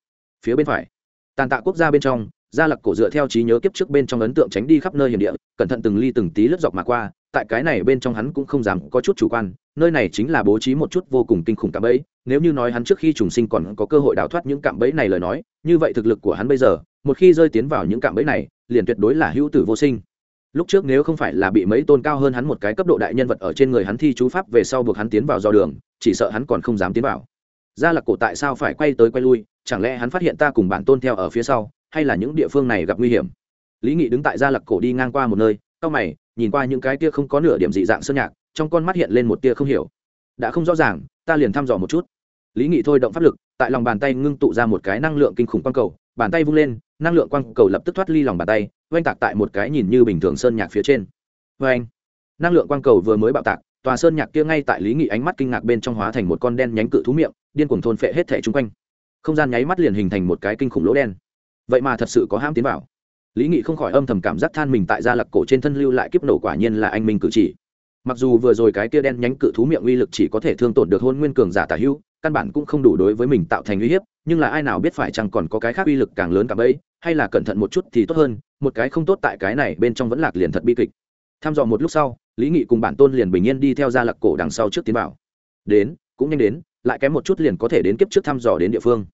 phía bên phải. Tàn tạ quốc gia bên trong, gia lặc cổ dựa theo trí nhớ kiếp trước bên trong ấn tượng tránh đi khắp nơi hiểm địa, cẩn thận từng ly từng tí lướt dọc mà qua, tại cái này bên trong hắn cũng không dám có chút chủ quan, nơi này chính là bố trí một chút vô cùng kinh khủng cạm bẫy, nếu như nói hắn trước khi trùng sinh còn có cơ hội đào thoát những cạm bẫy này lời nói, như vậy thực lực của hắn bây giờ, một khi rơi tiến vào những cạm bẫy này, liền tuyệt đối là hữu tử vô sinh lúc trước nếu không phải là bị mấy tôn cao hơn hắn một cái cấp độ đại nhân vật ở trên người hắn thi chú pháp về sau buộc hắn tiến vào do đường, chỉ sợ hắn còn không dám tiến vào. Gia lạc cổ tại sao phải quay tới quay lui? Chẳng lẽ hắn phát hiện ta cùng bản tôn theo ở phía sau, hay là những địa phương này gặp nguy hiểm? Lý nghị đứng tại gia lạc cổ đi ngang qua một nơi, cau mày, nhìn qua những cái tia không có nửa điểm dị dạng sơn nhạc, trong con mắt hiện lên một tia không hiểu. Đã không rõ ràng, ta liền thăm dò một chút. Lý nghị thôi động pháp lực, tại lòng bàn tay ngưng tụ ra một cái năng lượng kinh khủng quang cầu, bàn tay vung lên năng lượng quang cầu lập tức thoát ly lòng bàn tay, oanh tạc tại một cái nhìn như bình thường sơn nhạc phía trên. Vê anh năng lượng quang cầu vừa mới bạo tạc, tòa sơn nhạc kia ngay tại lý nghị ánh mắt kinh ngạc bên trong hóa thành một con đen nhánh cự thú miệng, điên cuồng thôn phệ hết thẻ chung quanh. Không gian nháy mắt liền hình thành một cái kinh khủng lỗ đen. Vậy mà thật sự có ham tiến vào. Lý nghị không khỏi âm thầm cảm giác than mình tại gia lặc cổ trên thân lưu lại kiếp nổ quả nhiên là anh minh cử chỉ. Mặc dù vừa rồi cái kia đen nhánh cự thú miệng uy lực chỉ có thể thương tổn được hôn nguyên cường giả tả hữu căn bản cũng không đủ đối với mình tạo thành uy hiếp, nhưng là ai nào biết phải chăng còn có cái khác uy lực càng lớn cả bấy, hay là cẩn thận một chút thì tốt hơn, một cái không tốt tại cái này bên trong vẫn lạc liền thật bi kịch. Tham dò một lúc sau, lý nghị cùng bản tôn liền bình yên đi theo gia lặc cổ đằng sau trước tiến bảo đến, cũng nhanh đến, lại kém một chút liền có thể đến kiếp trước thăm dò đến địa phương.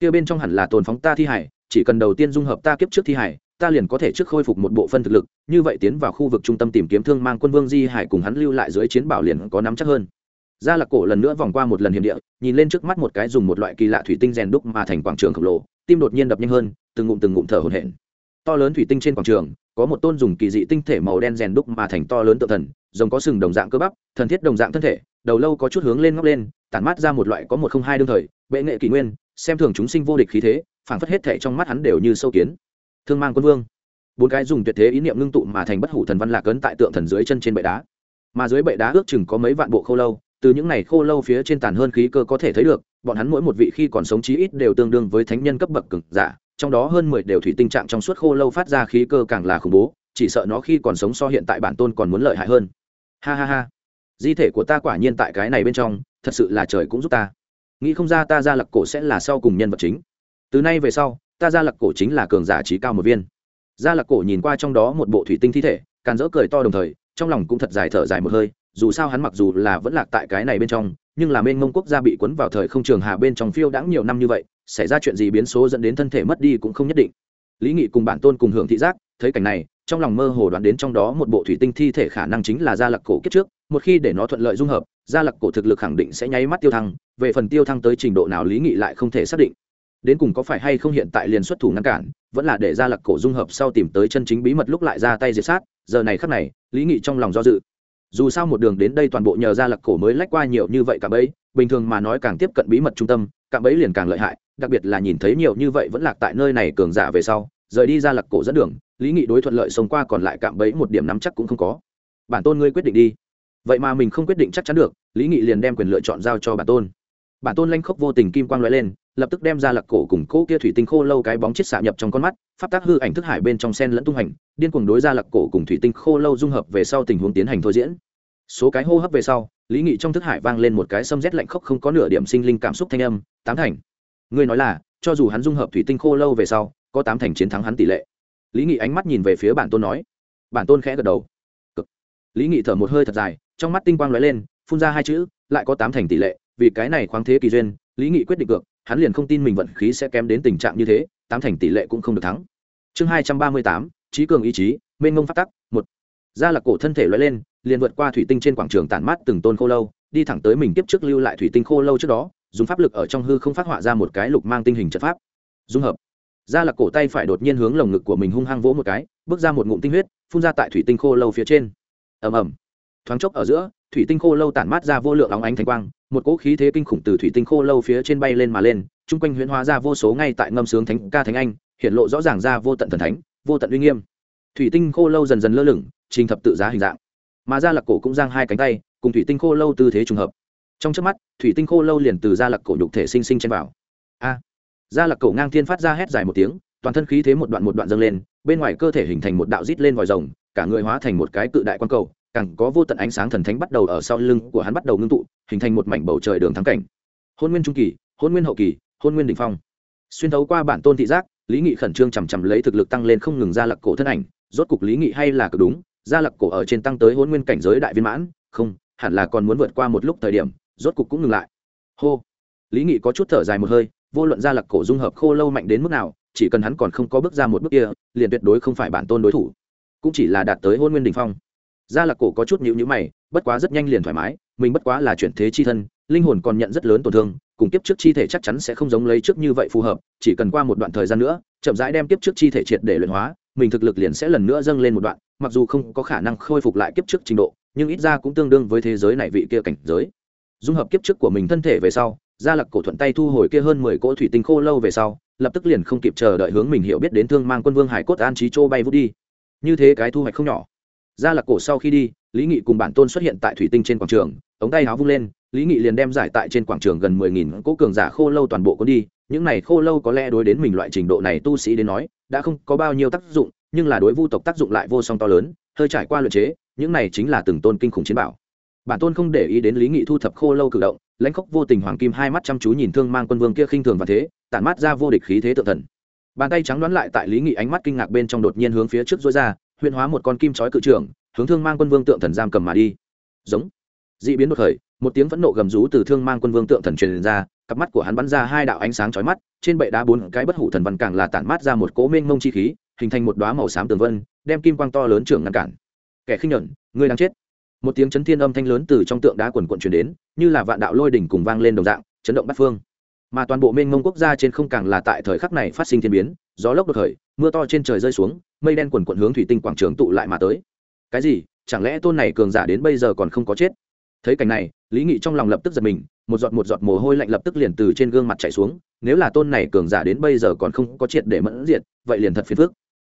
Kia bên trong hẳn là tồn phóng ta thi hải, chỉ cần đầu tiên dung hợp ta kiếp trước thi hải, ta liền có thể trước khôi phục một bộ phân thực lực, như vậy tiến vào khu vực trung tâm tìm kiếm thương mang quân vương di hải cùng hắn lưu lại dưới chiến bảo liền có nắm chắc hơn gia lạc cổ lần nữa vòng qua một lần hiểm địa, nhìn lên trước mắt một cái dùng một loại kỳ lạ thủy tinh rèn đúc mà thành quảng trường khổng lồ, tim đột nhiên đập nhanh hơn, từng ngụm từng ngụm thở hổn hển. To lớn thủy tinh trên quảng trường, có một tôn dùng kỳ dị tinh thể màu đen rèn đúc mà thành to lớn tự thần rồng có sừng đồng dạng cơ bắp, thần thiết đồng dạng thân thể, đầu lâu có chút hướng lên ngóc lên, tản mát ra một loại có một không hai đương thời, bệ nghệ kỷ nguyên, xem thường chúng sinh vô địch khí thế, phảng phất hết thể trong mắt hắn đều như sâu kiến. Thương mang quân vương. Bốn cái dùng tuyệt thế ý niệm ngưng tụ mà thành bất hủ thần văn lạc ấn tại tượng thần dưới chân trên bệ đá. Mà dưới bệ đá ước chừng có mấy vạn bộ khô lâu từ những này khô lâu phía trên tàn hơn khí cơ có thể thấy được, bọn hắn mỗi một vị khi còn sống chí ít đều tương đương với thánh nhân cấp bậc cực giả, trong đó hơn mười đều thủy tinh trạng trong suốt khô lâu phát ra khí cơ càng là khủng bố, chỉ sợ nó khi còn sống so hiện tại bản tôn còn muốn lợi hại hơn. Ha ha ha. Di thể của ta quả nhiên tại cái này bên trong, thật sự là trời cũng giúp ta. Nghĩ không ra ta ra lặc cổ sẽ là sau cùng nhân vật chính. Từ nay về sau, ta ra lặc cổ chính là cường giả trí cao một viên. Gia lặc cổ nhìn qua trong đó một bộ thủy tinh thi thể, càn rỡ cười to đồng thời, trong lòng cũng thật dài thở dài một hơi dù sao hắn mặc dù là vẫn lạc tại cái này bên trong, nhưng là mênh mông quốc gia bị cuốn vào thời không trường hà bên trong phiêu đãng nhiều năm như vậy, xảy ra chuyện gì biến số dẫn đến thân thể mất đi cũng không nhất định. Lý nghị cùng bản tôn cùng hưởng thị giác, thấy cảnh này, trong lòng mơ hồ đoán đến trong đó một bộ thủy tinh thi thể khả năng chính là gia lặc cổ kết trước, một khi để nó thuận lợi dung hợp, gia lặc cổ thực lực khẳng định sẽ nháy mắt tiêu thăng, về phần tiêu thăng tới trình độ nào lý nghị lại không thể xác định. Đến cùng có phải hay không hiện tại liền xuất thủ ngăn cản, vẫn là để gia lặc cổ dung hợp sau tìm tới chân chính bí mật lúc lại ra tay diệt sát, giờ này khắc này, lý nghị trong lòng do dự dù sao một đường đến đây toàn bộ nhờ ra lặc cổ mới lách qua nhiều như vậy cả bấy bình thường mà nói càng tiếp cận bí mật trung tâm, cạm bẫy liền càng lợi hại, đặc biệt là nhìn thấy nhiều như vậy vẫn lạc tại nơi này cường giả về sau, rời đi ra lặc cổ dẫn đường, lý nghị đối thuận lợi sống qua còn lại cạm bẫy một điểm nắm chắc cũng không có. Bản tôn ngươi quyết định đi. Vậy mà mình không quyết định chắc chắn được, lý nghị liền đem quyền lựa chọn giao cho bản tôn bản tôn lanh khốc vô tình kim quang lóe lên, lập tức đem ra lặc cổ cùng cỗ kia thủy tinh khô lâu cái bóng chết xạ nhập trong con mắt, pháp tác hư ảnh thức hải bên trong sen lẫn tung hành, điên cuồng đối ra lặc cổ cùng thủy tinh khô lâu dung hợp về sau tình huống tiến hành thôi diễn. Số cái hô hấp về sau, lý nghị trong thức hải vang lên một cái xâm rét lạnh khốc không có nửa điểm sinh linh cảm xúc thanh âm, tám thành. Ngươi nói là, cho dù hắn dung hợp thủy tinh khô lâu về sau, có tám thành chiến thắng hắn tỷ lệ. Lý nghị ánh mắt nhìn về phía bản tôn nói. Bản tôn khẽ gật đầu. Cực. lý nghị thở một hơi thật dài, trong mắt tinh quang lóe lên, phun ra hai chữ, lại có tám thành tỷ lệ vì cái này khoáng thế kỳ duyên, lý nghị quyết định cược, hắn liền không tin mình vận khí sẽ kém đến tình trạng như thế, tám thành tỷ lệ cũng không được thắng. Chương hai trăm ba mươi tám, trí cường ý chí, mênh ngông phát tắc, một. Gia lạc cổ thân thể loại lên, liền vượt qua thủy tinh trên quảng trường tản mát từng tôn khô lâu, đi thẳng tới mình tiếp trước lưu lại thủy tinh khô lâu trước đó, dùng pháp lực ở trong hư không phát họa ra một cái lục mang tinh hình trận pháp. Dung hợp. Gia lạc cổ tay phải đột nhiên hướng lồng ngực của mình hung hăng vỗ một cái, bước ra một ngụm tinh huyết, phun ra tại thủy tinh khô lâu phía trên. Ầm ầm thoáng chốc ở giữa, thủy tinh khô lâu tản mát ra vô lượng óng ánh thanh quang, một cỗ khí thế kinh khủng từ thủy tinh khô lâu phía trên bay lên mà lên, chung quanh huyễn hóa ra vô số ngay tại ngâm sướng thánh ca thánh anh, hiện lộ rõ ràng ra vô tận thần thánh, vô tận uy nghiêm. Thủy tinh khô lâu dần dần lơ lửng, trình thập tự giá hình dạng. Mà gia lạc cổ cũng giang hai cánh tay, cùng thủy tinh khô lâu tư thế trùng hợp. Trong trước mắt, thủy tinh khô lâu liền từ gia lạc cổ nhục thể sinh sinh chen vào. A! Gia lạc cổ ngang thiên phát ra hét dài một tiếng, toàn thân khí thế một đoạn một đoạn dâng lên, bên ngoài cơ thể hình thành một đạo rít lên vòi rồng, cả người hóa thành một cái cự đại quan cầu càng có vô tận ánh sáng thần thánh bắt đầu ở sau lưng của hắn bắt đầu ngưng tụ, hình thành một mảnh bầu trời đường thắng cảnh. Hôn nguyên trung kỳ, hôn nguyên hậu kỳ, hôn nguyên đ ỉ n h phong. Xuyên thấu qua bản tôn thị giác, lý nghị khẩn trương chằm chằm lấy thực lực tăng lên không ngừng ra lặc cổ thân ảnh, rốt cục lý nghị hay là cực đúng, ra lặc cổ ở trên tăng tới hôn nguyên cảnh giới đại viên mãn, không, hẳn là còn muốn vượt qua một lúc thời điểm, rốt cục cũng ngừng lại. Hô. Lý nghị có chút thở dài một hơi, vô luận ra lặc cổ dung hợp khô lâu mạnh đến mức nào, chỉ cần hắn còn không có bước ra một bước kia, liền tuyệt đối không phải bản tôn đối thủ. Cũng chỉ là đạt tới hôn nguyên đình phong gia lạc cổ có chút nhữ nhữ mày, bất quá rất nhanh liền thoải mái, mình bất quá là chuyển thế chi thân, linh hồn còn nhận rất lớn tổn thương, cùng kiếp trước chi thể chắc chắn sẽ không giống lấy trước như vậy phù hợp, chỉ cần qua một đoạn thời gian nữa, chậm rãi đem kiếp trước chi thể triệt để luyện hóa, mình thực lực liền sẽ lần nữa dâng lên một đoạn, mặc dù không có khả năng khôi phục lại kiếp trước trình độ, nhưng ít ra cũng tương đương với thế giới này vị kia cảnh giới. Dung hợp kiếp trước của mình thân thể về sau, gia lạc cổ thuận tay thu hồi kia hơn mười cỗ thủy tinh khô lâu về sau, lập tức liền không kịp chờ đợi hướng mình hiểu biết đến thương mang quân vương hải cốt an trí châu bay vút đi. Như thế cái thu hoạch không nhỏ. Ra lạc cổ sau khi đi, lý nghị cùng bản tôn xuất hiện tại thủy tinh trên quảng trường, ống tay áo vung lên, lý nghị liền đem giải tại trên quảng trường gần mười nghìn cỗ cường giả khô lâu toàn bộ có đi. Những này khô lâu có lẽ đối đến mình loại trình độ này tu sĩ đến nói, đã không có bao nhiêu tác dụng, nhưng là đối vu tộc tác dụng lại vô song to lớn, hơi trải qua luyện chế, những này chính là từng tôn kinh khủng chiến bảo. Bản tôn không để ý đến lý nghị thu thập khô lâu cử động, lãnh khốc vô tình hoàng kim hai mắt chăm chú nhìn thương mang quân vương kia khinh thường và thế, tản mát ra vô địch khí thế tự thần. Bàn tay trắng đoán lại tại lý nghị ánh mắt kinh ngạc bên trong đột nhiên hướng phía trước dối ra huyện hóa một con kim chói cự trưởng, hướng thương mang quân vương tượng thần giam cầm mà đi. Giống. D ị biến đột khởi, một tiếng phẫn nộ gầm rú từ thương mang quân vương tượng thần truyền ra, cặp mắt của hắn bắn ra hai đạo ánh sáng chói mắt, trên bệ đá bốn cái bất hủ thần văn càng là tản mát ra một cố mênh mông chi khí, hình thành một đoá màu xám tường vân, đem kim quang to lớn trưởng ngăn cản. Kẻ khinh nhẫn, ngươi đang chết. Một tiếng chấn thiên âm thanh lớn từ trong tượng đá quần quận truyền đến, như là vạn đạo lôi đỉnh cùng vang lên đồng dạng, chấn động bát phương mà toàn bộ mênh mông quốc gia trên không càng là tại thời khắc này phát sinh thiên biến, gió lốc đột khởi, mưa to trên trời rơi xuống, mây đen quần quận hướng thủy tinh quảng trường tụ lại mà tới. Cái gì? Chẳng lẽ tôn này cường giả đến bây giờ còn không có chết? Thấy cảnh này, lý nghị trong lòng lập tức giật mình, một giọt một giọt mồ hôi lạnh lập tức liền từ trên gương mặt chảy xuống, nếu là tôn này cường giả đến bây giờ còn không có triệt để mẫn diện vậy liền thật phiền phức.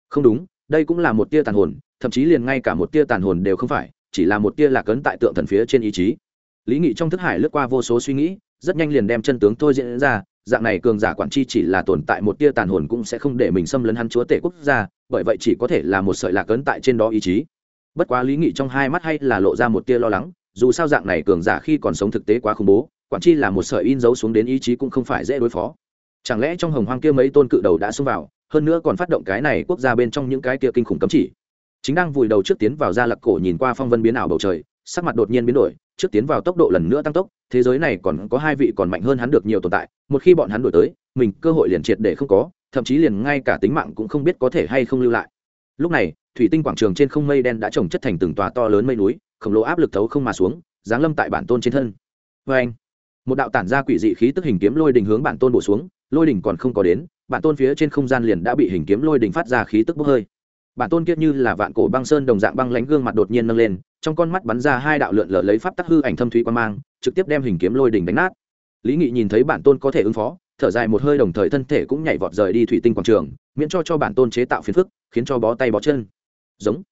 Không đúng, đây cũng là một tia tàn hồn, thậm chí liền ngay cả một tia tàn hồn đều không phải, chỉ là một tia lạc ấn tại tượng thần phía trên ý chí. Lý nghị trong thức hải lướt qua vô số suy nghĩ rất nhanh liền đem chân tướng thôi diễn ra, dạng này cường giả quản chi chỉ là tồn tại một tia tàn hồn cũng sẽ không để mình xâm lấn hắn chúa tể quốc gia, bởi vậy chỉ có thể là một sợi lạc ấn tại trên đó ý chí. Bất quá lý nghị trong hai mắt hay là lộ ra một tia lo lắng, dù sao dạng này cường giả khi còn sống thực tế quá khủng bố, quản chi là một sợi in dấu xuống đến ý chí cũng không phải dễ đối phó. Chẳng lẽ trong hồng hoang kia mấy tôn cự đầu đã xông vào, hơn nữa còn phát động cái này quốc gia bên trong những cái kia kinh khủng cấm chỉ? Chính đang vùi đầu trước tiến vào ra lặc cổ nhìn qua phong vân biến ảo bầu trời, sắc mặt đột nhiên biến đổi trước tiến vào tốc độ lần nữa tăng tốc, thế giới này còn có hai vị còn mạnh hơn hắn được nhiều tồn tại, một khi bọn hắn đổi tới, mình cơ hội liền triệt để không có, thậm chí liền ngay cả tính mạng cũng không biết có thể hay không lưu lại. Lúc này, thủy tinh quảng trường trên không mây đen đã trồng chất thành từng tòa to lớn mây núi, khổng lồ áp lực thấu không mà xuống, giáng lâm tại bản tôn trên thân. Vê anh, một đạo tản ra quỷ dị khí tức hình kiếm lôi đình hướng bản tôn bổ xuống, lôi đình còn không có đến, bản tôn phía trên không gian liền đã bị hình kiếm lôi đình phát ra khí tức bốc hơi. Bản tôn kiết như là vạn cổ băng sơn đồng dạng băng lánh gương mặt đột nhiên nâng lên trong con mắt bắn ra hai đạo lượn lờ lấy pháp tắc hư ảnh thâm thúy quan mang, trực tiếp đem hình kiếm lôi đỉnh đánh nát. Lý nghị nhìn thấy bản tôn có thể ứng phó, thở dài một hơi đồng thời thân thể cũng nhảy vọt rời đi thủy tinh quảng trường, miễn cho cho bản tôn chế tạo phiền phức, khiến cho bó tay bó chân. Giống.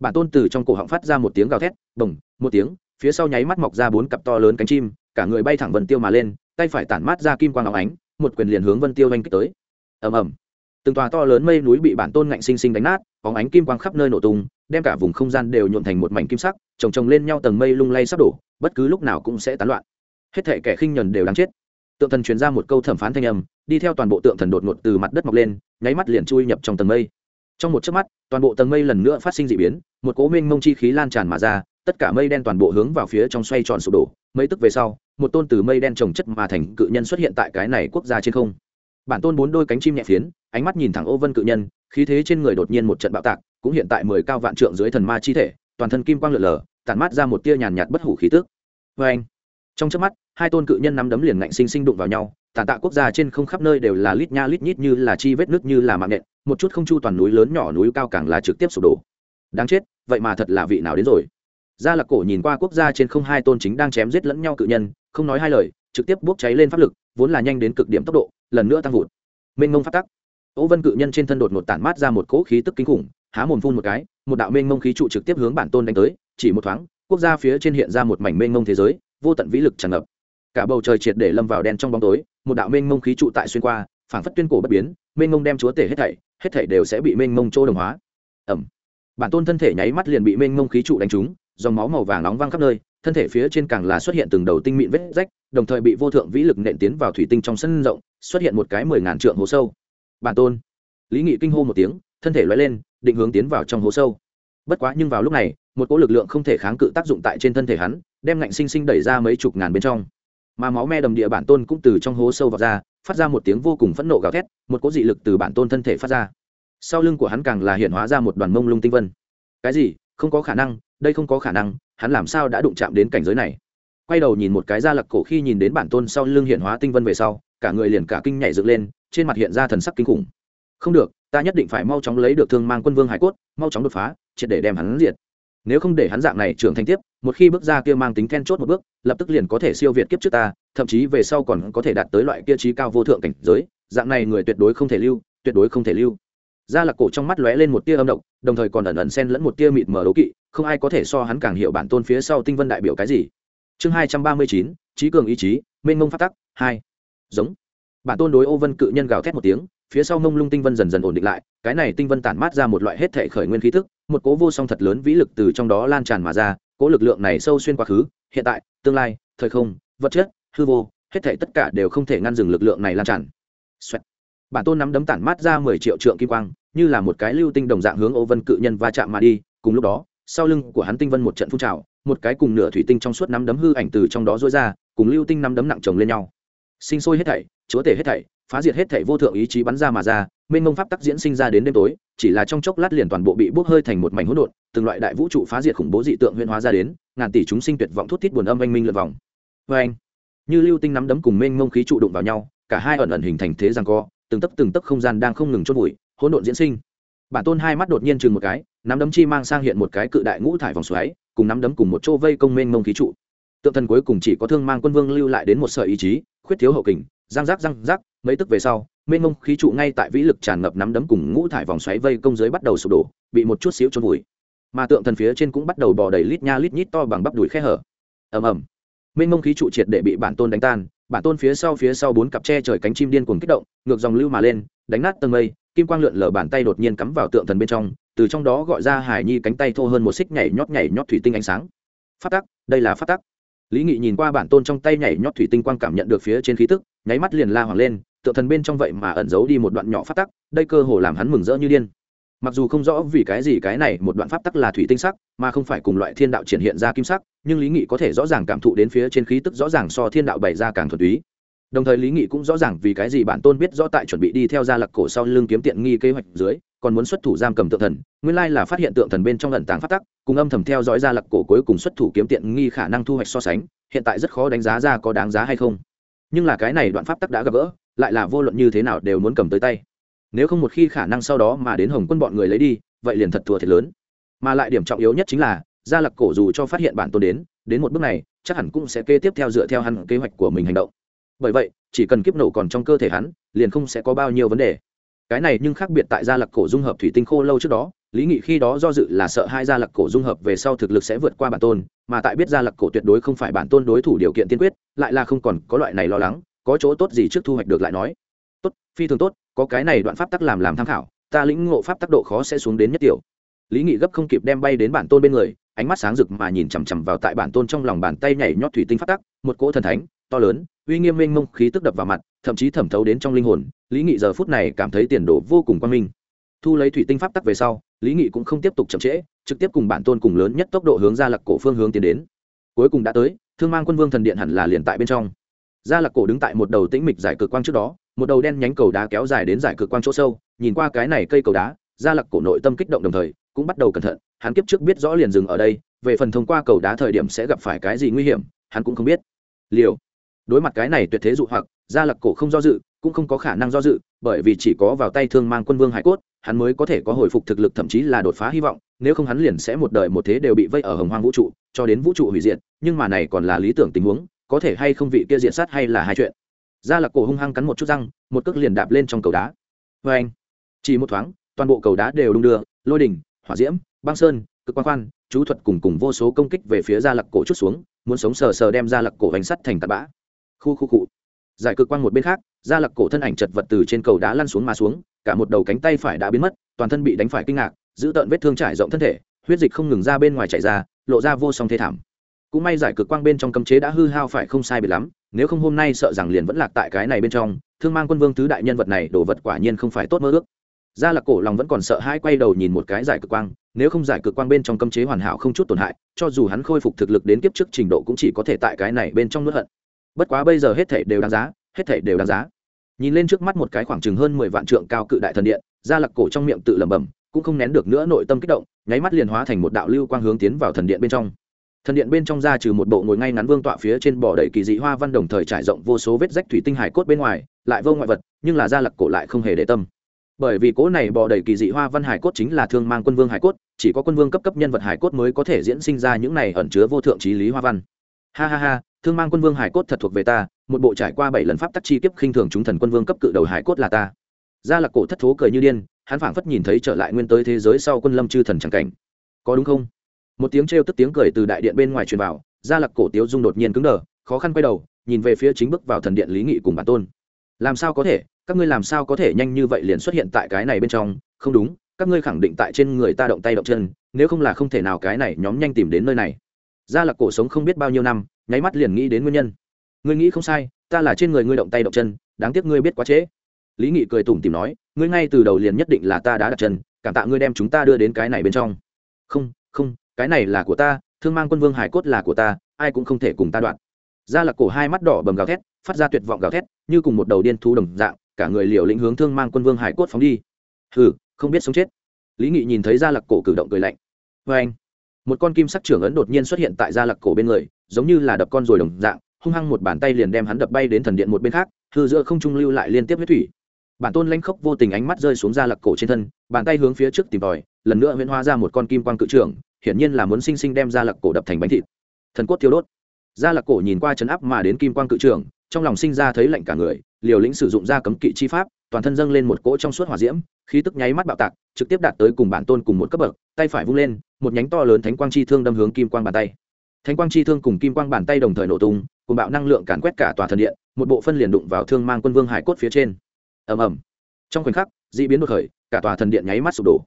Bản tôn từ trong cổ họng phát ra một tiếng gào thét, bồng, một tiếng, phía sau nháy mắt mọc ra bốn cặp to lớn cánh chim, cả người bay thẳng vân tiêu mà lên, tay phải tản mát ra kim quang áo ánh, một quyền liền hướng vân tiêu oanh kích tới. Ầm ầm. Từng tòa to lớn mây núi bị bản tôn ngạnh sinh sinh đánh nát bóng ánh kim quang khắp nơi nổ tung đem cả vùng không gian đều nhuộn thành một mảnh kim sắc, chồng chồng lên nhau tầng mây lung lay sắp đổ, bất cứ lúc nào cũng sẽ tán loạn. Hết thể kẻ khinh nhẫn đều đáng chết. Tượng thần truyền ra một câu thẩm phán thanh âm, đi theo toàn bộ tượng thần đột ngột từ mặt đất mọc lên, nháy mắt liền chui nhập trong tầng mây. Trong một chớp mắt, toàn bộ tầng mây lần nữa phát sinh d ị biến, một cố minh mông chi khí lan tràn mà ra, tất cả mây đen toàn bộ hướng vào phía trong xoay tròn sụp đổ. Mấy tức về sau, một tôn từ mây đen trồng chất mà thành cự nhân xuất hiện tại cái này quốc gia trên không. Bản tôn bốn đôi cánh chim nhẹ phiến, ánh mắt nhìn thẳng ô vân cự nhân, khí thế trên người đột nhiên một trận bạo tạc cũng hiện tại mười cao vạn trượng dưới thần ma chi thể, toàn thân kim quang lượn lờ, tản mát ra một tia nhàn nhạt bất hủ khí tước vê anh, trong trước mắt, hai tôn cự nhân nắm đấm liền ngạnh sinh sinh đụng vào nhau, tàn tạ quốc gia trên không khắp nơi đều là lít nha lít nhít như là chi vết nước như là mạng nện, một chút không chu toàn núi lớn nhỏ núi cao càng là trực tiếp sụp đổ. Đáng chết, vậy mà thật là vị nào đến rồi? Gia lạc cổ nhìn qua quốc gia trên không hai tôn chính đang chém giết lẫn nhau cự nhân, không nói hai lời, trực tiếp bốc cháy lên pháp lực, vốn là nhanh đến cực điểm tốc độ, lần nữa tăng vụt. Mênh mông phát tắc. Ỗ vân cự nhân trên thân đột một tản mát ra một cỗ khí tức kinh khủng há mồm phun một cái, một đạo mênh mông khí trụ trực tiếp hướng bản tôn đánh tới, chỉ một thoáng, quốc gia phía trên hiện ra một mảnh mênh mông thế giới, vô tận vĩ lực tràn ngập. Cả bầu trời triệt để lâm vào đen trong bóng tối, một đạo mênh mông khí trụ tại xuyên qua, phảng phất tuyên cổ bất biến, mênh mông đem chúa tể hết thảy hết thảy đều sẽ bị mênh mông chỗ đồng hóa. Ẩm bản tôn thân thể nháy mắt liền bị mênh mông khí trụ đánh trúng, dòng máu màu vàng nóng văng khắp nơi, thân thể phía trên càng là xuất hiện từng đầu tinh mịn vết rách, đồng thời bị vô thượng vĩ lực nện tiến vào thủy tinh trong sân rộng, xuất hiện một cái mười ngàn trượng hố sâu. Bản tôn, lý nghị kinh hô một tiếng, thân thể loay lên định hướng tiến vào trong hố sâu. Bất quá nhưng vào lúc này, một cỗ lực lượng không thể kháng cự tác dụng tại trên thân thể hắn, đem ngạnh sinh sinh đẩy ra mấy chục ngàn bên trong. Mà máu me đầm địa bản tôn cũng từ trong hố sâu vào ra, phát ra một tiếng vô cùng phẫn nộ gào thét, một cỗ dị lực từ bản tôn thân thể phát ra. Sau lưng của hắn càng là hiện hóa ra một đoàn mông lung tinh vân. Cái gì? Không có khả năng, đây không có khả năng, hắn làm sao đã đụng chạm đến cảnh giới này? Quay đầu nhìn một cái ra lặc cổ khi nhìn đến bản tôn sau lưng hiện hóa tinh vân về sau, cả người liền cả kinh nhảy dựng lên, trên mặt hiện ra thần sắc kinh khủng không được, ta nhất định phải mau chóng lấy được thương mang quân vương hải cốt, mau chóng đột phá, triệt để đem hắn diệt. Nếu không để hắn dạng này trưởng thành tiếp, một khi bước ra kia mang tính then chốt một bước, lập tức liền có thể siêu việt kiếp trước ta, thậm chí về sau còn có thể đạt tới loại kia trí cao vô thượng cảnh giới, dạng này người tuyệt đối không thể lưu, tuyệt đối không thể lưu. Gia lạc cổ trong mắt lóe lên một tia âm độc, đồng thời còn ẩn ẩn xen lẫn một tia mịt mờ đố kỵ, không ai có thể so hắn càng hiểu bản tôn phía sau tinh vân đại biểu cái gì. Chương hai trăm ba mươi chín, trí cường ý chí, mênh mông phát tắc, hai. Giống. Bản tôn đối ô vân cự nhân gào thét một tiếng phía sau mông lung tinh vân dần dần ổn định lại, cái này tinh vân tản mát ra một loại hết thể khởi nguyên khí thức, một cố vô song thật lớn vĩ lực từ trong đó lan tràn mà ra cố lực lượng này sâu xuyên quá khứ, hiện tại, tương lai, thời không, vật chất, hư vô, hết thể tất cả đều không thể ngăn dừng lực lượng này lan tràn Xoẹt. bản tôn nắm đấm tản mát ra mười triệu trượng kim quang, như là một cái lưu tinh đồng dạng hướng ô vân cự nhân va chạm mà đi, cùng lúc đó, sau lưng của hắn tinh vân một trận phun trào, một cái cùng nửa thủy tinh trong suốt nắm đấm hư ảnh từ trong đó rối ra, cùng lưu tinh nắm đấm nặng chồng lên nhau sinh sôi hết thảy, chúa tể hết thảy phá diệt hết thể vô thượng ý chí bắn ra mà ra, mênh mông pháp tắc diễn sinh ra đến đêm tối, chỉ là trong chốc lát liền toàn bộ bị bốc hơi thành một mảnh hỗn độn, từng loại đại vũ trụ phá diệt khủng bố dị tượng huyễn hóa ra đến, ngàn tỷ chúng sinh tuyệt vọng thút thít buồn âm anh minh lượt vòng. Vê anh như lưu tinh nắm đấm cùng mênh mông khí trụ đụng vào nhau, cả hai ẩn ẩn hình thành thế giằng co, từng tấc từng tấc không gian đang không ngừng chốt bụi hỗn độn diễn sinh. Bản tôn hai mắt đột nhiên chừng một cái, nắm đấm chi mang sang hiện một cái cự đại ngũ thải vòng xoáy, cùng nắm đấm cùng một chỗ vây công mênh mông khí trụ. Tượng thần cuối cùng chỉ có thương mang quân vương lưu lại đến một sợi ý chí, khuyết thiếu hậu kình răng rác răng rác, mấy tức về sau, mênh mông khí trụ ngay tại vĩ lực tràn ngập nắm đấm cùng ngũ thải vòng xoáy vây công dưới bắt đầu sụp đổ, bị một chút xíu trôn vùi. Mà tượng thần phía trên cũng bắt đầu bò đầy lít nha lít nhít to bằng bắp đùi khe hở. Ầm ầm. Mênh mông khí trụ triệt để bị bản tôn đánh tan, bản tôn phía sau phía sau bốn cặp tre trời cánh chim điên cuồng kích động, ngược dòng lưu mà lên, đánh nát tầng mây, kim quang lượn lờ bàn tay đột nhiên cắm vào tượng thần bên trong, từ trong đó gọi ra hải nhi cánh tay thô hơn một xích nhảy nhót nhảy nhót thủy tinh ánh sáng. Phát tắc, đây là phát tắc lý nghị nhìn qua bản tôn trong tay nhảy nhót thủy tinh quang cảm nhận được phía trên khí tức, nháy mắt liền la hoàng lên tượng thần bên trong vậy mà ẩn giấu đi một đoạn nhỏ phát tắc, đây cơ hồ làm hắn mừng rỡ như điên. Mặc dù không rõ vì cái gì cái này một đoạn pháp tắc là thủy tinh sắc, mà không phải cùng loại thiên đạo triển hiện ra kim sắc, nhưng lý nghị có thể rõ ràng cảm thụ đến phía trên khí tức rõ ràng so thiên đạo bày ra càng thuần túy. Đồng thời lý nghị cũng rõ ràng vì cái gì bản tôn biết rõ tại chuẩn bị đi theo gia lặc cổ sau lưng kiếm tiện nghi kế hoạch dưới còn muốn xuất thủ giam cầm tượng thần, nguyên lai là phát hiện tượng thần bên trong lận tàng phát tắc, cùng âm thầm theo dõi gia lặc cổ cuối cùng xuất thủ kiếm tiện nghi khả năng thu hoạch so sánh, hiện tại rất khó đánh giá ra có đáng giá hay không. Nhưng là cái này đoạn pháp tắc đã gặp gỡ, lại là vô luận như thế nào đều muốn cầm tới tay. Nếu không một khi khả năng sau đó mà đến hồng quân bọn người lấy đi, vậy liền thật thua thiệt lớn. Mà lại điểm trọng yếu nhất chính là, gia lặc cổ dù cho phát hiện bản tôn đến đến một bước này, chắc hẳn cũng sẽ kế tiếp theo dựa theo hắn kế hoạch của mình hành động. Bởi vậy, chỉ cần kiếp nổ còn trong cơ thể hắn, liền không sẽ có bao nhiêu vấn đề cái này nhưng khác biệt tại gia lạc cổ dung hợp thủy tinh khô lâu trước đó, lý nghị khi đó do dự là sợ hai gia lạc cổ dung hợp về sau thực lực sẽ vượt qua bản tôn, mà tại biết gia lạc cổ tuyệt đối không phải bản tôn đối thủ điều kiện tiên quyết, lại là không còn có loại này lo lắng, có chỗ tốt gì trước thu hoạch được lại nói. Tốt, phi thường tốt, có cái này đoạn pháp tắc làm làm tham khảo, ta lĩnh ngộ pháp tắc độ khó sẽ xuống đến nhất tiểu. Lý nghị gấp không kịp đem bay đến bản tôn bên người, ánh mắt sáng rực mà nhìn chằm chằm vào tại bản tôn trong lòng bàn tay nhảy nhót thủy tinh pháp tắc, một cỗ thần thánh, to lớn uy nghiêm mênh mông khí tức đập vào mặt, thậm chí thẩm thấu đến trong linh hồn, lý nghị giờ phút này cảm thấy tiền đồ vô cùng quan minh. Thu lấy thủy tinh pháp tắc về sau, lý nghị cũng không tiếp tục chậm trễ, trực tiếp cùng bản tôn cùng lớn nhất tốc độ hướng ra lặc cổ phương hướng tiến đến. Cuối cùng đã tới, thương mang quân vương thần điện hẳn là liền tại bên trong. Gia lặc cổ đứng tại một đầu tĩnh mịch giải cực quang trước đó, một đầu đen nhánh cầu đá kéo dài đến giải cực quang chỗ sâu, nhìn qua cái này cây cầu đá, gia lặc cổ nội tâm kích động đồng thời, cũng bắt đầu cẩn thận, hắn kiếp trước biết rõ liền dừng ở đây, về phần thông qua cầu đá thời điểm sẽ gặp phải cái gì nguy hiểm, hắn cũng không biết. Liều đối mặt cái này tuyệt thế dụ hoặc, gia lặc cổ không do dự, cũng không có khả năng do dự, bởi vì chỉ có vào tay thương mang quân vương hải cốt, hắn mới có thể có hồi phục thực lực, thậm chí là đột phá hy vọng, nếu không hắn liền sẽ một đời một thế đều bị vây ở hồng hoang vũ trụ, cho đến vũ trụ hủy diệt, nhưng mà này còn là lý tưởng tình huống, có thể hay không vị kia diện sát hay là hai chuyện. Gia lặc cổ hung hăng cắn một chút răng, một cước liền đạp lên trong cầu đá. Vê anh, chỉ một thoáng, toàn bộ cầu đá đều đung đưa, lôi đỉnh, hỏa diễm, băng sơn, cực quan khoan chú thuật cùng cùng vô số công kích về phía gia lặc cổ chút xuống, muốn sống sờ sờ đem gia lặc cổ bánh sắt thành tạt bã khu khu cụ. Giải cực quan một bên khác, gia lặc cổ thân ảnh chật vật từ trên cầu đá lăn xuống mà xuống, cả một đầu cánh tay phải đã biến mất, toàn thân bị đánh phải kinh ngạc, giữ tợn vết thương trải rộng thân thể, huyết dịch không ngừng ra bên ngoài chảy ra, lộ ra vô song thế thảm. Cũng may giải cực quang bên trong cấm chế đã hư hao phải không sai biệt lắm, nếu không hôm nay sợ rằng liền vẫn lạc tại cái này bên trong, thương mang quân vương tứ đại nhân vật này đổ vật quả nhiên không phải tốt mơ ước. Gia lạc cổ lòng vẫn còn sợ hãi quay đầu nhìn một cái giải cực quang, nếu không giải cực quang bên trong cấm chế hoàn hảo không chút tổn hại, cho dù hắn khôi phục thực lực đến kiếp trước trình độ cũng chỉ có thể tại cái này bên trong nước hận bất quá bây giờ hết thể đều đáng giá, hết thể đều đáng giá. Nhìn lên trước mắt một cái khoảng chừng hơn mười vạn trượng cao cự đại thần điện, gia lạc cổ trong miệng tự lẩm bẩm, cũng không nén được nữa nội tâm kích động, nháy mắt liền hóa thành một đạo lưu quang hướng tiến vào thần điện bên trong. Thần điện bên trong ra trừ một bộ ngồi ngay ngắn vương tọa phía trên bỏ đầy kỳ dị hoa văn đồng thời trải rộng vô số vết rách thủy tinh hải cốt bên ngoài, lại vô ngoại vật, nhưng là gia lạc cổ lại không hề để tâm. Bởi vì cố này bỏ đầy kỳ dị hoa văn hải cốt chính là thương mang quân vương hải cốt, chỉ có quân vương cấp cấp nhân vật hải cốt mới có thể diễn sinh ra những này ẩn chứa vô thượng trí lý hoa văn. Ha ha ha thương mang quân vương hải cốt thật thuộc về ta, một bộ trải qua bảy lần pháp tắc chi kiếp khinh thường chúng thần quân vương cấp cự đầu hải cốt là ta. Gia lạc cổ thất thố cười như điên, hắn phảng phất nhìn thấy trở lại nguyên tới thế giới sau quân lâm chư thần tràng cảnh. Có đúng không? Một tiếng trêu tức tiếng cười từ đại điện bên ngoài truyền vào, gia lạc cổ tiếu dung đột nhiên cứng đờ, khó khăn quay đầu, nhìn về phía chính bước vào thần điện lý nghị cùng bản tôn. Làm sao có thể? Các ngươi làm sao có thể nhanh như vậy liền xuất hiện tại cái này bên trong? Không đúng, các ngươi khẳng định tại trên người ta động tay động chân, nếu không là không thể nào cái này nhóm nhanh tìm đến nơi này gia lạc cổ sống không biết bao nhiêu năm, nháy mắt liền nghĩ đến nguyên nhân. Ngươi nghĩ không sai, ta là trên người ngươi động tay động chân, đáng tiếc ngươi biết quá trễ. Lý nghị cười tủm tìm nói, ngươi ngay từ đầu liền nhất định là ta đã đặt chân, cảm tạ ngươi đem chúng ta đưa đến cái này bên trong. Không không, cái này là của ta, thương mang quân vương hải cốt là của ta, ai cũng không thể cùng ta đoạn. Gia lạc cổ hai mắt đỏ bầm gào thét, phát ra tuyệt vọng gào thét, như cùng một đầu điên thú đồng dạng, cả người liều lĩnh hướng thương mang quân vương hải cốt phóng đi. Hừ, không biết sống chết. Lý nghị nhìn thấy gia lạc cổ cử động cười lạnh. Vê anh một con kim sắc trưởng ấn đột nhiên xuất hiện tại gia lạc cổ bên người, giống như là đập con rồi đồng dạng, hung hăng một bàn tay liền đem hắn đập bay đến thần điện một bên khác, hư giữa không trung lưu lại liên tiếp huyết thủy. Bản tôn lãnh khốc vô tình ánh mắt rơi xuống gia lạc cổ trên thân, bàn tay hướng phía trước tìm tòi, lần nữa huyễn hóa ra một con kim quang cự trưởng, hiển nhiên là muốn sinh sinh đem gia lạc cổ đập thành bánh thịt. Thần cốt thiêu đốt. Gia lạc cổ nhìn qua chấn áp mà đến kim quang cự trưởng, trong lòng sinh ra thấy lạnh cả người, liều lĩnh sử dụng ra cấm kỵ chi pháp, toàn thân dâng lên một cỗ trong suốt hỏa diễm, khí tức nháy mắt bạo tạc, trực tiếp đạt tới cùng bản tôn cùng một cấp bậc tay phải vung lên, một nhánh to lớn thánh quang chi thương đâm hướng kim quang bàn tay. Thánh quang chi thương cùng kim quang bàn tay đồng thời nổ tung, cùng bạo năng lượng càn quét cả tòa thần điện, một bộ phân liền đụng vào thương mang quân vương hải cốt phía trên. Ầm ầm. Trong khoảnh khắc d ị biến đột khởi, cả tòa thần điện nháy mắt sụp đổ.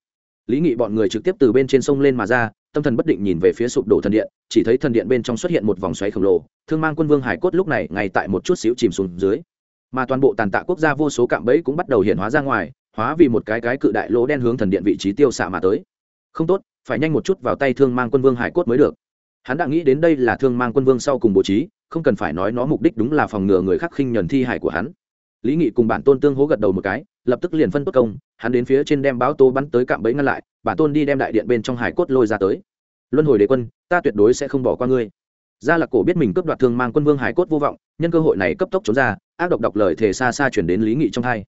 Lý nghị bọn người trực tiếp từ bên trên sông lên mà ra, tâm thần bất định nhìn về phía sụp đổ thần điện, chỉ thấy thần điện bên trong xuất hiện một vòng xoáy khổng lồ, thương mang quân vương hải cốt lúc này ngay tại một chút xíu chìm xuống dưới. Mà toàn bộ tàn tạ quốc gia vô số cạm bẫy cũng bắt đầu hiện hóa ra ngoài, hóa vì một cái cái cự đại lỗ đen hướng thần điện vị trí tiêu xạ mà tới không tốt, phải nhanh một chút vào tay thương mang quân vương hải cốt mới được. Hắn đã nghĩ đến đây là thương mang quân vương sau cùng bố trí, không cần phải nói nó mục đích đúng là phòng ngừa người khác khinh nhuần thi hải của hắn. Lý nghị cùng bản tôn tương hố gật đầu một cái, lập tức liền phân tốt công, hắn đến phía trên đem báo tô bắn tới cạm bẫy ngăn lại, bản tôn đi đem đại điện bên trong hải cốt lôi ra tới. Luân hồi đế quân, ta tuyệt đối sẽ không bỏ qua ngươi. Gia lạc cổ biết mình cướp đoạt thương mang quân vương hải cốt vô vọng, nhân cơ hội này cấp tốc trốn ra, ác độc đọc lời thề xa xa chuyển đến lý nghị trong hai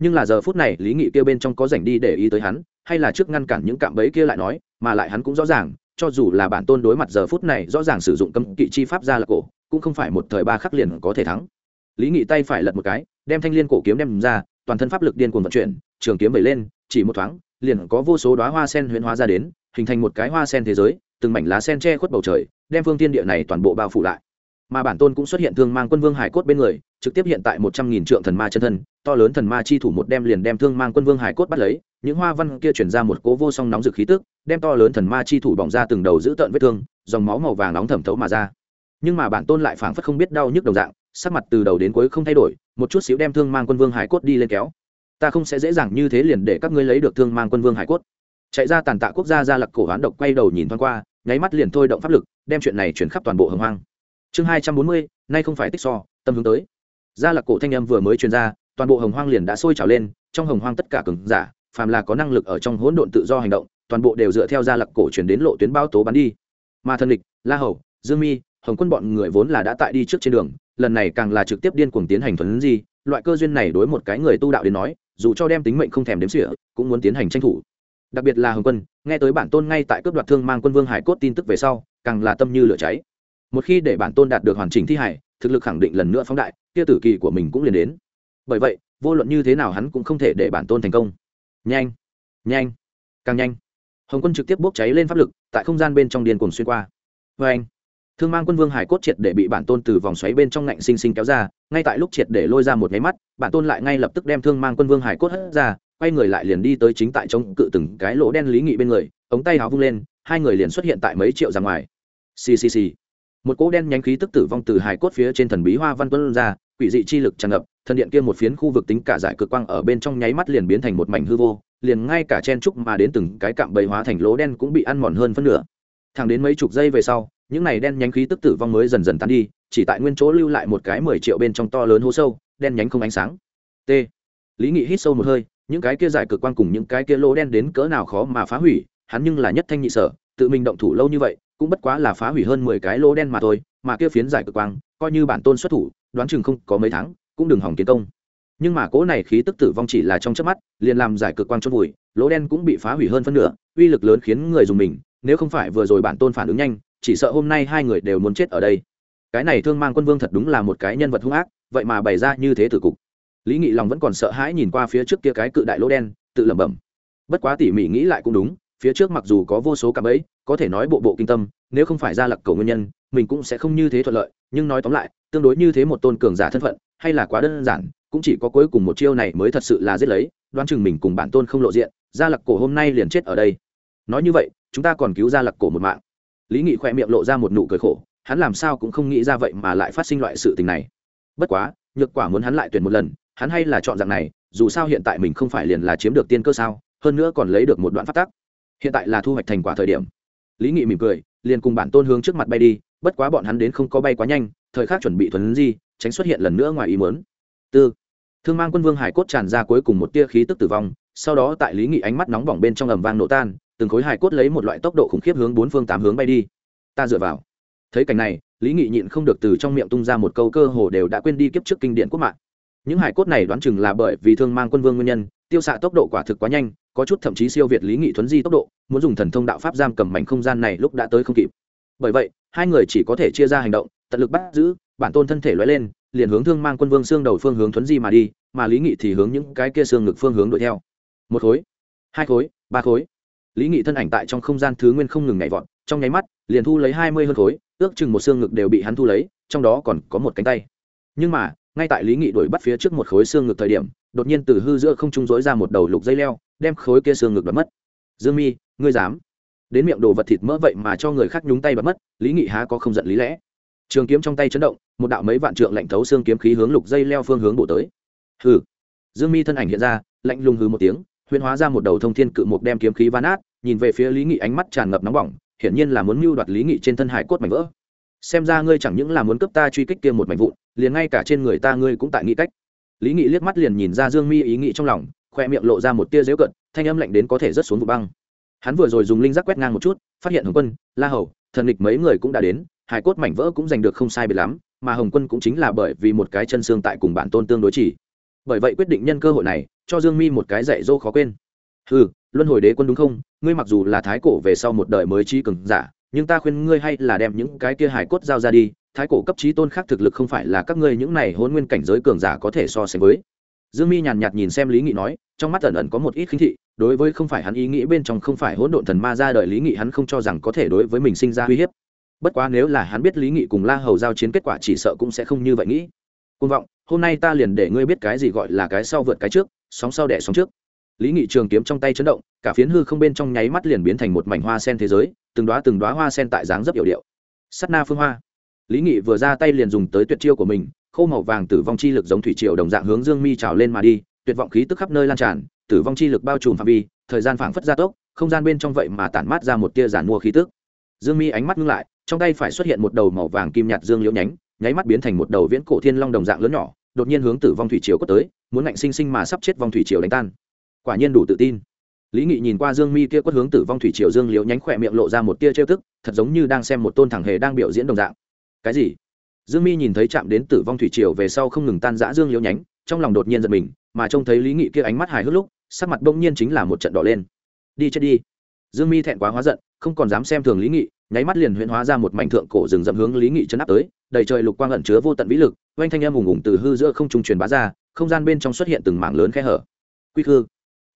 nhưng là giờ phút này, lý nghị kia bên trong có rảnh đi để ý tới hắn hay là trước ngăn cản những cạm bẫy kia lại nói, mà lại hắn cũng rõ ràng, cho dù là bản tôn đối mặt giờ phút này rõ ràng sử dụng cấm kỵ chi pháp ra là cổ, cũng không phải một thời ba khắc liền có thể thắng. Lý nghị tay phải lật một cái, đem thanh l i ê n cổ kiếm đem ra, toàn thân pháp lực điên cuồng vận chuyển, trường kiếm vẩy lên, chỉ một thoáng, liền có vô số đoá hoa sen huyễn hóa ra đến, hình thành một cái hoa sen thế giới, từng mảnh lá sen che khuất bầu trời, đem phương tiên địa này toàn bộ bao phủ lại mà bản tôn cũng xuất hiện thương mang quân vương hải cốt bên người, trực tiếp hiện tại một trăm nghìn trượng thần ma chân thân, to lớn thần ma chi thủ một đem liền đem thương mang quân vương hải cốt bắt lấy, những hoa văn kia chuyển ra một cố vô song nóng rực khí tức, đem to lớn thần ma chi thủ bỏng ra từng đầu giữ tợn vết thương, dòng máu màu vàng nóng thẩm thấu mà ra. Nhưng mà bản tôn lại phảng phất không biết đau nhức đồng dạng, sắc mặt từ đầu đến cuối không thay đổi, một chút xíu đem thương mang quân vương hải cốt đi lên kéo. Ta không sẽ dễ dàng như thế liền để các ngươi lấy được thương mang quân vương hải cốt. Chạy ra tàn tạ quốc gia ra lặc cổ hoán độc quay đầu nhìn thoáng qua, nháy mắt liền thôi động pháp lực, đem chuyện này chuyển khắp toàn bộ hồng hoang chương hai trăm bốn mươi, nay không phải tích so, tâm hướng tới. Gia lạc cổ thanh âm vừa mới truyền ra, toàn bộ hồng hoang liền đã sôi trào lên, trong hồng hoang tất cả cường giả, phàm là có năng lực ở trong hỗn độn tự do hành động, toàn bộ đều dựa theo gia lạc cổ chuyển đến lộ tuyến bao tố bắn đi. Mà thần địch la hầu, dương mi, hồng quân bọn người vốn là đã tại đi trước trên đường, lần này càng là trực tiếp điên cuồng tiến hành thuần gì loại cơ duyên này đối một cái người tu đạo đến nói, dù cho đem tính mệnh không thèm đếm xỉa, cũng muốn tiến hành tranh thủ. Đặc biệt là hồng quân, nghe tới bản tôn ngay tại cướp đoạt thương mang quân vương hải cốt tin tức về sau, càng là tâm như lửa cháy một khi để bản tôn đạt được hoàn chỉnh thi hải thực lực khẳng định lần nữa phóng đại, kia tử kỳ của mình cũng liền đến. Bởi vậy, vô luận như thế nào hắn cũng không thể để bản tôn thành công. Nhanh! Nhanh! Càng nhanh! Hồng quân trực tiếp bốc cháy lên pháp lực, tại không gian bên trong điên cuồng xuyên qua. Vê anh thương mang quân vương hải cốt triệt để bị bản tôn từ vòng xoáy bên trong ngạnh sinh sinh kéo ra, ngay tại lúc triệt để lôi ra một máy mắt, bản tôn lại ngay lập tức đem thương mang quân vương hải cốt hất ra, quay người lại liền đi tới chính tại chống cự từng cái lỗ đen lý nghị bên người, ống tay háo vung lên, hai người liền xuất hiện tại mấy triệu ra ngoài. Ccc một cỗ đen nhánh khí tức tử vong từ hải cốt phía trên thần bí hoa văn tuân ra, quỷ dị chi lực tràn ngập, thần điện kia một phiến khu vực tính cả giải cực quang ở bên trong nháy mắt liền biến thành một mảnh hư vô, liền ngay cả chen trúc mà đến từng cái cạm bầy hóa thành lỗ đen cũng bị ăn mòn hơn phân nửa. Thẳng đến mấy chục giây về sau, những này đen nhánh khí tức tử vong mới dần dần tan đi, chỉ tại nguyên chỗ lưu lại một cái mười triệu bên trong to lớn hố sâu, đen nhánh không ánh sáng. T. Lý nghị hít sâu một hơi, những cái kia giải cực quang cùng những cái kia lỗ đen đến cỡ nào khó mà phá hủy, hắn nhưng là nhất thanh nhị sở, tự mình động thủ lâu như vậy cũng bất quá là phá hủy hơn mười cái lỗ đen mà thôi, mà kia phiến giải cực quang, coi như bản tôn xuất thủ, đoán chừng không có mấy tháng, cũng đừng hỏng tiến công. Nhưng mà cỗ này khí tức tử vong chỉ là trong chớp mắt, liền làm giải cực quang chôn vùi, lỗ đen cũng bị phá hủy hơn phân nửa, uy lực lớn khiến người dùng mình, nếu không phải vừa rồi bản tôn phản ứng nhanh, chỉ sợ hôm nay hai người đều muốn chết ở đây. Cái này thương mang quân vương thật đúng là một cái nhân vật hung ác, vậy mà bày ra như thế tử cục. Lý nghị lòng vẫn còn sợ hãi nhìn qua phía trước kia cái cự đại lỗ đen, tự lẩm bẩm. Bất quá tỉ mỉ nghĩ lại cũng đúng phía trước mặc dù có vô số cạm bẫy, có thể nói bộ bộ kinh tâm, nếu không phải ra lặc cầu nguyên nhân, mình cũng sẽ không như thế thuận lợi, nhưng nói tóm lại, tương đối như thế một tôn cường giả thân phận, hay là quá đơn giản, cũng chỉ có cuối cùng một chiêu này mới thật sự là giết lấy, đoán chừng mình cùng bản tôn không lộ diện gia lặc cổ hôm nay liền chết ở đây. Nói như vậy, chúng ta còn cứu gia lặc cổ một mạng. Lý nghị khoe miệng lộ ra một nụ cười khổ, hắn làm sao cũng không nghĩ ra vậy mà lại phát sinh loại sự tình này. Bất quá, nhược quả muốn hắn lại tuyển một lần, hắn hay là chọn dạng này, dù sao hiện tại mình không phải liền là chiếm được tiên cơ sao, hơn nữa còn lấy được một đoạn phát tác hiện tại là thu hoạch thành quả thời điểm. Lý nghị mỉm cười, liền cùng bản tôn hướng trước mặt bay đi, bất quá bọn hắn đến không có bay quá nhanh, thời khắc chuẩn bị thuần di, tránh xuất hiện lần nữa ngoài ý mớn tư, thương mang quân vương hải cốt tràn ra cuối cùng một tia khí tức tử vong, sau đó tại lý nghị ánh mắt nóng bỏng bên trong ầm vang nổ tan, từng khối hải cốt lấy một loại tốc độ khủng khiếp hướng bốn phương tám hướng bay đi. Ta dựa vào. Thấy cảnh này, lý nghị nhịn không được từ trong miệng tung ra một câu cơ hồ đều đã quên đi kiếp trước kinh điển quốc mạng. Những hải cốt này đoán chừng là bởi vì thương mang quân vương nguyên nhân, tiêu xạ tốc độ quả thực quá nhanh có chút thậm chí siêu việt lý nghị thuấn di tốc độ, muốn dùng thần thông đạo pháp giam cầm mảnh không gian này lúc đã tới không kịp. Bởi vậy, hai người chỉ có thể chia ra hành động, tận lực bắt giữ, bản tôn thân thể lóe lên, liền hướng thương mang quân vương xương đầu phương hướng thuấn di mà đi, mà lý nghị thì hướng những cái kia xương ngực phương hướng đuổi theo. Một khối, hai khối, ba khối. Lý nghị thân ảnh tại trong không gian thứ nguyên không ngừng nhảy vọt, trong nháy mắt, liền thu lấy hai mươi hơn khối, ước chừng một xương ngực đều bị hắn thu lấy, trong đó còn có một cánh tay. Nhưng mà, ngay tại lý nghị đuổi bắt phía trước một khối xương ngực thời điểm đột nhiên từ hư giữa không trung dối ra một đầu lục dây leo, đem khối kia xương ngực đoạt mất. Dương mi, ngươi dám? Đến miệng đồ vật thịt mỡ vậy mà cho người khác nhúng tay bật mất, lý nghị há có không giận lý lẽ. Trường kiếm trong tay chấn động, một đạo mấy vạn trượng lạnh thấu xương kiếm khí hướng lục dây leo phương hướng bổ tới. Hừ. Dương mi thân ảnh hiện ra, lạnh lùng hừ một tiếng huyên hóa ra một đầu thông thiên cự mục đem kiếm khí van át nhìn về phía lý nghị ánh mắt tràn ngập nóng bỏng, hiển nhiên là muốn mưu đoạt lý nghị trên thân hải cốt mảnh vỡ. Xem ra ngươi chẳng những là muốn cướp ta truy kích kia một mảnh vụn, liền ngay cả trên người ta ngươi cũng tại nghĩ cách lý nghị liếc mắt liền nhìn ra dương mi ý nghĩ trong lòng, khoe miệng lộ ra một tia dễu cận thanh âm lạnh đến có thể rớt xuống vụ băng. Hắn vừa rồi dùng linh giác quét ngang một chút, phát hiện hồng quân, la hầu, thần địch mấy người cũng đã đến hải cốt mảnh vỡ cũng giành được không sai biệt lắm, mà hồng quân cũng chính là bởi vì một cái chân xương tại cùng bản tôn tương đối chỉ. Bởi vậy quyết định nhân cơ hội này, cho dương mi một cái dạy dỗ khó quên. Ừ luân hồi đế quân đúng không? Ngươi mặc dù là thái cổ về sau một đời mới trí cường giả nhưng ta khuyên ngươi hay là đem những cái kia hải cốt giao ra đi, thái cổ cấp trí tôn khác thực lực không phải là các ngươi những này hôn nguyên cảnh giới cường giả có thể so sánh với. Dương mi nhàn nhạt nhìn xem lý nghị nói, trong mắt ẩn ẩn có một ít khinh thị, đối với không phải hắn ý nghĩ bên trong không phải hỗn độn thần ma ra đời lý nghị hắn không cho rằng có thể đối với mình sinh ra uy hiếp. Bất quá nếu là hắn biết lý nghị cùng la hầu giao chiến kết quả chỉ sợ cũng sẽ không như vậy nghĩ. Côn vọng, hôm nay ta liền để ngươi biết cái gì gọi là cái sau vượt cái trước, sóng sau đẻ sóng trước lý nghị trường kiếm trong tay chấn động, cả phiến hư không bên trong nháy mắt liền biến thành một mảnh hoa sen thế giới, từng đoá từng đoá hoa sen tại dáng rất hiệu điệu. Sắt na phương hoa. Lý nghị vừa ra tay liền dùng tới tuyệt chiêu của mình khâu màu vàng tử vong chi lực giống thủy triều đồng dạng hướng dương mi trào lên mà đi, tuyệt vọng khí tức khắp nơi lan tràn, tử vong chi lực bao trùm phạm vi, thời gian phảng phất gia tốc, không gian bên trong vậy mà tản mát ra một tia giản mua khí tức. Dương mi ánh mắt ngưng lại, trong tay phải xuất hiện một đầu màu vàng kim nhạt dương liễu nhánh, nháy mắt biến thành một đầu viễn cổ thiên long đồng dạng lớn nhỏ, đột nhiên hướng tử vong thủy triều có tới, muốn ngạnh sinh sinh mà sắp chết vong thủy triều đánh tan quả nhiên đủ tự tin. Lý nghị nhìn qua dương mi kia quất hướng tử vong thủy triều dương liễu nhánh khỏe miệng lộ ra một tia trêu tức, thật giống như đang xem một tôn thẳng hề đang biểu diễn đồng dạng. Cái gì? Dương mi nhìn thấy chạm đến tử vong thủy triều về sau không ngừng tan rã dương liễu nhánh, trong lòng đột nhiên giật mình, mà trông thấy lý nghị kia ánh mắt hài hước lúc, sắc mặt bỗng nhiên chính là một trận đỏ lên. Đi chết đi. Dương mi thẹn quá hóa giận, không còn dám xem thường lý nghị, nháy mắt liền huyễn hóa ra một mảnh thượng cổ rừng rậm hướng lý nghị chấn áp tới, đầy trời lục quang ẩn chứa vô tận vĩ lực, oanh thanh âm ùng ùng từ hư giữa không trung truyền bá ra, không gian bên trong xuất hiện từng mảng lớn khe hở. Quy khư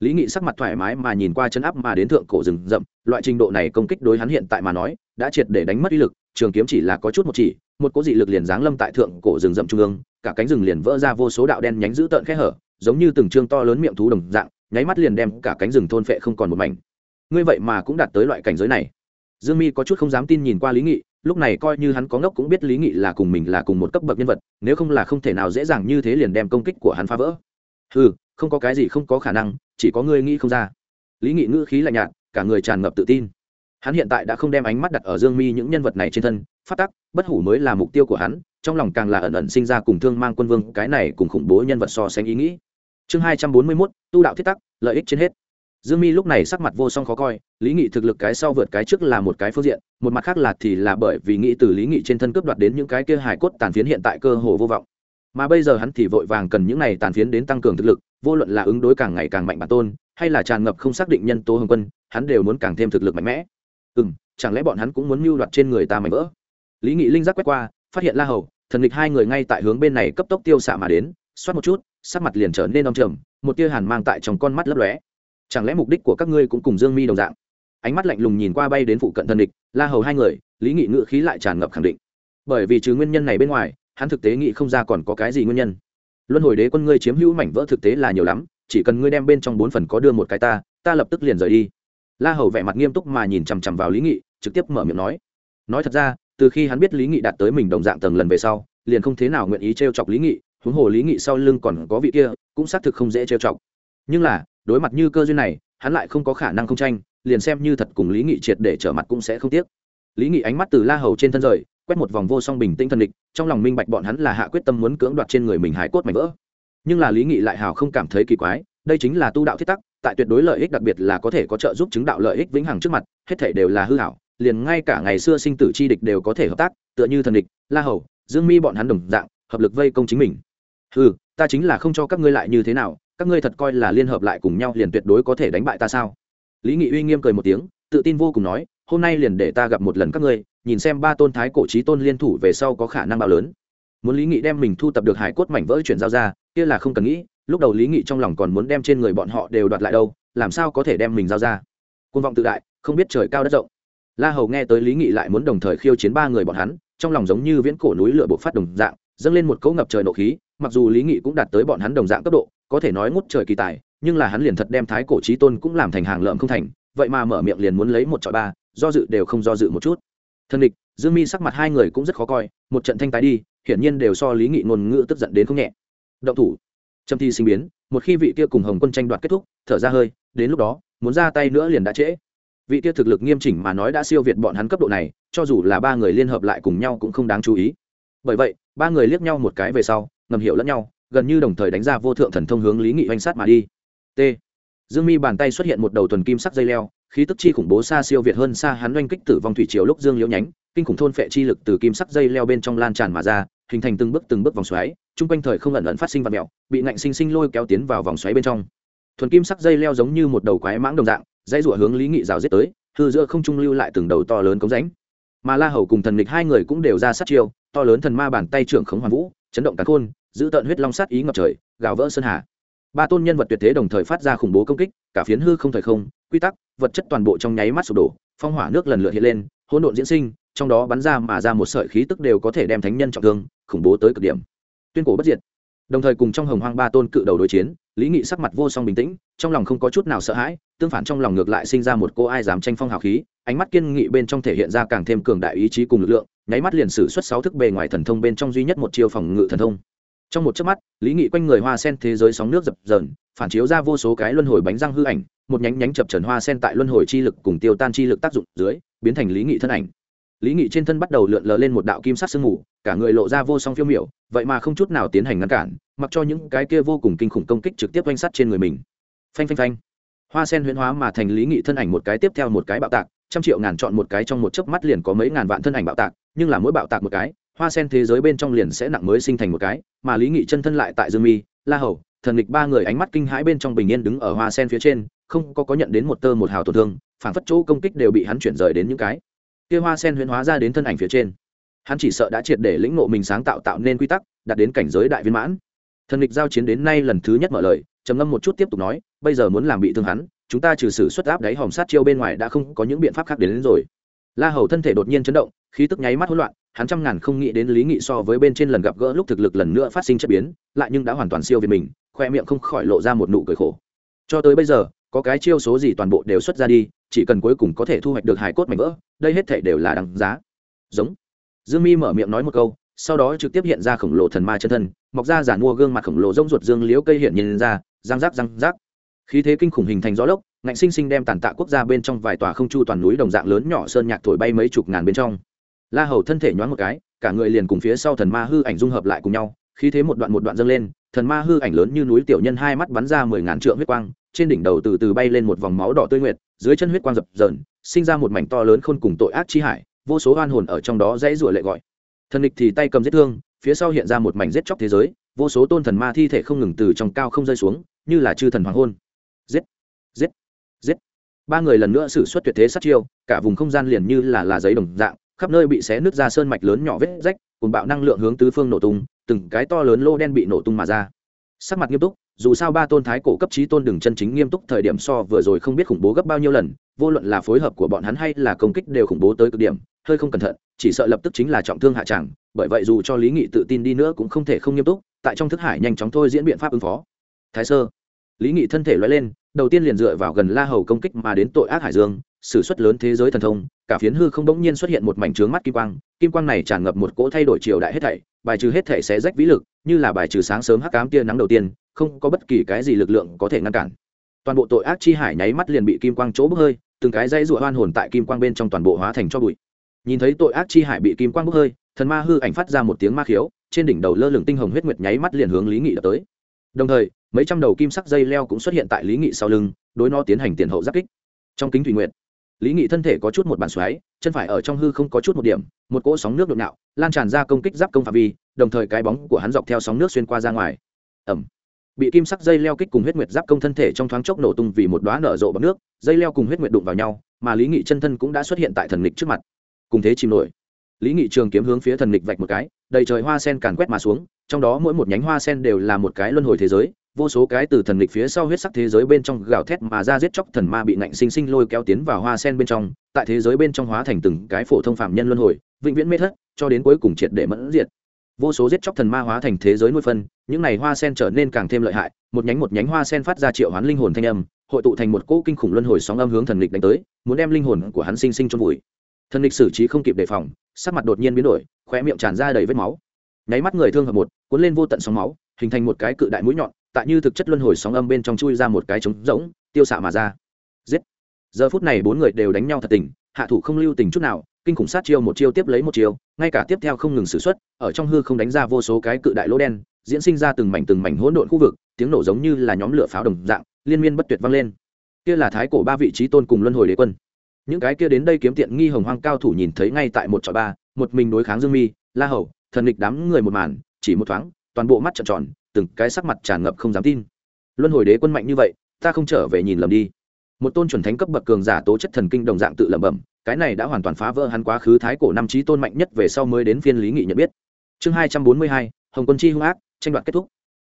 lý nghị sắc mặt thoải mái mà nhìn qua chân áp mà đến thượng cổ rừng rậm, loại trình độ này công kích đối hắn hiện tại mà nói, đã triệt để đánh mất uy lực, trường kiếm chỉ là có chút một chỉ, một cố dị lực liền giáng lâm tại thượng cổ rừng rậm trung ương, cả cánh rừng liền vỡ ra vô số đạo đen nhánh dữ tợn khẽ hở, giống như từng trương to lớn miệng thú đồng dạng, nháy mắt liền đem cả cánh rừng thôn phệ không còn một mảnh. Ngươi vậy mà cũng đạt tới loại cảnh giới này. Dương mi có chút không dám tin nhìn qua lý nghị, lúc này coi như hắn có ngốc cũng biết lý nghị là cùng mình là cùng một cấp bậc nhân vật, nếu không là không thể nào dễ dàng như thế liền đem công kích của hắn phá vỡ. Ừ không có cái gì không có khả năng, chỉ có ngươi nghĩ không ra. Lý nghị ngữ khí lạnh nhạt, cả người tràn ngập tự tin. Hắn hiện tại đã không đem ánh mắt đặt ở dương mi những nhân vật này trên thân, phát tắc, bất hủ mới là mục tiêu của hắn, trong lòng càng là ẩn ẩn sinh ra cùng thương mang quân vương, cái này cùng khủng bố nhân vật so sánh ý nghĩ. Chương hai trăm bốn mươi mốt, tu đạo thiết tắc, lợi ích trên hết. Dương mi lúc này sắc mặt vô song khó coi, lý nghị thực lực cái sau vượt cái trước là một cái phương diện, một mặt khác là thì là bởi vì nghĩ từ lý nghị trên thân cướp đoạt đến những cái kia hài cốt tàn phiến hiện tại cơ hồ vô vọng. Mà bây giờ hắn thì vội vàng cần những này tàn phiến đến tăng cường thực lực vô luận là ứng đối càng ngày càng mạnh bản tôn, hay là tràn ngập không xác định nhân tố hồng quân, hắn đều muốn càng thêm thực lực mạnh mẽ. Ừ m chẳng lẽ bọn hắn cũng muốn mưu đoạt trên người ta mạnh vỡ? Lý nghị linh giác quét qua, phát hiện la hầu, thần địch hai người ngay tại hướng bên này cấp tốc tiêu xạ mà đến, xoát một chút, sắc mặt liền trở nên đông trầm, một tia hàn mang tại trong con mắt lấp lóe. Chẳng lẽ mục đích của các ngươi cũng cùng dương mi đồng dạng? Ánh mắt lạnh lùng nhìn qua bay đến phụ cận thần địch la hầu hai người, lý nghị ngự khí lại tràn ngập khẳng định. Bởi vì trừ nguyên nhân này bên ngoài, hắn thực tế nghĩ không ra còn có cái gì nguyên nhân luân hồi đế quân ngươi chiếm hữu mảnh vỡ thực tế là nhiều lắm, chỉ cần ngươi đem bên trong bốn phần có đưa một cái ta ta lập tức liền rời đi. La hầu vẻ mặt nghiêm túc mà nhìn chằm chằm vào lý nghị, trực tiếp mở miệng nói. Nói thật ra, từ khi hắn biết lý nghị đạt tới mình đồng dạng tầng lần về sau, liền không thế nào nguyện ý t r e o chọc lý nghị, huống hồ lý nghị sau lưng còn có vị kia, cũng xác thực không dễ trêu chọc. Nhưng là, đối mặt như cơ duyên này, hắn lại không có khả năng không tranh, liền xem như thật cùng lý nghị triệt để trở mặt cũng sẽ không tiếc. Lý nghị ánh mắt từ la hầu trên thân rời quét một vòng vô song bình tĩnh thần địch, trong lòng minh bạch bọn hắn là hạ quyết tâm muốn cưỡng đoạt trên người mình hải cốt mảnh vỡ. Nhưng là lý nghị lại hào không cảm thấy kỳ quái, đây chính là tu đạo thiết tắc, tại tuyệt đối lợi ích đặc biệt là có thể có trợ giúp chứng đạo lợi ích vĩnh hằng trước mặt, hết thể đều là hư hảo, liền ngay cả ngày xưa sinh tử chi địch đều có thể hợp tác, tựa như thần địch, la hầu, dương mi bọn hắn đồng dạng, hợp lực vây công chính mình. Ừ ta chính là không cho các ngươi lại như thế nào, các ngươi thật coi là liên hợp lại cùng nhau liền tuyệt đối có thể đánh bại ta sao? Lý nghị uy nghiêm cười một tiếng, tự tin vô cùng nói, hôm nay liền để ta gặp một lần các ngươi nhìn xem ba tôn thái cổ trí tôn liên thủ về sau có khả năng bao lớn. Muốn lý nghị đem mình thu tập được hải cốt mảnh vỡ chuyển giao ra, kia là không cần nghĩ, lúc đầu lý nghị trong lòng còn muốn đem trên người bọn họ đều đoạt lại đâu, làm sao có thể đem mình giao ra? Côn vọng tự đại, không biết trời cao đất rộng. La hầu nghe tới lý nghị lại muốn đồng thời khiêu chiến ba người bọn hắn, trong lòng giống như viễn cổ núi lửa bộc phát đồng dạng, dâng lên một cỗ ngập trời nộ khí, mặc dù lý nghị cũng đạt tới bọn hắn đồng dạng cấp độ, có thể nói ngút trời kỳ tài, nhưng là hắn liền thật đem thái cổ trí tôn cũng làm thành hàng lợm không thành, vậy mà mở miệng liền muốn lấy một trọi ba, do dự đều không do dự một chút thân địch dương mi sắc mặt hai người cũng rất khó coi, một trận thanh tái đi, hiển nhiên đều so lý nghị ngôn ngữ tức giận đến không nhẹ. Động thủ. Trâm thi sinh biến, một khi vị kia cùng hồng quân tranh đoạt kết thúc, thở ra hơi, đến lúc đó, muốn ra tay nữa liền đã trễ. Vị kia thực lực nghiêm chỉnh mà nói đã siêu việt bọn hắn cấp độ này, cho dù là ba người liên hợp lại cùng nhau cũng không đáng chú ý. Bởi vậy, ba người liếc nhau một cái về sau, ngầm hiểu lẫn nhau, gần như đồng thời đánh ra vô thượng thần thông hướng lý nghị oanh sát mà đi. T. Dương mi bàn tay xuất hiện một đầu tuần kim sắc dây leo khí tức chi khủng bố xa siêu việt hơn xa hắn oanh kích tử vong thủy triều lúc dương liễu nhánh, kinh khủng thôn phệ chi lực từ kim sắc dây leo bên trong lan tràn mà ra, hình thành từng bước từng bước vòng xoáy, chung quanh thời không ẩn ẩn phát sinh và mẹo, bị ngạnh sinh sinh lôi kéo tiến vào vòng xoáy bên trong. Thuần kim sắc dây leo giống như một đầu quái mãng đồng dạng dây rủa hướng lý nghị rào giết tới, hư giữa không trung lưu lại từng đầu to lớn cống rãnh. Mà la hầu cùng thần lịch hai người cũng đều ra sát chiêu, to lớn thần ma bàn tay trưởng khống hoàn vũ, chấn động cắn khôn, giữ tận huyết long sát ý ngập trời, gào vỡ sơn hà ba tôn nhân vật tuyệt thế đồng thời phát ra khủng bố công kích, cả phiến hư không thời không, quy tắc, vật chất toàn bộ trong nháy mắt sụp đổ, phong hỏa nước lần lượt hiện lên, hỗn độn diễn sinh, trong đó bắn ra mà ra một sợi khí tức đều có thể đem thánh nhân trọng thương, khủng bố tới cực điểm. Tuyên cổ bất diệt. Đồng thời cùng trong hồng hoang ba tôn cự đầu đối chiến, lý nghị sắc mặt vô song bình tĩnh, trong lòng không có chút nào sợ hãi, tương phản trong lòng ngược lại sinh ra một cô ai dám tranh phong hào khí, ánh mắt kiên nghị bên trong thể hiện ra càng thêm cường đại ý chí cùng lực lượng, nháy mắt liền sử xuất sáu thức bề ngoài thần thông bên trong duy nhất một chiêu phòng ngự thần thông trong một chớp mắt, lý nghị quanh người hoa sen thế giới sóng nước dập dờn, phản chiếu ra vô số cái luân hồi bánh răng hư ảnh, một nhánh nhánh chập trần hoa sen tại luân hồi chi lực cùng tiêu tan chi lực tác dụng dưới, biến thành lý nghị thân ảnh. Lý nghị trên thân bắt đầu lượn lờ lên một đạo kim sắc sương mù, cả người lộ ra vô song phiêu miểu, vậy mà không chút nào tiến hành ngăn cản, mặc cho những cái kia vô cùng kinh khủng công kích trực tiếp oanh sắt trên người mình. Phanh phanh phanh. Hoa sen huyễn hóa mà thành lý nghị thân ảnh một cái tiếp theo một cái bạo tạc, trăm triệu ngàn chọn một cái trong một chớp mắt liền có mấy ngàn vạn thân ảnh bạo tạc, nhưng là mỗi bạo tạc một cái hoa sen thế giới bên trong liền sẽ nặng mới sinh thành một cái mà lý nghị chân thân lại tại dương mi la hầu thần lịch ba người ánh mắt kinh hãi bên trong bình yên đứng ở hoa sen phía trên không có có nhận đến một tơ một hào tổn thương phản phất chỗ công kích đều bị hắn chuyển rời đến những cái kia hoa sen huyễn hóa ra đến thân ảnh phía trên. Hắn chỉ sợ đã triệt để lĩnh ngộ mình sáng tạo tạo nên quy tắc đạt đến cảnh giới đại viên mãn. Thần lịch giao chiến đến nay lần thứ nhất mở lời trầm ngâm một chút tiếp tục nói bây giờ muốn làm bị thương hắn chúng ta trừ sự xuất áp đáy hòm sát chiêu bên ngoài đã không có những biện pháp khác đến, đến rồi la hầu thân thể đột nhiên chấn động, khí tức nháy mắt hỗn loạn, hắn trăm ngàn không nghĩ đến lý nghị so với bên trên lần gặp gỡ lúc thực lực lần nữa phát sinh chất biến, lại nhưng đã hoàn toàn siêu việt mình, khoe miệng không khỏi lộ ra một nụ cười khổ. Cho tới bây giờ, có cái chiêu số gì toàn bộ đều xuất ra đi, chỉ cần cuối cùng có thể thu hoạch được hải cốt mảnh vỡ, đây hết thể đều là đằng giá. Giống. Dương mi mở miệng nói một câu, sau đó trực tiếp hiện ra khổng lồ thần ma chân thân, mọc ra giản mua gương mặt khổng lồ rông ruột dương liễu cây hiện nhìn ra, răng rác răng rác khí thế kinh khủng hình thành gió lốc, ngạnh sinh sinh đem tàn tạ quốc gia bên trong vài tòa không chu toàn núi đồng dạng lớn nhỏ sơn nhạc thổi bay mấy chục ngàn bên trong. La hầu thân thể nhoáng một cái, cả người liền cùng phía sau thần ma hư ảnh dung hợp lại cùng nhau, khí thế một đoạn một đoạn dâng lên, thần ma hư ảnh lớn như núi tiểu nhân hai mắt bắn ra mười ngàn trượng huyết quang, trên đỉnh đầu từ từ bay lên một vòng máu đỏ tươi nguyệt, dưới chân huyết quang dập dờn, sinh ra một mảnh to lớn khôn cùng tội ác chi hải, vô số oan hồn ở trong đó dãy rủa lệ gọi. Thần địch thì tay cầm giết thương, phía sau hiện ra một mảnh giết chóc thế giới, vô số tôn thần ma thi thể không ngừng từ trong cao không rơi xuống, như là chư thần hoàng hôn giết. Giết. Giết. Ba người lần nữa xử suất tuyệt thế sát chiêu, cả vùng không gian liền như là là giấy đồng dạng, khắp nơi bị xé nứt ra sơn mạch lớn nhỏ vết rách cùng bạo năng lượng hướng tứ phương nổ tung, từng cái to lớn lô đen bị nổ tung mà ra. Sắc mặt nghiêm túc, dù sao ba tôn thái cổ cấp trí tôn đừng chân chính nghiêm túc thời điểm so vừa rồi không biết khủng bố gấp bao nhiêu lần, vô luận là phối hợp của bọn hắn hay là công kích đều khủng bố tới cực điểm, hơi không cẩn thận, chỉ sợ lập tức chính là trọng thương hạ tràng, bởi vậy dù cho lý nghị tự tin đi nữa cũng không thể không nghiêm túc, tại trong thức hải nhanh chóng thôi diễn biện pháp ứng phó. Thái sơ lý nghị thân thể loay lên, đầu tiên liền dựa vào gần la hầu công kích mà đến tội ác hải dương s ử suất lớn thế giới thần thông, cả phiến hư không bỗng nhiên xuất hiện một mảnh trướng mắt kim quang kim quang này tràn ngập một cỗ thay đổi triều đại hết thảy, bài trừ hết thảy sẽ rách vĩ lực, như là bài trừ sáng sớm hắc cám tia nắng đầu tiên, không có bất kỳ cái gì lực lượng có thể ngăn cản. Toàn bộ tội ác chi hải nháy mắt liền bị kim quang chỗ bốc hơi, từng cái dây rụa hoan hồn tại kim quang bên trong toàn bộ hóa thành cho bụi. Nhìn thấy tội ác chi hải bị kim quang bốc hơi, thần ma hư ảnh phát ra một tiếng ma khiếu, trên đỉnh đầu lơ lửng tinh hồng huyết nguyệt nháy mắt liền hướng lý nghị đập tới. Đồng thời mấy trăm đầu kim sắc dây leo cũng xuất hiện tại lý nghị sau lưng, đối nó tiến hành tiền hậu giáp kích. Trong kính thủy nguyện lý nghị thân thể có chút một bàn xoáy, chân phải ở trong hư không có chút một điểm, một cỗ sóng nước nhộn nạo lan tràn ra công kích giáp công phạm vi, đồng thời cái bóng của hắn dọc theo sóng nước xuyên qua ra ngoài. Ẩm bị kim sắc dây leo kích cùng huyết nguyệt giáp công thân thể trong thoáng chốc nổ tung vì một đoá nở rộ bằng nước, dây leo cùng huyết nguyệt đụng vào nhau, mà lý nghị chân thân cũng đã xuất hiện tại thần lịch trước mặt. Cùng thế chìm nổi. Lý nghị trường kiếm hướng phía thần lịch vạch một cái, đầy trời hoa sen càn quét mà xuống, trong đó mỗi một nhánh hoa sen đều là một cái luân hồi thế giới vô số cái từ thần lịch phía sau huyết sắc thế giới bên trong gào thét mà ra giết chóc thần ma bị nạnh sinh sinh lôi kéo tiến vào hoa sen bên trong, tại thế giới bên trong hóa thành từng cái phổ thông phạm nhân luân hồi, vĩnh viễn mê thất, cho đến cuối cùng triệt để mẫn diệt. Vô số giết chóc thần ma hóa thành thế giới nuôi phân, những này hoa sen trở nên càng thêm lợi hại, một nhánh một nhánh hoa sen phát ra triệu hoán linh hồn thanh âm, hội tụ thành một cỗ kinh khủng luân hồi sóng âm hướng thần lịch đánh tới, muốn đem linh hồn của hắn sinh sinh trong vùi. Thần lịch xử trí không kịp đề phòng, sắc mặt đột nhiên biến đổi, khóe miệng tràn ra đầy vết máu. Nháy mắt người thương hợp một, cuốn lên vô tận sóng máu, hình thành một cái cự đại mũi nhọn tại như thực chất luân hồi sóng âm bên trong chui ra một cái trống rỗng, tiêu xạ mà ra. Giết. Giờ phút này bốn người đều đánh nhau thật tình, hạ thủ không lưu tình chút nào, kinh khủng sát chiêu một chiêu tiếp lấy một chiêu, ngay cả tiếp theo không ngừng sử xuất, ở trong hư không đánh ra vô số cái cự đại lỗ đen, diễn sinh ra từng mảnh từng mảnh hỗn độn khu vực, tiếng nổ giống như là nhóm lửa pháo đồng dạng, liên miên bất tuyệt vang lên. Kia là thái cổ ba vị trí tôn cùng luân hồi đế quân. Những cái kia đến đây kiếm tiện nghi hồng hoang cao thủ nhìn thấy ngay tại một trò ba, một mình đối kháng dương mi, la hầu, thần địch đám người một màn, chỉ một thoáng, toàn bộ mắt trợn tròn từng cái sắc mặt tràn ngập không dám tin. Luân hồi đế quân mạnh như vậy, ta không trở về nhìn lầm đi. Một tôn chuẩn thánh cấp bậc cường giả tố chất thần kinh đồng dạng tự lẩm bẩm, cái này đã hoàn toàn phá vỡ hắn quá khứ thái cổ năm trí tôn mạnh nhất về sau mới đến phiên lý nghị nhận biết. Chương hai trăm bốn mươi hai, hồng quân chi hung ác, tranh đoạt kết thúc.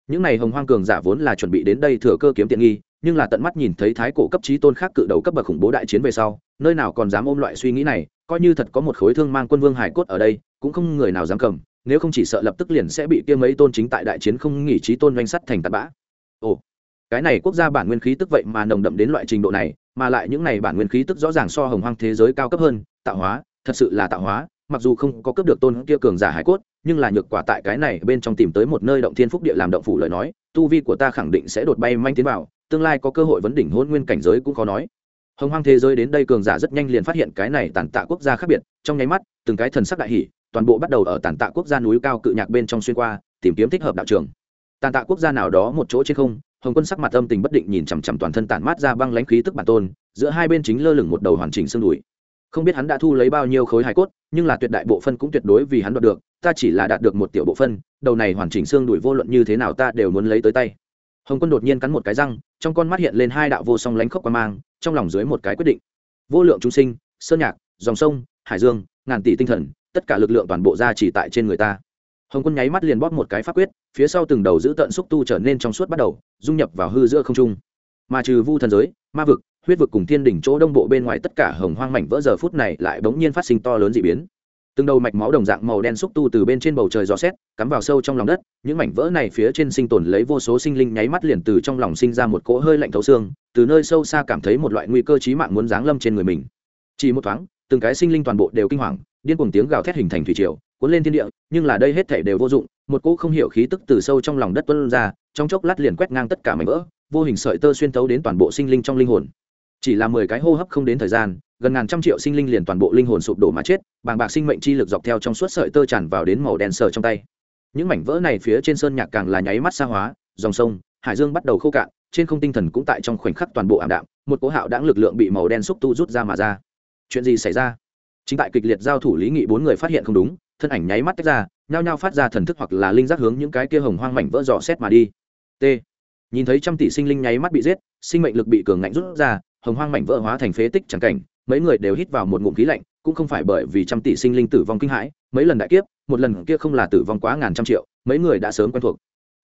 Những n à y hồng hoang cường giả vốn là chuẩn bị đến đây thừa cơ kiếm tiện nghi, nhưng là tận mắt nhìn thấy thái cổ cấp trí tôn khác cự đầu cấp bậc khủng bố đại chiến về sau, nơi nào còn dám ôm loại suy nghĩ này, coi như thật có một khối thương mang quân vương hải cốt ở đây cũng không người nào dám cầm, nếu không chỉ sợ lập tức liền sẽ bị kia mấy tôn chính tại đại chiến không nghỉ trí tôn doanh sắt thành tạt bã. Ồ, cái này quốc gia bản nguyên khí tức vậy mà nồng đậm đến loại trình độ này, mà lại những này bản nguyên khí tức rõ ràng so hồng hoang thế giới cao cấp hơn, tạo hóa, thật sự là tạo hóa, mặc dù không có cấp được tôn kia cường giả hải cốt, nhưng là nhược quả tại cái này bên trong tìm tới một nơi động thiên phúc địa làm động phủ lời nói, tu vi của ta khẳng định sẽ đột bay manh tiến vào, tương lai có cơ hội vấn đỉnh hôn nguyên cảnh giới cũng khó nói. Hồng hoang thế giới đến đây cường giả rất nhanh liền phát hiện cái này tàn tạ quốc gia khác biệt, trong nháy mắt, từng cái thần sắc đại hỷ toàn bộ bắt đầu ở tàn tạ quốc gia núi cao cự nhạc bên trong xuyên qua, tìm kiếm thích hợp đạo trường. Tàn tạ quốc gia nào đó một chỗ trên không, hồng quân sắc mặt âm tình bất định nhìn chằm chằm toàn thân tản mát ra băng lãnh khí tức bản tôn, giữa hai bên chính lơ lửng một đầu hoàn chỉnh xương đùi. Không biết hắn đã thu lấy bao nhiêu khối hải cốt, nhưng là tuyệt đại bộ phân cũng tuyệt đối vì hắn đoạt được, ta chỉ là đạt được một tiểu bộ phân, đầu này hoàn chỉnh xương đùi vô luận như thế nào ta đều muốn lấy tới tay. Hồng quân đột nhiên cắn một cái răng, trong con mắt hiện lên hai đạo vô song lánh khốc qua mang, trong lòng dưới một cái quyết định. Vô lượng chúng sinh, sơn nhạc, dòng sông, hải dương, ngàn tỷ tinh thần tất cả lực lượng toàn bộ ra chỉ tại trên người ta. Hồng quân nháy mắt liền bóp một cái pháp quyết, phía sau từng đầu giữ tận xúc tu trở nên trong suốt bắt đầu, dung nhập vào hư giữa không trung. Mà trừ vu thần giới, ma vực, huyết vực cùng thiên đỉnh chỗ đông bộ bên ngoài tất cả hồng hoang mảnh vỡ giờ phút này lại bỗng nhiên phát sinh to lớn d ị biến. Từng đầu mạch máu đồng dạng màu đen xúc tu từ bên trên bầu trời gió xét, cắm vào sâu trong lòng đất, những mảnh vỡ này phía trên sinh tồn lấy vô số sinh linh nháy mắt liền từ trong lòng sinh ra một cỗ hơi lạnh thấu xương, từ nơi sâu xa cảm thấy một loại nguy cơ trí mạng muốn giáng lâm trên người mình. Chỉ một thoáng từng cái sinh linh toàn bộ đều kinh hoàng, điên cuồng tiếng gào thét hình thành thủy triều, cuốn lên thiên địa, nhưng là đây hết thể đều vô dụng, một cỗ không hiểu khí tức từ sâu trong lòng đất tuôn ra, trong chốc lát liền quét ngang tất cả mảnh vỡ, vô hình sợi tơ xuyên thấu đến toàn bộ sinh linh trong linh hồn. Chỉ là mười cái hô hấp không đến thời gian, gần ngàn trăm triệu sinh linh liền toàn bộ linh hồn sụp đổ mà chết, bàng bạc sinh mệnh chi lực dọc theo trong suốt sợi tơ tràn vào đến màu đen sờ trong tay. Những mảnh vỡ này phía trên sơn nhạc càng là nháy mắt xa hóa, dòng sông, hải dương bắt đầu khô cạn, trên không tinh thần cũng tại trong khoảnh khắc toàn bộ ảm đạm, một cố hạo đãng lực lượng bị màu đen xúc tu rút ra mà ra chuyện gì xảy ra? Chính tại kịch liệt giao thủ lý nghị bốn người phát hiện không đúng, thân ảnh nháy mắt tách ra, nhao nhao phát ra thần thức hoặc là linh giác hướng những cái kia hồng hoang mảnh vỡ dò xét mà đi. T. Nhìn thấy trăm tỷ sinh linh nháy mắt bị giết, sinh mệnh lực bị cường ngạnh rút ra, hồng hoang mảnh vỡ hóa thành phế tích chẳng cảnh, mấy người đều hít vào một ngụm khí lạnh, cũng không phải bởi vì trăm tỷ sinh linh tử vong kinh hãi, mấy lần đại kiếp, một lần kia không là tử vong quá ngàn trăm triệu, mấy người đã sớm quen thuộc.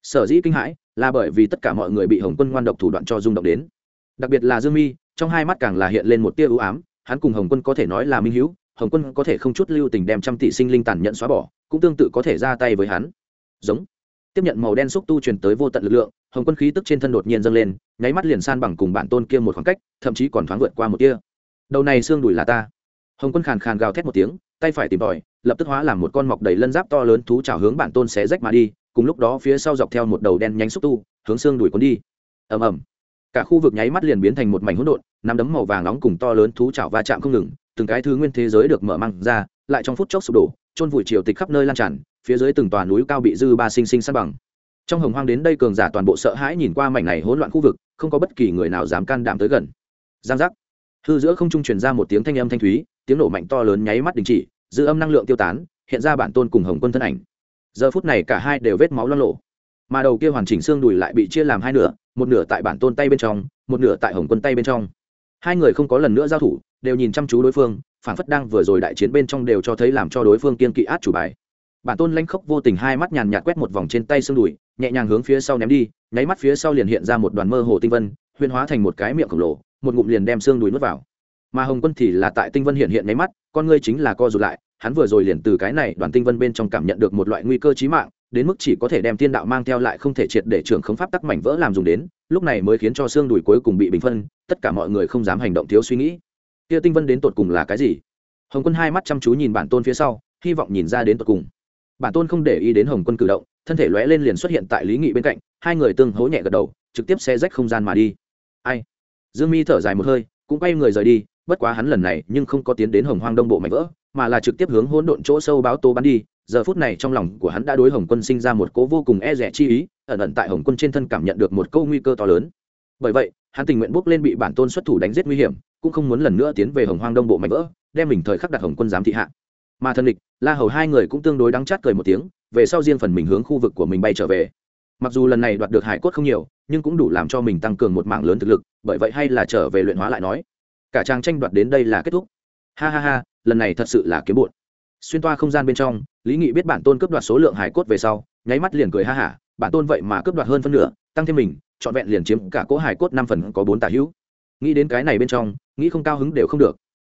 Sở dĩ kinh hãi là bởi vì tất cả mọi người bị hồng quân ngoan độc thủ đoạn cho rung động đến. Đặc biệt là dương mi, trong hai mắt càng là hiện lên một tia ưu ám hắn cùng hồng quân có thể nói là minh hữu, hồng quân có thể không chút lưu tình đem trăm tỷ sinh linh tàn nhận xóa bỏ, cũng tương tự có thể ra tay với hắn. Giống. Tiếp nhận màu đen xúc tu truyền tới vô tận lực lượng, hồng quân khí tức trên thân đột nhiên dâng lên, nháy mắt liền san bằng cùng bản tôn kia một khoảng cách, thậm chí còn thoáng vượt qua một tia. Đầu này xương đùi là ta. Hồng quân khàn khàn gào thét một tiếng, tay phải tìm tòi, lập tức hóa làm một con mọc đầy lân giáp to lớn thú trào hướng bản tôn xé rách mà đi, cùng lúc đó phía sau dọc theo một đầu đen nhánh xúc tu, hướng xương đùi cuốn đi. Ầm ầm cả khu vực nháy mắt liền biến thành một mảnh hỗn độn, nắm đấm màu vàng nóng cùng to lớn thú chảo va chạm không ngừng, từng cái thứ nguyên thế giới được mở mang ra, lại trong phút chốc sụp đổ trôn vùi triều tịch khắp nơi lan tràn, phía dưới từng tòa núi cao bị dư ba sinh sinh san bằng. Trong hồng hoang đến đây cường giả toàn bộ sợ hãi nhìn qua mảnh này hỗn loạn khu vực, không có bất kỳ người nào dám can đảm tới gần. Giang giác. Hư giữa không trung truyền ra một tiếng thanh âm thanh thúy, tiếng nổ mạnh to lớn nháy mắt đình chỉ, dư âm năng lượng tiêu tán, hiện ra bản tôn cùng hồng quân thân ảnh. Giờ phút này cả hai đều vết máu lo lộ mà đầu kia hoàn chỉnh xương đùi lại bị chia làm hai nửa một nửa tại bản tôn tay bên trong, một nửa tại hồng quân tay bên trong. Hai người không có lần nữa giao thủ, đều nhìn chăm chú đối phương phản phất đang vừa rồi đại chiến bên trong đều cho thấy làm cho đối phương kiên kỵ át chủ bài. Bản tôn lanh khốc vô tình hai mắt nhàn nhạt quét một vòng trên tay xương đùi, nhẹ nhàng hướng phía sau ném đi, nháy mắt phía sau liền hiện ra một đoàn mơ hồ tinh vân huyên hóa thành một cái miệng khổng lồ, một ngụm liền đem xương đùi nuốt vào. Mà hồng quân thì là tại tinh vân hiện hiện nháy mắt, con ngươi chính là co rụt lại, hắn vừa rồi liền từ cái này đoàn tinh vân bên trong cảm nhận được một loại nguy cơ chí mạng đến mức chỉ có thể đem tiên đạo mang theo lại không thể triệt để trưởng khống pháp tắc mảnh vỡ làm dùng đến, lúc này mới khiến cho xương đùi cuối cùng bị bình phân, tất cả mọi người không dám hành động thiếu suy nghĩ. Kia tinh vân đến tột cùng là cái gì? Hồng quân hai mắt chăm chú nhìn bản tôn phía sau, hy vọng nhìn ra đến tột cùng. Bản tôn không để ý đến hồng quân cử động, thân thể lóe lên liền xuất hiện tại lý nghị bên cạnh, hai người tương hố nhẹ gật đầu, trực tiếp xe rách không gian mà đi. Ai? Dương mi thở dài một hơi, cũng quay người rời đi, bất quá hắn lần này nhưng không có tiến đến hồng hoang đông bộ mảnh vỡ, mà là trực tiếp hướng hỗn độn chỗ sâu báo tố bắn đi giờ phút này trong lòng của hắn đã đối hồng quân sinh ra một cố vô cùng e rẻ chi ý, ẩn ẩn tại hồng quân trên thân cảm nhận được một câu nguy cơ to lớn. Bởi vậy, hắn tình nguyện bước lên bị bản tôn xuất thủ đánh giết nguy hiểm, cũng không muốn lần nữa tiến về hồng hoang đông bộ mạnh vỡ, đem mình thời khắc đặt hồng quân giám thị hạ. Mà thần địch, la hầu hai người cũng tương đối đắng chát cười một tiếng, về sau riêng phần mình hướng khu vực của mình bay trở về. Mặc dù lần này đoạt được hải cốt không nhiều, nhưng cũng đủ làm cho mình tăng cường một mạng lớn thực lực, bởi vậy hay là trở về luyện hóa lại nói. Cả trang tranh đoạt đến đây là kết thúc. Ha ha ha, lần này thật sự là kiếm bụn xuyên toa không gian bên trong, lý nghị biết bản tôn cướp đoạt số lượng hải cốt về sau, nháy mắt liền cười ha hả, bản tôn vậy mà cướp đoạt hơn phân nửa, tăng thêm mình, trọn vẹn liền chiếm cả cỗ hải cốt năm phần có bốn tả hữu. Nghĩ đến cái này bên trong, nghĩ không cao hứng đều không được.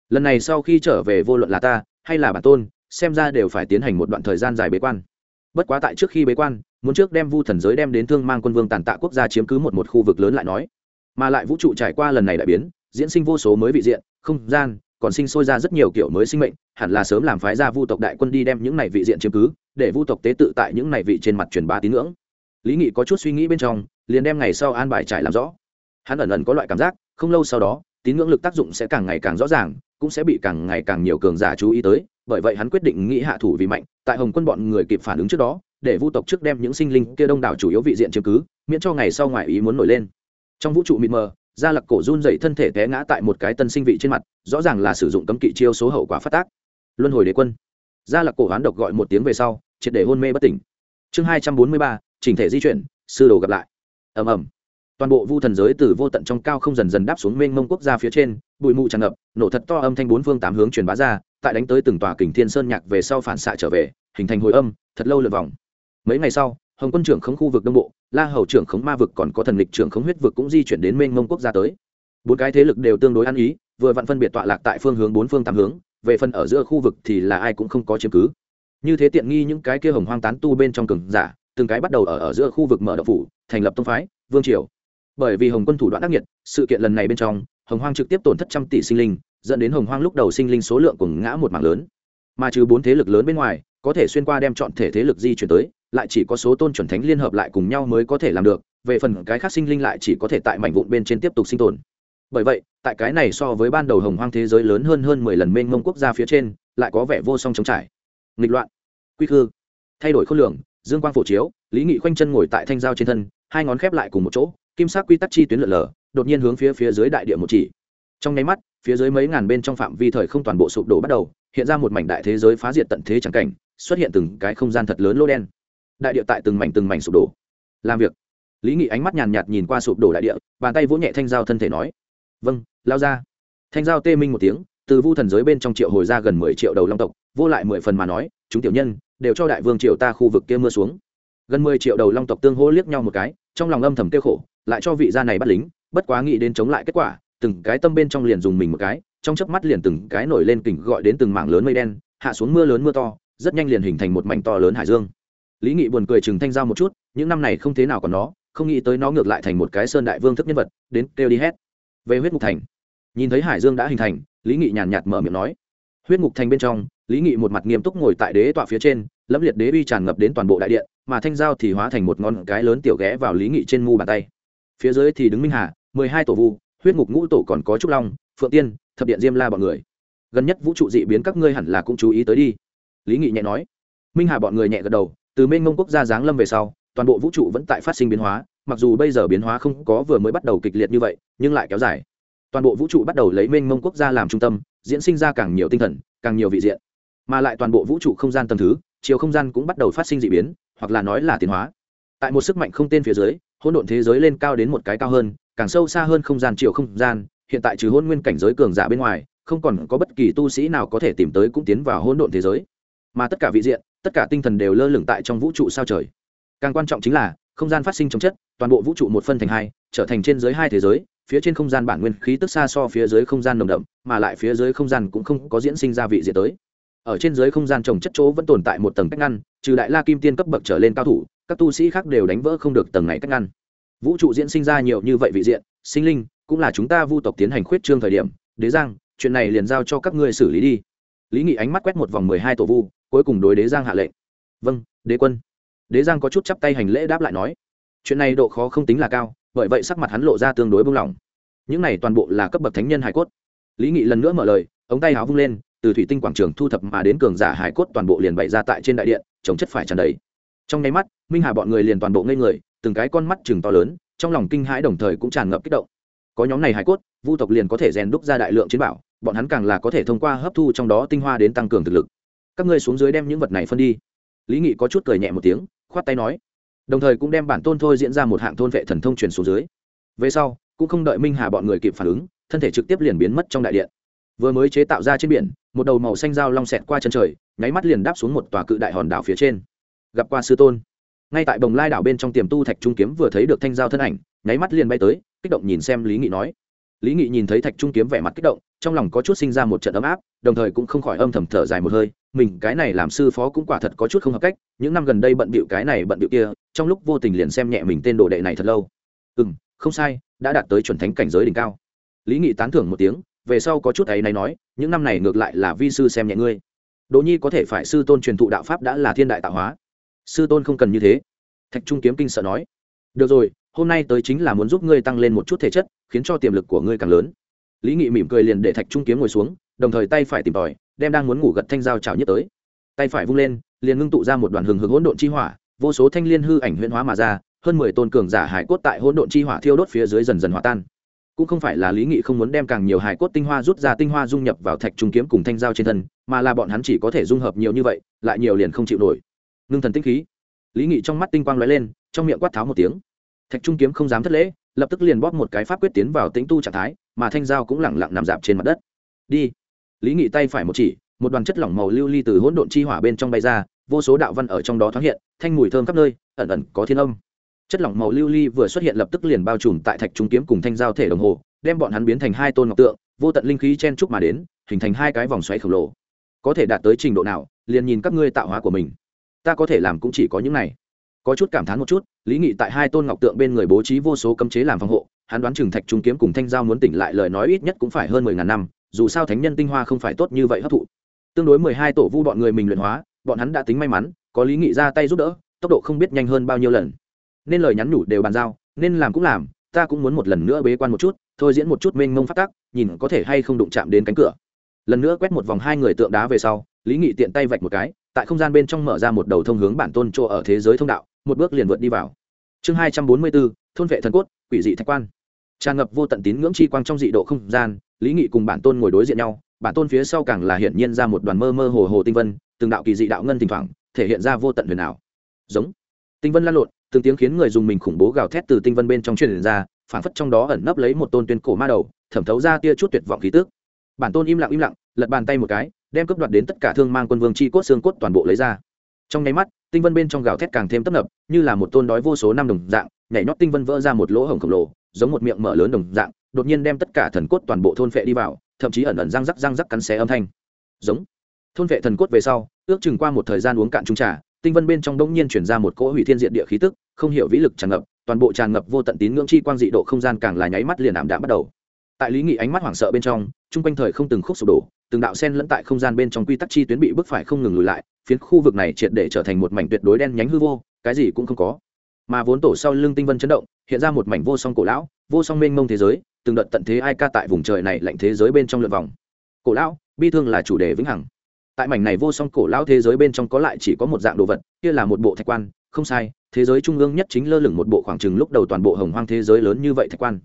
Lần này sau khi trở về vô luận là ta, hay là bản tôn, xem ra đều phải tiến hành một đoạn thời gian dài bế quan. Bất quá tại trước khi bế quan, muốn trước đem vu thần giới đem đến thương mang quân vương tàn tạ quốc gia chiếm cứ một một khu vực lớn lại nói. Mà lại vũ trụ trải qua lần này đại biến, diễn sinh vô số mới vị diện, không gian còn sinh sôi ra rất nhiều kiểu mới sinh mệnh, hẳn là sớm làm phái ra vu tộc đại quân đi đem những này vị diện chiếm cứ, để vu tộc tế tự tại những này vị trên mặt truyền bá tín ngưỡng. Lý nghị có chút suy nghĩ bên trong, liền đem ngày sau an bài trải làm rõ. Hắn ẩn ẩn có loại cảm giác, không lâu sau đó, tín ngưỡng lực tác dụng sẽ càng ngày càng rõ ràng, cũng sẽ bị càng ngày càng nhiều cường giả chú ý tới, bởi vậy hắn quyết định nghĩ hạ thủ vì mạnh, tại hồng quân bọn người kịp phản ứng trước đó, để vu tộc trước đem những sinh linh kia đông đảo chủ yếu vị diện chiếm cứ, miễn cho ngày sau ngoại ý muốn nổi lên. Trong vũ trụ mịt mờ gia lặc cổ run dậy thân thể té ngã tại một cái tân sinh vị trên mặt, rõ ràng là sử dụng cấm kỵ chiêu số hậu quả phát tác. Luân hồi đế quân. Gia lặc cổ hoán độc gọi một tiếng về sau, triệt để hôn mê bất tỉnh. Chương hai trăm bốn mươi ba chỉnh thể di chuyển, sư đồ gặp lại. Ầm ầm. Toàn bộ vu thần giới từ vô tận trong cao không dần dần đáp xuống mênh mông quốc gia phía trên, bụi mù tràn ngập, nổ thật to âm thanh bốn phương tám hướng truyền bá ra, tại đánh tới từng tòa kình thiên sơn nhạc về sau phản xạ trở về, hình thành hồi âm, thật lâu lượt vòng. Mấy ngày sau hồng quân trưởng khống khu vực đông bộ, la hầu trưởng khống ma vực còn có thần lịch trưởng khống huyết vực cũng di chuyển đến mênh mông quốc gia tới. Bốn cái thế lực đều tương đối ăn ý, vừa vặn phân biệt tọa lạc tại phương hướng bốn phương tám hướng, về phần ở giữa khu vực thì là ai cũng không có chiếm cứ. Như thế tiện nghi những cái kia hồng hoang tán tu bên trong cường giả, từng cái bắt đầu ở ở giữa khu vực mở độc phủ, thành lập tông phái, vương triều. Bởi vì hồng quân thủ đoạn đắc nghiệt, sự kiện lần này bên trong, hồng hoang trực tiếp tổn thất trăm tỷ sinh linh, dẫn đến hồng hoang lúc đầu sinh linh số lượng cùng ngã một mảng lớn. Mà trừ bốn thế lực lớn bên ngoài, có thể xuyên qua đem chọn thể thế lực di chuyển tới lại chỉ có số tôn chuẩn thánh liên hợp lại cùng nhau mới có thể làm được, về phần cái khác sinh linh lại chỉ có thể tại mảnh vụn bên trên tiếp tục sinh tồn. Bởi vậy, tại cái này so với ban đầu hồng hoang thế giới lớn hơn hơn mười lần mênh mông quốc gia phía trên, lại có vẻ vô song chống trải. Nghịch loạn, quy khư, thay đổi khối lượng dương quang phổ chiếu, lý nghị khoanh chân ngồi tại thanh giao trên thân, hai ngón khép lại cùng một chỗ, kim sắc quy tắc chi tuyến lượn lờ đột nhiên hướng phía phía dưới đại địa một chỉ. Trong nháy mắt, phía dưới mấy ngàn bên trong phạm vi thời không toàn bộ sụp đổ bắt đầu, hiện ra một mảnh đại thế giới phá diệt tận thế chẳng cảnh, xuất hiện từng cái không gian thật lớn lô đen đại địa tại từng mảnh từng mảnh sụp đổ. Làm việc. Lý nghị ánh mắt nhàn nhạt nhìn qua sụp đổ đại địa, bàn tay vỗ nhẹ thanh giao thân thể nói vâng lao ra. Thanh giao tê minh một tiếng, từ vu thần giới bên trong triệu hồi ra gần mười triệu đầu long tộc, vô lại mười phần mà nói, chúng tiểu nhân đều cho đại vương triều ta khu vực kia mưa xuống. Gần mười triệu đầu long tộc tương hỗ liếc nhau một cái, trong lòng âm thầm kêu khổ, lại cho vị gia này bắt lính, bất quá nghĩ đến chống lại kết quả, từng cái tâm bên trong liền dùng mình một cái, trong chớp mắt liền từng cái nổi lên kỉnh gọi đến từng mảng lớn mây đen, hạ xuống mưa lớn mưa to, rất nhanh liền hình thành một mảnh to lớn hải dương lý nghị buồn cười chừng thanh giao một chút, những năm này không thế nào còn nó, không nghĩ tới nó ngược lại thành một cái sơn đại vương thức nhân vật, đến kêu đi hét về huyết ngục thành. Nhìn thấy hải dương đã hình thành, lý nghị nhàn nhạt mở miệng nói. Huyết ngục thành bên trong, lý nghị một mặt nghiêm túc ngồi tại đế tọa phía trên, lẫm liệt đế uy tràn ngập đến toàn bộ đại điện, mà thanh giao thì hóa thành một ngón cái lớn tiểu ghé vào lý nghị trên mu bàn tay. Phía dưới thì đứng minh hà, mười hai tổ vu, huyết ngục ngũ tổ còn có trúc long, phượng tiên, thập điện diêm la bọn người. Gần nhất vũ trụ dị biến các ngươi hẳn là cũng chú ý tới đi. Lý nghị nhẹ nói. Minh hà bọn người nhẹ gật đầu từ mênh mông quốc gia giáng lâm về sau, toàn bộ vũ trụ vẫn tại phát sinh biến hóa, mặc dù bây giờ biến hóa không có vừa mới bắt đầu kịch liệt như vậy, nhưng lại kéo dài. Toàn bộ vũ trụ bắt đầu lấy mênh mông quốc gia làm trung tâm, diễn sinh ra càng nhiều tinh thần, càng nhiều vị diện. Mà lại toàn bộ vũ trụ không gian tầm thứ, chiều không gian cũng bắt đầu phát sinh d ị biến, hoặc là nói là tiến hóa. Tại một sức mạnh không tên phía dưới, hỗn độn thế giới lên cao đến một cái cao hơn, càng sâu xa hơn không gian chiều không gian, hiện tại trừ hôn nguyên cảnh giới cường giả bên ngoài, không còn có bất kỳ tu sĩ nào có thể tìm tới cũng tiến vào hỗn độn thế giới. Mà tất cả vị diện tất cả tinh thần đều lơ lửng tại trong vũ trụ sao trời. Càng quan trọng chính là, không gian phát sinh chống chất, toàn bộ vũ trụ một phân thành hai, trở thành trên dưới hai thế giới, phía trên không gian bản nguyên khí tức xa so phía dưới không gian nồng đậm, mà lại phía dưới không gian cũng không có diễn sinh ra vị diện tới. Ở trên dưới không gian trồng chất chỗ vẫn tồn tại một tầng cách ngăn, trừ đại la kim tiên cấp bậc trở lên cao thủ, các tu sĩ khác đều đánh vỡ không được tầng này cách ngăn. Vũ trụ diễn sinh ra nhiều như vậy vị diện, sinh linh, cũng là chúng ta vu tộc tiến hành khuyết trương thời điểm. Đế giang, chuyện này liền giao cho các ngươi xử lý đi. Lý nghị ánh mắt quét một vòng mười hai tổ vu cuối cùng đối đế giang hạ lệnh. Vâng đế quân. Đế giang có chút chắp tay hành lễ đáp lại nói, chuyện này độ khó không tính là cao, bởi vậy sắc mặt hắn lộ ra tương đối buông lỏng. Những này toàn bộ là cấp bậc thánh nhân hải cốt. Lý nghị lần nữa mở lời, ống tay áo vung lên, từ thủy tinh quảng trường thu thập mà đến cường giả hải cốt toàn bộ liền bày ra tại trên đại điện, chống chất phải tràn đầy. Trong nháy mắt, minh hà bọn người liền toàn bộ ngây người, từng cái con mắt chừng to lớn, trong lòng kinh hãi đồng thời cũng tràn ngập kích động. Có nhóm này hải cốt, vu tộc liền có thể rèn đúc ra đại lượng chiến bảo, bọn hắn càng là có thể thông qua hấp thu trong đó tinh hoa đến tăng cường thực lực các ngươi xuống dưới đem những vật này phân đi. Lý nghị có chút cười nhẹ một tiếng, khoát tay nói. Đồng thời cũng đem bản tôn thôi diễn ra một hạng thôn vệ thần thông truyền xuống dưới. Về sau, cũng không đợi minh hà bọn người kịp phản ứng, thân thể trực tiếp liền biến mất trong đại điện. Vừa mới chế tạo ra trên biển, một đầu màu xanh dao long xẹt qua chân trời, nháy mắt liền đáp xuống một tòa cự đại hòn đảo phía trên. Gặp qua sư tôn. Ngay tại bồng lai đảo bên trong tiềm tu thạch trung kiếm vừa thấy được thanh giao thân ảnh, nháy mắt liền bay tới, kích động nhìn xem lý nghị nói lý nghị nhìn thấy thạch trung kiếm vẻ mặt kích động, trong lòng có chút sinh ra một trận ấm áp, đồng thời cũng không khỏi âm thầm thở dài một hơi, mình, cái này làm sư phó cũng quả thật có chút không hợp cách, những năm gần đây bận bịu cái này bận bịu kia, trong lúc vô tình liền xem nhẹ mình tên đồ đệ này thật lâu. Ừ m không sai, đã đạt tới chuẩn thánh cảnh giới đỉnh cao. Lý nghị tán thưởng một tiếng, về sau có chút ấy này nói, những năm này ngược lại là vi sư xem nhẹ ngươi. Đỗ nhi có thể phải sư tôn truyền thụ đạo pháp đã là thiên đại tạo hóa. Sư tôn không cần như thế. Thạch trung kiếm kinh sợ nói. Được rồi hôm nay tới chính là muốn giúp ngươi tăng lên một chút thể chất, khiến cho tiềm lực của ngươi càng lớn. Lý nghị mỉm cười liền để thạch trung kiếm ngồi xuống, đồng thời tay phải tìm tòi, đem đang muốn ngủ gật thanh dao chảo nhất tới. Tay phải vung lên, liền ngưng tụ ra một đoàn hừng hực hỗn độn chi hỏa, vô số thanh liên hư ảnh huyễn hóa mà ra, hơn mười tôn cường giả hải cốt tại hỗn độn chi hỏa thiêu đốt phía dưới dần dần hòa tan. Cũng không phải là lý nghị không muốn đem càng nhiều hải cốt tinh hoa rút ra tinh hoa dung nhập vào thạch trung kiếm cùng thanh dao trên thân, mà là bọn hắn chỉ có thể dung hợp nhiều như vậy, lại nhiều liền không chịu nổi. Ngưng thần tinh khí. Lý nghị trong mắt tinh quang lóe lên, trong miệng quát tháo một tiếng thạch trung kiếm không dám thất lễ, lập tức liền bóp một cái pháp quyết tiến vào tĩnh tu trạng thái, mà thanh dao cũng lẳng lặng nằm dạp trên mặt đất. Đi. Lý nghị tay phải một chỉ, một đoàn chất lỏng màu lưu ly từ hỗn độn chi hỏa bên trong bay ra, vô số đạo văn ở trong đó thoáng hiện, thanh mùi thơm khắp nơi, ẩn ẩn có thiên âm. Chất lỏng màu lưu ly vừa xuất hiện lập tức liền bao trùm tại thạch trung kiếm cùng thanh giao thể đồng hồ, đem bọn hắn biến thành hai tôn ngọc tượng, vô tận linh khí chen trúc mà đến, hình thành hai cái vòng xoáy khổng lồ. Có thể đạt tới trình độ nào, liền nhìn các ngươi tạo hóa của mình. Ta có thể làm cũng chỉ có những này có chút cảm thán một chút, lý nghị tại hai tôn ngọc tượng bên người bố trí vô số cấm chế làm phòng hộ, hắn đoán trừng thạch trung kiếm cùng thanh giao muốn tỉnh lại lời nói ít nhất cũng phải hơn mười ngàn năm, dù sao thánh nhân tinh hoa không phải tốt như vậy hấp thụ. Tương đối mười hai tổ vu bọn người mình luyện hóa, bọn hắn đã tính may mắn, có lý nghị ra tay giúp đỡ, tốc độ không biết nhanh hơn bao nhiêu lần. Nên lời nhắn nhủ đều bàn giao, nên làm cũng làm, ta cũng muốn một lần nữa bế quan một chút, thôi diễn một chút mênh mông phát tác nhìn có thể hay không đụng chạm đến cánh cửa. Lần nữa quét một vòng hai người tượng đá về sau, lý nghị tiện tay vạch một cái, tại không gian bên trong mở ra một đầu thông hướng bản tôn chỗ ở thế giới thông đạo một bước liền vượt đi vào. Chương hai trăm bốn mươi bốn, thôn vệ thần cốt, quỷ dị thạch quan. Tràn ngập vô tận tín ngưỡng chi quang trong dị độ không gian, lý nghị cùng bản tôn ngồi đối diện nhau, bản tôn phía sau càng là hiển nhiên ra một đoàn mơ mơ hồ hồ tinh vân, từng đạo kỳ dị đạo ngân thỉnh thoảng, thể hiện ra vô tận huyền ảo. Giống. Tinh vân lan lộn, từng tiếng khiến người dùng mình khủng bố gào thét từ tinh vân bên trong truyền ra phản phất trong đó ẩn nấp lấy một tôn tuyên cổ ma đầu, thẩm thấu ra tia chút tuyệt vọng khí tước bản tôn im lặng im lặng, lật bàn tay một cái, đem cướp đoạt đến tất cả thương mang quân vương chi cốt xương cốt toàn bộ lấy ra. Trong nháy mắt tinh vân bên trong gào thét càng thêm tấp nập, như là một tôn đói vô số năm đồng dạng, nhảy nhót tinh vân vỡ ra một lỗ hổng khổng lồ, giống một miệng mở lớn đồng dạng, đột nhiên đem tất cả thần cốt toàn bộ thôn phệ đi vào, thậm chí ẩn ẩn răng rắc răng rắc cắn xé âm thanh. Giống. Thôn phệ thần cốt về sau, ước chừng qua một thời gian uống cạn trung trà, tinh vân bên trong đông nhiên chuyển ra một cỗ hủy thiên diện địa khí tức, không hiểu vĩ lực tràn ngập, toàn bộ tràn ngập vô tận tín ngưỡng chi quang dị độ không gian càng là nháy mắt liền ảm đạm bắt đầu. Tại lý nghị ánh mắt hoảng sợ bên trong, chung quanh thời không từng khúc sụp đổ từng đạo sen lẫn tại không gian bên trong quy tắc chi tuyến bị bức phải không ngừng lùi lại, phiến khu vực này triệt để trở thành một mảnh tuyệt đối đen nhánh hư vô, cái gì cũng không có. Mà vốn tổ sau lưng tinh vân chấn động, hiện ra một mảnh vô song cổ lão, vô song mênh mông thế giới, từng đợt tận thế ai ca tại vùng trời này lạnh thế giới bên trong lượt vòng. Cổ lão, bi thương là chủ đề vĩnh hằng. Tại mảnh này vô song cổ lão thế giới bên trong có lại chỉ có một dạng đồ vật, kia là một bộ thạch quan, không sai, thế giới trung ương nhất chính lơ lửng một bộ khoảng trừng lúc đầu toàn bộ hồng hoang thế giới lớn như vậy thạch quan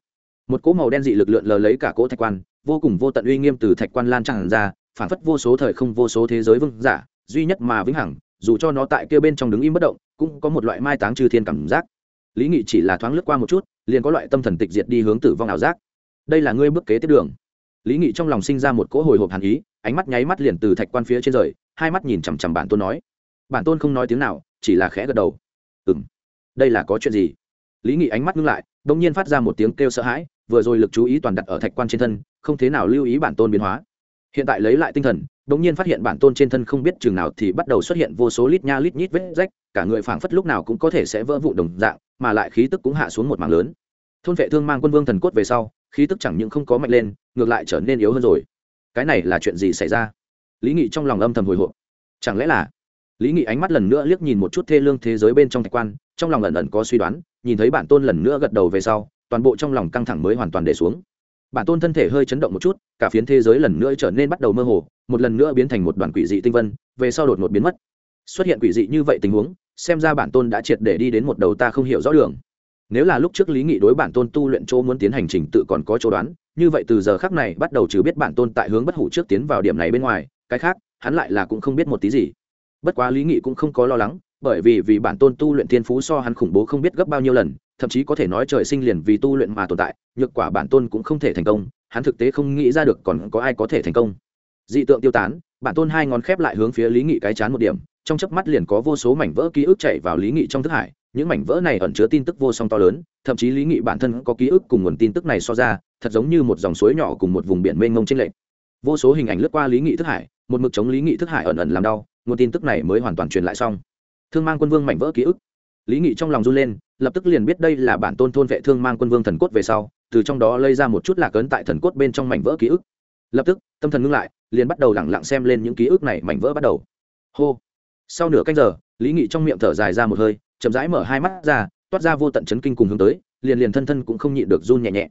một cỗ màu đen dị lực lượn lờ lấy cả cỗ thạch quan, vô cùng vô tận uy nghiêm từ thạch quan lan tràn ra, phản phất vô số thời không, vô số thế giới vương giả, duy nhất mà vĩnh hằng, dù cho nó tại kia bên trong đứng im bất động, cũng có một loại mai táng trừ thiên cảm giác. Lý nghị chỉ là thoáng lướt qua một chút, liền có loại tâm thần tịch diệt đi hướng tử vong ảo giác. Đây là ngươi bước kế tiếp đường. Lý nghị trong lòng sinh ra một cỗ hồi hộp hàn ý, ánh mắt nháy mắt liền từ thạch quan phía trên rời, hai mắt nhìn chằm chằm bản tôn nói. Bản tôn không nói tiếng nào, chỉ là khẽ gật đầu. Ừ m đây là có chuyện gì? Lý nghị ánh mắt ngưng lại đ ỗ n g nhiên phát ra một tiếng kêu sợ hãi vừa rồi lực chú ý toàn đặt ở thạch quan trên thân, không thế nào lưu ý bản tôn biến hóa. Hiện tại lấy lại tinh thần đ ỗ n g nhiên phát hiện bản tôn trên thân không biết chừng nào thì bắt đầu xuất hiện vô số lít nha lít nhít vết rách, cả người phảng phất lúc nào cũng có thể sẽ vỡ vụ đồng dạng, mà lại khí tức cũng hạ xuống một mảng lớn. Thôn vệ thương mang quân vương thần cốt về sau, khí tức chẳng những không có mạnh lên, ngược lại trở nên yếu hơn rồi. Cái này là chuyện gì xảy ra? Lý nghị trong lòng âm thầm hồi hộp. Chẳng lẽ là? Lý nghị ánh mắt lần nữa liếc nhìn một chút thê lương thế giới bên trong thạch quan, trong lòng ẩn ẩn có suy đoán, nhìn thấy bản tôn lần nữa gật đầu về sau toàn bộ trong lòng căng thẳng mới hoàn toàn để xuống. Bản tôn thân thể hơi chấn động một chút, cả phiến thế giới lần nữa trở nên bắt đầu mơ hồ, một lần nữa biến thành một đoàn quỷ dị tinh vân, về sau đột ngột biến mất. Xuất hiện quỷ dị như vậy tình huống, xem ra bản tôn đã triệt để đi đến một đầu ta không hiểu rõ đường. Nếu là lúc trước lý nghị đối bản tôn tu luyện chỗ muốn tiến hành trình tự còn có chỗ đoán, như vậy từ giờ khác này bắt đầu trừ biết bản tôn tại hướng bất hủ trước tiến vào điểm này bên ngoài, cái khác, hắn lại là cũng không biết một tí gì. Bất quá lý nghị cũng không có lo lắng, bởi vì vì bản tôn tu luyện thiên phú so hắn khủng bố không biết gấp bao nhiêu lần thậm chí có thể nói trời sinh liền vì tu luyện mà tồn tại, nhược quả bản tôn cũng không thể thành công, hắn thực tế không nghĩ ra được còn có ai có thể thành công. Dị tượng tiêu tán, bản tôn hai ngón khép lại hướng phía lý nghị cái chán một điểm, trong chớp mắt liền có vô số mảnh vỡ ký ức chạy vào lý nghị trong thức hải, những mảnh vỡ này ẩn chứa tin tức vô song to lớn, thậm chí lý nghị bản thân có ký ức cùng nguồn tin tức này so ra, thật giống như một dòng suối nhỏ cùng một vùng biển mênh mông trên lệch. Vô số hình ảnh lướt qua lý nghị thức hải, một mực chống lý nghị thức hải ẩn ẩn làm đau, nguồn tin tức này mới hoàn toàn truyền lại xong. Thương mang quân vương mảnh vỡ ký ức. Lý nghị trong lòng run lên lập tức liền biết đây là bản tôn thôn vệ thương mang quân vương thần cốt về sau, từ trong đó lây ra một chút lạc ấn tại thần cốt bên trong mảnh vỡ ký ức. Lập tức, tâm thần ngưng lại, liền bắt đầu lẳng lặng xem lên những ký ức này mảnh vỡ bắt đầu. Hô! Sau nửa canh giờ, lý nghị trong miệng thở dài ra một hơi, chậm rãi mở hai mắt ra, toát ra vô tận chấn kinh cùng hướng tới, liền liền thân thân cũng không nhịn được run nhẹ nhẹ.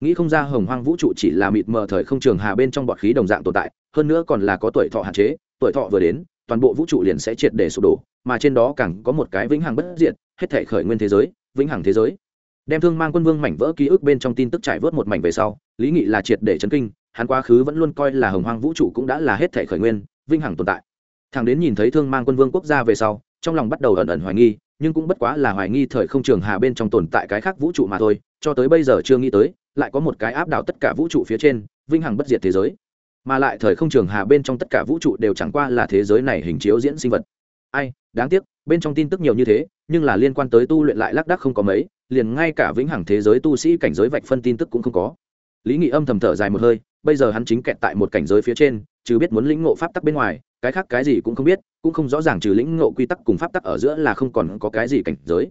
Nghĩ không ra hồng hoang vũ trụ chỉ là mịt mờ thời không trường hà bên trong bọt khí đồng dạng tồn tại, hơn nữa còn là có tuổi thọ hạn chế, tuổi thọ vừa đến, toàn bộ vũ trụ liền sẽ triệt để sụp đổ, mà trên đó càng có một cái vĩnh hằng bất diệt hết thể khởi nguyên thế giới, vĩnh hằng thế giới. Đem thương mang quân vương mảnh vỡ ký ức bên trong tin tức trải vớt một mảnh về sau, lý nghị là triệt để chấn kinh, hắn quá khứ vẫn luôn coi là hồng hoang vũ trụ cũng đã là hết thể khởi nguyên, vĩnh hằng tồn tại. Thằng đến nhìn thấy thương mang quân vương quốc gia về sau, trong lòng bắt đầu ẩn ẩn hoài nghi, nhưng cũng bất quá là hoài nghi thời không trường hà bên trong tồn tại cái khác vũ trụ mà thôi, cho tới bây giờ chưa nghĩ tới, lại có một cái áp đảo tất cả vũ trụ phía trên, vĩnh hằng bất diệt thế giới. Mà lại thời không trường hà bên trong tất cả vũ trụ đều chẳng qua là thế giới này hình chiếu diễn sinh vật ai, đáng tiếc, bên trong tin tức nhiều như thế, nhưng là liên quan tới tu luyện lại lác đác không có mấy, liền ngay cả vĩnh hằng thế giới tu sĩ cảnh giới vạch phân tin tức cũng không có. Lý nghị âm thầm thở dài một hơi, bây giờ hắn chính kẹt tại một cảnh giới phía trên, chứ biết muốn lĩnh ngộ pháp tắc bên ngoài, cái khác cái gì cũng không biết, cũng không rõ ràng trừ lĩnh ngộ quy tắc cùng pháp tắc ở giữa là không còn có cái gì cảnh giới.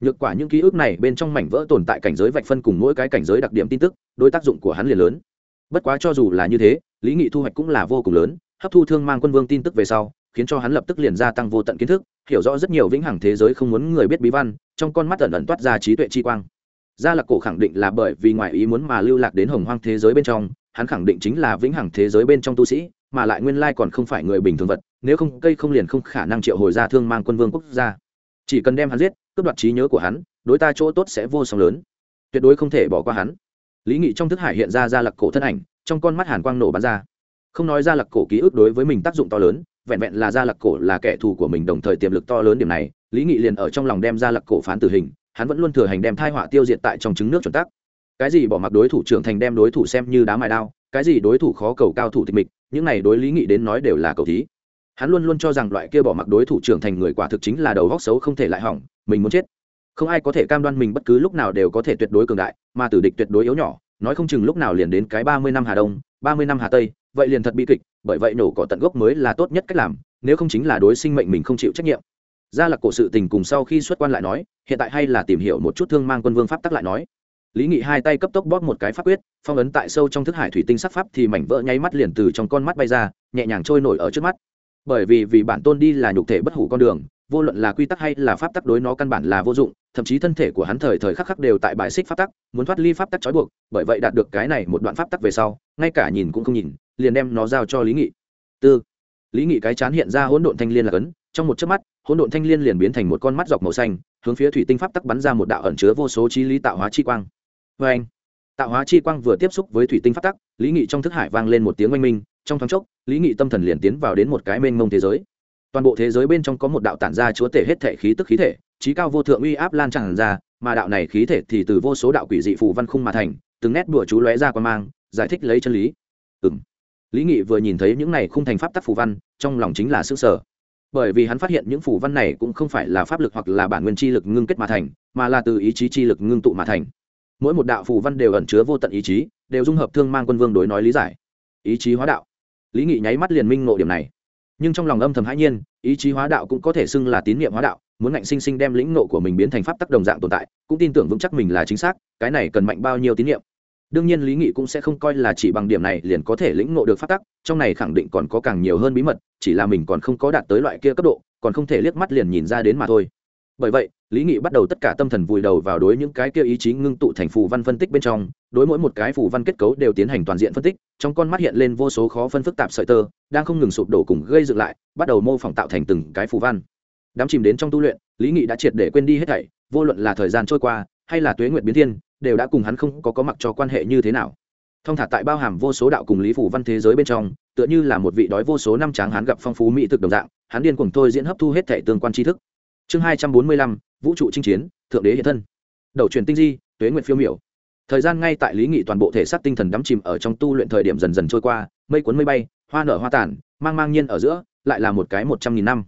Nhược quả những ký ức này bên trong mảnh vỡ tồn tại cảnh giới vạch phân cùng mỗi cái cảnh giới đặc điểm tin tức, đối tác dụng của hắn liền lớn. Bất quá cho dù là như thế, lý nghị thu hoạch cũng là vô cùng lớn, hấp thu thương mang quân vương tin tức về sau khiến cho hắn lập tức liền gia tăng vô tận kiến thức, hiểu rõ rất nhiều vĩnh hằng thế giới không muốn người biết bí văn, trong con mắt ẩn ẩn toát ra trí tuệ chi quang. Gia lạc cổ khẳng định là bởi vì ngoài ý muốn mà lưu lạc đến hồng hoang thế giới bên trong, hắn khẳng định chính là vĩnh hằng thế giới bên trong tu sĩ, mà lại nguyên lai còn không phải người bình thường vật, nếu không, cây không liền không khả năng triệu hồi ra thương mang quân vương quốc gia. Chỉ cần đem hắn giết, cướp đoạt trí nhớ của hắn, đối ta chỗ tốt sẽ vô song lớn. Tuyệt đối không thể bỏ qua hắn. Lý nghị trong thức hải hiện ra gia lạc cổ thân ảnh, trong con mắt hàn quang nổ bắn ra. Không nói gia lạc cổ ký ức đối với mình tác dụng to lớn vẹn vẹn là gia lạc cổ là kẻ thù của mình, đồng thời tiềm lực to lớn điểm này, lý nghị liền ở trong lòng đem gia lạc cổ phán tử hình, hắn vẫn luôn thừa hành đem thai họa tiêu diệt tại trong trứng nước chuẩn tắc. Cái gì bỏ mặc đối thủ trưởng thành đem đối thủ xem như đá mài đao, cái gì đối thủ khó cầu cao thủ tịch mịch, những này đối lý nghị đến nói đều là cầu thí. Hắn luôn luôn cho rằng loại kia bỏ mặc đối thủ trưởng thành người quả thực chính là đầu góc xấu không thể lại hỏng, mình muốn chết. Không ai có thể cam đoan mình bất cứ lúc nào đều có thể tuyệt đối cường đại, mà tử địch tuyệt đối yếu nhỏ, nói không chừng lúc nào liền đến cái ba mươi năm hà đông, ba mươi năm hà tây vậy liền thật bi kịch, bởi vậy nổ cỏ tận gốc mới là tốt nhất cách làm, nếu không chính là đối sinh mệnh mình không chịu trách nhiệm. Gia lạc cổ sự tình cùng sau khi xuất quan lại nói, hiện tại hay là tìm hiểu một chút thương mang quân vương pháp tắc lại nói. Lý nghị hai tay cấp tốc bóp một cái pháp quyết, phong ấn tại sâu trong thức hải thủy tinh sắc pháp thì mảnh vỡ nháy mắt liền từ trong con mắt bay ra, nhẹ nhàng trôi nổi ở trước mắt. Bởi vì vì bản tôn đi là nhục thể bất hủ con đường, vô luận là quy tắc hay là pháp tắc đối nó căn bản là vô dụng, thậm chí thân thể của hắn thời thời khắc khắc đều tại bài xích pháp tắc, muốn thoát ly pháp tắc trói buộc, bởi vậy đạt được cái này một đoạn pháp tắc về sau, ngay cả nhìn cũng không nhìn liền đem nó giao cho lý nghị. Tư. Lý nghị cái chán hiện ra hỗn độn thanh liên là cấn, trong một chớp mắt, hỗn độn thanh liên liền biến thành một con mắt dọc màu xanh, hướng phía thủy tinh pháp tắc bắn ra một đạo ẩn chứa vô số chi lý tạo hóa chi quang. Vê anh, tạo hóa chi quang vừa tiếp xúc với thủy tinh pháp tắc, lý nghị trong thức hải vang lên một tiếng oanh minh, trong thoáng chốc, lý nghị tâm thần liền tiến vào đến một cái mênh mông thế giới. Toàn bộ thế giới bên trong có một đạo tản ra chúa tể hết thể khí tức khí thể trí cao vô thượng uy áp lan tràn ra, mà đạo này khí thể thì từ vô số đạo quỷ dị phù văn khung mà thành, từng nét đùa chú lóe ra qua mang, giải thích lấy chân lý. Ừng lý nghị vừa nhìn thấy những này khung thành pháp tắc phù văn, trong lòng chính là s ư sở bởi vì hắn phát hiện những phù văn này cũng không phải là pháp lực hoặc là bản nguyên chi lực ngưng kết mà thành, mà là từ ý chí chi lực ngưng tụ mà thành. Mỗi một đạo phù văn đều ẩn chứa vô tận ý chí, đều dung hợp thương mang quân vương đối nói lý giải. Ý chí hóa đạo. Lý nghị nháy mắt liền minh ngộ điểm này. Nhưng trong lòng âm thầm hãi nhiên, ý chí hóa đạo cũng có thể xưng là tín nhiệm hóa đạo, muốn ngạnh sinh sinh đem lĩnh ngộ của mình biến thành pháp tắc đồng dạng tồn tại, cũng tin tưởng vững chắc mình là chính xác, cái này cần mạnh bao nhiêu tín nhiệm đương nhiên lý nghị cũng sẽ không coi là chỉ bằng điểm này liền có thể lĩnh ngộ được pháp tắc, trong này khẳng định còn có càng nhiều hơn bí mật, chỉ là mình còn không có đạt tới loại kia cấp độ, còn không thể liếc mắt liền nhìn ra đến mà thôi. Bởi vậy, lý nghị bắt đầu tất cả tâm thần vùi đầu vào đối những cái kia ý chí ngưng tụ thành phù văn phân tích bên trong, đối mỗi một cái phù văn kết cấu đều tiến hành toàn diện phân tích, trong con mắt hiện lên vô số khó phân phức tạp sợi tơ, đang không ngừng sụp đổ cùng gây dựng lại, bắt đầu mô phỏng tạo thành từng cái phù văn. Đám chìm đến trong tu luyện, lý nghị đã triệt để quên đi hết thảy, vô luận là thời gian trôi qua, hay là tuế nguyệt biến thiên đều đã cùng hắn không có có mặc cho quan hệ như thế nào. Thông thả tại bao hàm vô số đạo cùng lý phủ văn thế giới bên trong, tựa như là một vị đói vô số năm tráng hắn gặp phong phú mỹ thực đồng dạng, hắn điên cùng tôi diễn hấp thu hết thể tương quan tri thức. Chương hai trăm bốn mươi lăm, vũ trụ chinh chiến, thượng đế hiện thân. Đầu truyền tinh di, tuế nguyện phiêu miểu. Thời gian ngay tại lý nghị toàn bộ thể xác tinh thần đắm chìm ở trong tu luyện thời điểm dần dần trôi qua, mây cuốn mây bay, hoa nở hoa tản mang mang nhiên ở giữa, lại là một cái một trăm nghìn năm.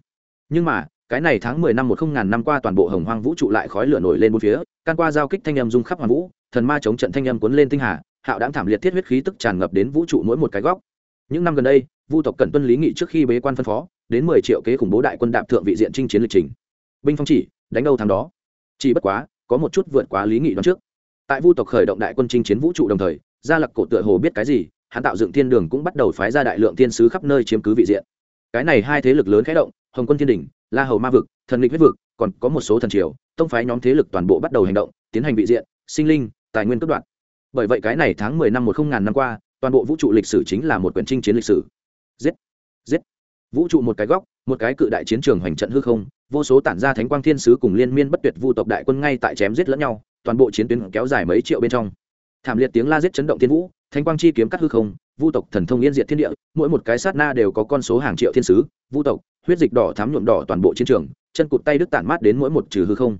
Nhưng mà cái này tháng mười năm một không ngàn năm qua toàn bộ hồng hoang vũ trụ lại khói lửa nổi lên bốn phía, can qua giao kích thanh âm rung khắp hoàng vũ, thần ma chống trận thanh âm cuốn lên tinh hà, hạo đáng thảm liệt thiết huyết khí tức tràn ngập đến vũ trụ mỗi một cái góc. Những năm gần đây, vu tộc cần tuân lý nghị trước khi bế quan phân phó, đến mười triệu kế khủng bố đại quân đạp thượng vị diện chinh chiến lịch trình. Binh phong chỉ, đánh đâu thắng đó. Chỉ bất quá, có một chút vượt quá lý nghị đoán trước. Tại vu tộc khởi động đại quân chinh chiến vũ trụ đồng thời, gia lặc cổ tựa hồ biết cái gì, hắn tạo dựng thiên đường cũng bắt đầu phái ra đại lượng thiên sứ khắp nơi chiếm cứ vị diện. Cái này hai thế lực lớn khẽ động, hồng quân thiên đình la hầu ma vực, thần lịch huyết vực, còn có một số thần triều, tông phái nhóm thế lực toàn bộ bắt đầu hành động, tiến hành vị diện, sinh linh, tài nguyên cấp đoạn bởi vậy cái này tháng mười năm một không ngàn năm qua, toàn bộ vũ trụ lịch sử chính là một quyển trinh chiến lịch sử. Giết! Giết! Vũ trụ một cái góc, một cái cự đại chiến trường hoành trận hư không, vô số tản ra thánh quang thiên sứ cùng liên miên bất tuyệt vu tộc đại quân ngay tại chém giết lẫn nhau, toàn bộ chiến tuyến kéo dài mấy triệu bên trong. Thảm liệt tiếng la giết chấn động thiên vũ, thánh quang chi kiếm cắt hư không, vu tộc thần thông yên diệt thiên địa, mỗi một cái sát na đều có con số hàng triệu thiên sứ, vu tộc huyết dịch đỏ thám nhuộm đỏ toàn bộ chiến trường, chân cụt tay đứt tản mát đến mỗi một trừ hư không.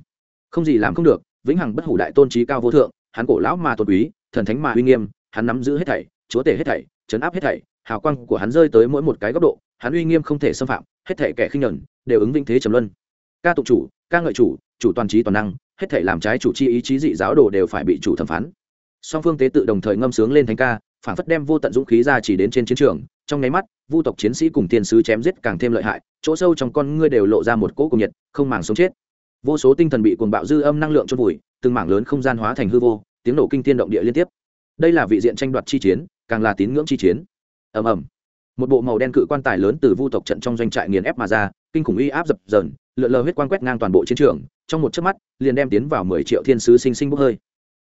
Không gì làm không được, vĩnh hằng bất hủ đại tôn trí cao vô thượng, hắn cổ lão mà tôn quý, thần thánh mà uy nghiêm, hắn nắm giữ hết thảy, chúa tể hết thảy chấn áp hết thảy, hào quang của hắn rơi tới mỗi một cái góc độ, hắn uy nghiêm không thể xâm phạm, hết thảy kẻ khinh nhẫn đều ứng vinh thế trầm luân. Ca tụng chủ, ca ngợi chủ chủ toàn trí toàn năng, hết thảy làm trái chủ chi ý chí dị giáo đồ đều phải bị chủ thẩm phán. Song phương tế tự đồng thời ngâm sướng lên thánh ca phản phất đem vô tận dũng khí ra chỉ đến trên chiến trường trong nháy mắt, vu tộc chiến sĩ cùng tiên sứ chém giết càng thêm lợi hại, chỗ sâu trong con ngươi đều lộ ra một cỗ cùng nhiệt, không màng sống chết. Vô số tinh thần bị cuồng bạo dư âm năng lượng chôn vùi, từng mảng lớn không gian hóa thành hư vô, tiếng nổ kinh thiên động địa liên tiếp. Đây là vị diện tranh đoạt chi chiến, càng là tín ngưỡng chi chiến. Ầm ầm. Một bộ màu đen cự quan tài lớn từ vu tộc trận trong doanh trại nghiền ép mà ra, kinh khủng uy áp dập dờn, lượn lờ huyết quang quét ngang toàn bộ chiến trường, trong một chớp mắt, liền đem tiến vào mười triệu thiên sứ sinh sinh bốc hơi.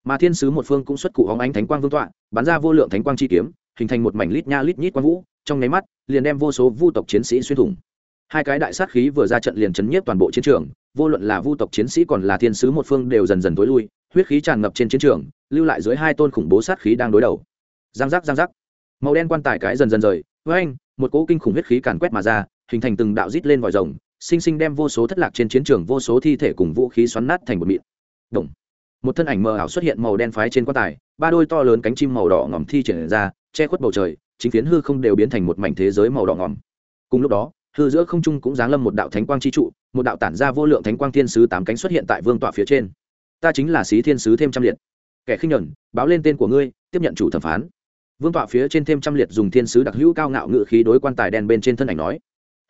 Mà thiên sứ một phương cũng xuất cụ hóng ánh thánh quang vương tọa, bắn ra vô lượng thánh quang chi kiếm hình thành một mảnh lít nha lít nhít quang vũ, trong nháy mắt, liền đem vô số vu tộc chiến sĩ xuyên thủng. Hai cái đại sát khí vừa ra trận liền chấn nhiếp toàn bộ chiến trường, vô luận là vu tộc chiến sĩ còn là thiên sứ một phương đều dần dần tối lui, huyết khí tràn ngập trên chiến trường, lưu lại dưới hai tôn khủng bố sát khí đang đối đầu. Giang giác giang giác. Màu đen quan tài cái dần dần rời với anh một cỗ kinh khủng huyết khí càn quét mà ra, hình thành từng đạo rít lên vòi rồng, sinh sinh đem vô số thất lạc trên chiến trường vô số thi thể cùng vũ khí xoắn nát thành một mịn. Động. một thân ảnh mờ ảo xuất hiện màu đen phái trên quan tài ba đôi to lớn cánh chim màu đỏ ngòm thi triển ra, che khuất bầu trời, chính phiến hư không đều biến thành một mảnh thế giới màu đỏ ngòm. Cùng lúc đó, hư giữa không trung cũng giáng lâm một đạo thánh quang chi trụ, một đạo tản ra vô lượng thánh quang thiên sứ tám cánh xuất hiện tại vương tọa phía trên. Ta chính là sĩ thiên sứ thêm trăm liệt. Kẻ khinh nhẫn báo lên tên của ngươi, tiếp nhận chủ thẩm phán. Vương tọa phía trên thêm trăm liệt dùng thiên sứ đặc hữu cao ngạo ngự khí đối quan tài đen bên trên thân ảnh nói.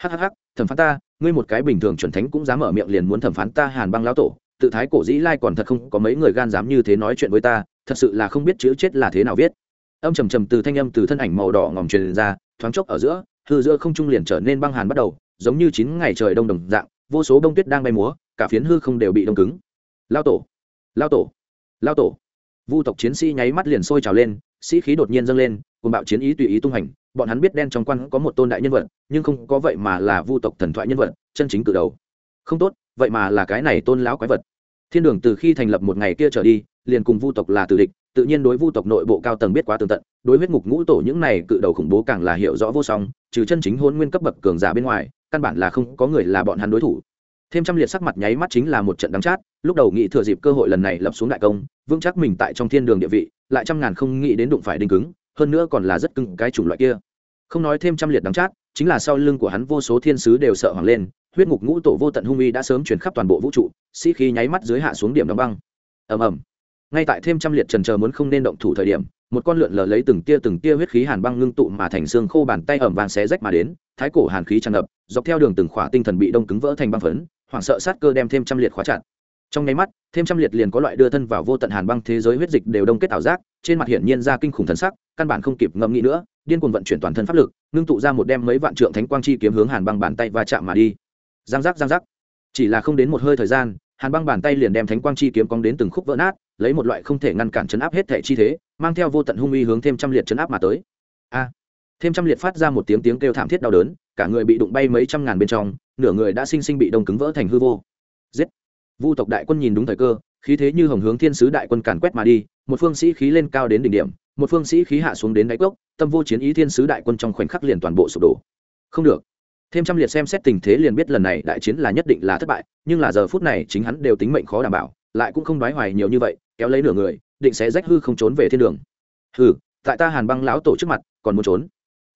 Hhh thẩm phán ta, ngươi một cái bình thường chuẩn thánh cũng dám mở miệng liền muốn thẩm phán ta hàn băng lão tổ, tự thái cổ dĩ lai còn thật không có mấy người gan dám như thế nói chuyện với ta thật sự là không biết chữ chết là thế nào viết. Âm trầm trầm từ thanh âm từ thân ảnh màu đỏ ngòm truyền ra, thoáng chốc ở giữa, hư giữa không trung liền trở nên băng hàn bắt đầu, giống như chín ngày trời đông đồng dạng, vô số bông tuyết đang bay múa, cả phiến hư không đều bị đông cứng. Lao tổ lao tổ lao tổ. Vu tộc chiến sĩ nháy mắt liền sôi trào lên, sĩ khí đột nhiên dâng lên cùng bạo chiến ý tùy ý tung hành, bọn hắn biết đen trong quan có một tôn đại nhân vật, nhưng không có vậy mà là vu tộc thần thoại nhân vật, chân chính cử đầu. Không tốt, vậy mà là cái này tôn lão quái vật. Thiên đường từ khi thành lập một ngày kia trở đi liền cùng vu tộc là tử địch, tự nhiên đối vu tộc nội bộ cao tầng biết quá tường tận, đối huyết ngục ngũ tổ những này cự đầu khủng bố càng là hiểu rõ vô song, trừ chân chính hôn nguyên cấp bậc cường giả bên ngoài, căn bản là không có người là bọn hắn đối thủ. Thêm trăm liệt sắc mặt nháy mắt chính là một trận đắng chát, lúc đầu nghĩ thừa dịp cơ hội lần này lập xuống đại công, vững chắc mình tại trong thiên đường địa vị, lại trăm ngàn không nghĩ đến đụng phải đinh cứng, hơn nữa còn là rất cứng cái chủng loại kia. Không nói thêm trăm liệt đắng chát, chính là sau lưng của hắn vô số thiên sứ đều sợ hoảng lên, huyết ngục ngũ tổ vô tận hung uy đã sớm chuyển khắp toàn bộ vũ trụ, sĩ khí nháy mắt dưới hạ xuống điểm đóng băng. Ầm ầm ngay tại thêm trăm liệt trần chờ muốn không nên động thủ thời điểm, một con lượn lờ lấy từng tia từng tia huyết khí hàn băng ngưng tụ mà thành xương khô bàn tay ẩm vàng xé rách mà đến, thái cổ hàn khí tràn ngập, dọc theo đường từng khỏa tinh thần bị đông cứng vỡ thành băng phấn, hoảng sợ sát cơ đem thêm trăm liệt khóa chặt. Trong nháy mắt, thêm trăm liệt liền có loại đưa thân vào vô tận hàn băng thế giới huyết dịch đều đông kết ảo giác, trên mặt hiển nhiên ra kinh khủng thần sắc, căn bản không kịp ngẫm nghĩ nữa, điên cuồng vận chuyển toàn thân pháp lực, ngưng tụ ra một đem mấy vạn trượng thánh quang chi kiếm hướng hàn băng bàn tay va chạm mà đi. Giang giác giang giác. Chỉ là không đến một hơi thời gian, hàn băng bàn tay liền đem thánh quang chi kiếm cong đến từng khúc vỡ nát lấy một loại không thể ngăn cản chấn áp hết thể chi thế, mang theo vô tận hung uy hướng thêm trăm liệt chấn áp mà tới. A! Thêm trăm liệt phát ra một tiếng tiếng kêu thảm thiết đau đớn, cả người bị đụng bay mấy trăm ngàn bên trong, nửa người đã sinh sinh bị đông cứng vỡ thành hư vô. Giết! Vu tộc đại quân nhìn đúng thời cơ, khí thế như hồng hướng thiên sứ đại quân càn quét mà đi, một phương sĩ khí lên cao đến đỉnh điểm, một phương sĩ khí hạ xuống đến đáy cốc, tâm vô chiến ý thiên sứ đại quân trong khoảnh khắc liền toàn bộ sụp đổ. Không được. Thêm trăm liệt xem xét tình thế liền biết lần này đại chiến là nhất định là thất bại, nhưng là giờ phút này chính hắn đều tính mệnh khó đảm bảo, lại cũng không đoái hoài nhiều như vậy kéo lấy nửa người, định sẽ rách hư không trốn về thiên đường. Hư tại ta hàn băng lão tổ trước mặt, còn muốn trốn?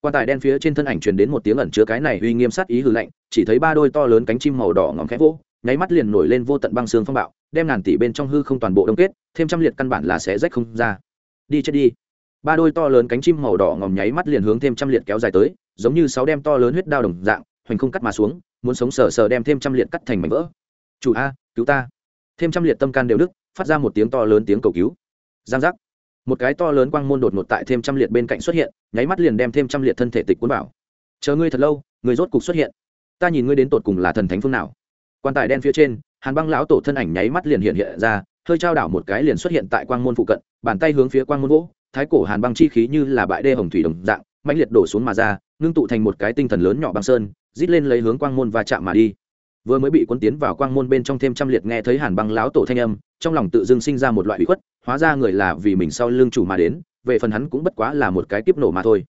Quan tài đen phía trên thân ảnh truyền đến một tiếng ẩn chứa cái này uy nghiêm sát ý hư lạnh, chỉ thấy ba đôi to lớn cánh chim màu đỏ ngóng khẽ vỗ, nháy mắt liền nổi lên vô tận băng xương phong bạo, đem ngàn tỷ bên trong hư không toàn bộ đông kết, thêm trăm liệt căn bản là sẽ rách không ra. Đi chết đi. Ba đôi to lớn cánh chim màu đỏ ngòm nháy mắt liền hướng thêm trăm liệt kéo dài tới, giống như sáu đem to lớn huyết đao đồng dạng, hoành không cắt mà xuống, muốn sống sờ sờ đem thêm trăm liệt cắt thành mảnh vỡ. Chủ a, cứu ta thêm trăm liệt tâm can đều đức phát ra một tiếng to lớn tiếng cầu cứu. Giang giác. Một cái to lớn quang môn đột ngột tại thêm trăm liệt bên cạnh xuất hiện, nháy mắt liền đem thêm trăm liệt thân thể tịch cuốn bảo chờ ngươi thật lâu người rốt cục xuất hiện. Ta nhìn ngươi đến tột cùng là thần thánh phương nào. Quan tài đen phía trên, hàn băng lão tổ thân ảnh nháy mắt liền hiện hiện ra, hơi trao đảo một cái liền xuất hiện tại quang môn phụ cận, bàn tay hướng phía quang môn gỗ thái cổ hàn băng chi khí như là bãi đê hồng thủy đồng dạng mạnh liệt đổ xuống mà ra, ngưng tụ thành một cái tinh thần lớn nhỏ băng sơn, rít lên lấy hướng quang môn và chạm mà đi vừa mới bị cuốn tiến vào quang môn bên trong thêm trăm liệt nghe thấy hàn băng lão tổ thanh âm, trong lòng tự dưng sinh ra một loại bị khuất, hóa ra người là vì mình sau lương chủ mà đến, về phần hắn cũng bất quá là một cái kiếp nổ mà thôi.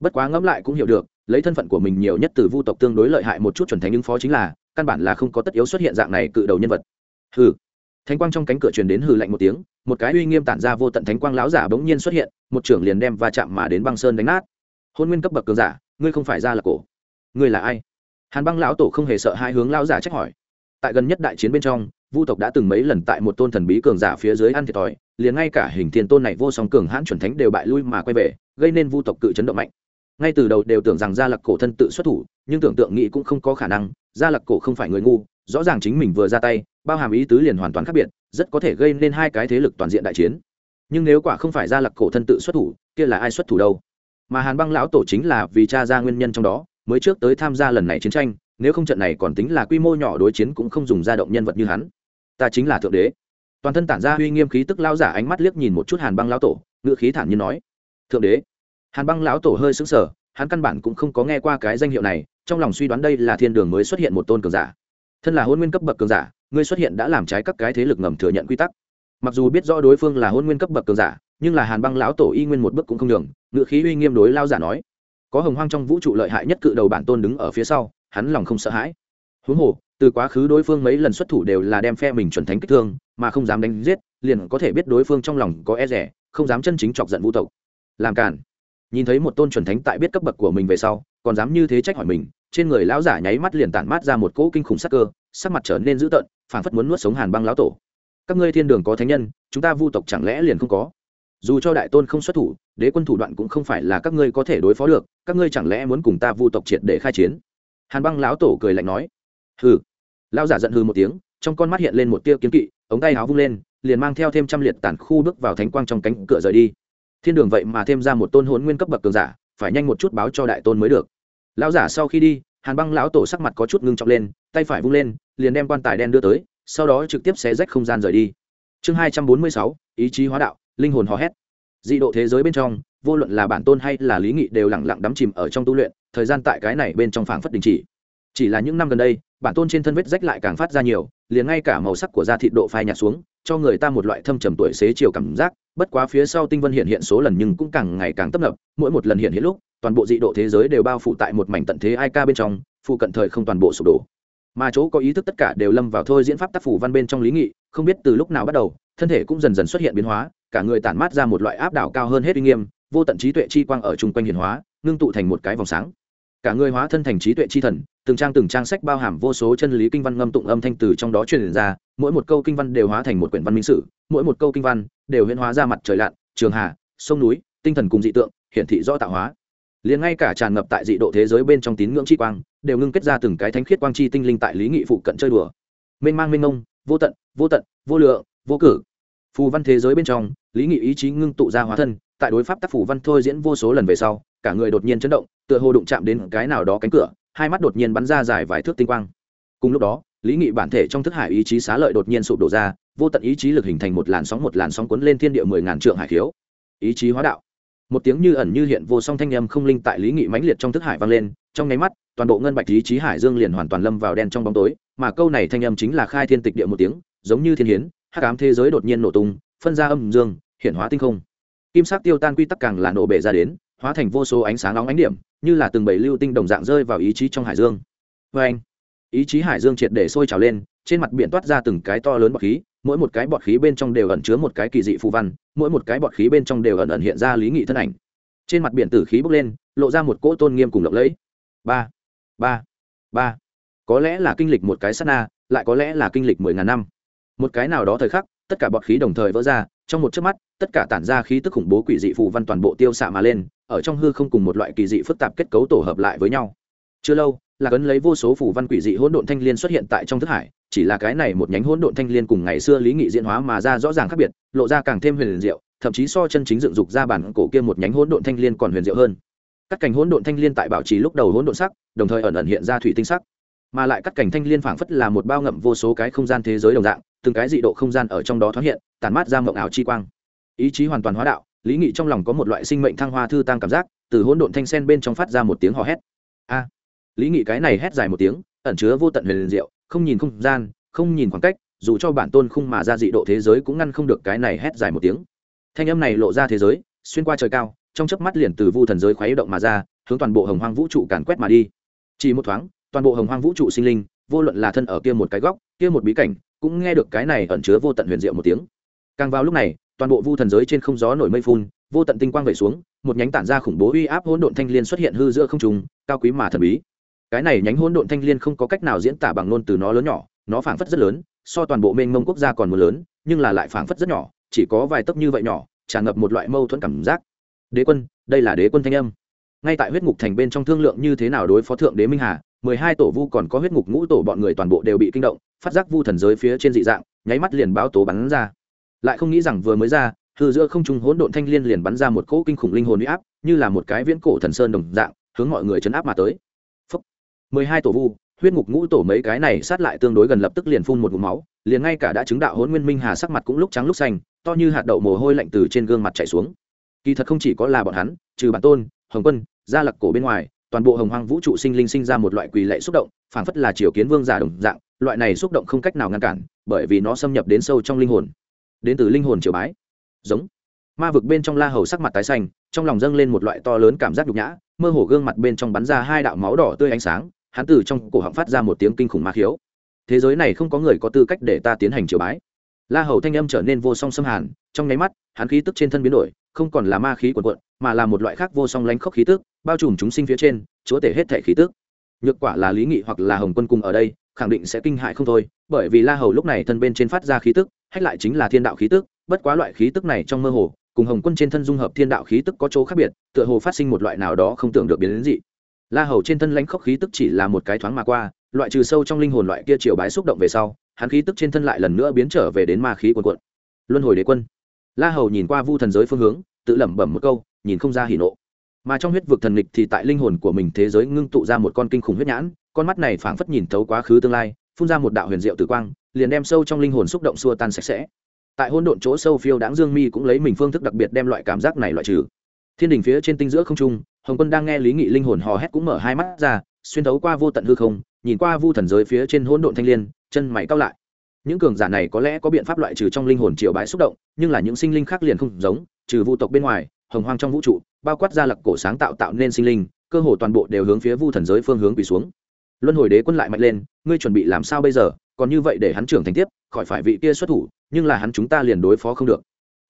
Bất quá ngẫm lại cũng hiểu được, lấy thân phận của mình nhiều nhất từ vu tộc tương đối lợi hại một chút chuẩn thánh ứng phó chính là, căn bản là không có tất yếu xuất hiện dạng này cự đầu nhân vật. Hừ. Thánh quang trong cánh cửa truyền đến hừ lạnh một tiếng, một cái uy nghiêm tản ra vô tận thánh quang lão giả bỗng nhiên xuất hiện, một trưởng liền đem va chạm mà đến băng sơn đánh nát. Hôn nguyên cấp bậc cường giả, ngươi không phải ra là cổ. Ngươi là ai? Hàn băng lão tổ không hề sợ hai hướng lão giả trách hỏi tại gần nhất đại chiến bên trong vu tộc đã từng mấy lần tại một tôn thần bí cường giả phía dưới ăn thiệt thòi liền ngay cả hình thiên tôn này vô song cường hãn chuẩn thánh đều bại lui mà quay về gây nên vu tộc cự chấn động mạnh ngay từ đầu đều tưởng rằng gia lặc cổ thân tự xuất thủ nhưng tưởng tượng nghĩ cũng không có khả năng gia lặc cổ không phải người ngu rõ ràng chính mình vừa ra tay bao hàm ý tứ liền hoàn toàn khác biệt rất có thể gây nên hai cái thế lực toàn diện đại chiến nhưng nếu quả không phải gia lặc cổ thân tự xuất thủ kia là ai xuất thủ đâu mà hàn băng lão tổ chính là vì cha ra nguyên nhân trong đó mới trước tới tham gia lần này chiến tranh, nếu không trận này còn tính là quy mô nhỏ đối chiến cũng không dùng ra động nhân vật như hắn. Ta chính là thượng đế. Toàn thân tản ra uy nghiêm khí tức lao giả ánh mắt liếc nhìn một chút hàn băng lão tổ ngựa khí thản nhiên nói, thượng đế. Hàn băng lão tổ hơi sững sờ, hắn căn bản cũng không có nghe qua cái danh hiệu này, trong lòng suy đoán đây là thiên đường mới xuất hiện một tôn cường giả. Thân là hôn nguyên cấp bậc cường giả, ngươi xuất hiện đã làm trái các cái thế lực ngầm thừa nhận quy tắc. Mặc dù biết rõ đối phương là hôn nguyên cấp bậc cường giả, nhưng là hàn băng lão tổ y nguyên một bước cũng không đường ngựa khí uy nghiêm đối lao giả nói có hồng hoang trong vũ trụ lợi hại nhất cự đầu bản tôn đứng ở phía sau, hắn lòng không sợ hãi. Huống hồ, từ quá khứ đối phương mấy lần xuất thủ đều là đem phe mình chuẩn thánh kích thương, mà không dám đánh giết, liền có thể biết đối phương trong lòng có e rẻ, không dám chân chính chọc giận vũ tộc. Làm cản nhìn thấy một tôn chuẩn thánh tại biết cấp bậc của mình về sau, còn dám như thế trách hỏi mình, trên người lão giả nháy mắt liền tản mát ra một cỗ kinh khủng sắc cơ, sắc mặt trở nên dữ tợn, phảng phất muốn nuốt sống hàn băng lão tổ. Các ngươi thiên đường có thánh nhân, chúng ta vu tộc chẳng lẽ liền không có? Dù cho đại tôn không xuất thủ, đế quân thủ đoạn cũng không phải là các ngươi có thể đối phó được, các ngươi chẳng lẽ muốn cùng ta vu tộc triệt để khai chiến? Hàn băng lão tổ cười lạnh nói. Hừ. Lão giả giận hừ một tiếng, trong con mắt hiện lên một tia kiếm kỵ, ống tay áo vung lên, liền mang theo thêm trăm liệt tản khu bước vào thánh quang trong cánh cửa rời đi. Thiên đường vậy mà thêm ra một tôn hồn nguyên cấp bậc cường giả, phải nhanh một chút báo cho đại tôn mới được. Lão giả sau khi đi, hàn băng lão tổ sắc mặt có chút ngưng trọng lên, tay phải vung lên, liền đem quan tài đen đưa tới, sau đó trực tiếp xé rách không gian rời đi. Chương hai trăm bốn mươi sáu, ý chí hóa đạo linh hồn hò hét. Dị độ thế giới bên trong, vô luận là bản tôn hay là lý nghị đều lẳng lặng đắm chìm ở trong tu luyện, thời gian tại cái này bên trong phảng phất đình chỉ. Chỉ là những năm gần đây, bản tôn trên thân vết rách lại càng phát ra nhiều, liền ngay cả màu sắc của da thịt độ phai nhạt xuống, cho người ta một loại thâm trầm tuổi xế chiều cảm giác, bất quá phía sau tinh vân hiện hiện số lần nhưng cũng càng ngày càng tấp nập, mỗi một lần hiện hiện lúc, toàn bộ dị độ thế giới đều bao phủ tại một mảnh tận thế ai ca bên trong, phụ cận thời không toàn bộ sụp đổ. Mà chỗ có ý thức tất cả đều lâm vào thôi diễn pháp tác phủ văn bên trong lý nghị, không biết từ lúc nào bắt đầu, thân thể cũng dần dần xuất hiện biến hóa cả người tản mát ra một loại áp đảo cao hơn hết uy nghiêm, vô tận trí tuệ chi quang ở chung quanh hiền hóa, ngưng tụ thành một cái vòng sáng. Cả người hóa thân thành trí tuệ chi thần, từng trang từng trang sách bao hàm vô số chân lý kinh văn ngâm tụng âm thanh từ trong đó truyền ra, mỗi một câu kinh văn đều hóa thành một quyển văn minh sử, mỗi một câu kinh văn đều huyễn hóa ra mặt trời lặn, trường hà, sông núi, tinh thần cùng dị tượng, hiển thị rõ tạo hóa. Liền ngay cả tràn ngập tại dị độ thế giới bên trong tín ngưỡng chi quang, đều ngưng kết ra từng cái thánh khiết quang chi tinh linh tại lý nghị phụ cận chơi đùa. Mênh mang mênh mông, vô tận vô tận, vô lượng, vô cử phù văn thế giới bên trong, lý nghị ý chí ngưng tụ ra hóa thân, tại đối pháp tác phủ văn thôi diễn vô số lần về sau, cả người đột nhiên chấn động, tựa hồ đụng chạm đến cái nào đó cánh cửa, hai mắt đột nhiên bắn ra dài vài thước tinh quang. Cùng lúc đó, lý nghị bản thể trong thức hải ý chí xá lợi đột nhiên sụp đổ ra, vô tận ý chí lực hình thành một làn sóng, một làn sóng cuốn lên thiên địa mười ngàn trượng hải khiếu. Ý chí hóa đạo. Một tiếng như ẩn như hiện vô song thanh âm không linh tại lý nghị mãnh liệt trong thức hải vang lên, trong nháy mắt, toàn bộ ngân bạch ý chí hải dương liền hoàn toàn lâm vào đen trong bóng tối, mà câu này thanh âm chính là khai thiên tịch địa một tiếng, giống như thiên hiến hắc ám thế giới đột nhiên nổ tung, phân ra âm dương, hiện hóa tinh không. Kim sắc tiêu tan quy tắc càng là nổ bể ra đến, hóa thành vô số ánh sáng nóng ánh điểm, như là từng bầy lưu tinh đồng dạng rơi vào ý chí trong hải dương. Vê anh, ý chí hải dương triệt để sôi trào lên, trên mặt biển toát ra từng cái to lớn bọt khí, mỗi một cái bọt khí bên trong đều ẩn chứa một cái kỳ dị phù văn, mỗi một cái bọt khí bên trong đều ẩn ẩn hiện ra lý nghị thân ảnh. Trên mặt biển tử khí bốc lên, lộ ra một cỗ tôn nghiêm cùng lộng lẫy. Ba ba ba. Có lẽ là kinh lịch một cái sát na, lại có lẽ là kinh lịch mười ngàn năm một cái nào đó thời khắc, tất cả bọt khí đồng thời vỡ ra, trong một chớp mắt, tất cả tản ra khí tức khủng bố quỷ dị phù văn toàn bộ tiêu xạ mà lên, ở trong hư không cùng một loại kỳ dị phức tạp kết cấu tổ hợp lại với nhau. Chưa lâu là cấn lấy vô số phù văn quỷ dị hỗn độn thanh liên xuất hiện tại trong thức hải, chỉ là cái này một nhánh hỗn độn thanh liên cùng ngày xưa lý nghị diễn hóa mà ra rõ ràng khác biệt, lộ ra càng thêm huyền diệu, thậm chí so chân chính dựng dục ra bản cổ kia một nhánh hỗn độn thanh liên còn huyền diệu hơn. Các cảnh hỗn độn thanh liên tại bảo trì lúc đầu hỗn độn sắc, đồng thời ẩn ẩn hiện ra thủy tinh sắc. Mà lại các cảnh thanh liên phảng phất là một bao ngậm vô số cái không gian thế giới đồng dạng từng cái dị độ không gian ở trong đó thoáng hiện, tản mát ra mộng ảo chi quang. Ý chí hoàn toàn hóa đạo, lý nghị trong lòng có một loại sinh mệnh thăng hoa thư tăng cảm giác, từ hỗn độn thanh sen bên trong phát ra một tiếng hò hét. A! Lý nghị cái này hét dài một tiếng, ẩn chứa vô tận huyền diệu, không nhìn không gian, không nhìn khoảng cách, dù cho bản tôn khung mà ra dị độ thế giới cũng ngăn không được cái này hét dài một tiếng. Thanh âm này lộ ra thế giới, xuyên qua trời cao, trong chớp mắt liền từ vu thần giới khuấy động mà ra, hướng toàn bộ hồng hoang vũ trụ càn quét mà đi. Chỉ một thoáng, toàn bộ hồng hoang vũ trụ sinh linh, vô luận là thân ở kia một cái góc, kia một bí cảnh cũng nghe được cái này ẩn chứa vô tận huyền diệu một tiếng. Càng vào lúc này, toàn bộ vu thần giới trên không gió nổi mây phun, vô tận tinh quang vẩy xuống, một nhánh tản ra khủng bố uy áp hỗn độn thanh liên xuất hiện hư giữa không trùng cao quý mà thần bí. Cái này nhánh hỗn độn thanh liên không có cách nào diễn tả bằng ngôn từ nó lớn nhỏ, nó phảng phất rất lớn, so toàn bộ mênh mông quốc gia còn một lớn, nhưng là lại phảng phất rất nhỏ, chỉ có vài tấc như vậy nhỏ, tràn ngập một loại mâu thuẫn cảm giác. Đế quân, đây là đế quân thanh âm. Ngay tại huyết ngục thành bên trong thương lượng như thế nào đối phó thượng đế minh hà, mười hai tổ vu còn có huyết ngục ngũ tổ bọn người toàn bộ đều bị kinh động phát giác vu thần giới phía trên dị dạng, nháy mắt liền báo tố bắn ra. Lại không nghĩ rằng vừa mới ra, hư giữa không trung hỗn độn thanh liên liền bắn ra một cỗ kinh khủng linh hồn uy áp, như là một cái viễn cổ thần sơn đồng dạng, hướng mọi người chấn áp mà tới. Mười hai tổ vu, huyết ngục ngũ tổ mấy cái này sát lại tương đối gần lập tức liền phun một ngụm máu, liền ngay cả đã chứng đạo hôn nguyên minh hà sắc mặt cũng lúc trắng lúc xanh, to như hạt đậu mồ hôi lạnh từ trên gương mặt chảy xuống. Kỳ thật không chỉ có là bọn hắn, trừ bản tôn, hồng quân, gia lặc cổ bên ngoài, toàn bộ hồng hoang vũ trụ sinh linh sinh ra một loại quỳ lệ xúc động, phảng phất là triều kiến vương giả đồng dạng loại này xúc động không cách nào ngăn cản, bởi vì nó xâm nhập đến sâu trong linh hồn. Đến từ linh hồn triều bái. Giống. Ma vực bên trong la hầu sắc mặt tái xanh, trong lòng dâng lên một loại to lớn cảm giác nhục nhã, mơ hồ gương mặt bên trong bắn ra hai đạo máu đỏ tươi ánh sáng, hắn từ trong cổ họng phát ra một tiếng kinh khủng ma khiếu. Thế giới này không có người có tư cách để ta tiến hành triều bái. La hầu thanh âm trở nên vô song xâm hàn, trong nháy mắt, hắn khí tức trên thân biến đổi, không còn là ma khí quần quận mà là một loại khác vô song lánh khốc khí tức, bao trùm chúng sinh phía trên, chúa tể hết thể khí tức. Nhược quả là lý nghị hoặc là hồng quân cùng ở đây khẳng định sẽ kinh hại không thôi, bởi vì la hầu lúc này thân bên trên phát ra khí tức, hách lại chính là thiên đạo khí tức, bất quá loại khí tức này trong mơ hồ, cùng hồng quân trên thân dung hợp thiên đạo khí tức có chỗ khác biệt, tựa hồ phát sinh một loại nào đó không tưởng được biến đến gì la hầu trên thân lãnh khốc khí tức chỉ là một cái thoáng mà qua, loại trừ sâu trong linh hồn loại kia triều bái xúc động về sau, hắn khí tức trên thân lại lần nữa biến trở về đến ma khí quần quận luân hồi đế quân. La hầu nhìn qua vu thần giới phương hướng, tự lẩm bẩm một câu, nhìn không ra hỉ nộ. Mà trong huyết vực thần nghịch thì tại linh hồn của mình thế giới ngưng tụ ra một con kinh khủng huyết nhãn con mắt này phảng phất nhìn thấu quá khứ tương lai, phun ra một đạo huyền diệu tử quang, liền đem sâu trong linh hồn xúc động xua tan sạch sẽ. Tại hôn độn chỗ sâu phiêu đáng dương mi cũng lấy mình phương thức đặc biệt đem loại cảm giác này loại trừ. Thiên đình phía trên tinh giữa không trung, hồng quân đang nghe lý nghị linh hồn hò hét cũng mở hai mắt ra, xuyên thấu qua vô tận hư không, nhìn qua vu thần giới phía trên hỗn độn thanh l i ê n chân mày cao lại. Những cường giả này có lẽ có biện pháp loại trừ trong linh hồn triều bái xúc động, nhưng là những sinh linh khác liền không giống, trừ vu tộc bên ngoài, hồng hoang trong vũ trụ, bao quát ra lặc cổ sáng tạo tạo nên sinh linh, cơ hồ toàn bộ đều hướng phía vu thần giới phương hướng quỳ xuống luân hồi đế quân lại mạnh lên, ngươi chuẩn bị làm sao bây giờ? Còn như vậy để hắn trưởng thành tiếp, khỏi phải vị kia xuất thủ, nhưng là hắn chúng ta liền đối phó không được.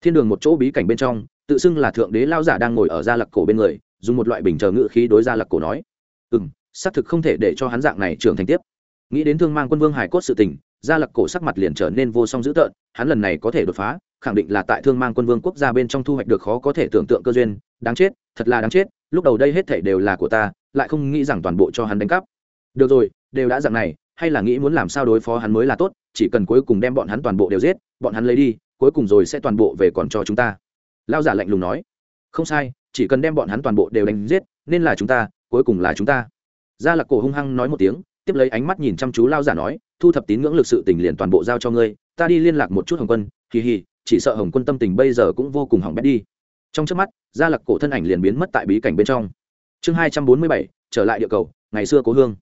Thiên đường một chỗ bí cảnh bên trong, tự xưng là thượng đế lao giả đang ngồi ở gia lặc cổ bên người, dùng một loại bình chờ ngự khí đối gia lặc cổ nói. Ừ m xác thực không thể để cho hắn dạng này trưởng thành tiếp. Nghĩ đến thương mang quân vương hải cốt sự tình, gia lặc cổ sắc mặt liền trở nên vô song dữ tợn, hắn lần này có thể đột phá, khẳng định là tại thương mang quân vương quốc gia bên trong thu hoạch được khó có thể tưởng tượng cơ duyên. Đáng chết, thật là đáng chết, lúc đầu đây hết thể đều là của ta, lại không nghĩ rằng toàn bộ cho hắn đánh cắp được rồi, đều đã dạng này, hay là nghĩ muốn làm sao đối phó hắn mới là tốt, chỉ cần cuối cùng đem bọn hắn toàn bộ đều giết, bọn hắn lấy đi, cuối cùng rồi sẽ toàn bộ về còn cho chúng ta. Lao giả lạnh lùng nói. Không sai, chỉ cần đem bọn hắn toàn bộ đều đánh giết, nên là chúng ta, cuối cùng là chúng ta. Gia lạc cổ hung hăng nói một tiếng, tiếp lấy ánh mắt nhìn chăm chú lao giả nói, thu thập tín ngưỡng lực sự tình liền toàn bộ giao cho ngươi, ta đi liên lạc một chút hồng quân, kỳ hì, chỉ sợ hồng quân tâm tình bây giờ cũng vô cùng hỏng bét đi. Trong trước mắt, gia lạc cổ thân ảnh liền biến mất tại bí cảnh bên trong. Chương hai trăm bốn mươi bảy, trở lại địa cầu, ngày xưa cố hương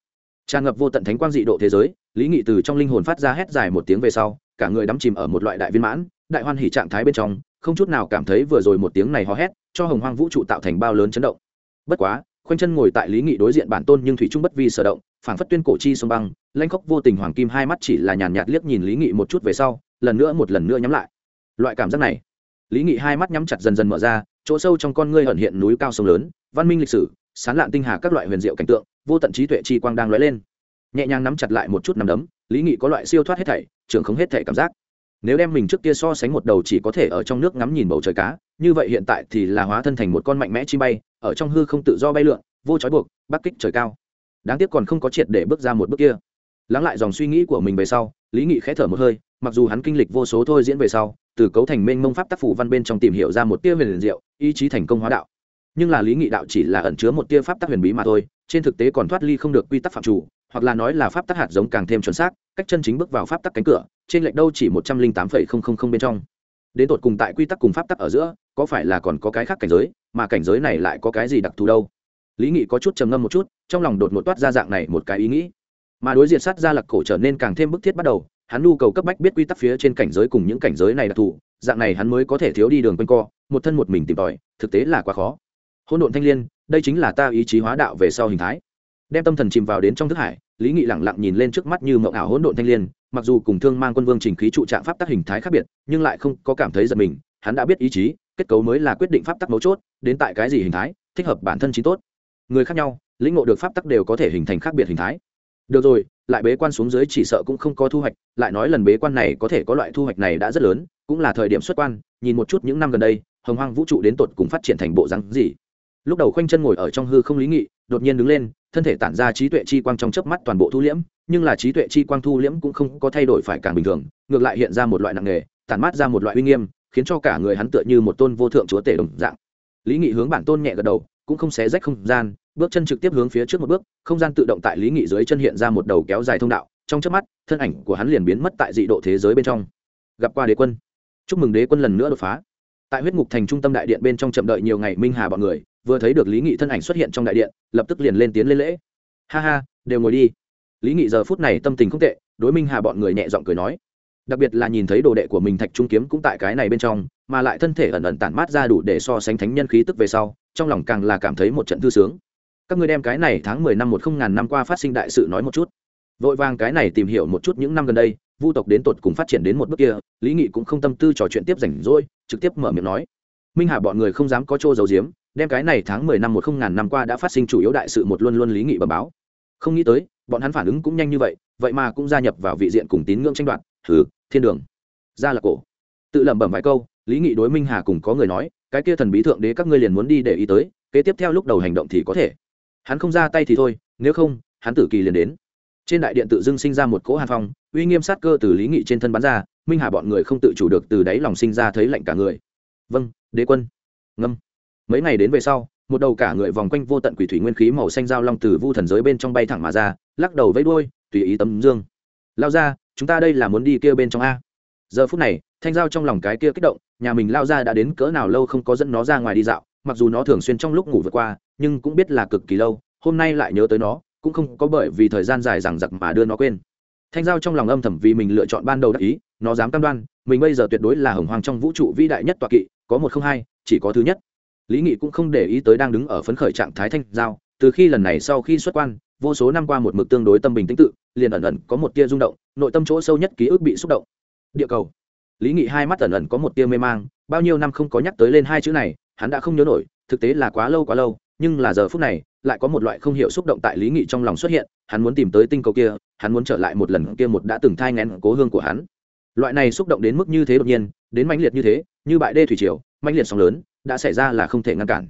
tràn ngập vô tận thánh quang dị độ thế giới, lý nghị từ trong linh hồn phát ra hét dài một tiếng về sau, cả người đắm chìm ở một loại đại viên mãn, đại hoan hỉ trạng thái bên trong, không chút nào cảm thấy vừa rồi một tiếng này hò hét, cho hồng hoang vũ trụ tạo thành bao lớn chấn động. Bất quá, khoanh chân ngồi tại lý nghị đối diện bản tôn nhưng thủy trung bất vi sở động, phảng phất tuyên cổ chi sông băng lanh khóc vô tình hoàng kim hai mắt chỉ là nhàn nhạt liếc nhìn lý nghị một chút về sau, lần nữa một lần nữa nhắm lại. Loại cảm giác này, lý nghị hai mắt nhắm chặt dần dần mở ra, chỗ sâu trong con ngươi ẩn hiện núi cao sông lớn, văn minh lịch sử, sán lạn tinh hà các loại huyền diệu cảnh tượng vô tận trí tuệ chi quang đang lóe lên. Nhẹ nhàng nắm chặt lại một chút nắm đấm, lý nghị có loại siêu thoát hết thảy, trưởng không hết thảy cảm giác. Nếu đem mình trước kia so sánh một đầu chỉ có thể ở trong nước ngắm nhìn bầu trời cá, như vậy hiện tại thì là hóa thân thành một con mạnh mẽ chi bay, ở trong hư không tự do bay lượn, vô trói buộc, bắc kích trời cao. Đáng tiếc còn không có triệt để bước ra một bước kia. Lắng lại dòng suy nghĩ của mình về sau, lý nghị khẽ thở một hơi, mặc dù hắn kinh lịch vô số thôi diễn về sau, từ cấu thành mênh mông pháp tác phủ văn bên trong tìm hiểu ra một tia huyền diệu, ý chí thành công hóa đạo nhưng là lý nghị đạo chỉ là ẩn chứa một tia pháp tắc huyền bí mà thôi, trên thực tế còn thoát ly không được quy tắc phạm chủ, hoặc là nói là pháp tắc hạt giống càng thêm chuẩn xác, cách chân chính bước vào pháp tắc cánh cửa, trên lệch đâu chỉ một trăm linh tám phẩy không không không bên trong. Đến tột cùng tại quy tắc cùng pháp tắc ở giữa, có phải là còn có cái khác cảnh giới, mà cảnh giới này lại có cái gì đặc thù đâu? Lý nghị có chút trầm ngâm một chút, trong lòng đột ngột toát ra dạng này một cái ý nghĩ. Mà đối diện sát ra lạc cổ trở nên càng thêm bức thiết bắt đầu, hắn nhu cầu cấp bách biết quy tắc phía trên cảnh giới cùng những cảnh giới này đặc thù dạng này hắn mới có thể thiếu đi đường quanh co, một thân một mình tìm tòi, thực tế là quá khó hỗn độn thanh l i ê n đây chính là ta ý chí hóa đạo về sau hình thái. Đem tâm thần chìm vào đến trong thức hải, lý nghị lẳng lặng nhìn lên trước mắt như mộng ảo hỗn độn thanh l i ê n mặc dù cùng thương mang quân vương trình khí trụ trạng pháp tắc hình thái khác biệt, nhưng lại không có cảm thấy giật mình, hắn đã biết ý chí, kết cấu mới là quyết định pháp tắc mấu chốt, đến tại cái gì hình thái, thích hợp bản thân trí tốt. Người khác nhau, lĩnh ngộ được pháp tắc đều có thể hình thành khác biệt hình thái. Được rồi, lại bế quan xuống dưới chỉ sợ cũng không có thu hoạch, lại nói lần bế quan này có thể có loại thu hoạch này đã rất lớn, cũng là thời điểm xuất quan, nhìn một chút những năm gần đây, hồng hoang vũ trụ đến tột cùng phát triển thành bộ rắn gì lúc đầu khoanh chân ngồi ở trong hư không lý nghị, đột nhiên đứng lên, thân thể tản ra trí tuệ chi quang trong chớp mắt toàn bộ thu liễm, nhưng là trí tuệ chi quang thu liễm cũng không có thay đổi phải càng bình thường, ngược lại hiện ra một loại nặng nghề tản mát ra một loại uy nghiêm, khiến cho cả người hắn tựa như một tôn vô thượng chúa tể đồng dạng. Lý nghị hướng bản tôn nhẹ gật đầu, cũng không xé rách không gian, bước chân trực tiếp hướng phía trước một bước, không gian tự động tại lý nghị dưới chân hiện ra một đầu kéo dài thông đạo, trong chớp mắt, thân ảnh của hắn liền biến mất tại dị độ thế giới bên trong. Gặp qua đế quân. Chúc mừng đế quân lần nữa đột phá. Tại huyết ngục thành trung tâm đại điện bên trong chậm đợi nhiều ngày minh hà bọn người vừa thấy được lý nghị thân ảnh xuất hiện trong đại điện, lập tức liền lên tiến lên lễ. Ha ha, đều ngồi đi. Lý nghị giờ phút này tâm tình không tệ, đối minh hà bọn người nhẹ giọng cười nói. Đặc biệt là nhìn thấy đồ đệ của mình thạch trung kiếm cũng tại cái này bên trong, mà lại thân thể ẩn ẩn tản mát ra đủ để so sánh thánh nhân khí tức về sau, trong lòng càng là cảm thấy một trận thư sướng. Các ngươi đem cái này tháng mười năm một không ngàn năm qua phát sinh đại sự nói một chút. Vội vàng cái này tìm hiểu một chút những năm gần đây, vu tộc đến tột cùng phát triển đến một bước kia, lý nghị cũng không tâm tư trò chuyện tiếp rảnh rỗi, trực tiếp mở miệng nói. Minh hà bọn người không dám có chỗ giấu giếm đem cái này tháng mười năm một không ngàn năm qua đã phát sinh chủ yếu đại sự một luôn luôn lý nghị bẩm báo. Không nghĩ tới, bọn hắn phản ứng cũng nhanh như vậy vậy mà cũng gia nhập vào vị diện cùng tín ngưỡng tranh đoạt. Thử thiên đường. Ra là cổ. Tự lẩm bẩm vài câu, lý nghị đối minh hà cùng có người nói, cái kia thần bí thượng đế các ngươi liền muốn đi để ý tới, kế tiếp theo lúc đầu hành động thì có thể. Hắn không ra tay thì thôi, nếu không, hắn tử kỳ liền đến. Trên đại điện tự dưng sinh ra một cỗ hàn phong, uy nghiêm sát cơ từ lý nghị trên thân bắn ra, minh hà bọn người không tự chủ được từ đáy lòng sinh ra thấy lạnh cả người. Vâng đế quân. Ngâm mấy ngày đến về sau, một đầu cả người vòng quanh vô tận quỷ thủy nguyên khí màu xanh dao long từ vu thần giới bên trong bay thẳng mà ra, lắc đầu vẫy đuôi, tùy ý tấm dương. Lao ra, chúng ta đây là muốn đi kia bên trong a. Giờ phút này, thanh giao trong lòng cái kia kích động, nhà mình lao ra đã đến cỡ nào lâu không có dẫn nó ra ngoài đi dạo, mặc dù nó thường xuyên trong lúc ngủ vượt qua, nhưng cũng biết là cực kỳ lâu, hôm nay lại nhớ tới nó, cũng không có bởi vì thời gian dài rằng giặc mà đưa nó quên. Thanh giao trong lòng âm thầm vì mình lựa chọn ban đầu đắc ý, nó dám cam đoan, mình bây giờ tuyệt đối là hồng hoàng trong vũ trụ vĩ đại nhất tọa kỵ, có một không hai, chỉ có thứ nhất lý nghị cũng không để ý tới đang đứng ở phấn khởi trạng thái thanh giao, từ khi lần này sau khi xuất quan, vô số năm qua một mực tương đối tâm bình tĩnh tự, liền ẩn ẩn có một tia rung động, nội tâm chỗ sâu nhất ký ức bị xúc động. Địa cầu. Lý nghị hai mắt ẩn ẩn có một tia mê mang, bao nhiêu năm không có nhắc tới lên hai chữ này, hắn đã không nhớ nổi, thực tế là quá lâu quá lâu, nhưng là giờ phút này, lại có một loại không hiểu xúc động tại lý nghị trong lòng xuất hiện, hắn muốn tìm tới tinh cầu kia, hắn muốn trở lại một lần kia một đã từng thai ngén cố hương của hắn. Loại này xúc động đến mức như thế đột nhiên, đến mãnh liệt như thế, như bại đê thủy triều, mãnh liệt sóng lớn đã xảy ra là không thể ngăn cản.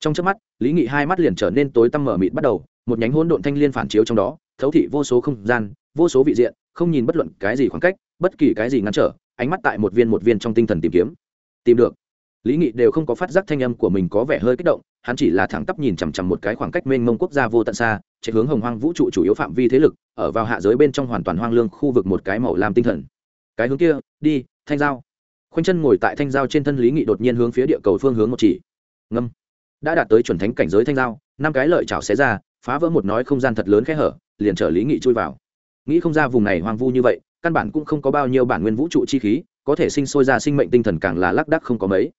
Trong trước mắt, lý nghị hai mắt liền trở nên tối tăm mở mịt bắt đầu, một nhánh hỗn độn thanh liên phản chiếu trong đó, thấu thị vô số không gian, vô số vị diện, không nhìn bất luận cái gì khoảng cách, bất kỳ cái gì ngăn trở, ánh mắt tại một viên một viên trong tinh thần tìm kiếm. Tìm được. Lý nghị đều không có phát giác thanh âm của mình có vẻ hơi kích động, hắn chỉ là thẳng tắp nhìn chằm chằm một cái khoảng cách mênh mông quốc gia vô tận xa, chạy hướng hồng hoang vũ trụ chủ yếu phạm vi thế lực, ở vào hạ giới bên trong hoàn toàn hoang lương khu vực một cái màu làm tinh thần. Cái hướng kia, đi, thanh giao khoanh chân ngồi tại thanh giao trên thân lý nghị đột nhiên hướng phía địa cầu phương hướng một chỉ. Ngâm. Đã đạt tới chuẩn thánh cảnh giới thanh giao, năm cái lợi chảo xé ra, phá vỡ một nói không gian thật lớn khẽ hở, liền trở lý nghị chui vào. Nghĩ không ra vùng này hoang vu như vậy, căn bản cũng không có bao nhiêu bản nguyên vũ trụ chi khí, có thể sinh sôi ra sinh mệnh tinh thần càng là lác đắc không có mấy.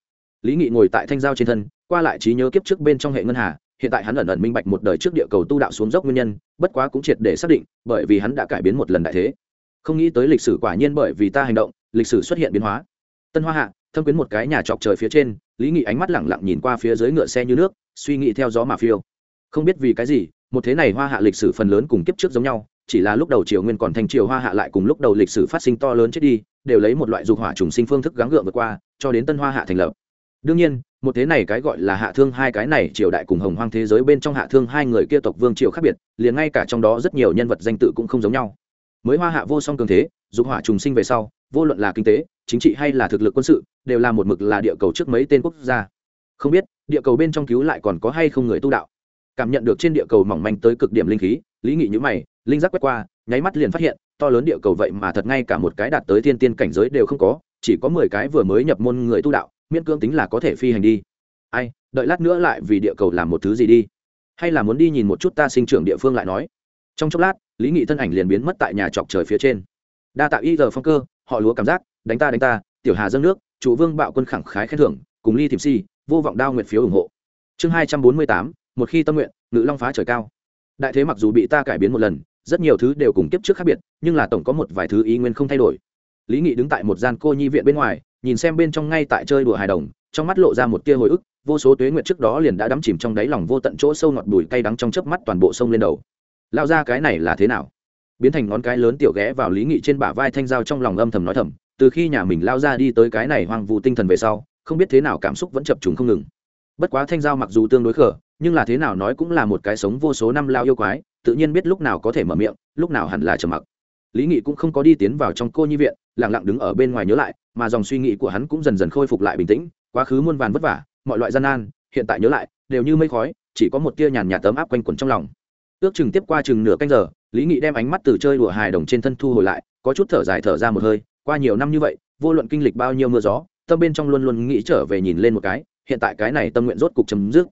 Lý nghị ngồi tại thanh giao trên thân, qua lại trí nhớ kiếp trước bên trong hệ ngân hà, hiện tại hắn ẩn ẩn minh bạch một đời trước địa cầu tu đạo xuống dốc nguyên nhân, bất quá cũng triệt để xác định, bởi vì hắn đã cải biến một lần đại thế. Không nghĩ tới lịch sử quả nhiên bởi vì ta hành động, lịch sử xuất hiện biến hóa tân hoa hạ, thâm quyến một cái nhà trọc trời phía trên, lý nghị ánh mắt lẳng lặng nhìn qua phía dưới ngựa xe như nước, suy nghĩ theo gió mà phiêu. Không biết vì cái gì, một thế này hoa hạ lịch sử phần lớn cùng kiếp trước giống nhau, chỉ là lúc đầu triều nguyên còn thành triều hoa hạ lại cùng lúc đầu lịch sử phát sinh to lớn chết đi, đều lấy một loại dục hỏa trùng sinh phương thức gắng gượng vượt qua, cho đến tân hoa hạ thành lập. Đương nhiên, một thế này cái gọi là hạ thương hai cái này triều đại cùng hồng hoang thế giới bên trong hạ thương hai người kia tộc vương triều khác biệt, liền ngay cả trong đó rất nhiều nhân vật danh tự cũng không giống nhau. Mới hoa hạ vô song cường thế, dục hỏa trùng sinh về sau vô luận là kinh tế, chính trị hay là thực lực quân sự, đều là một mực là địa cầu trước mấy tên quốc gia. Không biết, địa cầu bên trong cứu lại còn có hay không người tu đạo? Cảm nhận được trên địa cầu mỏng manh tới cực điểm linh khí, lý nghị nhữ mày, linh giác quét qua, nháy mắt liền phát hiện, to lớn địa cầu vậy mà thật ngay cả một cái đạt tới thiên tiên cảnh giới đều không có, chỉ có mười cái vừa mới nhập môn người tu đạo, miễn cưỡng tính là có thể phi hành đi. Ai, đợi lát nữa lại vì địa cầu làm một thứ gì đi? Hay là muốn đi nhìn một chút ta sinh trưởng địa phương lại nói? Trong chốc lát, lý nghị thân ảnh liền biến mất tại nhà trọc trời phía trên. Đa tạo y giờ phong cơ họ lúa cảm giác, đánh ta đánh ta, tiểu hà dâng nước, chủ vương bạo quân khẳng khái khen thưởng, cùng ly thìm si, vô vọng đao nguyện phiếu ủng hộ. Chương hai trăm bốn mươi tám, một khi tâm nguyện, ngự long phá trời cao. Đại thế mặc dù bị ta cải biến một lần, rất nhiều thứ đều cùng kiếp trước khác biệt, nhưng là tổng có một vài thứ ý nguyên không thay đổi. Lý nghị đứng tại một gian cô nhi viện bên ngoài, nhìn xem bên trong ngay tại chơi đùa hài đồng, trong mắt lộ ra một tia hồi ức, vô số tuế nguyện trước đó liền đã đắm chìm trong đáy lòng vô tận chỗ sâu ngọt bùi cay đắng trong chớp mắt toàn bộ sông lên đầu. Lao ra cái này là thế nào? Biến thành ngón cái lớn tiểu ghé vào lý nghị trên bả vai thanh dao trong lòng âm thầm nói thầm, từ khi nhà mình lao ra đi tới cái này hoang vu tinh thần về sau, không biết thế nào cảm xúc vẫn chập trùng không ngừng. Bất quá thanh giao mặc dù tương đối khở nhưng là thế nào nói cũng là một cái sống vô số năm lao yêu quái, tự nhiên biết lúc nào có thể mở miệng, lúc nào hẳn là trầm mặc. Lý nghị cũng không có đi tiến vào trong cô nhi viện lẳng lặng đứng ở bên ngoài nhớ lại, mà dòng suy nghĩ của hắn cũng dần dần khôi phục lại bình tĩnh, quá khứ muôn vàn vất vả, mọi loại gian nan, hiện tại nhớ lại, đều như mây khói, chỉ có một tia nhàn nhạt tấm áp quanh quẩn trong lòng. Ước chừng tiếp qua chừng nửa canh giờ lý nghị đem ánh mắt từ chơi đùa hài đồng trên thân thu hồi lại, có chút thở dài thở ra một hơi, qua nhiều năm như vậy, vô luận kinh lịch bao nhiêu mưa gió, tâm bên trong luôn luôn nghĩ trở về nhìn lên một cái, hiện tại cái này tâm nguyện rốt cục chấm dứt.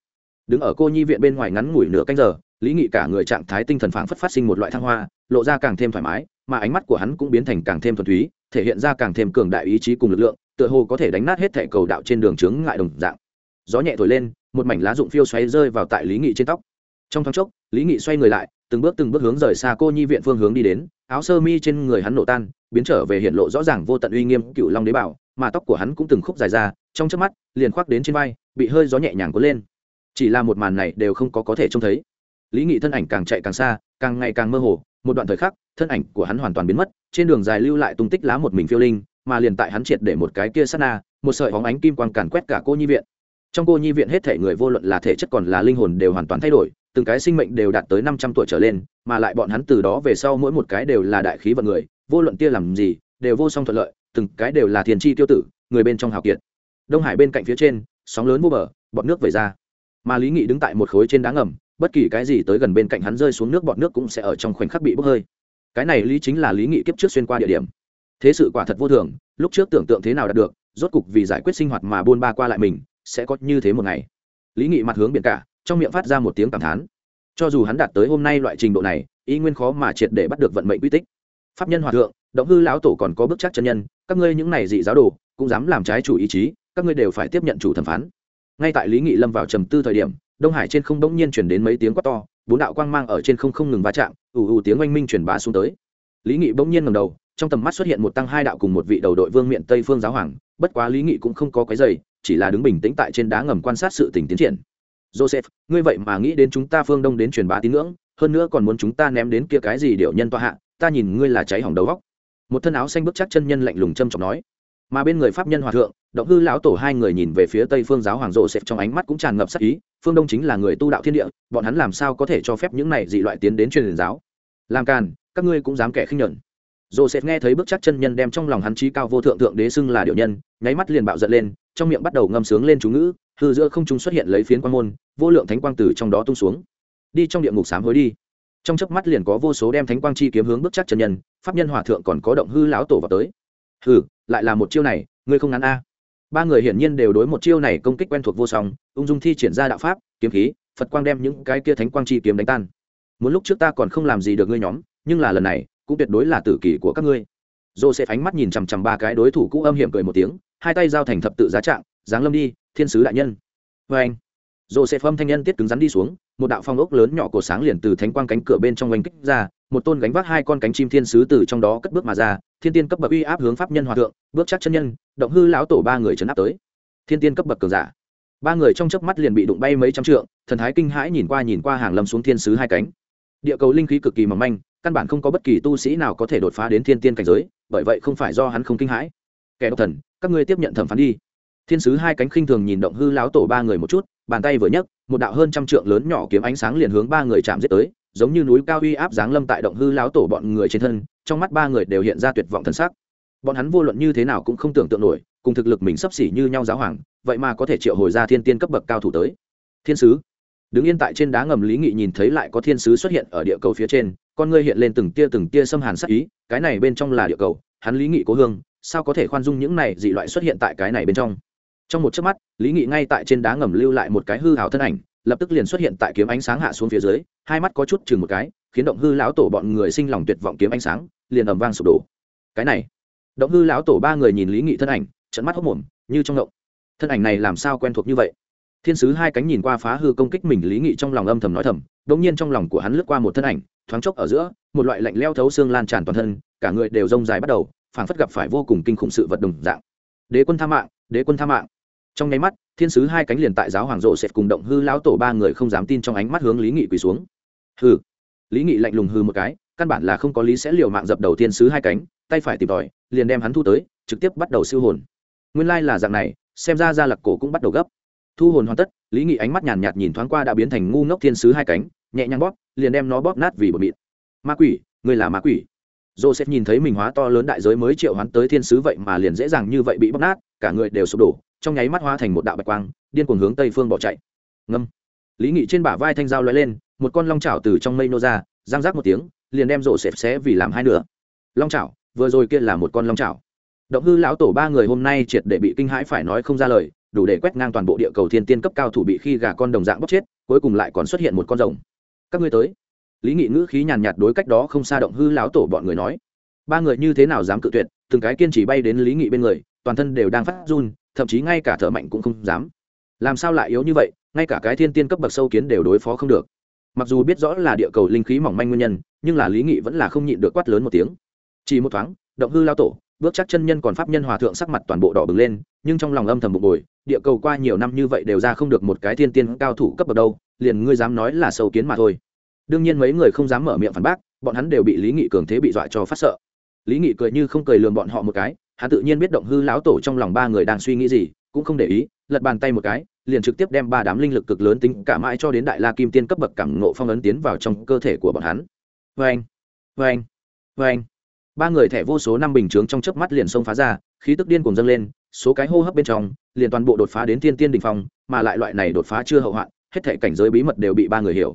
Đứng ở cô nhi viện bên ngoài ngắn ngủi nửa canh giờ, lý nghị cả người trạng thái tinh thần phảng phất phát sinh một loại thăng hoa, lộ ra càng thêm thoải mái, mà ánh mắt của hắn cũng biến thành càng thêm thuần túy, thể hiện ra càng thêm cường đại ý chí cùng lực lượng, tựa hồ có thể đánh nát hết thẻ cầu đạo trên đường chướng ngại đồng dạng. Gió nhẹ thổi lên, một mảnh lá rụng phiêu xoáy rơi vào tại lý nghị trên tóc. Trong thoáng chốc, lý nghị xoay người lại từng bước từng bước hướng rời xa cô nhi viện phương hướng đi đến, áo sơ mi trên người hắn nổ tan, biến trở về hiện lộ rõ ràng vô tận uy nghiêm cựu long đế bảo, mà tóc của hắn cũng từng khúc dài ra, trong chớp mắt, liền khoác đến trên vai, bị hơi gió nhẹ nhàng cuốn lên. Chỉ là một màn này đều không có có thể trông thấy. Lý nghị thân ảnh càng chạy càng xa, càng ngày càng mơ hồ, một đoạn thời khắc, thân ảnh của hắn hoàn toàn biến mất, trên đường dài lưu lại tung tích lá một mình phiêu linh, mà liền tại hắn triệt để một cái kia sát na, một sợi hóng ánh kim quang càn quét cả cô nhi viện trong cô nhi viện hết thể người vô luận là thể chất còn là linh hồn đều hoàn toàn thay đổi, từng cái sinh mệnh đều đạt tới năm trăm tuổi trở lên, mà lại bọn hắn từ đó về sau mỗi một cái đều là đại khí vận người, vô luận tia làm gì, đều vô song thuận lợi, từng cái đều là thiền chi tiêu tử, người bên trong hào kiệt. Đông hải bên cạnh phía trên, sóng lớn vô bờ bọn nước về ra. Mà lý nghị đứng tại một khối trên đá ngầm, bất kỳ cái gì tới gần bên cạnh hắn rơi xuống nước bọn nước cũng sẽ ở trong khoảnh khắc bị bốc hơi. Cái này lý chính là lý nghị kiếp trước xuyên qua địa điểm. Thế sự quả thật vô thường, lúc trước tưởng tượng thế nào đạt được, rốt cục vì giải quyết sinh hoạt mà buôn ba qua lại mình sẽ có như thế một ngày. Lý nghị mặt hướng biển cả, trong miệng phát ra một tiếng cảm thán. Cho dù hắn đạt tới hôm nay loại trình độ này ý nguyên khó mà triệt để bắt được vận mệnh quy tích. Pháp nhân hòa thượng, động hư lão tổ còn có bước chắc chân nhân, các ngươi những này dị giáo đồ, cũng dám làm trái chủ ý chí, các ngươi đều phải tiếp nhận chủ thẩm phán. Ngay tại lý nghị lâm vào trầm tư thời điểm, đông hải trên không bỗng nhiên chuyển đến mấy tiếng quát to, bốn đạo quang mang ở trên không không ngừng va chạm, ù ù tiếng oanh minh truyền bá xuống tới. Lý nghị bỗng nhiên ngầm đầu, trong tầm mắt xuất hiện một tăng hai đạo cùng một vị đầu đội vương miện tây phương giáo hoàng, bất quá lý nghị cũng không có cái giày chỉ là đứng bình tĩnh tại trên đá ngầm quan sát sự tình tiến triển. Joseph, ngươi vậy mà nghĩ đến chúng ta phương đông đến truyền bá tín ngưỡng, hơn nữa còn muốn chúng ta ném đến kia cái gì điệu nhân toa hạ, ta nhìn ngươi là cháy hỏng đầu góc một thân áo xanh bước chắc chân nhân lạnh lùng châm trọng nói. Mà bên người pháp nhân hòa thượng, động hư lão tổ hai người nhìn về phía tây phương giáo hoàng rộ xẹp trong ánh mắt cũng tràn ngập sắc ý, phương đông chính là người tu đạo thiên địa, bọn hắn làm sao có thể cho phép những này dị loại tiến đến truyền giáo? Làm càn, các ngươi cũng dám kẻ khinh nhẫn. Rộ xẹp nghe thấy bước chắc chân nhân đem trong lòng hắn trí cao vô thượng thượng đế xưng là điệu nhân, nháy mắt liền bạo giận lên trong miệng bắt đầu ngâm sướng lên chú ngữ, hư giữa không trung xuất hiện lấy phiến quan môn, vô lượng thánh quang tử trong đó tung xuống. Đi trong địa ngục sám hối đi. Trong chớp mắt liền có vô số đem thánh quang chi kiếm hướng bước chắc chân nhân, pháp nhân hòa thượng còn có động hư lão tổ vào tới. Hừ, lại là một chiêu này, ngươi không ngắn a. Ba người hiển nhiên đều đối một chiêu này công kích quen thuộc vô song, ung dung thi triển ra đạo pháp, kiếm khí, phật quang đem những cái kia thánh quang chi kiếm đánh tan. Muốn lúc trước ta còn không làm gì được ngươi nhóm, nhưng là lần này, cũng tuyệt đối là tử kỷ của các ngươi. Dô sẽ ánh mắt nhìn chằm chằm ba cái đối thủ cũ âm hiểm cười một tiếng hai tay giao thành thập tự giá trạng, giáng lâm đi, thiên sứ đại nhân. Vê anh dô sẽ phâm thanh nhân tiết cứng rắn đi xuống, một đạo phong ốc lớn nhỏ cổ sáng liền từ thánh quang cánh cửa bên trong oanh kích ra, một tôn gánh vác hai con cánh chim thiên sứ từ trong đó cất bước mà ra, thiên tiên cấp bậc uy áp hướng pháp nhân hòa thượng, bước chắc chân nhân, động hư lão tổ ba người trấn áp tới. Thiên tiên cấp bậc cường giả. Ba người trong chớp mắt liền bị đụng bay mấy trăm trượng, thần thái kinh hãi nhìn qua nhìn qua hàng lâm xuống thiên sứ hai cánh. Địa cầu linh khí cực kỳ mỏng manh, căn bản không có bất kỳ tu sĩ nào có thể đột phá đến thiên tiên cảnh giới, bởi vậy không phải do hắn không kinh hãi. Kẻ độc thần các ngươi tiếp nhận thẩm phán đi. Thiên sứ hai cánh khinh thường nhìn động hư lão tổ ba người một chút bàn tay vừa nhấc một đạo hơn trăm trượng lớn nhỏ kiếm ánh sáng liền hướng ba người chạm giết tới giống như núi cao uy áp giáng lâm tại động hư lão tổ bọn người trên thân trong mắt ba người đều hiện ra tuyệt vọng thân sắc, bọn hắn vô luận như thế nào cũng không tưởng tượng nổi cùng thực lực mình sắp xỉ như nhau giáo hoàng vậy mà có thể triệu hồi ra thiên tiên cấp bậc cao thủ tới. Thiên sứ đứng yên tại trên đá ngầm lý nghị nhìn thấy lại có thiên sứ xuất hiện ở địa cầu phía trên con ngươi hiện lên từng tia từng tia xâm hàn sắc ý cái này bên trong là địa cầu hắn lý nghị cố hương sao có thể khoan dung những này dị loại xuất hiện tại cái này bên trong? Trong một chớp mắt, lý nghị ngay tại trên đá ngầm lưu lại một cái hư hào thân ảnh, lập tức liền xuất hiện tại kiếm ánh sáng hạ xuống phía dưới, hai mắt có chút chừng một cái, khiến động hư lão tổ bọn người sinh lòng tuyệt vọng kiếm ánh sáng, liền ầm vang sụp đổ. Cái này, động hư lão tổ ba người nhìn lý nghị thân ảnh trận mắt hốc mồm như trong ngộng. Thân ảnh này làm sao quen thuộc như vậy? Thiên sứ hai cánh nhìn qua phá hư công kích mình, lý nghị trong lòng âm thầm nói thầm, đột nhiên trong lòng của hắn lướt qua một thân ảnh, thoáng chốc ở giữa, một loại lạnh leo thấu xương lan tràn toàn thân, cả người đều rông dài bắt đầu phảng phất gặp phải vô cùng kinh khủng sự vật đồng dạng. Đế quân tha mạng, đế quân tha mạng. Trong nháy mắt, thiên sứ hai cánh liền tại giáo hoàng rộ sẽ cùng động hư lão tổ ba người không dám tin trong ánh mắt hướng lý nghị quỳ xuống. Hư lý nghị lạnh lùng hư một cái, căn bản là không có lý sẽ liều mạng dập đầu thiên sứ hai cánh, tay phải tìm tòi, liền đem hắn thu tới, trực tiếp bắt đầu siêu hồn. Nguyên lai là dạng này, xem ra ra lặc cổ cũng bắt đầu gấp. Thu hồn hoàn tất, lý nghị ánh mắt nhàn nhạt nhìn thoáng qua đã biến thành ngu ngốc thiên sứ hai cánh, nhẹ nhàng bóp, liền đem nó bóp nát vì bột mịn. Ma quỷ, ngươi là ma quỷ joseph nhìn thấy mình hóa to lớn đại giới mới triệu hoán tới thiên sứ vậy mà liền dễ dàng như vậy bị bóp nát, cả người đều sụp đổ, trong nháy mắt hóa thành một đạo bạch quang, điên cuồng hướng tây phương bỏ chạy. Ngâm. Lý nghị trên bả vai thanh dao lóe lên, một con long chảo từ trong mây nô ra giang rác một tiếng, liền đem rổ xẹp xé vì làm hai nửa. Long chảo, vừa rồi kia là một con long chảo. Động hư lão tổ ba người hôm nay triệt để bị kinh hãi phải nói không ra lời, đủ để quét ngang toàn bộ địa cầu thiên tiên cấp cao thủ bị khi gà con đồng dạng bóc chết, cuối cùng lại còn xuất hiện một con rồng. Các ngươi tới lý nghị ngữ khí nhàn nhạt đối cách đó không xa động hư lão tổ bọn người nói. Ba người như thế nào dám cự tuyệt, từng cái kiên trì bay đến lý nghị bên người, toàn thân đều đang phát run, thậm chí ngay cả thợ mạnh cũng không dám. Làm sao lại yếu như vậy, ngay cả cái thiên tiên cấp bậc sâu kiến đều đối phó không được. Mặc dù biết rõ là địa cầu linh khí mỏng manh nguyên nhân, nhưng là lý nghị vẫn là không nhịn được quát lớn một tiếng. Chỉ một thoáng, động hư lao tổ, bước chắc chân nhân còn pháp nhân hòa thượng sắc mặt toàn bộ đỏ bừng lên, nhưng trong lòng âm thầm bực bồi, địa cầu qua nhiều năm như vậy đều ra không được một cái thiên tiên cao thủ cấp bậc đâu, liền ngươi dám nói là sâu kiến mà thôi đương nhiên mấy người không dám mở miệng phản bác, bọn hắn đều bị lý nghị cường thế bị dọa cho phát sợ. Lý nghị cười như không cười lường bọn họ một cái, hắn tự nhiên biết động hư lão tổ trong lòng ba người đang suy nghĩ gì, cũng không để ý, lật bàn tay một cái, liền trực tiếp đem ba đám linh lực cực lớn tính cả mãi cho đến đại la kim tiên cấp bậc cảm ngộ phong ấn tiến vào trong cơ thể của bọn hắn. Vê anh vê anh vê anh ba người thẻ vô số năm bình chướng trong chớp mắt liền xông phá ra, khí tức điên cùng dâng lên, số cái hô hấp bên trong, liền toàn bộ đột phá đến thiên tiên đình phong, mà lại loại này đột phá chưa hậu hoạn, hết thể cảnh giới bí mật đều bị ba người hiểu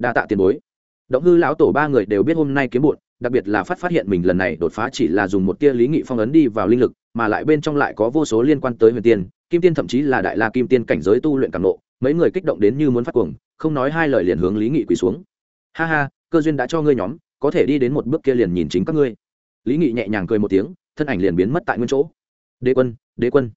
đa tạ tiền bối. Động hư lão tổ ba người đều biết hôm nay kiếm bụn đặc biệt là phát phát hiện mình lần này đột phá chỉ là dùng một tia lý nghị phong ấn đi vào linh lực, mà lại bên trong lại có vô số liên quan tới huyền tiên, kim tiên thậm chí là đại la kim tiên cảnh giới tu luyện càng nộ, mấy người kích động đến như muốn phát cuồng, không nói hai lời liền hướng lý nghị quỳ xuống. Ha ha, cơ duyên đã cho ngươi nhóm, có thể đi đến một bước kia liền nhìn chính các ngươi. Lý nghị nhẹ nhàng cười một tiếng, thân ảnh liền biến mất tại nguyên chỗ. Đế quân đế quân.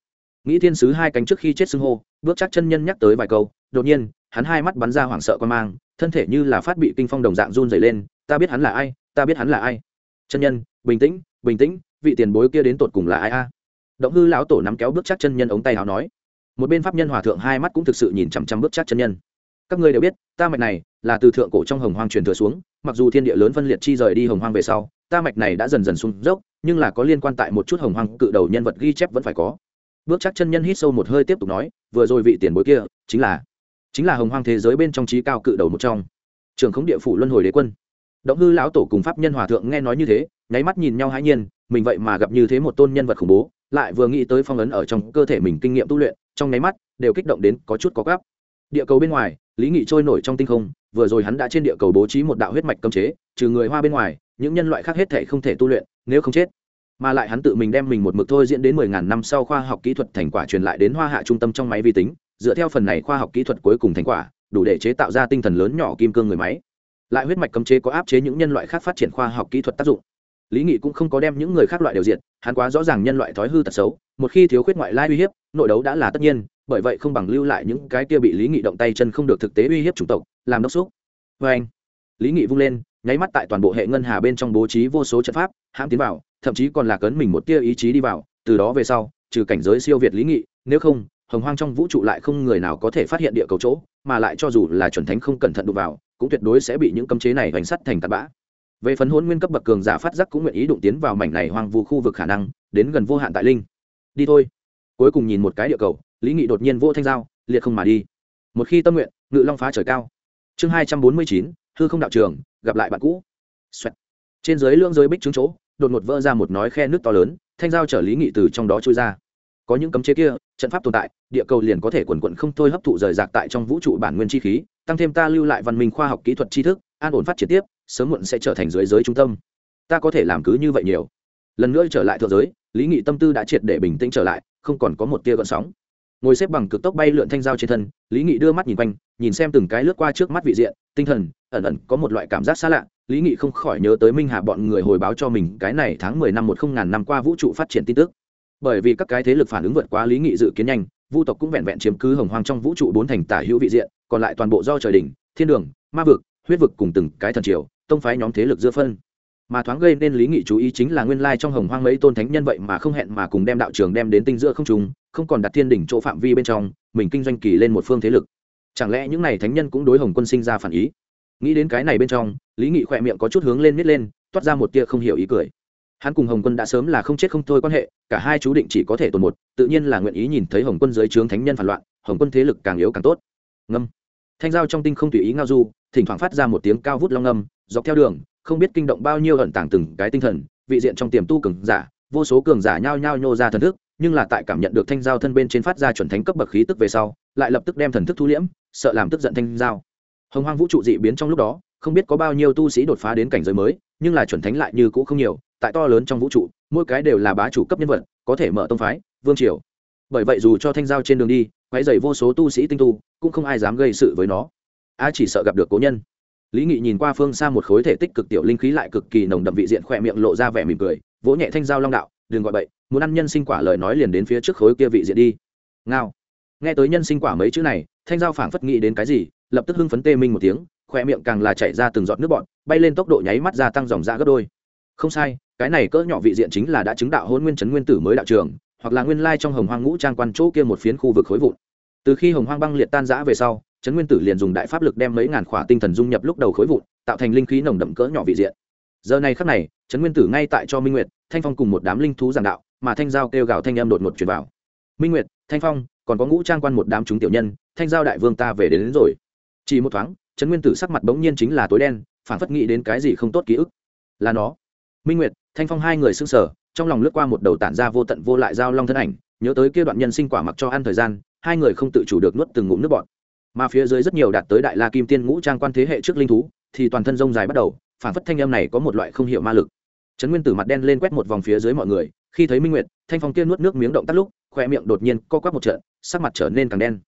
Nghĩ thiên sứ hai cánh trước khi chết xưng hô, bước chắc chân nhân nhắc tới vài câu, đột nhiên hắn hai mắt bắn ra hoảng sợ quan mang, thân thể như là phát bị kinh phong đồng dạng run dày lên, ta biết hắn là ai, ta biết hắn là ai. Chân nhân, bình tĩnh bình tĩnh, vị tiền bối kia đến tột cùng là ai a? Động hư lão tổ nắm kéo bước chắc chân nhân ống tay áo nói. Một bên pháp nhân hòa thượng hai mắt cũng thực sự nhìn chằm chằm bước chắc chân nhân. Các ngươi đều biết, ta mạch này là từ thượng cổ trong hồng hoang truyền thừa xuống, mặc dù thiên địa lớn phân liệt chi rời đi hồng hoang về sau, ta mạch này đã dần dần sung dốc, nhưng là có liên quan tại một chút hồng hoang cự đầu nhân vật ghi chép vẫn phải có. Bước chắc chân nhân hít sâu một hơi tiếp tục nói, vừa rồi vị tiền bối kia chính là chính là hồng hoang thế giới bên trong trí cao cự đầu một trong. Trường khống địa phủ luân hồi đế quân. Động hư lão tổ cùng pháp nhân hòa thượng nghe nói như thế, nháy mắt nhìn nhau hãi nhiên, mình vậy mà gặp như thế một tôn nhân vật khủng bố, lại vừa nghĩ tới phong ấn ở trong cơ thể mình kinh nghiệm tu luyện, trong nháy mắt, đều kích động đến có chút có gáp địa cầu bên ngoài, lý nghị trôi nổi trong tinh không, vừa rồi hắn đã trên địa cầu bố trí một đạo huyết mạch cấm chế, trừ người hoa bên ngoài, những nhân loại khác hết thể không thể tu luyện, nếu không chết. Mà lại hắn tự mình đem mình một mực thôi diễn đến mười ngàn năm sau khoa học kỹ thuật thành quả truyền lại đến hoa hạ trung tâm trong máy vi tính dựa theo phần này khoa học kỹ thuật cuối cùng thành quả, đủ để chế tạo ra tinh thần lớn nhỏ kim cương người máy. Lại huyết mạch cấm chế có áp chế những nhân loại khác phát triển khoa học kỹ thuật tác dụng. Lý nghị cũng không có đem những người khác loại đều diện hắn quá rõ ràng nhân loại thói hư tật xấu, một khi thiếu khuyết ngoại lai uy hiếp, nội đấu đã là tất nhiên, bởi vậy không bằng lưu lại những cái kia bị lý nghị động tay chân không được thực tế uy hiếp chủng tộc, làm đốc xúc. Vê anh, lý nghị vung lên, nháy mắt tại toàn bộ hệ ngân hà bên trong bố trí vô số trận pháp, hãm tiến vào, thậm chí còn là cấn mình một tia ý chí đi vào, từ đó về sau, trừ cảnh giới siêu việt lý nghị, nếu không hồng hoang trong vũ trụ lại không người nào có thể phát hiện địa cầu chỗ, mà lại cho dù là chuẩn thánh không cẩn thận đụng vào, cũng tuyệt đối sẽ bị những cấm chế này hoành sắt thành tạt bã. Về phần hôn nguyên cấp bậc cường giả phát giác cũng nguyện ý đụng tiến vào mảnh này hoang vu khu vực khả năng, đến gần vô hạn tại linh. Đi thôi. Cuối cùng nhìn một cái địa cầu, lý nghị đột nhiên vô thanh giao, liệt không mà đi. Một khi tâm nguyện, ngự long phá trời cao. Chương hai trăm bốn mươi chín, hư không đạo trường, gặp lại bạn cũ、Xoẹt. trên dưới lưỡng giới bích trứng chỗ, đột ngột vỡ ra một nói khe nước to lớn, thanh giao chở lý nghị từ trong đó trôi ra. Có những cấm chế kia trận pháp tồn tại, địa cầu liền có thể quần quận không thôi hấp thụ rời rạc tại trong vũ trụ bản nguyên chi khí, tăng thêm ta lưu lại văn minh khoa học kỹ thuật tri thức, an ổn phát triển tiếp, sớm muộn sẽ trở thành dưới giới trung tâm. Ta có thể làm cứ như vậy nhiều. Lần nữa trở lại thượng giới, lý nghị tâm tư đã triệt để bình tĩnh trở lại, không còn có một tia gợn sóng. Ngồi xếp bằng cực tốc bay lượn thanh dao trên thân, lý nghị đưa mắt nhìn quanh, nhìn xem từng cái lướt qua trước mắt vị diện, tinh thần, ẩn ẩn có một loại cảm giác xa lạ, lý nghị không khỏi nhớ tới minh hà bọn người hồi báo cho mình cái này tháng mười năm một không ngàn năm qua vũ trụ phát triển tin tức bởi vì các cái thế lực phản ứng vượt quá lý nghị dự kiến nhanh, vu tộc cũng vẹn vẹn chiếm cứ hồng hoang trong vũ trụ bốn thành tả hữu vị diện, còn lại toàn bộ do trời đỉnh, thiên đường, ma vực, huyết vực cùng từng cái thần triều, tông phái nhóm thế lực giữa phân. Mà thoáng gây nên lý nghị chú ý chính là nguyên lai trong hồng hoang mấy tôn thánh nhân vậy mà không hẹn mà cùng đem đạo trường đem đến tinh giữa không trùng không còn đặt thiên đỉnh chỗ phạm vi bên trong, mình kinh doanh kỳ lên một phương thế lực. Chẳng lẽ những n à y thánh nhân cũng đối hồng quân sinh ra phản ý? Nghĩ đến cái này bên trong, lý nghị khỏe miệng có chút hướng lên miết lên, toát ra một tia không hiểu ý cười hắn cùng hồng quân đã sớm là không chết không thôi quan hệ, cả hai chú định chỉ có thể tồn một, tự nhiên là nguyện ý nhìn thấy hồng quân dưới trướng thánh nhân phản loạn, hồng quân thế lực càng yếu càng tốt. Ngâm. Thanh giao trong tinh không tùy ý ngao du, thỉnh thoảng phát ra một tiếng cao vút long ngâm, dọc theo đường, không biết kinh động bao nhiêu ẩn tàng từng cái tinh thần, vị diện trong tiềm tu cường giả, vô số cường giả nhao nhao nhô ra thần thức, nhưng là tại cảm nhận được thanh giao thân bên trên phát ra chuẩn thánh cấp bậc khí tức về sau, lại lập tức đem thần thức thu liễm, sợ làm tức giận thanh giao. Hồng hoang vũ trụ dị biến trong lúc đó, không biết có bao nhiêu tu sĩ đột phá đến cảnh giới mới, nhưng là chuẩn thánh lại như cũ không nhiều tại to lớn trong vũ trụ, mỗi cái đều là bá chủ cấp nhân vật, có thể mở tông phái, vương triều. Bởi vậy dù cho thanh giao trên đường đi, quấy dày vô số tu sĩ tinh tu, cũng không ai dám gây sự với nó. A chỉ sợ gặp được cố nhân. Lý nghị nhìn qua phương xa một khối thể tích cực tiểu linh khí lại cực kỳ nồng đậm vị diện khỏe miệng lộ ra vẻ mỉm cười, vỗ nhẹ thanh giao long đạo, đừng gọi bậy, muốn ăn nhân sinh quả lời nói liền đến phía trước khối kia vị diện đi. Ngao. Nghe tới nhân sinh quả mấy chữ này, thanh giao phảng phất nghĩ đến cái gì, lập tức hưng phấn tê minh một tiếng khoe miệng càng là chảy ra từng giọt nước bọn bay lên tốc độ nháy mắt gia tăng dòng ra gấp đôi không sai cái này cỡ nhỏ vị diện chính là đã chứng đạo hôn nguyên chấn nguyên tử mới đạo trường hoặc là nguyên lai trong hồng hoang ngũ trang quan chỗ kia một phiến khu vực khối vụn. Từ khi hồng hoang băng liệt tan rã về sau chấn nguyên tử liền dùng đại pháp lực đem mấy ngàn khỏa tinh thần dung nhập lúc đầu khối vụn tạo thành linh khí nồng đậm cỡ nhỏ vị diện. Giờ này khắc này chấn nguyên tử ngay tại cho minh nguyệt thanh phong cùng một đám linh thú giảng đạo mà thanh giao kêu gào thanh em đột ngột truyền vào. Minh nguyệt thanh phong còn có ngũ trang quan một đám chúng tiểu nhân thanh giao đại vương ta về đến, đến rồi. Chỉ một thoáng trấn nguyên tử sắc mặt bỗng nhiên chính là tối đen phản phất nghĩ đến cái gì không tốt ký ức. Là nó minh nguyệt, thanh phong hai người s ư n g sở trong lòng lướt qua một đầu tản ra vô tận vô lại giao long thân ảnh, nhớ tới kia đoạn nhân sinh quả mặc cho ăn thời gian, hai người không tự chủ được nuốt từng ngụm nước bọt. Mà phía dưới rất nhiều đạt tới đại la kim tiên ngũ trang quan thế hệ trước linh thú, thì toàn thân rông dài bắt đầu phản phất thanh âm này có một loại không h i ể u ma lực. Trấn nguyên tử mặt đen lên quét một vòng phía dưới mọi người, khi thấy minh nguyệt, thanh phong kia nuốt nước miếng động tắt lúc, khoe miệng đột nhiên co quắp một trận, sắc mặt trở nên càng đen.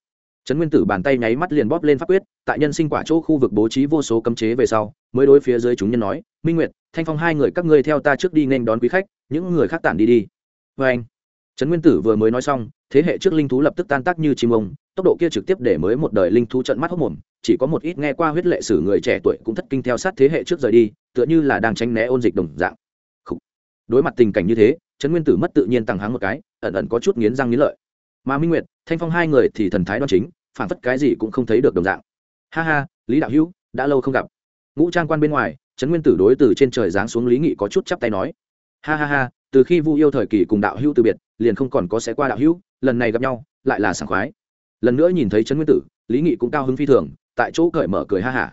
Trấn nguyên tử bàn tay nháy mắt liền bóp lên pháp quyết, tại nhân sinh quả chỗ khu vực bố trí vô số cấm chế về sau mới đối phía dưới chúng nhân nói, minh nguyệt, thanh phong hai người các ngươi theo ta trước đi nên đón quý khách, những người khác tản đi đi. Vê anh, trấn nguyên tử vừa mới nói xong, thế hệ trước linh thú lập tức tan tác như chim ông, tốc độ kia trực tiếp để mới một đời linh thú trận mắt hốc mồm, chỉ có một ít nghe qua huyết lệ sử người trẻ tuổi cũng thất kinh theo sát thế hệ trước rời đi, tựa như là đang tránh né ôn dịch đồng dạng. Đối mặt tình cảnh như thế, trấn nguyên tử mất tự nhiên tăng háng một cái, ẩn ẩn có chút nghiến răng nghiến lợi. Mà minh nguyệt, thanh phong hai người thì thần thái đoan chính, phản phất cái gì cũng không thấy được đồng dạng. Ha ha, lý đạo hữu, đã lâu không gặp ngũ trang quan bên ngoài, trấn nguyên tử đối từ trên trời giáng xuống lý nghị có chút chắp tay nói, ha ha ha, từ khi vu yêu thời kỳ cùng đạo hữu từ biệt, liền không còn có sẽ qua đạo hữu, lần này gặp nhau, lại là sảng khoái. Lần nữa nhìn thấy trấn nguyên tử, lý nghị cũng cao hứng phi thường, tại chỗ cởi mở cười ha hả.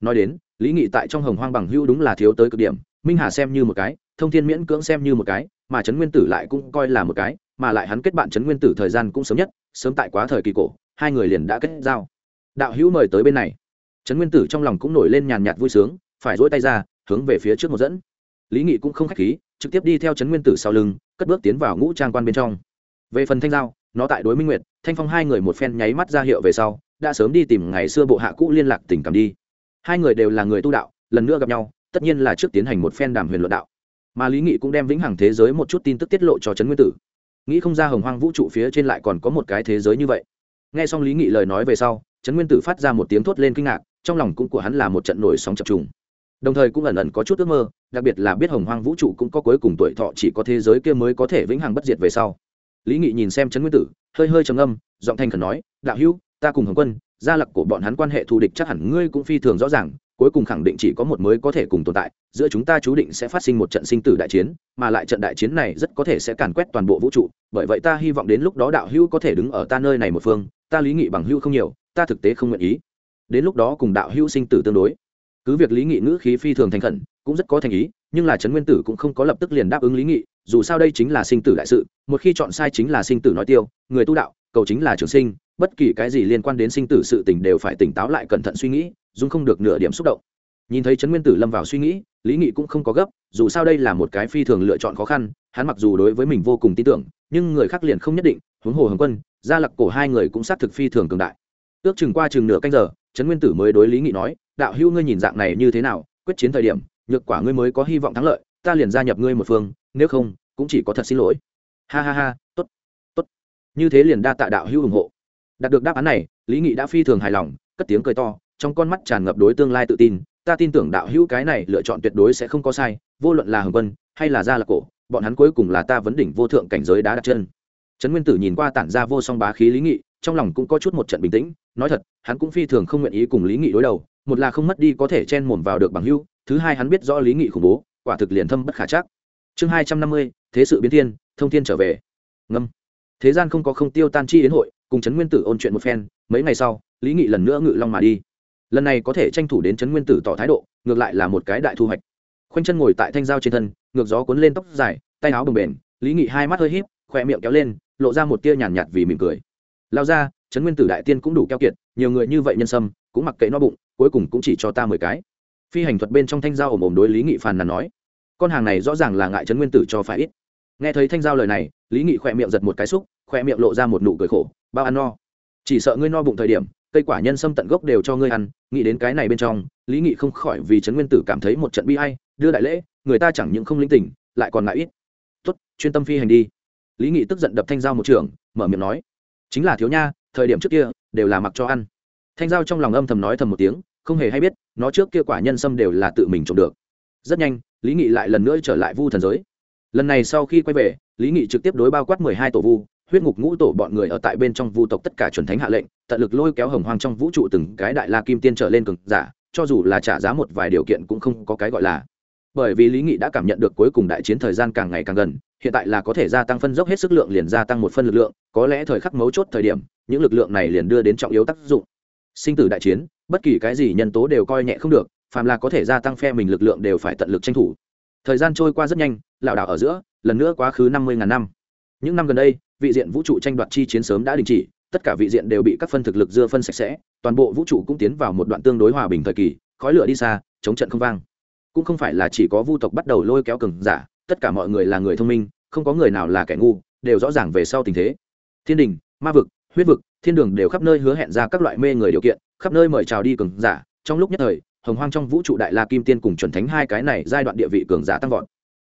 Nói đến, lý nghị tại trong hồng hoang bằng hữu đúng là thiếu tới cực điểm, minh hà xem như một cái, thông thiên miễn cưỡng xem như một cái, mà trấn nguyên tử lại cũng coi là một cái, mà lại hắn kết bạn trấn nguyên tử thời gian cũng sớm nhất, sớm tại quá thời kỳ cổ, hai người liền đã kết giao. Đạo hữu mời tới bên này trấn nguyên tử trong lòng cũng nổi lên nhàn nhạt vui sướng, phải dỗi tay ra, hướng về phía trước một dẫn. Lý nghị cũng không k h á c h khí, trực tiếp đi theo trấn nguyên tử sau lưng, cất bước tiến vào ngũ trang quan bên trong. Về phần thanh giao, nó tại đối minh nguyệt, thanh phong hai người một phen nháy mắt ra hiệu về sau, đã sớm đi tìm ngày xưa bộ hạ cũ liên lạc tình cảm đi. Hai người đều là người tu đạo, lần nữa gặp nhau, tất nhiên là trước tiến hành một phen đàm huyền luận đạo. Mà lý nghị cũng đem vĩnh hằng thế giới một chút tin tức tiết lộ cho trấn nguyên tử. Nghĩ không ra hồng hoang vũ trụ phía trên lại còn có một cái thế giới như vậy. Nghe xong lý nghị lời nói về sau, trấn nguyên tử phát ra một tiếng thốt lên kinh ngạc trong lòng cũng của hắn là một trận nổi sóng chập trùng. Đồng thời cũng ẩn ẩn có chút ước mơ, đặc biệt là biết hồng hoang vũ trụ cũng có cuối cùng tuổi thọ chỉ có thế giới kia mới có thể vĩnh hằng bất diệt về sau. Lý nghị nhìn xem trấn nguyên tử, hơi hơi trầm âm giọng thanh khẩn nói, đạo hữu, ta cùng hồng quân, gia lặc của bọn hắn quan hệ thù địch chắc hẳn ngươi cũng phi thường rõ ràng, cuối cùng khẳng định chỉ có một mới có thể cùng tồn tại, giữa chúng ta chú định sẽ phát sinh một trận sinh tử đại chiến, mà lại trận đại chiến này rất có thể sẽ càn quét toàn bộ vũ trụ, bởi vậy ta hy vọng đến lúc đó đạo hữu có thể đứng ở ta nơi này một phương, ta lý nghị bằng hữu không nhiều, ta thực tế không nguyện ý đến lúc đó cùng đạo hữu sinh tử tương đối. Cứ việc lý nghị ngữ khí phi thường thành khẩn, cũng rất có thành ý, nhưng là trấn nguyên tử cũng không có lập tức liền đáp ứng lý nghị, dù sao đây chính là sinh tử đại sự, một khi chọn sai chính là sinh tử nói tiêu, người tu đạo, cầu chính là trường sinh, bất kỳ cái gì liên quan đến sinh tử sự tình đều phải tỉnh táo lại cẩn thận suy nghĩ dung không được nửa điểm xúc động. Nhìn thấy trấn nguyên tử lâm vào suy nghĩ, lý nghị cũng không có gấp, dù sao đây là một cái phi thường lựa chọn khó khăn, hắn mặc dù đối với mình vô cùng tin tưởng, nhưng người khác liền không nhất định, huống hồ hồng quân, gia lặc cổ hai người cũng xác thực phi thường cường đại ước chừng qua chừng nửa canh giờ, trấn nguyên tử mới đối lý nghị nói, đạo hữu ngươi nhìn dạng này như thế nào? Quyết chiến thời điểm, nhược quả ngươi mới có hy vọng thắng lợi, ta liền gia nhập ngươi một phương, nếu không, cũng chỉ có thật xin lỗi. Ha ha ha t ố t t ố t như thế liền đa tạ đạo hữu ủng hộ. Đạt được đáp án này, lý nghị đã phi thường hài lòng, cất tiếng cười to, trong con mắt tràn ngập đối tương lai tự tin, ta tin tưởng đạo hữu cái này lựa chọn tuyệt đối sẽ không có sai, vô luận là hồng vân hay là gia lạc cổ, bọn hắn cuối cùng là ta vấn đỉnh vô thượng cảnh giới đã đặt chân. Trấn nguyên tử nhìn qua tản ra vô song bá khí lý nghị trong lòng cũng có chút một trận bình tĩnh nói thật hắn cũng phi thường không nguyện ý cùng lý nghị đối đầu một là không mất đi có thể chen mồm vào được bằng hưu thứ hai hắn biết rõ lý nghị khủng bố quả thực liền thâm bất khả chắc. Chương hai trăm năm mươi thế sự biến thiên thông thiên trở về. Ngâm. Thế gian không có không tiêu tan chi đến hội cùng trấn nguyên tử ôn chuyện một phen mấy ngày sau lý nghị lần nữa ngự long mà đi. Lần này có thể tranh thủ đến trấn nguyên tử tỏ thái độ ngược lại là một cái đại thu hoạch. Khoanh chân ngồi tại thanh dao trên thân ngược gió cuốn lên tóc dài tay áo bồng bềnh lý nghị hai mắt hơi híp khoe miệng kéo lên lộ ra một tia nhàn nhạt, nhạt vì mỉm cười lao ra, trấn nguyên tử đại tiên cũng đủ keo kiệt, nhiều người như vậy nhân sâm, cũng mặc kệ no bụng, cuối cùng cũng chỉ cho ta mười cái. Phi hành thuật bên trong thanh giao ồm ồm đối lý nghị phàn nàn nói, con hàng này rõ ràng là ngại trấn nguyên tử cho phải ít. Nghe thấy thanh giao lời này, lý nghị khỏe miệng giật một cái xúc, khỏe miệng lộ ra một nụ cười khổ, bao ăn no. Chỉ sợ ngươi no bụng thời điểm, cây quả nhân sâm tận gốc đều cho ngươi ăn. Nghĩ đến cái này bên trong, lý nghị không khỏi vì trấn nguyên tử cảm thấy một trận bi hay đưa đại lễ, người ta chẳng những không linh tỉnh, lại còn ngại ít. Tuất chuyên tâm phi hành đi. Lý nghị tức giận đập thanh giao một trường, mở miệng nói chính là thiếu nha, thời điểm trước kia, đều là mặc cho ăn. Thanh giao trong lòng âm thầm nói thầm một tiếng, không hề hay biết, nó trước kia quả nhân sâm đều là tự mình trồng được. Rất nhanh, lý nghị lại lần nữa trở lại vu thần giới. Lần này sau khi quay về, lý nghị trực tiếp đối bao quát mười hai tổ vu, huyết ngục ngũ tổ bọn người ở tại bên trong vu tộc tất cả chuẩn thánh hạ lệnh, tận lực lôi kéo hồng hoang trong vũ trụ từng cái đại la kim tiên trở lên cực giả, cho dù là trả giá một vài điều kiện cũng không có cái gọi là. Bởi vì lý nghị đã cảm nhận được cuối cùng đại chiến thời gian càng ngày càng gần, hiện tại là có thể gia tăng phân dốc hết sức lượng liền gia tăng một phân lực lượng có lẽ thời khắc mấu chốt thời điểm, những lực lượng này liền đưa đến trọng yếu tác dụng. Sinh tử đại chiến, bất kỳ cái gì nhân tố đều coi nhẹ không được, phàm là có thể gia tăng phe mình lực lượng đều phải tận lực tranh thủ. Thời gian trôi qua rất nhanh, lảo đảo ở giữa, lần nữa quá khứ năm mươi ngàn năm. Những năm gần đây, vị diện vũ trụ tranh đoạt chi chiến sớm đã đình chỉ, tất cả vị diện đều bị các phân thực lực dưa phân sạch sẽ, toàn bộ vũ trụ cũng tiến vào một đoạn tương đối hòa bình thời kỳ, khói lửa đi xa, chống trận không vang. Cũng không phải là chỉ có vu tộc bắt đầu lôi kéo cường giả, tất cả mọi người là người thông minh, không có người nào là kẻ ngu, đều rõ ràng về sau tình thế thiên đình, ma vực, huyết vực, thiên đường đều khắp nơi hứa hẹn ra các loại mê người điều kiện, khắp nơi mời chào đi cường giả. Trong lúc nhất thời, hồng hoang trong vũ trụ đại la kim tiên cùng chuẩn thánh hai cái này giai đoạn địa vị cường giả tăng vọt.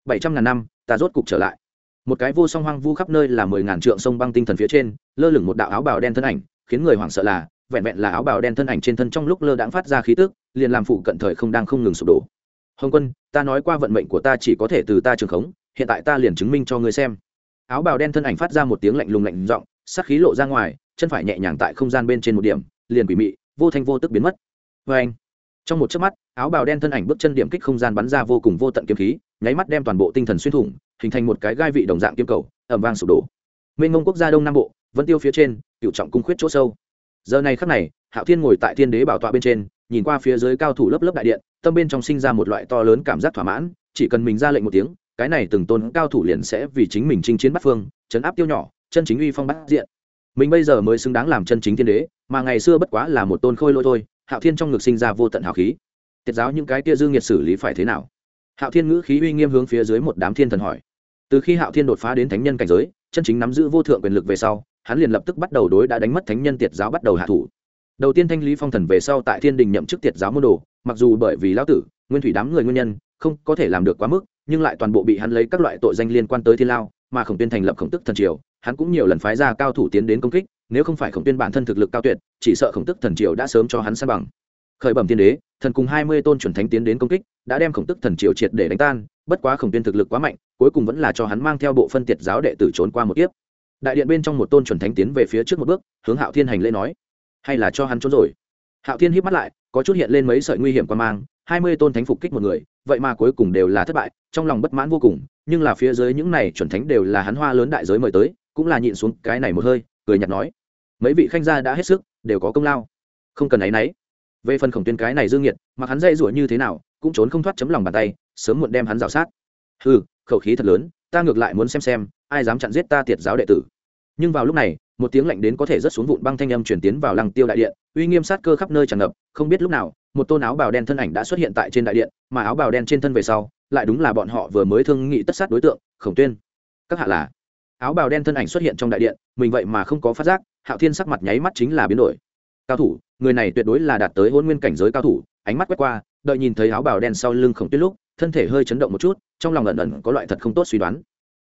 Bảy trăm ngàn năm, ta rốt cục trở lại. Một cái vô song hoang vu khắp nơi là mười ngàn trượng sông băng tinh thần phía trên, lơ lửng một đạo áo bào đen thân ảnh, khiến người hoảng sợ là, vẹn vẹn là áo bào đen thân ảnh trên thân trong lúc lơ đãng phát ra khí tức, liền làm phụ cận thời không đang không ngừng sụp đổ. Hồng quân, ta nói qua vận mệnh của ta chỉ có thể từ ta trường khống, hiện tại ta liền chứng minh cho ngươi xem áo bào đen thân ảnh phát ra một tiếng lạnh lùng lạnh giọng sắc khí lộ ra ngoài, chân phải nhẹ nhàng tại không gian bên trên một điểm, liền quỷ mị, vô thanh vô tức biến mất. Vê anh, trong một chớp mắt, áo bào đen thân ảnh bước chân điểm kích không gian bắn ra vô cùng vô tận kiếm khí, nháy mắt đem toàn bộ tinh thần xuyên thủng, hình thành một cái gai vị đồng dạng kiếm cầu ẩm vang sụp đổ. Mênh Ngông quốc gia đông nam bộ, vẫn tiêu phía trên cựu trọng cung khuyết chỗ sâu. Giờ này khắc này, hạo thiên ngồi tại thiên đế bảo tọa bên trên, nhìn qua phía dưới cao thủ lớp lớp đại điện, tâm bên trong sinh ra một loại to lớn cảm giác thỏa mãn, chỉ cần mình ra lệnh một tiếng cái này từng tôn cao thủ liền sẽ vì chính mình chinh chiến bắt phương, chấn áp tiêu nhỏ, chân chính uy phong bắt diện. Mình bây giờ mới xứng đáng làm chân chính thiên đế, mà ngày xưa bất quá là một tôn khôi lôi thôi, hạo thiên trong ngực sinh ra vô tận hào khí. Tiết giáo những cái kia dương nghiệt xử lý phải thế nào? Hạo thiên ngữ khí uy nghiêm hướng phía dưới một đám thiên thần hỏi. Từ khi hạo thiên đột phá đến thánh nhân cảnh giới, chân chính nắm giữ vô thượng quyền lực về sau, hắn liền lập tức bắt đầu đối đã đánh mất thánh nhân tiệt giáo bắt đầu hạ thủ. Đầu tiên thanh lý phong thần về sau tại thiên đình nhậm chức tiệt giáo môn đồ, mặc dù bởi vì lão tử, nguyên thủy đám người nguyên nhân, không có thể làm được quá mức nhưng lại toàn bộ bị hắn lấy các loại tội danh liên quan tới thiên lao, mà khổng tuyên thành lập khổng tức thần triều, hắn cũng nhiều lần phái ra cao thủ tiến đến công kích, nếu không phải khổng tuyên bản thân thực lực cao tuyệt, chỉ sợ khổng tức thần triều đã sớm cho hắn san bằng. Khởi bẩm tiên đế, thần cùng hai mươi tôn chuẩn thánh tiến đến công kích, đã đem khổng tức thần triều triệt để đánh tan, bất quá khổng tuyên thực lực quá mạnh, cuối cùng vẫn là cho hắn mang theo bộ phân tiệt giáo đệ tử trốn qua một kiếp. Đại điện bên trong một tôn chuẩn thánh tiến về phía trước một bước, hướng hạo thiên hành lễ nói, hay là cho hắn trốn rồi. Hạo thiên hít mắt lại, có chút hiện lên mấy sợi nguy hiểm qua mang, hai mươi tôn thánh phục kích một người vậy mà cuối cùng đều là thất bại, trong lòng bất mãn vô cùng, nhưng là phía dưới những này chuẩn thánh đều là hắn hoa lớn đại giới mời tới, cũng là nhịn xuống cái này một hơi, cười nhạt nói, mấy vị khanh gia đã hết sức, đều có công lao. Không cần áy náy về phần khổng tuyên cái này dương nhiệt mặc hắn dây rủa như thế nào, cũng trốn không thoát chấm lòng bàn tay, sớm muộn đem hắn rào sát. Ừ khẩu khí thật lớn, ta ngược lại muốn xem xem, ai dám chặn giết ta tiệt giáo đệ tử nhưng vào lúc này, một tiếng lạnh đến có thể rất xuống vụn băng thanh âm chuyển tiến vào lăng tiêu đại điện, uy nghiêm sát cơ khắp nơi tràn ngập, không biết lúc nào, một tôn áo bào đen thân ảnh đã xuất hiện tại trên đại điện, mà áo bào đen trên thân về sau, lại đúng là bọn họ vừa mới thương nghị tất sát đối tượng, khổng tuyên. Các hạ là? Áo bào đen thân ảnh xuất hiện trong đại điện, mình vậy mà không có phát giác, hạo thiên sắc mặt nháy mắt chính là biến đổi. Cao thủ, người này tuyệt đối là đạt tới hôn nguyên cảnh giới cao thủ, ánh mắt quét qua, đợi nhìn thấy áo bào đen sau lưng khổng tuyết lúc, thân thể hơi chấn động một chút, trong lòng ẩn ẩn có loại thật không tốt suy đoán.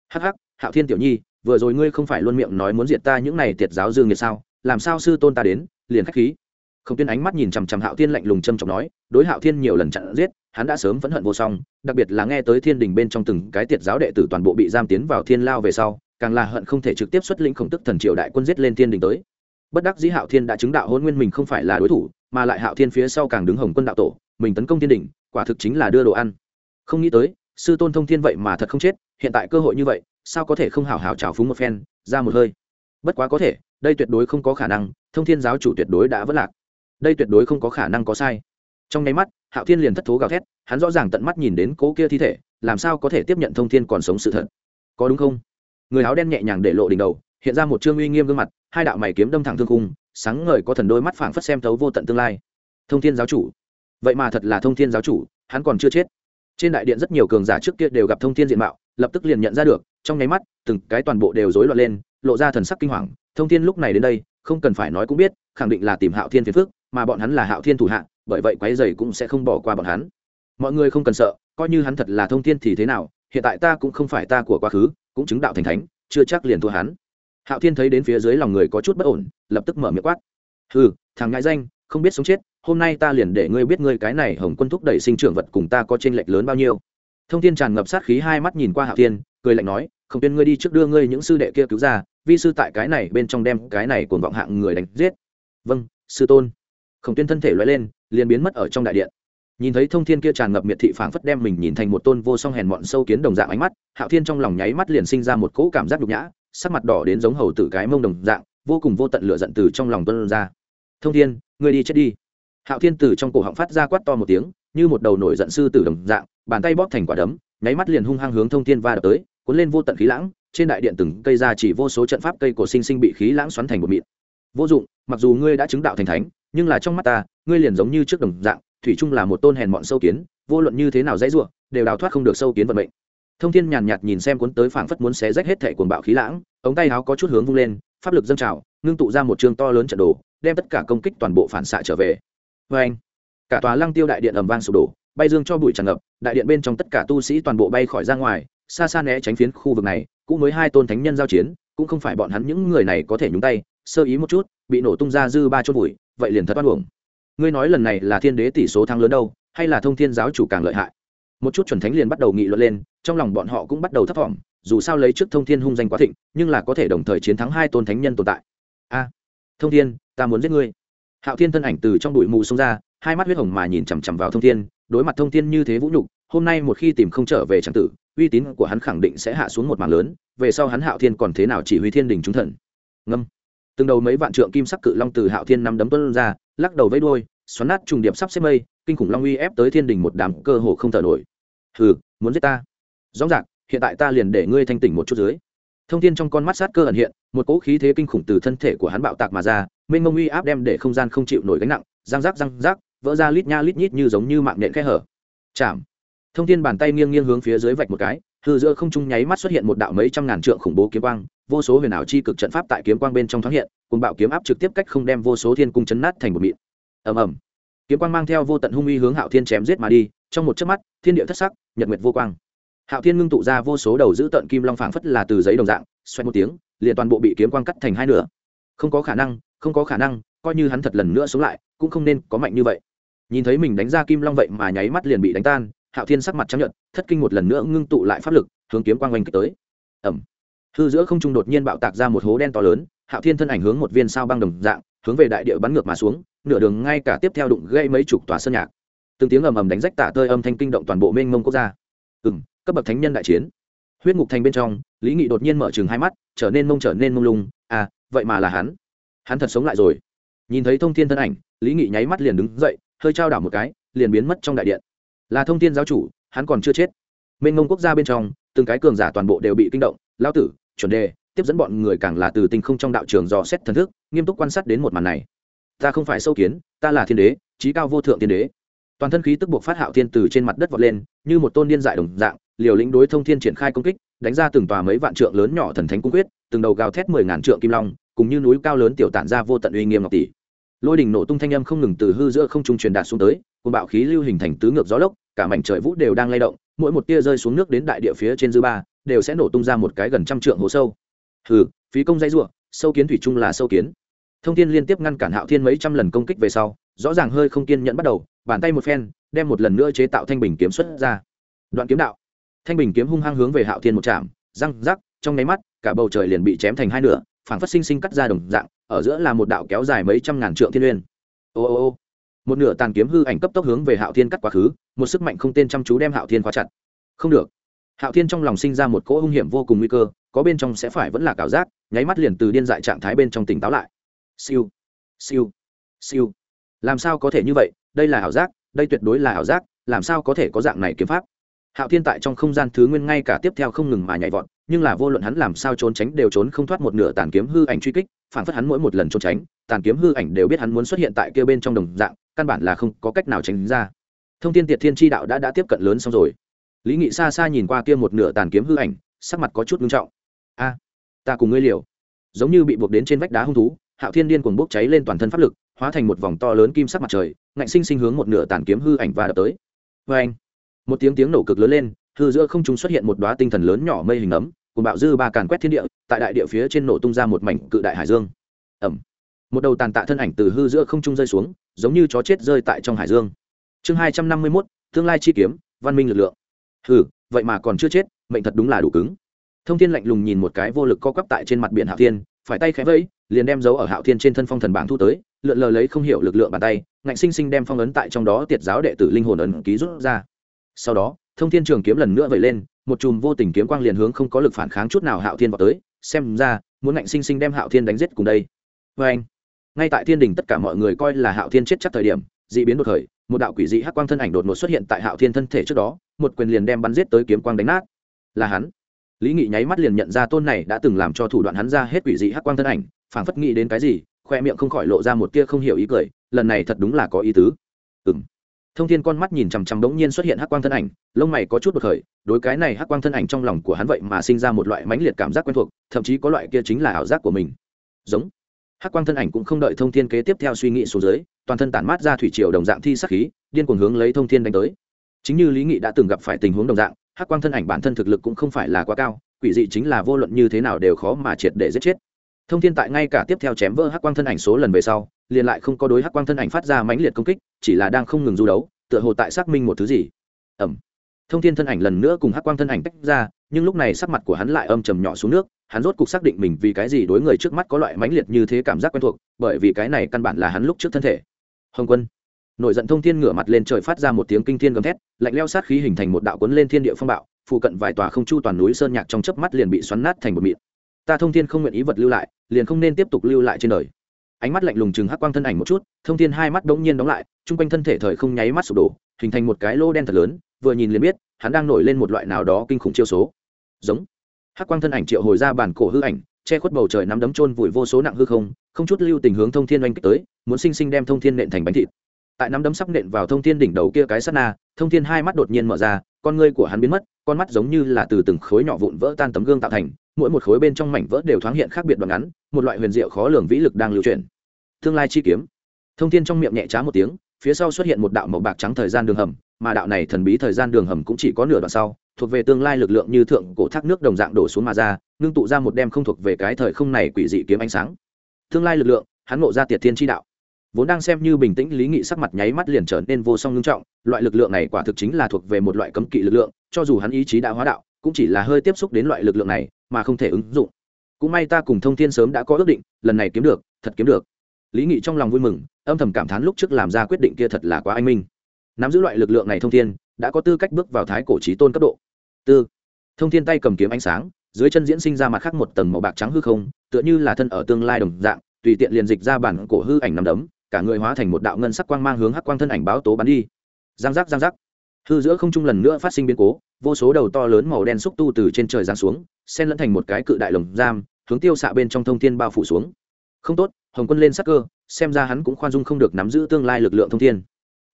Hắc hắc, hạo thiên tiểu nhi vừa rồi ngươi không phải luôn miệng nói muốn diệt ta những này tiệt giáo dương nghiệt sao? Làm sao sư tôn ta đến, liền khách khí? Không tuyên ánh mắt nhìn chằm chằm hạo thiên lạnh lùng châm trọng nói, đối hạo thiên nhiều lần chặn giết, hắn đã sớm phẫn hận vô song, đặc biệt là nghe tới thiên đình bên trong từng cái tiệt giáo đệ tử toàn bộ bị giam tiến vào thiên lao về sau, càng là hận không thể trực tiếp xuất lĩnh khổng tức thần triều đại quân giết lên thiên đình tới. Bất đắc dĩ hạo thiên đã chứng đạo hôn nguyên mình không phải là đối thủ, mà lại hạo thiên phía sau càng đứng hồng quân đạo tổ, mình tấn công thiên đình, quả thực chính là đưa đồ ăn. Không nghĩ tới, sư tôn thông thiên vậy mà thật không chết, hiện tại cơ hội như vậy sao có thể không hảo hảo trào phúng một phen, ra một hơi? Bất quá có thể, đây tuyệt đối không có khả năng, thông thiên giáo chủ tuyệt đối đã vất lạc. Đây tuyệt đối không có khả năng có sai. Trong nháy mắt, hạo thiên liền thất thố gào thét, hắn rõ ràng tận mắt nhìn đến cố kia thi thể, làm sao có thể tiếp nhận thông thiên còn sống sự thật? Có đúng không? Người áo đen nhẹ nhàng để lộ đỉnh đầu, hiện ra một trương uy nghiêm gương mặt, hai đạo mày kiếm đâm thẳng thương khung, sáng ngời có thần đôi mắt phảng phất xem thấu vô tận tương lai. Thông thiên giáo chủ. Vậy mà thật là thông thiên giáo chủ, hắn còn chưa chết. Trên đại điện rất nhiều cường giả trước kia đều gặp thông thiên diện mạo, lập tức liền nhận ra được trong nháy mắt, từng cái toàn bộ đều rối loạn lên, lộ ra thần sắc kinh hoàng, thông thiên lúc này đến đây, không cần phải nói cũng biết, khẳng định là tìm hạo thiên phiền phước mà bọn hắn là hạo thiên thủ hạ, bởi vậy quái dày cũng sẽ không bỏ qua bọn hắn. Mọi người không cần sợ, coi như hắn thật là thông thiên thì thế nào, hiện tại ta cũng không phải ta của quá khứ, cũng chứng đạo thành thánh, chưa chắc liền thua hắn. Hạo thiên thấy đến phía dưới lòng người có chút bất ổn, lập tức mở miệng quát. Ừ thằng ngại danh, không biết sống chết, hôm nay ta liền để ngươi biết ngươi cái này hồng quân thúc đẩy sinh trưởng vật cùng ta có t r ê n lệch lớn bao nhiêu. Thông thiên tràn ngập sát khí hai mắt nhìn qua hạo thiên cười lạnh nói, không tuyên ngươi đi trước đưa ngươi những sư đệ kia cứu ra, vi sư tại cái này bên trong đem cái này cuồng vọng hạng người đánh giết. Vâng sư tôn. Khổng tuyên thân thể loại lên, liền biến mất ở trong đại điện. Nhìn thấy thông thiên kia tràn ngập miệt thị phảng phất đem mình nhìn thành một tôn vô song hèn mọn sâu kiến đồng dạng ánh mắt, hạo thiên trong lòng nháy mắt liền sinh ra một cỗ cảm giác nhục nhã, sắc mặt đỏ đến giống hầu tử cái mông đồng dạng, vô cùng vô tận lửa giận từ trong lòng tuân ra. Thông thiên, ngươi đi chết đi. Hạo thiên từ trong cổ họng phát ra quát to một tiếng, như một đầu nổi giận sư tử đồng dạng, bàn tay bóp thành quả đấm, nháy mắt liền hung hăng hướng thông thiên va đập tới cuốn lên vô tận khí lãng, trên đại điện từng cây ra chỉ vô số trận pháp cây cổ sinh sinh bị khí lãng xoắn thành một mịn. Vô dụng, mặc dù ngươi đã chứng đạo thành thánh, nhưng là trong mắt ta, ngươi liền giống như trước đồng dạng, thủy chung là một tôn hèn mọn sâu kiến, vô luận như thế nào dãy ruộng đều đào thoát không được sâu kiến vận mệnh. Thông thiên nhàn nhạt nhìn xem cuốn tới phảng phất muốn xé rách hết thẻ cuồng bạo khí lãng, ống tay áo có chút hướng vung lên, pháp lực dâng trào, ngưng tụ ra một trường to lớn trận đồ, đem tất cả công kích toàn bộ phản xạ trở về. Vê anh, cả tòa lăng tiêu đại điện ầm vang sụp đổ, bay dương cho bụi tràn ngập, đại điện bên trong tất cả tu sĩ toàn bộ bay khỏi ra ngoài xa xa né tránh phiến khu vực này, cũng mới hai tôn thánh nhân giao chiến, cũng không phải bọn hắn những người này có thể nhúng tay, sơ ý một chút, bị nổ tung ra dư ba chôn bụi vậy liền thật oan uổng. Ngươi nói lần này là thiên đế tỷ số thắng lớn đâu, hay là thông thiên giáo chủ càng lợi hại? Một chút chuẩn thánh liền bắt đầu nghị luận lên, trong lòng bọn họ cũng bắt đầu thấp thỏm, dù sao lấy trước thông thiên hung danh quá thịnh, nhưng là có thể đồng thời chiến thắng hai tôn thánh nhân tồn tại. A, thông thiên, ta muốn giết ngươi. Hạo thiên thân ảnh từ trong bụi mù xông ra, hai mắt huyết hồng mà nhìn chằm chằm vào thông thiên, đối mặt thông thiên như thế vũ nhục hôm nay một khi tìm không trở về trang tử, uy tín của hắn khẳng định sẽ hạ xuống một mảng lớn, về sau hắn hạo thiên còn thế nào chỉ huy thiên đình chúng thần? Ngâm. Từng đầu mấy vạn trượng kim sắc cự long từ hạo thiên năm đấm tuân ra, lắc đầu vẫy đuôi, xoắn nát trùng điệp sắp xếp mây, kinh khủng long uy ép tới thiên đình một đám cơ hồ không thở nổi. Hừ, muốn giết ta. Rõ ràng, hiện tại ta liền để ngươi thanh tỉnh một chút dưới. Thông tin trong con mắt sát cơ ẩn hiện, một cỗ khí thế kinh khủng từ thân thể của hắn bạo tạc mà ra, mênh mông uy áp đem để không gian không chịu nổi gánh nặng, răng rác răng rác vỡ ra lít nha lít nhít như giống như mạng nhện khe hở. Chạm thông tin bàn tay nghiêng nghiêng hướng phía dưới vạch một cái, hư giữa không trung nháy mắt xuất hiện một đạo mấy trăm ngàn trượng khủng bố kiếm quang, vô số huyền ảo chi cực trận pháp tại kiếm quang bên trong thoáng hiện, cùng bạo kiếm áp trực tiếp cách không đem vô số thiên cung chấn nát thành một mịn. Ầm ầm. Kiếm quang mang theo vô tận hung uy hướng hạo thiên chém giết mà đi, trong một chớp mắt, thiên địa thất sắc, nhật nguyệt vô quang. Hạo thiên ngưng tụ ra vô số đầu giữ tận kim long phảng phất là từ giấy đồng dạng xoay một tiếng, liền toàn bộ bị kiếm quang cắt thành hai nửa. Không có khả năng, không có khả năng, coi như hắn thật lần nữa sống lại, cũng không nên có mạnh như vậy. Nhìn thấy mình đánh ra kim long vậy mà nháy mắt liền bị đánh tan hạo thiên sắc mặt chấp nhận thất kinh một lần nữa ngưng tụ lại pháp lực, hướng kiếm quang oanh kích tới. Ẩm hư giữa không trung đột nhiên bạo tạc ra một hố đen to lớn, hạo thiên thân ảnh hướng một viên sao băng đồng dạng, hướng về đại địa bắn ngược mà xuống, nửa đường ngay cả tiếp theo đụng gây mấy chục tòa sơn nhạc. Từng tiếng ầm ầm đánh rách tả tơi âm thanh kinh động toàn bộ mênh mông quốc gia. Ừ m cấp bậc thánh nhân đại chiến. Huyết ngục thành bên trong, lý nghị đột nhiên mở chừng hai mắt, trở nên mông trở nên mông lung à vậy mà là hắn. Hắn thật sống lại rồi. Nhìn thấy thông thiên thân ảnh, lý nghị nháy mắt liền đứng dậy, hơi trao đảo một cái, liền biến mất trong đại điện là thông thiên giáo chủ, hắn còn chưa chết. Mênh mông quốc gia bên trong, từng cái cường giả toàn bộ đều bị kinh động. Lao tử, chuẩn đề, tiếp dẫn bọn người càng là từ tinh không trong đạo trường dò xét thần thức, nghiêm túc quan sát đến một màn này. Ta không phải sâu kiến, ta là thiên đế trí cao vô thượng thiên đế. Toàn thân khí tức buộc phát hạo thiên từ trên mặt đất vọt lên, như một tôn điên dại đồng dạng, liều lĩnh đối thông thiên triển khai công kích, đánh ra từng tòa mấy vạn trượng lớn nhỏ thần thánh cung quyết, từng đầu gào thét mười ngàn trượng kim long, cùng như núi cao lớn tiểu tản ra vô tận uy nghiêm ngọc tỷ. Lôi đỉnh nổ tung thanh âm không ngừng từ hư giữa không trung truyền đạt xuống tới cùng bạo khí lưu hình thành tứ ngược gió lốc cả mảnh trời vũ đều đang lay động, mỗi một tia rơi xuống nước đến đại địa phía trên dư ba, đều sẽ nổ tung ra một cái gần trăm trượng hố sâu. Hừ, phí công dây ruộng, sâu kiến thủy chung là sâu kiến. Thông tin liên tiếp ngăn cản hạo thiên mấy trăm lần công kích về sau, rõ ràng hơi không kiên nhẫn bắt đầu, bàn tay một phen, đem một lần nữa chế tạo thanh bình kiếm xuất ra. Đoạn kiếm đạo. Thanh bình kiếm hung hăng hướng về hạo thiên một chạm, răng rắc, trong nháy mắt, cả bầu trời liền bị chém thành hai nửa, phảng phất sinh sinh cắt ra đồng dạng, ở giữa là một đạo kéo dài mấy trăm ngàn trượng thiên uyên ô ô ô một nửa tàn kiếm hư ảnh cấp tốc hướng về hạo thiên cắt quá khứ, một sức mạnh không tên chăm chú đem hạo thiên khóa chặt. Không được. Hạo thiên trong lòng sinh ra một cỗ hung hiểm vô cùng nguy cơ, có bên trong sẽ phải vẫn là cảo giác, nháy mắt liền từ điên dại trạng thái bên trong tỉnh táo lại. Siêu. Siêu. Siêu. Làm sao có thể như vậy? Đây là ảo giác, đây tuyệt đối là ảo giác, làm sao có thể có dạng này kiếm pháp? Hạo thiên tại trong không gian thứ nguyên ngay cả tiếp theo không ngừng mà nhảy vọt nhưng là vô luận hắn làm sao trốn tránh đều trốn không thoát một nửa tàn kiếm hư ảnh truy kích phản phất hắn mỗi một lần trốn tránh, tàn kiếm hư ảnh đều biết hắn muốn xuất hiện tại kia bên trong đồng dạng, căn bản là không có cách nào tránh ra. Thông tin tiệt thiên tri đạo đã đã tiếp cận lớn xong rồi. Lý nghị xa xa nhìn qua kia một nửa tàn kiếm hư ảnh, sắc mặt có chút nghiêm trọng. A, ta cùng ngươi liều. Giống như bị buộc đến trên vách đá hung thú, hạo thiên điên cuồng bốc cháy lên toàn thân pháp lực, hóa thành một vòng to lớn kim sắc mặt trời, ngạnh sinh sinh hướng một nửa tàn kiếm hư ảnh và đập tới. Vê anh một tiếng tiếng nổ cực lớn lên hư giữa không trung xuất hiện một đoá tinh thần lớn nhỏ mây hình ấm, cùng bạo dư ba càn quét thiên địa, tại đại địa phía trên nổ tung ra một mảnh cự đại hải dương. Ẩm. Một đầu tàn tạ thân ảnh từ hư giữa không trung rơi xuống, giống như chó chết rơi tại trong hải dương. Chương hai trăm năm mươi mốt, tương lai chi kiếm, văn minh lực lượng. Hừ, vậy mà còn chưa chết, mệnh thật đúng là đủ cứng. Thông thiên lạnh lùng nhìn một cái vô lực co quắp tại trên mặt biển hạo thiên, phải tay khẽ vẫy, liền đem dấu ở hạo thiên trên thân phong thần bảng thu tới, lượn lờ lấy không hiểu lực lượng bàn tay, ngạnh sinh sinh đem phong ấn tại trong đó tiệt giáo đệ tử linh hồn ấn ký rút ra sau đó, thông thiên trường kiếm lần nữa vẩy lên, một chùm vô tình kiếm quang liền hướng không có lực phản kháng chút nào hạo thiên vào tới, xem ra, muốn ngạnh sinh sinh đem hạo thiên đánh giết cùng đây. Vê anh ngay tại thiên đình tất cả mọi người coi là hạo thiên chết chắc thời điểm d ị biến đột khởi, một đạo quỷ dị hắc quang thân ảnh đột ngột xuất hiện tại hạo thiên thân thể trước đó, một quyền liền đem bắn giết tới kiếm quang đánh nát. Là hắn. Lý nghị nháy mắt liền nhận ra tôn này đã từng làm cho thủ đoạn hắn ra hết quỷ dị hắc quang thân ảnh, phảng phất nghĩ đến cái gì, khoe miệng không khỏi lộ ra một tia không hiểu ý cười, lần này thật đúng là có ý tứ thông thiên con mắt nhìn chằm chằm đống nhiên xuất hiện hắc quang thân ảnh, lông mày có chút bực khởi, đối cái này hắc quang thân ảnh trong lòng của hắn vậy mà sinh ra một loại mãnh liệt cảm giác quen thuộc, thậm chí có loại kia chính là ảo giác của mình. Giống. Hắc quang thân ảnh cũng không đợi thông thiên kế tiếp theo suy nghĩ xuống dưới, toàn thân tản mát ra thủy triều đồng dạng thi sắc khí, điên cuồng hướng lấy thông thiên đánh tới. Chính như lý nghị đã từng gặp phải tình huống đồng dạng, hắc quang thân ảnh bản thân thực lực cũng không phải là quá cao, quỷ dị chính là vô luận như thế nào đều khó mà triệt để giết chết. Thông thiên tại ngay cả tiếp theo chém vỡ hắc quang thân ảnh số lần về sau liền lại không có đối hắc quang thân ảnh phát ra mãnh liệt công kích, chỉ là đang không ngừng du đấu, tựa hồ tại xác minh một thứ gì. Ẩm. Thông thiên thân ảnh lần nữa cùng hắc quang thân ảnh tách ra, nhưng lúc này sắc mặt của hắn lại âm trầm nhỏ xuống nước, hắn rốt cục xác định mình vì cái gì đối người trước mắt có loại mãnh liệt như thế cảm giác quen thuộc, bởi vì cái này căn bản là hắn lúc trước thân thể. Hồng quân. Nổi giận thông thiên ngửa mặt lên trời phát ra một tiếng kinh thiên gầm thét, lạnh leo sát khí hình thành một đạo cuốn lên thiên địa phong bạo, phụ cận vài tòa không chu toàn núi sơn nhạc trong chớp mắt liền bị xoắn nát thành một mịn. Ta thông thiên không nguyện ý vật lưu lại, liền không nên tiếp tục lưu lại trên đời ánh mắt lạnh lùng chừng hắc quang thân ảnh một chút, thông thiên hai mắt đống nhiên đóng lại, chung quanh thân thể thời không nháy mắt sụp đổ, hình thành một cái lô đen thật lớn, vừa nhìn liền biết, hắn đang nổi lên một loại nào đó kinh khủng chiêu số. Giống. Hắc quang thân ảnh triệu hồi ra bản cổ hư ảnh, che khuất bầu trời nắm đấm trôn vùi vô số nặng hư không không chút lưu tình hướng thông thiên oanh kích tới, muốn sinh sinh đem thông thiên nện thành bánh thịt. Tại nắm đấm sắp nện vào thông thiên đỉnh đầu kia cái sát na, thông thiên hai mắt đột nhiên mở ra, con ngươi của hắn biến mất, con mắt giống như là từ từng khối nhỏ vụn vỡ tan tấm gương tạo thành, mỗi một khối bên trong mảnh vỡ đều thoáng hiện khác biệt đoạn ngắn, một loại huyền diệu khó lường vĩ lực đang lưu truyền tương lai chi kiếm. Thông thiên trong miệng nhẹ trá một tiếng, phía sau xuất hiện một đạo màu bạc trắng thời gian đường hầm, mà đạo này thần bí thời gian đường hầm cũng chỉ có nửa đoạn sau, thuộc về tương lai lực lượng như thượng cổ thác nước đồng dạng đổ xuống mà ra, ngưng tụ ra một đem không thuộc về cái thời không này quỷ dị kiếm ánh sáng. Tương lai lực lượng, hắn ngộ ra tiệt thiên chi đạo. Vốn đang xem như bình tĩnh, lý nghị sắc mặt nháy mắt liền trở nên vô song ngưng trọng, loại lực lượng này quả thực chính là thuộc về một loại cấm kỵ lực lượng, cho dù hắn ý chí đã hóa đạo, cũng chỉ là hơi tiếp xúc đến loại lực lượng này, mà không thể ứng dụng. Cũng may ta cùng thông thiên sớm đã có ước định, lần này kiếm được, thật kiếm được lý nghị trong lòng vui mừng, âm thầm cảm thán lúc trước làm ra quyết định kia thật là quá anh minh. Nắm giữ loại lực lượng này thông thiên, đã có tư cách bước vào thái cổ trí tôn cấp độ. Tư. Thông thiên tay cầm kiếm ánh sáng, dưới chân diễn sinh ra mặt khác một tầng màu bạc trắng hư không, tựa như là thân ở tương lai đồng dạng, tùy tiện liền dịch ra bản cổ hư ảnh nằm đấm, cả người hóa thành một đạo ngân sắc quang mang hướng hắc quang thân ảnh báo tố bắn đi. Giang giác giang giác. Hư giữa không trung lần nữa phát sinh biến cố, vô số đầu to lớn màu đen xúc tu từ trên trời giáng xuống, xen lẫn thành một cái cự đại lồng giam, hướng tiêu xạ bên trong thông thiên bao phủ xuống không tốt, hồng quân lên sắc cơ, xem ra hắn cũng khoan dung không được nắm giữ tương lai lực lượng thông thiên.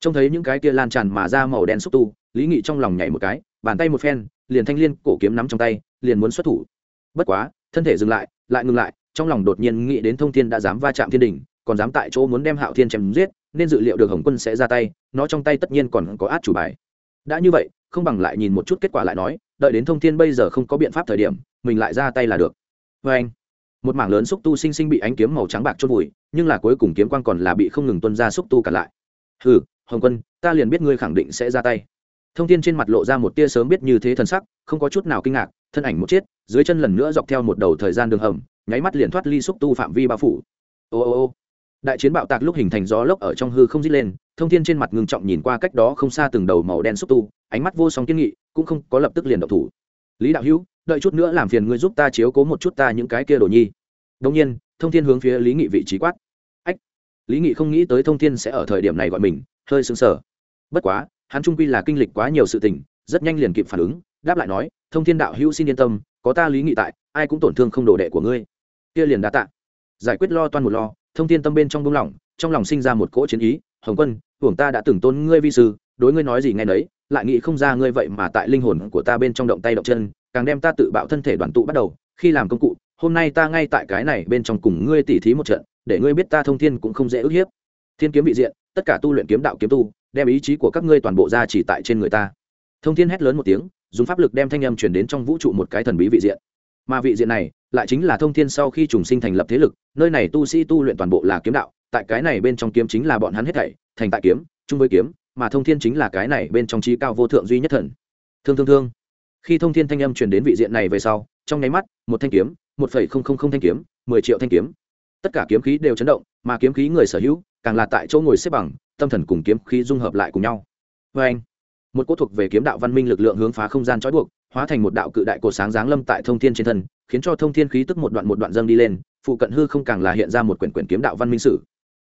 Trông thấy những cái kia lan tràn mà ra màu đen xúc tu, lý nghị trong lòng nhảy một cái, bàn tay một phen, liền thanh liên cổ kiếm nắm trong tay, liền muốn xuất thủ. Bất quá, thân thể dừng lại lại ngừng lại, trong lòng đột nhiên nghĩ đến thông thiên đã dám va chạm thiên đình còn dám tại chỗ muốn đem hạo thiên chém giết, nên dự liệu được hồng quân sẽ ra tay, nó trong tay tất nhiên còn có át chủ bài. Đã như vậy, không bằng lại nhìn một chút kết quả lại nói, đợi đến thông thiên bây giờ không có biện pháp thời điểm, mình lại ra tay là được. Vê anh một mảng lớn xúc tu sinh sinh bị ánh kiếm màu trắng bạc chôn vùi, nhưng là cuối cùng kiếm quan còn là bị không ngừng tuân ra xúc tu cả lại. Hừ, hồng quân, ta liền biết ngươi khẳng định sẽ ra tay. Thông tin trên mặt lộ ra một tia sớm biết như thế thần sắc, không có chút nào kinh ngạc, thân ảnh một chết dưới chân lần nữa dọc theo một đầu thời gian đường hầm, nháy mắt liền thoát ly xúc tu phạm vi bao phủ. Ô ô ô. Đại chiến bạo tạc lúc hình thành gió lốc ở trong hư không dít lên, thông thiên trên mặt ngưng trọng nhìn qua cách đó không xa từng đầu màu đen xúc tu, ánh mắt vô song kiên nghị, cũng không có lập tức liền độc thủ. Lý đạo hữu đợi chút nữa làm phiền ngươi giúp ta chiếu cố một chút ta những cái kia đồ nhi. Đông nhiên, thông thiên hướng phía lý nghị vị trí quát. Ách, lý nghị không nghĩ tới thông thiên sẽ ở thời điểm này gọi mình, hơi sững sờ. Bất quá, hắn trung quy là kinh lịch quá nhiều sự tình, rất nhanh liền kịp phản ứng, đáp lại nói, thông thiên đạo hữu xin yên tâm, có ta lý nghị tại, ai cũng tổn thương không đồ đệ của ngươi. Kia liền đã tạ. Giải quyết lo toan một lo, thông Thiên tâm bên trong buông lỏng, trong lòng sinh ra một cỗ chiến ý, hồng quân, hưởng ta đã từng tôn ngươi vi sư, đối ngươi nói gì ngay nấy, lại nghĩ không ra ngươi vậy mà tại linh hồn của ta bên trong động tay động chân càng đem ta tự bạo thân thể đoàn tụ bắt đầu, khi làm công cụ, hôm nay ta ngay tại cái này bên trong cùng ngươi tỉ thí một trận, để ngươi biết ta thông thiên cũng không dễ ức hiếp. Thiên kiếm vị diện, tất cả tu luyện kiếm đạo kiếm tu, đem ý chí của các ngươi toàn bộ ra chỉ tại trên người ta. Thông thiên hét lớn một tiếng, dùng pháp lực đem thanh âm chuyển đến trong vũ trụ một cái thần bí vị diện. Mà vị diện này, lại chính là thông thiên sau khi trùng sinh thành lập thế lực, nơi này tu sĩ tu luyện toàn bộ là kiếm đạo, tại cái này bên trong kiếm chính là bọn hắn hết thảy, thành tại kiếm, chung với kiếm, mà thông thiên chính là cái này bên trong trí cao vô thượng duy nhất thần. Thương thương thương khi thông thiên thanh âm truyền đến vị diện này về sau, trong nháy mắt, một thanh kiếm, một phẩy không không không thanh kiếm, mười triệu thanh kiếm. Tất cả kiếm khí đều chấn động, mà kiếm khí người sở hữu, càng là tại chỗ ngồi xếp bằng, tâm thần cùng kiếm khí dung hợp lại cùng nhau. Vê anh, một cỗ thuộc về kiếm đạo văn minh lực lượng hướng phá không gian trói buộc, hóa thành một đạo cự đại cổ sáng giáng lâm tại thông thiên trên thân, khiến cho thông thiên khí tức một đoạn một đoạn dâng đi lên, phụ cận hư không càng là hiện ra một quyển quyển kiếm đạo văn minh sử.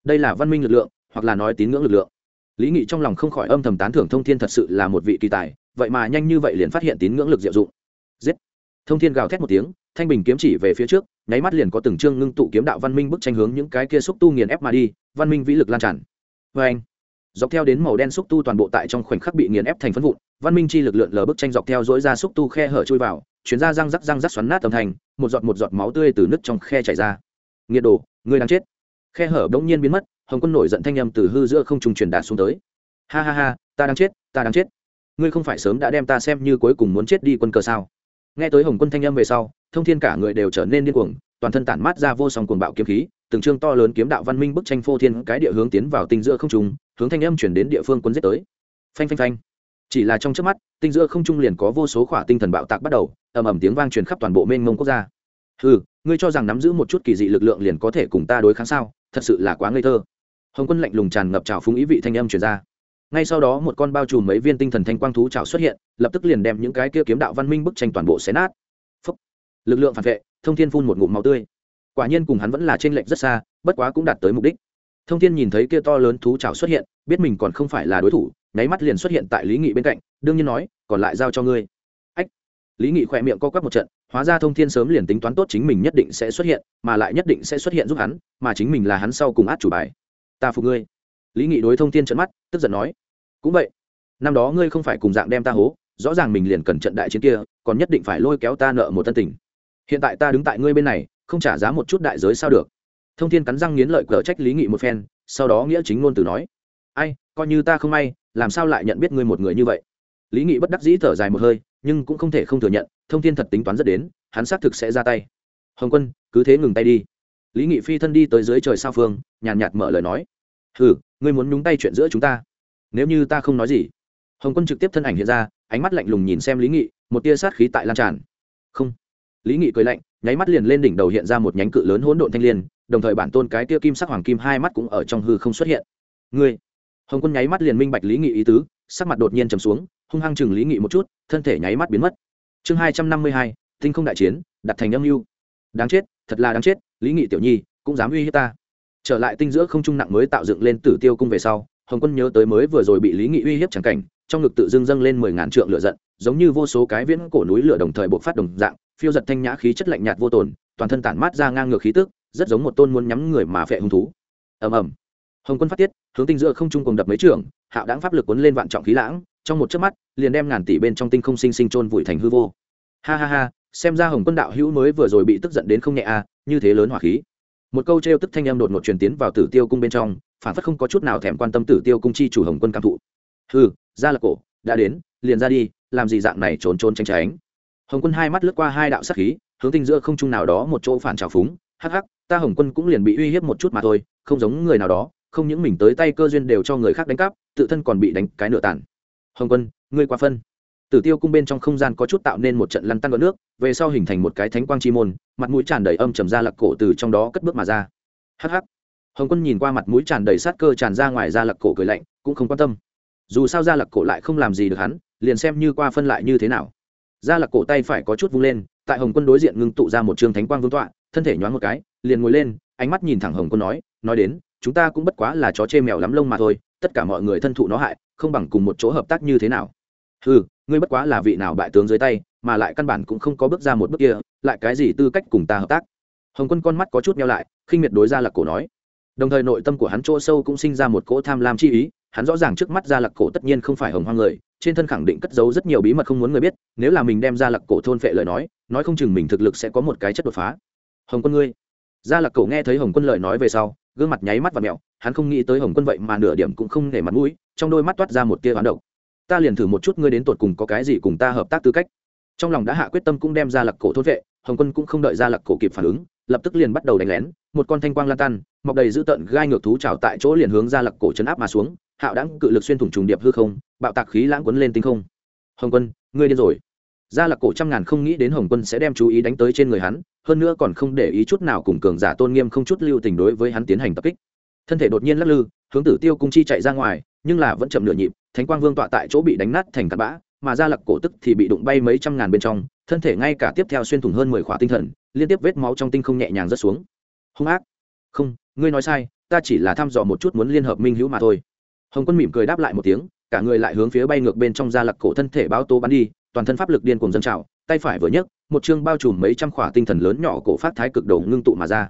Đây là văn minh lực lượng, hoặc là nói tín ngưỡng lực lượng. Lý nghị trong lòng không khỏi âm thầm tán thưởng thông thiên thật sự là một vị kỳ tài vậy mà nhanh như vậy liền phát hiện tín ngưỡng lực diệu dụng. Giết! Thông thiên gào thét một tiếng, thanh bình kiếm chỉ về phía trước, nháy mắt liền có từng chương ngưng tụ kiếm đạo văn minh bức tranh hướng những cái kia xúc tu nghiền ép mà đi, văn minh vĩ lực lan tràn. Vê anh, dọc theo đến màu đen xúc tu toàn bộ tại trong khoảnh khắc bị nghiền ép thành phân vụn, văn minh chi lực lượn lờ bức tranh dọc theo dối ra xúc tu khe hở chui vào chuyển ra răng rắc răng rắc xoắn nát tầm thành, một giọt một giọt máu tươi từ nứt trong khe chảy ra. Nghiệt đồ người đang chết. Khe hở bỗng nhiên biến mất, hồng quân nổi giận thanh â m từ hư giữa không trung truyền đạt xuống tới. Ha ha ha, ta đang chết, ta đang chết ngươi không phải sớm đã đem ta xem như cuối cùng muốn chết đi quân cờ sao? Nghe tới hồng quân thanh Âm về sau, thông thiên cả người đều trở nên điên cuồng, toàn thân tản mát ra vô song cuồng bạo kiếm khí, từng chương to lớn kiếm đạo văn minh bức tranh phô thiên cái địa hướng tiến vào tinh giữa không trung, hướng thanh âm chuyển đến địa phương quân giết tới. Phanh phanh phanh. Chỉ là trong trước mắt, tinh giữa không trung liền có vô số khỏa tinh thần bạo tạc bắt đầu, ầm ầm tiếng vang truyền khắp toàn bộ mênh mông quốc gia. Ừ ngươi cho rằng nắm giữ một chút kỳ dị lực lượng liền có thể cùng ta đối kháng sao? Thật sự là quá ngây thơ. Hồng quân lạnh lùng tràn ngập trào phúng ý vị thanh âm truyền ra ngay sau đó một con bao trùm mấy viên tinh thần thanh quang thú trào xuất hiện, lập tức liền đem những cái kia kiếm đạo văn minh bức tranh toàn bộ xé nát. Phúc. lực lượng phản vệ, thông thiên phun một ngụm máu tươi. Quả nhiên cùng hắn vẫn là trên lệnh rất xa, bất quá cũng đạt tới mục đích. Thông thiên nhìn thấy kia to lớn thú trào xuất hiện, biết mình còn không phải là đối thủ, nháy mắt liền xuất hiện tại lý nghị bên cạnh, đương nhiên nói, còn lại giao cho ngươi. Ách. Lý nghị khỏe miệng co quắp một trận, hóa ra thông thiên sớm liền tính toán tốt chính mình nhất định sẽ xuất hiện, mà lại nhất định sẽ xuất hiện giúp hắn, mà chính mình là hắn sau cùng át chủ bài. Ta phục ngươi lý nghị đối thông thiên trận mắt, tức giận nói, cũng vậy, năm đó ngươi không phải cùng dạng đem ta hố, rõ ràng mình liền cần trận đại chiến kia, còn nhất định phải lôi kéo ta nợ một tân tình. Hiện tại ta đứng tại ngươi bên này, không trả giá một chút đại giới sao được. Thông thiên cắn răng nghiến lợi cờ trách lý nghị một phen, sau đó nghĩa chính ngôn từ nói, ai, coi như ta không may, làm sao lại nhận biết ngươi một người như vậy? Lý nghị bất đắc dĩ thở dài một hơi, nhưng cũng không thể không thừa nhận, thông thiên thật tính toán rất đến, hắn xác thực sẽ ra tay. Hồng quân, cứ thế ngừng tay đi. Lý nghị phi thân đi tới dưới trời sao phương, nhàn nhạt mở lời nói ừ ngươi muốn nhúng tay chuyện giữa chúng ta. Nếu như ta không nói gì. Hồng quân trực tiếp thân ảnh hiện ra, ánh mắt lạnh lùng nhìn xem lý nghị, một tia sát khí tại lan tràn. Không. Lý nghị cười lạnh, nháy mắt liền lên đỉnh đầu hiện ra một nhánh cự lớn hỗn độn thanh l i ê n đồng thời bản tôn cái tia kim sắc hoàng kim hai mắt cũng ở trong hư không xuất hiện. Ngươi. Hồng quân nháy mắt liền minh bạch lý nghị ý tứ, sắc mặt đột nhiên trầm xuống, hung hăng chừng lý nghị một chút, thân thể nháy mắt biến mất. Chương hai trăm năm mươi hai, tinh không đại chiến, đặt thành âm mưu. Đáng chết, thật là đáng chết, lý nghị tiểu nhi, cũng dám uy hiếp ta trở lại tinh giữa không trung nặng mới tạo dựng lên tử tiêu cung về sau hồng quân nhớ tới mới vừa rồi bị lý nghị uy hiếp c cảnh trong ngực tự dưng dâng lên mười ngàn trượng lửa giận giống như vô số cái viễn cổ núi lửa đồng thời bộc phát đồng dạng phiêu giật thanh nhã khí chất lạnh nhạt vô tồn toàn thân tản mát ra ngang ngược khí tức rất giống một tôn muốn nhắm người mà phệ hung thú. Ầm ầm. Hồng quân phát tiết hướng tinh giữa không trung cùng đập mấy trường hạo đáng pháp lực cuốn lên vạn trọng khí lãng trong một chớp mắt liền đem ngàn tỷ bên trong tinh không sinh sinh trôn vùi thành hư vô. Ha ha ha xem ra hồng quân đạo hữu mới vừa rồi bị tức giận đến không nhẹ a à, như thế lớn hỏa khí một câu trêu tức thanh âm đột ngột truyền tiến vào tử tiêu cung bên trong, phản phất không có chút nào thèm quan tâm tử tiêu cung chi chủ hồng quân cảm thụ. Hừ, ra là cổ, đã đến, liền ra đi, làm gì dạng này trốn trốn tranh tránh. Hồng quân hai mắt lướt qua hai đạo sắc khí, hướng tinh giữa không trung nào đó một chỗ phản trào phúng. Hắc hắc, ta hồng quân cũng liền bị uy hiếp một chút mà thôi, không giống người nào đó, không những mình tới tay cơ duyên đều cho người khác đánh cắp, tự thân còn bị đánh cái nửa tàn. Hồng quân, ngươi qua phân tử tiêu cung bên trong không gian có chút tạo nên một trận lăn tăn gợn nước về sau hình thành một cái thánh quang chi môn mặt mũi tràn đầy âm trầm ra lặc cổ từ trong đó cất bước mà ra. Hắc hắc. Hồng quân nhìn qua mặt mũi tràn đầy sát cơ tràn ra ngoài ra lặc cổ cười lạnh cũng không quan tâm. Dù sao ra lặc cổ lại không làm gì được hắn liền xem như qua phân lại như thế nào. Ra lặc cổ tay phải có chút vung lên tại hồng quân đối diện ngưng tụ ra một trường thánh quang vương tọa thân thể nhoáng một cái liền ngồi lên ánh mắt nhìn thẳng hồng quân nói nói đến chúng ta cũng bất quá là chó chê mèo lắm lông mà thôi tất cả mọi người thân thụ nó hại không bằng cùng một chỗ hợp tác như thế nào. Hừ, ngươi bất quá là vị nào bại tướng dưới tay, mà lại căn bản cũng không có bước ra một bước kia, lại cái gì tư cách cùng ta hợp tác? Hồng quân con mắt có chút meo lại, khinh miệt đối gia lạc cổ nói. Đồng thời nội tâm của hắn chỗ sâu cũng sinh ra một cỗ tham lam chi ý, hắn rõ ràng trước mắt gia lạc cổ tất nhiên không phải hồng hoang người, trên thân khẳng định cất giấu rất nhiều bí mật không muốn người biết, nếu là mình đem gia lạc cổ thôn phệ lời nói nói không chừng mình thực lực sẽ có một cái chất đột phá. Hồng quân ngươi. Gia lạc cổ nghe thấy hồng quân lời nói về sau, gương mặt nháy mắt và mẹo hắn không nghĩ tới hồng quân vậy mà nửa điểm cũng không để mặt mũi, trong đôi mắt toát ra một tia hoán độc ta liền thử một chút ngươi đến tột cùng có cái gì cùng ta hợp tác tư cách. Trong lòng đã hạ quyết tâm cũng đem ra lạc cổ thốt vệ, hồng quân cũng không đợi ra lạc cổ kịp phản ứng, lập tức liền bắt đầu đánh lén, một con thanh quang lan tan, mọc đầy dữ tợn gai ngược thú trào tại chỗ liền hướng ra lạc cổ chấn áp mà xuống, hạo đãng cự lực xuyên thủng trùng điệp hư không, bạo tạc khí lãng quấn lên tinh không. Hồng quân, ngươi điên rồi. Ra lạc cổ trăm ngàn không nghĩ đến hồng quân sẽ đem chú ý đánh tới trên người hắn, hơn nữa còn không để ý chút nào cùng cường giả tôn nghiêm không chút lưu tình đối với hắn tiến hành tập kích. Thân thể đột nhiên lắc lư, hướng tử tiêu cung chi chạy ra ngoài, nhưng là vẫn chậm nửa nhịp thánh quang vương tọa tại chỗ bị đánh nát thành cặn bã, mà gia lặc cổ tức thì bị đụng bay mấy trăm ngàn bên trong, thân thể ngay cả tiếp theo xuyên thủng hơn mười khỏa tinh thần, liên tiếp vết máu trong tinh không nhẹ nhàng rớt xuống. Hung ác. Không, ngươi nói sai, ta chỉ là thăm dò một chút muốn liên hợp minh hữu mà thôi. Hồng quân mỉm cười đáp lại một tiếng, cả người lại hướng phía bay ngược bên trong gia lặc cổ thân thể báo tố bắn đi, toàn thân pháp lực điên cùng dân trào, tay phải vừa nhấc, một chương bao trùm mấy trăm khỏa tinh thần lớn nhỏ cổ phát thái cực đồ ngưng tụ mà ra.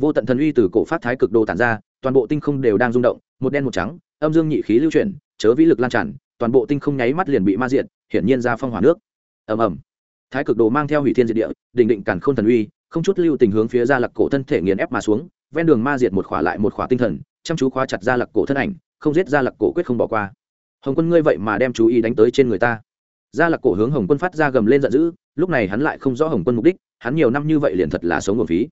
Vô tận thần uy từ cổ phát thái cực đồ tản ra, toàn bộ tinh không đều đang rung động, một đen một trắng, âm dương nhị khí lưu chuyển chớ vĩ lực lan tràn, toàn bộ tinh không nháy mắt liền bị ma diện hiển nhiên ra phong hỏa nước. Ầm ầm. Thái cực đồ mang theo hủy thiên diệt địa đình định cản khôn thần uy, không chút lưu tình hướng phía ra lặc cổ thân thể nghiền ép mà xuống, ven đường ma diệt một khỏa lại một khỏa tinh thần, chăm chú khóa chặt ra lặc cổ thân ảnh, không giết ra lặc cổ quyết không bỏ qua. Hồng quân ngươi vậy mà đem chú ý đánh tới trên người ta. Ra lặc cổ hướng hồng quân phát ra gầm lên giận dữ, lúc này hắn lại không rõ hồng quân mục đích, hắn nhiều năm như vậy liền thật là sống nguồn phí.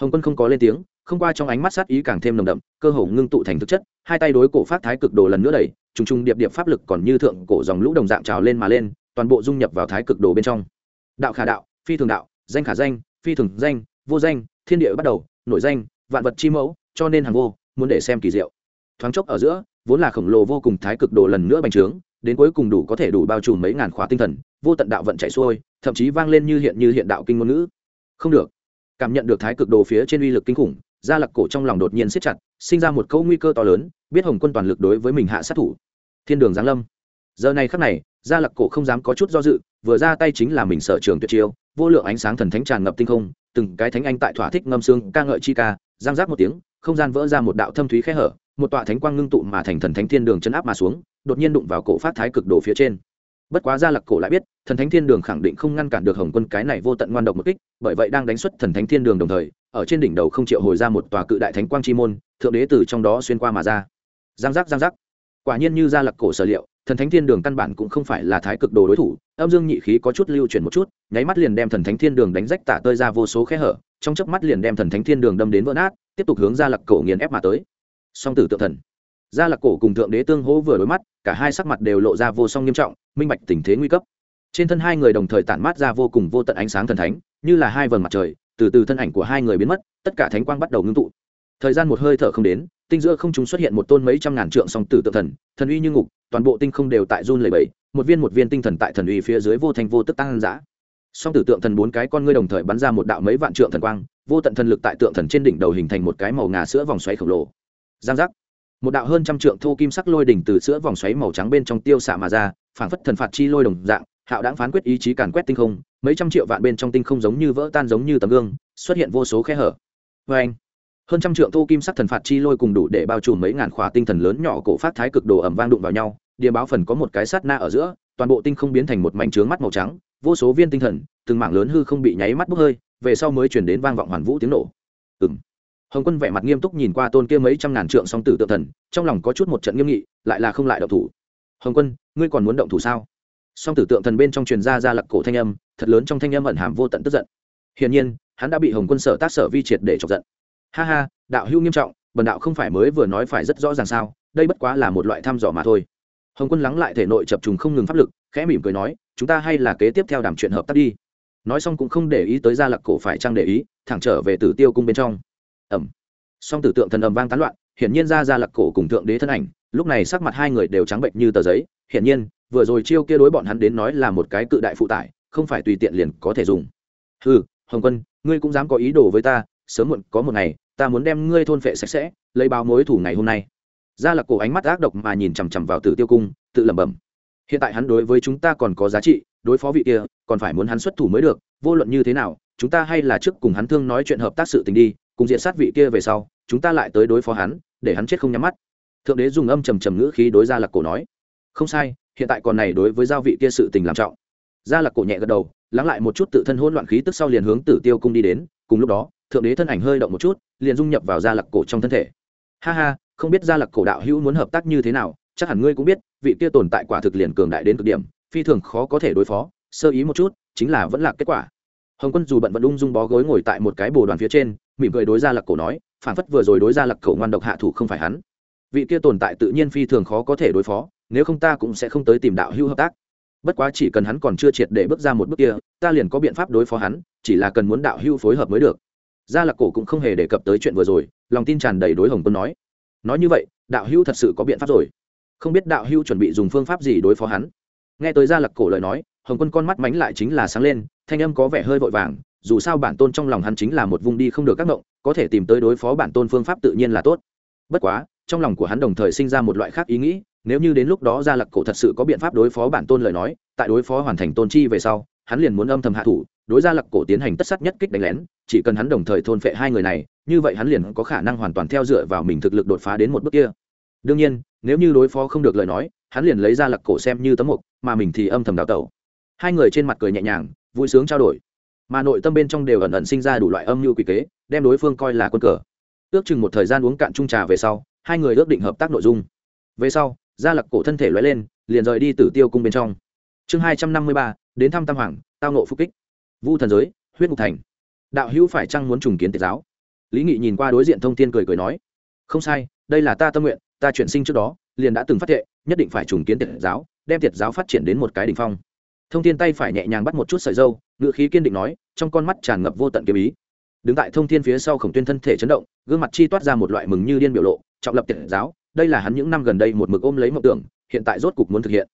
Hồng quân không có lên tiếng không qua trong ánh mắt sát ý càng thêm nồng đậm, cơ hồ ngưng tụ thành thực chất, hai tay đối cổ phát thái cực đồ lần nữa đẩy, trùng trùng điệp điệp pháp lực còn như thượng cổ dòng lũ đồng dạng trào lên mà lên, toàn bộ dung nhập vào thái cực đồ bên trong. Đạo khả đạo, phi thường đạo, danh khả danh, phi thường danh, vô danh, thiên địa bắt đầu nổi danh, vạn vật chi mẫu, cho nên hàng vô, muốn để xem kỳ diệu. Thoáng chốc ở giữa, vốn là khổng lồ vô cùng thái cực đồ lần nữa bành trướng, đến cuối cùng đủ có thể đủ bao trùm mấy ngàn khóa tinh thần, vô tận đạo vận chạy xuôi, thậm chí vang lên như hiện như hiện đạo kinh ngôn ngữ. Không được. Cảm nhận được thái cực đồ phía trên uy lực kinh khủng gia lặc cổ trong lòng đột nhiên siết chặt, sinh ra một câu nguy cơ to lớn, biết hồng quân toàn lực đối với mình hạ sát thủ. Thiên đường giáng lâm. Giờ này khắc này, gia lặc cổ không dám có chút do dự, vừa ra tay chính là mình sở trường tuyệt chiêu, vô lượng ánh sáng thần thánh tràn ngập tinh không, từng cái thánh anh tại thỏa thích ngâm xương, ca ngợi chi ca, giang giác một tiếng, không gian vỡ ra một đạo thâm thúy khe hở, một tọa thánh quang ngưng tụ mà thành thần thánh thiên đường chân áp mà xuống, đột nhiên đụng vào cổ phát thái cực đồ phía trên bất quá gia lặc cổ lại biết, thần thánh thiên đường khẳng định không ngăn cản được hồng quân cái này vô tận ngoan độc một kích, bởi vậy đang đánh xuất thần thánh thiên đường đồng thời, ở trên đỉnh đầu không triệu hồi ra một tòa cự đại thánh quang chi môn, thượng đế từ trong đó xuyên qua mà ra. Giang giác giang giác. Quả nhiên như gia lặc cổ sở liệu, thần thánh thiên đường căn bản cũng không phải là thái cực đồ đối thủ, âm dương nhị khí có chút lưu chuyển một chút, nháy mắt liền đem thần thánh thiên đường đánh rách tả tơi ra vô số khe hở, trong chớp mắt liền đem thần thánh thiên đường đâm đến vỡ nát, tiếp tục hướng gia lặc cổ nghiền ép mà tới. Song tử tự thần gia lặc cổ cùng thượng đế tương hỗ vừa đối mắt, cả hai sắc mặt đều lộ ra vô song nghiêm trọng, minh bạch tình thế nguy cấp. Trên thân hai người đồng thời tản mát ra vô cùng vô tận ánh sáng thần thánh, như là hai vầng mặt trời, từ từ thân ảnh của hai người biến mất, tất cả thánh quang bắt đầu ngưng tụ. Thời gian một hơi thở không đến, tinh giữa không chúng xuất hiện một tôn mấy trăm ngàn trượng song tử tự thần thần uy như ngục, toàn bộ tinh không đều tại run lầy bẫy một viên một viên tinh thần tại thần uy phía dưới vô thành vô tức tăng giã song tử tượng thần bốn cái con ngươi đồng thời bắn ra một đạo mấy vạn trượng thần quang, vô tận thần lực tại tượng thần trên đỉnh đầu hình thành một cái màu ngà sữa vòng xoáy khổng lồ. Giang giác một đạo hơn trăm trượng thô kim sắc lôi đỉnh từ sữa vòng xoáy màu trắng bên trong tiêu xạ mà ra, phảng phất thần phạt chi lôi đồng dạng, hạo đáng phán quyết ý chí càn quét tinh không, mấy trăm triệu vạn bên trong tinh không giống như vỡ tan giống như tấm gương, xuất hiện vô số khe hở. Vê anh, hơn trăm trượng thô kim sắc thần phạt chi lôi cùng đủ để bao trùm mấy ngàn khóa tinh thần lớn nhỏ cổ phát thái cực đồ ẩm vang đụng vào nhau, địa báo phần có một cái sát na ở giữa, toàn bộ tinh không biến thành một mảnh trướng mắt màu trắng, vô số viên tinh thần, từng mảng lớn hư không bị nháy mắt bốc hơi, về sau mới chuyển đến vang vọng hoàn vũ tiếng nổ. Ừng hồng quân vẻ mặt nghiêm túc nhìn qua tôn kia mấy trăm ngàn trượng song tử tự thần, trong lòng có chút một trận nghiêm nghị, lại là không lại động thủ. Hồng quân, ngươi còn muốn động thủ sao? Song tử tượng thần bên trong truyền ra ra lặc cổ thanh âm, thật lớn trong thanh âm ẩn hàm vô tận tức giận. Hiển nhiên, hắn đã bị hồng quân sở tác sở vi triệt để chọc giận. Ha ha, đạo hưu nghiêm trọng, bần đạo không phải mới vừa nói phải rất rõ ràng sao, đây bất quá là một loại thăm dò mà thôi. Hồng quân lắng lại thể nội chập trùng không ngừng pháp lực, khẽ mỉm cười nói, chúng ta hay là kế tiếp theo đàm chuyện hợp tác đi. Nói xong cũng không để ý tới gia lặc cổ phải trang để ý, thẳng trở về tử tiêu cung bên trong ẩm. Song tử tượng thần ầm vang tán loạn, hiển nhiên ra ra lặc cổ cùng thượng đế thân ảnh, lúc này sắc mặt hai người đều trắng bệnh như tờ giấy, hiển nhiên, vừa rồi chiêu kia đối bọn hắn đến nói là một cái cự đại phụ tải, không phải tùy tiện liền có thể dùng. Ừ hồng quân, ngươi cũng dám có ý đồ với ta, sớm muộn có một ngày, ta muốn đem ngươi thôn phệ sạch sẽ, lấy báo mối thủ ngày hôm nay. Ra lặc cổ ánh mắt ác độc mà nhìn chằm chằm vào tử tiêu cung, tự lẩm bẩm. Hiện tại hắn đối với chúng ta còn có giá trị, đối phó vị kia, còn phải muốn hắn xuất thủ mới được, vô luận như thế nào, chúng ta hay là trước cùng hắn thương nói chuyện hợp tác sự tình đi cùng diện sát vị kia về sau, chúng ta lại tới đối phó hắn, để hắn chết không nhắm mắt. Thượng đế dùng âm trầm trầm ngữ khí đối ra lạc cổ nói, không sai, hiện tại còn này đối với giao vị kia sự tình làm trọng. Ra lạc cổ nhẹ gật đầu, lắng lại một chút tự thân hỗn loạn khí tức sau liền hướng tử tiêu cung đi đến, cùng lúc đó, thượng đế thân ảnh hơi động một chút, liền dung nhập vào gia lạc cổ trong thân thể. Ha ha, không biết gia lạc cổ đạo hữu muốn hợp tác như thế nào, chắc hẳn ngươi cũng biết, vị kia tồn tại quả thực liền cường đại đến cực điểm, phi thường khó có thể đối phó, sơ ý một chút, chính là vẫn là kết quả. Hồng quân dù bận vẫn ung dung bó gối ngồi tại một cái bồ đoàn phía trên mỉm cười đối gia lạc cổ nói, phản phất vừa rồi đối gia lạc cổ ngoan độc hạ thủ không phải hắn. Vị kia tồn tại tự nhiên phi thường khó có thể đối phó, nếu không ta cũng sẽ không tới tìm đạo hữu hợp tác. Bất quá chỉ cần hắn còn chưa triệt để bước ra một bước kia, ta liền có biện pháp đối phó hắn, chỉ là cần muốn đạo hữu phối hợp mới được. Gia lạc cổ cũng không hề đề cập tới chuyện vừa rồi, lòng tin tràn đầy đối hồng quân nói. Nói như vậy, đạo hữu thật sự có biện pháp rồi. Không biết đạo hữu chuẩn bị dùng phương pháp gì đối phó hắn. Nghe tới gia lạc cổ lời nói, hồng quân con mắt mánh lại chính là sáng lên, thanh âm có vẻ hơi vội vàng dù sao bản tôn trong lòng hắn chính là một vùng đi không được các ngộng, có thể tìm tới đối phó bản tôn phương pháp tự nhiên là tốt. Bất quá, trong lòng của hắn đồng thời sinh ra một loại khác ý nghĩ, nếu như đến lúc đó gia lạc cổ thật sự có biện pháp đối phó bản tôn lời nói, tại đối phó hoàn thành tôn chi về sau, hắn liền muốn âm thầm hạ thủ, đối gia lạc cổ tiến hành tất sát nhất kích đánh lén, chỉ cần hắn đồng thời thôn phệ hai người này, như vậy hắn liền có khả năng hoàn toàn theo dựa vào mình thực lực đột phá đến một bước kia. Đương nhiên, nếu như đối phó không được lời nói, hắn liền lấy ra lạc cổ xem như tấm mục, mà mình thì âm thầm đào tẩu. Hai người trên mặt cười nhẹ nhàng, vui sướng trao đổi mà nội tâm bên trong đều ẩn ẩn sinh ra đủ loại âm mưu quỷ kế, đem đối phương coi là quân cờ. Ước chừng một thời gian uống cạn chung trà về sau, hai người ước định hợp tác nội dung. Về sau, gia lặc cổ thân thể lóe lên, liền rời đi tử tiêu cung bên trong. Chương hai trăm năm mươi ba, đến thăm tam hoàng, tao nộ phục kích. Vu thần giới, huyết mục thành. Đạo hữu phải chăng muốn trùng kiến tiệt giáo? Lý nghị nhìn qua đối diện thông tin cười cười nói, không sai, đây là ta tâm nguyện, ta chuyển sinh trước đó, liền đã từng phát thệ, nhất định phải trùng kiến tiệt giáo, đem tiệt giáo phát triển đến một cái đ ỉ n h phong thông Thiên tay phải nhẹ nhàng bắt một chút sợi dâu ngự khí kiên định nói, trong con mắt tràn ngập vô tận kiếm ý. Đứng tại thông Thiên phía sau khổng tuyên thân thể chấn động, gương mặt chi toát ra một loại mừng như điên biểu lộ, trọng lập tiện giáo, đây là hắn những năm gần đây một mực ôm lấy mộng tưởng, hiện tại rốt cục muốn thực hiện.